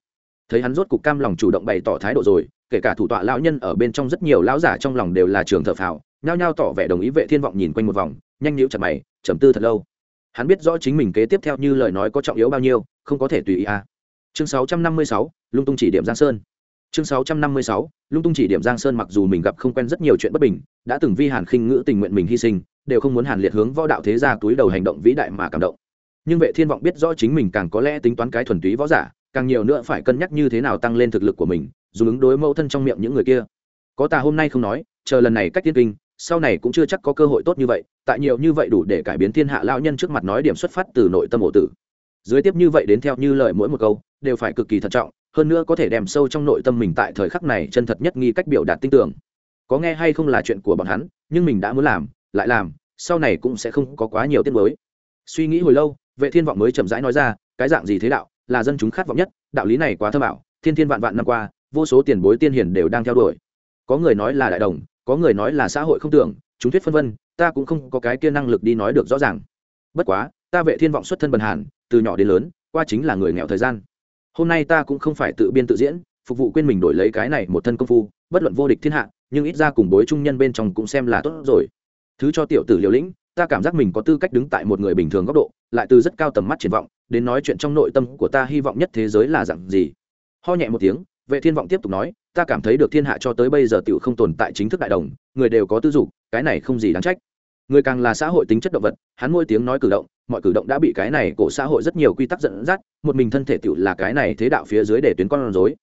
Thấy hắn rốt cục cam lòng chủ động bày tỏ thái độ rồi, kể cả thủ tọa lão nhân ở bên trong rất nhiều lão giả trong lòng đều là trường thợ phào nhao nhao tỏ vẻ đồng ý vệ thiên vọng nhìn quanh một vòng nhanh nhíu chặt mày trầm tư thật lâu. Hắn biết rõ chính mình kế tiếp theo như lời nói có trọng yếu bao nhiêu không có thể tùy ý à. chương 656, lung tung chỉ điểm giang sơn. Chương 656, lung tung chỉ điểm giang sơn mặc dù mình gặp không quen rất nhiều chuyện bất bình đã từng vi hàn khinh ngữ tình nguyện mình hy sinh đều không muốn hàn liệt hướng võ đạo thế gia túi đầu hành động vĩ đại mà cảm động. Nhưng vệ thiên vọng biết rõ chính mình càng có lẽ tính toán cái thuần túy võ giả càng nhiều nữa phải cân nhắc như thế nào tăng lên thực lực của mình dù ứng đối mẫu thân trong miệng những người kia. Có ta hôm nay không nói chờ lần này cách tiên kinh sau này cũng chưa chắc có cơ hội tốt như vậy, tại nhiều như vậy đủ để cải biến thiên hạ lao nhân trước mặt nói điểm xuất phát từ nội tâm ổ tử. Dưới tiếp như vậy đến theo như lời mỗi một câu, đều phải cực kỳ thận trọng, hơn nữa có thể đem sâu trong nội tâm mình tại thời khắc này chân thật nhất nghi cách biểu đạt tin tưởng. Có nghe hay không là chuyện của bọn hắn, nhưng mình đã muốn làm, lại làm, sau này cũng sẽ không có quá nhiều tiết mới suy nghĩ hồi lâu, vệ thiên vọng mới chậm rãi nói ra, cái dạng gì thế đạo, là dân chúng khát vọng nhất, đạo lý này quá thơ bảo thiên thiên vạn vạn năm qua, vô số tiền bối tiên hiền đều đang theo đuổi. Có người nói là đại đồng có người nói là xã hội không tưởng, chúng thuyết phân vân, ta cũng không có cái kia năng lực đi nói được rõ ràng. Bất quá, ta vệ thiên vọng xuất thân bần hàn, từ nhỏ đến lớn, qua chính là người nghèo thời gian. Hôm nay ta cũng không phải tự biên tự diễn, phục vụ quên mình đổi lấy cái này một thân công phu, bất luận vô địch thiên hạ, nhưng ít ra cùng bối trung nhân bên trong cũng xem là tốt rồi. Thứ cho tiểu tử liều lĩnh, ta cảm giác mình có tư cách đứng tại một người bình thường góc độ, lại từ rất cao tầm mắt triển vọng, đến nói chuyện trong nội tâm của ta hy vọng nhất thế giới là dạng gì. Ho nhẹ một tiếng vệ thiên vọng tiếp tục nói, ta cảm thấy được thiên hạ cho tới bây giờ tiểu không tồn tại chính thức đại đồng, người đều có tư dục, cái này không gì đáng trách. Người càng là xã hội tính chất động vật, hắn môi tiếng nói cử động, mọi cử động đã bị cái này cổ xã hội rất nhiều quy tắc dẫn dắt, một mình thân thể tiểu là cái này thế đạo phía dưới để tuyến con rối.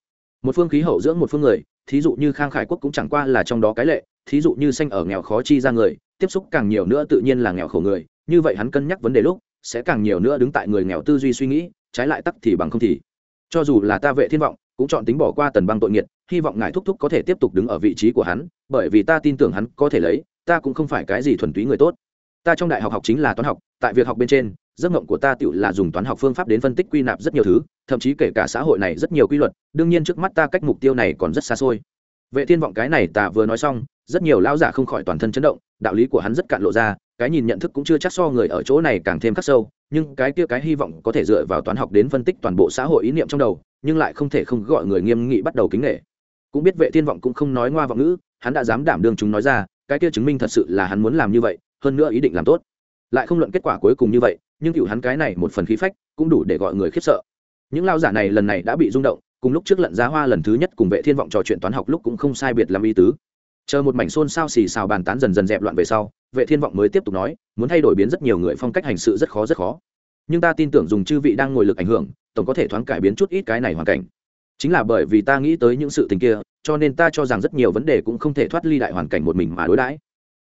Một phương khí hậu dưỡng một phương người, thí dụ như khang khải quốc cũng chẳng qua là trong đó cái lệ, thí dụ như xanh ở nghèo khó chi ra người, tiếp xúc càng nhiều nữa tự nhiên là nghèo khổ người, như vậy hắn cân nhắc vấn đề lúc, sẽ càng nhiều nữa đứng tại người nghèo tư duy suy nghĩ, trái lại tắc thì bằng không thì. Cho dù là ta vệ thiên vọng cũng chọn tính bỏ qua tần băng tội nghiệt, hy vọng ngài thúc thúc có thể tiếp tục đứng ở vị trí của hắn, bởi vì ta tin tưởng hắn có thể lấy, ta cũng không phải cái gì thuần túy người tốt. Ta trong đại học học chính là toán học, tại việc học bên trên, giấc mộng của ta tự là dùng toán học phương pháp đến phân tích quy nạp rất nhiều thứ, thậm chí kể cả xã hội này rất nhiều quy luật, đương nhiên trước mắt ta cách mục tiêu này còn rất xa xôi. Vệ thiên vọng cái này ta vừa nói xong, rất nhiều lão giả không khỏi toàn thân chấn động, đạo lý của hắn rất cạn lộ ra, cái nhìn nhận thức cũng chưa chắc so người ở chỗ này càng thêm khắc sâu nhưng cái kia cái hy vọng có thể dựa vào toán học đến phân tích toàn bộ xã hội ý niệm trong đầu, nhưng lại không thể không gọi người nghiêm nghị bắt đầu kính nghệ cũng biết vệ thiên vọng cũng không nói ngoa vọng ngữ, hắn đã dám đảm đương chúng nói ra, cái kia chứng minh thật sự là hắn muốn làm như vậy, hơn nữa ý định làm tốt. Lại không luận kết quả cuối cùng như vậy, nhưng cựu hắn cái này một phần khí phách, cũng đủ để gọi người khiếp sợ. Những lao giả này lần này đã bị rung động, cùng lúc trước lận giá hoa lần thứ nhất cùng vệ thiên vọng trò chuyện toán học lúc cũng không sai biệt làm ý tứ chờ một mảnh xôn xao xì xào bàn tán dần dần dẹp loạn về sau, vệ thiên vọng mới tiếp tục nói, muốn thay đổi biến rất nhiều người phong cách hành sự rất khó rất khó. Nhưng ta tin tưởng dùng chư vị đang ngồi lực ảnh hưởng, tổng có thể thoáng cải biến chút ít cái này hoàn cảnh. Chính là bởi vì ta nghĩ tới những sự tình kia, cho nên ta cho rằng rất nhiều vấn đề cũng không thể thoát ly đại hoàn cảnh một mình mà đối đãi.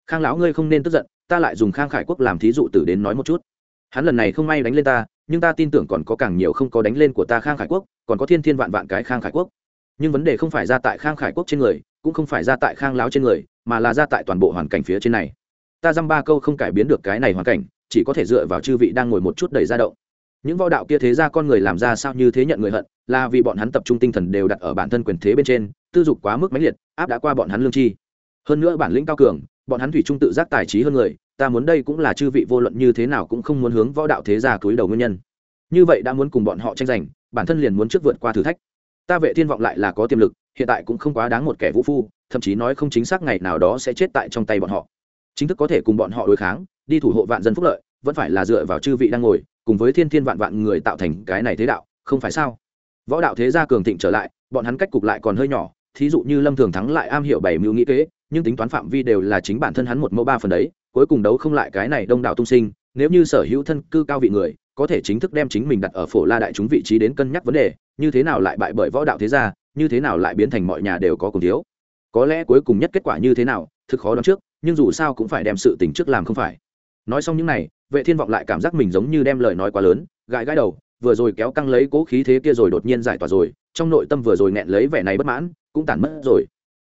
Khang lão ngươi không nên tức giận, ta lại dùng khang khải quốc làm thí dụ tử đến nói một chút. Hắn lần này không may đánh lên ta, nhưng ta tin tưởng còn có càng nhiều không có đánh lên của ta khang khải quốc, còn có thiên thiên vạn vạn cái khang khải quốc. Nhưng vấn đề không phải ra tại khang khải quốc trên người cũng không phải ra tại khang lão trên người, mà là ra tại toàn bộ hoàn cảnh phía trên này. Ta dăm ba câu không cải biến được cái này hoàn cảnh, chỉ có thể dựa vào chư vị đang ngồi một chút đầy ra động. Những võ đạo kia thế ra con người làm ra sao như thế nhận người hận, là vì bọn hắn tập trung tinh thần đều đặt ở bản thân quyền thế bên trên, tư dục quá mức mãnh liệt, áp đã qua bọn hắn lương chi. Hơn nữa bản lĩnh cao cường, bọn hắn thủy trung tự giác tài trí hơn người, ta muốn đây cũng là chư vị vô luận như thế nào cũng không muốn hướng võ đạo thế gia cúi đầu nguyên nhân. Như vậy đã muốn cùng bọn họ tranh giành, bản thân liền muốn trước vượt qua thử thách. Ta vệ thiên vọng lại là có tiềm lực hiện tại cũng không quá đáng một kẻ vũ phu, thậm chí nói không chính xác ngày nào đó sẽ chết tại trong tay bọn họ. Chính thức có thể cùng bọn họ đối kháng, đi thủ hộ vạn dân phúc lợi, vẫn phải là dựa vào chư vị đang ngồi, cùng với thiên thiên vạn vạn người tạo thành cái này thế đạo, không phải sao? Võ đạo thế gia cường thịnh trở lại, bọn hắn cách cục lại còn hơi nhỏ, thí dụ như lâm thường thắng lại am hiểu bảy mưu nghĩ kế, nhưng tính toán phạm vi đều là chính bản thân hắn một mẫu ba phần đấy, cuối cùng đấu không lại cái này đông đảo tung sinh, nếu như sở hữu thân cư cao vị người, có thể chính thức đem chính mình đặt ở phổ la đại chúng vị trí đến cân nhắc vấn đề, như thế nào lại bại bởi võ đạo thế gia như thế nào lại biến thành mọi nhà đều có cùng thiếu? Có lẽ cuối cùng nhất kết quả như thế nào, thực khó đoán trước, nhưng dù sao cũng phải đem sự tình trước làm không phải. Nói xong những này, vệ thiên vọng lại cảm giác mình giống như đem lời nói quá lớn, gãi gãi đầu, vừa rồi kéo căng lấy cố khí thế kia rồi đột nhiên giải tỏa rồi, trong nội tâm vừa rồi nghẹn lấy vẻ này bất mãn, cũng tản mất rồi.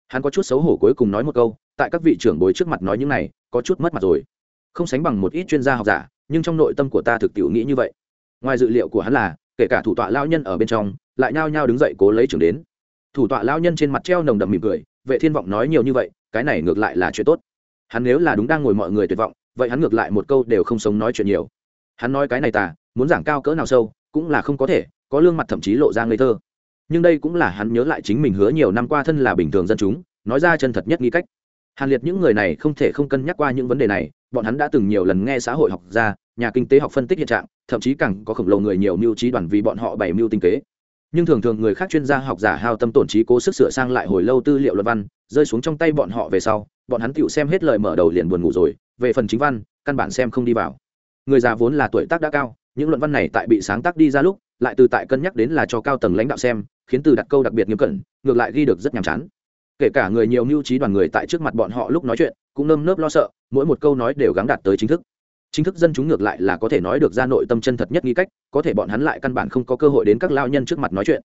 Hắn có chút xấu hổ cuối cùng nói một câu, tại các vị trưởng bối trước mặt nói những này, có chút mất mặt rồi. Không sánh bằng một ít chuyên gia học giả, nhưng trong nội tâm của ta thực tiểu nghĩ như vậy. Ngoài dự liệu của hắn là, kể cả thủ tọa lao nhân ở bên trong, lại nhao nhao đứng dậy cố lấy trưởng đến thủ tọa lao nhân trên mặt treo nồng đậm mỉm cười, vệ thiên vọng nói nhiều như vậy, cái này ngược lại là chuyện tốt. Hắn nếu là đúng đang ngồi mọi người tuyệt vọng, vậy hắn ngược lại một câu đều không sống nói chuyện nhiều. Hắn nói cái này tà muốn giảng cao cỡ nào sâu, cũng là không có thể, có lương mặt thậm chí lộ ra ngây thơ. Nhưng đây cũng là hắn nhớ lại chính mình hứa nhiều năm qua thân là bình thường dân chúng, nói ra chân thật nhất nghi cách. Hàn liệt những người này không thể không cân nhắc qua những vấn đề này, bọn hắn đã từng nhiều lần nghe xã hội học ra, nhà kinh tế học phân tích hiện trạng, thậm chí càng có khổng lồ người nhiều mưu trí đoàn vì bọn họ bày mưu tinh kế nhưng thường thường người khác chuyên gia học giả hao tâm tổn trí cố sức sửa sang lại hồi lâu tư liệu luận văn, rơi xuống trong tay bọn họ về sau, bọn hắn tựu xem hết lời mở đầu liền buồn ngủ rồi, về phần chính văn, căn bản xem không đi vào. Người già vốn là tuổi tác đã cao, những luận văn này tại bị sáng tác đi ra lúc, lại từ tại cân nhắc đến là cho cao tầng lãnh đạo xem, khiến từ đặt câu đặc biệt nghiêm cẩn, ngược lại ghi được rất nhàm chán. Kể cả người nhiều mưu trí đoàn người tại trước mặt bọn họ lúc nói chuyện, cũng nơm nớp lo sợ, mỗi một câu nói đều gắng đạt tới chính thức chính thức dân chúng ngược lại là có thể nói được ra nội tâm chân thật nhất nghi cách, có thể bọn hắn lại căn bản không có cơ hội đến các lao nhân trước mặt nói chuyện.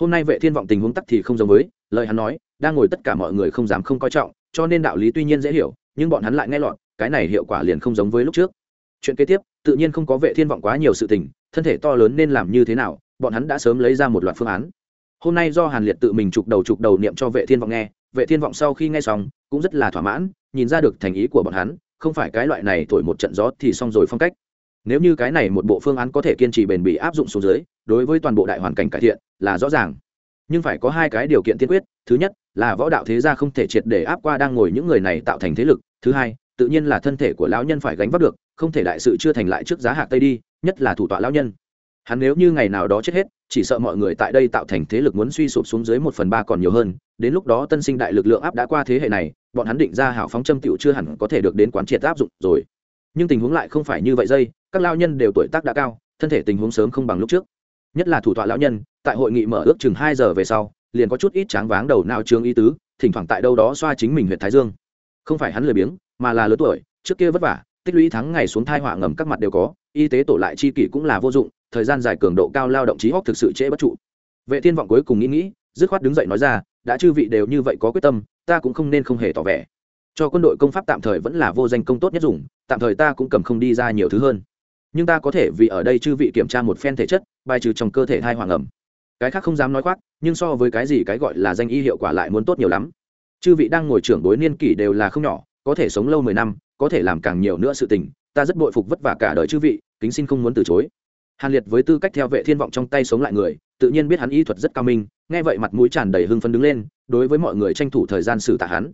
Hôm nay vệ thiên vọng tình huống tắc thì không giống với, lời hắn nói, đang ngồi tất cả mọi người không dám không coi trọng, cho nên đạo lý tuy nhiên dễ hiểu, nhưng bọn hắn lại nghe lọt, cái này hiệu quả liền không giống với lúc trước. Chuyện kế tiếp, tự nhiên không có vệ thiên vọng quá nhiều sự tình, thân thể to lớn nên làm như thế nào, bọn hắn đã sớm lấy ra một loạt phương án. Hôm nay do hàn liệt tự mình chụp đầu chụp đầu niệm cho vệ thiên vọng nghe, vệ thiên vọng sau khi nghe xong, cũng rất là thỏa mãn, nhìn ra được thành ý của bọn hắn không phải cái loại này thổi một trận gió thì xong rồi phong cách. Nếu như cái này một bộ phương án có thể kiên trì bền bỉ áp dụng xuống dưới, đối với toàn bộ đại hoàn cảnh cải thiện là rõ ràng. Nhưng phải có hai cái điều kiện tiên quyết, thứ nhất là võ đạo thế gia không thể triệt để áp qua đang ngồi những người này tạo thành thế lực, thứ hai, tự nhiên là thân thể của lão nhân phải gánh vác được, không thể đại sự chưa thành lại trước giá hạc tây đi, nhất là thủ tọa lão nhân. Hắn nếu như ngày nào đó chết hết, chỉ sợ mọi người tại đây tạo thành thế lực muốn suy sụp xuống dưới một phần ba còn nhiều hơn, đến lúc đó tân sinh đại lực lượng áp đã qua thế hệ này bọn hắn định ra hảo phóng châm tiểu chưa hẳn có thể được đến quán triệt áp dụng rồi. Nhưng tình huống lại không phải như vậy dây, các lao nhân đều tuổi tác đã cao, thân thể tình huống sớm không bằng lúc trước. Nhất là thủ tọa lão nhân, tại hội nghị mở ước chừng hai giờ về sau, liền có chút ít tráng váng đầu não trương y tứ, thỉnh thoảng tại đâu đó xoa chính mình huyện thái dương. Không phải hắn lười biếng, mà là lớn tuổi, trước kia vất vả, tích lũy tháng ngày xuống thai họa ngầm các mặt đều có, y tế tổ lại chi kỷ cũng là vô dụng, thời gian dài cường độ cao lao động trí hóc thực sự trễ bất trụ. Vệ thiên vọng cuối cùng nghĩ nghĩ, dứt khoát đứng dậy nói ra, đã chư vị đều như vậy có quyết tâm ta cũng không nên không hề tỏ vẻ. Cho quân đội công pháp tạm thời vẫn là vô danh công tốt nhất dùng, tạm thời ta cũng cầm không đi ra nhiều thứ hơn. Nhưng ta có thể vì ở đây chư vị kiểm tra một phen thể chất, bài trừ trong cơ thể thai hoàng ẩm. Cái khác không dám nói khoác, nhưng so với cái gì cái gọi là danh y hiệu quả lại muốn tốt nhiều lắm. Chư vị đang ngồi trưởng đối niên kỷ đều là không nhỏ, có thể sống lâu mười năm, có thể làm càng nhiều nữa sự tình, ta rất bội phục vất vả cả đời chư vị, kính xin không muốn từ chối. Hàn liệt với tư cách theo vệ thiên vọng trong tay sống lại người, tự nhiên biết hắn y thuật rất cao minh nghe vậy mặt mũi tràn đầy hưng phấn đứng lên, đối với mọi người tranh thủ thời gian xử tạ hắn.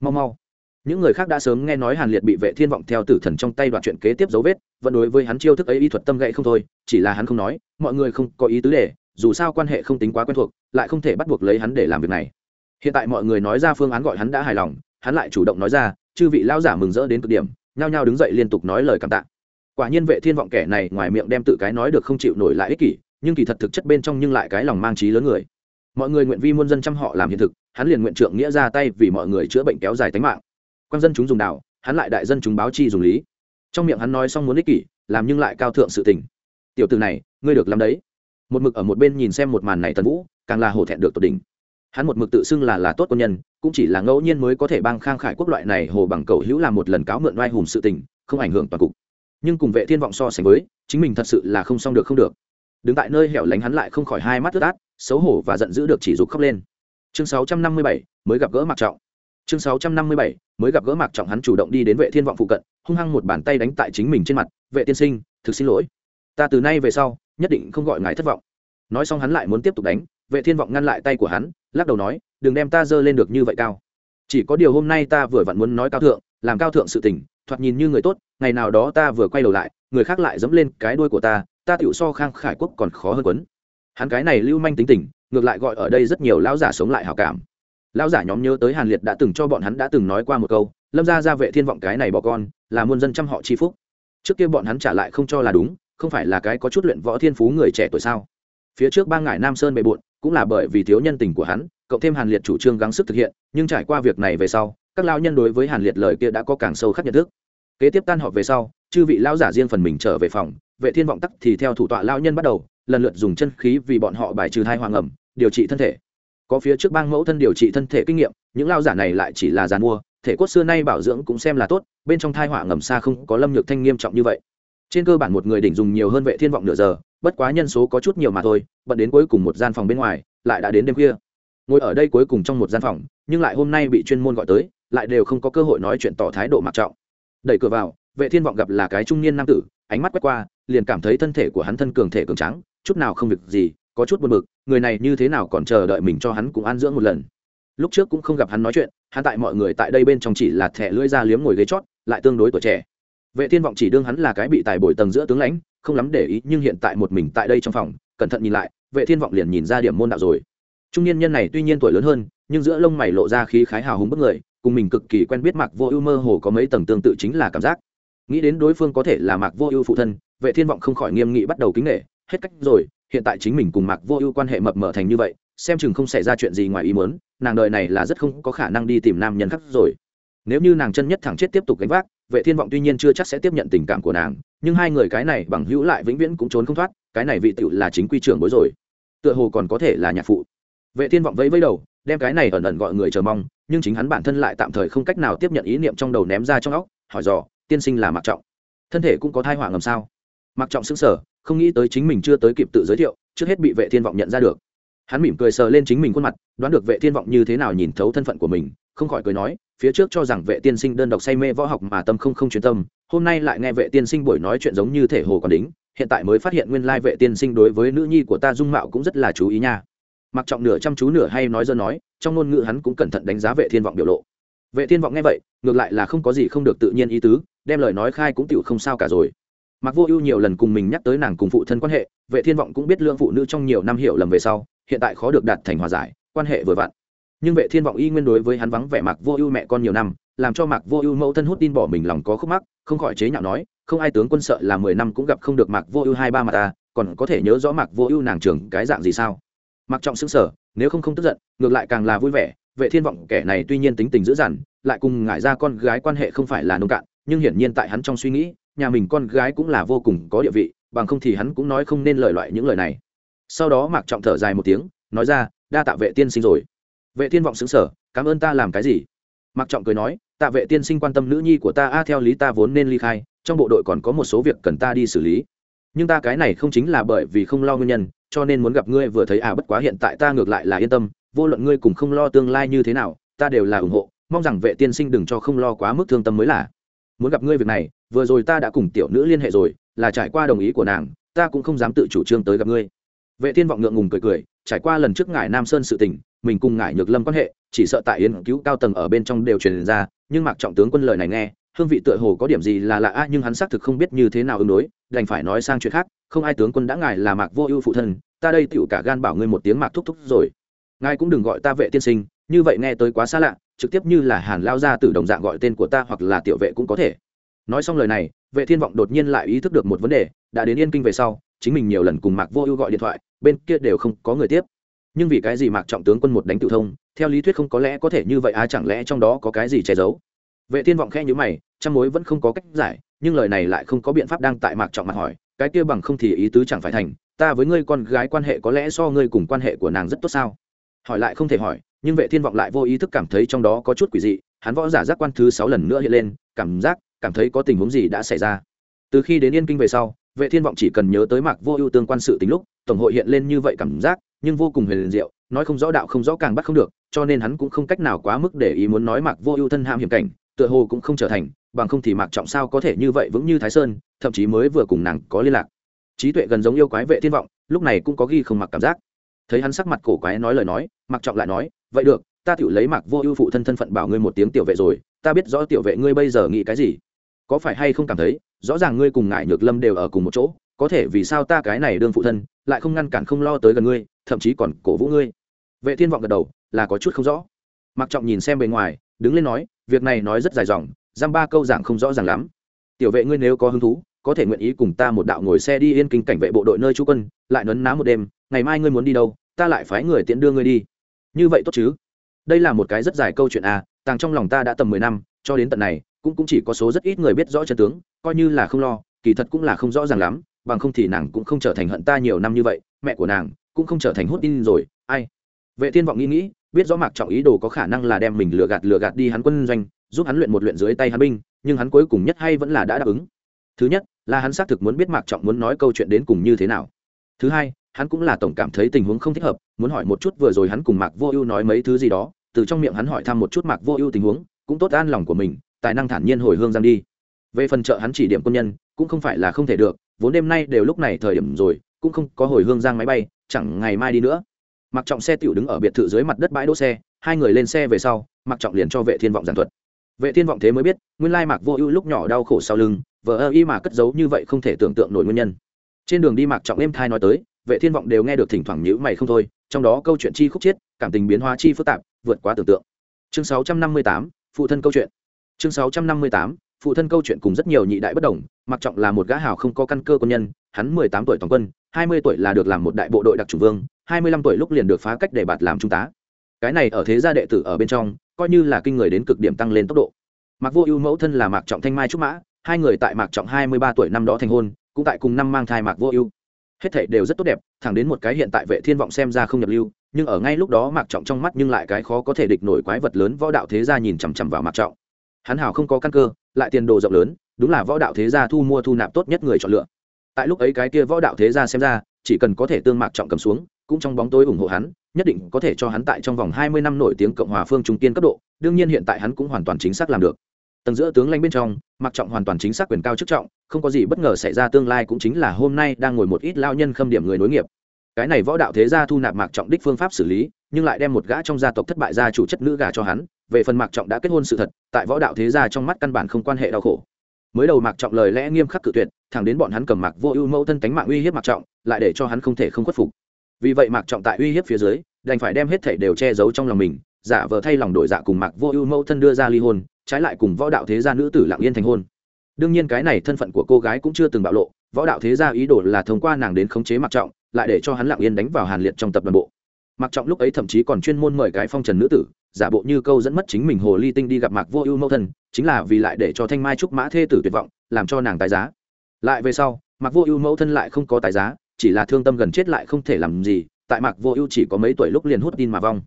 Mau mau. Những người khác đã sớm nghe nói hàn liệt bị vệ thiên vọng theo tử thần trong tay đoạn chuyện kế tiếp dấu vết, vẫn đối với hắn chiêu thức ấy y thuật tâm gậy không thôi, chỉ là hắn không nói, mọi người không có ý tứ để, dù sao quan hệ không tính quá quen thuộc, lại không thể bắt buộc lấy hắn để làm việc này. Hiện tại mọi người nói ra phương án gọi hắn đã hài lòng, hắn lại chủ động nói ra, chư vị lao giả mừng rỡ đến cực điểm, nhao nhao đứng dậy liên tục nói lời cảm tạ. Quả nhiên vệ thiên vọng kẻ này ngoài miệng đem tự cái nói được không chịu nổi lại ích kỷ, nhưng kỳ thật thực chất bên trong nhưng lại cái lòng mang trí lớn người mọi người nguyện vi muôn dân chăm họ làm hiện thực, hắn liền nguyện trượng nghĩa ra tay vì mọi người chữa bệnh kéo dài tính mạng. Quan dân chúng dùng đạo hắn lại đại dân chúng báo chi dùng lý. Trong miệng hắn nói xong muốn ích kỷ, làm nhưng lại cao thượng sự tình. Tiểu từ này, ngươi được làm đấy. Một mực ở một bên nhìn xem một màn này tần vũ, càng là hổ thẹn được tột đỉnh. Hắn một mực tự xưng là là tốt quân nhân, cũng chỉ là ngẫu nhiên mới có thể bang khang khải quốc loại này hồ bằng cầu hữu làm một lần cáo mượn oai hùng sự tình, không ảnh hưởng toàn cục. Nhưng cùng vệ thiên vọng so sánh với, chính mình thật sự là không xong được không được đứng tại nơi hẻo lánh hắn lại không khỏi hai mắt ướt át xấu hổ và giận dữ được chỉ dục khóc lên. Chương 657, mới gặp gỡ mặc trọng. Chương 657, mới gặp gỡ mặc trọng hắn chủ động đi đến vệ thiên vọng phụ cận hung hăng một bàn tay đánh tại chính mình trên mặt. Vệ tiên sinh thực xin lỗi. Ta từ nay về sau nhất định không gọi ngài thất vọng. Nói xong hắn lại muốn tiếp tục đánh vệ thiên vọng ngăn lại tay của hắn lắc đầu nói đừng đem ta dơ lên được như vậy cao. Chỉ có điều hôm nay ta vừa vặn muốn nói cao thượng làm cao thượng sự tình thoạt nhìn như người tốt ngày nào đó ta vừa quay đầu lại người khác lại dẫm lên cái đuôi của ta ta tựu so khang khải quốc còn khó hơn quấn. Hắn cái này lưu manh tính tình, ngược lại gọi ở đây rất nhiều lão giả sống lại hảo cảm. Lão giả nhóm nhớ tới hàn liệt đã từng cho bọn hắn đã từng nói qua một câu, lâm ra ra vệ thiên vọng cái này bỏ con, là muôn dân trăm họ chi phúc. Trước kia bọn hắn trả lại không cho là đúng, không phải là cái có chút luyện võ thiên phú người trẻ tuổi sao? Phía trước ba ngải nam sơn bề bộn, cũng là bởi vì thiếu nhân tình của hắn, cộng thêm hàn liệt chủ trương gắng sức thực hiện, nhưng trải qua việc này về sau, các lao nhân đối với hàn liệt lời kia đã có càng sâu khắc nhận thức. Kế tiếp tan họp về sau, chư vị lão giả riêng phần mình trở về phòng vệ thiên vọng tắc thì theo thủ tọa lao nhân bắt đầu, lần lượt dùng chân khí vì bọn họ bài trừ thai hoàng ẩm, điều trị thân thể. Có phía trước bang mẫu thân điều trị thân thể kinh nghiệm, những lao giả này lại chỉ là giàn mua thể cốt xưa nay bảo dưỡng cũng xem là tốt, bên trong thai họa ngầm xa không có lâm nhược thanh nghiêm trọng như vậy. Trên cơ bản một người đỉnh dùng nhiều hơn vệ thiên vọng nửa giờ, bất quá nhân số có chút nhiều mà thôi, bận đến cuối cùng một gian phòng bên ngoài, lại đã đến đêm khuya. Ngồi ở đây cuối cùng trong một gian phòng, nhưng lại hôm nay bị chuyên môn gọi tới, lại đều không có cơ hội nói chuyện tỏ thái độ mặc trọng. Đẩy cửa vào, vệ thiên vọng gặp là cái trung niên nam tử ánh mắt quét qua, liền cảm thấy thân thể của hắn thân cường thể cường trắng chút nào không việc gì, có chút buồn bực, người này như thế nào còn chờ đợi mình cho hắn cũng an dưỡng một lần. Lúc trước cũng không gặp hắn nói chuyện, hắn tại mọi người tại đây bên trong chỉ là thẻ lưỡi ra liếm ngồi ghế chót, lại tương đối tuổi trẻ. Vệ thiên vọng chỉ đương hắn là cái bị tài bồi tầng giữa tướng lãnh, không lắm để ý, nhưng hiện tại một mình tại đây trong phòng, cẩn thận nhìn lại, vệ thiên vọng liền nhìn ra điểm môn đạo rồi. Trung niên nhân này tuy nhiên tuổi lớn hơn, nhưng giữa lông mày lộ ra khí khái hào hùng bức người, cùng mình cực kỳ quen biết mạc vô ưu mơ hồ có mấy tầng tương tự chính là cảm giác nghĩ đến đối phương có thể là mạc vô ưu phụ thân, vệ thiên vọng không khỏi nghiêm nghị bắt đầu kính nghệ hết cách rồi, hiện tại chính mình cùng mạc vô ưu quan hệ mập mờ thành như vậy, xem chừng không xảy ra chuyện gì ngoài ý muốn, nàng đời này là rất không có khả năng đi tìm nam nhân khác rồi. Nếu như nàng chân nhất thẳng chết tiếp tục gánh vác, vệ thiên vọng tuy nhiên chưa chắc sẽ tiếp nhận tình cảm của nàng, nhưng hai người cái này bằng hữu lại vĩnh viễn cũng trốn không thoát, cái này vị tựu là chính quy trưởng bối rồi. Tựa hồ còn có thể là nhạc phụ. Vệ thiên vọng vẫy vẫy đầu, đem cái này ẩn ẩn gọi người chờ mong, nhưng chính hắn bản thân lại tạm thời không cách nào tiếp nhận ý niệm trong đầu ném ra trong óc, hỏi dò tiên sinh là mặc trọng. Thân thể cũng có thai họa ngầm sao? Mặc trọng sững sờ, không nghĩ tới chính mình chưa tới kịp tự giới thiệu, trước hết bị vệ thiên vọng nhận ra được. Hắn mỉm cười sờ lên chính mình khuôn mặt, đoán được vệ thiên vọng như thế nào nhìn thấu thân phận của mình, không khỏi cười nói, phía trước cho rằng vệ tiên sinh đơn độc say mê võ học mà tâm không không chuyên tâm, hôm nay lại nghe vệ tiên sinh buổi nói chuyện giống như thể hồ còn đính, hiện tại mới phát hiện nguyên lai vệ tiên sinh đối với nữ nhi của ta dung mạo cũng rất là chú ý nha. Mặc trọng nửa chăm chú nửa hay nói dơ nói, trong ngôn ngữ hắn cũng cẩn thận đánh giá vệ thiên vọng biểu lộ vệ thiên vọng nghe vậy, ngược lại là không có gì không được tự nhiên ý tứ, đem lời nói khai cũng tựu không sao cả rồi. Mặc vô ưu nhiều lần cùng mình nhắc tới nàng cùng phụ thân quan hệ, vệ thiên vọng cũng biết lương phụ nữ trong nhiều năm hiểu lầm về sau, hiện tại khó được đạt thành hòa giải, quan hệ vừa vặn. Nhưng vệ thiên vọng y nguyên đối với hắn vắng vẻ mặc vô ưu mẹ con nhiều năm, làm cho mặc vô ưu mẫu thân hút tin bỏ mình lòng có khúc mắc, không khỏi chế nhạo nói, không ai tướng quân sợ là mười năm cũng gặp không được mặc vô ưu hai ba mà ta, còn có thể nhớ rõ mặc vô ưu nàng trưởng cái dạng gì sao? Mặc trọng xứng sở nếu không không tức giận, ngược lại càng là vui vẻ vệ thiên vọng kẻ này tuy nhiên tính tình dữ dằn, lại cùng ngải ra con gái quan hệ không phải là nông cạn, nhưng hiển nhiên tại hắn trong suy nghĩ, nhà mình con gái cũng là vô cùng có địa vị, bằng không thì hắn cũng nói không nên lời loại những lời này. Sau đó mạc trọng thở dài một tiếng, nói ra, đa tạ vệ tiên sinh rồi. Vệ thiên vọng xứng sở cảm ơn ta làm cái gì? Mạc trọng cười nói, tạ vệ tiên sinh quan tâm nữ nhi của ta, a, theo lý ta vốn nên ly khai, trong bộ đội còn có một số việc cần ta đi xử lý. Nhưng ta cái này không chính là bởi vì không lo nguyên nhân, cho nên muốn gặp ngươi vừa thấy à bất quá hiện tại ta ngược lại là yên tâm vô luận ngươi cùng không lo tương lai như thế nào, ta đều là ủng hộ, mong rằng vệ tiên sinh đừng cho không lo quá mức thương tâm mới là. Muốn gặp ngươi việc này, vừa rồi ta đã cùng tiểu nữ liên hệ rồi, là trải qua đồng ý của nàng, ta cũng không dám tự chủ trương tới gặp ngươi. Vệ tiên vọng ngượng ngùng cười cười, trải qua lần trước ngải nam sơn sự tình, mình cùng ngải nhược lâm quan hệ, chỉ sợ tại yến cứu cao tầng ở bên trong đều truyền ra, nhưng mạc trọng tướng quân lời này nghe, hương vị tựa hồ có điểm gì là lạ a nhưng hắn xác thực không biết như thế nào ứng đối, đành phải nói sang chuyện khác, không ai tướng quân đã ngài là mạc vô ưu phụ thân, ta đây tựu cả gan bảo ngươi một tiếng mạc thúc thúc rồi ngài cũng đừng gọi ta vệ tiên sinh, như vậy nghe tới quá xa lạ, trực tiếp như là hàn lao ra từ đồng dạng gọi tên của ta hoặc là tiểu vệ cũng có thể. Nói xong lời này, vệ thiên vọng đột nhiên lại ý thức được một vấn đề, đã đến yên kinh về sau, chính mình nhiều lần cùng mạc vô ưu gọi điện thoại, bên kia đều không có người tiếp. Nhưng vì cái gì mạc trọng tướng quân một đánh tự thông, theo lý thuyết không có lẽ có thể như vậy à chẳng lẽ trong đó có cái gì che giấu? Vệ thiên vọng khe như mày, trăm mối vẫn không có cách giải, nhưng lời này lại không có biện pháp đang tại mạc trọng mặt hỏi, cái kia bằng không thì ý tứ chẳng phải thành, ta với ngươi con gái quan hệ có lẽ so ngươi cùng quan hệ của nàng rất tốt sao? Hỏi lại không thể hỏi, nhưng vệ thiên vọng lại vô ý thức cảm thấy trong đó có chút quỷ dị, hắn võ giả giác quan thứ sáu lần nữa hiện lên, cảm giác, cảm thấy có tình huống gì đã xảy ra. Từ khi đến yên kinh về sau, vệ thiên vọng chỉ cần nhớ tới mạc vô ưu tương quan sự tính lúc, tổng hội hiện lên như vậy cảm giác, nhưng vô cùng huyền diệu, nói không rõ đạo không rõ càng bắt không được, cho nên hắn cũng không cách nào quá mức để ý muốn nói mạc vô ưu thân ham hiểm cảnh, tựa hồ cũng không trở thành, bằng không thì mạc trọng sao có thể như vậy vững như thái sơn, thậm chí mới vừa cùng nàng có liên lạc. Trí tuệ gần giống yêu quái vệ thiên vọng, lúc này cũng có ghi không mặc cảm giác thấy hắn sắc mặt cổ quái nói lời nói Mặc trọng lại nói, vậy được, ta tự lấy Mặc vô ưu phụ thân thân phận bảo ngươi một tiếng tiểu vệ rồi, ta biết rõ tiểu vệ ngươi bây giờ nghĩ cái gì. Có phải hay không cảm thấy, rõ ràng ngươi cùng ngại nhược lâm đều ở cùng một chỗ, có thể vì sao ta cái này đương phụ thân, lại không ngăn cản không lo tới gần ngươi, thậm chí còn cổ vũ ngươi? Vệ thiên vọng gật đầu, là có chút không rõ. Mặc trọng nhìn xem bề ngoài, đứng lên nói, việc này nói rất dài dòng, giam ba câu giảng không rõ ràng lắm. Tiểu vệ ngươi nếu có hứng thú, có thể nguyện ý cùng ta một đạo ngồi xe đi yên kinh cảnh vệ bộ đội nơi trú quân, lại nấn ná một đêm, ngày mai ngươi muốn đi đâu ta lại phái người tiện đưa ngươi đi. Như vậy tốt chứ? Đây là một cái rất dài câu chuyện à tàng trong lòng ta đã tầm mười năm, cho đến tận này, cũng cũng chỉ có số rất ít người biết rõ chân tướng, coi như là không lo, kỳ thật cũng là không rõ ràng lắm, bằng không thì nàng cũng không trở thành hận ta nhiều năm như vậy, mẹ của nàng cũng không trở thành hút tin rồi, ai? Vệ thiên vọng nghĩ nghĩ, biết rõ mạc trọng ý đồ có khả năng là đem mình lừa gạt lừa gạt đi hắn quân doanh, giúp hắn luyện một luyện dưới tay hắn binh, nhưng hắn cuối cùng nhất hay vẫn là đã đáp ứng. Thứ nhất, là hắn xác thực muốn biết mạc trọng muốn nói câu chuyện đến cùng như thế nào. Thứ hai hắn cũng là tổng cảm thấy tình huống không thích hợp, muốn hỏi một chút vừa rồi hắn cùng mạc vô ưu nói mấy thứ gì đó, từ trong miệng hắn hỏi thăm một chút mạc vô ưu tình huống, cũng tốt an lòng của mình, tài năng thản nhiên hồi hương giang đi. Về phần trợ hắn chỉ điểm quân nhân, cũng không phải là không thể được, vốn đêm nay đều lúc này thời điểm rồi, cũng không có hồi hương giang máy bay, chẳng ngày mai đi nữa. Mặc trọng xe tiểu đứng ở biệt thự dưới mặt đất bãi đỗ xe, hai người lên xe về sau mặc trọng liền cho vệ thiên vọng giảng thuật. Vệ thiên vọng thế mới biết, nguyên lai mạc vô ưu lúc nhỏ đau khổ sau lưng vợ ơ y mà cất giấu như vậy không thể tưởng tượng nổi nguyên nhân. Trên đường đi mạc trọng êm thai nói tới vệ thiên vọng đều nghe được thỉnh thoảng nhữ mày không thôi trong đó câu chuyện chi khúc chiết cảm tình biến hóa chi phức tạp vượt quá tưởng tượng. Chương 658, phụ thân câu chuyện. Chương 658, phụ thân câu chuyện cùng rất nhiều nhị đại bất đồng mặc trọng là một gã hào không có căn cơ quân nhân hắn mười tám tuổi toàn quân hai mươi tuổi là được làm một đại bộ đội đặc chủ vương hai mươi lăm tuổi lúc liền được phá cách để bạt làm trung tá. Cái này ở thế gia đệ tử ở bên trong coi như là kinh người đến cực điểm tăng lên tốc độ. Mặc vô ưu mẫu thân là mạc trọng thanh mai trúc mã hai người tại mạc trọng hai mươi ba tuổi năm đó thành hôn cũng tại cùng năm mang thai mạc vô ưu hết thảy đều rất tốt đẹp, thẳng đến một cái hiện tại vệ thiên vọng xem ra không nhập lưu, nhưng ở ngay lúc đó mạc trọng trong mắt nhưng lại cái khó có thể địch nổi quái vật lớn võ đạo thế gia nhìn chằm chằm vào mạc trọng. Hắn hào không có căn cơ, lại tiền đồ rộng lớn, đúng là võ đạo thế gia thu mua thu nạp tốt nhất người chọn lựa. Tại lúc ấy cái kia võ đạo thế gia xem ra, chỉ cần có thể tương mạc trọng cầm xuống, cũng trong bóng tối ủng hộ hắn, nhất định có thể cho hắn tại trong vòng hai mươi năm nổi tiếng cộng hòa phương trung kiên cấp độ, đương nhiên hiện tại hắn cũng hoàn toàn chính xác làm được tầng giữa tướng lãnh bên trong, mặc trọng hoàn toàn chính xác quyền cao chức trọng, không có gì bất ngờ xảy ra tương lai cũng chính là hôm nay đang ngồi một ít lao nhân khâm điểm người nối nghiệp. Cái này võ đạo thế gia thu nạp mạc trọng đích phương pháp xử lý, nhưng lại đem một gã trong gia tộc thất bại gia chủ chất nữ gà cho hắn, về phần mạc trọng đã kết hôn sự thật, tại võ đạo thế gia trong mắt căn bản không quan hệ đau khổ. Mới đầu mạc trọng lời lẽ nghiêm khắc cự tuyệt, thẳng đến bọn hắn cầm mạc vô ưu mẫu thân cánh mạng uy hiếp mạc trọng, lại để cho hắn không thể không khuất phục. Vì vậy mạc trọng tại uy hiếp phía dưới, đành phải đem hết thảy đều che giấu trong lòng mình, giả vờ thay lòng đổi dạ cùng mạc vô ưu mẫu thân đưa ra ly hôn trái lại cùng võ đạo thế gia nữ tử lặng yên thành hôn. Đương nhiên cái này thân phận của cô gái cũng chưa từng bạo lộ, võ đạo thế gia ý đồ là thông qua nàng đến khống chế mặc trọng, lại để cho hắn lặng yên đánh vào hàn liệt trong tập đoàn bộ. Mặc trọng lúc ấy thậm chí còn chuyên môn mời cái phong trần nữ tử, giả bộ như câu dẫn mất chính mình hồ ly tinh đi gặp mạc vô ưu mẫu thân, chính là vì lại để cho thanh mai trúc mã thê tử tuyệt vọng, làm cho nàng tái giá. Lại về sau, mạc vô ưu mẫu thân lại không có tái giá, chỉ là thương tâm gần chết lại không thể làm gì, tại mạc vô ưu chỉ có mấy tuổi lúc liền hút tin mà vong.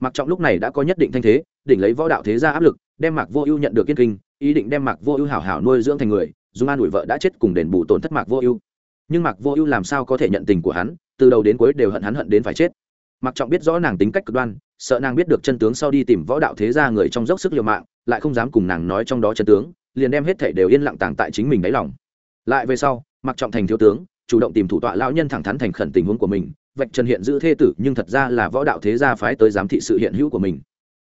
Mặc trọng lúc này đã có nhất định thanh thế, đỉnh lấy võ đạo thế gia áp lực đem mạc vô ưu nhận được kiên kinh, ý định đem mạc vô ưu hảo hảo nuôi dưỡng thành người dùng an ủi vợ đã chết cùng đền bù tổn thất mạc vô ưu. Nhưng mạc vô ưu làm sao có thể nhận tình của hắn, từ đầu đến cuối đều hận hắn hận đến phải chết. Mặc trọng biết rõ nàng tính cách cực đoan, sợ nàng biết được chân tướng sau đi tìm võ đạo thế gia người trong dốc sức liều mạng, lại không dám cùng nàng nói trong đó chân tướng, liền đem hết thảy đều yên lặng tàng tại chính mình đáy lòng. Lại về sau Mặc trọng thành thiếu tướng, chủ động tìm thủ tọa lão nhân thẳng thắn thành khẩn tình huống của mình, vạch trần hiện giữ thê tử, nhưng thật ra là võ đạo thế gia phái tới giám thị sự hiện hữu của mình.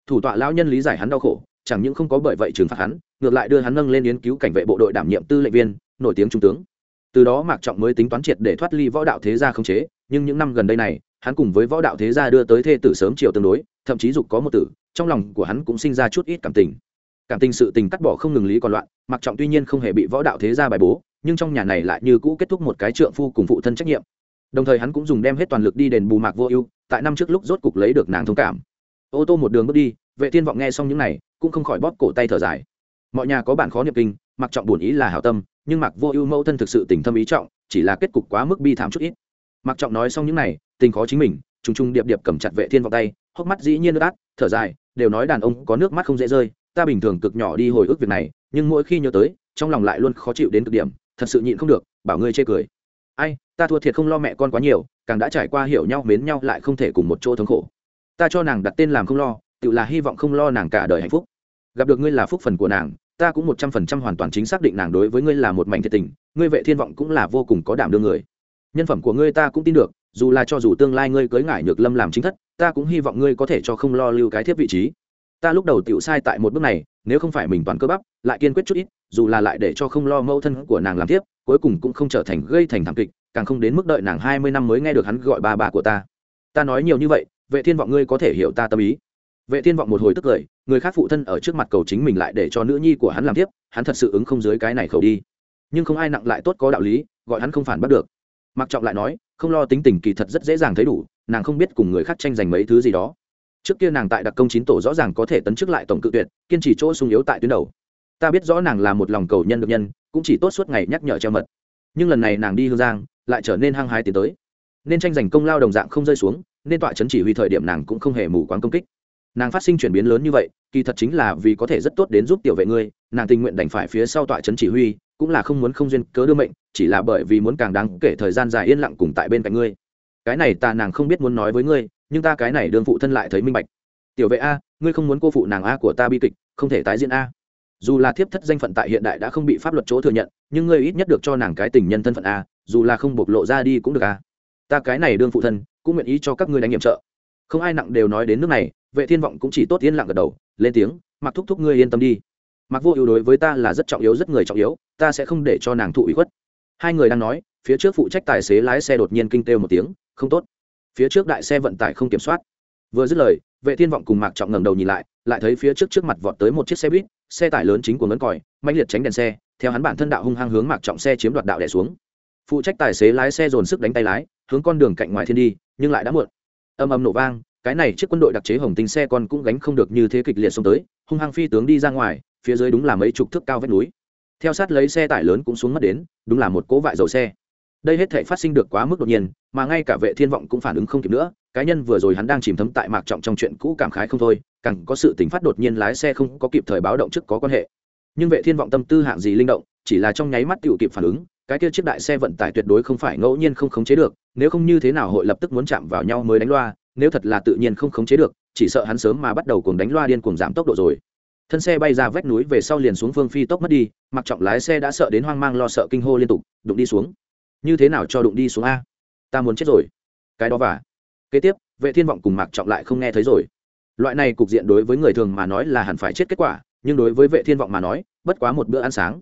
Thủ tọa lão nhân lý giải hắn đau khổ chẳng những không có bởi vậy trừng phạt hắn, ngược lại đưa hắn nâng lên nghiên cứu cảnh vệ bộ đội đảm nhiệm tư lệnh viên, nổi tiếng trung tướng. Từ đó mạc trọng mới tính toán triệt để thoát ly võ đạo thế gia không chế, nhưng những năm gần đây này, hắn cùng với võ đạo thế gia đưa tới thê tử sớm chiều tương đối, thậm chí dục có một tử, trong lòng của hắn cũng sinh ra chút ít cảm tình. Cảm tình sự tình cắt bỏ không ngừng lý còn loạn, mạc trọng tuy nhiên không hề bị võ đạo thế gia bài bố, nhưng trong nhà này lại như cũ kết thúc một cái trượng phu cùng phụ thân trách nhiệm. Đồng thời hắn cũng dùng đem hết toàn lực đi đền bù mạc vô ưu, tại năm trước lúc rốt cục lấy được nàng thông cảm. Ô tô một đường bước đi, vệ thiên vọng nghe xong những này cũng không khỏi bóp cổ tay thở dài. Mọi nhà có bản khó niệm kinh, mặc trọng buồn ý là hảo tâm, nhưng mặc vô ưu mẫu thân thực sự tình thâm ý trọng, chỉ là kết cục quá mức bi thảm chút ít. Mặc trọng nói xong những này, tình khó chính mình, trùng trùng điệp điệp cầm chặt vệ thiên vào tay, hốc mắt dĩ nhiên nước át, thở dài, đều nói đàn ông có nước mắt không dễ rơi, ta bình thường cực nhỏ đi hồi ức việc này, nhưng mỗi khi nhớ tới, trong lòng lại luôn khó chịu đến cực điểm, thật sự nhịn không được, bảo ngươi chê cười. Ai, ta thua thiệt không lo mẹ con quá nhiều, càng đã trải qua hiểu nhau mến nhau lại không thể cùng một chỗ thống khổ. Ta cho nàng đặt tên làm không lo tự là hy vọng không lo nàng cả đời hạnh phúc. Gặp được ngươi là phúc phần của nàng, ta cũng một trăm phần trăm hoàn toàn chính xác định nàng đối với ngươi là một mảnh thiệt tình, ngươi vệ thiên vọng cũng là vô cùng có đảm đương người. Nhân phẩm của ngươi ta cũng tin được, dù là cho dù tương lai ngươi cưới ngải nhược lâm làm chính thất, ta cũng hy vọng ngươi có thể cho không lo lưu cái thiếp vị trí. Ta lúc đầu tiểu sai tại một bước này, nếu không phải mình toàn cơ bắp, lại kiên quyết chút ít, dù là lại để cho không lo mẫu thân của nàng làm tiếp cuối cùng cũng không trở thành gây thành thảm kịch, càng không đến mức đợi nàng hai mươi năm mới nghe được hắn gọi bà bà của ta. Ta nói nhiều như vậy, vệ thiên vọng ngươi có thể hiểu ta tâm ý vệ thiên vọng một hồi tức cười, người khác phụ thân ở trước mặt cầu chính mình lại để cho nữ nhi của hắn làm tiếp, hắn thật sự ứng không dưới cái này khẩu đi. Nhưng không ai nặng lại tốt có đạo lý, gọi hắn không phản bắt được. Mặc trọng lại nói, không lo tính tình kỳ thật rất dễ dàng thấy đủ, nàng không biết cùng người khác tranh giành mấy thứ gì đó. Trước kia nàng tại đặc công chín tổ rõ ràng có thể tấn chức lại tổng cự tuyệt, kiên trì chỗ sung yếu tại tuyến đầu. Ta biết rõ nàng là một lòng cầu nhân được nhân, cũng chỉ tốt suốt ngày nhắc nhở treo mật. Nhưng lần này nàng đi hương giang, lại trở nên hăng hái tiến tới. Nên tranh giành công lao đồng dạng không rơi xuống, nên tọa chấn chỉ huy thời điểm nàng cũng không hề mù quáng công kích nàng phát sinh chuyển biến lớn như vậy, kỳ thật chính là vì có thể rất tốt đến giúp tiểu vệ ngươi, nàng tình nguyện đành phải phía sau tọa chấn chỉ huy, cũng là không muốn không duyên cớ đưa mệnh, chỉ là bởi vì muốn càng đáng kể thời gian dài yên lặng cùng tại bên cạnh ngươi. Cái này ta nàng không biết muốn nói với ngươi, nhưng ta cái này đương phụ thân lại thấy minh bạch. Tiểu vệ a, ngươi không muốn cô phụ nàng a của ta bi kịch, không thể tái diễn a. Dù là thiếp thất danh phận tại hiện đại đã không bị pháp luật chỗ thừa nhận, nhưng ngươi ít nhất được cho nàng cái tình nhân thân phận a, dù là không bộc lộ ra đi cũng được a. Ta cái này đương phụ thân, cũng nguyện ý cho các ngươi đánh nhiệm trợ không ai nặng đều nói đến nước này, vệ thiên vọng cũng chỉ tốt yên lặng gật đầu, lên tiếng mặc thúc thúc ngươi yên tâm đi. Mặc vô ưu đối với ta là rất trọng yếu, rất người trọng yếu, ta sẽ không để cho nàng thụ ủy khuất. Hai người đang nói, phía trước phụ trách tài xế lái xe đột nhiên kinh têu một tiếng, không tốt. Phía trước đại xe vận tải không kiểm soát. Vừa dứt lời, vệ thiên vọng cùng mạc trọng ngẩng đầu nhìn lại lại thấy phía trước trước mặt vọt tới một chiếc xe buýt, xe tải lớn chính của ngấn còi mạnh liệt tránh đèn xe, theo hắn bản thân đạo hung hăng hướng mạc trọng xe chiếm đoạt đạo đè xuống. Phụ trách tài xế lái xe dồn sức đánh tay lái, hướng con đường cạnh ngoài thiên đi, nhưng lại đã muộn âm âm nổ vang, cái này chiếc quân đội đặc chế hồng tinh xe con cũng gánh không được như thế kịch liệt xông tới, hung hăng phi tướng đi ra ngoài, phía dưới đúng là mấy chục thước cao vách núi. Theo sát lấy xe tải lớn cũng xuống mất đến, đúng là một cỗ vại dầu xe. Đây hết thể phát sinh được quá mức đột nhiên, mà ngay cả vệ thiên vọng cũng phản ứng không kịp nữa, cá nhân vừa rồi hắn đang chìm thấm tại mạc trọng trong chuyện cũ cảm khái không thôi, càng có sự tính phát đột nhiên lái xe không có kịp thời báo động trước có quan hệ. Nhưng vệ thiên vọng tâm tư hạng gì linh động, chỉ là trong nháy mắt tiểu kịp phản ứng, cái kia chiếc đại xe vận tải tuyệt đối không phải ngẫu nhiên không khống chế được nếu không như thế nào hội lập tức muốn chạm vào nhau mới đánh loa, nếu thật là tự nhiên không khống chế được, chỉ sợ hắn sớm mà bắt đầu cùng đánh loa điên cuồng giảm tốc độ rồi. Thân xe bay ra vách núi về sau liền xuống phương phi tốc mất đi, mặc trọng lái xe đã sợ đến hoang mang lo sợ kinh hô liên tục, đụng đi xuống. Như thế nào cho đụng đi xuống a? Ta muốn chết rồi. Cái đó và kế tiếp, vệ thiên vọng cùng mặc trọng lại không nghe thấy rồi. Loại này cục diện đối với người thường mà nói là hẳn phải chết kết quả, nhưng đối với vệ thiên vọng mà nói, bất quá một bữa ăn sáng.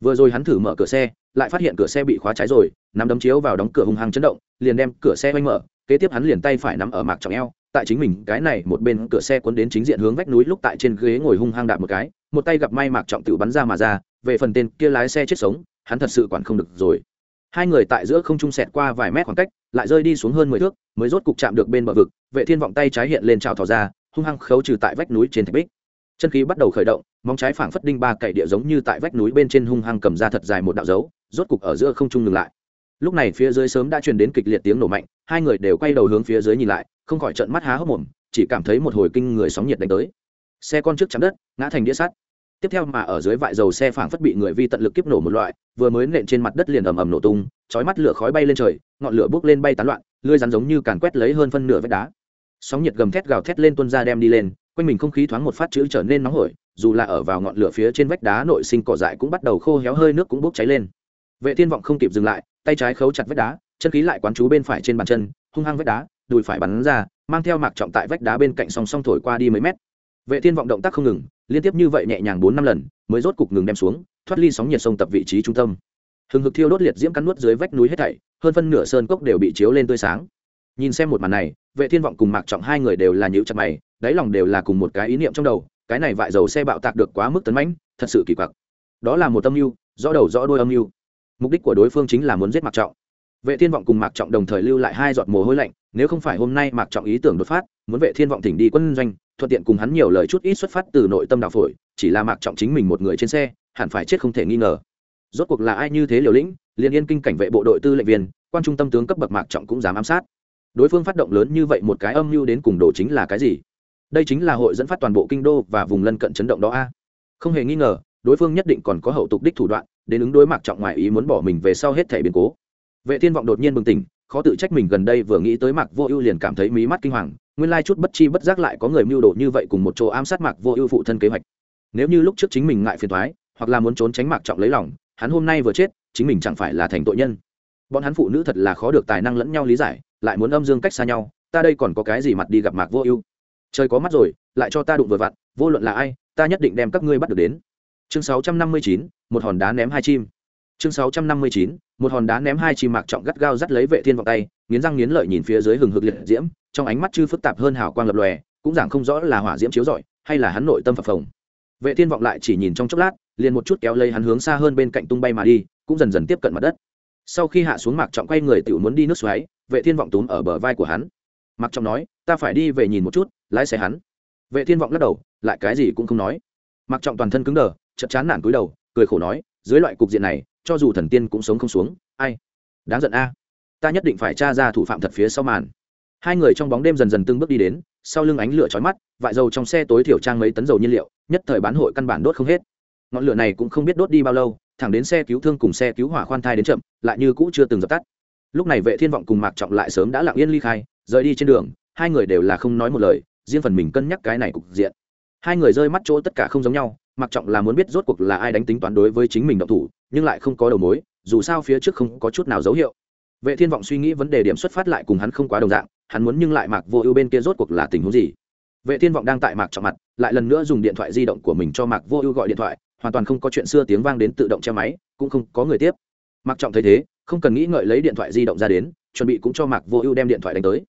Vừa rồi hắn thử mở cửa xe lại phát hiện cửa xe bị khóa trái rồi, nắm đấm chiếu vào đóng cửa hung hăng chấn động, liền đem cửa xe oanh mở, kế tiếp hắn liền tay phải nắm ở mạc trọng eo, tại chính mình, cái này một bên cửa xe cuốn đến chính diện hướng vách núi lúc tại trên ghế ngồi hung hăng đạp một cái, một tay gặp may mạc trọng tự bắn ra mà ra, về phần tên kia lái xe chết sống, hắn thật sự quản không được rồi. Hai người tại giữa không trung sẹt qua vài mét khoảng cách, lại rơi đi xuống hơn mười thước, mới rốt cục chạm được bên bờ vực, vệ thiên vọng tay trái hiện lên trào thò ra, hung hăng khấu trừ tại vách núi trên thạch bích. Chân khí bắt đầu khởi động, móng trái phảng phất đinh ba cậy địa giống như tại vách núi bên trên hung hăng cầm ra thật dài một đạo dấu rốt cục ở giữa không trung ngừng lại. Lúc này phía dưới sớm đã truyền đến kịch liệt tiếng nổ mạnh, hai người đều quay đầu hướng phía dưới nhìn lại, không khỏi trợn mắt há hốc mồm, chỉ cảm thấy một hồi kinh người sóng nhiệt đánh tới. Xe con trước chắn đất, ngã thành đĩa sắt. Tiếp theo mà ở dưới vại dầu xe phảng phất bị người vi tận lực kiếp nổ một loại, vừa mới nện trên mặt đất liền ầm ầm nổ tung, chói mắt lửa khói bay lên trời, ngọn lửa bốc lên bay tán loạn, lưới rắn giống như càn quét lấy hơn phân nửa vách đá. Sóng nhiệt gầm thét gào thét lên tuôn ra đem đi lên, quanh mình không khí thoáng một phát chữ trở nên nóng hổi, dù là ở vào ngọn lửa phía trên vách đá nội sinh cỏ dại cũng bắt đầu khô héo hơi nước cũng bốc cháy lên vệ thiên vọng không kịp dừng lại, tay trái khấu chặt vách đá, chân khí lại quán chú bên phải trên bàn chân, hung hăng vách đá, đùi phải bắn ra, mang theo mạc trọng tại vách đá bên cạnh song song thổi qua đi mấy mét. Vệ thiên vọng động tác không ngừng, liên tiếp như vậy nhẹ nhàng bốn năm lần, mới rốt cục ngừng đem xuống, thoát ly sóng nhiệt sông tập vị trí trung tâm. Hừng hực thiêu đốt liệt diễm cắn nuốt dưới vách núi hết thảy, hơn phân nửa sơn cốc đều bị chiếu lên tươi sáng. Nhìn xem một màn này, vệ thiên vọng cùng mạc trọng hai người đều là nhíu chặt mày, đáy lòng đều là cùng một cái ý niệm trong đầu, cái này vại dầu xe bạo tạc được quá mức tấn mãnh, thật sự kỳ quặc. Đó là một âm mưu, rõ đầu rõ đuôi âm mưu mục đích của đối phương chính là muốn giết mạc trọng. Vệ thiên vọng cùng mạc trọng đồng thời lưu lại hai giọt mồ hôi lạnh, nếu không phải hôm nay mạc trọng ý tưởng đột phát, muốn vệ thiên vọng thỉnh đi quân doanh, thuận tiện cùng hắn nhiều lời chút ít xuất phát từ nội tâm đạo phổi, chỉ là mạc trọng chính mình một người trên xe, hẳn phải chết không thể nghi ngờ. Rốt cuộc là ai như thế liều lĩnh, liền yên kinh cảnh vệ bộ đội tư lệnh viên, quan trung tâm tướng cấp bậc mạc trọng cũng dám ám sát. Đối phương phát động lớn như vậy một cái âm mưu đến cùng đồ chính là cái gì? Đây chính là hội dẫn phát toàn bộ kinh đô và vùng lân cận chấn động đó a. Không hề nghi ngờ, đối phương nhất định còn có hậu tục đích thủ đoạn đến ứng đối mạc trọng ngoại ý muốn bỏ mình về sau hết thể biến cố. Vệ thiên vọng đột nhiên bừng tỉnh, khó tự trách mình gần đây vừa nghĩ tới mạc vô ưu liền cảm thấy mí mắt kinh hoàng, nguyên lai chút bất chi bất giác lại có người mưu đồ như vậy cùng một chỗ ám sát mạc vô ưu phụ thân kế hoạch. Nếu như lúc trước chính mình ngại phiền thoái hoặc là muốn trốn tránh mạc trọng lấy lòng, hắn hôm nay vừa chết, chính mình chẳng phải là thành tội nhân. Bọn hắn phụ nữ thật là khó được tài năng lẫn nhau lý giải, lại muốn âm dương cách xa nhau, ta đây còn có cái gì mặt đi gặp mạc vô ưu? Trời có mắt rồi, lại cho ta đụng vừa vặn, vô luận là ai, ta nhất định đem các ngươi bắt được đến chương 659, một hòn đá ném hai chim. Chương 659, một hòn đá ném hai chim mạc trọng gắt gao dắt lấy vệ thiên vào tay nghiến răng nghiến lợi nhìn phía dưới hừng hực liệt diễm trong ánh mắt chư phức tạp hơn hào quang lập lòe cũng giảng không rõ là hỏa diễm chiếu rọi hay là hắn nội tâm phập phồng. Vệ thiên vọng lại chỉ nhìn trong chốc lát liền một chút kéo lấy hắn hướng xa hơn bên cạnh tung bay mà đi cũng dần dần tiếp cận mặt đất. Sau khi hạ xuống mạc trọng quay người tiểu muốn đi nước xoáy vệ thiên vọng túm ở bờ vai của hắn. Mạc trọng nói ta phải đi về nhìn một chút lái xe hắn. Vệ thiên vọng lắc đầu lại cái gì cũng không nói. Mạc trọng toàn thân cứng đờ chợt chán nản cúi đầu, cười khổ nói, dưới loại cục diện này, cho dù thần tiên cũng sống không xuống, ai? Đáng giận a. Ta nhất định phải tra ra thủ phạm thật phía sau màn. Hai người trong bóng đêm dần dần từng bước đi đến, sau lưng ánh lửa chói mắt, vại dầu trong xe tối thiểu trang mấy tấn dầu nhiên liệu, nhất thời bán hội căn bản đốt không hết. Ngọn lửa này cũng không biết đốt đi bao lâu, thẳng đến xe cứu thương cùng xe cứu hỏa khoan thai đến chậm, lại như cũ chưa từng dập tắt. Lúc này vệ thiên vọng cùng mạc trọng lại sớm đã lặng yên ly khai, rời đi trên đường, hai người đều là không nói một lời, riêng phần mình cân nhắc cái này cục diện. Hai người rơi mắt chỗ tất cả không giống nhau mặc trọng là muốn biết rốt cuộc là ai đánh tính toán đối với chính mình động thủ, nhưng lại không có đầu mối, dù sao phía trước không có chút nào dấu hiệu. Vệ thiên vọng suy nghĩ vấn đề điểm xuất phát lại cùng hắn không quá đồng dạng, hắn muốn nhưng lại mạc vô ưu bên kia rốt cuộc là tình huống gì? Vệ thiên vọng đang tại mạc trọng mặt, lại lần nữa dùng điện thoại di động của mình cho mạc vô ưu gọi điện thoại, hoàn toàn không có chuyện xưa tiếng vang đến tự động che máy, cũng không có người tiếp. Mạc trọng thấy thế, không cần nghĩ ngợi lấy điện thoại di động ra đến, chuẩn bị cũng cho mạc vô ưu đem điện thoại đánh tới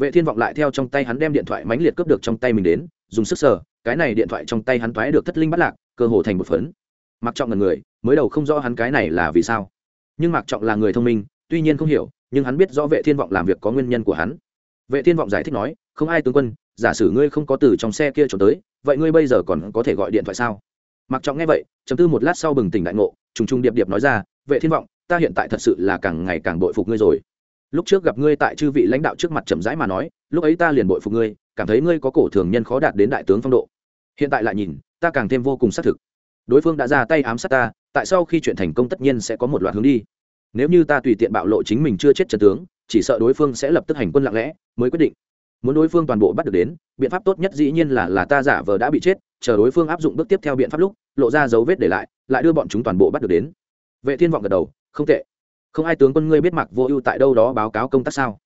vệ thiên vọng lại theo trong tay hắn đem điện thoại mánh liệt cướp được trong tay mình đến, dùng sức sờ, cái này điện thoại trong tay hắn thoái được thất linh bắt lạc, cơ hồ thành một phấn. Mặc trọng là người, mới đầu không rõ hắn cái này là vì sao. Nhưng Mặc trọng là người thông minh, tuy nhiên không hiểu, nhưng hắn biết rõ vệ thiên vọng làm việc có nguyên nhân của hắn. Vệ thiên vọng giải thích nói, không ai tướng quân, giả sử ngươi không có từ trong xe kia trốn tới, vậy ngươi bây giờ còn có thể gọi điện thoại sao? Mặc trọng nghe vậy chấm tư một lát sau bừng tỉnh đại ngộ, trùng trùng điệp điệp nói ra, vệ thiên vọng, ta hiện tại thật sự là càng ngày càng bội phục ngươi rồi lúc trước gặp ngươi tại chư vị lãnh đạo trước mặt chậm rãi mà nói, lúc ấy ta liền bội phục ngươi, cảm thấy ngươi có cổ thường nhân khó đạt đến đại tướng phong độ. Hiện tại lại nhìn, ta càng thêm vô cùng xác thực. Đối phương đã ra tay ám sát ta, tại sao khi chuyện thành công tất nhiên sẽ có một loạt hướng đi. Nếu như ta tùy tiện bạo lộ chính mình chưa chết trần tướng, chỉ sợ đối phương sẽ lập tức hành quân lặng lẽ, mới quyết định. Muốn đối phương toàn bộ bắt được đến, biện pháp tốt nhất dĩ nhiên là là ta giả vờ đã bị chết, chờ đối phương áp dụng bước tiếp theo biện pháp lúc, lộ ra dấu vết để lại lại đưa bọn chúng toàn bộ bắt được đến. Vệ thiên vọng gật đầu, không tệ không ai tướng quân ngươi biết mặc vô ưu tại đâu đó báo cáo công tác sao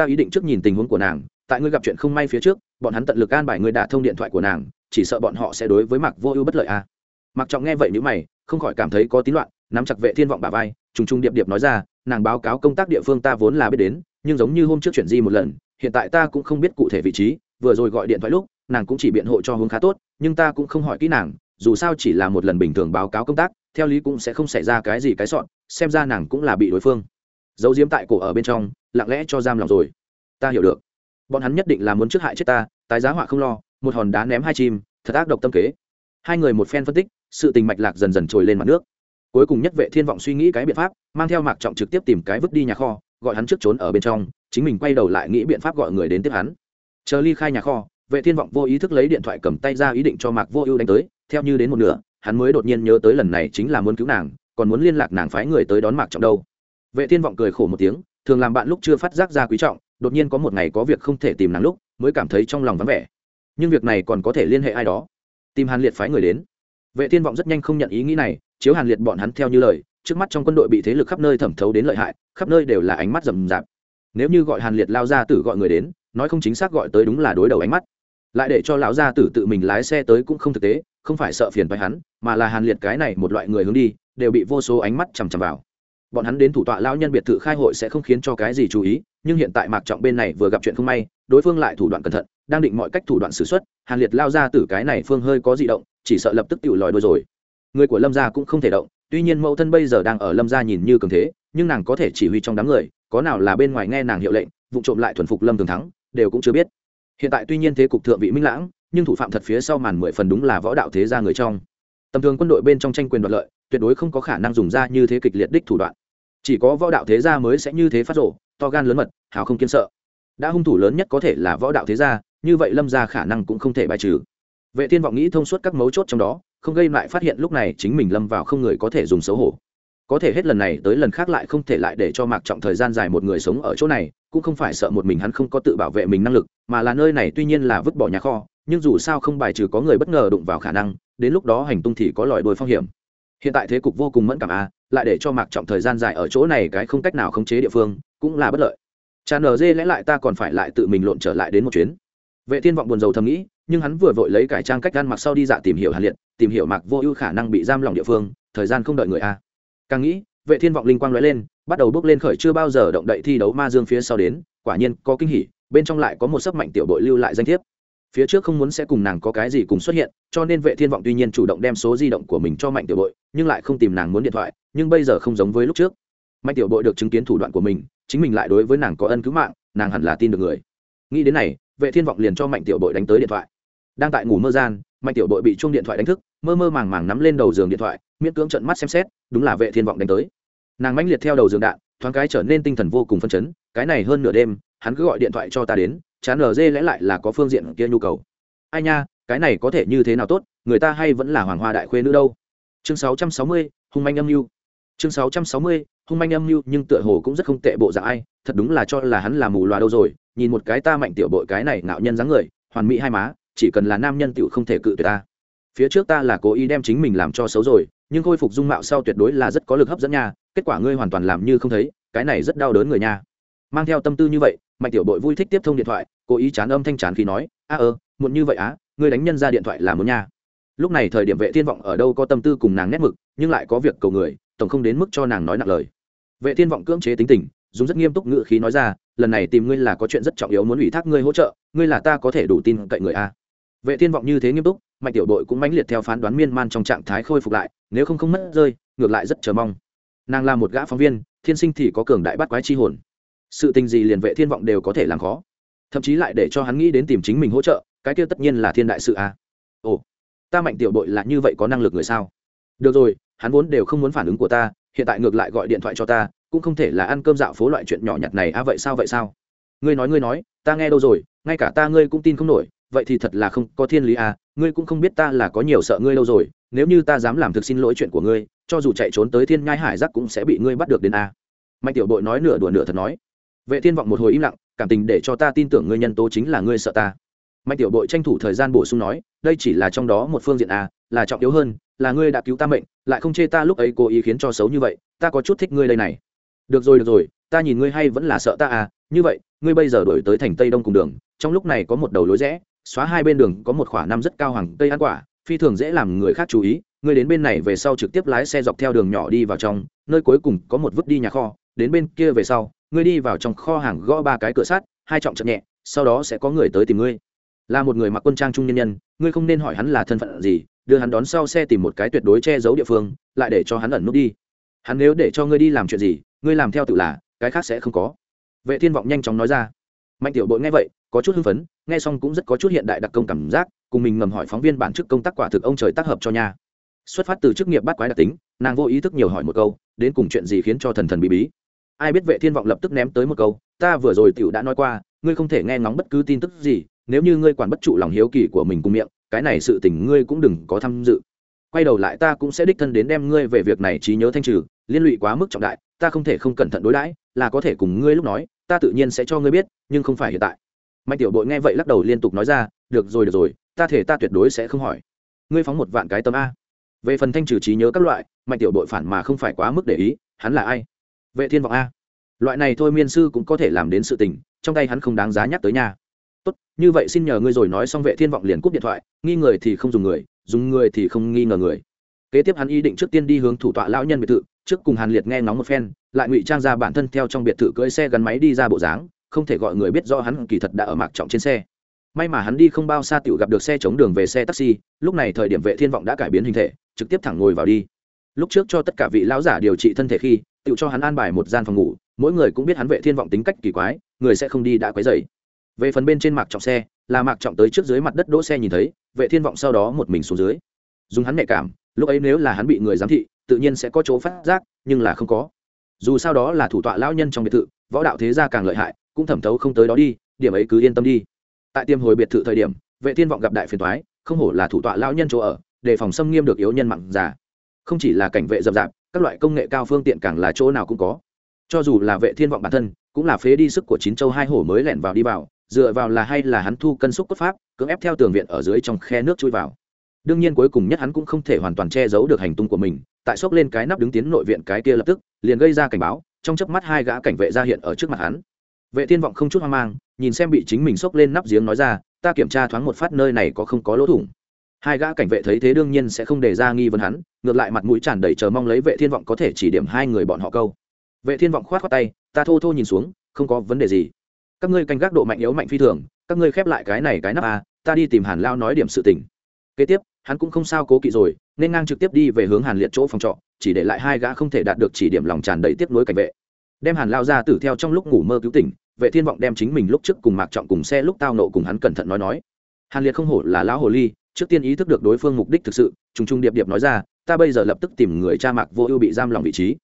ta ý định trước nhìn tình huống của nàng, tại ngươi gặp chuyện không may phía trước, bọn hắn tận lực an bài ngươi đả thông điện thoại của nàng, chỉ sợ bọn họ sẽ đối với mặc vô ưu bất lợi à. mặc trọng nghe vậy nếu mày, không khỏi cảm thấy có tín loạn, nắm chặt vệ thiên vọng bà vai, trùng trùng điệp điệp nói ra, nàng báo cáo công tác địa phương ta vốn là biết đến, nhưng giống như hôm trước chuyển di một lần, hiện tại ta cũng không biết cụ thể vị trí, vừa rồi gọi điện thoại lúc, nàng cũng chỉ biện hộ cho hướng khá tốt, nhưng ta cũng không hỏi kỹ nàng, dù sao chỉ là một lần bình thường báo cáo công tác, theo lý cũng sẽ không xảy ra cái gì cái sọn xem ra nàng cũng là bị đối phương. Giấu diếm tại cổ ở bên trong, lặng lẽ cho giam lòng rồi. Ta hiểu được. Bọn hắn nhất định là muốn trước hại chết ta, tái giá họa không lo, một hòn đá ném hai chim, thật ác độc tâm kế. Hai người một phen phân tích, sự tình mạch lạc dần dần trồi lên mặt nước. Cuối cùng nhất vệ thiên vọng suy nghĩ cái biện pháp, mang theo mạc trọng trực tiếp tìm cái vứt đi nhà kho, gọi hắn trước trốn ở bên trong, chính mình quay đầu lại nghĩ biện pháp gọi người đến tiếp hắn. Chờ ly khai nhà kho, vệ thiên vọng vô ý thức lấy điện thoại cầm tay ra ý định cho mạc vô ưu đánh tới, theo như đến một nửa, hắn mới đột nhiên nhớ tới lần này chính là muốn cứu nàng còn muốn liên lạc nàng phái người tới đón mạc trọng đâu. Vệ thiên vọng cười khổ một tiếng, thường làm bạn lúc chưa phát giác ra quý trọng, đột nhiên có một ngày có việc không thể tìm nàng lúc, mới cảm thấy trong lòng vắng vẻ. Nhưng việc này còn có thể liên hệ ai đó? Tìm hàn liệt phái người đến. Vệ thiên vọng rất nhanh không nhận ý nghĩ này, chiếu hàn liệt bọn hắn theo như lời, trước mắt trong quân đội bị thế lực khắp nơi thẩm thấu đến lợi hại, khắp nơi đều là ánh mắt rầm rạp. Nếu như gọi hàn liệt lao ra tử gọi người đến, nói không chính xác gọi tới đúng là đối đầu ánh mắt. Lại để cho lão gia tử tự mình lái xe tới cũng không thực tế, không phải sợ phiền với hắn, mà là hàn liệt cái này một loại người hướng đi đều bị vô số ánh mắt chằm chằm vào. Bọn hắn đến thủ tọa lão nhân biệt thự khai hội sẽ không khiến cho cái gì chú ý, nhưng hiện tại mạc trọng bên này vừa gặp chuyện không may, đối phương lại thủ đoạn cẩn thận, đang định mọi cách thủ đoạn xử x u ấ t hàn liệt lao ra từ cái này phương hơi có di động, chỉ sợ lập tức tự lòi đôi rồi. Người của lâm gia cũng không thể động, tuy nhiên mẫu thân bây giờ đang ở lâm gia nhìn như cường thế, nhưng nàng có thể chỉ huy trong đám người, có nào là bên ngoài nghe nàng hiệu lệnh, vụ trộm lại thuần phục lâm thường thắng, đều cũng chưa biết. Hiện tại tuy nhiên thế cục thượng vị minh lãng, nhưng thủ phạm thật phía sau màn mười phần đúng là võ đạo thế gia người trong tầm thường quân đội bên trong tranh quyền đoạt lợi, tuyệt đối không có khả năng dùng ra như thế kịch liệt đích thủ đoạn. Chỉ có võ đạo thế gia mới sẽ như thế phát rổ to gan lớn mật, hào không kiên sợ. Đã hung thủ lớn nhất có thể là võ đạo thế gia, như vậy lâm gia khả năng cũng không thể bài trừ. Vệ thiên vọng nghĩ thông suốt các mấu chốt trong đó, không gây lại phát hiện lúc này chính mình lâm vào không người có thể dùng xấu hổ. Có thể hết lần này tới lần khác lại không thể lại để cho mạc trọng thời gian dài một người sống ở chỗ này, cũng không phải sợ một mình hắn không có tự bảo vệ mình năng lực, mà là nơi này tuy nhiên là vứt bỏ nhà kho nhưng dù sao không bài trừ có người bất ngờ đụng vào khả năng đến lúc đó hành tung thì có lòi đôi phong hiểm. Hiện tại thế cục vô cùng mẫn cảm a à, lại để cho mạc trọng thời gian dài ở chỗ này cái không cách nào khống chế địa phương cũng là bất lợi. Cha nở dê lẽ lại ta còn phải lại tự mình lộn trở lại đến một chuyến. Vệ thiên vọng buồn rầu thầm nghĩ nhưng hắn vừa vội lấy cải trang cách gan mặc sau đi dạ tìm hiểu hàn liệt tìm hiểu mạc vô ưu khả năng bị giam lòng địa phương thời gian không đợi người a. Càng nghĩ vệ thiên vọng linh quang lóe lên bắt đầu bước lên khởi chưa bao giờ động đậy thi đấu ma dương phía sau đến quả nhiên có kinh hỉ bên trong lại có một sức mạnh tiểu đội lưu lại danh thiếp phía trước không muốn sẽ cùng nàng có cái gì cùng xuất hiện, cho nên vệ thiên vọng tuy nhiên chủ động đem số di động của mình cho mạnh tiểu bội, nhưng lại không tìm nàng muốn điện thoại, nhưng bây giờ không giống với lúc trước. Mạnh tiểu bội được chứng kiến thủ đoạn của mình, chính mình lại đối với nàng có ân cứu mạng, nàng hẳn là tin được người. Nghĩ đến này, vệ thiên vọng liền cho mạnh tiểu bội đánh tới điện thoại. Đang tại ngủ mơ gian, mạnh tiểu bội bị chuông điện thoại đánh thức, mơ mơ màng màng nắm lên đầu giường điện thoại, miễn cưỡng trận mắt xem xét, đúng là vệ thiên vọng đánh tới. Nàng mãnh liệt theo đầu giường đạn, thoáng cái trở nên tinh thần vô cùng phân chấn, cái này hơn nửa đêm, hắn cứ gọi điện thoại cho ta đến chán lờ dê lẽ lại là có phương diện kia nhu cầu. Ai nha cái này có thể như thế nào tốt người ta hay vẫn là hoàng hoa đại khuê nữ đâu. Chương 660, hung manh âm mưu. Chương 660, hung manh âm mưu nhưng tựa hồ cũng rất không tệ bộ dạng ai thật đúng là cho là hắn là mù loà đâu rồi nhìn một cái ta mạnh tiểu bội cái này ngạo nhân dáng người hoàn mỹ hai má chỉ cần là nam nhân tiểu không thể cự tuyệt ta. Phía trước ta là cố ý đem chính mình làm cho xấu rồi nhưng khôi phục dung mạo sau tuyệt đối là rất có lực hấp dẫn nha kết quả ngươi hoàn toàn làm như không thấy cái này rất đau đớn người nha. Mang theo tâm tư như vậy mạnh tiểu bội vui thích tiếp thông điện thoại, cố ý chán âm thanh chán khi nói, a ơ, muộn như vậy á, ngươi đánh nhân ra điện thoại là muốn nha. Lúc này thời điểm vệ thiên vọng ở đâu có tâm tư cùng nàng nét mực, nhưng lại có việc cầu người, tổng không đến mức cho nàng nói nặng lời. Vệ thiên vọng cưỡng chế tính tình, dùng rất nghiêm túc ngữ khí nói ra, lần này tìm ngươi là có chuyện rất trọng yếu muốn ủy thác ngươi hỗ trợ, ngươi là ta có thể đủ tin cậy người a. Vệ thiên vọng như thế nghiêm túc, mạnh tiểu đội cũng mãnh liệt theo phán đoán miên man trong trạng thái khôi phục lại, nếu không không mất rơi, ngược lại rất chờ mong. Nàng là một gã phóng viên, thiên sinh thì có cường đại bắt quái chi hồn sự tình gì liền vệ thiên vọng đều có thể làm khó. Thậm chí lại để cho hắn nghĩ đến tìm chính mình hỗ trợ, cái kia tất nhiên là thiên đại sự a ồ, ta mạnh tiểu bội là như vậy có năng lực người sao? Được rồi, hắn vốn đều không muốn phản ứng của ta, hiện tại ngược lại gọi điện thoại cho ta, cũng không thể là ăn cơm dạo phố loại chuyện nhỏ nhặt này à vậy sao vậy sao? Ngươi nói ngươi nói, ta nghe đâu rồi, ngay cả ta ngươi cũng tin không nổi, vậy thì thật là không có thiên lý à ngươi cũng không biết ta là có nhiều sợ ngươi lâu rồi, nếu như ta dám làm thực xin lỗi chuyện của ngươi, cho dù chạy trốn tới thiên nhai hải giác cũng sẽ bị ngươi bắt được đến à. mạnh tiểu bội nói nửa đùa nửa thật nói vệ thiên vọng một hồi im lặng, cảm tình để cho ta tin tưởng ngươi nhân tố chính là ngươi sợ ta. Mạnh tiểu bội tranh thủ thời gian bổ sung nói, đây chỉ là trong đó một phương diện à là trọng yếu hơn, là ngươi đã cứu ta mệnh, lại không chê ta lúc ấy cố ý khiến cho xấu như vậy, ta có chút thích ngươi đây này. Được rồi được rồi, ta nhìn ngươi hay vẫn là sợ ta à như vậy, ngươi bây giờ đổi tới thành tây đông cùng đường, trong lúc này có một đầu lối rẽ, xóa hai bên đường có một khoảng năm rất cao hàng cây ăn quả, phi thường dễ làm người khác chú ý, ngươi đến bên này về sau trực tiếp lái xe dọc theo đường nhỏ đi vào trong, nơi cuối cùng có một vứt đi nhà kho, đến bên kia về sau ngươi đi vào trong kho hàng gõ ba cái cửa sắt, hai trọng chậm nhẹ, sau đó sẽ có người tới tìm ngươi. Là một người mặc quân trang trung nhân nhân, ngươi không nên hỏi hắn là thân phận gì, đưa hắn đón sau xe tìm một cái tuyệt đối che giấu địa phương, lại để cho hắn ẩn nút đi. Hắn nếu để cho ngươi đi làm chuyện gì, ngươi làm theo tự là, cái khác sẽ không có. Vệ thiên vọng nhanh chóng nói ra. Mạnh tiểu bội nghe vậy, có chút hưng phấn, nghe xong cũng rất có chút hiện đại đặc công cảm giác, cùng mình ngầm hỏi phóng viên bản chức công tác quả thực ông trời tác hợp cho nhà xuất phát từ chức nghiệp bắt quái đặc tính, nàng vô ý thức nhiều hỏi một câu, đến cùng chuyện gì khiến cho thần thần bí bí ai biết vệ thiên vọng lập tức ném tới một câu, ta vừa rồi tiểu đã nói qua, ngươi không thể nghe ngóng bất cứ tin tức gì, nếu như ngươi quản bất trụ lòng hiếu kỳ của mình cùng miệng, cái này sự tình ngươi cũng đừng có tham dự. Quay đầu lại ta cũng sẽ đích thân đến đem ngươi về việc này trí nhớ thanh trừ, liên lụy quá mức trọng đại, ta không thể không cẩn thận đối đãi, là có thể cùng ngươi lúc nói, ta tự nhiên sẽ cho ngươi biết, nhưng không phải hiện tại. Mạnh tiểu bội nghe vậy lắc đầu liên tục nói ra, được rồi được rồi, ta thể ta tuyệt đối sẽ không hỏi. Ngươi phóng một vạn cái tấm a. Về phần thanh trừ trí nhớ các loại, mạnh tiểu bội phản mà không phải quá mức để ý, hắn là ai? Vệ thiên vọng a. Loại này thôi miên sư cũng có thể làm đến sự tình, trong tay hắn không đáng giá nhắc tới nhà tốt, như vậy xin nhờ ngươi rồi nói xong vệ thiên vọng liền cúp điện thoại, nghi người thì không dùng người dùng người thì không nghi ngờ người. Kế tiếp hắn ý định trước tiên đi hướng thủ tọa lão nhân biệt thự, trước cùng hàn liệt nghe ngóng một phen, lại ngụy trang ra bản thân theo trong biệt thự cưỡi xe gắn máy đi ra bộ dáng, không thể gọi người biết do hắn kỳ thật đã ở mạc trọng trên xe. May mà hắn đi không bao xa tiểu gặp được xe chống đường về xe taxi, lúc này thời điểm vệ thiên vọng đã cải biến hình thể, trực tiếp thẳng ngồi vào đi. Lúc trước cho tất cả vị lão giả điều trị thân thể khi tự cho hắn an bài một gian phòng ngủ, mỗi người cũng biết hắn vệ thiên vọng tính cách kỳ quái, người sẽ không đi đã quấy dày về phần bên trên mạc trọng xe, là mạc trọng tới trước dưới mặt đất đỗ xe nhìn thấy, vệ thiên vọng sau đó một mình xuống dưới. Dùng hắn nhạy cảm, lúc ấy nếu là hắn bị người giám thị, tự nhiên sẽ có chỗ phát giác, nhưng là không có. Dù sao đó là thủ tọa lão nhân trong biệt thự, võ đạo thế gia càng lợi hại, cũng thẩm thấu không tới đó đi, điểm ấy cứ yên tâm đi. Tại tiêm hồi biệt thự thời điểm, vệ thiên vọng gặp đại phiền toái, không hổ là thủ tọa lão nhân chỗ ở, đề phòng xâm nghiêm được yếu nhân mặn già không chỉ là cảnh vệ dập dạp các loại công nghệ cao phương tiện càng là chỗ nào cũng có. Cho dù là vệ thiên vọng bản thân, cũng là phế đi sức của chín châu hai hổ mới lẻn vào đi vào, dựa vào là hay là hắn thu cân xúc cốt pháp, cưỡng ép theo tường viện ở dưới trong khe nước chui vào. Đương nhiên cuối cùng nhất hắn cũng không thể hoàn toàn che giấu được hành tung của mình, tại xốc lên cái nắp đứng tiến nội viện cái kia lập tức, liền gây ra cảnh báo, trong chớp mắt hai gã cảnh vệ ra hiện ở trước mặt hắn. Vệ thiên vọng không chút hoang mang, nhìn xem bị chính mình xốc lên nắp giếng nói ra, ta kiểm tra thoáng một phát nơi này có không có lỗ thủng hai gã cảnh vệ thấy thế đương nhiên sẽ không để ra nghi vấn hắn, ngược lại mặt mũi tràn đầy chờ mong lấy vệ thiên vọng có thể chỉ điểm hai người bọn họ câu. Vệ thiên vọng khoát khoát tay, ta thô thô nhìn xuống, không có vấn đề gì. Các ngươi canh gác độ mạnh yếu mạnh phi thường, các ngươi khép lại cái này cái nắp a, ta đi tìm hàn lao nói điểm sự tình. Kế tiếp, hắn cũng không sao cố kỵ rồi, nên ngang trực tiếp đi về hướng hàn liệt chỗ phòng trọ, chỉ để lại hai gã không thể đạt được chỉ điểm lòng tràn đầy tiếp nối cảnh vệ. Đem hàn lao ra tử theo trong lúc ngủ mơ cứu tỉnh, vệ thiên vọng đem chính mình lúc trước cùng mạc trọng cùng xe lúc tao nộ cùng hắn cẩn thận nói nói. Hàn liệt không hổ là lão hồ ly trước tiên ý thức được đối phương mục đích thực sự, trùng trùng điệp điệp nói ra, ta bây giờ lập tức tìm người cha mạc vô ưu bị giam lòng vị trí.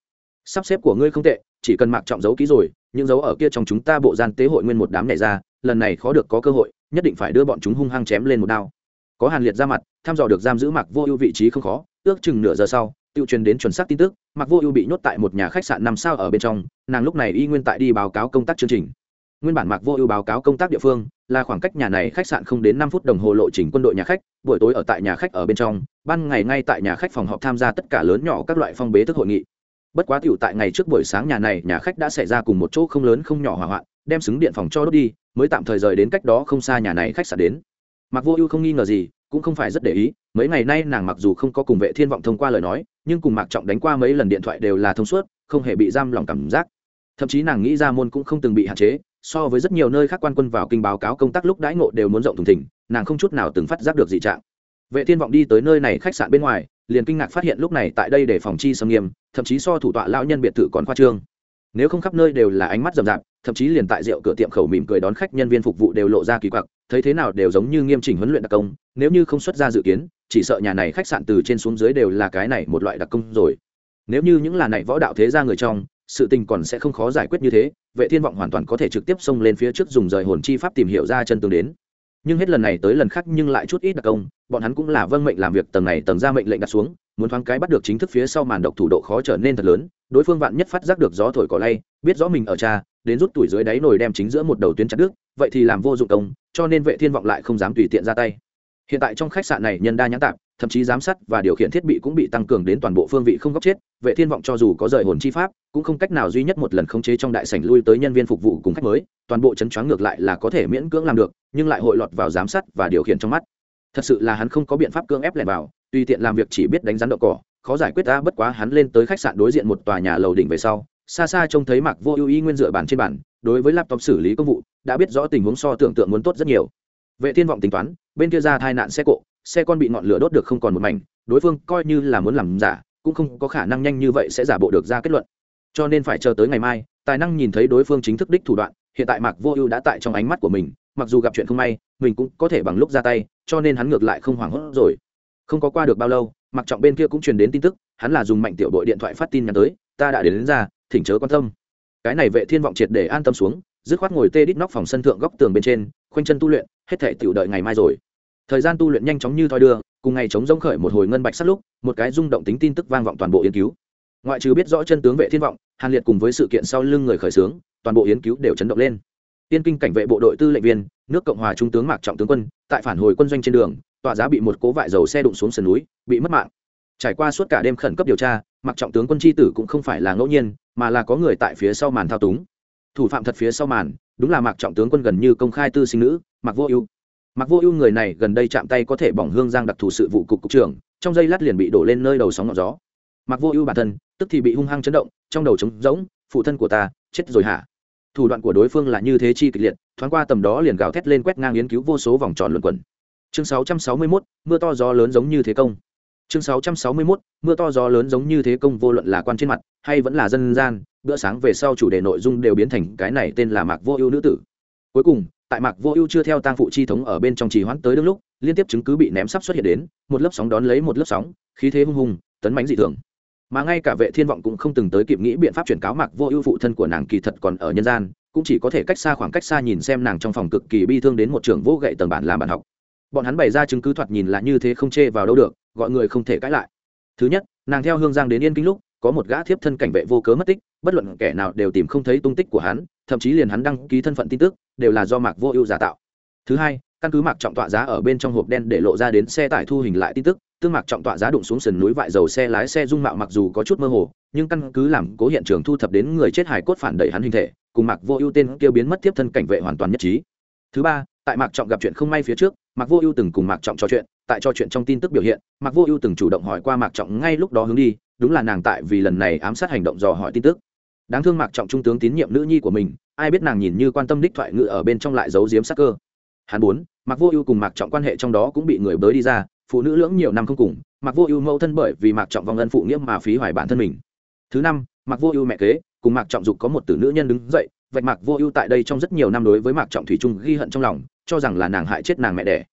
Sắp xếp của ngươi không tệ, chỉ cần mạc trọng giấu ký rồi, những dấu ở kia trong chúng ta bộ gian tế hội nguyên một đám này ra, lần này khó được có cơ hội, nhất định phải đưa bọn chúng hung hăng chém lên một đao. Có hàn liệt ra mặt, thăm dò được giam giữ mạc vô ưu vị trí không khó, ước chừng nửa giờ sau Tự truyền đến chuẩn xác tin tức, mạc vô ưu bị nhốt tại một nhà khách sạn năm sao ở bên trong, nàng lúc này y nguyên tại đi báo cáo công tác chương trình nguyên bản mạc vô ưu báo cáo công tác địa phương, là khoảng cách nhà này khách sạn không đến năm phút đồng hồ lộ trình quân đội nhà khách, buổi tối ở tại nhà khách ở bên trong, ban ngày ngay tại nhà khách phòng họp tham gia tất cả lớn nhỏ các loại phong bế thức hội nghị. Bất quá tiểu tại ngày trước buổi sáng nhà này nhà khách đã xảy ra cùng một chỗ không lớn không nhỏ hỏa hoạn, đem xứng điện phòng cho đốt đi, mới tạm thời rời đến cách đó không xa nhà này khách sạn đến. Mặc vô ưu không nghi ngờ gì, cũng không phải rất để ý, mấy ngày nay nàng mặc dù không có cùng vệ thiên vọng thông qua lời nói, nhưng cùng mạc trọng đánh qua mấy lần điện thoại đều là thông suốt, không hề bị giam lòng cảm giác. Thậm chí nàng nghĩ ra môn cũng không từng bị hạn chế so với rất nhiều nơi khác quan quân vào kinh báo cáo công tác lúc đãi ngộ đều muốn rộng thùng thỉnh nàng không chút nào từng phát giác được dị trạng. Vệ thiên vọng đi tới nơi này khách sạn bên ngoài, liền kinh ngạc phát hiện lúc này tại đây để phòng chi xâm nghiêm, thậm chí so thủ tọa lão nhân biệt thự còn khoa trương. Nếu không khắp nơi đều là ánh mắt rầm rạp, thậm chí liền tại rượu cửa tiệm khẩu mỉm cười đón khách nhân viên phục vụ đều lộ ra kỳ quặc, thấy thế nào đều giống như nghiêm chỉnh huấn luyện đặc công, nếu như không xuất ra dự kiến, chỉ sợ nhà này khách sạn từ trên xuống dưới đều là cái này một loại đặc công rồi. Nếu như những là này võ đạo thế gia người trong sự tình còn sẽ không khó giải quyết như thế, vệ thiên vọng hoàn toàn có thể trực tiếp xông lên phía trước dùng rời hồn chi pháp tìm hiểu ra chân tướng đến. Nhưng hết lần này tới lần khác nhưng lại chút ít đặc công, bọn hắn cũng là vâng mệnh làm việc tầng này tầng ra mệnh lệnh đặt xuống, muốn thoáng cái bắt được chính thức phía sau màn độc thủ độ khó trở nên thật lớn, đối phương vạn nhất phát giác được gió thổi cỏ lay, biết rõ mình ở cha, đến rút tuổi dưới đáy nồi đem chính giữa một đầu tuyến chặt đứt, vậy thì làm vô dụng công, cho nên vệ thiên vọng lại không dám tùy tiện ra tay. Hiện tại trong khách sạn này nhân đa nhãn tạp, thậm chí giám sát và điều khiển thiết bị cũng bị tăng cường đến toàn bộ phương vị không góc chết vệ thiên vọng cho dù có rời hồn chi pháp, cũng không cách nào duy nhất một lần khống chế trong đại sảnh lui tới nhân viên phục vụ cùng khách mới, toàn bộ chấn choáng ngược lại là có thể miễn cưỡng làm được, nhưng lại hội lọt vào giám sát và điều khiển trong mắt. Thật sự là hắn không có biện pháp cưỡng ép lẻn vào, tùy tiện làm việc chỉ biết đánh rắn đậu cỏ, khó giải quyết ta bất quá hắn lên tới khách sạn đối diện một tòa nhà lầu đỉnh về sau, xa xa trông thấy mặc vô ưu y nguyên dựa bàn trên bàn, đối với laptop xử lý công vụ, đã biết rõ tình huống so tưởng tượng muốn tốt rất nhiều. Vệ thiên vọng tính toán, bên kia ra tai nạn xe cộ, xe con bị ngọn lửa đốt được không còn một mảnh, đối phương coi như là muốn làm giả cũng không có khả năng nhanh như vậy sẽ giả bộ được ra kết luận. Cho nên phải chờ tới ngày mai tài năng nhìn thấy đối phương chính thức đích thủ đoạn hiện tại mạc vô ưu đã tại trong ánh mắt của mình mặc dù gặp chuyện không may mình cũng có thể bằng lúc ra tay cho nên hắn ngược lại không hoảng hốt rồi. Không có qua được bao lâu mặc trọng bên kia cũng truyền đến tin tức hắn là dùng mạnh tiểu đội điện thoại phát tin nhắn tới ta đã đến, đến ra thỉnh chớ quan tâm. Cái này vệ thiên vọng triệt để an tâm xuống dứt khoát ngồi tê đít nóc phòng sân thượng góc tường bên trên khoanh chân tu luyện hết thể tiểu đợi ngày mai rồi thời gian tu luyện nhanh chóng như thoi đưa, cùng ngày chống rông khởi một hồi ngân bạch sát lúc, một cái rung động tính tin tức vang vọng toàn bộ yến cứu. Ngoại trừ biết rõ chân tướng vệ thiên vọng, hàn liệt cùng với sự kiện sau lưng người khởi xướng, toàn bộ yến cứu đều chấn động lên. Tiên kinh cảnh vệ bộ đội tư lệnh viên, nước cộng hòa trung tướng mạc trọng tướng quân, tại phản hồi quân doanh trên đường tọa giá bị một cố vại dầu xe đụng xuống sườn núi, bị mất mạng. Trải qua suốt cả đêm khẩn cấp điều tra, mạc trọng tướng quân tri tử cũng không phải là ngẫu nhiên, mà là có người tại phía sau màn thao túng. Thủ phạm thật phía sau màn, đúng là mạc trọng tướng quân gần như công khai tư sinh nữ, mạc vô ưu mạc vô ưu người này gần đây chạm tay có thể bỏng hương giang đặc thù sự vụ cục cục trưởng trong giây lát liền bị đổ lên nơi đầu sóng ngọn gió. Mạc vô ưu bản thân tức thì bị hung hăng chấn động trong đầu trống rỗng phụ thân của ta chết rồi hả? Thủ đoạn của đối phương là như thế chi kịch liệt thoáng qua tầm đó liền gào thét lên quét ngang nghiên cứu vô số vòng tròn luẩn quẩn. Chương 661, mưa to gió lớn giống như thế công. Chương 661, mưa to gió lớn giống như thế công vô luận là quan trên mặt hay vẫn là dân gian bữa sáng về sau chủ đề nội dung đều biến thành cái này tên là mạc vô ưu nữ tử. Cuối cùng tại mạc vô ưu chưa theo tang phụ chi thống ở bên trong trì hoãn tới đương lúc, liên tiếp chứng cứ bị ném sắp xuất hiện đến, một lớp sóng đón lấy một lớp sóng, khí thế hung hùng, tấn mánh dị thường. Mà ngay cả vệ thiên vọng cũng không từng tới kịp nghĩ biện pháp chuyển cáo mạc vô ưu phụ thân của nàng kỳ thật còn ở nhân gian, cũng chỉ có thể cách xa khoảng cách xa nhìn xem nàng trong phòng cực kỳ bi thương đến một trường vô gậy tầng bản làm bản học. Bọn hắn bày ra chứng cứ thoạt nhìn là như thế không chê vào đâu được, gọi người không thể cãi lại. Thứ nhất, nàng theo hương giang đến yên kinh lúc có một gã thiếp thân cảnh vệ vô cớ mất tích, bất luận kẻ nào đều tìm không thấy tung tích của hắn, thậm chí liền hắn đăng ký thân phận tin tức, đều là do mạc vô ưu giả tạo. Thứ hai, căn cứ mạc trọng tọa giá ở bên trong hộp đen để lộ ra đến xe tải thu hình lại tin tức, tương mạc trọng tọa giá đụng xuống sườn núi vại dầu xe lái xe dung mạo mặc dù có chút mơ hồ, nhưng căn cứ làm cố hiện trường thu thập đến người chết hải cốt phản đẩy hắn hình thể, cùng mạc vô ưu tên kêu biến mất tiếp thân cảnh vệ hoàn toàn nhất trí. Thứ ba, tại mạc trọng gặp chuyện không may phía trước, mạc vô ưu từng cùng mạc trọng trò chuyện, tại trò chuyện trong tin tức biểu hiện, mạc vô ưu từng chủ động hỏi qua mạc trọng ngay lúc đó hướng đi đúng là nàng tại vì lần này ám sát hành động dò hỏi tin tức. Đáng thương mạc trọng trung tướng tín nhiệm nữ nhi của mình, ai biết nàng nhìn như quan tâm đích thoại ngự ở bên trong lại giấu giếm sắc cơ. Hắn bốn mạc vô ưu cùng mạc trọng quan hệ trong đó cũng bị người bới đi ra, phụ nữ lưỡng nhiều năm không cùng, mạc vô ưu mẫu thân bởi vì mạc trọng vong ân phụ nghĩa mà phí hoài bản thân mình. Thứ năm, mạc vô ưu mẹ kế, cùng mạc trọng dục có một tử nữ nhân đứng dậy, vạch mạc vô ưu tại đây trong rất nhiều năm đối với mạc trọng thủy trung ghi hận trong lòng, cho rằng là nàng hại chết nàng mẹ đẻ.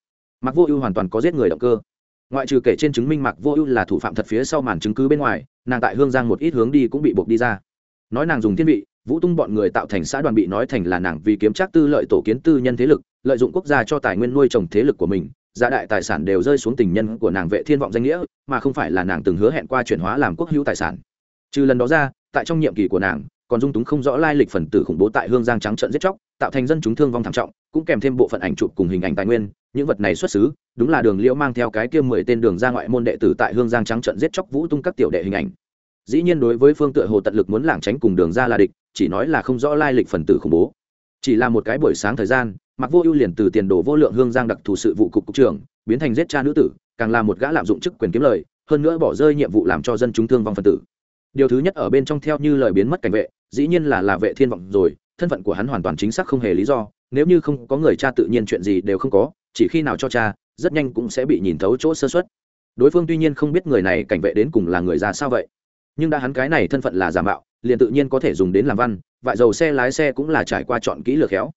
Mạc vô ưu hoàn toàn có giết người động cơ ngoại trừ kể trên chứng minh mạc vô ưu là thủ phạm thật phía sau màn chứng cứ bên ngoài, nàng tại hương giang một ít hướng đi cũng bị buộc đi ra. Nói nàng dùng thiên vị, vũ tung bọn người tạo thành xã đoàn bị nói thành là nàng vì kiếm trác tư lợi tổ kiến tư nhân thế lực, lợi dụng quốc gia cho tài nguyên nuôi trồng thế lực của mình gia đại tài sản đều rơi xuống tình nhân của nàng vệ thiên vọng danh nghĩa, mà không phải là nàng từng hứa hẹn qua chuyển hóa làm quốc hữu tài sản. Trừ lần đó ra, tại trong nhiệm kỳ của nàng còn dung túng không rõ lai lịch phần tử khủng bố tại hương giang trắng trận giết chóc, tạo thành dân chúng thương vong thảm trọng, cũng kèm thêm bộ phận ảnh chụp cùng hình ảnh tài nguyên, những vật này xuất xứ, đúng là đường liễu mang theo cái kia mười tên đường ra ngoại môn đệ tử tại hương giang trắng trận giết chóc vũ tung các tiểu đệ hình ảnh. Dĩ nhiên đối với phương tựa hồ tận lực muốn lảng tránh cùng đường ra là địch, chỉ nói là không rõ lai lịch phần tử khủng bố. Chỉ là một cái buổi sáng thời gian mặc vô ưu liền từ tiền đồ vô lượng hương giang đặc thù sự vụ cục cục trưởng, biến thành giết cha nữ tử, càng là một gã lạm dụng chức quyền kiếm lời, hơn nữa bỏ rơi nhiệm vụ làm cho dân chúng thương vong phần tử điều thứ nhất ở bên trong theo như lời biến mất cảnh vệ, dĩ nhiên là là vệ thiên vọng rồi, thân phận của hắn hoàn toàn chính xác không hề lý do, nếu như không có người cha tự nhiên chuyện gì đều không có, chỉ khi nào cho cha, rất nhanh cũng sẽ bị nhìn thấu chỗ sơ xuất đối phương tuy nhiên không biết người này cảnh vệ đến cùng là người ra sao vậy, nhưng đã hắn cái này thân phận là giả mạo, liền tự nhiên có thể dùng đến làm văn, vại dầu xe lái xe cũng là trải qua chọn kỹ lược khéo.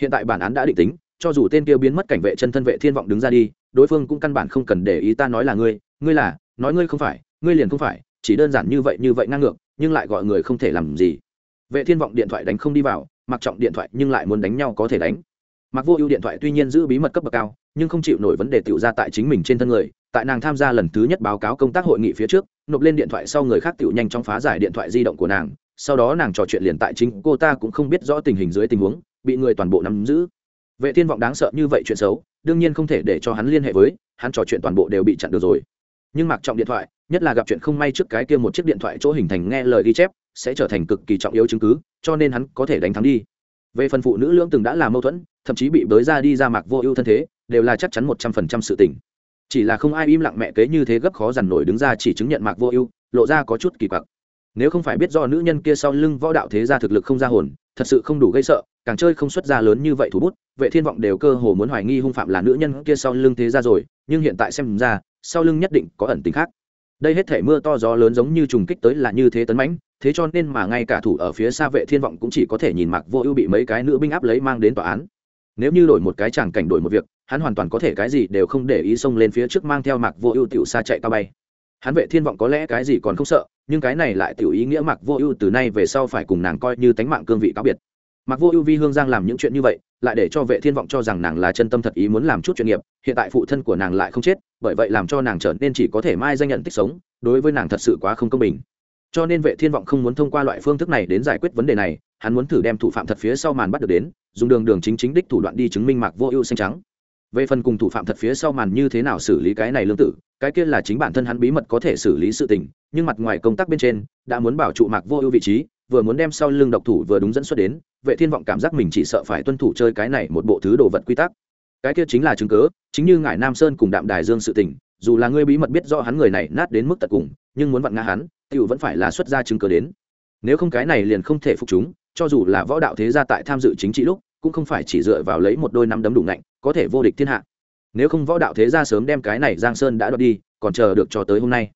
Hiện tại bản án đã định tính, cho dù tên kia biến mất cảnh vệ chân thân vệ thiên vọng đứng ra đi, đối phương cũng căn bản không cần để ý ta nói là ngươi ngươi là, nói ngươi không phải, ngươi liền không phải chỉ đơn giản như vậy như vậy ngang ngược, nhưng lại gọi người không thể làm gì. Vệ thiên vọng điện thoại đánh không đi vào mặc trọng điện thoại nhưng lại muốn đánh nhau có thể đánh. Mặc vô ưu điện thoại tuy nhiên giữ bí mật cấp bậc cao, nhưng không chịu nổi vấn đề tiểu ra tại chính mình trên thân người, tại nàng tham gia lần thứ nhất báo cáo công tác hội nghị phía trước, nộp lên điện thoại sau người khác tiểu nhanh chóng phá giải điện thoại di động của nàng, sau đó nàng trò chuyện liền tại chính cô ta cũng không biết rõ tình hình dưới tình huống, bị người toàn bộ nắm giữ. Vệ thiên vọng đáng sợ như vậy chuyện xấu, đương nhiên không thể để cho hắn liên hệ với, hắn trò chuyện toàn bộ đều bị chặn được rồi nhưng mặc trọng điện thoại, nhất là gặp chuyện không may trước cái kia một chiếc điện thoại chỗ hình thành nghe lời ghi chép, sẽ trở thành cực kỳ trọng yếu chứng cứ, cho nên hắn có thể đánh thắng đi. Về phần phụ nữ lưỡng từng đã là mâu thuẫn, thậm chí bị bới ra đi ra mạc vô ưu thân thế, đều là chắc chắn một trăm phần trăm sự tình. Chỉ là không ai im lặng mẹ kế như thế gấp khó dằn nổi đứng ra chỉ chứng nhận mạc vô ưu, lộ ra có chút kỳ quặc. Nếu không phải biết do nữ nhân kia sau lưng võ đạo thế gia thực lực không ra hồn, thật sự không đủ gây sợ, càng chơi không xuất ra lớn như vậy thủ bút, vệ thiên vọng đều cơ hồ muốn hoài nghi hung phạm là nữ nhân kia sau lưng thế gia rồi, nhưng hiện tại xem ra sau lưng nhất định có ẩn tính khác. Đây hết thể mưa to gió lớn giống như trùng kích tới là như thế tấn mãnh, thế cho nên mà ngay cả thủ ở phía xa vệ thiên vọng cũng chỉ có thể nhìn mặc vô ưu bị mấy cái nữ binh áp lấy mang đến tòa án. Nếu như đổi một cái chẳng cảnh đổi một việc, hắn hoàn toàn có thể cái gì đều không để ý xông lên phía trước mang theo mặc vô ưu tiểu xa chạy cao bay. Hắn vệ thiên vọng có lẽ cái gì còn không sợ, nhưng cái này lại tiểu ý nghĩa mặc vô ưu từ nay về sau phải cùng nàng coi như tánh mạng cương vị cáo biệt mặc vô ưu vi hương giang làm những chuyện như vậy, lại để cho vệ thiên vọng cho rằng nàng là chân tâm thật ý muốn làm chút chuyện nghiệp, hiện tại phụ thân của nàng lại không chết, bởi vậy làm cho nàng trở nên chỉ có thể mai danh nhận tích sống, đối với nàng thật sự quá không công bình. Cho nên vệ thiên vọng không muốn thông qua loại phương thức này đến giải quyết vấn đề này, hắn muốn thử đem thủ phạm thật phía sau màn bắt được đến, dùng đường đường chính chính đích thủ đoạn đi chứng minh mạc vô ưu xanh trắng. Về phần cùng thủ phạm thật phía sau màn như thế nào xử lý cái này lương tử, cái kia là chính bản thân hắn bí mật có thể xử lý sự tình, nhưng mặt ngoài công tác bên trên, đã muốn bảo trụ mạc vô ưu vị trí vừa muốn đem sau lưng độc thủ vừa đúng dẫn xuất đến, vệ thiên vọng cảm giác mình chỉ sợ phải tuân thủ chơi cái này một bộ thứ đồ vật quy tắc. Cái kia chính là chứng cớ chính như ngải nam sơn cùng đạm đài dương sự tình, dù là ngươi bí mật biết rõ hắn người này nát đến mức tận cùng, nhưng muốn vặn ngã hắn, tiểu vẫn phải là xuất ra chứng cớ đến. Nếu không cái này liền không thể phục chúng, cho dù là võ đạo thế gia tại tham dự chính trị lúc, cũng không phải chỉ dựa vào lấy một đôi năm đấm đủ nạnh có thể vô địch thiên hạ. Nếu không võ đạo thế gia sớm đem cái này giang sơn đã đoạt đi, còn chờ được cho tới hôm nay.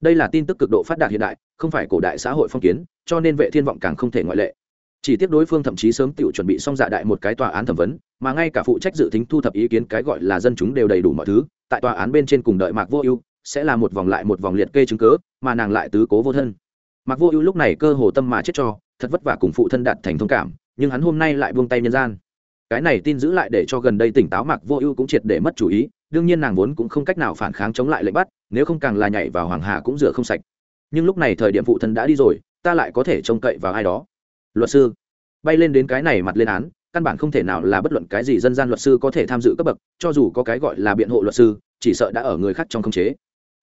Đây là tin tức cực độ phát đạt hiện đại, không phải cổ đại xã hội phong kiến cho nên vệ thiên vọng càng không thể ngoại lệ. Chỉ tiếc đối phương thậm chí sớm tự chuẩn bị xong dạ đại một cái tòa án thẩm vấn, mà ngay cả phụ trách dự tính thu thập ý kiến cái gọi là dân chúng đều đầy đủ mọi thứ, tại tòa án bên trên cùng đợi mạc vô ưu, sẽ là một vòng lại một vòng liệt kê chứng cớ mà nàng lại tứ cố vô thân. Mạc vô ưu lúc này cơ hồ tâm mà chết cho, thật vất vả cùng phụ thân đạt thành thông cảm, nhưng hắn hôm nay lại buông tay nhân gian. Cái này tin giữ lại để cho gần đây tỉnh táo mạc vô ưu cũng triệt để mất chủ ý, đương nhiên nàng vốn cũng không cách nào phản kháng chống lại lệnh bắt, nếu không càng là nhảy vào hoàng hà cũng rửa không sạch. Nhưng lúc này thời điểm phụ thân đã đi rồi ta lại có thể trông cậy vào ai đó. Luật sư, bay lên đến cái này mặt lên án, căn bản không thể nào là bất luận cái gì dân gian luật sư có thể tham dự cấp bậc, cho dù có cái gọi là biện hộ luật sư, chỉ sợ đã ở người khác trong khống chế.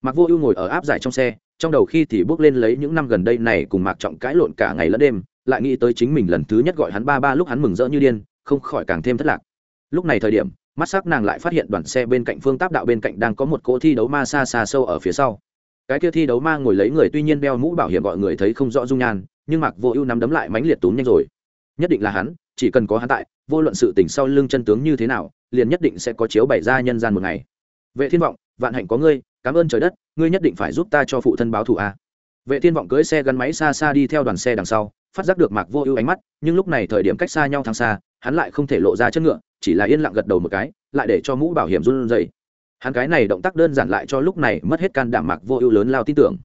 Mạc vô ưu ngồi ở áp giải trong xe, trong đầu khi thì bước lên lấy những năm gần đây này cùng mạc trọng cãi lộn cả ngày lẫn đêm, lại nghĩ tới chính mình lần thứ nhất gọi hắn ba ba lúc hắn mừng rỡ như điên, không khỏi càng thêm thất lạc. Lúc này thời điểm, mắt sắc nàng lại phát hiện đoàn xe bên cạnh phương táp đạo bên cạnh đang có một cỗ thi đấu ma xa xa sâu ở phía sau cái kia thi đấu ma ngồi lấy người tuy nhiên đeo mũ bảo hiểm gọi người thấy không rõ dung nhan, nhưng mạc vô ưu nắm đấm lại mánh liệt túm nhanh rồi. Nhất định là hắn, chỉ cần có hắn tại, vô luận sự tình sau lưng chân tướng như thế nào, liền nhất định sẽ có chiếu bày ra nhân gian một ngày. Vệ thiên vọng, vạn hạnh có ngươi, cảm ơn trời đất, ngươi nhất định phải giúp ta cho phụ thân báo thù a. Vệ thiên vọng cưỡi xe gắn máy xa xa đi theo đoàn xe đằng sau, phát giác được mạc vô ưu ánh mắt, nhưng lúc này thời điểm cách xa nhau thang xa, hắn lại không thể lộ ra chất ngựa, chỉ là yên lặng gật đầu một cái, lại để cho mũ bảo hiểm run rẩy hắn cái này động tác đơn giản lại cho lúc này mất hết can đảm mạc vô ưu lớn lao tin tưởng.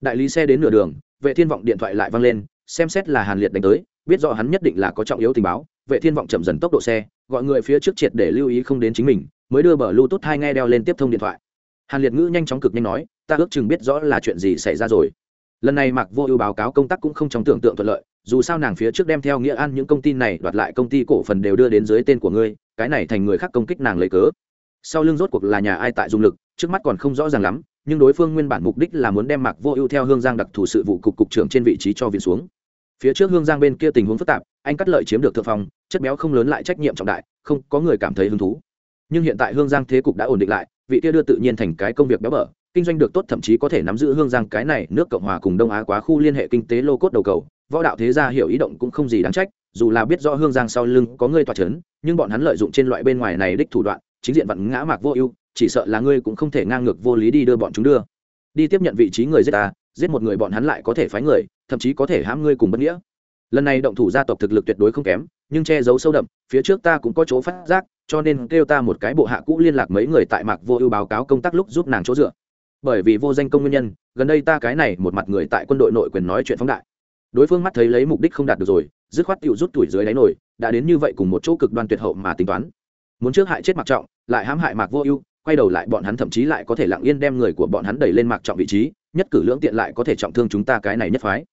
Đại lý xe đến nửa đường, vệ thiên vọng điện thoại lại vang lên, xem xét là hàn liệt đánh tới, biết rõ hắn nhất định là có trọng yếu tình báo, vệ thiên vọng chậm dần tốc độ xe, gọi người phía trước triệt để lưu ý không đến chính mình, mới đưa bờ bluetooth hai nghe đeo lên tiếp thông điện thoại. Hàn liệt ngữ nhanh chóng cực nhanh nói, ta ước chừng biết rõ là chuyện gì xảy ra rồi. Lần này mạc vô ưu báo cáo công tác cũng không trong tưởng tượng thuận lợi, dù sao nàng phía trước đem theo nghĩa an những công ty này đoạt lại công ty cổ phần đều đưa đến dưới tên của ngươi, cái này thành người khác công kích nàng lấy cớ sau lưng rốt cuộc là nhà ai tại dung lực, trước mắt còn không rõ ràng lắm, nhưng đối phương nguyên bản mục đích là muốn đem mạc vô ưu theo hương giang đặc thù sự vụ cục cục trưởng trên vị trí cho viện xuống. Phía trước hương giang bên kia tình huống phức tạp, anh cắt lợi chiếm được thượng phong, chất béo không lớn lại trách nhiệm trọng đại, không có người cảm thấy hứng thú. Nhưng hiện tại hương giang thế cục đã ổn định lại, vị kia đưa tự nhiên thành cái công việc béo bở, kinh doanh được tốt thậm chí có thể nắm giữ hương giang cái này nước cộng hòa cùng đông á quá khu liên hệ kinh tế lô cốt đầu cầu, võ đạo thế gia hiểu ý động cũng không gì đáng trách, dù là biết rõ hương giang sau lưng có người toa c h ấ n nhưng bọn hắn lợi dụng trên loại bên ngoài này đích thủ đoạn chính diện vặn ngã mạc vô ưu, chỉ sợ là ngươi cũng không thể ngang ngược vô lý đi đưa bọn chúng đưa. Đi tiếp nhận vị trí người giết ta, giết một người bọn hắn lại có thể phái người, thậm chí có thể hãm ngươi cùng bất nghĩa. Lần này động thủ gia tộc thực lực tuyệt đối không kém, nhưng che giấu sâu đậm, phía trước ta cũng có chỗ phát giác, cho nên kêu ta một cái bộ hạ cũ liên lạc mấy người tại mạc vô ưu báo cáo công tác lúc giúp nàng chỗ dựa. Bởi vì vô danh công nguyên nhân, gần đây ta cái này một mặt người tại quân đội nội quyền nói chuyện phóng đại. Đối phương mắt thấy lấy mục đích không đạt được rồi, dứt khoát tự rút tuổi dưới đáy nổi, đã đến như vậy cùng một chỗ cực đoan tuyệt hậu mà tính toán muốn trước hại chết mặc trọng, lại hãm hại mạc vô ưu, quay đầu lại bọn hắn thậm chí lại có thể lặng yên đem người của bọn hắn đẩy lên mạc trọng vị trí, nhất cử lưỡng tiện lại có thể trọng thương chúng ta cái này nhất phái.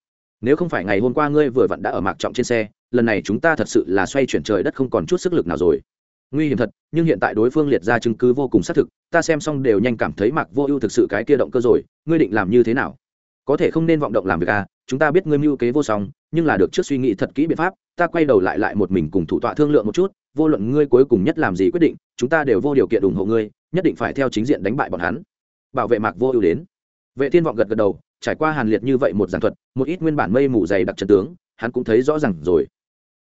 Nếu không phải ngày hôm qua ngươi vừa vặn đã ở mạc trọng trên xe, lần này chúng ta thật sự là xoay chuyển trời đất không còn chút sức lực nào rồi. Nguy hiểm thật, nhưng hiện tại đối phương liệt ra chứng cứ vô cùng xác thực, ta xem xong đều nhanh cảm thấy mạc vô ưu thực sự cái kia động cơ rồi, ngươi định làm như thế nào? Có thể không nên vọng động làm việc à chúng ta biết ngươi mưu kế vô song nhưng là được trước suy nghĩ thật kỹ biện pháp, ta quay đầu lại lại một mình cùng thủ tọa thương lượng một chút, vô luận ngươi cuối cùng nhất làm gì quyết định, chúng ta đều vô điều kiện ủng hộ ngươi, nhất định phải theo chính diện đánh bại bọn hắn. Bảo vệ mạc vô ưu đến. Vệ thiên vọng gật gật đầu, trải qua hàn liệt như vậy một giảng thuật, một ít nguyên bản mây mù dày đặc trần tướng, hắn cũng thấy rõ ràng rồi.